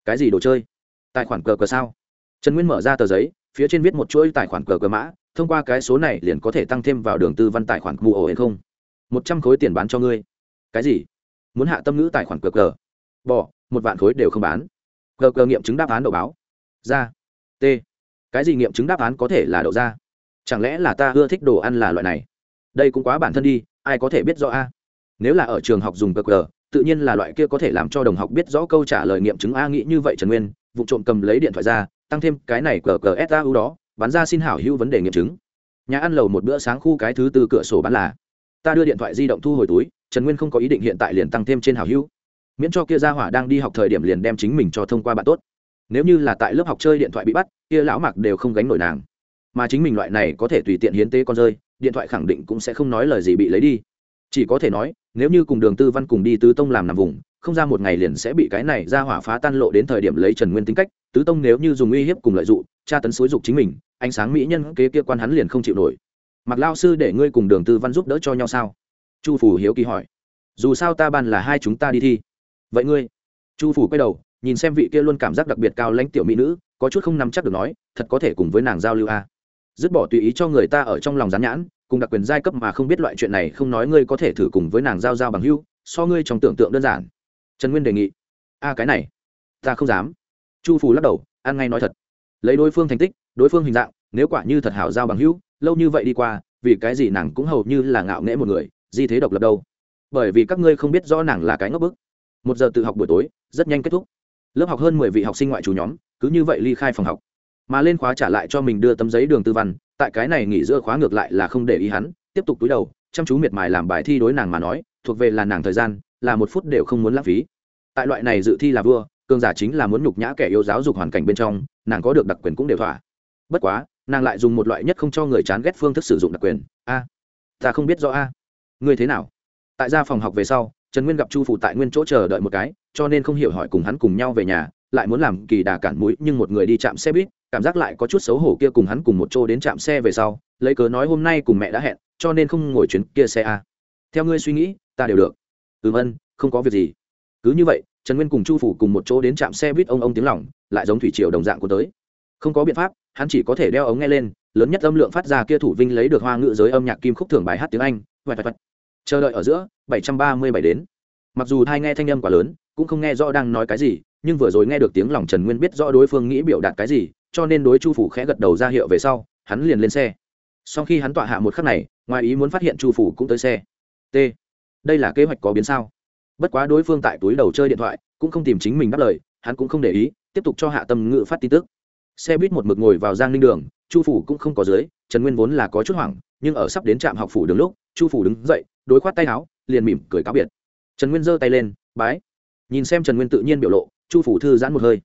Cái gì đồ chơi? Tài khoản cờ cờ sao? Trần nguyên mở ra tờ giấy, phía trên viết một chuỗi tài khoản cờ cờ mã thông qua cái số này liền có thể tăng thêm vào đường tư văn tài khoản mù ổ hay không? Một trăm khối tiền bán cho ngươi. Cái gì? Muốn hạ tâm ngữ tài khoản cờ cờ? Bỏ, một vạn khối đều không bán. Cờ cờ nghiệm chứng đáp án đậu báo. Ra. T. Cái gì nghiệm chứng đáp án có thể là đậu ra? Chẳng lẽ là ta ưa thích đồ ăn là loại này? Đây cũng quá bản thân đi, ai có thể biết rõ a? Nếu là ở trường học dùng cờ cờ, tự nhiên là loại kia có thể làm cho đồng học biết rõ câu trả lời nghiệm chứng a nghĩ như vậy trần nguyên, vụ trộm cầm lấy điện thoại ra, tăng thêm cái này cờ cờ u đó bán ra xin hảo hữu vấn đề nghiệm chứng. Nhà ăn lầu một bữa sáng khu cái thứ tư cửa sổ bán là, ta đưa điện thoại di động thu hồi túi, trần nguyên không có ý định hiện tại liền tăng thêm trên hảo hữu. Miễn cho kia gia hỏa đang đi học thời điểm liền đem chính mình cho thông qua bạn tốt. Nếu như là tại lớp học chơi điện thoại bị bắt, kia lão mạc đều không gánh nổi nàng. Mà chính mình loại này có thể tùy tiện hiến tế con rơi, điện thoại khẳng định cũng sẽ không nói lời gì bị lấy đi. Chỉ có thể nói, nếu như cùng đường tư văn cùng đi tứ tông làm nằm vùng không ra một ngày liền sẽ bị cái này ra hỏa phá tan lộ đến thời điểm lấy trần nguyên tính cách, tứ tông nếu như dùng uy hiếp cùng lợi dụng, tra tấn xối dục chính mình, ánh sáng mỹ nhân kế kia quan hắn liền không chịu nổi. Mặc lao sư để ngươi cùng đường tư văn giúp đỡ cho nhau sao? Chu phủ hiếu kỳ hỏi. Dù sao ta ban là hai chúng ta đi thi. Vậy ngươi? Chu phủ quay đầu, nhìn xem vị kia luôn cảm giác đặc biệt cao lãnh tiểu mỹ nữ, có chút không nắm chắc được nói, thật có thể cùng với nàng giao lưu a. À. dứt bỏ tùy ý cho người ta ở trong lòng rán nhãn, cùng đặc quyền giai cấp mà không biết loại chuyện này không nói ngươi có thể thử cùng với nàng giao giao bằng hưu so ngươi trong tưởng tượng đơn giản trần nguyên đề nghị. A, cái này, ta không dám. Chu phù lắc đầu, an ngay nói thật. Lấy đối phương thành tích, đối phương hình dạng, nếu quả như thật hảo giao bằng hữu, lâu như vậy đi qua, vì cái gì nàng cũng hầu như là ngạo nghễ một người, di thế độc lập đâu? Bởi vì các ngươi không biết rõ nàng là cái ngốc bức. Một giờ tự học buổi tối, rất nhanh kết thúc. Lớp học hơn mười vị học sinh ngoại trú nhóm, cứ như vậy ly khai phòng học. Mà lên khóa trả lại cho mình đưa tấm giấy đường tư văn, tại cái này nghỉ giữa khóa ngược lại là không để ý hắn, tiếp tục túi đầu, chăm chú miệt mài làm bài thi đối nàng mà nói, thuộc về là nàng thời gian, là một phút đều không muốn lãng phí tại loại này dự thi là vua, cường giả chính là muốn nhục nhã kẻ yêu giáo dục hoàn cảnh bên trong, nàng có được đặc quyền cũng đều thỏa. Bất quá, nàng lại dùng một loại nhất không cho người chán ghét phương thức sử dụng đặc quyền. A, ta không biết rõ a. Ngươi thế nào? Tại gia phòng học về sau, trần nguyên gặp chu phụ tại nguyên chỗ chờ đợi một cái, cho nên không hiểu hỏi cùng hắn cùng nhau về nhà, lại muốn làm kỳ đà cản mũi, nhưng một người đi chạm xe buýt, cảm giác lại có chút xấu hổ kia cùng hắn cùng một chỗ đến chạm xe về sau, lấy cớ nói hôm nay cùng mẹ đã hẹn, cho nên không ngồi chuyến kia xe a. Theo ngươi suy nghĩ, ta đều được. Ừm ân, không có việc gì cứ như vậy, trần nguyên cùng chu phủ cùng một chỗ đến trạm xe buýt ông ông tiếng lỏng lại giống thủy triều đồng dạng của tới. Không có biện pháp, hắn chỉ có thể đeo ống nghe lên, lớn nhất âm lượng phát ra kia thủ vinh lấy được hoa ngữ giới âm nhạc kim khúc thưởng bài hát tiếng anh, vạch vạch vạch. Chờ đợi ở giữa, bảy trăm ba mươi bảy đến. Mặc dù thai nghe thanh âm quá lớn, cũng không nghe rõ đang nói cái gì, nhưng vừa rồi nghe được tiếng lòng trần nguyên biết rõ đối phương nghĩ biểu đạt cái gì, cho nên đối chu phủ khẽ gật đầu ra hiệu về sau, hắn liền lên xe. Sau khi hắn tọa hạ một khắc này, ngoài ý muốn phát hiện chu phủ cũng tới xe. T. Đây là kế hoạch có biến sao? Bất quá đối phương tại túi đầu chơi điện thoại, cũng không tìm chính mình đáp lời, hắn cũng không để ý, tiếp tục cho hạ tâm ngự phát tin tức. Xe buýt một mực ngồi vào giang ninh đường, chu phủ cũng không có dưới, trần nguyên vốn là có chút hoảng, nhưng ở sắp đến trạm học phủ đường lúc, chu phủ đứng dậy, đối khoát tay áo, liền mỉm cười cáo biệt. Trần nguyên giơ tay lên, bái. Nhìn xem trần nguyên tự nhiên biểu lộ, chu phủ thư giãn một hơi.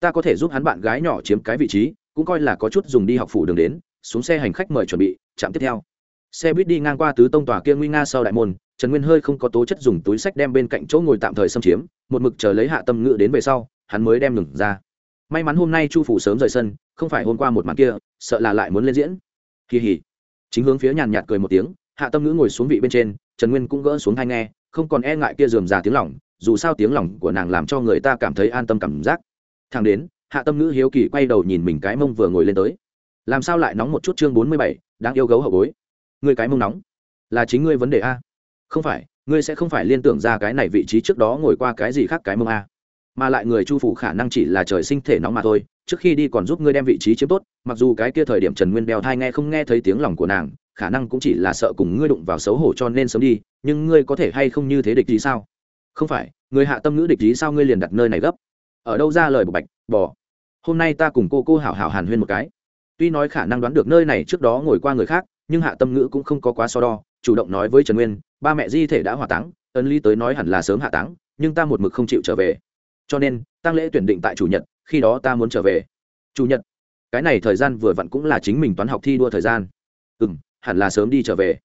Ta có thể giúp hắn bạn gái nhỏ chiếm cái vị trí, cũng coi là có chút dùng đi học phủ đường đến, xuống xe hành khách mời chuẩn bị, trạm tiếp theo. Xe buýt đi ngang qua tứ tông tòa kia nguy nga sau đại môn trần nguyên hơi không có tố chất dùng túi sách đem bên cạnh chỗ ngồi tạm thời xâm chiếm, một mực chờ lấy hạ tâm ngự đến về sau, hắn mới đem ngừng ra. May mắn hôm nay chu phủ sớm rời sân, không phải hôm qua một màn kia, sợ là lại muốn lên diễn. Kỳ hỉ. Chính hướng phía nhàn nhạt cười một tiếng, hạ tâm ngữ ngồi xuống vị bên trên, trần nguyên cũng gỡ xuống hai nghe, không còn e ngại kia dườm già tiếng lỏng dù sao tiếng lỏng của nàng làm cho người ta cảm thấy an tâm cảm giác. Thằng đến, hạ tâm ngữ hiếu kỳ quay đầu nhìn mình cái mông vừa ngồi lên tới. Làm sao lại nóng một chút chương bốn mươi bảy đang yêu gấu hậu bối. Người cái mông nóng, là chính ngươi vấn đề a? Không phải, ngươi sẽ không phải liên tưởng ra cái này vị trí trước đó ngồi qua cái gì khác cái mông a. Mà lại người chu phủ khả năng chỉ là trời sinh thể nóng mà thôi, trước khi đi còn giúp ngươi đem vị trí chiếm tốt, mặc dù cái kia thời điểm trần nguyên đeo thai nghe không nghe thấy tiếng lòng của nàng, khả năng cũng chỉ là sợ cùng ngươi đụng vào xấu hổ cho nên sớm đi, nhưng ngươi có thể hay không như thế địch gì sao? Không phải, người hạ tâm ngữ địch ý sao ngươi liền đặt nơi này gấp? Ở đâu ra lời bộc bạch bỏ hôm nay ta cùng cô cô hảo hảo hàn huyên một cái. Tuy nói khả năng đoán được nơi này trước đó ngồi qua người khác, nhưng hạ tâm ngữ cũng không có quá so đo chủ động nói với trần nguyên, ba mẹ di thể đã hỏa táng ấn lý tới nói hẳn là sớm hạ táng, nhưng ta một mực không chịu trở về. Cho nên tăng lễ tuyển định tại chủ nhật, khi đó ta muốn trở về. Chủ nhật. Cái này thời gian vừa vặn cũng là chính mình toán học thi đua thời gian. Ừ m hẳn là sớm đi trở về.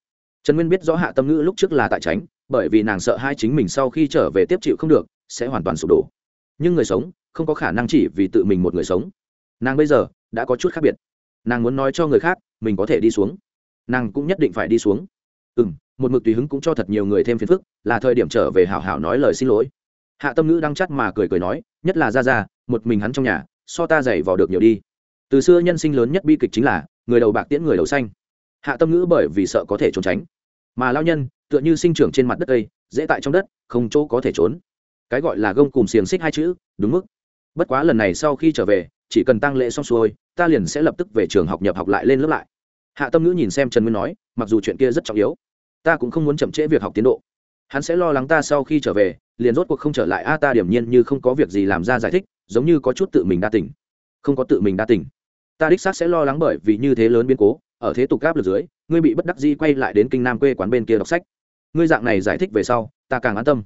Trần nguyên biết rõ hạ tâm ngữ lúc trước là tại tránh, bởi vì nàng sợ hai chính mình sau khi trở về tiếp chịu không được, sẽ hoàn toàn sụp đổ. Nhưng người sống, không có khả năng chỉ vì tự mình một người sống. Nàng bây giờ, đã có chút khác biệt. Nàng muốn nói cho người khác, mình có thể đi xuống. Nàng cũng nhất định phải đi xuống ừ m một mực tùy hứng cũng cho thật nhiều người thêm phiền phức, là thời điểm trở về hảo hảo nói lời xin lỗi. Hạ tâm ngữ đang chắt mà cười cười nói, nhất là ra ra một mình hắn trong nhà, so ta dày vò được nhiều đi. Từ xưa nhân sinh lớn nhất bi kịch chính là, người đầu bạc tiễn người đầu xanh. Hạ tâm ngữ bởi vì sợ có thể trốn tránh. Mà lao nhân, tựa như sinh trưởng trên mặt đất cây, dễ tại trong đất, không chỗ có thể trốn. Cái gọi là gông cùng xiềng xích hai chữ, đúng mức. Bất quá lần này sau khi trở về, chỉ cần tăng lễ xong xuôi, ta liền sẽ lập tức về trường học nhập học lại lên lớp lại. Hạ tâm ngữ nhìn xem trần nguyên nói, mặc dù chuyện kia rất trọng yếu ta cũng không muốn chậm trễ việc học tiến độ. Hắn sẽ lo lắng ta sau khi trở về, liền rốt cuộc không trở lại. A, ta điểm nhiên như không có việc gì làm ra giải thích, giống như có chút tự mình đa tỉnh không có tự mình đa tỉnh ta đích xác sẽ lo lắng bởi vì như thế lớn biến cố, ở thế tục áp lực dưới, ngươi bị bất đắc di quay lại đến kinh nam quê quán bên kia đọc sách. Ngươi dạng này giải thích về sau, ta càng an tâm.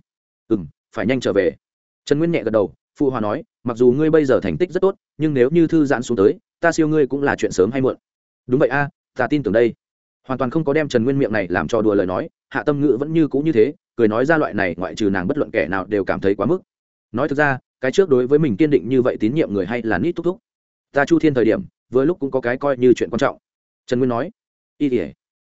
Ừ m phải nhanh trở về. Trần nguyên nhẹ gật đầu, phụ hòa nói, mặc dù ngươi bây giờ thành tích rất tốt, nhưng nếu như thư giãn xuống tới, ta siêu ngươi cũng là chuyện sớm hay muộn. Đúng vậy a, ta tin tưởng đây hoàn toàn không có đem trần nguyên miệng này làm cho đùa lời nói hạ tâm ngữ vẫn như cũ như thế cười nói ra loại này ngoại trừ nàng bất luận kẻ nào đều cảm thấy quá mức nói thực ra cái trước đối với mình kiên định như vậy tín nhiệm người hay là nít thúc thúc ta chu thiên thời điểm vừa lúc cũng có cái coi như chuyện quan trọng trần nguyên nói y ỉa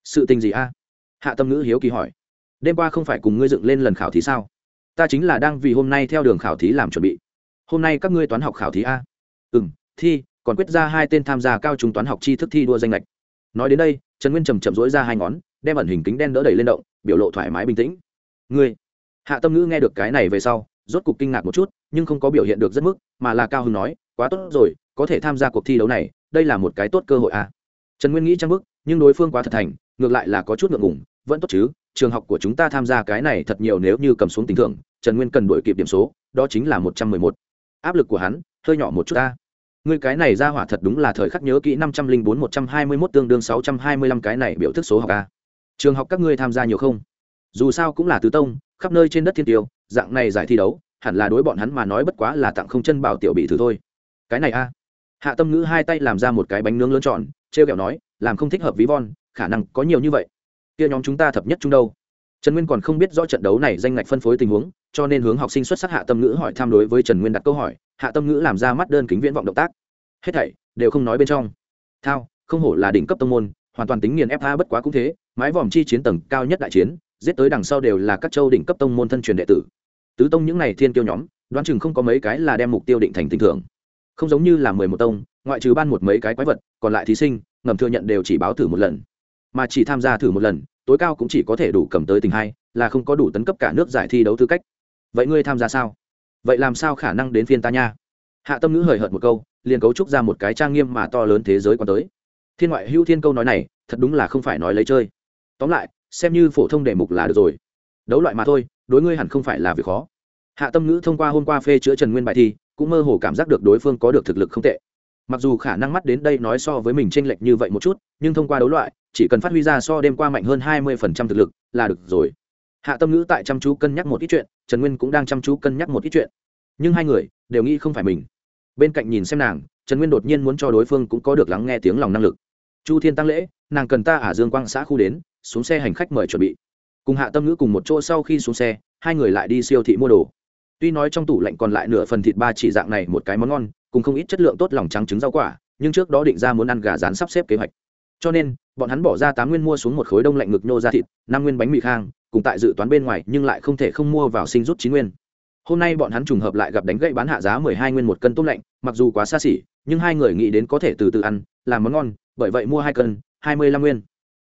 sự tình gì a? Hạ tâm ngữ hiếu kỳ hỏi. Đêm qua không phải cùng ngươi dựng lên lần khảo thí sao? Ta chính là đang vì hôm nay theo đường khảo thí làm chuẩn bị. Hôm nay các ngươi toán học khảo thí a? Ừ m thi, còn quyết ra hai tên tham gia cao trung toán học tri thức thi đua danh lệch. Nói đến đây trần nguyên trầm chậm dối ra hai ngón, đem ẩn hình kính đen đỡ đẩy lên động, biểu lộ thoải mái bình tĩnh. Ngươi. Hạ tâm ngữ nghe được cái này về sau, rốt cục kinh ngạc một chút, nhưng không có biểu hiện được rất mức, mà là cao hưng nói, quá tốt rồi, có thể tham gia cuộc thi đấu này, đây là một cái tốt cơ hội à. trần nguyên nghĩ trang bức nhưng đối phương quá thật thành, ngược lại là có chút ngượng ngùng, vẫn tốt chứ, trường học của chúng ta tham gia cái này thật nhiều nếu như cầm xuống tình thưởng, trần nguyên cần đổi kịp điểm số, đó chính là một trăm mười một. Áp lực của hắn hơi nhỏ một chút ta ngươi cái này ra hỏa thật đúng là thời khắc nhớ kỹ năm trăm linh bốn, một trăm hai mươi mốt tương đương sáu trăm hai mươi lăm cái này biểu thức số học a. Trường học các ngươi tham gia nhiều không? Dù sao cũng là tứ tông, khắp nơi trên đất thiên tiêu, dạng này giải thi đấu, hẳn là đối bọn hắn mà nói bất quá là tặng không chân bảo tiểu bị thử thôi. Cái này a. Hạ tâm ngữ hai tay làm ra một cái bánh nướng lớn tròn t r e o kẹo nói, làm không thích hợp ví von, khả năng có nhiều như vậy. Kia nhóm chúng ta thập nhất chung đâu? Trần nguyên còn không biết rõ trận đấu này danh ngạch phân phối tình huống cho nên hướng học sinh xuất sắc hạ tâm ngữ hỏi tham đối với trần nguyên đặt câu hỏi, hạ tâm ngữ làm ra mắt đơn kính viễn vọng động tác. Hết thảy đều không nói bên trong. Thao, không hổ là đỉnh cấp tông môn, hoàn toàn tính nghiền ép tha bất quá cũng thế, mái vòm chi chiến tầng cao nhất đại chiến, giết tới đằng sau đều là các châu đỉnh cấp tông môn thân truyền đệ tử. Tứ tông những này thiên kiêu nhóm, đoán chừng không có mấy cái là đem mục tiêu định thành tình thưởng. Không giống như là mười một tông, ngoại trừ ban một mấy cái quái vật, còn lại thí sinh, ngầm thừa nhận đều chỉ báo thử một lần. Mà chỉ tham gia thử một lần, tối cao cũng chỉ có thể đủ cầm tới tình hai, là không có đủ tấn cấp cả nước giải thi đấu tư cách vậy ngươi tham gia sao? Vậy làm sao khả năng đến phiên ta nha? Hạ tâm ngữ hời hợt một câu, liền cấu trúc ra một cái trang nghiêm mà to lớn thế giới quan tới. Thiên ngoại hữu thiên câu nói này, thật đúng là không phải nói lấy chơi. Tóm lại, xem như phổ thông đề mục là được rồi. Đấu loại mà thôi, đối ngươi hẳn không phải là việc khó. Hạ tâm ngữ thông qua hôm qua phê chữa trần nguyên bài thi, cũng mơ hồ cảm giác được đối phương có được thực lực không tệ. Mặc dù khả năng mắt đến đây nói so với mình tranh lệch như vậy một chút, nhưng thông qua đấu loại, chỉ cần phát huy ra so đêm qua mạnh hơn hai mươi phần trăm thực lực, là được rồi hạ tâm ngữ tại chăm chú cân nhắc một ít chuyện, trần nguyên cũng đang chăm chú cân nhắc một ít chuyện. Nhưng hai người đều nghĩ không phải mình. Bên cạnh nhìn xem nàng, trần nguyên đột nhiên muốn cho đối phương cũng có được lắng nghe tiếng lòng năng lực. Chu thiên tăng lễ, nàng cần ta ả dương quang xã khu đến, xuống xe hành khách mời chuẩn bị. Cùng hạ tâm ngữ cùng một chỗ sau khi xuống xe, hai người lại đi siêu thị mua đồ. Tuy nói trong tủ lạnh còn lại nửa phần thịt ba chỉ dạng này một cái món ngon, cùng không ít chất lượng tốt lòng trắng trứng rau quả, nhưng trước đó định ra muốn ăn gà rán sắp xếp kế hoạch. Cho nên, bọn hắn bỏ ra tám nguyên mua xuống một khối đông lạnh ngực nhô ra thịt, năm nguyên bánh mì khang cùng tại dự toán bên ngoài, nhưng lại không thể không mua vào sinh rút chín nguyên. Hôm nay bọn hắn trùng hợp lại gặp đánh gậy bán hạ giá mười hai nguyên một cân tôm lạnh, mặc dù quá xa xỉ, nhưng hai người nghĩ đến có thể từ từ ăn, làm món ngon, bởi vậy mua hai cân, hai mươi lăm nguyên.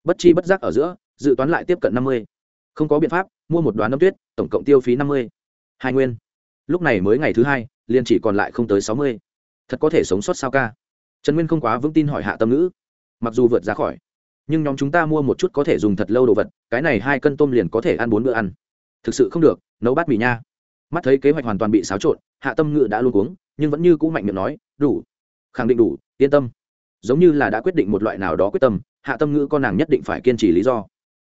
Bất chi bất giác ở giữa, dự toán lại tiếp cận năm mươi. Không có biện pháp, mua một đoán nấm tuyết, tổng cộng tiêu phí năm mươi. Hai nguyên. Lúc này mới ngày thứ hai, liền chỉ còn lại không tới sáu mươi. Thật có thể sống sót sao ca? Trần nguyên không quá vững tin hỏi hạ tâm ngữ. Mặc dù vượt ra khỏi nhưng nhóm chúng ta mua một chút có thể dùng thật lâu đồ vật, cái này hai cân tôm liền có thể ăn bốn bữa ăn. Thực sự không được, nấu bát mì nha. Mắt thấy kế hoạch hoàn toàn bị xáo trộn, hạ tâm ngự đã luôn uống nhưng vẫn như cũ mạnh miệng nói, đủ. Khẳng định đủ, yên tâm. Giống như là đã quyết định một loại nào đó quyết tâm, hạ tâm ngữ con nàng nhất định phải kiên trì lý do.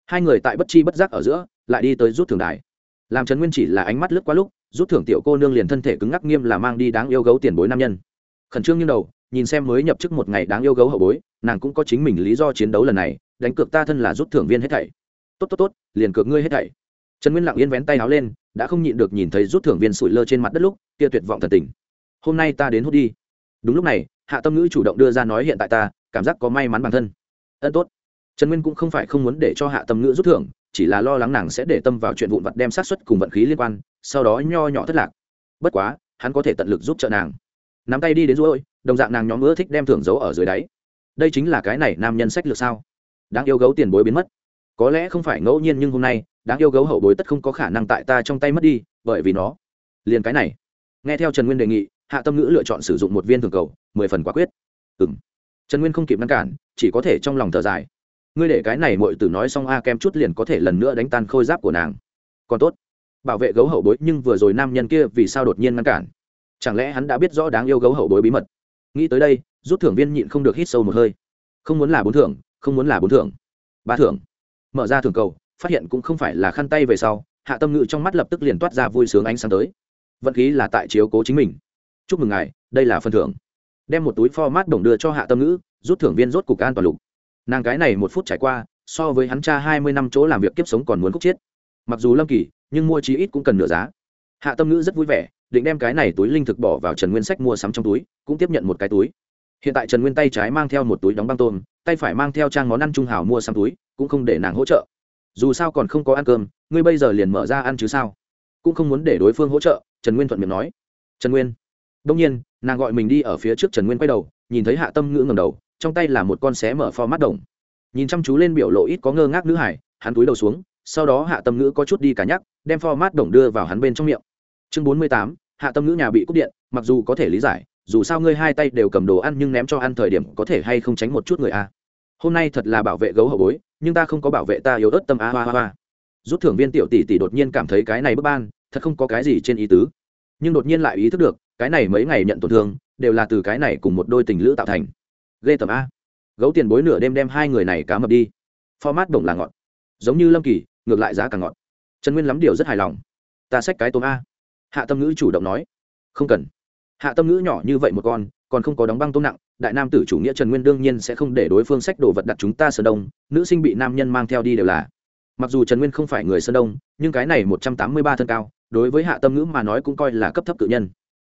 Hai người tại bất chi bất giác ở giữa, lại đi tới rút thưởng đài. Làm trấn nguyên chỉ là ánh mắt lướt qua lúc, rút thưởng tiểu cô nương liền thân thể cứng ngắc nghiêm là mang đi đáng yêu gấu tiền bối nam nhân. Khẩn trương như đầu nhìn xem mới nhập chức một ngày đáng yêu gấu hậu bối, nàng cũng có chính mình lý do chiến đấu lần này, đánh cược ta thân là rút thưởng viên hết thảy. Tốt tốt tốt, liền cược ngươi hết thảy. Trần nguyên lặng yên vén tay áo lên, đã không nhịn được nhìn thấy rút thưởng viên sủi lơ trên mặt đất lúc, kia tuyệt vọng thần tình. Hôm nay ta đến hút đi. Đúng lúc này, hạ tâm ngữ chủ động đưa ra nói hiện tại ta, cảm giác có may mắn bản thân. Ân tốt. Trần nguyên cũng không phải không muốn để cho hạ tâm ngữ rút thưởng, chỉ là lo lắng nàng sẽ để tâm vào chuyện vụn vặt đem sát xuất cùng vận khí liên quan, sau đó nho nhỏ thất lạc. Bất quá, hắn có thể tận lực giúp trợ nàng nắm tay đi đến rồi đồng dạng nàng nhóm ưa thích đem thưởng giấu ở dưới đáy. Đây chính là cái này nam nhân sách lược sao? Đáng yêu gấu tiền bối biến mất. Có lẽ không phải ngẫu nhiên nhưng hôm nay, đáng yêu gấu hậu bối tất không có khả năng tại ta trong tay mất đi, bởi vì nó. Liền cái này. Nghe theo trần nguyên đề nghị, hạ tâm ngữ lựa chọn sử dụng một viên thường cầu, mười phần quả quyết. Ừ m trần nguyên không kịp ngăn cản, chỉ có thể trong lòng thở dài. Ngươi để cái này mọi từ nói xong a kem chút liền có thể lần nữa đánh tan khôi giáp của nàng. Còn tốt. Bảo vệ gấu hậu bối nhưng vừa rồi nam nhân kia vì sao đột nhiên ngăn cản? Chẳng lẽ hắn đã biết rõ đáng yêu gấu hậu bối bí mật? Nghĩ tới đây, rút thưởng viên nhịn không được hít sâu một hơi. Không muốn là bốn thưởng, không muốn là bốn thưởng. Ba thưởng. Mở ra thưởng cầu, phát hiện cũng không phải là khăn tay về sau, hạ tâm ngự trong mắt lập tức liền toát ra vui sướng ánh sáng tới. Vận khí là tại chiếu cố chính mình. Chúc mừng ngài, đây là phần thưởng. Đem một túi format đồng đưa cho hạ tâm ngữ rút thưởng viên rốt cục an toàn lục. Nàng cái này một phút trải qua, so với hắn cha hai mươi năm chỗ làm việc kiếp sống còn muốn khúc chiết mặc dù lâm kỳ, nhưng mua chí ít cũng cần nửa giá. Hạ tâm ngữ rất vui vẻ định đem cái này túi linh thực bỏ vào trần nguyên sách mua sắm trong túi, cũng tiếp nhận một cái túi. Hiện tại trần nguyên tay trái mang theo một túi đóng băng tôm, tay phải mang theo trang món ăn trung hào mua sắm túi, cũng không để nàng hỗ trợ. Dù sao còn không có ăn cơm, ngươi bây giờ liền mở ra ăn chứ sao? Cũng không muốn để đối phương hỗ trợ, trần nguyên thuận miệng nói. Trần nguyên. Đông nhiên, nàng gọi mình đi ở phía trước trần nguyên quay đầu, nhìn thấy hạ tâm ngữ ngầm đầu, trong tay là một con xé mở pho mắt đồng. Nhìn chăm chú lên biểu lộ ít có ngơ ngác nữ hải, hắn túi đầu xuống, sau đó hạ tâm ngữ có chút đi cả nhắc, đem pho mát đồng đưa vào hắn bên trong miệng. Chương bốn mươi tám hạ tâm ngữ nhà bị cúp điện, mặc dù có thể lý giải, dù sao ngươi hai tay đều cầm đồ ăn nhưng ném cho ăn thời điểm có thể hay không tránh một chút người a. Hôm nay thật là bảo vệ gấu hậu bối, nhưng ta không có bảo vệ ta yếu ớt tâm a hoa hoa rút thưởng viên tiểu tỷ tỷ đột nhiên cảm thấy cái này bức ban, thật không có cái gì trên ý tứ. Nhưng đột nhiên lại ý thức được, cái này mấy ngày nhận tổn thương, đều là từ cái này cùng một đôi tình lữ tạo thành. Ghê tầm a. Gấu tiền bối nửa đêm đem hai người này cá mập đi. Format đồng là ngọt. Giống như lâm kỳ, ngược lại giá càng ngọt. Trần nguyên lắm điều rất hài lòng. Ta xách cái tôm a hạ tâm ngữ chủ động nói, không cần. Hạ tâm ngữ nhỏ như vậy một con, còn không có đóng băng tôm nặng, đại nam tử chủ nghĩa trần nguyên đương nhiên sẽ không để đối phương sách đồ vật đặt chúng ta sơn đông, nữ sinh bị nam nhân mang theo đi đều là. Mặc dù trần nguyên không phải người sơn đông, nhưng cái này một trăm tám mươi ba thân cao, đối với hạ tâm ngữ mà nói cũng coi là cấp thấp cự nhân.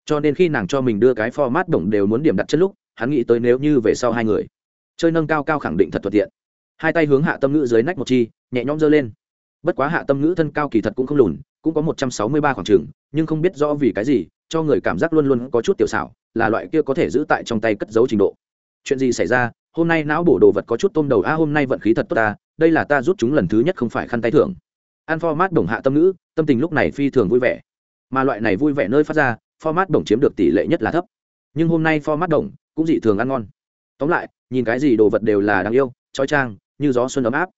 Cho nên khi nàng cho mình đưa cái format bổng đều muốn điểm đặt chân lúc, hắn nghĩ tới nếu như về sau hai người chơi nâng cao cao khẳng định thật thuận tiện. Hai tay hướng hạ tâm ngữ dưới nách một chi, nhẹ nhõm giơ lên. Bất quá hạ tâm ngữ thân cao kỳ thật cũng không lùn cũng có một trăm sáu mươi ba khoảng trường, nhưng không biết rõ vì cái gì, cho người cảm giác luôn luôn có chút tiểu xảo, là loại kia có thể giữ tại trong tay cất giấu trình độ. Chuyện gì xảy ra? Hôm nay não bổ đồ vật có chút tôm đầu. A, hôm nay vận khí thật tốt ta, đây là ta rút chúng lần thứ nhất không phải khăn tay thưởng. An format đồng hạ tâm ngữ, tâm tình lúc này phi thường vui vẻ. Mà loại này vui vẻ nơi phát ra, format đồng chiếm được tỷ lệ nhất là thấp. Nhưng hôm nay format đồng cũng dị thường ăn ngon. Tóm lại, nhìn cái gì đồ vật đều là đáng yêu, trói trang, như gió xuân ấm áp.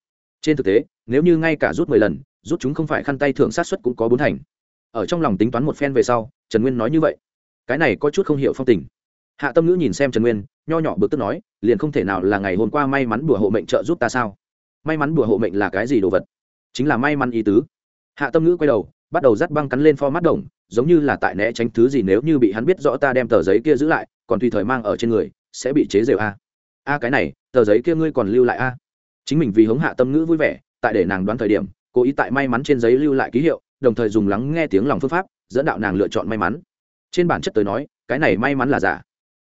Trên thực tế, nếu như ngay cả rút mười lần rút chúng không phải khăn tay thưởng sát xuất cũng có bốn thành. Ở trong lòng tính toán một phen về sau, trần nguyên nói như vậy. Cái này có chút không hiểu phong tình. Hạ tâm ngữ nhìn xem trần nguyên, nho nhỏ bực tức nói, liền không thể nào là ngày hôm qua may mắn bùa hộ mệnh trợ giúp ta sao? May mắn bùa hộ mệnh là cái gì đồ vật? Chính là may mắn ý tứ. Hạ tâm ngữ quay đầu, bắt đầu dắt băng cắn lên pho mắt đồng, giống như là tại né tránh thứ gì nếu như bị hắn biết rõ ta đem tờ giấy kia giữ lại, còn tùy thời mang ở trên người, sẽ bị chế rều a. A cái này, tờ giấy kia ngươi còn lưu lại a. Chính mình vì hống hạ tâm ngữ vui vẻ, tại để nàng đoán thời điểm cố ý tại may mắn trên giấy lưu lại ký hiệu, đồng thời dùng lắng nghe tiếng lòng phương pháp, dẫn đạo nàng lựa chọn may mắn. Trên bản chất tới nói, cái này may mắn là giả.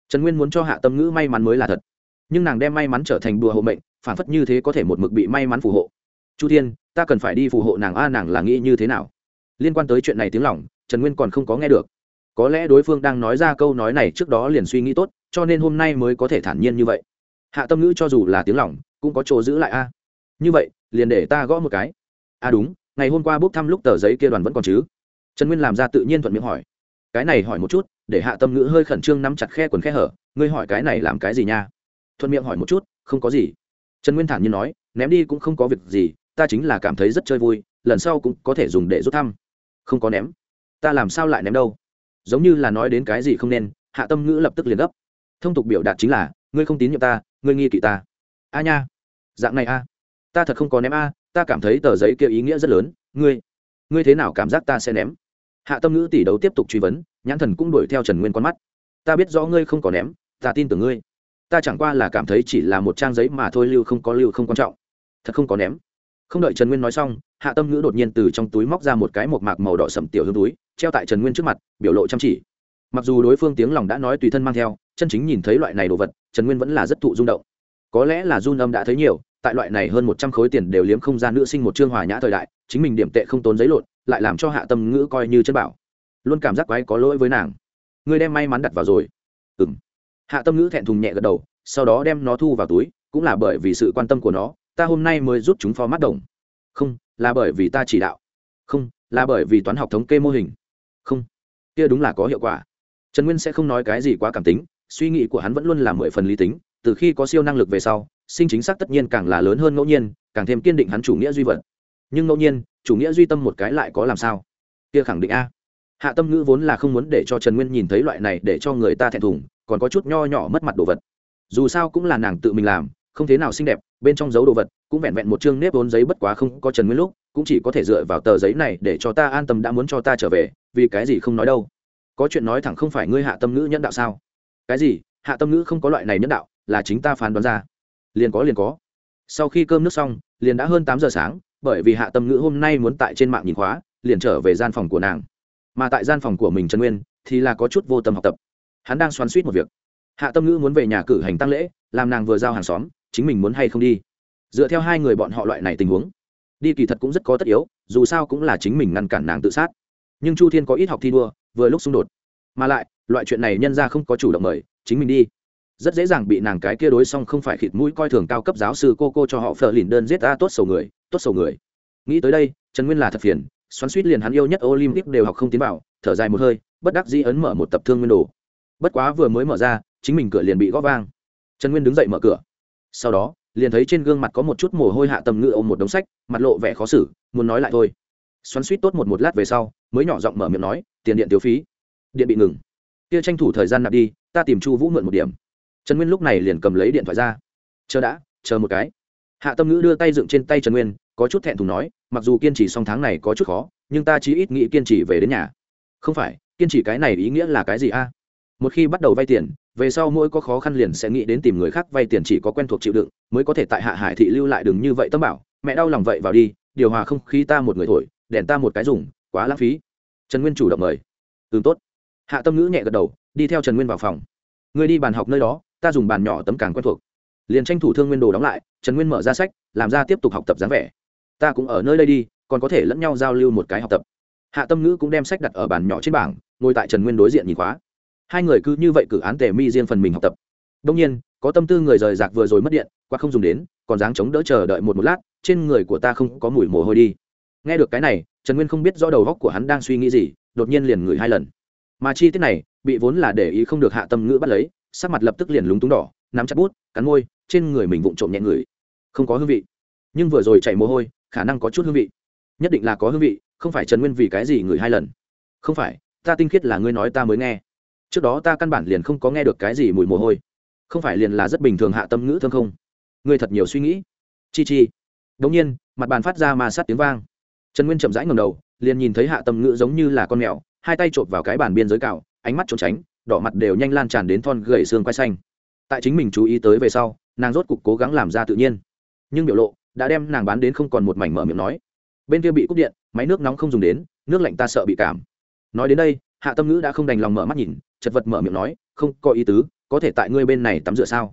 Trần nguyên muốn cho hạ tâm ngữ may mắn mới là thật. Nhưng nàng đem may mắn trở thành đùa hộ mệnh, phản phất như thế có thể một mực bị may mắn phù hộ. Chu thiên, ta cần phải đi phù hộ nàng a, nàng là nghĩ như thế nào? Liên quan tới chuyện này tiếng lỏng trần nguyên còn không có nghe được. Có lẽ đối phương đang nói ra câu nói này trước đó liền suy nghĩ tốt, cho nên hôm nay mới có thể thản nhiên như vậy. Hạ tâm ngữ cho dù là tiếng lỏng cũng có chỗ giữ lại a. Như vậy, liền để ta gõ một cái a đúng, ngày hôm qua bốc thăm lúc tờ giấy kia đoàn vẫn còn chứ. Trần nguyên làm ra tự nhiên thuận miệng hỏi. Cái này hỏi một chút, để hạ tâm ngữ hơi khẩn trương nắm chặt khe quần khe hở, ngươi hỏi cái này làm cái gì nha? Thuận miệng hỏi một chút, không có gì. Trần nguyên thản nhiên nói, ném đi cũng không có việc gì, ta chính là cảm thấy rất chơi vui, lần sau cũng có thể dùng để rút thăm. Không có ném. Ta làm sao lại ném đâu? Giống như là nói đến cái gì không nên, hạ tâm ngữ lập tức liền gấp. Thông tục biểu đạt chính là, ngươi không tín nhiệm ta, ngươi nghi kỵ ta. A nha. Dạng này a. Ta thật không có ném a ta cảm thấy tờ giấy kia ý nghĩa rất lớn, ngươi ngươi thế nào cảm giác ta sẽ ném? Hạ tâm ngữ tỷ đấu tiếp tục truy vấn, nhãn thần cũng đuổi theo trần nguyên con mắt. Ta biết rõ ngươi không có ném, ta tin tưởng ngươi. Ta chẳng qua là cảm thấy chỉ là một trang giấy mà thôi, lưu không có lưu không quan trọng. Thật không có ném. Không đợi trần nguyên nói xong, hạ tâm ngữ đột nhiên từ trong túi móc ra một cái một mạc màu đỏ sầm tiểu hương túi, treo tại trần nguyên trước mặt, biểu lộ chăm chỉ. Mặc dù đối phương tiếng lòng đã nói tùy thân mang theo, chân chính nhìn thấy loại này đồ vật, trần nguyên vẫn là rất thụ rung động. Có lẽ là run âm đã thấy nhiều tại loại này hơn một trăm khối tiền đều liếm không gian nữ sinh một chương hòa nhã thời đại, chính mình điểm tệ không tốn giấy lộn, lại làm cho hạ tâm ngữ coi như chân bảo. Luôn cảm giác quái có lỗi với nàng. Ngươi đem may mắn đặt vào rồi. Ừ m hạ tâm ngữ thẹn thùng nhẹ gật đầu, sau đó đem nó thu vào túi, cũng là bởi vì sự quan tâm của nó, ta hôm nay mới rút chúng phó mắt đồng. Không, là bởi vì ta chỉ đạo. Không, là bởi vì toán học thống kê mô hình. Không. Kia đúng là có hiệu quả. Trần nguyên sẽ không nói cái gì quá cảm tính, suy nghĩ của hắn vẫn luôn là mười phần lý tính từ khi có siêu năng lực về sau, sinh chính xác tất nhiên càng là lớn hơn ngẫu nhiên, càng thêm kiên định hắn chủ nghĩa duy vật. Nhưng ngẫu nhiên, chủ nghĩa duy tâm một cái lại có làm sao? Kia khẳng định a. Hạ tâm ngữ vốn là không muốn để cho trần nguyên nhìn thấy loại này để cho người ta thẹn thùng, còn có chút nho nhỏ mất mặt đồ vật. Dù sao cũng là nàng tự mình làm, không thế nào xinh đẹp, bên trong dấu đồ vật, cũng vẹn vẹn một chương nếp vốn giấy bất quá không có trần nguyên lúc, cũng chỉ có thể dựa vào tờ giấy này để cho ta an tâm đã muốn cho ta trở về, vì cái gì không nói đâu? Có chuyện nói thẳng không phải ngươi hạ tâm ngữ nhân đạo sao? Cái gì? Hạ tâm ngữ không có loại này nhân đạo là chính ta phán đoán ra. Liền có liền có. Sau khi cơm nước xong, liền đã hơn tám giờ sáng, bởi vì hạ tâm ngữ hôm nay muốn tại trên mạng nhìn khóa, liền trở về gian phòng của nàng. Mà tại gian phòng của mình trần nguyên, thì là có chút vô tâm học tập. Hắn đang xoắn suýt một việc. Hạ tâm ngữ muốn về nhà cử hành tăng lễ, làm nàng vừa giao hàng xóm, chính mình muốn hay không đi. Dựa theo hai người bọn họ loại này tình huống, đi kỳ thật cũng rất có tất yếu, dù sao cũng là chính mình ngăn cản nàng tự sát. Nhưng chu thiên có ít học thi đua, vừa lúc xung đột. Mà lại, loại chuyện này nhân ra không có chủ động mời, chính mình đi rất dễ dàng bị nàng cái kia đối xong không phải khịt mũi coi thường cao cấp giáo sư cô cô cho họ phờ lìn đơn giết ta tốt sầu người, tốt sầu người. Nghĩ tới đây, trần nguyên là thật phiền, xoắn suýt liền hắn yêu nhất olympic đều học không tiến vào, thở dài một hơi, bất đắc dĩ ấn mở một tập thương nguyên đồ. Bất quá vừa mới mở ra, chính mình cửa liền bị gõ vang. Trần nguyên đứng dậy mở cửa. Sau đó, liền thấy trên gương mặt có một chút mồ hôi hạ tầm ngự ôm một đống sách, mặt lộ vẻ khó xử, muốn nói lại thôi. Xoắn suýt tốt một một lát về sau, mới nhỏ giọng mở miệng nói, tiền điện tiêu phí. Điện bị ngừng. Kia tranh thủ thời gian nạp đi, ta tìm chu vũ mượn một điểm trần nguyên lúc này liền cầm lấy điện thoại ra. Chờ đã, chờ một cái. Hạ tâm ngữ đưa tay dựng trên tay trần nguyên, có chút thẹn thùng nói, mặc dù kiên trì song tháng này có chút khó, nhưng ta chỉ ít nghĩ kiên trì về đến nhà. Không phải, kiên trì cái này ý nghĩa là cái gì a? Một khi bắt đầu vay tiền, về sau mỗi có khó khăn liền sẽ nghĩ đến tìm người khác vay tiền chỉ có quen thuộc chịu đựng, mới có thể tại hạ hải thị lưu lại đừng như vậy tâm bảo. Mẹ đau lòng vậy vào đi, điều hòa không khí ta một người thổi, đèn ta một cái dùng, quá lãng phí. Trần nguyên chủ động mời. Ừ tốt. Hạ tâm ngữ nhẹ gật đầu, đi theo trần nguyên vào phòng. Người đi bàn học nơi đó ta dùng bàn nhỏ tấm càng quen thuộc. Liền tranh thủ thương nguyên đồ đóng lại, trần nguyên mở ra sách, làm ra tiếp tục học tập dáng vẻ. Ta cũng ở nơi đây đi, còn có thể lẫn nhau giao lưu một cái học tập. Hạ tâm ngữ cũng đem sách đặt ở bàn nhỏ trên bảng, ngồi tại trần nguyên đối diện nhìn khóa. Hai người cứ như vậy cử án tề mi riêng phần mình học tập. Đông nhiên, có tâm tư người rời rạc vừa rồi mất điện, qua không dùng đến, còn dáng chống đỡ chờ đợi một một lát, trên người của ta không có mùi mồ hôi đi. Nghe được cái này, trần nguyên không biết do đầu góc của hắn đang suy nghĩ gì, đột nhiên liền ngửi hai lần. Mà chi tiết này, bị vốn là để ý không được hạ tâm ngữ bắt lấy sắc mặt lập tức liền lúng túng đỏ nắm chặt bút cắn môi trên người mình vụng trộm nhẹ người. Không có hương vị. Nhưng vừa rồi chạy mồ hôi khả năng có chút hương vị. Nhất định là có hương vị không phải trần nguyên vì cái gì ngửi hai lần. Không phải ta tinh khiết là ngươi nói ta mới nghe. Trước đó ta căn bản liền không có nghe được cái gì mùi mồ hôi. Không phải liền là rất bình thường hạ tâm ngữ thương không? Ngươi thật nhiều suy nghĩ. Chi chi. Đống nhiên mặt bàn phát ra ma sát tiếng vang. Trần nguyên chậm rãi ngầm đầu liền nhìn thấy hạ tâm ngữ giống như là con mèo hai tay trộm vào cái bàn biên giới cào, ánh mắt trốn tránh đỏ mặt đều nhanh lan tràn đến thon gầy xương quai xanh. Tại chính mình chú ý tới về sau, nàng rốt cục cố gắng làm ra tự nhiên. Nhưng biểu lộ đã đem nàng bán đến không còn một mảnh mở miệng nói. Bên kia bị cúp điện, máy nước nóng không dùng đến, nước lạnh ta sợ bị cảm. Nói đến đây, hạ tâm ngữ đã không đành lòng mở mắt nhìn, chật vật mở miệng nói, không có ý tứ, có thể tại ngươi bên này tắm rửa sao?